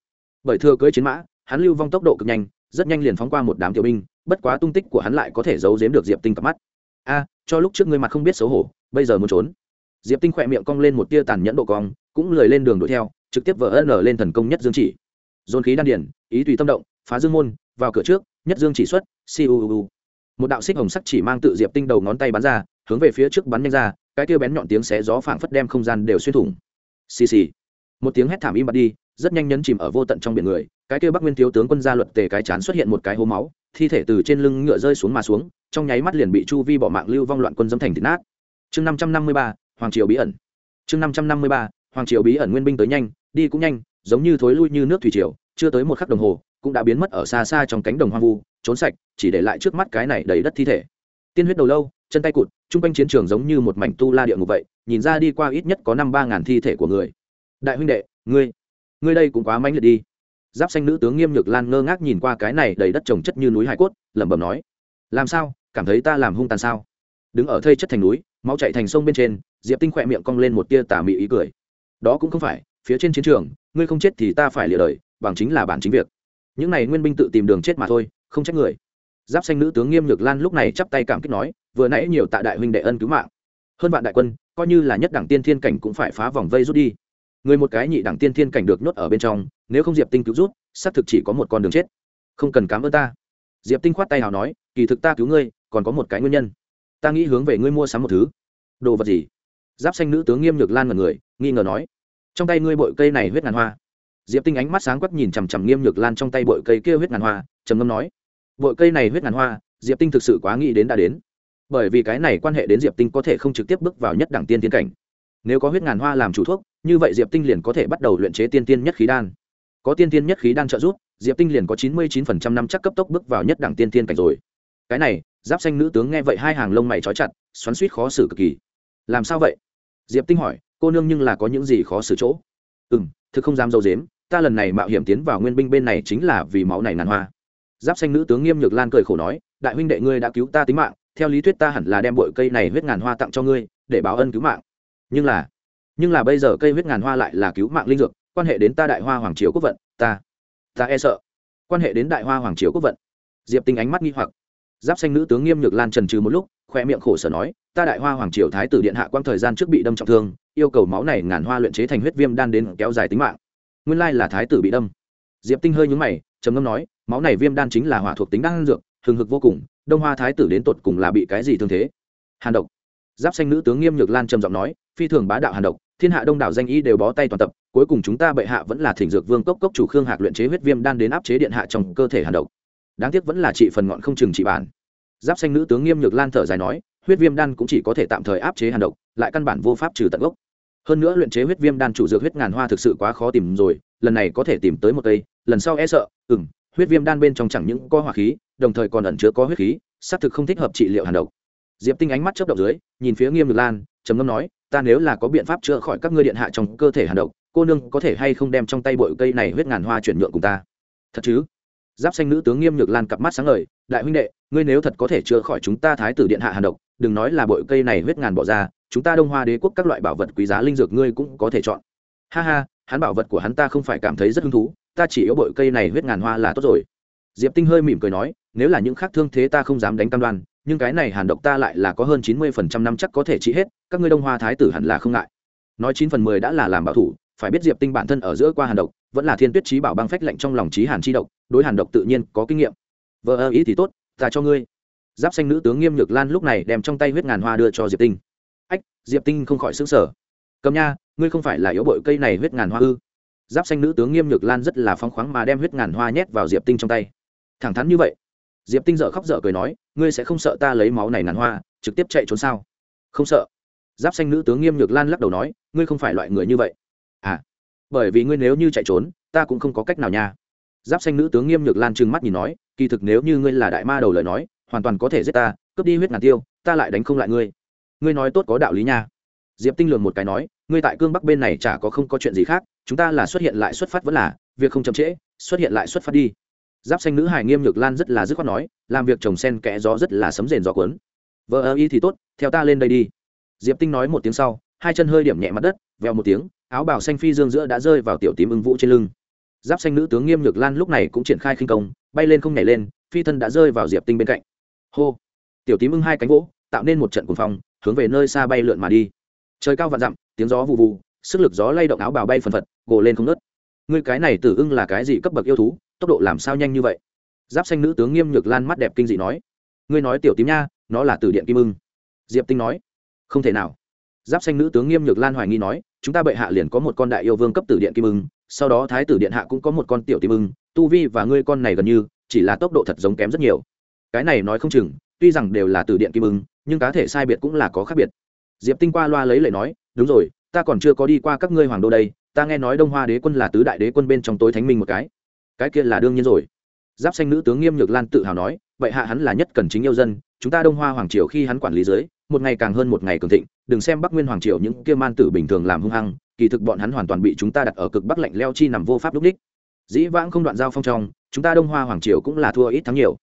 S1: Bởi thừa cưỡi chiến mã, hắn lưu vong tốc độ cực nhanh, rất nhanh liền phóng qua một đám tiểu binh, bất quá tung tích của hắn lại có thể giấu giếm được diệp tinh cặp mắt. A, cho lúc trước ngươi mặt không biết xấu hổ, bây giờ muốn trốn. Diệp tinh khỏe miệng cong lên một tia tàn nhẫn độ cong cũng lười lên đường đuổi theo, trực tiếp vỡ ân lên thần công nhất dương chỉ. Dồn khí đan điển ý tùy tâm động, phá dương môn, vào cửa trước, nhất dương chỉ xuất siêu một đạo xích hồng sắc chỉ mang tự diệp tinh đầu ngón tay bắn ra, hướng về phía trước bắn nhanh ra, cái kia bén nhọn tiếng xé gió phảng phất đem không gian đều xuyên thủng. Xì xì. Một tiếng hét thảm im bặt đi, rất nhanh nhấn chìm ở vô tận trong biển người, cái kia bắc nguyên thiếu tướng quân gia luật tề cái chán xuất hiện một cái hố máu, thi thể từ trên lưng ngựa rơi xuống mà xuống, trong nháy mắt liền bị chu vi bỏ mạng lưu vong loạn quân dâm thành thịt nát. Chương năm trăm năm mươi ba, hoàng triều bí ẩn. Chương năm trăm năm mươi ba hoàng triều bí ẩn nguyên binh tới nhanh, đi cũng nhanh, giống như thối lui như nước thủy triều, chưa tới một khắc đồng hồ, cũng đã biến mất ở xa xa trong cánh đồng hoang vu, trốn sạch, chỉ để lại trước mắt cái này đầy đất thi thể. Tiên huyết đầu lâu, chân tay cụt chung quanh chiến trường giống như một mảnh tu la địa ngục vậy, nhìn ra đi qua ít nhất có năm ba ngàn thi thể của người. Đại huynh đệ, ngươi ngươi đây cũng quá mãnh liệt đi. Giáp xanh nữ tướng nghiêm nhược lan ngơ ngác nhìn qua cái này đầy đất trồng chất như núi hải cốt, lẩm bẩm nói, làm sao? Cảm thấy ta làm hung tàn sao? Đứng ở thây chất thành núi, máu chạy thành sông bên trên, diệp tinh khỏe miệng cong lên một tia tà mị ý cười đó cũng không phải, phía trên chiến trường, ngươi không chết thì ta phải lìa đời, bằng chính là bản chính việc. Những này nguyên binh tự tìm đường chết mà thôi, không trách người. Giáp xanh nữ tướng nghiêm nhược lan lúc này chắp tay cảm kích nói, vừa nãy nhiều tạ đại huynh đệ ân cứu mạng. Hơn vạn đại quân, coi như là nhất đẳng tiên thiên cảnh cũng phải phá vòng vây rút đi. Người một cái nhị đẳng tiên thiên cảnh được nhốt ở bên trong, nếu không diệp tinh cứu rút, xác thực chỉ có một con đường chết. Không cần cám ơn ta. Diệp tinh khoát tay hào nói, kỳ thực ta cứu ngươi, còn có một cái nguyên nhân. Ta nghĩ hướng về ngươi mua sắm một thứ. Đồ vật gì? Giáp xanh nữ tướng nghiêm nhược lan mật người, nghi ngờ nói trong tay ngươi bội cây này huyết ngàn hoa. Diệp tinh ánh mắt sáng quắc nhìn chằm chằm nghiêm nhược lan trong tay bội cây kia huyết ngàn hoa, trầm ngâm nói, bội cây này huyết ngàn hoa, diệp tinh thực sự quá nghĩ đến đã đến. Bởi vì cái này quan hệ đến diệp tinh có thể không trực tiếp bước vào nhất đẳng tiên tiến cảnh. Nếu có huyết ngàn hoa làm chủ thuốc, như vậy diệp tinh liền có thể bắt đầu luyện chế tiên tiên nhất khí đan. Có tiên tiên nhất khí đan trợ giúp, diệp tinh liền có chín mươi chín phần trăm năm chắc cấp tốc bước vào nhất đẳng tiên tiên cảnh rồi. Cái này, giáp xanh nữ tướng nghe vậy hai hàng lông mày trói chặt, xoắn suýt khó xử cực kỳ. Làm sao vậy? Diệp tinh hỏi cô nương nhưng là có những gì khó xử chỗ. Ừ m thực không dám dâu dếm, ta lần này mạo hiểm tiến vào nguyên binh bên này chính là vì máu này ngàn hoa. Giáp xanh nữ tướng nghiêm nhược lan cười khổ nói, đại huynh đệ ngươi đã cứu ta tính mạng, theo lý thuyết ta hẳn là đem bội cây này huyết ngàn hoa tặng cho ngươi, để báo ân cứu mạng. Nhưng là nhưng là bây giờ cây huyết ngàn hoa lại là cứu mạng linh dược, quan hệ đến ta đại hoa hoàng triều quốc vận, ta ta e sợ. Quan hệ đến đại hoa hoàng triều quốc vận. Diệp tinh ánh mắt nghi hoặc. Giáp xanh nữ tướng nghiêm nhược lan trần trừ một lúc khoe miệng khổ sở nói, ta đại hoa hoàng triều thái tử điện hạ quang thời gian trước bị đâm trọng thương, yêu cầu máu này ngàn hoa luyện chế thành huyết viêm đan đến kéo dài tính mạng. Nguyên lai là thái tử bị đâm. Diệp tinh hơi nhúng mày, trầm ngâm nói, máu này viêm đan chính là hỏa thuộc tính đan dược, hừng hực vô cùng, đông hoa thái tử đến tột cùng là bị cái gì thương thế? Hàn độc. Giáp xanh nữ tướng nghiêm nhược lan trầm giọng nói, phi thường bá đạo hàn độc, thiên hạ đông đảo danh y đều bó tay toàn tập, cuối cùng chúng ta bệ hạ vẫn là thỉnh dược vương cốc cốc chủ khương hạc luyện chế huyết viêm đan đến áp chế điện hạ trong cơ thể hàn độc. Đáng tiếc vẫn là trị phần ngọn không chừng trị bản giáp xanh nữ tướng nghiêm nhược lan thở dài nói, huyết viêm đan cũng chỉ có thể tạm thời áp chế hàn độc, lại căn bản vô pháp trừ tận gốc. Hơn nữa luyện chế huyết viêm đan chủ dược huyết ngàn hoa thực sự quá khó tìm rồi, lần này có thể tìm tới một cây, lần sau e sợ ừ m huyết viêm đan bên trong chẳng những có hỏa khí, đồng thời còn ẩn chứa có huyết khí, xác thực không thích hợp trị liệu hàn độc. Diệp tinh ánh mắt chớp động dưới, nhìn phía nghiêm nhược lan, trầm ngâm nói, ta nếu là có biện pháp chữa khỏi các ngươi điện hạ trong cơ thể hàn độc, cô nương có thể hay không đem trong tay bội cây này huyết ngàn hoa chuyển nhượng cùng ta? Thật chứ? Giáp xanh nữ tướng nghiêm nhược lan cặp mắt sáng ngời, đại huynh đệ, ngươi nếu thật có thể chữa khỏi chúng ta thái tử điện hạ hàn độc, đừng nói là bội cây này huyết ngàn bỏ ra, chúng ta đông hoa đế quốc các loại bảo vật quý giá linh dược ngươi cũng có thể chọn. Ha ha, hắn bảo vật của hắn ta không phải cảm thấy rất hứng thú, ta chỉ yếu bội cây này huyết ngàn hoa là tốt rồi. Diệp tinh hơi mỉm cười nói, nếu là những khác thương thế ta không dám đánh cam đoan, nhưng cái này hàn độc ta lại là có hơn chín mươi phần trăm năm chắc có thể trị hết, các ngươi đông hoa thái tử hẳn là không ngại. Nói chín phần mười đã là làm bảo thủ, phải biết diệp tinh bản thân ở giữa qua hàn độc, vẫn là thiên tuyết trí bảo băng phách lạnh trong lòng trí hàn chi độc đối hàn độc tự nhiên có kinh nghiệm. Vợ ơ ý thì tốt, ta cho ngươi. Giáp xanh nữ tướng nghiêm nhược lan lúc này đem trong tay huyết ngàn hoa đưa cho diệp tinh. Ách, diệp tinh không khỏi xứng sở cầm nha, ngươi không phải là yếu bội cây này huyết ngàn hoa ư? Giáp xanh nữ tướng nghiêm nhược lan rất là phong khoáng mà đem huyết ngàn hoa nhét vào diệp tinh trong tay. Thẳng thắn như vậy, diệp tinh dợ khóc dở cười nói, ngươi sẽ không sợ ta lấy máu này ngàn hoa, trực tiếp chạy trốn sao? Không sợ. Giáp xanh nữ tướng nghiêm nhược lan lắc đầu nói, ngươi không phải loại người như vậy. À bởi vì ngươi nếu như chạy trốn, ta cũng không có cách nào nha giáp xanh nữ tướng nghiêm nhược lan trừng mắt nhìn nói, kỳ thực nếu như ngươi là đại ma đầu lời nói, hoàn toàn có thể giết ta, cướp đi huyết ngàn tiêu, ta lại đánh không lại ngươi. Ngươi nói tốt có đạo lý nha. Diệp tinh lường một cái nói, ngươi tại cương bắc bên này chả có không có chuyện gì khác, chúng ta là xuất hiện lại xuất phát vẫn là, việc không chậm trễ, xuất hiện lại xuất phát đi. Giáp xanh nữ hải nghiêm nhược lan rất là dứt khoát nói, làm việc trồng sen kẽ gió rất là sấm rền gió cuốn. Vợ ơ y thì tốt, theo ta lên đây đi. Diệp tinh nói một tiếng sau, hai chân hơi điểm nhẹ mặt đất, vèo một tiếng, áo bào xanh phi dương giữa đã rơi vào tiểu tím ưng vũ trên lưng giáp xanh nữ tướng nghiêm nhược lan lúc này cũng triển khai khinh công, bay lên không nhảy lên, phi thân đã rơi vào diệp tinh bên cạnh. Hô! Tiểu tím ưng hai cánh vỗ, tạo nên một trận cuồng phong, hướng về nơi xa bay lượn mà đi. Trời cao vạn dặm, tiếng gió vụ vụ sức lực gió lay động áo bào bay phần phật, gồ lên không nớt ngươi cái này tử ưng là cái gì cấp bậc yêu thú, tốc độ làm sao nhanh như vậy? Giáp xanh nữ tướng nghiêm nhược lan mắt đẹp kinh dị nói. Ngươi nói tiểu tím nha, nó là từ điện kim ưng. Diệp tinh nói. Không thể nào. Giáp xanh nữ tướng nghiêm nhược lan hoài nghi nói, chúng ta bệ hạ liền có một con đại yêu vương cấp tử điện kim ưng sau đó thái tử điện hạ cũng có một con tiểu tim ưng, tu vi và ngươi con này gần như, chỉ là tốc độ thật giống kém rất nhiều. Cái này nói không chừng, tuy rằng đều là tử điện kim ưng, nhưng cá thể sai biệt cũng là có khác biệt. Diệp tinh qua loa lấy lệ nói, đúng rồi, ta còn chưa có đi qua các ngươi hoàng đô đây, ta nghe nói đông hoa đế quân là tứ đại đế quân bên trong tối thánh minh một cái. Cái kia là đương nhiên rồi. Giáp xanh nữ tướng nghiêm nhược lan tự hào nói, vậy hạ hắn là nhất cần chính yêu dân, chúng ta đông hoa hoàng triều khi hắn quản lý dưới, một ngày càng hơn một ngày cường thịnh, đừng xem bắc nguyên hoàng triều những kia man tử bình thường làm hung hăng kỳ thực bọn hắn hoàn toàn bị chúng ta đặt ở cực bắc lạnh leo chi nằm vô pháp lúc đích. Dĩ vãng không đoạn giao phong trong, chúng ta đông hoa hoàng triều cũng là thua ít thắng nhiều.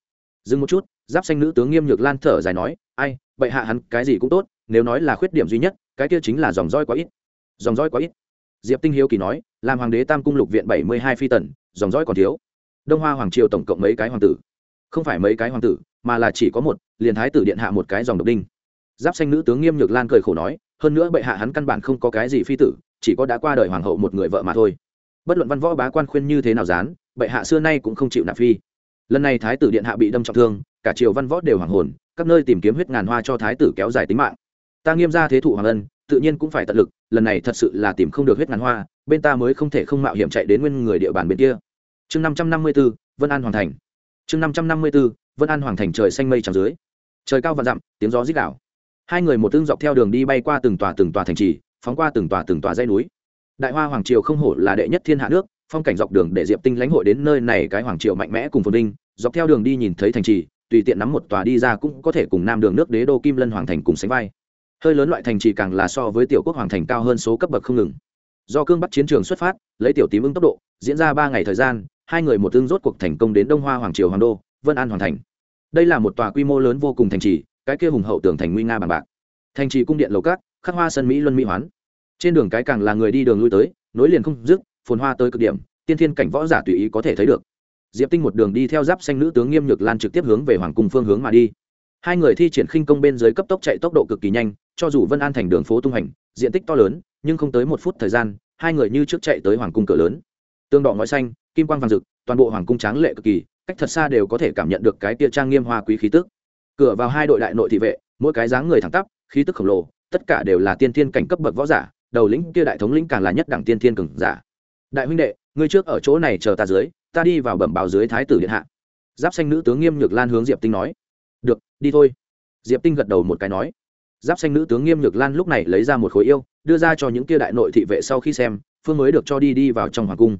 S1: Dừng một chút, giáp xanh nữ tướng nghiêm nhược lan thở dài nói, ai, bệ hạ hắn, cái gì cũng tốt, nếu nói là khuyết điểm duy nhất, cái kia chính là dòng roi quá ít. Dòng roi quá ít. Diệp tinh hiếu kỳ nói, làm hoàng đế tam cung lục viện bảy mươi hai phi tần, dòng dõi còn thiếu. Đông hoa hoàng triều tổng cộng mấy cái hoàng tử? Không phải mấy cái hoàng tử, mà là chỉ có một, liền thái tử điện hạ một cái dòng độc đinh. Giáp xanh nữ tướng nghiêm nhược lan cười khổ nói, hơn nữa bệ hạ hắn căn bản không có cái gì phi tử chỉ có đã qua đời hoàng hậu một người vợ mà thôi. Bất luận văn võ bá quan khuyên như thế nào dán, bệ hạ xưa nay cũng không chịu nạp phi. Lần này thái tử điện hạ bị đâm trọng thương, cả triều văn võ đều hoàng hồn, các nơi tìm kiếm huyết ngàn hoa cho thái tử kéo dài tính mạng. Ta nghiêm ra thế thụ hoàng ân, tự nhiên cũng phải tận lực, lần này thật sự là tìm không được huyết ngàn hoa, bên ta mới không thể không mạo hiểm chạy đến nguyên người địa bàn bên kia. Chương năm trăm năm mươi b ố vân an hoàng thành. Chương năm trăm năm mươi b ố vân an hoàng thành trời xanh mây trắng dưới. Trời cao và dặm, tiếng gió rít đảo hai người một tương dọc theo đường đi bay qua từng tòa từng tòa thành trì phóng qua từng tòa từng tòa dây núi. Đại hoa hoàng triều không hổ là đệ nhất thiên hạ nước, phong cảnh dọc đường để diệp tinh lãnh hội đến nơi này cái hoàng triều mạnh mẽ cùng phồn vinh, dọc theo đường đi nhìn thấy thành trì, tùy tiện nắm một tòa đi ra cũng có thể cùng nam đường nước đế đô kim lân hoàng thành cùng sánh vai. Hơi lớn loại thành trì càng là so với tiểu quốc hoàng thành cao hơn số cấp bậc không ngừng. Do cương bắc chiến trường xuất phát, lấy tiểu tím ứng tốc độ, diễn ra ba ngày thời gian, hai người một tương rốt cuộc thành công đến đông hoa hoàng triều hoàng đô, vân an hoàng thành. Đây là một tòa quy mô lớn vô cùng thành trì, cái kia hùng hậu tường thành nguy nga bằng bạc. Thành trì cung điện lầu cát khắc hoa sân mỹ luân mỹ hoán. Trên đường cái càng là người đi đường lui tới, nối liền không dứt, phồn hoa tới cực điểm, tiên thiên cảnh võ giả tùy ý có thể thấy được. Diệp tinh một đường đi theo giáp xanh nữ tướng nghiêm nhược lan trực tiếp hướng về hoàng cung phương hướng mà đi. Hai người thi triển khinh công bên dưới cấp tốc chạy tốc độ cực kỳ nhanh, cho dù vân an thành đường phố tung hành, diện tích to lớn, nhưng không tới một phút thời gian, hai người như trước chạy tới hoàng cung cửa lớn. Tương đỏ ngói xanh, kim quang vàng rực, toàn bộ hoàng cung tráng lệ cực kỳ, cách thật xa đều có thể cảm nhận được cái tia trang nghiêm hoa quý khí tức. Cửa vào hai đội đại nội thị vệ, mỗi cái dáng người thẳng tắp, khí tức khổng lồ tất cả đều là tiên thiên cảnh cấp bậc võ giả, đầu lĩnh kia đại thống lĩnh càng là nhất đẳng tiên thiên cường giả. Đại huynh đệ, ngươi trước ở chỗ này chờ ta dưới, ta đi vào bẩm báo dưới thái tử điện hạ. Giáp xanh nữ tướng nghiêm nhược lan hướng diệp tinh nói. Được, đi thôi. Diệp tinh gật đầu một cái nói. Giáp xanh nữ tướng nghiêm nhược lan lúc này lấy ra một khối yêu, đưa ra cho những kia đại nội thị vệ sau khi xem, phương mới được cho đi đi vào trong hoàng cung.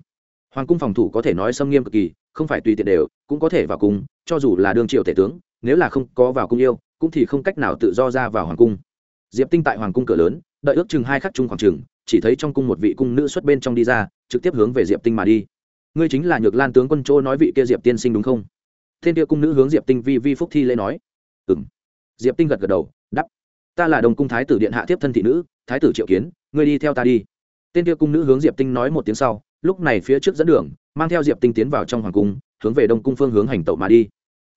S1: Hoàng cung phòng thủ có thể nói xâm nghiêm cực kỳ, không phải tùy tiện đều, cũng có thể vào cung, cho dù là đương triệu tể tướng, nếu là không có vào cung yêu, cũng thì không cách nào tự do ra vào hoàng cung diệp tinh tại hoàng cung cửa lớn, đợi ước chừng hai khắc chung khoảng chừng, chỉ thấy trong cung một vị cung nữ xuất bên trong đi ra, trực tiếp hướng về diệp tinh mà đi. Ngươi chính là nhược lan tướng quân chỗ nói vị kia diệp tiên sinh đúng không? Thiên kia cung nữ hướng diệp tinh vi vi phúc thi lễ nói. Ừ m diệp tinh gật gật đầu đắp ta là đồng cung thái tử điện hạ tiếp thân thị nữ, thái tử triệu kiến, ngươi đi theo ta đi. Tên kia cung nữ hướng diệp tinh nói một tiếng sau, lúc này phía trước dẫn đường, mang theo diệp tinh tiến vào trong hoàng cung, hướng về đông cung phương hướng hành tẩu mà đi.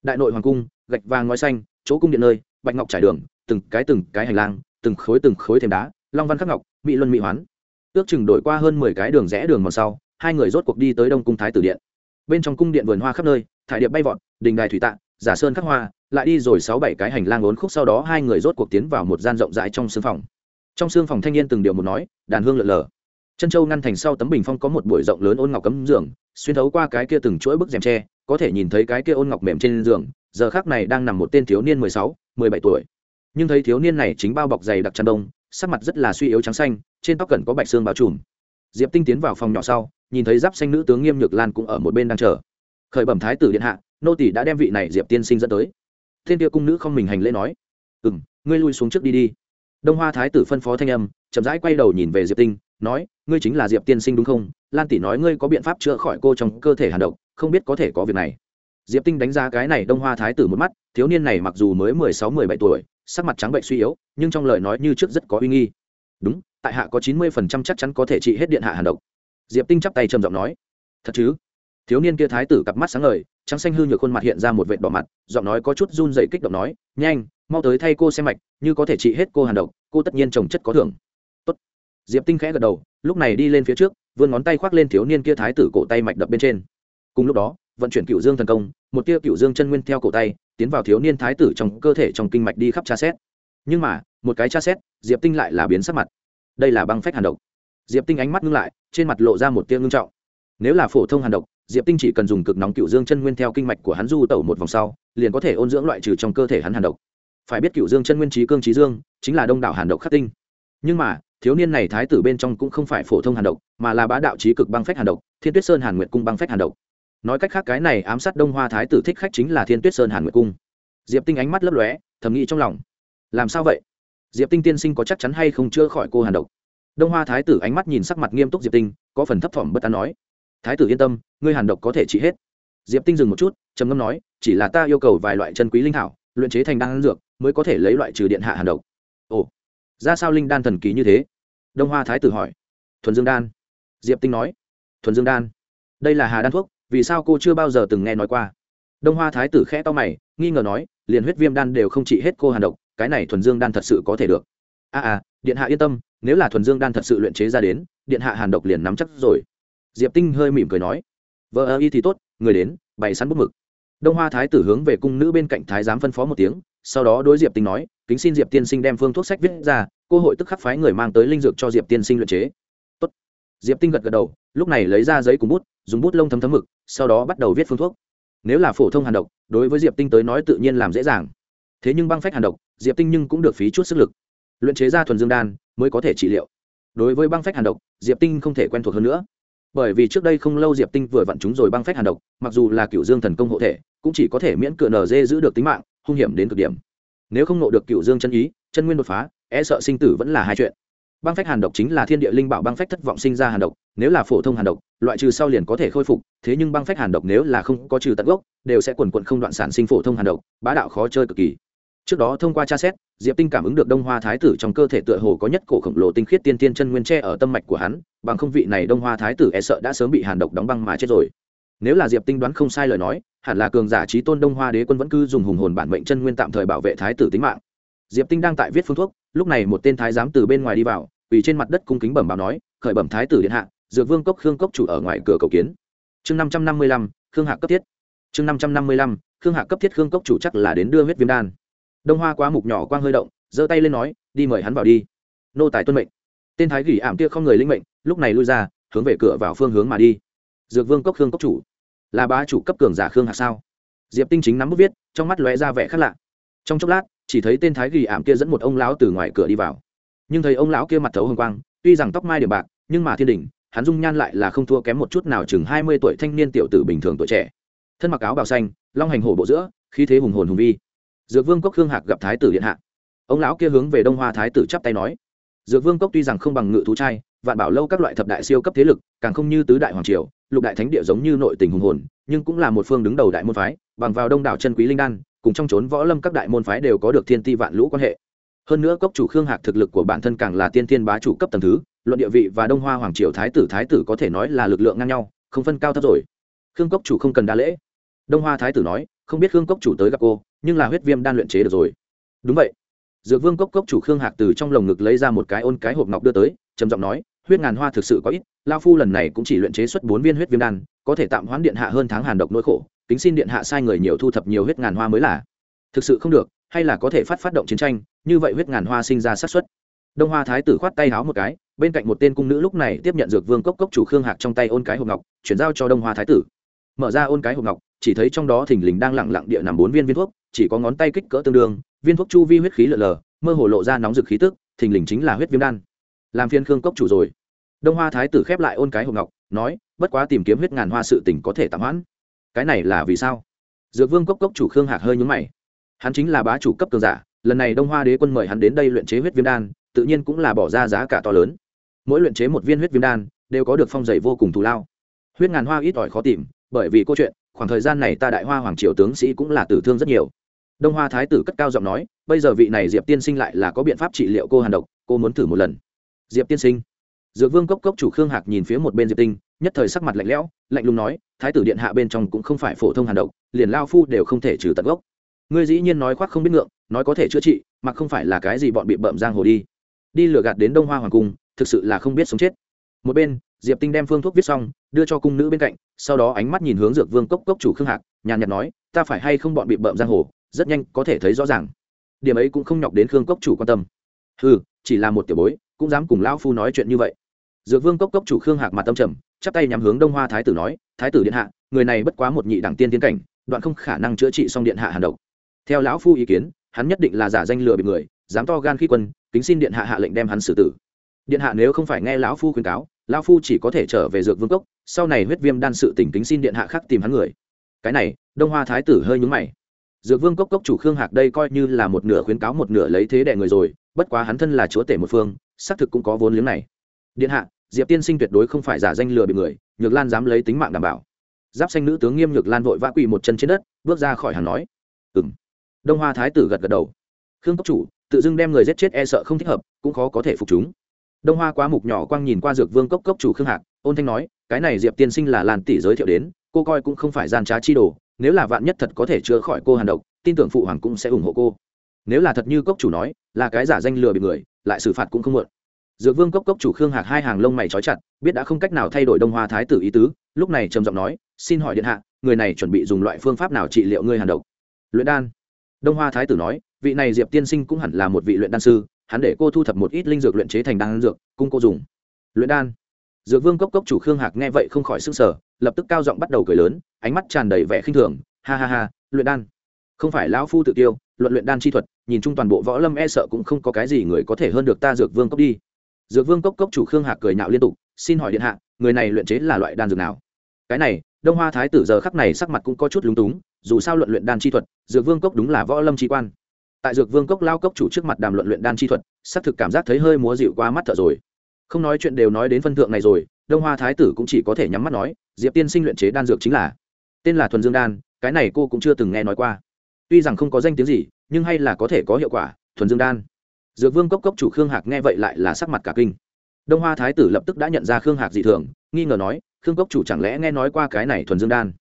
S1: Đại nội hoàng cung, gạch vàng ngói xanh, chỗ cung điện nơi, bạch ngọc trải đường, từng cái từng cái hành lang từng khối từng khối thềm đá, long văn khắc ngọc, mỹ luân mỹ hoán. Ước chừng đổi qua hơn mười cái đường rẽ đường mòn sau, hai người rốt cuộc đi tới đông cung thái tử điện. Bên trong cung điện vườn hoa khắp nơi, thải điệp bay vọt, đình đài thủy tạ, giả sơn khắc hoa, lại đi rồi sáu bảy cái hành lang ốn khúc sau đó hai người rốt cuộc tiến vào một gian rộng rãi trong sương phòng. Trong sương phòng thanh niên từng điều một nói, đàn hương lợn lờ. Chân châu ngăn thành sau tấm bình phong có một buổi rộng lớn ôn ngọc cấm giường, xuyên thấu qua cái kia từng chuỗi bức rèm tre, có thể nhìn thấy cái kia ôn ngọc mềm trên giường, giờ khác này đang nằm một tên thiếu niên mười sáu, mười bảy tuổi nhưng thấy thiếu niên này chính bao bọc dày đặc chăn đông, sắc mặt rất là suy yếu trắng xanh, trên tóc cần có bạch xương bao trùm. Diệp tinh tiến vào phòng nhỏ sau, nhìn thấy giáp xanh nữ tướng nghiêm nhược lan cũng ở một bên đang chờ. Khởi bẩm thái tử điện hạ, nô tỷ đã đem vị này diệp tiên sinh dẫn tới. Thiên kia cung nữ không mình hành lễ nói ừ m ngươi lui xuống trước đi đi. Đông hoa thái tử phân phó thanh âm, chậm rãi quay đầu nhìn về diệp tinh, nói, ngươi chính là diệp tiên sinh đúng không? Lan tỷ nói ngươi có biện pháp chữa khỏi cô trong cơ thể hàn độc, không biết có thể có việc này. Diệp tinh đánh giá cái này đông hoa thái tử một mắt, thiếu niên này mặc dù mới mười sáu, mười bảy tuổi sắc mặt trắng bệnh suy yếu, nhưng trong lời nói như trước rất có uy nghi. Đúng, tại hạ có chín mươi phần trăm chắc chắn có thể trị hết điện hạ hàn độc. Diệp tinh chắp tay trầm giọng nói. Thật chứ? Thiếu niên kia thái tử cặp mắt sáng ngời, trắng xanh hư nhược khuôn mặt hiện ra một vệt đỏ mặt, giọng nói có chút run dậy kích động nói, nhanh, mau tới thay cô xem mạch, như có thể trị hết cô hàn độc, cô tất nhiên trồng chất có thưởng. Tốt. diệp tinh khẽ gật đầu, lúc này đi lên phía trước, vươn ngón tay khoác lên thiếu niên kia thái tử cổ tay mạch đập bên trên. Cùng lúc đó, vận chuyển cựu dương thần công, một tia cựu dương chân nguyên theo cổ tay tiến vào thiếu niên thái tử trong cơ thể trong kinh mạch đi khắp tra xét. Nhưng mà, một cái tra xét, diệp tinh lại là biến sắc mặt. Đây là băng phách hàn độc. Diệp tinh ánh mắt ngưng lại, trên mặt lộ ra một tia ngưng trọng. Nếu là phổ thông hàn độc, diệp tinh chỉ cần dùng cực nóng cựu dương chân nguyên theo kinh mạch của hắn du tẩu một vòng sau, liền có thể ôn dưỡng loại trừ trong cơ thể hắn hàn độc. Phải biết cựu dương chân nguyên trí cương trí dương, chính là đông đảo hàn độc khắc tinh. Nhưng mà, thiếu niên này thái tử bên trong cũng không phải phổ thông hàn độc, mà là bá đạo trí cực băng phách hàn độc, thiên tuyết sơn hàn nguyệt cung băng phách hàn độc nói cách khác cái này ám sát đông hoa thái tử thích khách chính là thiên tuyết sơn hàn nguyệt cung. Diệp tinh ánh mắt lấp lóe, thầm nghĩ trong lòng. Làm sao vậy? Diệp tinh tiên sinh có chắc chắn hay không chữa khỏi cô hàn độc? Đông hoa thái tử ánh mắt nhìn sắc mặt nghiêm túc diệp tinh, có phần thấp thỏm bất an nói. Thái tử yên tâm, ngươi hàn độc có thể trị hết. Diệp tinh dừng một chút, trầm ngâm nói, chỉ là ta yêu cầu vài loại chân quý linh thảo, luyện chế thành đan dược, mới có thể lấy loại trừ điện hạ hàn độc. Ồ, ra sao linh đan thần kỳ như thế? Đông hoa thái tử hỏi. Thuần dương đan. Diệp tinh nói. Thuần dương đan. Đây là hà đan thuốc vì sao cô chưa bao giờ từng nghe nói qua? Đông hoa thái tử khẽ to mày nghi ngờ nói liền huyết viêm đan đều không trị hết cô hàn độc cái này thuần dương đan thật sự có thể được. A à, à điện hạ yên tâm nếu là thuần dương đan thật sự luyện chế ra đến điện hạ hàn độc liền nắm chắc rồi. Diệp tinh hơi mỉm cười nói vợ ơ y thì tốt người đến bày sẵn bút mực. Đông hoa thái tử hướng về cung nữ bên cạnh thái giám phân phó một tiếng sau đó đối diệp tinh nói kính xin diệp tiên sinh đem phương thuốc sách viết ra cô hội tức khắc phái người mang tới linh dược cho diệp tiên sinh luyện chế. Tốt. diệp tinh gật gật đầu lúc này lấy ra giấy cùng bút dùng bút lông thấm thấm mực sau đó bắt đầu viết phương thuốc. Nếu là phổ thông hàn độc, đối với diệp tinh tới nói tự nhiên làm dễ dàng. Thế nhưng băng phách hàn độc, diệp tinh nhưng cũng được phí chút sức lực. Luyện chế ra thuần dương đan mới có thể trị liệu. Đối với băng phách hàn độc, diệp tinh không thể quen thuộc hơn nữa. Bởi vì trước đây không lâu diệp tinh vừa vặn chúng rồi băng phách hàn độc, mặc dù là cựu dương thần công hộ thể, cũng chỉ có thể miễn cựa nở dê giữ được tính mạng, hung hiểm đến cực điểm. Nếu không nộ được cựu dương chân ý, chân nguyên đột phá e sợ sinh tử vẫn là hai chuyện băng phách hàn độc chính là thiên địa linh bảo băng phách thất vọng sinh ra hàn độc, nếu là phổ thông hàn độc, loại trừ sau liền có thể khôi phục, thế nhưng băng phách hàn độc nếu là không có trừ tận gốc, đều sẽ quần quận không đoạn sản sinh phổ thông hàn độc, bá đạo khó chơi cực kỳ. Trước đó thông qua tra xét, diệp tinh cảm ứng được đông hoa thái tử trong cơ thể tựa hồ có nhất cổ khổng lồ tinh khiết tiên tiên chân nguyên tre ở tâm mạch của hắn, bằng không vị này đông hoa thái tử e sợ đã sớm bị hàn độc đóng băng mà chết rồi. Nếu là diệp tinh đoán không sai lời nói, hẳn là cường giả trí tôn đông hoa đế quân vẫn cứ dùng hùng hồn bản mệnh chân nguyên tạm thời bảo vệ thái tử tính mạng diệp tinh đang tại viết phương thuốc, lúc này một tên thái giám từ bên ngoài đi vào vì trên mặt đất cung kính bẩm báo nói, khởi bẩm thái tử điện hạ, dược vương cốc khương cốc chủ ở ngoài cửa cầu kiến. Chương năm trăm năm mươi lăm, khương hạ cấp thiết. Chương năm trăm năm mươi lăm, khương hạ cấp thiết khương cốc chủ chắc là đến đưa huyết viêm đan. Đông hoa quá mục nhỏ quang hơi động, giơ tay lên nói, đi mời hắn vào đi. Nô tài tuân mệnh. Tên thái gỉ ảm kia không người linh mệnh, lúc này lui ra, hướng về cửa vào phương hướng mà đi. Dược vương cốc khương cốc chủ, là bá chủ cấp cường giả khương hạc sao? Diệp tinh chính nắm bút viết, trong mắt lóe ra vẻ khác lạ. Trong chốc lát chỉ thấy tên thái ghi ảm kia dẫn một ông lão từ ngoài cửa đi vào. Nhưng thấy ông lão kia mặt thấu hồng quang, tuy rằng tóc mai điểm bạc, nhưng mà thiên đình hắn dung nhan lại là không thua kém một chút nào chừng hai mươi tuổi thanh niên tiểu tử bình thường tuổi trẻ. Thân mặc áo bào xanh, long hành hổ bộ giữa, khí thế hùng hồn hùng vi. Dược vương cốc khương hạc gặp thái tử điện hạ. Ông lão kia hướng về đông hoa thái tử chắp tay nói, dược vương cốc tuy rằng không bằng ngự thú trai, vạn bảo lâu các loại thập đại siêu cấp thế lực, càng không như tứ đại hoàng triều, lục đại thánh địa giống như nội tình hùng hồn, nhưng cũng là một phương đứng đầu đại môn phái, bằng vào đông đảo chân quý linh đan cùng trong trốn võ lâm các đại môn phái đều có được thiên ti vạn lũ quan hệ. Hơn nữa cốc chủ khương hạc thực lực của bản thân càng là tiên thiên bá chủ cấp tầng thứ, luận địa vị và đông hoa hoàng triều thái tử thái tử có thể nói là lực lượng ngang nhau, không phân cao thấp rồi. Khương cốc chủ không cần đa lễ. Đông hoa thái tử nói, không biết khương cốc chủ tới gặp cô, nhưng là huyết viêm đan luyện chế được rồi. Đúng vậy. Dược vương cốc cốc chủ khương hạc từ trong lồng ngực lấy ra một cái ôn cái hộp ngọc đưa tới, trầm giọng nói, huyết ngàn hoa thực sự có ít, lao phu lần này cũng chỉ luyện chế xuất bốn viên huyết viêm đan, có thể tạm hoãn điện hạ hơn tháng hàn độc nỗi khổ kính xin điện hạ sai người nhiều thu thập nhiều huyết ngàn hoa mới là. Thực sự không được, hay là có thể phát phát động chiến tranh, như vậy huyết ngàn hoa sinh ra sát xuất đông hoa thái tử khoát tay háo một cái, bên cạnh một tên cung nữ lúc này tiếp nhận dược vương cốc cốc chủ khương hạc trong tay ôn cái hộp ngọc, chuyển giao cho đông hoa thái tử. Mở ra ôn cái hộp ngọc, chỉ thấy trong đó thình lình đang lặng lặng địa nằm bốn viên viên thuốc, chỉ có ngón tay kích cỡ tương đương, viên thuốc chu vi huyết khí lờ lờ, mơ hồ lộ ra nóng rực khí tức, thình lình chính là huyết viêm đan. Làm phiên khương cốc chủ rồi. Đông hoa thái tử khép lại ôn cái hộp ngọc, nói, bất quá tìm kiếm huyết ngàn hoa sự tình có thể tạm hoãn cái này là vì sao? Dược vương cốc cốc chủ khương hạc hơi nhúng mày. Hắn chính là bá chủ cấp cường giả, lần này đông hoa đế quân mời hắn đến đây luyện chế huyết viêm đan, tự nhiên cũng là bỏ ra giá cả to lớn. Mỗi luyện chế một viên huyết viêm đan, đều có được phong dày vô cùng thù lao. Huyết ngàn hoa ít ỏi khó tìm, bởi vì câu chuyện, khoảng thời gian này ta đại hoa hoàng triều tướng sĩ cũng là tử thương rất nhiều. Đông hoa thái tử cất cao giọng nói, bây giờ vị này diệp tiên sinh lại là có biện pháp trị liệu cô hàn độc, cô muốn thử một lần. Diệp tiên sinh. Dược vương cốc cốc chủ khương hạc nhìn phía một bên diệp tinh nhất thời sắc mặt lạnh lẽo, lạnh lùng nói, thái tử điện hạ bên trong cũng không phải phổ thông hàn độc, liền lao phu đều không thể trừ tận gốc. Ngươi dĩ nhiên nói khoác không biết ngượng, nói có thể chữa trị, mà không phải là cái gì bọn bị bợm giang hồ đi. Đi lừa gạt đến đông hoa hoàng cung, thực sự là không biết sống chết. Một bên, diệp tinh đem phương thuốc viết xong, đưa cho cung nữ bên cạnh, sau đó ánh mắt nhìn hướng dược vương cốc cốc chủ khương hạc, nhàn nhạt nói, ta phải hay không bọn bị bợm giang hồ, rất nhanh có thể thấy rõ ràng. Điểm ấy cũng không nhọc đến khương cốc chủ quan tâm. Ừ chỉ là một tiểu bối, cũng dám cùng lão phu nói chuyện như vậy. Dược vương cốc cốc chủ khương hạc mặt tâm trầm chắp tay nhắm hướng đông hoa thái tử nói, thái tử điện hạ, người này bất quá một nhị đẳng tiên tiến cảnh, đoạn không khả năng chữa trị xong điện hạ hàn độc. Theo lão phu ý kiến, hắn nhất định là giả danh lừa bị người, dám to gan khi quân, kính xin điện hạ hạ lệnh đem hắn xử tử. Điện hạ nếu không phải nghe lão phu khuyên cáo, lão phu chỉ có thể trở về dược vương cốc, sau này huyết viêm đan sự tỉnh kính xin điện hạ khác tìm hắn người. Cái này, đông hoa thái tử hơi nhúng mày. Dược vương cốc cốc chủ khương hạc đây coi như là một nửa khuyến cáo một nửa lấy thế đẻ người rồi, bất quá hắn thân là chúa tể một phương, xác thực cũng có vốn liếng này. Điện hạ diệp tiên sinh tuyệt đối không phải giả danh lừa bị người, nhược lan dám lấy tính mạng đảm bảo. Giáp xanh nữ tướng nghiêm nhược lan vội vã quỳ một chân trên đất, bước ra khỏi hàng nói. Ừ m đông hoa thái tử gật gật đầu. Khương cốc chủ, tự dưng đem người giết chết e sợ không thích hợp, cũng khó có thể phục chúng. Đông hoa quá mục nhỏ quang nhìn qua dược vương cốc cốc chủ khương hạc, ôn thanh nói, cái này diệp tiên sinh là lan tỷ giới thiệu đến, cô coi cũng không phải gian trá chi đồ, nếu là vạn nhất thật có thể chữa khỏi cô hàn độc, tin tưởng phụ hoàng cũng sẽ ủng hộ cô. Nếu là thật như cốc chủ nói, là cái giả danh lừa bị người, lại xử phạt cũng không muộn dược vương cốc cốc chủ khương hạc hai hàng lông mày trói chặt, biết đã không cách nào thay đổi đông hoa thái tử ý tứ, lúc này trầm giọng nói, xin hỏi điện hạ, người này chuẩn bị dùng loại phương pháp nào trị liệu ngươi hàn độc? Luyện đan. Đông hoa thái tử nói, vị này diệp tiên sinh cũng hẳn là một vị luyện đan sư, hắn để cô thu thập một ít linh dược luyện chế thành đan dược, cung cô dùng. Luyện đan? Dược vương cốc cốc chủ khương hạc nghe vậy không khỏi s ư n g sở lập tức cao giọng bắt đầu cười lớn, ánh mắt tràn đầy vẻ khinh thường, ha ha ha, luyện đan? Không phải lão phu tự tiêu luận luyện đan chi thuật, nhìn chung toàn bộ võ lâm e sợ cũng không có cái gì người có thể hơn được ta dược vương cốc đi dược vương cốc cốc chủ khương hạc cười nhạo liên tục, xin hỏi điện hạ, người này luyện chế là loại đan dược nào? Cái này, đông hoa thái tử giờ khắc này sắc mặt cũng có chút lúng túng, dù sao luận luyện đan chi thuật, dược vương cốc đúng là võ lâm chi quan. Tại dược vương cốc lao cốc chủ trước mặt đàm luận luyện đan chi thuật, xác thực cảm giác thấy hơi múa dịu qua mắt thợ rồi. Không nói chuyện đều nói đến phân thượng này rồi, đông hoa thái tử cũng chỉ có thể nhắm mắt nói, diệp tiên sinh luyện chế đan dược chính là, tên là thuần dương đan, cái này cô cũng chưa từng nghe nói qua. Tuy rằng không có danh tiếng gì, nhưng hay là có thể có hiệu quả, thuần dương đan dược vương cốc cốc chủ khương hạc nghe vậy lại là sắc mặt cả kinh. Đông hoa thái tử lập tức đã nhận ra khương hạc dị thường, nghi ngờ nói, khương cốc chủ chẳng lẽ nghe nói qua cái này thuần dương đan?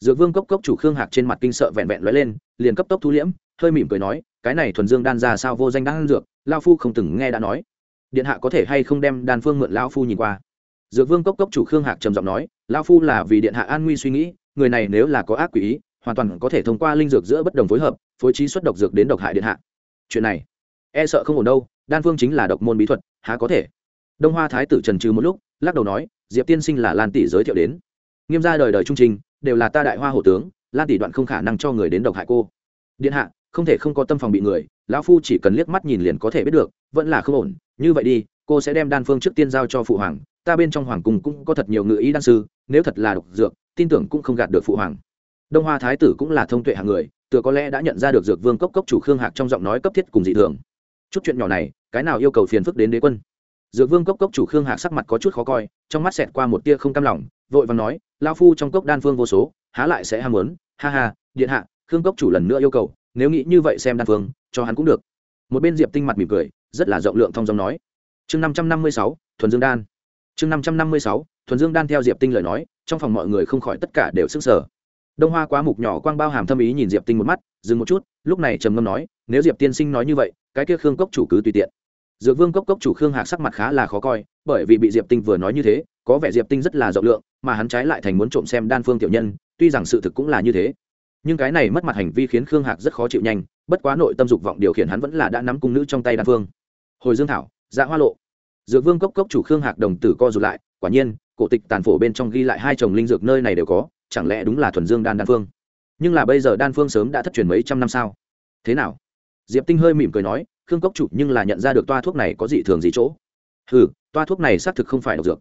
S1: Dược vương cốc cốc chủ khương hạc trên mặt kinh sợ vẹn vẹn lóe lên, liền cấp tốc thu liễm, hơi mỉm cười nói, cái này thuần dương đan ra sao vô danh đan dược? Lao phu không từng nghe đã nói. Điện hạ có thể hay không đem đan phương mượn lao phu nhìn qua? Dược vương cốc cốc chủ khương hạc trầm giọng nói lao phu là vì điện hạ an nguy suy nghĩ, người này nếu là có ác quỷ ý, hoàn toàn có thể thông qua linh dược giữa bất đồng phối hợp, phối trí xuất độc dược đến độc hại điện hạ. Chuyện này e sợ không ổn đâu, đan phương chính là độc môn bí thuật, há có thể? Đông hoa thái tử trần trừ một lúc, lắc đầu nói, diệp tiên sinh là lan tỷ giới thiệu đến. Nghiêm gia đời đời trung trình, đều là ta đại hoa hổ tướng, lan tỷ đoạn không khả năng cho người đến độc hại cô. Điện hạ, không thể không có tâm phòng bị người, lão phu chỉ cần liếc mắt nhìn liền có thể biết được, vẫn là không ổn. Như vậy đi, cô sẽ đem đan phương trước tiên giao cho phụ hoàng, ta bên trong hoàng cung cũng có thật nhiều ngự ý đan sư, nếu thật là độc dược, tin tưởng cũng không gạt được phụ hoàng. Đông hoa thái tử cũng là thông tuệ hạng người, tựa có lẽ đã nhận ra được dược vương cốc cốc chủ khương hạc trong giọng nói cấp thiết cùng dị thường chút chuyện nhỏ này, cái nào yêu cầu phiền phức đến đế quân? Dược vương cốc cốc chủ khương hạc sắc mặt có chút khó coi, trong mắt xẹt qua một tia không cam lòng, vội và nói lao phu trong cốc đan phương vô số, há lại sẽ ham muốn? Ha ha, điện hạ, khương cốc chủ lần nữa yêu cầu, nếu nghĩ như vậy xem đan phương, cho hắn cũng được. Một bên diệp tinh mặt mỉm cười, rất là rộng lượng thong giọng nói, chương năm trăm năm mươi sáu, thuần dương đan. Chương năm trăm năm mươi sáu, thuần dương đan theo diệp tinh lời nói, trong phòng mọi người không khỏi tất cả đều sức sở đông hoa quá mục nhỏ quang bao hàm thâm ý nhìn diệp tinh một mắt, dừng một chút, lúc này trầm ngâm nói, nếu diệp tiên sinh nói như vậy, cái kia khương cốc chủ cứ tùy tiện. Dược vương cốc cốc chủ khương hạc sắc mặt khá là khó coi, bởi vì bị diệp tinh vừa nói như thế, có vẻ diệp tinh rất là rộng lượng, mà hắn trái lại thành muốn trộm xem đan phương tiểu nhân, tuy rằng sự thực cũng là như thế. Nhưng cái này mất mặt hành vi khiến khương hạc rất khó chịu nhanh, bất quá nội tâm dục vọng điều khiển hắn vẫn là đã nắm cung nữ trong tay đan phương. Hồi dương thảo dạ hoa lộ. Dược vương cốc cốc chủ khương hạc đồng tử co rụt lại, quả nhiên, cổ tịch tàn phổ bên trong ghi lại hai chồng linh dược nơi này đều có chẳng lẽ đúng là thuần dương đan đan phương? Nhưng là bây giờ đan phương sớm đã thất truyền mấy trăm năm sao? Thế nào? Diệp tinh hơi mỉm cười nói, khương cốc chủ nhưng là nhận ra được toa thuốc này có dị thường gì chỗ. Ừ toa thuốc này xác thực không phải độc dược.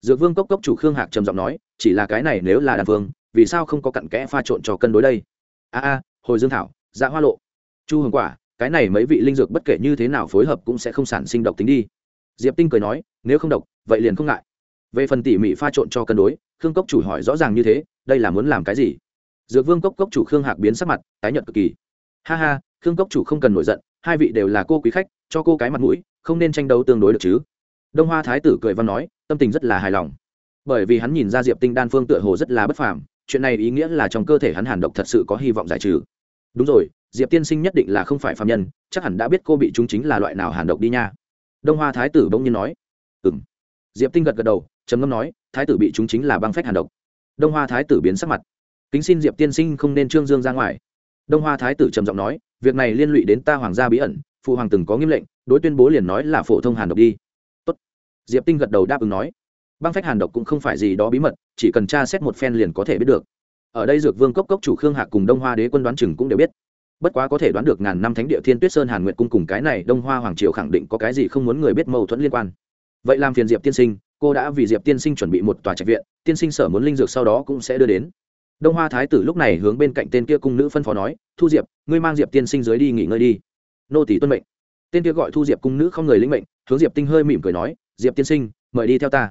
S1: Dược vương cốc cốc chủ khương hạc trầm giọng nói, chỉ là cái này nếu là đan phương, vì sao không có cặn kẽ pha trộn cho cân đối đây? A a, hồi dương thảo dạ hoa lộ. Chu hồng quả, cái này mấy vị linh dược bất kể như thế nào phối hợp cũng sẽ không sản sinh độc tính đi. Diệp tinh cười nói, nếu không độc, vậy liền không ngại. Về phần tỉ mỉ pha trộn cho cân đối, khương cốc chủ hỏi rõ ràng như thế đây là muốn làm cái gì? Dược vương cốc cốc chủ khương hạc biến sắc mặt, tái nhận cực kỳ. Ha ha, khương cốc chủ không cần nổi giận, hai vị đều là cô quý khách, cho cô cái mặt mũi, không nên tranh đấu tương đối được chứ? Đông hoa thái tử cười văn nói, tâm tình rất là hài lòng. Bởi vì hắn nhìn ra diệp tinh đan phương tựa hồ rất là bất phàm, chuyện này ý nghĩa là trong cơ thể hắn hàn độc thật sự có hy vọng giải trừ. Đúng rồi, diệp tiên sinh nhất định là không phải phạm nhân, chắc hẳn đã biết cô bị chúng chính là loại nào hàn độc đi nha. Đông hoa thái tử bỗng nhiên nói ừ m diệp tinh gật gật đầu, trầm ngâm nói, thái tử bị chúng chính là băng phách hàn độc đông hoa thái tử biến sắc mặt. Kính xin diệp tiên sinh không nên trương dương ra ngoài. Đông hoa thái tử trầm giọng nói, việc này liên lụy đến ta hoàng gia bí ẩn, phụ hoàng từng có nghiêm lệnh, đối tuyên bố liền nói là phổ thông hàn độc đi. Tốt. diệp tinh gật đầu đáp ứng nói. Băng phách hàn độc cũng không phải gì đó bí mật, chỉ cần tra xét một phen liền có thể biết được. Ở đây dược vương cốc cốc chủ khương hạc cùng đông hoa đế quân đoán chừng cũng đều biết. Bất quá có thể đoán được ngàn năm thánh địa thiên tuyết sơn hàn nguyện cung cùng cái này đông hoa hoàng triều khẳng định có cái gì không muốn người biết mâu thuẫn liên quan. Vậy làm phiền diệp tiên sinh cô đã vì diệp tiên sinh chuẩn bị một tòa trạch viện, tiên sinh sở muốn linh dược sau đó cũng sẽ đưa đến. Đông hoa thái tử lúc này hướng bên cạnh tên kia cung nữ phân phó nói, thu diệp, ngươi mang diệp tiên sinh dưới đi nghỉ ngơi đi. Nô tỷ tuân mệnh. Tên kia gọi thu diệp cung nữ không người lĩnh mệnh, hướng diệp tinh hơi mỉm cười nói, diệp tiên sinh, mời đi theo ta.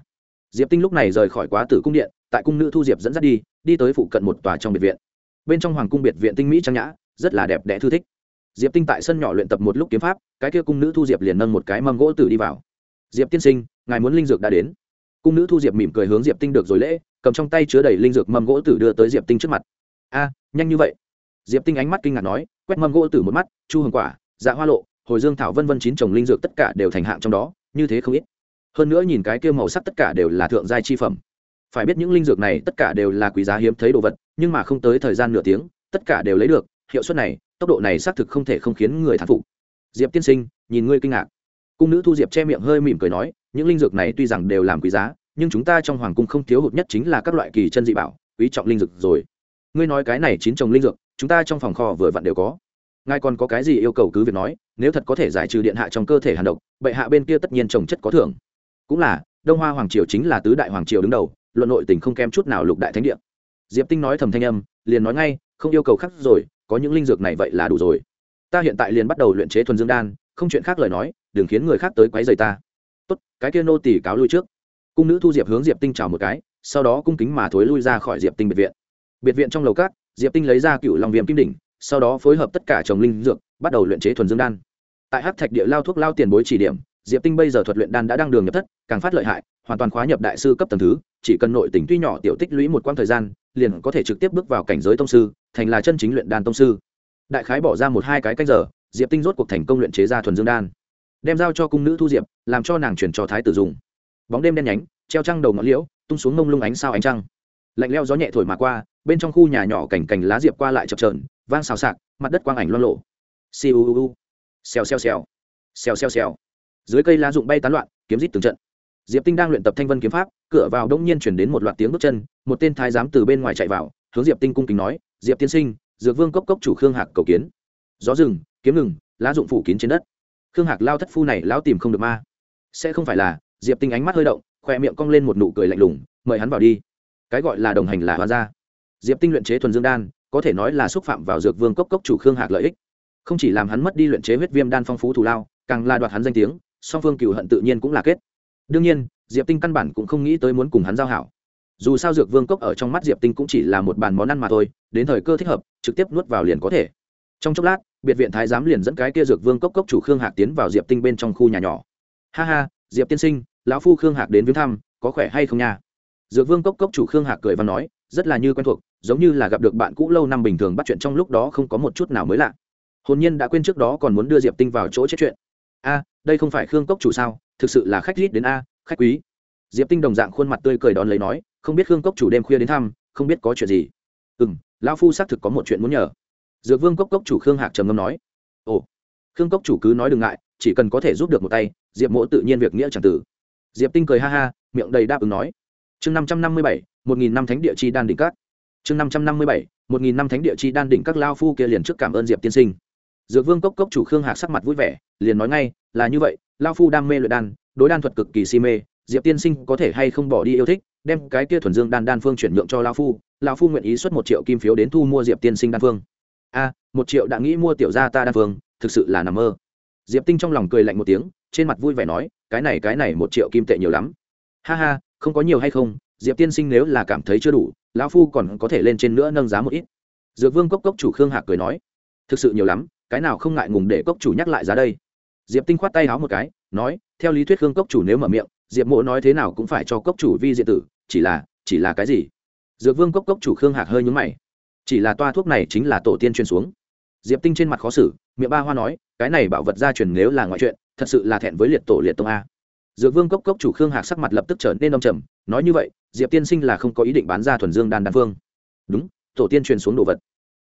S1: Diệp tinh lúc này rời khỏi quá tử cung điện, tại cung nữ thu diệp dẫn dắt đi đi tới phụ cận một tòa trong biệt viện. Bên trong hoàng cung biệt viện tinh mỹ trang nhã, rất là đẹp đẽ thư thích. Diệp tinh tại sân nhỏ luyện tập một lúc kiếm pháp, cái kia cung nữ thu diệp liền nâng một cái mâm gỗ tử đi vào. Diệp tiên sinh, ngài muốn linh dược đã đến cung nữ thu diệp mỉm cười hướng diệp tinh được rồi lễ, cầm trong tay chứa đầy linh dược mâm gỗ tử đưa tới diệp tinh trước mặt. A, nhanh như vậy? Diệp tinh ánh mắt kinh ngạc nói, quét mâm gỗ tử một mắt, chu hồng quả dạ hoa lộ, hồi dương thảo vân vân chín trồng linh dược tất cả đều thành hạng trong đó, như thế không ít. Hơn nữa nhìn cái kia màu sắc tất cả đều là thượng giai chi phẩm. Phải biết những linh dược này tất cả đều là quý giá hiếm thấy đồ vật, nhưng mà không tới thời gian nửa tiếng, tất cả đều lấy được, hiệu suất này, tốc độ này xác thực không thể không khiến người thán phục. Diệp tiên sinh, nhìn ngươi kinh ngạc. Cung nữ thu diệp che miệng hơi mỉm cười nói những linh dược này tuy rằng đều làm quý giá, nhưng chúng ta trong hoàng cung không thiếu hụt nhất chính là các loại kỳ chân dị bảo, quý trọng linh dược rồi. Ngươi nói cái này chín trồng linh dược, chúng ta trong phòng kho vừa vặn đều có. Ngài còn có cái gì yêu cầu cứ việc nói, nếu thật có thể giải trừ điện hạ trong cơ thể hàn độc, bệ hạ bên kia tất nhiên trồng chất có thưởng. Cũng là, đông hoa hoàng triều chính là tứ đại hoàng triều đứng đầu, luận nội tình không kém chút nào lục đại thánh địa. Diệp tinh nói thầm thanh âm, liền nói ngay, không yêu cầu khác rồi, có những linh dược này vậy là đủ rồi. Ta hiện tại liền bắt đầu luyện chế thuần dương đan, không chuyện khác lời nói, đừng khiến người khác tới quấy rầy ta tốt, cái kia nô tỳ cáo lui trước. Cung nữ thu diệp hướng diệp tinh chào một cái, sau đó cung kính mà thối lui ra khỏi diệp tinh biệt viện. Biệt viện trong lầu cát diệp tinh lấy ra cựu lòng viêm kim đỉnh, sau đó phối hợp tất cả trồng linh dược, bắt đầu luyện chế thuần dương đan. Tại hắc thạch địa lao thuốc lao tiền bối chỉ điểm, diệp tinh bây giờ thuật luyện đan đã đang đường nhập thất, càng phát lợi hại, hoàn toàn khóa nhập đại sư cấp tầng thứ, chỉ cần nội tình tuy nhỏ tiểu tích lũy một quãng thời gian, liền có thể trực tiếp bước vào cảnh giới tông sư, thành là chân chính luyện đan tông sư. Đại khái bỏ ra một hai cái canh giờ, diệp tinh rốt cuộc thành công luyện chế ra thuần dương đan đem giao cho cung nữ thu diệp, làm cho nàng chuyển cho thái tử dùng. Bóng đêm đen nhánh, treo trăng đầu ngọn liễu, tung xuống mông lung ánh sao ánh trăng. Lạnh leo gió nhẹ thổi mà qua, bên trong khu nhà nhỏ cảnh cành lá diệp qua lại chập trờn vang xào xạc, mặt đất quang ảnh loan lộ siêu u u. Xèo xèo xèo. Xèo xèo xèo. Dưới cây lá rụng bay tán loạn, kiếm rít từng trận. Diệp tinh đang luyện tập thanh vân kiếm pháp, cửa vào đông nhiên chuyển đến một loạt tiếng bước chân, một tên thái giám từ bên ngoài chạy vào, hướng diệp tinh cung kính nói, diệp tiên sinh, dược vương cốc cốc chủ khương hạc cầu kiến. Gió rừng, kiếm ngừng, lá dụng phủ kín trên đất khương hạc lao thất phu này lão tìm không được ma. Sẽ không phải là, diệp tinh ánh mắt hơi động khoe miệng cong lên một nụ cười lạnh lùng, mời hắn vào đi. Cái gọi là đồng hành là hoa gia. Diệp tinh luyện chế thuần dương đan, có thể nói là xúc phạm vào dược vương cốc cốc chủ khương hạc lợi ích. Không chỉ làm hắn mất đi luyện chế huyết viêm đan phong phú thù lao, càng là đoạt hắn danh tiếng, song phương cựu hận tự nhiên cũng là kết. Đương nhiên, diệp tinh căn bản cũng không nghĩ tới muốn cùng hắn giao hảo. Dù sao dược vương cốc ở trong mắt diệp tinh cũng chỉ là một bàn món ăn mà thôi, đến thời cơ thích hợp, trực tiếp nuốt vào liền có thể. Trong chốc lát biệt viện thái giám liền dẫn cái kia dược vương cốc cốc chủ khương hạc tiến vào diệp tinh bên trong khu nhà nhỏ. Ha ha, diệp tiên sinh, lão phu khương hạc đến viếng thăm, có khỏe hay không nha? Dược vương cốc cốc chủ khương hạc cười và nói, rất là như quen thuộc, giống như là gặp được bạn cũ lâu năm bình thường bắt chuyện trong lúc đó không có một chút nào mới lạ. Hồn nhiên đã quên trước đó còn muốn đưa diệp tinh vào chỗ chết chuyện. A, đây không phải khương cốc chủ sao? Thực sự là khách rít đến a, khách quý. Diệp tinh đồng dạng khuôn mặt tươi cười đón lấy nói, không biết khương cốc chủ đêm khuya đến thăm, không biết có chuyện gì. Ừ m lão phu xác thực có một chuyện muốn nhờ dược vương cốc cốc chủ khương hạc trầm ngâm nói, ồ, khương cốc chủ cứ nói đừng ngại, chỉ cần có thể giúp được một tay, diệp mỗ tự nhiên việc nghĩa c h ẳ n g tử diệp tinh cười ha ha, miệng đầy đáp ứng nói, chương năm trăm năm mươi bảy, một nghìn năm thánh địa chi đan đỉnh các. Chương năm trăm năm mươi bảy, một nghìn năm thánh địa chi đan đỉnh các lao phu kia liền trước cảm ơn diệp tiên sinh. Dược vương cốc cốc chủ khương hạc sắc mặt vui vẻ, liền nói ngay, là như vậy, lao phu đam mê luyện đan, đối đan thuật cực kỳ si mê, diệp tiên sinh có thể hay không bỏ đi yêu thích, đem cái kia thuần dương đan đan phương chuyển nhượng cho lao phu lao phu nguyện ý xuất một triệu kim phiếu đến thu mua diệp tiên sinh đan phương a, một triệu đã nghĩ mua tiểu gia ta đan phương, thực sự là nằm mơ. Diệp tinh trong lòng cười lạnh một tiếng, trên mặt vui vẻ nói, cái này cái này một triệu kim tệ nhiều lắm. Ha ha, không có nhiều hay không, diệp tiên sinh nếu là cảm thấy chưa đủ, lão phu còn có thể lên trên nữa nâng giá một ít. Dược vương cốc cốc chủ khương hạc cười nói, thực sự nhiều lắm, cái nào không ngại ngùng để cốc chủ nhắc lại giá đây. Diệp tinh khoát tay háo một cái, nói, theo lý thuyết khương cốc chủ nếu mở miệng, diệp mộ nói thế nào cũng phải cho cốc chủ vi diện tử, chỉ là chỉ là cái gì? Dược vương cốc cốc chủ khương hạc hơi nhúng mày chỉ là toa thuốc này chính là tổ tiên truyền xuống. Diệp tinh trên mặt khó xử, miệng ba hoa nói, cái này bảo vật gia truyền nếu là ngoại chuyện, thật sự là thẹn với liệt tổ liệt tông a. Dược vương cốc cốc chủ khương hạc sắc mặt lập tức trở nên đông trầm, nói như vậy, diệp tiên sinh là không có ý định bán ra thuần dương đan đan phương đúng, tổ tiên truyền xuống đồ vật.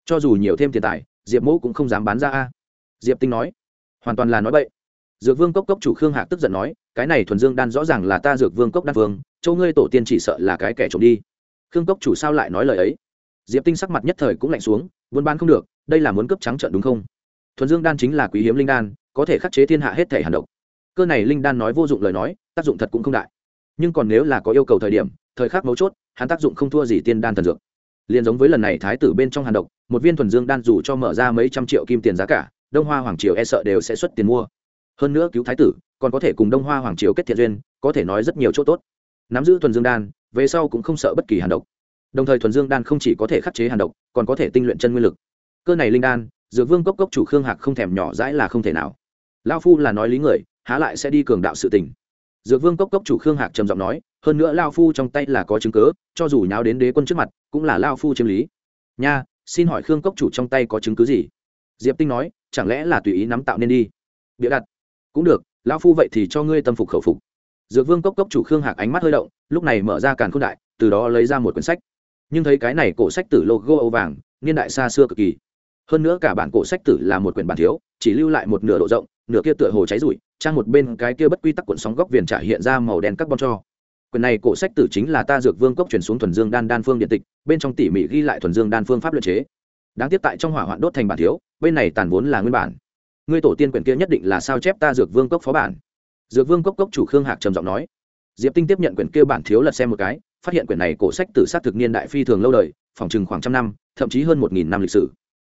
S1: Cho dù nhiều thêm tiền tài, diệp mẫu cũng không dám bán ra a. Diệp tinh nói, hoàn toàn là nói bậy. Dược vương cốc cốc chủ khương hạc tức giận nói, cái này thuần dương đan rõ ràng là ta dược vương cốc đan vương châu ngươi tổ tiên chỉ sợ là cái kẻ trộm đi. Khương cốc chủ sao lại nói lời ấy? Diệp tinh sắc mặt nhất thời cũng lạnh xuống, buôn bán không được, đây là muốn cấp trắng trợn đúng không? Thuần dương đan chính là quý hiếm linh đan, có thể khắc chế thiên hạ hết thể hàn độc. Cơ này linh đan nói vô dụng lời nói, tác dụng thật cũng không đại. Nhưng còn nếu là có yêu cầu thời điểm, thời khắc mấu chốt, hắn tác dụng không thua gì tiên đan thần dược. Liền giống với lần này thái tử bên trong hàn độc, một viên thuần dương đan dù cho mở ra mấy trăm triệu kim tiền giá cả, đông hoa hoàng triều e sợ đều sẽ xuất tiền mua. Hơn nữa cứu thái tử, còn có thể cùng đông hoa hoàng triều kết thiện duyên, có thể nói rất nhiều chỗ tốt. Nắm giữ thuần dương đan, về sau cũng không sợ bất kỳ hàn độc đồng thời thuần dương đan không chỉ có thể khắc chế hàn độc, còn có thể tinh luyện chân nguyên lực. Cơ này linh đan, dược vương cốc cốc chủ khương hạc không thèm nhỏ dãi là không thể nào. Lao phu là nói lý người, há lại sẽ đi cường đạo sự tình. Dược vương cốc cốc chủ khương hạc trầm giọng nói, hơn nữa lao phu trong tay là có chứng cớ cho dù nháo đến đế quân trước mặt, cũng là lao phu chiếm lý. Nha, xin hỏi khương cốc chủ trong tay có chứng cứ gì? Diệp tinh nói, chẳng lẽ là tùy ý nắm tạo nên đi? Bịa đặt. Cũng được lao phu vậy thì cho ngươi tâm phục khẩu phục. Dược vương cốc cốc chủ khương hạc ánh mắt hơi động, lúc này mở ra càn k h ô n đại, từ đó lấy ra một quyển sách nhưng thấy cái này cổ sách tử logo âu vàng, niên đại xa xưa cực kỳ. Hơn nữa cả bản cổ sách tử là một quyển bản thiếu, chỉ lưu lại một nửa độ rộng, nửa kia tựa hồ cháy rụi, trang một bên cái kia bất quy tắc cuộn sóng góc viền trả hiện ra màu đen carbon cho. Quyển này cổ sách tử chính là ta dược vương cốc chuyển xuống thuần dương đan đan phương điện tịch, bên trong tỉ mỉ ghi lại thuần dương đan phương pháp luật chế. Đáng tiếc tại trong hỏa hoạn đốt thành bản thiếu, bên này tàn vốn là nguyên bản. Ngươi tổ tiên quyển kia nhất định là sao chép ta dược vương cốc phó bản. Dược vương cốc cốc chủ khương hạc trầm giọng nói. Diệp tinh tiếp nhận quyển kia bản thiếu lật xem một cái phát hiện quyển này cổ sách từ sát thực niên đại phi thường lâu đời, phòng chừng khoảng trăm năm, thậm chí hơn một nghìn năm lịch sử.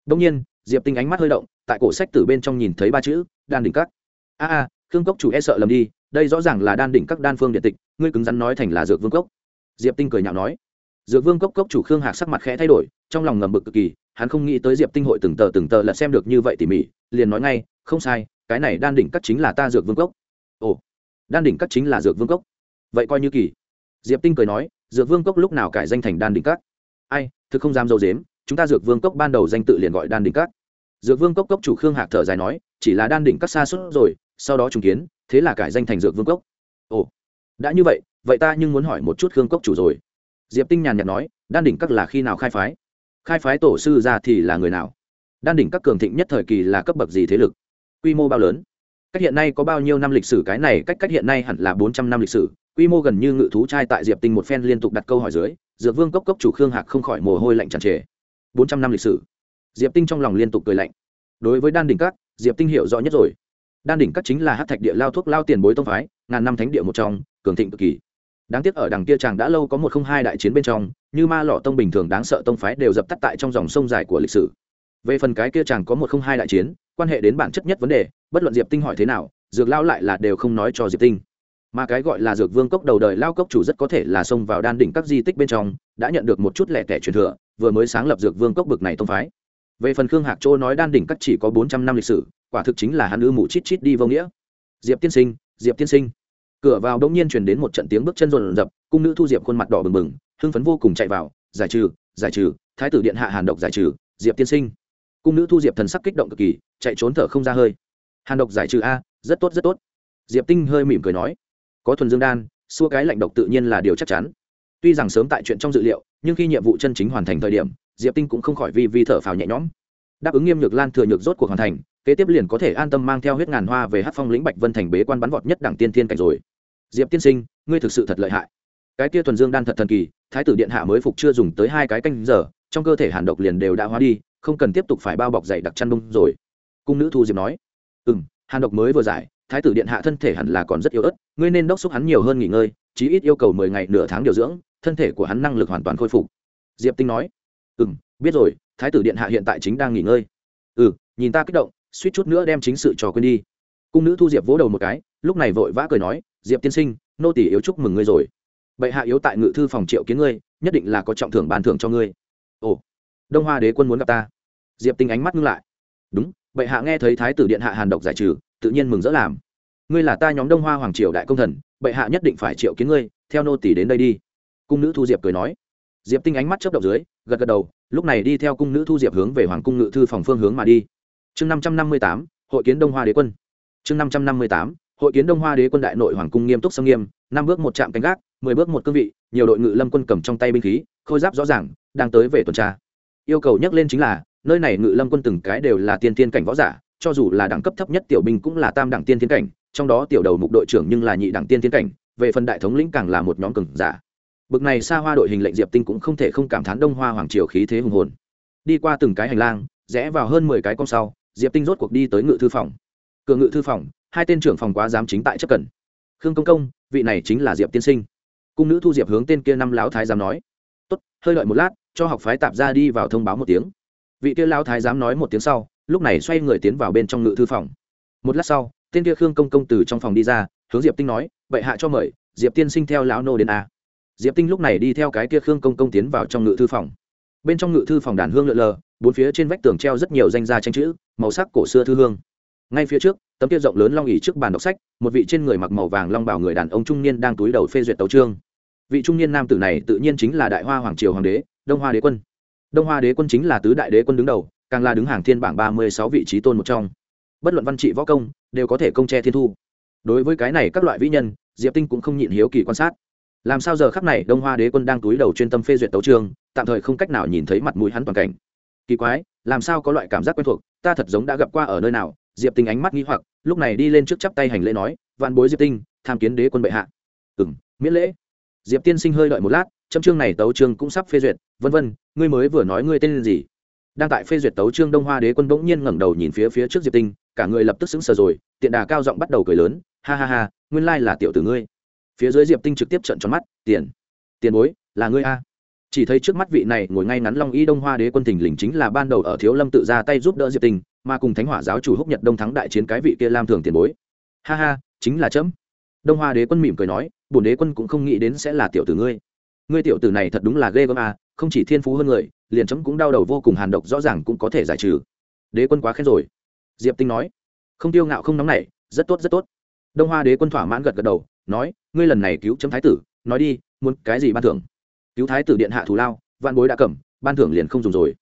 S1: Đông nhiên, diệp tinh ánh mắt hơi động, tại cổ sách từ bên trong nhìn thấy ba chữ, đan đỉnh các. A a, khương cốc chủ e sợ lầm đi, đây rõ ràng là đan đỉnh các đan phương điện tịch, ngươi cứng rắn nói thành là dược vương cốc. Diệp tinh cười nhạo nói. Dược vương cốc cốc chủ khương hạc sắc mặt khẽ thay đổi, trong lòng ngầm bực cực kỳ, hắn không nghĩ tới diệp tinh hội từng tờ từng tờ lật xem được như vậy tỉ mỉ, liền nói ngay, không sai, cái này đan đỉnh các chính là ta dược vương cốc. Ồ, đan đỉnh các chính là dược vương cốc. Vậy coi như kỳ diệp tinh cười nói dược vương cốc lúc nào cải danh thành đan đỉnh Cát, ai thực không dám dâu dếm chúng ta dược vương cốc ban đầu danh tự liền gọi đan đỉnh Cát. dược vương cốc cốc chủ khương hạc thở dài nói chỉ là đan đỉnh Cát xa suốt rồi sau đó trùng kiến thế là cải danh thành dược vương cốc. Ồ đã như vậy vậy ta nhưng muốn hỏi một chút khương cốc chủ rồi. Diệp tinh nhàn nhạt nói đan đỉnh các là khi nào khai phái? Khai phái tổ sư ra thì là người nào? Đan đỉnh các cường thịnh nhất thời kỳ là cấp bậc gì thế lực? Quy mô bao lớn? Cách hiện nay có bao nhiêu năm lịch sử? Cái này cách cách hiện nay hẳn là bốn trăm năm lịch sử quy mô gần như ngự thú trai tại diệp tinh một phen liên tục đặt câu hỏi dưới, dược vương cốc cốc chủ khương hạc không khỏi mồ hôi lạnh tràn trề. Bốn trăm năm lịch sử. Diệp tinh trong lòng liên tục cười lạnh. Đối với đan đỉnh các, diệp tinh hiểu rõ nhất rồi. Đan đỉnh các chính là hát thạch địa lao thuốc lao tiền bối tông phái, ngàn năm thánh địa một trong, cường thịnh cực kỳ. Đáng tiếc ở đằng kia chàng đã lâu có một không hai đại chiến bên trong, như ma lọ tông bình thường đáng sợ tông phái đều dập tắt tại trong dòng sông dài của lịch sử. Về phần cái kia chàng có một không hai đại chiến, quan hệ đến bản chất nhất vấn đề, bất luận diệp tinh hỏi thế nào, dược lao lại là đều không nói cho diệp tinh mà cái gọi là dược vương cốc đầu đời lao cốc chủ rất có thể là xông vào đan đỉnh các di tích bên trong, đã nhận được một chút lẻ tẻ truyền thừa, vừa mới sáng lập dược vương cốc bực này tông phái. Về phần khương hạc châu nói đan đỉnh các chỉ có bốn trăm năm lịch sử, quả thực chính là hắn ư mù chít chít đi vô nghĩa. Diệp tiên sinh, diệp tiên sinh. Cửa vào đông nhiên truyền đến một trận tiếng bước chân rộn rập, cung nữ thu diệp khuôn mặt đỏ bừng bừng, hưng phấn vô cùng chạy vào, giải trừ giải trừ, thái tử điện hạ hàn độc giải trừ, diệp tiên sinh. Cung nữ thu diệp thần sắc kích động cực kỳ, chạy trốn thở không ra hơi. Hàn độc giải trừ a, rất tốt rất tốt. Diệp tinh hơi mỉm cười nói có thuần dương đan, xua cái lạnh độc tự nhiên là điều chắc chắn. Tuy rằng sớm tại chuyện trong dự liệu, nhưng khi nhiệm vụ chân chính hoàn thành thời điểm, diệp tinh cũng không khỏi vi vi thở phào nhẹ nhõm. Đáp ứng nghiêm nhược lan thừa nhược rốt cuộc hoàn thành, kế tiếp liền có thể an tâm mang theo huyết ngàn hoa về hát phong lĩnh bạch vân thành bế quan bắn vọt nhất đẳng tiên thiên cảnh rồi. Diệp tiên sinh, ngươi thực sự thật lợi hại. Cái kia thuần dương đan thật thần kỳ, thái tử điện hạ mới phục chưa dùng tới hai cái canh giờ, trong cơ thể hàn độc liền đều đã hóa đi, không cần tiếp tục phải bao bọc dày đặc chăn đông rồi. Cung nữ thu diệp nói. Ừ m hàn độc mới vừa giải thái tử điện hạ thân thể hẳn là còn rất yếu ớt, ngươi nên đốc xúc hắn nhiều hơn nghỉ ngơi, chí ít yêu cầu mười ngày nửa tháng điều dưỡng, thân thể của hắn năng lực hoàn toàn khôi phục. Diệp tinh nói. Ừ m biết rồi, thái tử điện hạ hiện tại chính đang nghỉ ngơi. Ừ nhìn ta kích động, suýt chút nữa đem chính sự trò quên đi. Cung nữ thu diệp vỗ đầu một cái, lúc này vội vã cười nói, diệp tiên sinh, nô tỷ yếu chúc mừng ngươi rồi. Bệ hạ yếu tại ngự thư phòng triệu kiến ngươi, nhất định là có trọng thưởng bàn thưởng cho ngươi. Ồ, đông hoa đế quân muốn gặp ta. Diệp tinh ánh mắt ngưng lại. Đúng, bệ hạ nghe thấy thái tử điện hạ hàn độc giải trừ tự nhiên mừng rỡ làm. Ngươi là ta nhóm đông hoa hoàng triều đại công thần, bệ hạ nhất định phải triệu kiến ngươi, theo nô tỷ đến đây đi. Cung nữ thu diệp cười nói. Diệp tinh ánh mắt chớp động dưới, gật gật đầu, lúc này đi theo cung nữ thu diệp hướng về hoàng cung ngự thư phòng phương hướng mà đi. Chương năm trăm năm mươi tám, hội kiến đông hoa đế quân. Chương năm trăm năm mươi tám, hội kiến đông hoa đế quân đại nội hoàng cung nghiêm túc xâm nghiêm, năm bước một trạm canh gác, mười bước một cương vị, nhiều đội ngự lâm quân cầm trong tay binh khí, khôi giáp rõ ràng, đang tới về tuần tra. Yêu cầu nhắc lên chính là, nơi này ngự lâm quân từng cái đều là tiên tiên cảnh võ giả cho dù là đẳng cấp thấp nhất tiểu binh cũng là tam đẳng tiên tiến cảnh, trong đó tiểu đầu mục đội trưởng nhưng là nhị đẳng tiên tiến cảnh, về phần đại thống lĩnh càng là một nhóm cường giả. Bực này xa hoa đội hình lệnh diệp tinh cũng không thể không cảm thán đông hoa hoàng triều khí thế hùng hồn. Đi qua từng cái hành lang, rẽ vào hơn mười cái con sau, diệp tinh rốt cuộc đi tới ngự thư phòng. Cửa ngự thư phòng, hai tên trưởng phòng quá giám chính tại chấp cần khương công công, vị này chính là diệp tiên sinh. Cung nữ thu diệp hướng tên kia năm lão thái giám nói. Tốt, hơi đợi một lát, cho học phái tạp ra đi vào thông báo một tiếng. Vị kia lão thái giám nói một tiếng sau lúc này xoay người tiến vào bên trong ngự thư phòng. Một lát sau, tên kia khương công công từ trong phòng đi ra, hướng diệp tinh nói, vậy hạ cho mời, diệp tiên sinh theo lão nô đến a. Diệp tinh lúc này đi theo cái kia khương công công tiến vào trong ngự thư phòng. Bên trong ngự thư phòng đàn hương lượn lờ, bốn phía trên vách tường treo rất nhiều danh gia tranh chữ, màu sắc cổ xưa thư hương. Ngay phía trước, tấm kia rộng lớn long ỉ trước bàn đọc sách, một vị trên người mặc màu vàng long bảo người đàn ông trung niên đang túi đầu phê duyệt tấu trương vị trung niên nam tử này tự nhiên chính là đại hoa hoàng triều hoàng đế, đông hoa đế quân. Đông hoa đế quân chính là tứ đại đế quân đứng đầu càng là đứng hàng thiên bảng ba mươi sáu vị trí tôn một trong. Bất luận văn trị võ công, đều có thể công tre thiên thu. Đối với cái này các loại vĩ nhân, diệp tinh cũng không nhịn hiếu kỳ quan sát. Làm sao giờ khắc này đông hoa đế quân đang túi đầu chuyên tâm phê duyệt tấu trường, tạm thời không cách nào nhìn thấy mặt mũi hắn toàn cảnh. Kỳ quái, làm sao có loại cảm giác quen thuộc, ta thật giống đã gặp qua ở nơi nào, diệp tinh ánh mắt nghi hoặc, lúc này đi lên trước chắp tay hành lễ nói, vạn bối diệp tinh, tham kiến đế quân bệ hạ. Ừ m miễn lễ. Diệp tiên sinh hơi đợi một lát, châm chương này tấu chương cũng sắp phê duyệt, vân vân, ngươi mới vừa nói ngươi tên gì? Đang tại phê duyệt tấu chương đông hoa đế quân bỗng nhiên ngẩng đầu nhìn phía phía trước diệp tinh, cả người lập tức sững sờ rồi, tiện đà cao giọng bắt đầu cười lớn, ha ha ha, nguyên lai là tiểu tử ngươi. Phía dưới diệp tinh trực tiếp trận tròn mắt, tiền tiền bối, là ngươi a? Chỉ thấy trước mắt vị này ngồi ngay ngắn long y đông hoa đế quân thình lình chính là ban đầu ở thiếu lâm tự ra tay giúp đỡ diệp tinh, mà cùng thánh hỏa giáo chủ húc nhật đông thắng đại chiến cái vị kia lam thường tiền bối. Ha ha, chính là chấm. Đông hoa đế quân mỉm cười nói, bổn đế quân cũng không nghĩ đến sẽ là tiểu tử ngươi. Ngươi tiểu tử này thật đúng là ghê gớm a không chỉ thiên phú hơn người, liền chấm cũng đau đầu vô cùng, hàn độc rõ ràng cũng có thể giải trừ. Đế quân quá khen rồi. Diệp tinh nói. Không tiêu ngạo không nóng nảy, rất tốt rất tốt. Đông hoa đế quân thỏa mãn gật gật đầu, nói, ngươi lần này cứu chấm thái tử, nói đi, muốn cái gì ban thưởng? Cứu thái tử điện hạ thù lao văn bối đã cầm, ban thưởng liền không dùng rồi.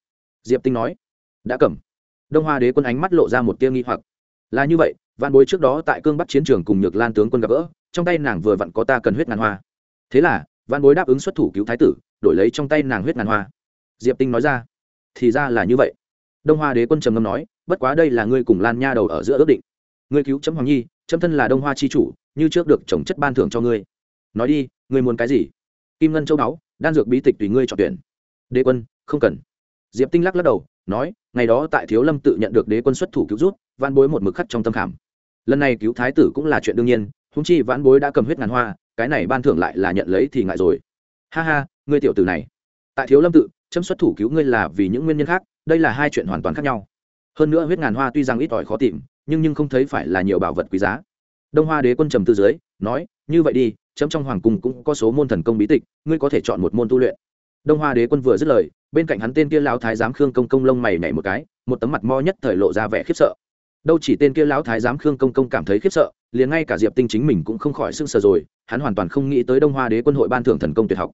S1: Diệp tinh nói. Đã cầm. Đông hoa đế quân ánh mắt lộ ra một tia nghi hoặc. Là như vậy văn bối trước đó tại cương bắc chiến trường cùng nhược lan tướng quân gặp gỡ, trong tay nàng vừa vặn có ta cần huyết ngàn hoa. Thế là văn bối đáp ứng xuất thủ cứu thái tử, đổi lấy trong tay nàng huyết ngàn hoa. Diệp tinh nói ra, thì ra là như vậy. Đông hoa đế quân trầm ngâm nói, bất quá đây là ngươi cùng lan nha đầu ở giữa ước định. Ngươi cứu chấm hoàng nhi chấm thân là đông hoa c h i chủ, như trước được trồng chất ban thưởng cho ngươi. Nói đi, ngươi muốn cái gì? Kim ngân châu đáo, đan dược bí tịch tùy ngươi chọn tuyển. Đế quân, không cần. Diệp tinh lắc lắc đầu, nói, ngày đó tại thiếu lâm tự nhận được đế quân xuất thủ cứu rút van bối một mực khắc trong tâm khảm. Lần này cứu thái tử cũng là chuyện đương nhiên húng chi vãn bối đã cầm huyết ngàn hoa cái này ban thưởng lại là nhận lấy thì ngại rồi. Ha ha, ngươi tiểu tử này. Tại thiếu lâm tự, chấm xuất thủ cứu ngươi là vì những nguyên nhân khác, đây là hai chuyện hoàn toàn khác nhau. Hơn nữa huyết ngàn hoa tuy rằng ít ỏi khó tìm, nhưng nhưng không thấy phải là nhiều bảo vật quý giá. Đông hoa đế quân trầm tư dưới, nói, như vậy đi, chấm trong hoàng cung cũng có số môn thần công bí tịch, ngươi có thể chọn một môn tu luyện. Đông hoa đế quân vừa dứt lời, bên cạnh hắn tên kia lao thái giám khương công công lông mày nhảy một cái, một tấm mặt mo nhất thời lộ ra vẻ khiếp sợ đâu chỉ tên kia lão thái giám khương công công cảm thấy khiếp sợ, liền ngay cả diệp tinh chính mình cũng không khỏi sưng sờ rồi, hắn hoàn toàn không nghĩ tới đông hoa đế quân hội ban thưởng thần công tuyệt học.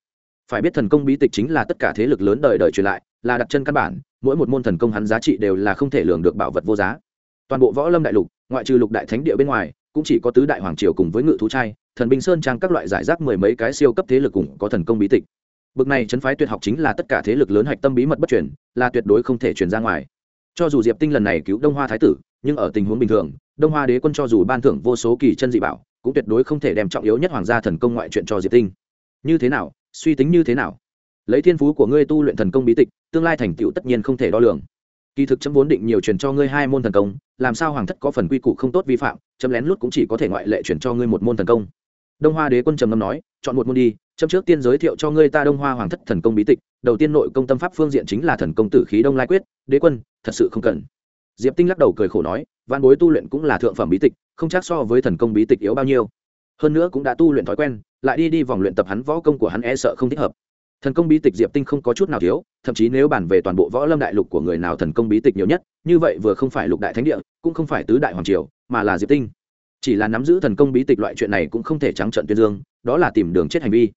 S1: Phải biết thần công bí tịch chính là tất cả thế lực lớn đời đời truyền lại, là đặt chân căn bản, mỗi một môn thần công hắn giá trị đều là không thể lường được bảo vật vô giá. Toàn bộ võ lâm đại lục, ngoại trừ lục đại thánh địa bên ngoài, cũng chỉ có tứ đại hoàng triều cùng với ngự thú trai, thần binh sơn trang các loại giải rác mười mấy cái siêu cấp thế lực cùng có thần công bí tịch. Bực này chấn phái tuyệt học chính là tất cả thế lực lớn hạch tâm bí mật bất truyền, là tuyệt đối không thể truyền ra ngoài cho dù diệp tinh lần này cứu đông hoa thái tử, nhưng ở tình huống bình thường, đông hoa đế quân cho dù ban thưởng vô số kỳ chân dị bảo, cũng tuyệt đối không thể đem trọng yếu nhất hoàng gia thần công ngoại chuyện cho diệp tinh. Như thế nào, suy tính như thế nào? Lấy thiên phú của ngươi tu luyện thần công bí tịch, tương lai thành tựu tất nhiên không thể đo lường. Kỳ thực chấm vốn định nhiều truyền cho ngươi hai môn thần công, làm sao hoàng thất có phần quy củ không tốt vi phạm, chấm lén lút cũng chỉ có thể ngoại lệ truyền cho ngươi một môn thần công. Đông hoa đế quân trầm ngâm nói, chọn một môn đi Trước trước tiên giới thiệu cho ngươi ta đông hoa hoàng thất thần công bí tịch, đầu tiên nội công tâm pháp phương diện chính là thần công tử khí đông lai quyết, đế quân, thật sự không cần. Diệp tinh lắc đầu cười khổ nói văn bối tu luyện cũng là thượng phẩm bí tịch, không chắc so với thần công bí tịch yếu bao nhiêu. Hơn nữa cũng đã tu luyện thói quen, lại đi đi vòng luyện tập hắn võ công của hắn e sợ không thích hợp. Thần công bí tịch diệp tinh không có chút nào thiếu, thậm chí nếu bàn về toàn bộ võ lâm đại lục của người nào thần công bí tịch nhiều nhất, như vậy vừa không phải lục đại thánh địa, cũng không phải tứ đại hoàng triều, mà là diệp tinh. Chỉ là nắm giữ thần công bí tịch loại chuyện này cũng không thể trắng trợn tuyên dương, đó là tìm đường chết hành vi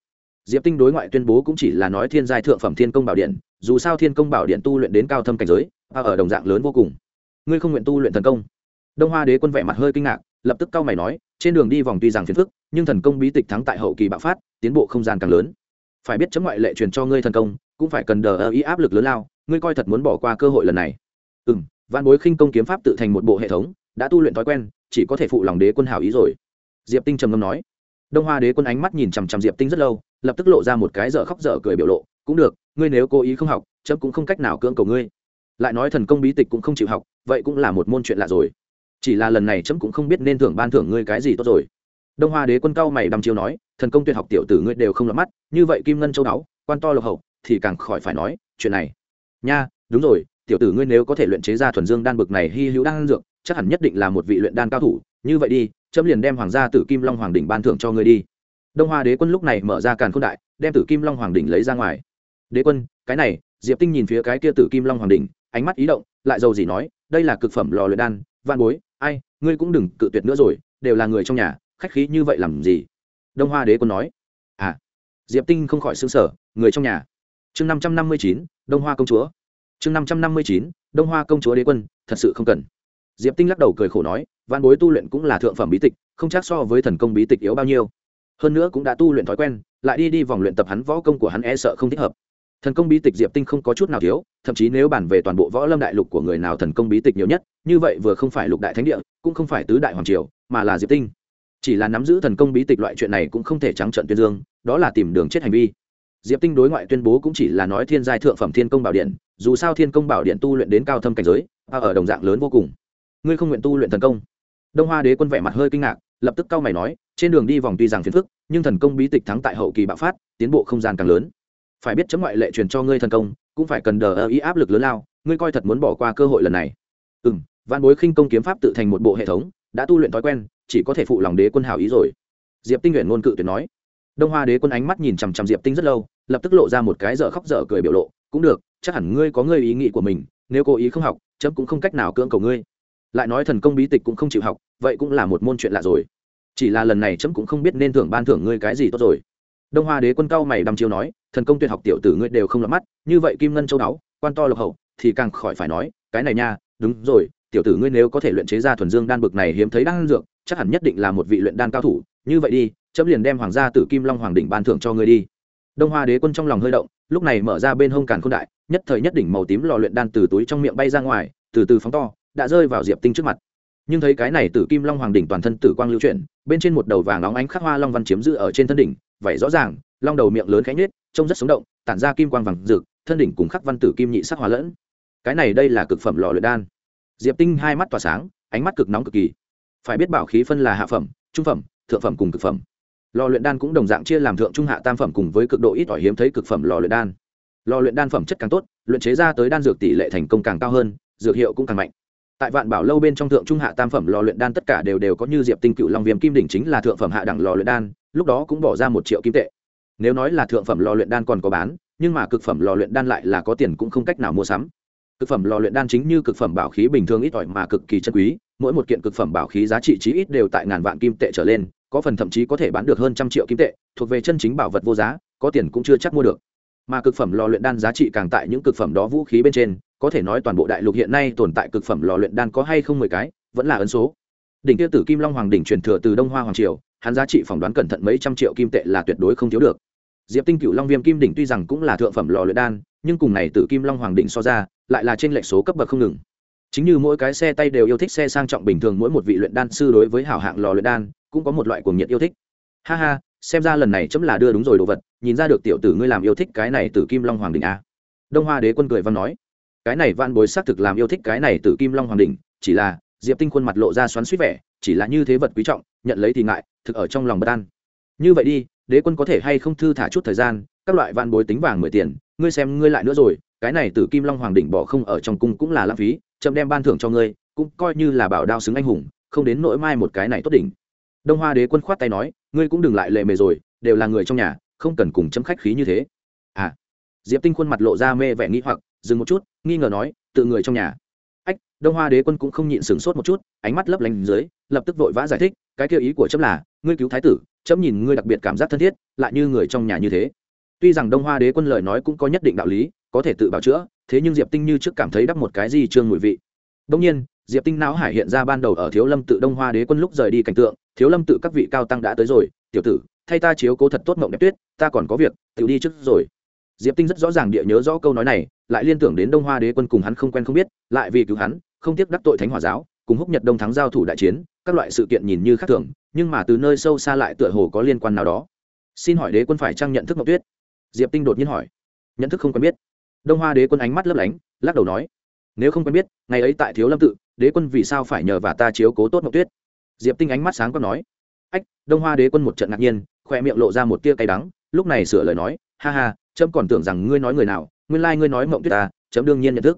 S1: diệp tinh đối ngoại tuyên bố cũng chỉ là nói thiên giai thượng phẩm thiên công bảo điện, dù sao thiên công bảo điện tu luyện đến cao thâm cảnh giới và ở đồng dạng lớn vô cùng. Ngươi không nguyện tu luyện thần công? Đông hoa đế quân vẻ mặt hơi kinh ngạc, lập tức cao mày nói, trên đường đi vòng tuy rằng phiền phức, nhưng thần công bí tịch thắng tại hậu kỳ bạo phát, tiến bộ không gian càng lớn. Phải biết chấm ngoại lệ truyền cho ngươi thần công, cũng phải cần đờ ơ ý áp lực lớn lao, ngươi coi thật muốn bỏ qua cơ hội lần này. Ừ m văn bối khinh công kiếm pháp tự thành một bộ hệ thống, đã tu luyện thói quen, chỉ có thể phụ lòng đế quân hảo ý rồi. Diệp tinh trầm ngâm nói đông hoa đế quân ánh mắt nhìn chằm chằm diệp tinh rất lâu, lập tức lộ ra một cái dở khóc dở cười biểu lộ, cũng được, ngươi nếu cố ý không học, chấm cũng không cách nào cưỡng cầu ngươi. Lại nói thần công bí tịch cũng không chịu học, vậy cũng là một môn chuyện lạ rồi. Chỉ là lần này chấm cũng không biết nên thưởng ban thưởng ngươi cái gì tốt rồi. Đông hoa đế quân cao mày đăm chiêu nói, thần công tuyệt học tiểu tử ngươi đều không lọt mắt, như vậy kim ngân châu đáo, quan to lộc hậu, thì càng khỏi phải nói, chuyện này. Nha, đúng rồi, tiểu tử ngươi nếu có thể luyện chế ra thuần dương đan bực này hy hữu đan dược, chắc hẳn nhất định là một vị luyện đan cao thủ, như vậy đi chấm liền đem hoàng gia tử kim long hoàng đỉnh ban thưởng cho ngươi đi. Đông hoa đế quân lúc này mở ra càn khôn đại, đem tử kim long hoàng đỉnh lấy ra ngoài. Đế quân, cái này, diệp tinh nhìn phía cái kia tử kim long hoàng đỉnh, ánh mắt ý động, lại giàu gì nói, đây là cực phẩm lò luyện đan van bối, ai, ngươi cũng đừng cự tuyệt nữa rồi, đều là người trong nhà, khách khí như vậy làm gì? Đông hoa đế quân nói. À diệp tinh không khỏi xứng sở người trong nhà. Chương năm trăm năm mươi chín, đông hoa công chúa. Chương năm trăm năm mươi chín, đông hoa công chúa đế quân, thật sự không cần diệp tinh lắc đầu cười khổ nói văn bối tu luyện cũng là thượng phẩm bí tịch, không chắc so với thần công bí tịch yếu bao nhiêu. Hơn nữa cũng đã tu luyện thói quen, lại đi đi vòng luyện tập hắn võ công của hắn e sợ không thích hợp. Thần công bí tịch diệp tinh không có chút nào thiếu, thậm chí nếu bàn về toàn bộ võ lâm đại lục của người nào thần công bí tịch nhiều nhất, như vậy vừa không phải lục đại thánh địa, cũng không phải tứ đại hoàng triều, mà là diệp tinh. Chỉ là nắm giữ thần công bí tịch loại chuyện này cũng không thể trắng trận tuyên dương, đó là tìm đường chết hành vi. Diệp tinh đối ngoại tuyên bố cũng chỉ là nói thiên giai thượng phẩm thiên công bảo điện, dù sao thiên công bảo điện tu luyện đến cao thâm cảnh giới, và ở đồng dạng lớn vô cùng ngươi không nguyện tu luyện thần công. Đông hoa đế quân vẻ mặt hơi kinh ngạc, lập tức cau mày nói, trên đường đi vòng tuy rằng phiền phức, nhưng thần công bí tịch thắng tại hậu kỳ bạo phát, tiến bộ không gian càng lớn. Phải biết chấm ngoại lệ truyền cho ngươi thần công, cũng phải cần đờ ơ ý áp lực lớn lao, ngươi coi thật muốn bỏ qua cơ hội lần này. Ừ m văn bối khinh công kiếm pháp tự thành một bộ hệ thống, đã tu luyện thói quen, chỉ có thể phụ lòng đế quân hào ý rồi. Diệp tinh nguyện ngôn cự tuyệt nói. Đông hoa đế quân ánh mắt nhìn chằm chằm diệp tinh rất lâu, lập tức lộ ra một cái dở khóc dở cười biểu lộ, cũng được, chắc hẳn ngươi có ngươi ý nghĩ của mình, nếu cố ý không học, chấm cũng không cách nào cưỡng cầu ngươi lại nói thần công bí tịch cũng không chịu học, vậy cũng là một môn chuyện lạ rồi. Chỉ là lần này chấm cũng không biết nên thưởng ban thưởng ngươi cái gì tốt rồi. Đông hoa đế quân cao mày đăm chiêu nói, thần công tuyệt học tiểu tử ngươi đều không lọt mắt, như vậy kim ngân châu đáo, quan to lộc hậu, thì càng khỏi phải nói, cái này nha, đúng rồi, tiểu tử ngươi nếu có thể luyện chế ra thuần dương đan bực này hiếm thấy đan dược, chắc hẳn nhất định là một vị luyện đan cao thủ, như vậy đi, chấm liền đem hoàng gia tử kim long hoàng đỉnh ban thưởng cho ngươi đi. Đông hoa đế quân trong lòng hơi động, lúc này mở ra bên hông càn khôn đại, nhất thời nhất đỉnh màu tím lò luyện đan từ túi trong miệng bay ra ngoài, từ từ phóng to đã rơi vào diệp tinh trước mặt. Nhưng thấy cái này tử kim long hoàng đỉnh toàn thân tử quang lưu chuyển bên trên một đầu vàng óng ánh khắc hoa long văn chiếm giữ ở trên thân đỉnh vậy rõ ràng long đầu miệng lớn khẽ nhếch, trông rất sống động tản ra kim quang vàng rực thân đỉnh cùng khắc văn tử kim nhị sắc hòa lẫn. Cái này đây là cực phẩm lò luyện đan. Diệp tinh hai mắt tỏa sáng ánh mắt cực nóng cực kỳ. Phải biết bảo khí phân là hạ phẩm trung phẩm thượng phẩm cùng cực phẩm. Lò luyện đan cũng đồng dạng chia làm thượng trung hạ tam phẩm cùng với cực độ ít ỏi hiếm thấy cực phẩm lò luyện đan. Lò luyện đan phẩm chất càng tốt luyện chế ra tới đan dược tỷ lệ thành công càng cao hơn dược hiệu cũng càng mạnh tại vạn bảo lâu bên trong thượng trung hạ tam phẩm lò luyện đan tất cả đều đều có như diệp tinh cựu long viêm kim đỉnh chính là thượng phẩm hạ đẳng lò luyện đan, lúc đó cũng bỏ ra một triệu kim tệ. Nếu nói là thượng phẩm lò luyện đan còn có bán, nhưng mà cực phẩm lò luyện đan lại là có tiền cũng không cách nào mua sắm. Cực phẩm lò luyện đan chính như cực phẩm bảo khí bình thường ít ỏi mà cực kỳ chân quý, mỗi một kiện cực phẩm bảo khí giá trị chí ít đều tại ngàn vạn kim tệ trở lên, có phần thậm chí có thể bán được hơn trăm triệu kim tệ, thuộc về chân chính bảo vật vô giá, có tiền cũng chưa chắc mua được. Mà cực phẩm lò luyện đan giá trị càng tại những cực phẩm đó vũ khí bên trên có thể nói toàn bộ đại lục hiện nay tồn tại cực phẩm lò luyện đan có hay không mười cái, vẫn là ấn số. Đỉnh tiêu tử kim long hoàng đỉnh truyền thừa từ đông hoa hoàng triều, hắn giá trị phỏng đoán cẩn thận mấy trăm triệu kim tệ là tuyệt đối không thiếu được. Diệp tinh cựu long viêm kim đỉnh tuy rằng cũng là thượng phẩm lò luyện đan, nhưng cùng này tử kim long hoàng đỉnh so ra, lại là trên lệnh số cấp bậc không ngừng. Chính như mỗi cái xe tay đều yêu thích xe sang trọng bình thường mỗi một vị luyện đan sư đối với hảo hạng lò luyện đan, cũng có một loại cuồng nhiệt yêu thích. Ha ha, xem ra lần này chấm là đưa đúng rồi đồ vật, nhìn ra được tiểu tử ngươi làm yêu thích cái này tử kim long hoàng đỉnh a. Đông hoa đế quân cười văn nói cái này van bối xác thực làm yêu thích cái này từ kim long hoàng đỉnh, chỉ là, diệp tinh khuôn mặt lộ ra xoắn suýt vẻ, chỉ là như thế vật quý trọng, nhận lấy thì ngại, thực ở trong lòng bất an. Như vậy đi, đế quân có thể hay không thư thả chút thời gian, các loại van bối tính vàng mười tiền, ngươi xem ngươi lại nữa rồi, cái này từ kim long hoàng đỉnh bỏ không ở trong cung cũng là lãng phí, chậm đem ban thưởng cho ngươi, cũng coi như là bảo đao xứng anh hùng, không đến nỗi mai một cái này tốt đỉnh. Đông hoa đế quân khoát tay nói, ngươi cũng đừng lại lệ mề rồi, đều là người trong nhà, không cần cùng chấm khách khí như thế. À diệp tinh khuôn mặt lộ ra mê vẻ nghĩ hoặc dừng một chút, nghi ngờ nói, tự người trong nhà. Ách, đông hoa đế quân cũng không nhịn sửng sốt một chút, ánh mắt lấp lánh dưới, lập tức vội vã giải thích, cái kêu ý của chấm là, ngươi cứu thái tử, chấm nhìn ngươi đặc biệt cảm giác thân thiết, lại như người trong nhà như thế. Tuy rằng đông hoa đế quân lời nói cũng có nhất định đạo lý, có thể tự bảo chữa, thế nhưng diệp tinh như trước cảm thấy đắp một cái gì trương mùi vị. Đông nhiên, diệp tinh não hải hiện ra ban đầu ở thiếu lâm tự đông hoa đế quân lúc rời đi cảnh tượng, thiếu lâm tự các vị cao tăng đã tới rồi, tiểu tử, thay ta chiếu cố thật tốt mộng đẹp tuyết, ta còn có việc tự đi trước rồi diệp tinh rất rõ ràng địa nhớ rõ câu nói này, lại liên tưởng đến đông hoa đế quân cùng hắn không quen không biết, lại vì cứu hắn, không tiếc đắc tội thánh hỏa giáo, cùng húc nhật đông thắng giao thủ đại chiến, các loại sự kiện nhìn như khác thường, nhưng mà từ nơi sâu xa lại tựa hồ có liên quan nào đó. Xin hỏi đế quân phải trang nhận thức ngọc tuyết? Diệp tinh đột nhiên hỏi. Nhận thức không quen biết. Đông hoa đế quân ánh mắt lấp lánh, lắc đầu nói. Nếu không quen biết, ngày ấy tại thiếu lâm tự, đế quân vì sao phải nhờ và ta chiếu cố tốt ngọc tuyết? Diệp tinh ánh mắt sáng còn nói. Ách, đông hoa đế quân một trận ngạc nhiên khoe miệng lộ ra một tia cay đắng, lúc này sửa lời nói. Ha ha chấm còn tưởng rằng ngươi nói người nào, nguyên lai ngươi nói mộng tuyết ta, chấm đương nhiên nhận thức.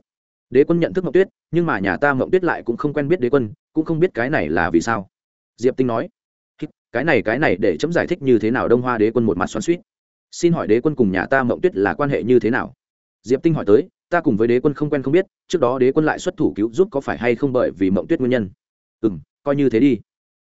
S1: Đế quân nhận thức mộng tuyết, nhưng mà nhà ta mộng tuyết lại cũng không quen biết đế quân, cũng không biết cái này là vì sao. Diệp tinh nói cái này cái này để chấm giải thích như thế nào đông hoa đế quân một mặt xoắn suýt xin hỏi đế quân cùng nhà ta mộng tuyết là quan hệ như thế nào? Diệp tinh hỏi tới, ta cùng với đế quân không quen không biết, trước đó đế quân lại xuất thủ cứu giúp có phải hay không bởi vì mộng tuyết nguyên nhân? Ừ m coi như thế đi.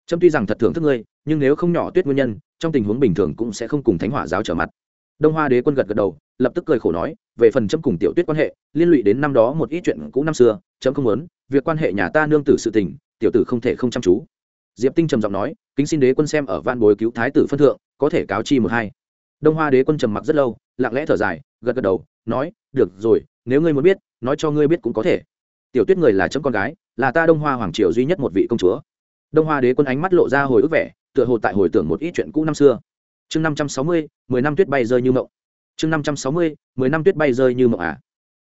S1: Trâm tuy rằng thật thưởng thức ngươi, nhưng nếu không nhỏ tuyết nguyên nhân, trong tình huống bình thường cũng sẽ không cùng thánh hỏa giáo trở mặt đông hoa đế quân gật gật đầu, lập tức cười khổ nói, về phần trâm cùng tiểu tuyết quan hệ, liên lụy đến năm đó một ít chuyện cũ năm xưa trâm không muốn, việc quan hệ nhà ta nương tử sự tình, tiểu tử không thể không chăm chú. Diệp tinh trầm giọng nói, kính xin đế quân xem ở van bối cứu thái tử phân thượng, có thể cáo chi một hai. Đông hoa đế quân trầm mặc rất lâu, lặng lẽ thở dài, gật gật đầu, nói, được rồi, nếu ngươi muốn biết, nói cho ngươi biết cũng có thể. Tiểu tuyết người là chấm con gái, là ta đông hoa hoàng triều duy nhất một vị công chúa. Đông hoa đế quân ánh mắt lộ ra hồi ức vẻ, tựa hồ tại hồi tưởng một ít chuyện cũ năm xưa chương năm trăm sáu mươi, mười năm tuyết bay rơi như mộng. Chương năm trăm sáu mươi, mười năm tuyết bay rơi như mộng à?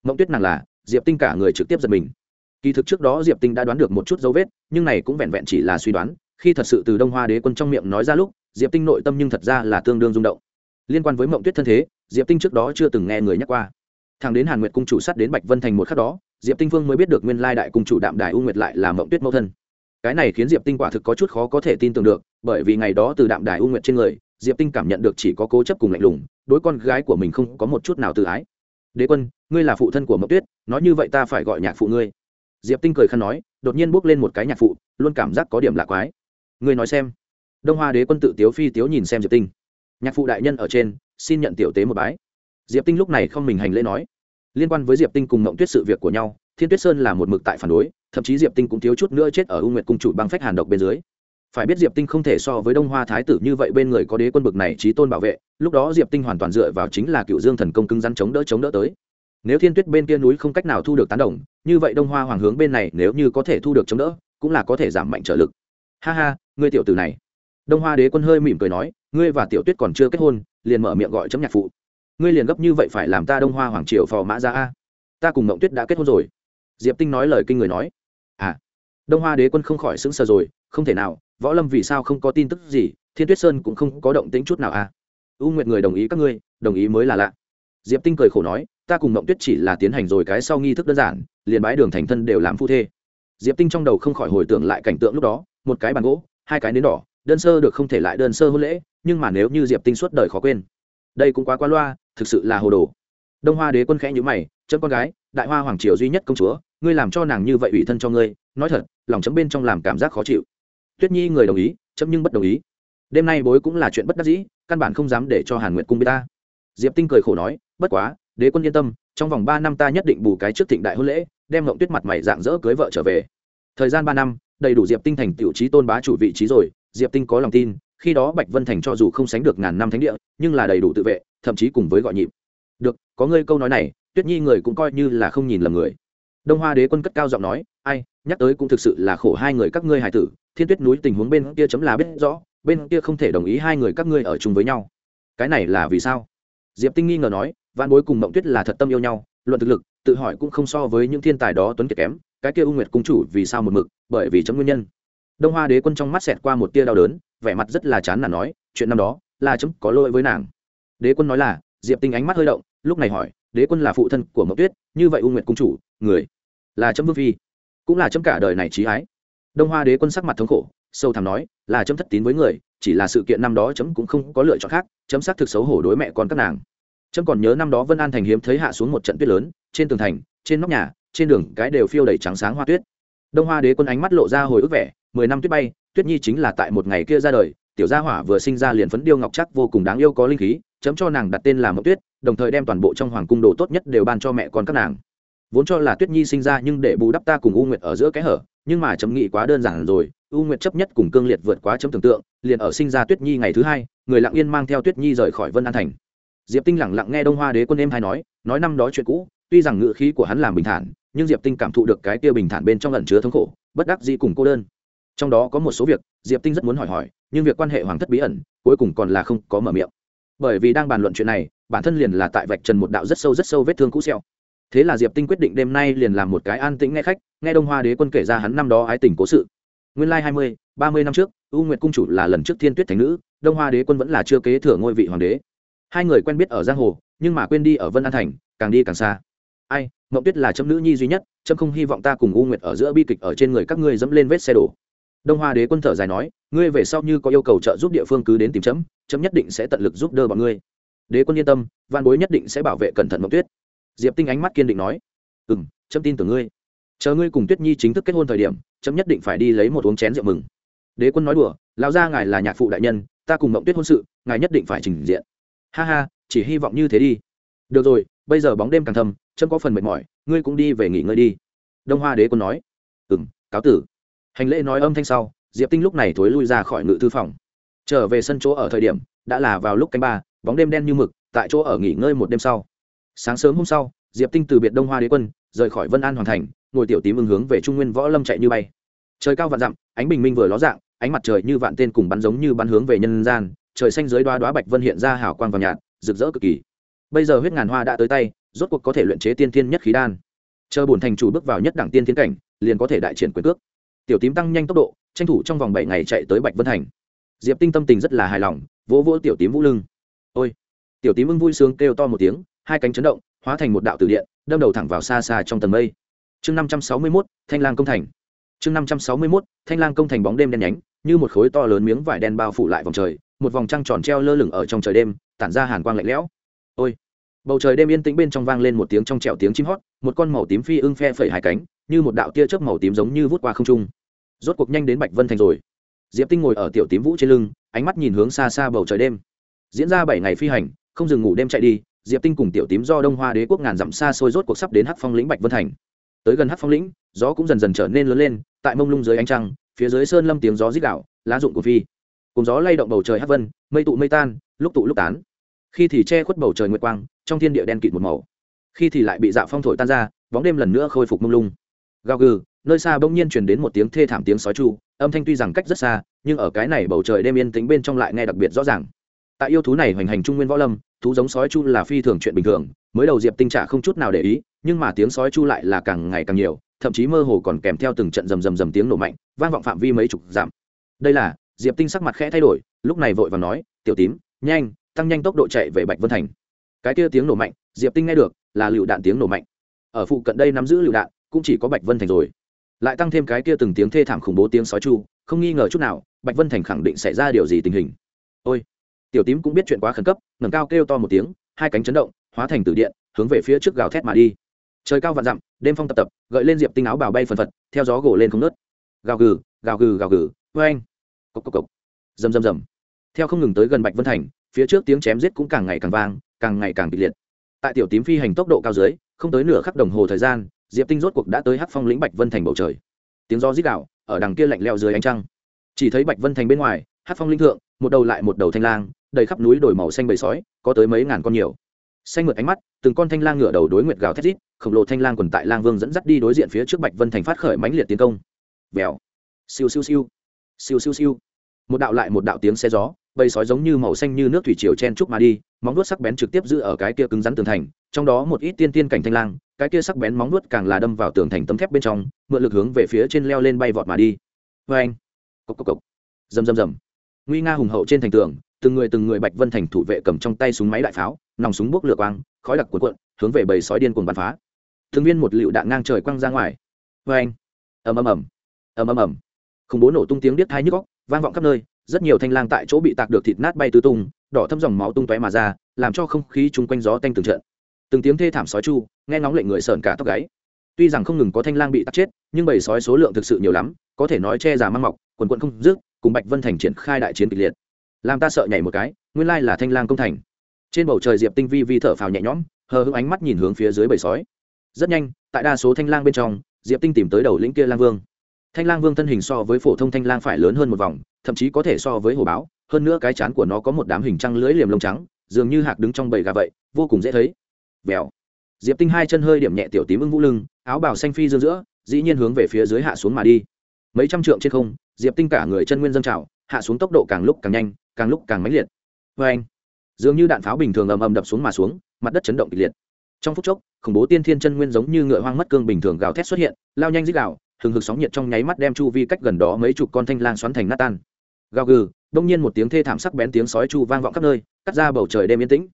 S1: Mộng tuyết nàng là, diệp tinh cả người trực tiếp giật mình. Kỳ thực trước đó diệp tinh đã đoán được một chút dấu vết, nhưng này cũng vẹn vẹn chỉ là suy đoán, khi thật sự từ đông hoa đế quân trong miệng nói ra lúc, diệp tinh nội tâm nhưng thật ra là tương đương rung động. Liên quan với mộng tuyết thân thế, diệp tinh trước đó chưa từng nghe người nhắc qua. Thằng đến hàn nguyệt cung chủ sắt đến bạch vân thành một khắc đó, diệp tinh phương mới biết được nguyên lai đại cung chủ đạm đài u nguyệt lại là mộng tuyết mẫu thân. Cái này khiến diệp tinh quả thực có chút khó có thể tin tưởng được, bởi vì ngày đó từ đạm đài u nguyệt trên người diệp tinh cảm nhận được chỉ có cố chấp cùng lạnh lùng, đối con gái của mình không có một chút nào tự ái. Đế quân, ngươi là phụ thân của mộng tuyết, nói như vậy ta phải gọi nhạc phụ ngươi. Diệp tinh cười khăn nói, đột nhiên bước lên một cái nhạc phụ, luôn cảm giác có điểm lạ quái. Ngươi nói xem. Đông hoa đế quân tự tiếu phi tiếu nhìn xem diệp tinh. Nhạc phụ đại nhân ở trên, xin nhận tiểu tế một bái. Diệp tinh lúc này không mình hành lễ nói. Liên quan với diệp tinh cùng mộng tuyết sự việc của nhau, thiên tuyết sơn là một mực tại phản đối, thậm chí diệp tinh cũng thiếu chút nữa chết ở u nguyệt cung chủ băng phách hàn độc bên dưới phải biết diệp tinh không thể so với đông hoa thái tử như vậy bên người có đế quân bực này trí tôn bảo vệ, lúc đó diệp tinh hoàn toàn dựa vào chính là cựu dương thần công cứng rắn chống đỡ chống đỡ tới. Nếu thiên tuyết bên kia núi không cách nào thu được tán đồng, như vậy đông hoa hoàng hướng bên này nếu như có thể thu được chống đỡ, cũng là có thể giảm mạnh trợ lực. Ha ha, ngươi tiểu tử này. Đông hoa đế quân hơi mỉm cười nói, ngươi và tiểu tuyết còn chưa kết hôn, liền mở miệng gọi chấm nhạc phụ. Ngươi liền gấp như vậy phải làm ta đông hoa hoàng triều phò mã ra a. Ta cùng mộng tuyết đã kết hôn rồi. Diệp tinh nói lời kinh người nói đông hoa đế quân không khỏi sững sờ rồi, không thể nào, võ lâm vì sao không có tin tức gì, thiên tuyết sơn cũng không có động tính chút nào à? U nguyệt người đồng ý các ngươi, đồng ý mới là lạ. Diệp tinh cười khổ nói, ta cùng mộng tuyết chỉ là tiến hành rồi cái sau nghi thức đơn giản, liền bái đường thành thân đều làm phu thê. Diệp tinh trong đầu không khỏi hồi tưởng lại cảnh tượng lúc đó, một cái bàn gỗ, hai cái nến đỏ, đơn sơ được không thể lại đơn sơ hôn lễ, nhưng mà nếu như diệp tinh suốt đời khó quên, đây cũng quá qua loa, thực sự là hồ đồ. Đông hoa đế quân khẽ nhữ mày chân con gái, đại hoa hoàng triều duy nhất công chúa ngươi làm cho nàng như vậy ủy thân cho ngươi, nói thật, lòng chấm bên trong làm cảm giác khó chịu. Tuyết nhi người đồng ý, chấm nhưng bất đồng ý. Đêm nay bối cũng là chuyện bất đắc dĩ, căn bản không dám để cho hàn nguyệt cung biết ta. Diệp tinh cười khổ nói, bất quá, đế quân yên tâm, trong vòng ba năm ta nhất định bù cái trước thịnh đại hôn lễ, đem ngộng tuyết mặt mày dạng dỡ cưới vợ trở về. Thời gian ba năm, đầy đủ diệp tinh thành tiểu trí tôn bá chủ vị trí rồi, diệp tinh có lòng tin, khi đó bạch vân thành cho dù không sánh được ngàn năm thánh địa, nhưng là đầy đủ tự vệ, thậm chí cùng với gọi nhịp. Được, có ngươi câu nói này, tuyết nhi người cũng coi như là không nhìn lầm người đông hoa đế quân cất cao giọng nói, ai, nhắc tới cũng thực sự là khổ hai người các ngươi hải tử, thiên tuyết núi tình huống bên kia chấm là biết rõ, bên kia không thể đồng ý hai người các ngươi ở chung với nhau. Cái này là vì sao? Diệp tinh nghi ngờ nói văn bối cùng mộng tuyết là thật tâm yêu nhau, luận thực lực, tự hỏi cũng không so với những thiên tài đó tuấn kiệt kém, cái kia u nguyệt cung chủ vì sao một mực, bởi vì chấm nguyên nhân. Đông hoa đế quân trong mắt xẹt qua một tia đau đớn, vẻ mặt rất là chán nản nói, chuyện năm đó, là chấm có lỗi với nàng. Đế quân nói là, diệp tinh ánh mắt hơi động, lúc này hỏi đế quân là phụ thân của mộng tuyết, như vậy u nguyệt cung chủ, người là chấm vương phi, cũng là chấm cả đời này trí ái. Đông hoa đế quân sắc mặt thống khổ, sâu thẳm nói, là chấm thất tín với người, chỉ là sự kiện năm đó chấm cũng không có lựa chọn khác chấm xác thực xấu hổ đối mẹ con các nàng. Trâm còn nhớ năm đó vân an thành hiếm thấy hạ xuống một trận tuyết lớn, trên tường thành, trên nóc nhà, trên đường, cái đều phiêu đầy trắng sáng hoa tuyết. Đông hoa đế quân ánh mắt lộ ra hồi ức vẻ, mười năm tuyết bay, tuyết nhi chính là tại một ngày kia ra đời, tiểu gia hỏa vừa sinh ra liền phấn điêu ngọc chắc vô cùng đáng yêu có linh khí chấm cho nàng đặt tên là mộng tuyết, đồng thời đem toàn bộ trong hoàng cung đồ tốt nhất đều ban cho mẹ con các nàng. Vốn cho là tuyết nhi sinh ra nhưng để bù đắp ta cùng u nguyệt ở giữa cái hở, nhưng mà chấm nghĩ quá đơn giản rồi, u nguyệt chấp nhất cùng cương liệt vượt quá chấm tưởng tượng, liền ở sinh ra tuyết nhi ngày thứ hai, người lặng yên mang theo tuyết nhi rời khỏi vân an thành. Diệp tinh lẳng lặng nghe đông hoa đế quân em hay nói nói năm đó chuyện cũ, tuy rằng ngữ khí của hắn làm bình thản, nhưng diệp tinh cảm thụ được cái kia bình thản bên trong lần chứa thống khổ, bất đắc dĩ cùng cô đơn. Trong đó có một số việc, diệp tinh rất muốn hỏi hỏi, nhưng việc quan hệ hoàng thất bí ẩn, cuối cùng còn là không có mở miệng bởi vì đang bàn luận chuyện này, bản thân liền là tại vạch trần một đạo rất sâu rất sâu vết thương cũ xẹo thế là diệp tinh quyết định đêm nay liền làm một cái an tĩnh nghe khách, nghe đông hoa đế quân kể ra hắn năm đó ái tình cố sự. Nguyên lai hai mươi, ba mươi năm trước, u nguyệt cung chủ là lần trước thiên tuyết thành nữ, đông hoa đế quân vẫn là chưa kế thừa ngôi vị hoàng đế. Hai người quen biết ở giang hồ, nhưng mà quên đi ở vân an thành, càng đi càng xa. Ai mậu tuyết là chấm nữ nhi duy nhất, chấm không hy vọng ta cùng u nguyệt ở giữa bi kịch ở trên người các ngươi dẫm lên vết xe đổ. Đông hoa đế quân thở dài nói, ngươi về sau như có yêu cầu trợ giúp địa phương cứ đến tìm chấm chấm nhất định sẽ tận lực giúp đỡ bọn ngươi. Đế quân yên tâm văn bối nhất định sẽ bảo vệ cẩn thận mộng tuyết. Diệp tinh ánh mắt kiên định nói. Ừ m chấm tin tưởng ngươi. Chờ ngươi cùng tuyết nhi chính thức kết hôn thời điểm, chấm nhất định phải đi lấy một uống chén rượu mừng. Đế quân nói đùa, lão gia ngài là nhạc phụ đại nhân, ta cùng mộng tuyết hôn sự, ngài nhất định phải trình diện. Ha ha, chỉ hy vọng như thế đi. Được rồi, bây giờ bóng đêm càng thầm chấm có phần mệt mỏi, ngươi cũng đi về nghỉ ngơi đi. Đông hoa đế quân nói. Ừ m cáo tử. Hành lễ nói âm thanh sau, diệp tinh lúc này thối lui ra khỏi ngự thư phòng trở về sân chỗ ở thời điểm, đã là vào lúc canh ba, bóng đêm đen như mực, tại chỗ ở nghỉ ngơi một đêm sau. Sáng sớm hôm sau, diệp tinh từ biệt đông hoa đế quân, rời khỏi vân an hoàn thành, ngồi tiểu tím ứng hướng về trung nguyên võ lâm chạy như bay. Trời cao vạn dặm, ánh bình minh vừa ló dạng, ánh mặt trời như vạn tên cùng bắn giống như bắn hướng về nhân gian, trời xanh dưới đoá đoá bạch vân hiện ra hào quang vào nhạt, rực rỡ cực kỳ. Bây giờ huyết ngàn hoa đã tới tay, rốt cuộc có thể luyện chế tiên thiên nhất khí đan. Chờ bổn thành chủ bước vào nhất đẳng tiên thiên cảnh, liền có thể đại triển quyền cước. Tiểu tím tăng nhanh tốc độ, tranh thủ trong vòng bảy ngày chạy tới bạch vân thành diệp tinh tâm tình rất là hài lòng, vỗ vỗ tiểu tím vũ lưng. Ôi! Tiểu tím ưng vui sướng kêu to một tiếng, hai cánh chấn động, hóa thành một đạo tử điện, đâm đầu thẳng vào xa xa trong tầng mây. Chương năm trăm sáu mươi mốt, thanh lang công thành. Chương năm trăm sáu mươi mốt, thanh lang công thành bóng đêm đen nhánh, như một khối to lớn miếng vải đen bao phủ lại vòng trời, một vòng trăng tròn treo lơ lửng ở trong trời đêm, tản ra hàn quang lạnh lẽo. Ôi! Bầu trời đêm yên tĩnh bên trong vang lên một tiếng trong trẹo tiếng chim hót, một con màu tím phi ưng phe phẩy hai cánh, như một đạo tia chớp màu tím giống như vút qua không trung. Rốt cuộc nhanh đến bạch vân thành rồi diệp tinh ngồi ở tiểu tím vũ trên lưng, ánh mắt nhìn hướng xa xa bầu trời đêm. Diễn ra bảy ngày phi hành, không dừng ngủ đêm chạy đi, diệp tinh cùng tiểu tím do đông hoa đế quốc ngàn dặm xa xôi rốt cuộc sắp đến hắc phong lĩnh bạch vân thành. Tới gần hắc phong lĩnh, gió cũng dần dần trở nên lớn lên, tại mông lung dưới ánh trăng, phía dưới sơn lâm tiếng gió rít gạo lá rụng của phi. Cùng gió lay động bầu trời hắc vân, mây tụ mây tan, lúc tụ lúc tán. Khi thì che khuất bầu trời nguyệt quang, trong thiên địa đen kịt một màu. Khi thì lại bị dạ phong thổi tan ra, bóng đêm lần nữa khôi phục mông lung. Gào gừ, nơi xa bỗng nhiên truyền đến một tiếng thê thảm tiếng sói chu âm thanh tuy rằng cách rất xa, nhưng ở cái này bầu trời đêm yên tĩnh bên trong lại nghe đặc biệt rõ ràng. Tại yêu thú này hoành hành trung nguyên võ lâm, thú giống sói chu là phi thường chuyện bình thường, mới đầu diệp tinh trả không chút nào để ý, nhưng mà tiếng sói chu lại là càng ngày càng nhiều, thậm chí mơ hồ còn kèm theo từng trận rầm rầm rầm tiếng nổ mạnh, vang vọng phạm vi mấy chục dặm. Đây là, diệp tinh sắc mặt khẽ thay đổi, lúc này vội và nói, tiểu tím, nhanh, tăng nhanh tốc độ chạy về bạch vân thành. Cái kia tiếng nổ mạnh, diệp tinh nghe được, là lựu đạn tiếng nổ mạnh. Ở phụ cận đây nắm giữ lựu đạn, cũng chỉ có bạch vân thành rồi lại tăng thêm cái kia từng tiếng thê thảm khủng bố tiếng sói chu không nghi ngờ chút nào bạch vân thành khẳng định xảy ra điều gì tình hình. Ôi tiểu tím cũng biết chuyện quá khẩn cấp ngẩng cao kêu to một tiếng hai cánh chấn động hóa thành tử điện hướng về phía trước gào thét mà đi. Trời cao vạn dặm đêm phong tập tập gợi lên diệp tinh áo bào bay phần phật theo gió gỗ lên không nớt gào gừ gào gừ gào gừ vê anh cộc cộc cộc, rầm rầm rầm. Theo không ngừng tới gần bạch vân thành phía trước tiếng chém giết cũng càng ngày càng vang càng ngày càng kịch liệt. Tại tiểu tím phi hành tốc độ cao dưới không tới nửa khắc đồng hồ thời gian diệp tinh rốt cuộc đã tới hắc phong lĩnh bạch vân thành bầu trời tiếng gió rít đạo ở đằng kia lạnh leo dưới ánh trăng chỉ thấy bạch vân thành bên ngoài hắc phong linh thượng một đầu lại một đầu thanh lang đầy khắp núi đổi màu xanh bầy sói có tới mấy ngàn con nhiều xanh mượt ánh mắt từng con thanh lang ngửa đầu đối nguyệt gào thét rít khổng lồ thanh lang quần tại lang vương dẫn dắt đi đối diện phía trước bạch vân thành phát khởi mãnh liệt tiến công vèo siêu siêu siêu siêu siêu siêu một đạo lại một đạo tiếng xe gió, bầy sói giống như màu xanh như nước thủy triều chen trúc mà đi, móng vuốt sắc bén trực tiếp giữ ở cái kia cứng rắn tường thành, trong đó một ít tiên tiên cảnh thanh lang, cái kia sắc bén móng vuốt càng là đâm vào tường thành tấm thép bên trong, mượn lực hướng về phía trên leo lên bay vọt mà đi. Vê anh cốc cốc cốc rầm rầm rầm. Nguy nga hùng hậu trên thành tường, từng người từng người bạch vân thành thủ vệ cầm trong tay súng máy đại pháo, nòng súng bốc lửa quang, khói đặc cuộn cuộn, hướng về bầy sói điên cuồng bắn phá. Thường viên một lựu đạn ngang trời quăng ra ngoài. Vê anh, ầm ầm ầm ầm ầm ầm. Khủng bố nổ tung tiếng điếc thai nhức góc vang vọng khắp nơi, rất nhiều thanh lang tại chỗ bị tạc được thịt nát bay tứ tung, đỏ thâm dòng máu tung tóe mà ra, làm cho không khí chung quanh gió tanh từng trận. Từng tiếng thê thảm sói chu, nghe ngóng lệnh người sờn cả tóc gáy. Tuy rằng không ngừng có thanh lang bị tắc chết, nhưng bầy sói số lượng thực sự nhiều lắm, có thể nói che già mang mọc, quần quận không dứt, cùng bạch vân thành triển khai đại chiến kịch liệt. Làm ta sợ nhảy một cái, nguyên lai là thanh lang công thành. Trên bầu trời diệp tinh vi vi thở phào nhẹ nhõm, hờ hững ánh mắt nhìn hướng phía dưới bầy sói. Rất nhanh, tại đa số thanh lang bên trong, diệp tinh tìm tới đầu lĩnh kia lang vương thanh lang vương thân hình so với phổ thông thanh lang phải lớn hơn một vòng, thậm chí có thể so với hồ báo, hơn nữa cái chán của nó có một đám hình trăng lưỡi liềm lông trắng, dường như hạc đứng trong bầy gà vậy, vô cùng dễ thấy. Vèo. Diệp tinh hai chân hơi điểm nhẹ tiểu tím ưng vũ lưng, áo bào xanh phi dương giữa, dĩ nhiên hướng về phía dưới hạ xuống mà đi. Mấy trăm trượng trên không, diệp tinh cả người chân nguyên dâng trào, hạ xuống tốc độ càng lúc càng nhanh, càng lúc càng mãnh liệt. Vê anh dường như đạn pháo bình thường ầm ầm đập xuống mà xuống, mặt đất chấn động kịch liệt. Trong phút chốc, khủng bố tiên thiên chân nguyên giống như ngựa hoang mất cương bình thường gào thét xuất hiện, lao nhanh dích gào hừng hực sóng nhiệt trong nháy mắt đem chu vi cách gần đó mấy chục con thanh lang xoắn thành nát tan. Gào gừ, đông nhiên một tiếng thê thảm sắc bén tiếng sói chu vang vọng khắp nơi, cắt ra bầu trời đêm yên tĩnh.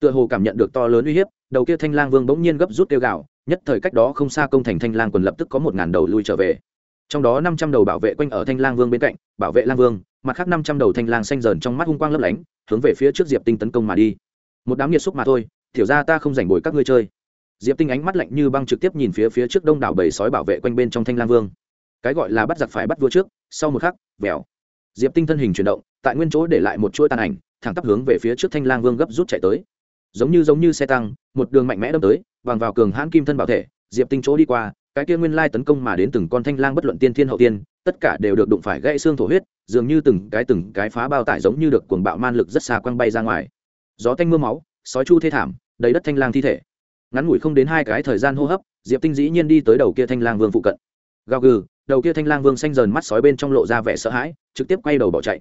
S1: Tựa hồ cảm nhận được to lớn uy hiếp, đầu kia thanh lang vương bỗng nhiên gấp rút kêu gào, nhất thời cách đó không xa công thành thanh lang quần lập tức có một ngàn đầu lui trở về. Trong đó năm trăm đầu bảo vệ quanh ở thanh lang vương bên cạnh, bảo vệ lang vương, mặt khác năm trăm đầu thanh lang xanh dờn trong mắt hung quang lấp lánh, hướng về phía trước diệp tinh tấn công mà đi. Một đám nhiệt xúc mà thôi thiểu ra ta không rảnh bồi các ngươi chơi diệp tinh ánh mắt lạnh như băng trực tiếp nhìn phía phía trước đông đảo bầy sói bảo vệ quanh bên trong thanh lang vương. Cái gọi là bắt giặc phải bắt vua trước, sau một khắc, vèo. Diệp tinh thân hình chuyển động, tại nguyên chỗ để lại một chuỗi tàn ảnh, thẳng tắp hướng về phía trước thanh lang vương gấp rút chạy tới. Giống như giống như xe tăng, một đường mạnh mẽ đâm tới vàng vào cường hãn kim thân bảo thể, diệp tinh chỗ đi qua, cái kia nguyên lai tấn công mà đến từng con thanh lang bất luận tiên thiên hậu tiên, tất cả đều được đụng phải gãy xương thổ huyết, dường như từng cái từng cái phá bao tải giống như được cuồng bạo man lực rất xa quăng bay ra ngoài. Gió thanh mưa máu, sói chu thê thảm, đầy đất thanh lang thi thể ngắn ngủi không đến hai cái thời gian hô hấp, diệp tinh dĩ nhiên đi tới đầu kia thanh lang vương phụ cận. Gào gừ, đầu kia thanh lang vương xanh dần mắt sói bên trong lộ ra vẻ sợ hãi, trực tiếp quay đầu bỏ chạy.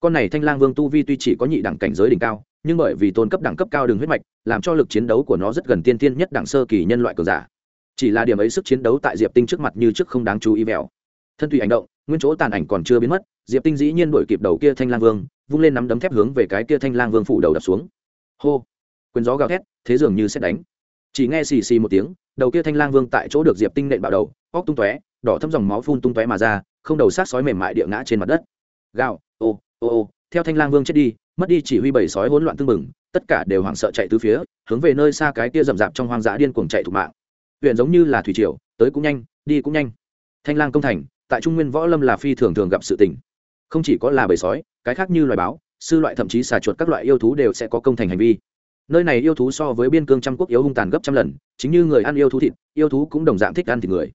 S1: Con này thanh lang vương tu vi tuy chỉ có nhị đẳng cảnh giới đỉnh cao, nhưng bởi vì tôn cấp đẳng cấp cao đường huyết mạch, làm cho lực chiến đấu của nó rất gần tiên tiên nhất đẳng sơ kỳ nhân loại cường giả. Chỉ là điểm ấy sức chiến đấu tại diệp tinh trước mặt như trước không đáng chú ý vẹo. Thân tùy hành động, nguyên chỗ tàn ảnh còn chưa biến mất, diệp tinh dĩ nhiên đổi kịp đầu kia thanh lang vương, vung lên nắm đấm thép hướng về cái kia thanh lang vương phủ đầu đập xuống. Hô! Quyền gió gào thét, thế dường như xét đánh chỉ nghe xì xì một tiếng, đầu kia thanh lang vương tại chỗ được diệp tinh nện bạo đầu, óc tung tóe, đỏ thâm dòng máu phun tung tóe mà ra, không đầu sát sói mềm mại địa ngã trên mặt đất. Gạo ô ô ô, theo thanh lang vương chết đi, mất đi chỉ huy bảy sói hỗn loạn tương mừng tất cả đều hoảng sợ chạy từ phía, hướng về nơi xa cái kia rậm rạp trong hoang dã điên cuồng chạy thủ mạng. Huyện giống như là thủy triều, tới cũng nhanh, đi cũng nhanh. Thanh lang công thành, tại trung nguyên võ lâm là phi thường thường gặp sự tình. Không chỉ có là bầy sói, cái khác như loài báo, sư loại thậm chí xà chuột các loại yêu thú đều sẽ có công thành hành vi nơi này yêu thú so với biên cương trăm quốc yếu hung tàn gấp trăm lần, chính như người ăn yêu thú thịt, yêu thú cũng đồng dạng thích ăn thịt người.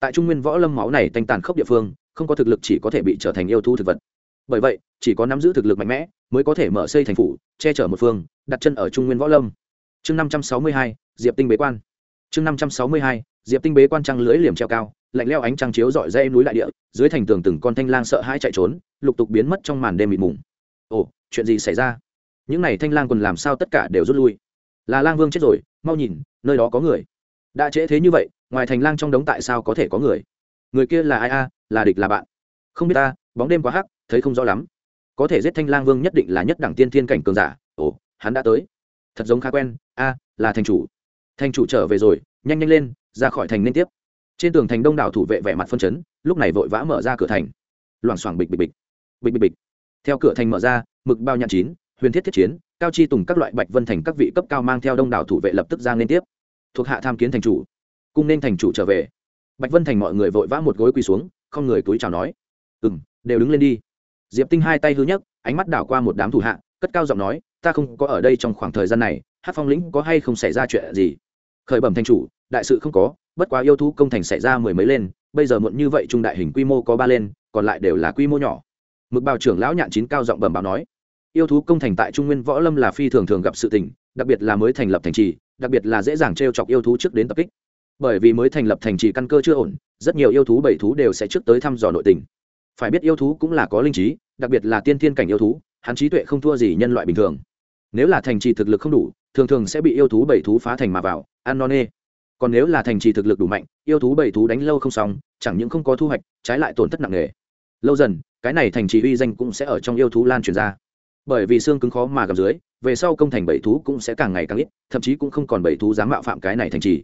S1: Tại trung nguyên võ lâm máu này tanh tàn khốc địa phương, không có thực lực chỉ có thể bị trở thành yêu thú thực vật. Bởi vậy, chỉ có nắm giữ thực lực mạnh mẽ mới có thể mở xây thành phủ, che chở một phương, đặt chân ở trung nguyên võ lâm. Chương năm trăm sáu mươi hai, diệp tinh bế quan. Chương năm trăm sáu mươi hai, diệp tinh bế quan trăng lưới liềm treo cao, lạnh leo ánh trăng chiếu dọi dây núi đại địa, dưới thành tường từng con thanh lang sợ hãi chạy trốn, lục tục biến mất trong màn đêm mịt mùng. Ồ, chuyện gì xảy ra? Những n à y thanh lang còn làm sao tất cả đều rút lui? Là lang vương chết rồi, mau nhìn, nơi đó có người. Đã trễ thế như vậy, ngoài thành lang trong đống tại sao có thể có người? Người kia là ai a? Là địch là bạn? Không biết ta, bóng đêm quá hắc, thấy không rõ lắm. Có thể giết thanh lang vương nhất định là nhất đẳng tiên thiên cảnh cường giả. Ồ, hắn đã tới. Thật giống khá quen, a, là thành chủ. Thành chủ trở về rồi, nhanh nhanh lên, ra khỏi thành liên tiếp. Trên tường thành đông đảo thủ vệ vẻ mặt phân chấn, lúc này vội vã mở ra cửa thành. Loảng xoảng bịch bịch bịch. Bịch bịch bịch. Theo cửa thành mở ra, mực bao nhạn chín huyền thiết thiết chiến, cao chi tùng các loại bạch vân thành các vị cấp cao mang theo đông đảo thủ vệ lập tức ra liên tiếp. Thuộc hạ tham kiến thành chủ cung nên thành chủ trở về. Bạch vân thành mọi người vội vã một gối quỳ xuống, không người túi chào nói. Ừ m đều đứng lên đi. Diệp tinh hai tay hư nhấc, ánh mắt đảo qua một đám thủ hạ, cất cao giọng nói, ta không có ở đây trong khoảng thời gian này hát phong lĩnh có hay không xảy ra chuyện gì? Khởi bẩm thành chủ, đại sự không có, bất quá yêu thú công thành xảy ra mười mấy lên, bây giờ muộn như vậy trung đại hình quy mô có ba lên, còn lại đều là quy mô nhỏ. Mực bào trưởng lão nhạn chín cao giọng bẩm báo nói yêu thú công thành tại trung nguyên võ lâm là phi thường thường gặp sự tình, đặc biệt là mới thành lập thành trì, đặc biệt là dễ dàng t r e o chọc yêu thú trước đến tập kích. Bởi vì mới thành lập thành trì căn cơ chưa ổn, rất nhiều yêu thú bảy thú đều sẽ trước tới thăm dò nội tình. Phải biết yêu thú cũng là có linh trí, đặc biệt là tiên thiên cảnh yêu thú, hắn trí tuệ không thua gì nhân loại bình thường. Nếu là thành trì thực lực không đủ, thường thường sẽ bị yêu thú bảy thú phá thành mà vào, ăn non nê. Còn nếu là thành trì thực lực đủ mạnh, yêu thú bảy thú đánh lâu không xong, chẳng những không có thu hoạch, trái lại tổn thất nặng nề. Lâu dần, cái này thành trì uy danh cũng sẽ ở trong yêu thú lan truyền ra bởi vì xương cứng khó mà gặp dưới, về sau công thành bảy thú cũng sẽ càng ngày càng ít, thậm chí cũng không còn bảy thú dám mạo phạm cái này thành trì.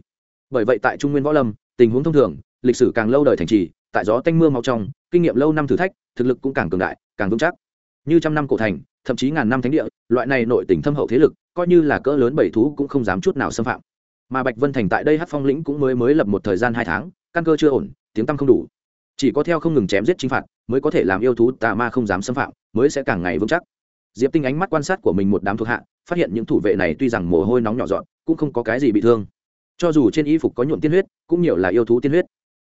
S1: Bởi vậy tại trung nguyên võ lâm, tình huống thông thường, lịch sử càng lâu đời thành trì, tại gió tanh mưa mau trong, kinh nghiệm lâu năm thử thách, thực lực cũng càng cường đại, càng vững chắc. Như trăm năm cổ thành, thậm chí ngàn năm thánh địa, loại này nội tình thâm hậu thế lực, coi như là cỡ lớn bảy thú cũng không dám chút nào xâm phạm. Mà bạch vân thành tại đây hát phong lĩnh cũng mới mới lập một thời gian hai tháng, căn cơ chưa ổn, tiếng tăm không đủ. Chỉ có theo không ngừng chém giết chính phạt, mới có thể làm yêu thú tà ma không dám xâm phạm, mới sẽ càng ngày vững chắc diệp tinh ánh mắt quan sát của mình một đám thuộc hạ, phát hiện những thủ vệ này tuy rằng mồ hôi nóng nhỏ dọn, cũng không có cái gì bị thương. Cho dù trên y phục có nhuộm tiên huyết, cũng nhiều là yêu thú tiên huyết.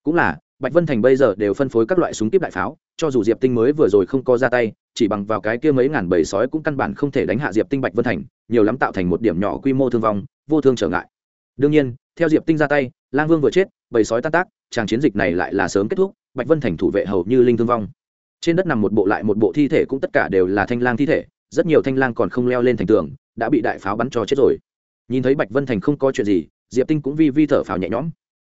S1: Cũng là, bạch vân thành bây giờ đều phân phối các loại súng kíp đại pháo, cho dù diệp tinh mới vừa rồi không có ra tay, chỉ bằng vào cái kia mấy ngàn bầy sói cũng căn bản không thể đánh hạ diệp tinh bạch vân thành, nhiều lắm tạo thành một điểm nhỏ quy mô thương vong, vô thương trở ngại. Đương nhiên, theo diệp tinh ra tay, lang vương vừa chết, bầy sói tan tác tràng chiến dịch này lại là sớm kết thúc, bạch vân thành thủ vệ hầu như linh thương vong trên đất nằm một bộ lại một bộ thi thể cũng tất cả đều là thanh lang thi thể, rất nhiều thanh lang còn không leo lên thành tường, đã bị đại pháo bắn cho chết rồi. Nhìn thấy bạch vân thành không có chuyện gì, diệp tinh cũng vi vi thở phào nhẹ nhõm.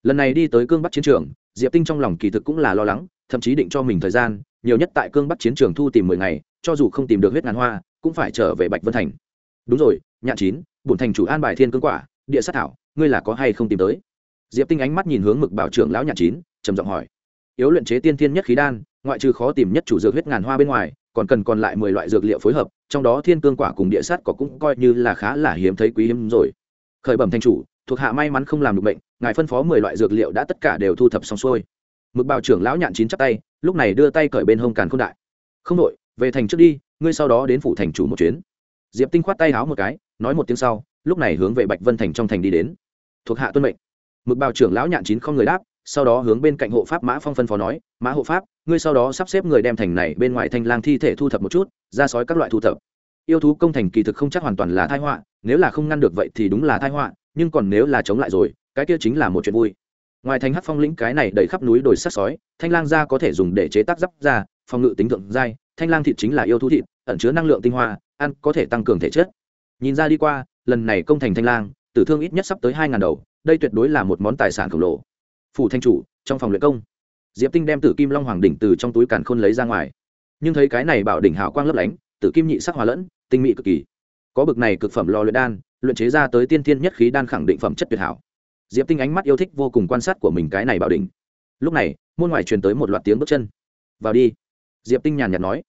S1: Lần này đi tới cương bắc chiến trường, diệp tinh trong lòng kỳ thực cũng là lo lắng, thậm chí định cho mình thời gian, nhiều nhất tại cương bắc chiến trường thu tìm mười ngày, cho dù không tìm được huyết ngàn hoa, cũng phải trở về bạch vân thành. Đúng rồi nhạn chín, bổn thành chủ an bài thiên cương quả, địa sát thảo, ngươi là có hay không tìm tới? Diệp tinh ánh mắt nhìn hướng mực bảo trưởng lão nhạn chín, trầm giọng hỏi. Yếu luyện chế tiên thiên nhất khí đan ngoại trừ khó tìm nhất chủ dược huyết ngàn hoa bên ngoài, còn cần còn lại mười loại dược liệu phối hợp, trong đó thiên cương quả cùng địa sát có cũng coi như là khá là hiếm thấy quý hiếm rồi. Khởi bẩm thanh chủ, thuộc hạ may mắn không làm được bệnh, ngài phân phó mười loại dược liệu đã tất cả đều thu thập xong xuôi. Mực bào trưởng lão nhạn chín chắp tay, lúc này đưa tay cởi bên hông càn k h ô n đại. Không đội về thành trước đi, ngươi sau đó đến phủ thành chủ một chuyến. Diệp tinh khoát tay háo một cái, nói một tiếng sau, lúc này hướng về bạch vân thành trong thành đi đến. Thuộc hạ tuân mệnh. Mực bào trưởng lão nhạn chín không người đáp, sau đó hướng bên cạnh hộ pháp mã phong phân phó nói, mã hộ pháp ngươi sau đó sắp xếp người đem thành này bên ngoài thanh lang thi thể thu thập một chút, ra sói các loại thu thập. Yêu thú công thành kỳ thực không chắc hoàn toàn là thai họa, nếu là không ngăn được vậy thì đúng là thai họa, nhưng còn nếu là chống lại rồi, cái kia chính là một chuyện vui. Ngoài thành hát phong lĩnh cái này đầy khắp núi đồi sắt sói, thanh lang da có thể dùng để chế tác giáp da, phòng ngự tính thượng dai thanh lang thịt chính là yêu thú thịt, ẩn chứa năng lượng tinh hoa, ăn có thể tăng cường thể chất. Nhìn ra đi qua, lần này công thành thanh lang, tử thương ít nhất sắp tới hai ngàn đầu, đây tuyệt đối là một món tài sản khổng lồ. Phủ thanh chủ, trong phòng luyện công diệp tinh đem tử kim long hoàng đỉnh từ trong túi càn khôn lấy ra ngoài. Nhưng thấy cái này bảo đỉnh hào quang lấp lánh, tử kim nhị sắc hòa lẫn, tinh mỹ cực kỳ. Có bực này cực phẩm lò luyện đan, luyện chế ra tới tiên tiên nhất khí đan khẳng định phẩm chất tuyệt hảo. Diệp tinh ánh mắt yêu thích vô cùng quan sát của mình cái này bảo đỉnh. Lúc này, môn ngoài truyền tới một loạt tiếng bước chân. Vào đi. Diệp tinh nhàn nhạt nói.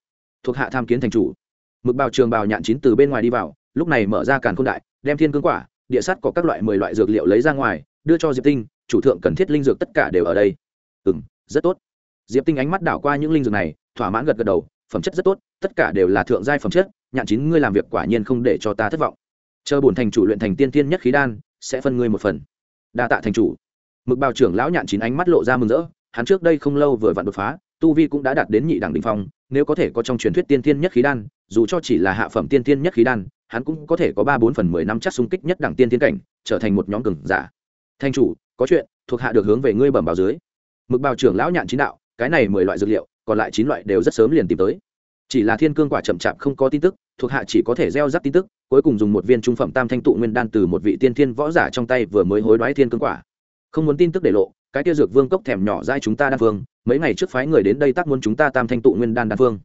S1: Thuộc hạ tham kiến thành chủ. Mực bào trường bào nhạn chín từ bên ngoài đi vào, lúc này mở ra càn khôn đại, đem thiên cương quả, địa sắt có các loại mười loại dược liệu lấy ra ngoài, đưa cho diệp tinh, chủ thượng cần thiết linh dược tất cả đều ở đây. Ừ m rất tốt. Diệp tinh ánh mắt đảo qua những linh dược này, thỏa mãn gật gật đầu, phẩm chất rất tốt, tất cả đều là thượng giai phẩm chất, nhạn chín ngươi làm việc quả nhiên không để cho ta thất vọng. Chờ bổn thành chủ luyện thành tiên tiên nhất khí đan, sẽ phân ngươi một phần. Đa tạ thành chủ. Mực bào trưởng lão nhạn chín ánh mắt lộ ra mừng rỡ, hắn trước đây không lâu vừa vặn đột phá, tu vi cũng đã đạt đến nhị đẳng đình phong, nếu có thể có trong truyền thuyết tiên tiên nhất khí đan, dù cho chỉ là hạ phẩm tiên tiên nhất khí đan, hắn cũng có thể có ba bốn phần mười năm chắc xung kích nhất đẳng tiên tiên cảnh, trở thành một nhóm cường giả. Thành chủ, có chuyện, thuộc hạ được hướng về ngươi bẩm báo dưới mực bào trưởng lão nhạn chín đạo, cái này mười loại dược liệu, còn lại chín loại đều rất sớm liền tìm tới. Chỉ là thiên cương quả chậm chạp không có tin tức, thuộc hạ chỉ có thể gieo rắc tin tức, cuối cùng dùng một viên trung phẩm tam thanh tụ nguyên đan từ một vị tiên thiên võ giả trong tay vừa mới hối đoái thiên cương quả. Không muốn tin tức để lộ, cái kia dược vương cốc thèm nhỏ dai chúng ta đan phương mấy ngày trước phái người đến đây tác muốn chúng ta tam thanh tụ nguyên đan đan phương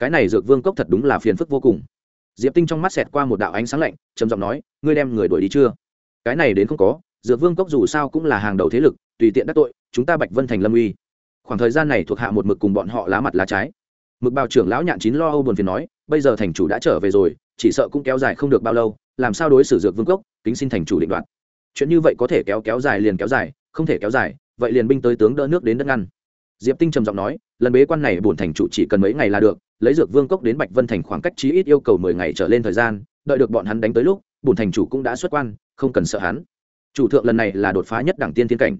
S1: cái này dược vương cốc thật đúng là phiền phức vô cùng. Diệp tinh trong mắt xẹt qua một đạo ánh sáng lạnh, trầm giọng nói, ngươi đem người đuổi đi chưa? Cái này đến không có, dược vương cốc dù sao cũng là hàng đầu thế lực, tùy tiện đắc tội chúng ta bạch vân thành lâm uy. Khoảng thời gian này thuộc hạ một mực cùng bọn họ lá mặt lá trái. Mực bào trưởng lão nhạn chín lo âu buồn phiền nói, bây giờ thành chủ đã trở về rồi, chỉ sợ cũng kéo dài không được bao lâu, làm sao đối xử dược vương cốc kính xin thành chủ định đoạt. Chuyện như vậy có thể kéo kéo dài liền kéo dài, không thể kéo dài, vậy liền binh tới tướng đỡ nước đến đất ngăn. Diệp tinh trầm giọng nói, lần bế quan này bổn thành chủ chỉ cần mấy ngày là được, lấy dược vương cốc đến bạch vân thành khoảng cách chí ít yêu cầu mười ngày trở lên thời gian, đợi được bọn hắn đánh tới lúc, bổn thành chủ cũng đã xuất quan, không cần sợ hắn. Chủ thượng lần này là đột phá nhất đẳng tiên thiên cảnh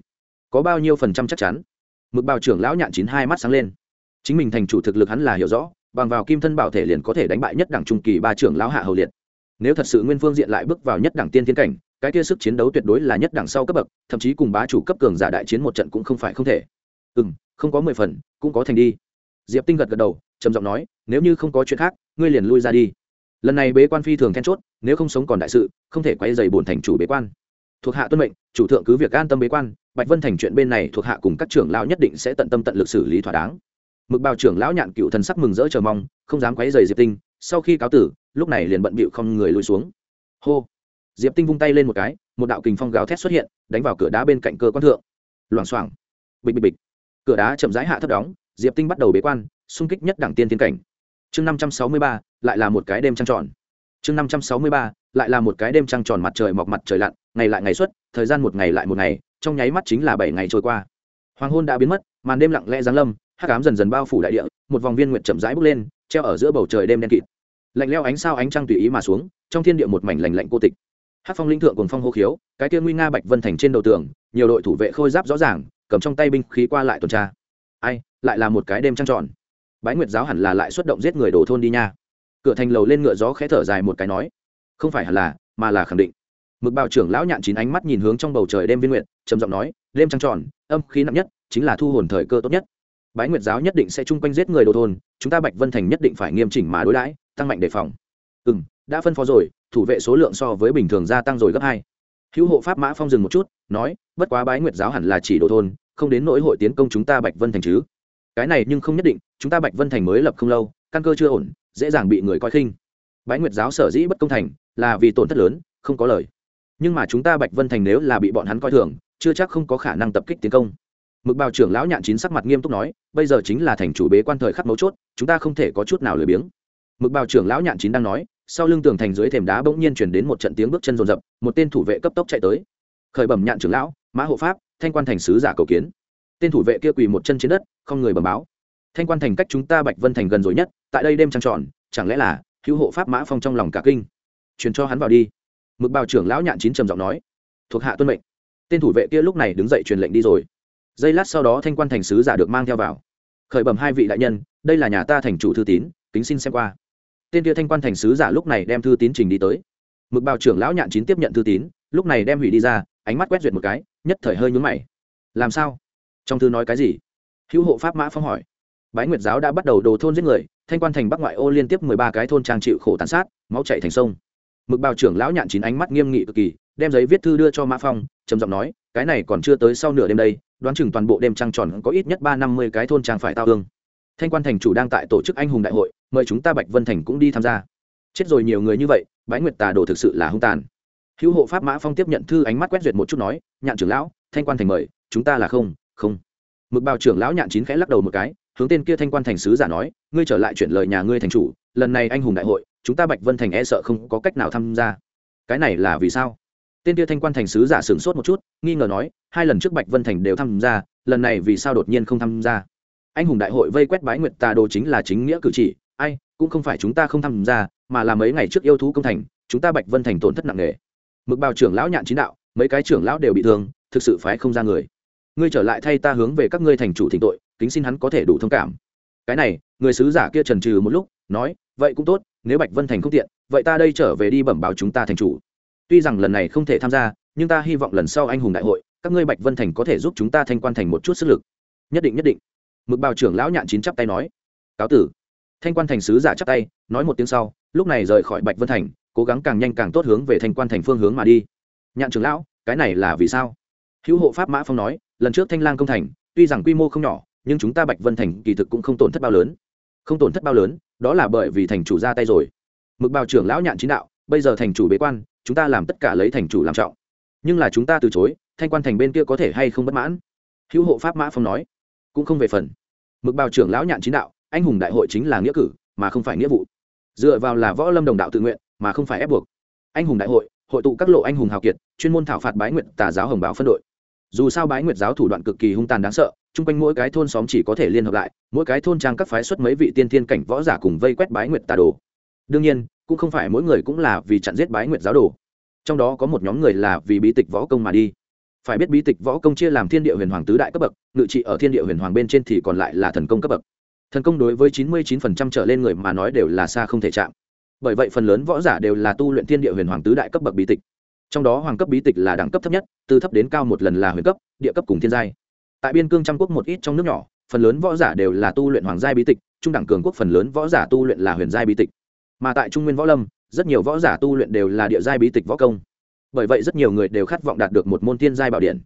S1: có bao nhiêu phần trăm chắc chắn? Mực bào trưởng lão nhạn chín hai mắt sáng lên. Chính mình thành chủ thực lực hắn là hiểu rõ, bằng vào kim thân bảo thể liền có thể đánh bại nhất đẳng trung kỳ ba trưởng lão hạ hầu liệt. Nếu thật sự nguyên phương diện lại bước vào nhất đẳng tiên thiên cảnh, cái kia sức chiến đấu tuyệt đối là nhất đẳng sau cấp bậc, thậm chí cùng bá chủ cấp cường giả đại chiến một trận cũng không phải không thể. Ừ m không có mười phần, cũng có thành đi. Diệp tinh gật gật đầu, trầm giọng nói, nếu như không có chuyện khác, ngươi liền lui ra đi. Lần này bế quan phi thường then chốt, nếu không sống còn đại sự, không thể quay dày bổn thành chủ bế quan. Thuộc hạ tuân mệnh, chủ thượng cứ việc an tâm bế quan bạch vân thành chuyện bên này thuộc hạ cùng các trưởng lão nhất định sẽ tận tâm tận lực xử lý thỏa đáng. Mực bào trưởng lão nhạn cựu thần sắc mừng rỡ chờ mong, không dám quấy dày diệp tinh, sau khi cáo tử, lúc này liền bận bịu không người lùi xuống. Hô! Diệp tinh vung tay lên một cái, một đạo kình phong gào thét xuất hiện, đánh vào cửa đá bên cạnh cơ quan thượng. Loảng xoảng. Bịch bịch bịch. Cửa đá chậm rãi hạ thấp đóng, diệp tinh bắt đầu bế quan, xung kích nhất đẳng tiên tiến cảnh. Chương năm trăm sáu mươi ba, lại là một cái đêm trăng tròn. Chương năm trăm sáu mươi ba, lại là một cái đêm trăng tròn mặt trời mọc mặt trời lặn, ngày lại ngày xuất, thời gian một ngày lại một ngày trong nháy mắt chính là bảy ngày trôi qua. Hoàng hôn đã biến mất, màn đêm lặng lẽ giáng lâm, hắc ám dần dần bao phủ đại địa, một vòng viên nguyện chậm rãi bốc lên, treo ở giữa bầu trời đêm đen kịt. Lạnh leo ánh sao ánh trăng tùy ý mà xuống, trong thiên địa một mảnh lạnh lạnh cô tịch. Hát phong linh thượng cùng phong hô khiếu, cái kia nguy nga bạch vân thành trên đầu tường, nhiều đội thủ vệ khôi giáp rõ ràng, cầm trong tay binh khí qua lại tuần tra. Ai, lại là một cái đêm trăng tròn. Bái nguyệt giáo hẳn là lại xuất động giết người đổ thôn đi nha. Cửa thành lầu lên ngựa gió khẽ thở dài một cái nói, không phải hẳn là, mà là khẳng định mực bào trưởng lão nhạn chín ánh mắt nhìn hướng trong bầu trời đêm viên nguyệt, trầm giọng nói, đêm trăng tròn, âm khí nặng nhất, chính là thu hồn thời cơ tốt nhất. Bái nguyệt giáo nhất định sẽ chung quanh giết người đồ thôn, chúng ta bạch vân thành nhất định phải nghiêm chỉnh mà đối đãi, tăng mạnh đề phòng. Ừ n đã phân phó rồi, thủ vệ số lượng so với bình thường gia tăng rồi gấp hai. Hữu hộ pháp mã phong dừng một chút, nói, bất quá bái nguyệt giáo hẳn là chỉ đồ thôn, không đến nỗi hội tiến công chúng ta bạch vân thành chứ. Cái này nhưng không nhất định, chúng ta bạch vân thành mới lập không lâu, căn cơ chưa ổn, dễ dàng bị người coi khinh. Bái nguyệt giáo sở dĩ bất công thành, là vì tổn thất lớn, không có lời nhưng mà chúng ta bạch vân thành nếu là bị bọn hắn coi thường, chưa chắc không có khả năng tập kích tiến công. Mực bào trưởng lão nhạn chín sắc mặt nghiêm túc nói, bây giờ chính là thành chủ bế quan thời khắc mấu chốt, chúng ta không thể có chút nào lười biếng. Mực bào trưởng lão nhạn chín đang nói, sau lưng tường thành dưới thềm đá bỗng nhiên chuyển đến một trận tiếng bước chân rồn rập, một tên thủ vệ cấp tốc chạy tới. Khởi bẩm nhạn trưởng lão, mã hộ pháp, thanh quan thành sứ giả cầu kiến. Tên thủ vệ kia quỳ một chân trên đất, không người bẩm báo. Thanh quan thành cách chúng ta bạch vân thành gần rồi nhất, tại đây đêm trăng tròn, chẳng lẽ là hữu hộ pháp mã phong trong lòng cả kinh? Truyền cho hắn vào đi mực bào trưởng lão nhạn chín trầm giọng nói, thuộc hạ tuân mệnh. Tên thủ vệ kia lúc này đứng dậy truyền lệnh đi rồi. Giây lát sau đó thanh quan thành sứ giả được mang theo vào. Khởi bẩm hai vị đại nhân, đây là nhà ta thành chủ thư tín, kính xin xem qua. Tên kia thanh quan thành sứ giả lúc này đem thư tín trình đi tới. Mực bào trưởng lão nhạn chín tiếp nhận thư tín, lúc này đem hủy đi ra, ánh mắt quét duyệt một cái, nhất thời hơi nhún mày. Làm sao? Trong thư nói cái gì? Hữu hộ pháp mã phong hỏi. Bái nguyệt giáo đã bắt đầu đồ thôn giết người, thanh quan thành bắc ngoại ô liên tiếp mười ba cái thôn trang chịu khổ tàn sát, máu chạy thành sông mực bào trưởng lão nhạn chín ánh mắt nghiêm nghị cực kỳ, đem giấy viết thư đưa cho mã phong, trầm giọng nói, cái này còn chưa tới sau nửa đêm đây, đoán chừng toàn bộ đêm trăng tròn có ít nhất ba năm mươi cái thôn trang phải tao hương. Thanh quan thành chủ đang tại tổ chức anh hùng đại hội, mời chúng ta bạch vân thành cũng đi tham gia. Chết rồi nhiều người như vậy, bái nguyệt tà đồ thực sự là hung tàn. Hữu hộ pháp mã phong tiếp nhận thư ánh mắt quét duyệt một chút nói, nhạn trưởng lão, thanh quan thành mời, chúng ta là không không. Mực bào trưởng lão nhạn chín khẽ lắc đầu một cái, hướng tên kia thanh quan thành sứ giả nói, ngươi trở lại chuyển lời nhà ngươi thành chủ, lần này anh hùng đại hội chúng ta bạch vân thành e sợ không có cách nào tham gia. Cái này là vì sao? Tên tia thanh quan thành sứ giả sửng sốt một chút, nghi ngờ nói, hai lần trước bạch vân thành đều tham gia, lần này vì sao đột nhiên không tham gia? Anh hùng đại hội vây quét bái nguyệt tà đồ chính là chính nghĩa cử chỉ, ai, cũng không phải chúng ta không tham gia, mà là mấy ngày trước yêu thú công thành, chúng ta bạch vân thành tổn thất nặng nề. Mực bào trưởng lão nhạn chính đạo, mấy cái trưởng lão đều bị thương, thực sự phái không ra người. Ngươi trở lại thay ta hướng về các ngươi thành chủ thỉnh tội, kính xin hắn có thể đủ thông cảm. Cái này, người sứ giả kia trần trừ một lúc, nói, vậy cũng tốt nếu bạch vân thành không tiện, vậy ta đây trở về đi bẩm báo chúng ta thành chủ. Tuy rằng lần này không thể tham gia, nhưng ta hy vọng lần sau anh hùng đại hội, các ngươi bạch vân thành có thể giúp chúng ta thanh quan thành một chút sức lực. Nhất định nhất định. Mực bào trưởng lão nhạn chín chắp tay nói. Cáo tử. Thanh quan thành sứ giả chắp tay, nói một tiếng sau, lúc này rời khỏi bạch vân thành, cố gắng càng nhanh càng tốt hướng về thanh quan thành phương hướng mà đi. Nhạn trưởng lão, cái này là vì sao? Hữu hộ pháp mã phong nói, lần trước thanh lang công thành, tuy rằng quy mô không nhỏ, nhưng chúng ta bạch vân thành kỳ thực cũng không tổn thất bao lớn. Không tổn thất bao lớn đó là bởi vì thành chủ ra tay rồi. Mực bào trưởng lão nhạn chín đạo, bây giờ thành chủ bế quan, chúng ta làm tất cả lấy thành chủ làm trọng. Nhưng là chúng ta từ chối, thanh quan thành bên kia có thể hay không bất mãn? Hữu hộ pháp mã phong nói. Cũng không về phần. Mực bào trưởng lão nhạn chính đạo, anh hùng đại hội chính là nghĩa cử, mà không phải nghĩa vụ. Dựa vào là võ lâm đồng đạo tự nguyện, mà không phải ép buộc. Anh hùng đại hội hội tụ các lộ anh hùng hào kiệt, chuyên môn thảo phạt bái nguyện tà giáo hồng bảo phân đội dù sao bái nguyệt giáo thủ đoạn cực kỳ hung tàn đáng sợ, chung quanh mỗi cái thôn xóm chỉ có thể liên hợp lại, mỗi cái thôn trang các phái xuất mấy vị tiên thiên cảnh võ giả cùng vây quét bái nguyệt tà đồ. Đương nhiên, cũng không phải mỗi người cũng là vì chặn giết bái nguyệt giáo đồ. Trong đó có một nhóm người là vì bí tịch võ công mà đi. Phải biết bí tịch võ công chia làm thiên địa huyền hoàng tứ đại cấp bậc, ngự trị ở thiên địa huyền hoàng bên trên thì còn lại là thần công cấp bậc. Thần công đối với chín mươi 99% trở lên người mà nói đều là xa không thể chạm. Bởi vậy phần lớn võ giả đều là tu luyện thiên địa huyền hoàng tứ đại cấp bậc bí tịch trong đó hoàng cấp bí tịch là đẳng cấp thấp nhất, từ thấp đến cao một lần là huyền cấp, địa cấp cùng thiên giai. Tại biên cương trăm quốc một ít trong nước nhỏ, phần lớn võ giả đều là tu luyện hoàng giai bí tịch, trung đẳng cường quốc phần lớn võ giả tu luyện là huyền giai bí tịch. Mà tại trung nguyên võ lâm, rất nhiều võ giả tu luyện đều là địa giai bí tịch võ công. Bởi vậy rất nhiều người đều khát vọng đạt được một môn thiên giai bảo điện.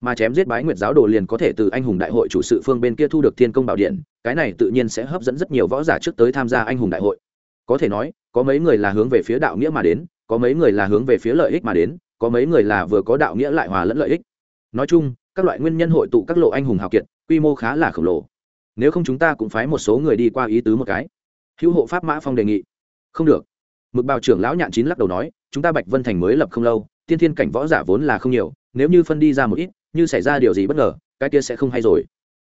S1: Mà chém giết bái nguyệt giáo đồ liền có thể từ anh hùng đại hội chủ sự phương bên kia thu được thiên công bảo điện, cái này tự nhiên sẽ hấp dẫn rất nhiều võ giả trước tới tham gia anh hùng đại hội. Có thể nói, có mấy người là hướng về phía đạo nghĩa mà đến có mấy người là hướng về phía lợi ích mà đến, có mấy người là vừa có đạo nghĩa lại hòa lẫn lợi ích. Nói chung, các loại nguyên nhân hội tụ các lộ anh hùng hào kiệt, quy mô khá là khổng lồ. Nếu không chúng ta cũng phái một số người đi qua ý tứ một cái. Hữu hộ pháp mã phong đề nghị. Không được. Mực bào trưởng lão nhạn chín lắc đầu nói, chúng ta bạch vân thành mới lập không lâu, tiên thiên cảnh võ giả vốn là không nhiều, nếu như phân đi ra một ít, như xảy ra điều gì bất ngờ, cái kia sẽ không hay rồi.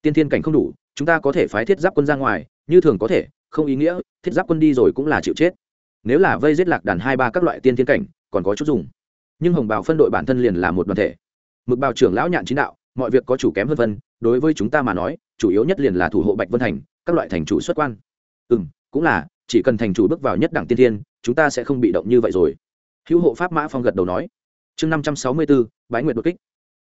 S1: Tiên thiên cảnh không đủ, chúng ta có thể phái thiết giáp quân ra ngoài, như thường có thể, không ý nghĩa, thiết giáp quân đi rồi cũng là chịu chết nếu là vây giết lạc đàn hai ba các loại tiên thiên cảnh, còn có chút dùng. Nhưng hồng bào phân đội bản thân liền là một đoàn thể. Mực bào trưởng lão nhạn chính đạo, mọi việc có chủ kém hơn vân, đối với chúng ta mà nói, chủ yếu nhất liền là thủ hộ bạch vân thành, các loại thành chủ xuất quan. Ừ m cũng là, chỉ cần thành chủ bước vào nhất đẳng tiên thiên, chúng ta sẽ không bị động như vậy rồi. Hữu hộ pháp mã phong gật đầu nói. Chương năm trăm sáu mươi b ố bái nguyện đột kích.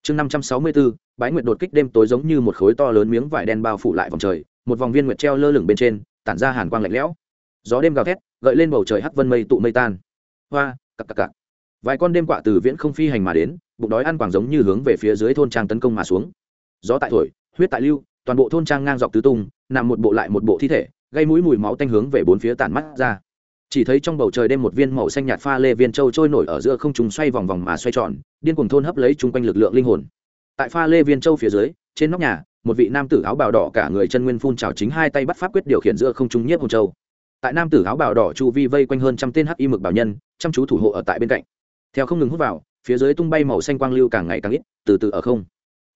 S1: Chương năm trăm sáu mươi b ố bái nguyện đột kích đêm tối giống như một khối to lớn miếng vải đen bao phủ lại vòng trời, một vòng viên nguyệt treo lơ lửng bên trên, tản ra hàn quang lạnh lẽo gió đêm gào thét, gợi lên bầu trời hắc vân mây tụ mây tan. Hoa cặp cặp cặp vài con đêm quạ từ viễn không phi hành mà đến, bụng đói ăn quảng giống như hướng về phía dưới thôn trang tấn công mà xuống. Gió tại thổi, huyết tại lưu, toàn bộ thôn trang ngang dọc tứ tung, nằm một bộ lại một bộ thi thể, gây mũi mùi máu tanh hướng về bốn phía tản mắt ra. Chỉ thấy trong bầu trời đêm một viên màu xanh nhạt pha lê viên châu trôi nổi ở giữa không trùng xoay vòng vòng mà xoay tròn, điên cùng thôn hấp lấy chung quanh lực lượng linh hồn. Tại pha lê viên châu phía dưới, trên nóc nhà, một vị nam tử áo bào đỏ cả người chân nguyên phun trào chính hai tay bắt pháp quyết điều khiển giữa không trung nhiếp hồn châu tại nam tử áo bào đỏ chu vi vây quanh hơn trăm tên hắc y mực bảo nhân, chăm chú thủ hộ ở tại bên cạnh. Theo không ngừng hút vào, phía dưới tung bay màu xanh quang lưu càng ngày càng ít, từ từ ở không.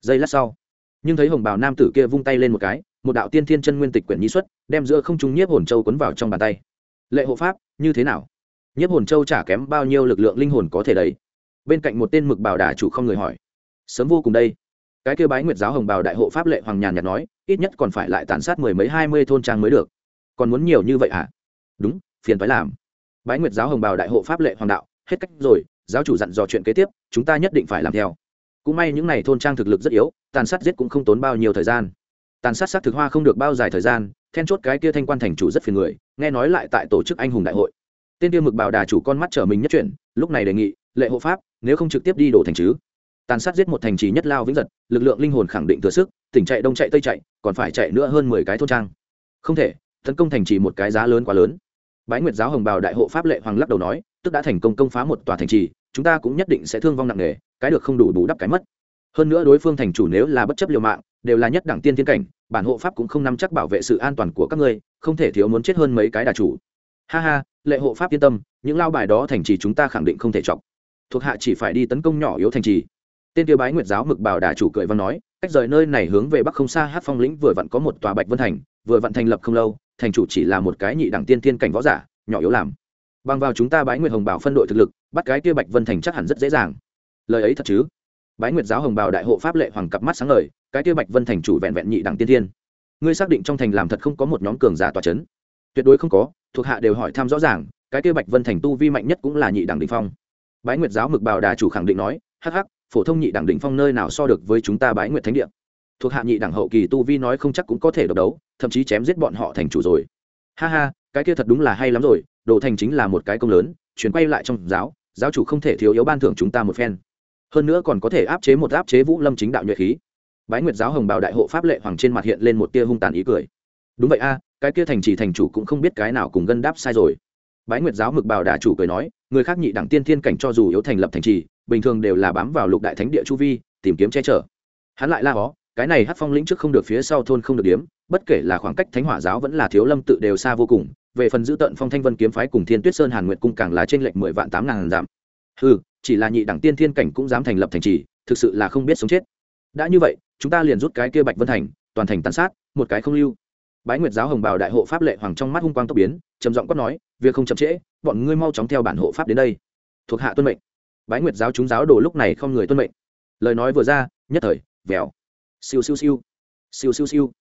S1: Giây lát sau, nhưng thấy hồng bào nam tử kia vung tay lên một cái, một đạo tiên thiên chân nguyên tịch quyển nhi xuất, đem giữa không trung nhiếp hồn châu quấn vào trong bàn tay. Lệ hộ pháp, như thế nào? Nhiếp hồn châu chả kém bao nhiêu lực lượng linh hồn có thể đấy. Bên cạnh một tên mực bảo đà chủ không người hỏi. Sớm vô cùng đây. Cái kêu bái nguyệt giáo hồng bào đại hộ pháp lệ hoàng nhàn nhạt nói, ít nhất còn phải lại tàn sát mười mấy hai mươi thôn trang mới được còn muốn nhiều như vậy à? Đúng, phiền phải làm. Bái nguyệt giáo hồng bào đại hộ pháp lệ hoàng đạo, hết cách rồi, giáo chủ dặn dò chuyện kế tiếp, chúng ta nhất định phải làm theo. Cũng may những n à y thôn trang thực lực rất yếu, tàn sát giết cũng không tốn bao nhiêu thời gian. Tàn sát sát thực hoa không được bao dài thời gian, then chốt cái kia thanh quan thành chủ rất phiền người, nghe nói lại tại tổ chức anh hùng đại hội. Tên tiêu mực bảo đà chủ con mắt trở mình nhất chuyển, lúc này đề nghị, lệ hộ pháp, nếu không trực tiếp đi đổ thành chứ? Tàn sát giết một thành trì nhất lao vĩnh giật, lực lượng linh hồn khẳng định thừa sức, tỉnh chạy đông chạy tây chạy, còn phải chạy nữa hơn mười cái thôn trang. Không thể tấn công thành trì một cái giá lớn quá lớn. Bái nguyệt giáo hồng bào đại hộ pháp lệ hoàng lắc đầu nói, tức đã thành công công phá một tòa thành trì, chúng ta cũng nhất định sẽ thương vong nặng nề, cái được không đủ bù đắp cái mất. Hơn nữa đối phương thành chủ nếu là bất chấp liều mạng, đều là nhất đẳng tiên thiên cảnh, bản hộ pháp cũng không nắm chắc bảo vệ sự an toàn của các ngươi, không thể thiếu muốn chết hơn mấy cái đà chủ. Ha ha, lệ hộ pháp yên tâm, những lao bài đó thành trì chúng ta khẳng định không thể chọc. Thuộc hạ chỉ phải đi tấn công nhỏ yếu thành trì. Tên tiêu bái nguyệt giáo mực bảo đà chủ cười văn nói, cách rời nơi này hướng về bắc không xa hát phong lĩnh vừa vặn có một tòa bạch vân thành, vừa vặn thành lập không lâu thành chủ chỉ là một cái nhị đẳng tiên thiên cảnh võ giả, nhỏ yếu làm. Bằng vào chúng ta bái nguyệt hồng bảo phân đội thực lực, bắt cái kia bạch vân thành chắc hẳn rất dễ dàng. Lời ấy thật chứ? Bái nguyệt giáo hồng bảo đại hộ pháp lệ hoàng cặp mắt sáng lời cái kia bạch vân thành chủ vẹn vẹn nhị đẳng tiên thiên. Ngươi xác định trong thành làm thật không có một nhóm cường giả tòa c h ấ n tuyệt đối không có, thuộc hạ đều hỏi thăm rõ ràng, cái kia bạch vân thành tu vi mạnh nhất cũng là nhị đẳng đình phong. Bái nguyệt giáo mực bảo đà chủ khẳng định nói hh phổ thông nhị đẳng đình phong nơi nào so được với chúng ta bái nguyệt thánh địa? Thuộc hạ nhị đẳng hậu kỳ tu vi nói không chắc cũng có thể độc đấu thậm chí chém giết bọn họ thành chủ rồi. Ha ha, cái kia thật đúng là hay lắm rồi, đồ thành chính là một cái công lớn, chuyển quay lại trong giáo giáo chủ không thể thiếu yếu ban thưởng chúng ta một phen. Hơn nữa còn có thể áp chế một áp chế vũ lâm chính đạo nhuệ khí. Bái nguyệt giáo hồng bảo đại hộ pháp lệ hoàng trên mặt hiện lên một tia hung tàn ý cười. Đúng vậy a, cái kia thành trì thành chủ cũng không biết cái nào cùng gân đáp sai rồi. Bái nguyệt giáo mực bảo đà chủ cười nói, người khác nhị đẳng tiên thiên cảnh cho dù yếu thành lập thành trì, bình thường đều là bám vào lục đại thánh địa chu vi, tìm kiếm che chở. Hắn lại la hó, cái này hát phong lĩnh trước không được, phía sau thôn không được điếm bất kể là khoảng cách thánh hỏa giáo vẫn là thiếu lâm tự đều xa vô cùng, về phần giữ tận phong thanh vân kiếm phái cùng thiên tuyết sơn hàn nguyệt cung càng là trên lệnh mười vạn tám ngàn giảm ừ chỉ là nhị đẳng tiên thiên cảnh cũng dám thành lập thành trì, thực sự là không biết sống chết. Đã như vậy, chúng ta liền rút cái kia bạch vân thành, toàn thành tàn sát, một cái không lưu. Bái nguyệt giáo hồng bào đại hộ pháp lệ hoàng trong mắt hung quang tốc biến, trầm giọng quát nói, việc không chậm trễ, bọn ngươi mau chóng theo bản hộ pháp đến đây. Thuộc hạ tuân mệnh. Bái nguyệt giáo chúng giáo đồ lúc này không người tuân mệnh. Lời nói vừa ra, nhất thời, vèo. Siêu siêu siêu. Siêu siêu siêu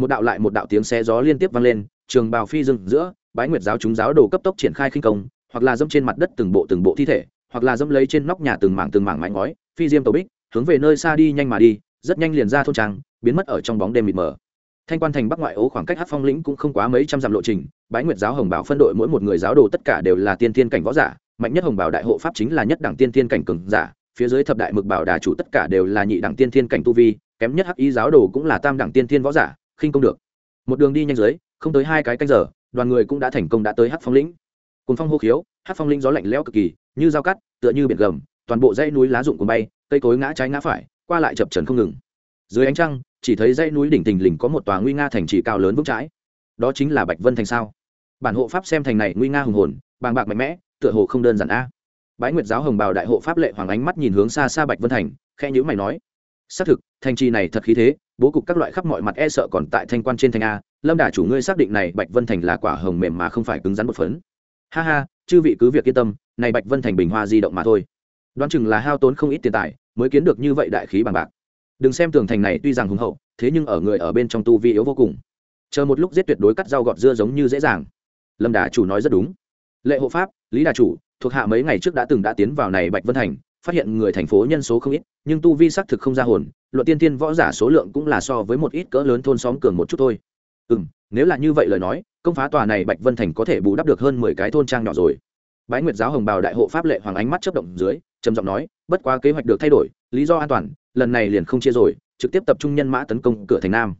S1: một đạo lại một đạo tiếng xe gió liên tiếp vang lên, trường bào phi dừng giữa, bái nguyệt giáo chúng giáo đồ cấp tốc triển khai khinh công, hoặc là dẫm trên mặt đất từng bộ từng bộ thi thể, hoặc là dẫm lấy trên nóc nhà từng mảng từng mảng mái ngói, phi diêm tàu bích, hướng về nơi xa đi nhanh mà đi, rất nhanh liền ra thôn trang, biến mất ở trong bóng đêm mịt mờ. Thanh quan thành bắc ngoại ố khoảng cách hát phong lĩnh cũng không quá mấy trăm dặm lộ trình, bái nguyệt giáo hồng bảo phân đội mỗi một người giáo đồ tất cả đều là tiên tiên cảnh võ giả, mạnh nhất hồng bảo đại hộ pháp chính là nhất đẳng tiên tiên cảnh cường giả, phía dưới thập đại mực bảo đà chủ tất cả đều là nhị đẳng tiên tiên cảnh tu vi, kém nhất hắc y giáo đồ cũng là tam đẳng tiên tiên võ giả khinh công được. Một đường đi nhanh dưới, không tới hai cái canh giờ, đoàn người cũng đã thành công đã tới hắc phong lĩnh. Cùng phong hô khiếu, hắc phong lĩnh gió lạnh lẽo cực kỳ, như dao cắt, tựa như biển gầm, toàn bộ dãy núi lá rụng cuốn bay, cây cối ngã trái ngã phải, qua lại chập trần không ngừng. Dưới ánh trăng, chỉ thấy dãy núi đỉnh thình lình có một tòa nguy nga thành trì cao lớn vững chãi. Đó chính là bạch vân thành sao? Bản hộ pháp xem thành này nguy nga hùng hồn, bàng bạc mạnh mẽ, tựa hồ không đơn giản a. Bái nguyệt giáo hồng bào đại hộ pháp lệ hoàng ánh mắt nhìn hướng xa xa bạch vân thành khe nhữ mày nói, xác thực, thành trì này thật khí thế bố cục các loại khắp mọi mặt e sợ còn tại thanh quan trên thành a, lâm đà chủ ngươi xác định này bạch vân thành là quả hồng mềm mà không phải cứng rắn một phấn. Ha ha, chư vị cứ việc yên tâm, này bạch vân thành bình hoa di động mà thôi. Đoán chừng là hao tốn không ít tiền tài mới kiến được như vậy đại khí bằng bạc. Đừng xem tường thành này tuy rằng hùng hậu, thế nhưng ở người ở bên trong tu vi yếu vô cùng. Chờ một lúc giết tuyệt đối cắt rau gọt dưa giống như dễ dàng. Lâm đà chủ nói rất đúng. Lệ hộ pháp, lý đà chủ, thuộc hạ mấy ngày trước đã từng đã tiến vào này bạch vân thành phát hiện người thành phố nhân số không ít, nhưng tu vi xác thực không ra hồn, luận tiên tiên võ giả số lượng cũng là so với một ít cỡ lớn thôn xóm cường một chút thôi. Ừ m nếu là như vậy lời nói, công phá tòa này bạch vân thành có thể bù đắp được hơn mười cái thôn trang nhỏ rồi. Bái nguyệt giáo hồng bào đại hộ pháp lệ hoàng ánh mắt chấp động dưới, trầm giọng nói, bất quá kế hoạch được thay đổi, lý do an toàn, lần này liền không chia rồi, trực tiếp tập trung nhân mã tấn công cửa thành nam.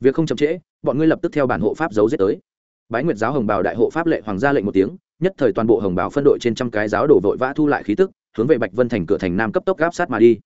S1: Việc không chậm trễ, bọn ngươi lập tức theo bản hộ pháp giấu giết tới. Bái nguyệt giáo hồng bào đại hộ pháp lệ hoàng ra lệnh một tiếng, nhất thời toàn bộ hồng bào phân đội trên trăm cái giáo đổ vội vã thu lại khí tức hướng về bạch vân thành cửa thành nam cấp tốc gáp sát mà đi.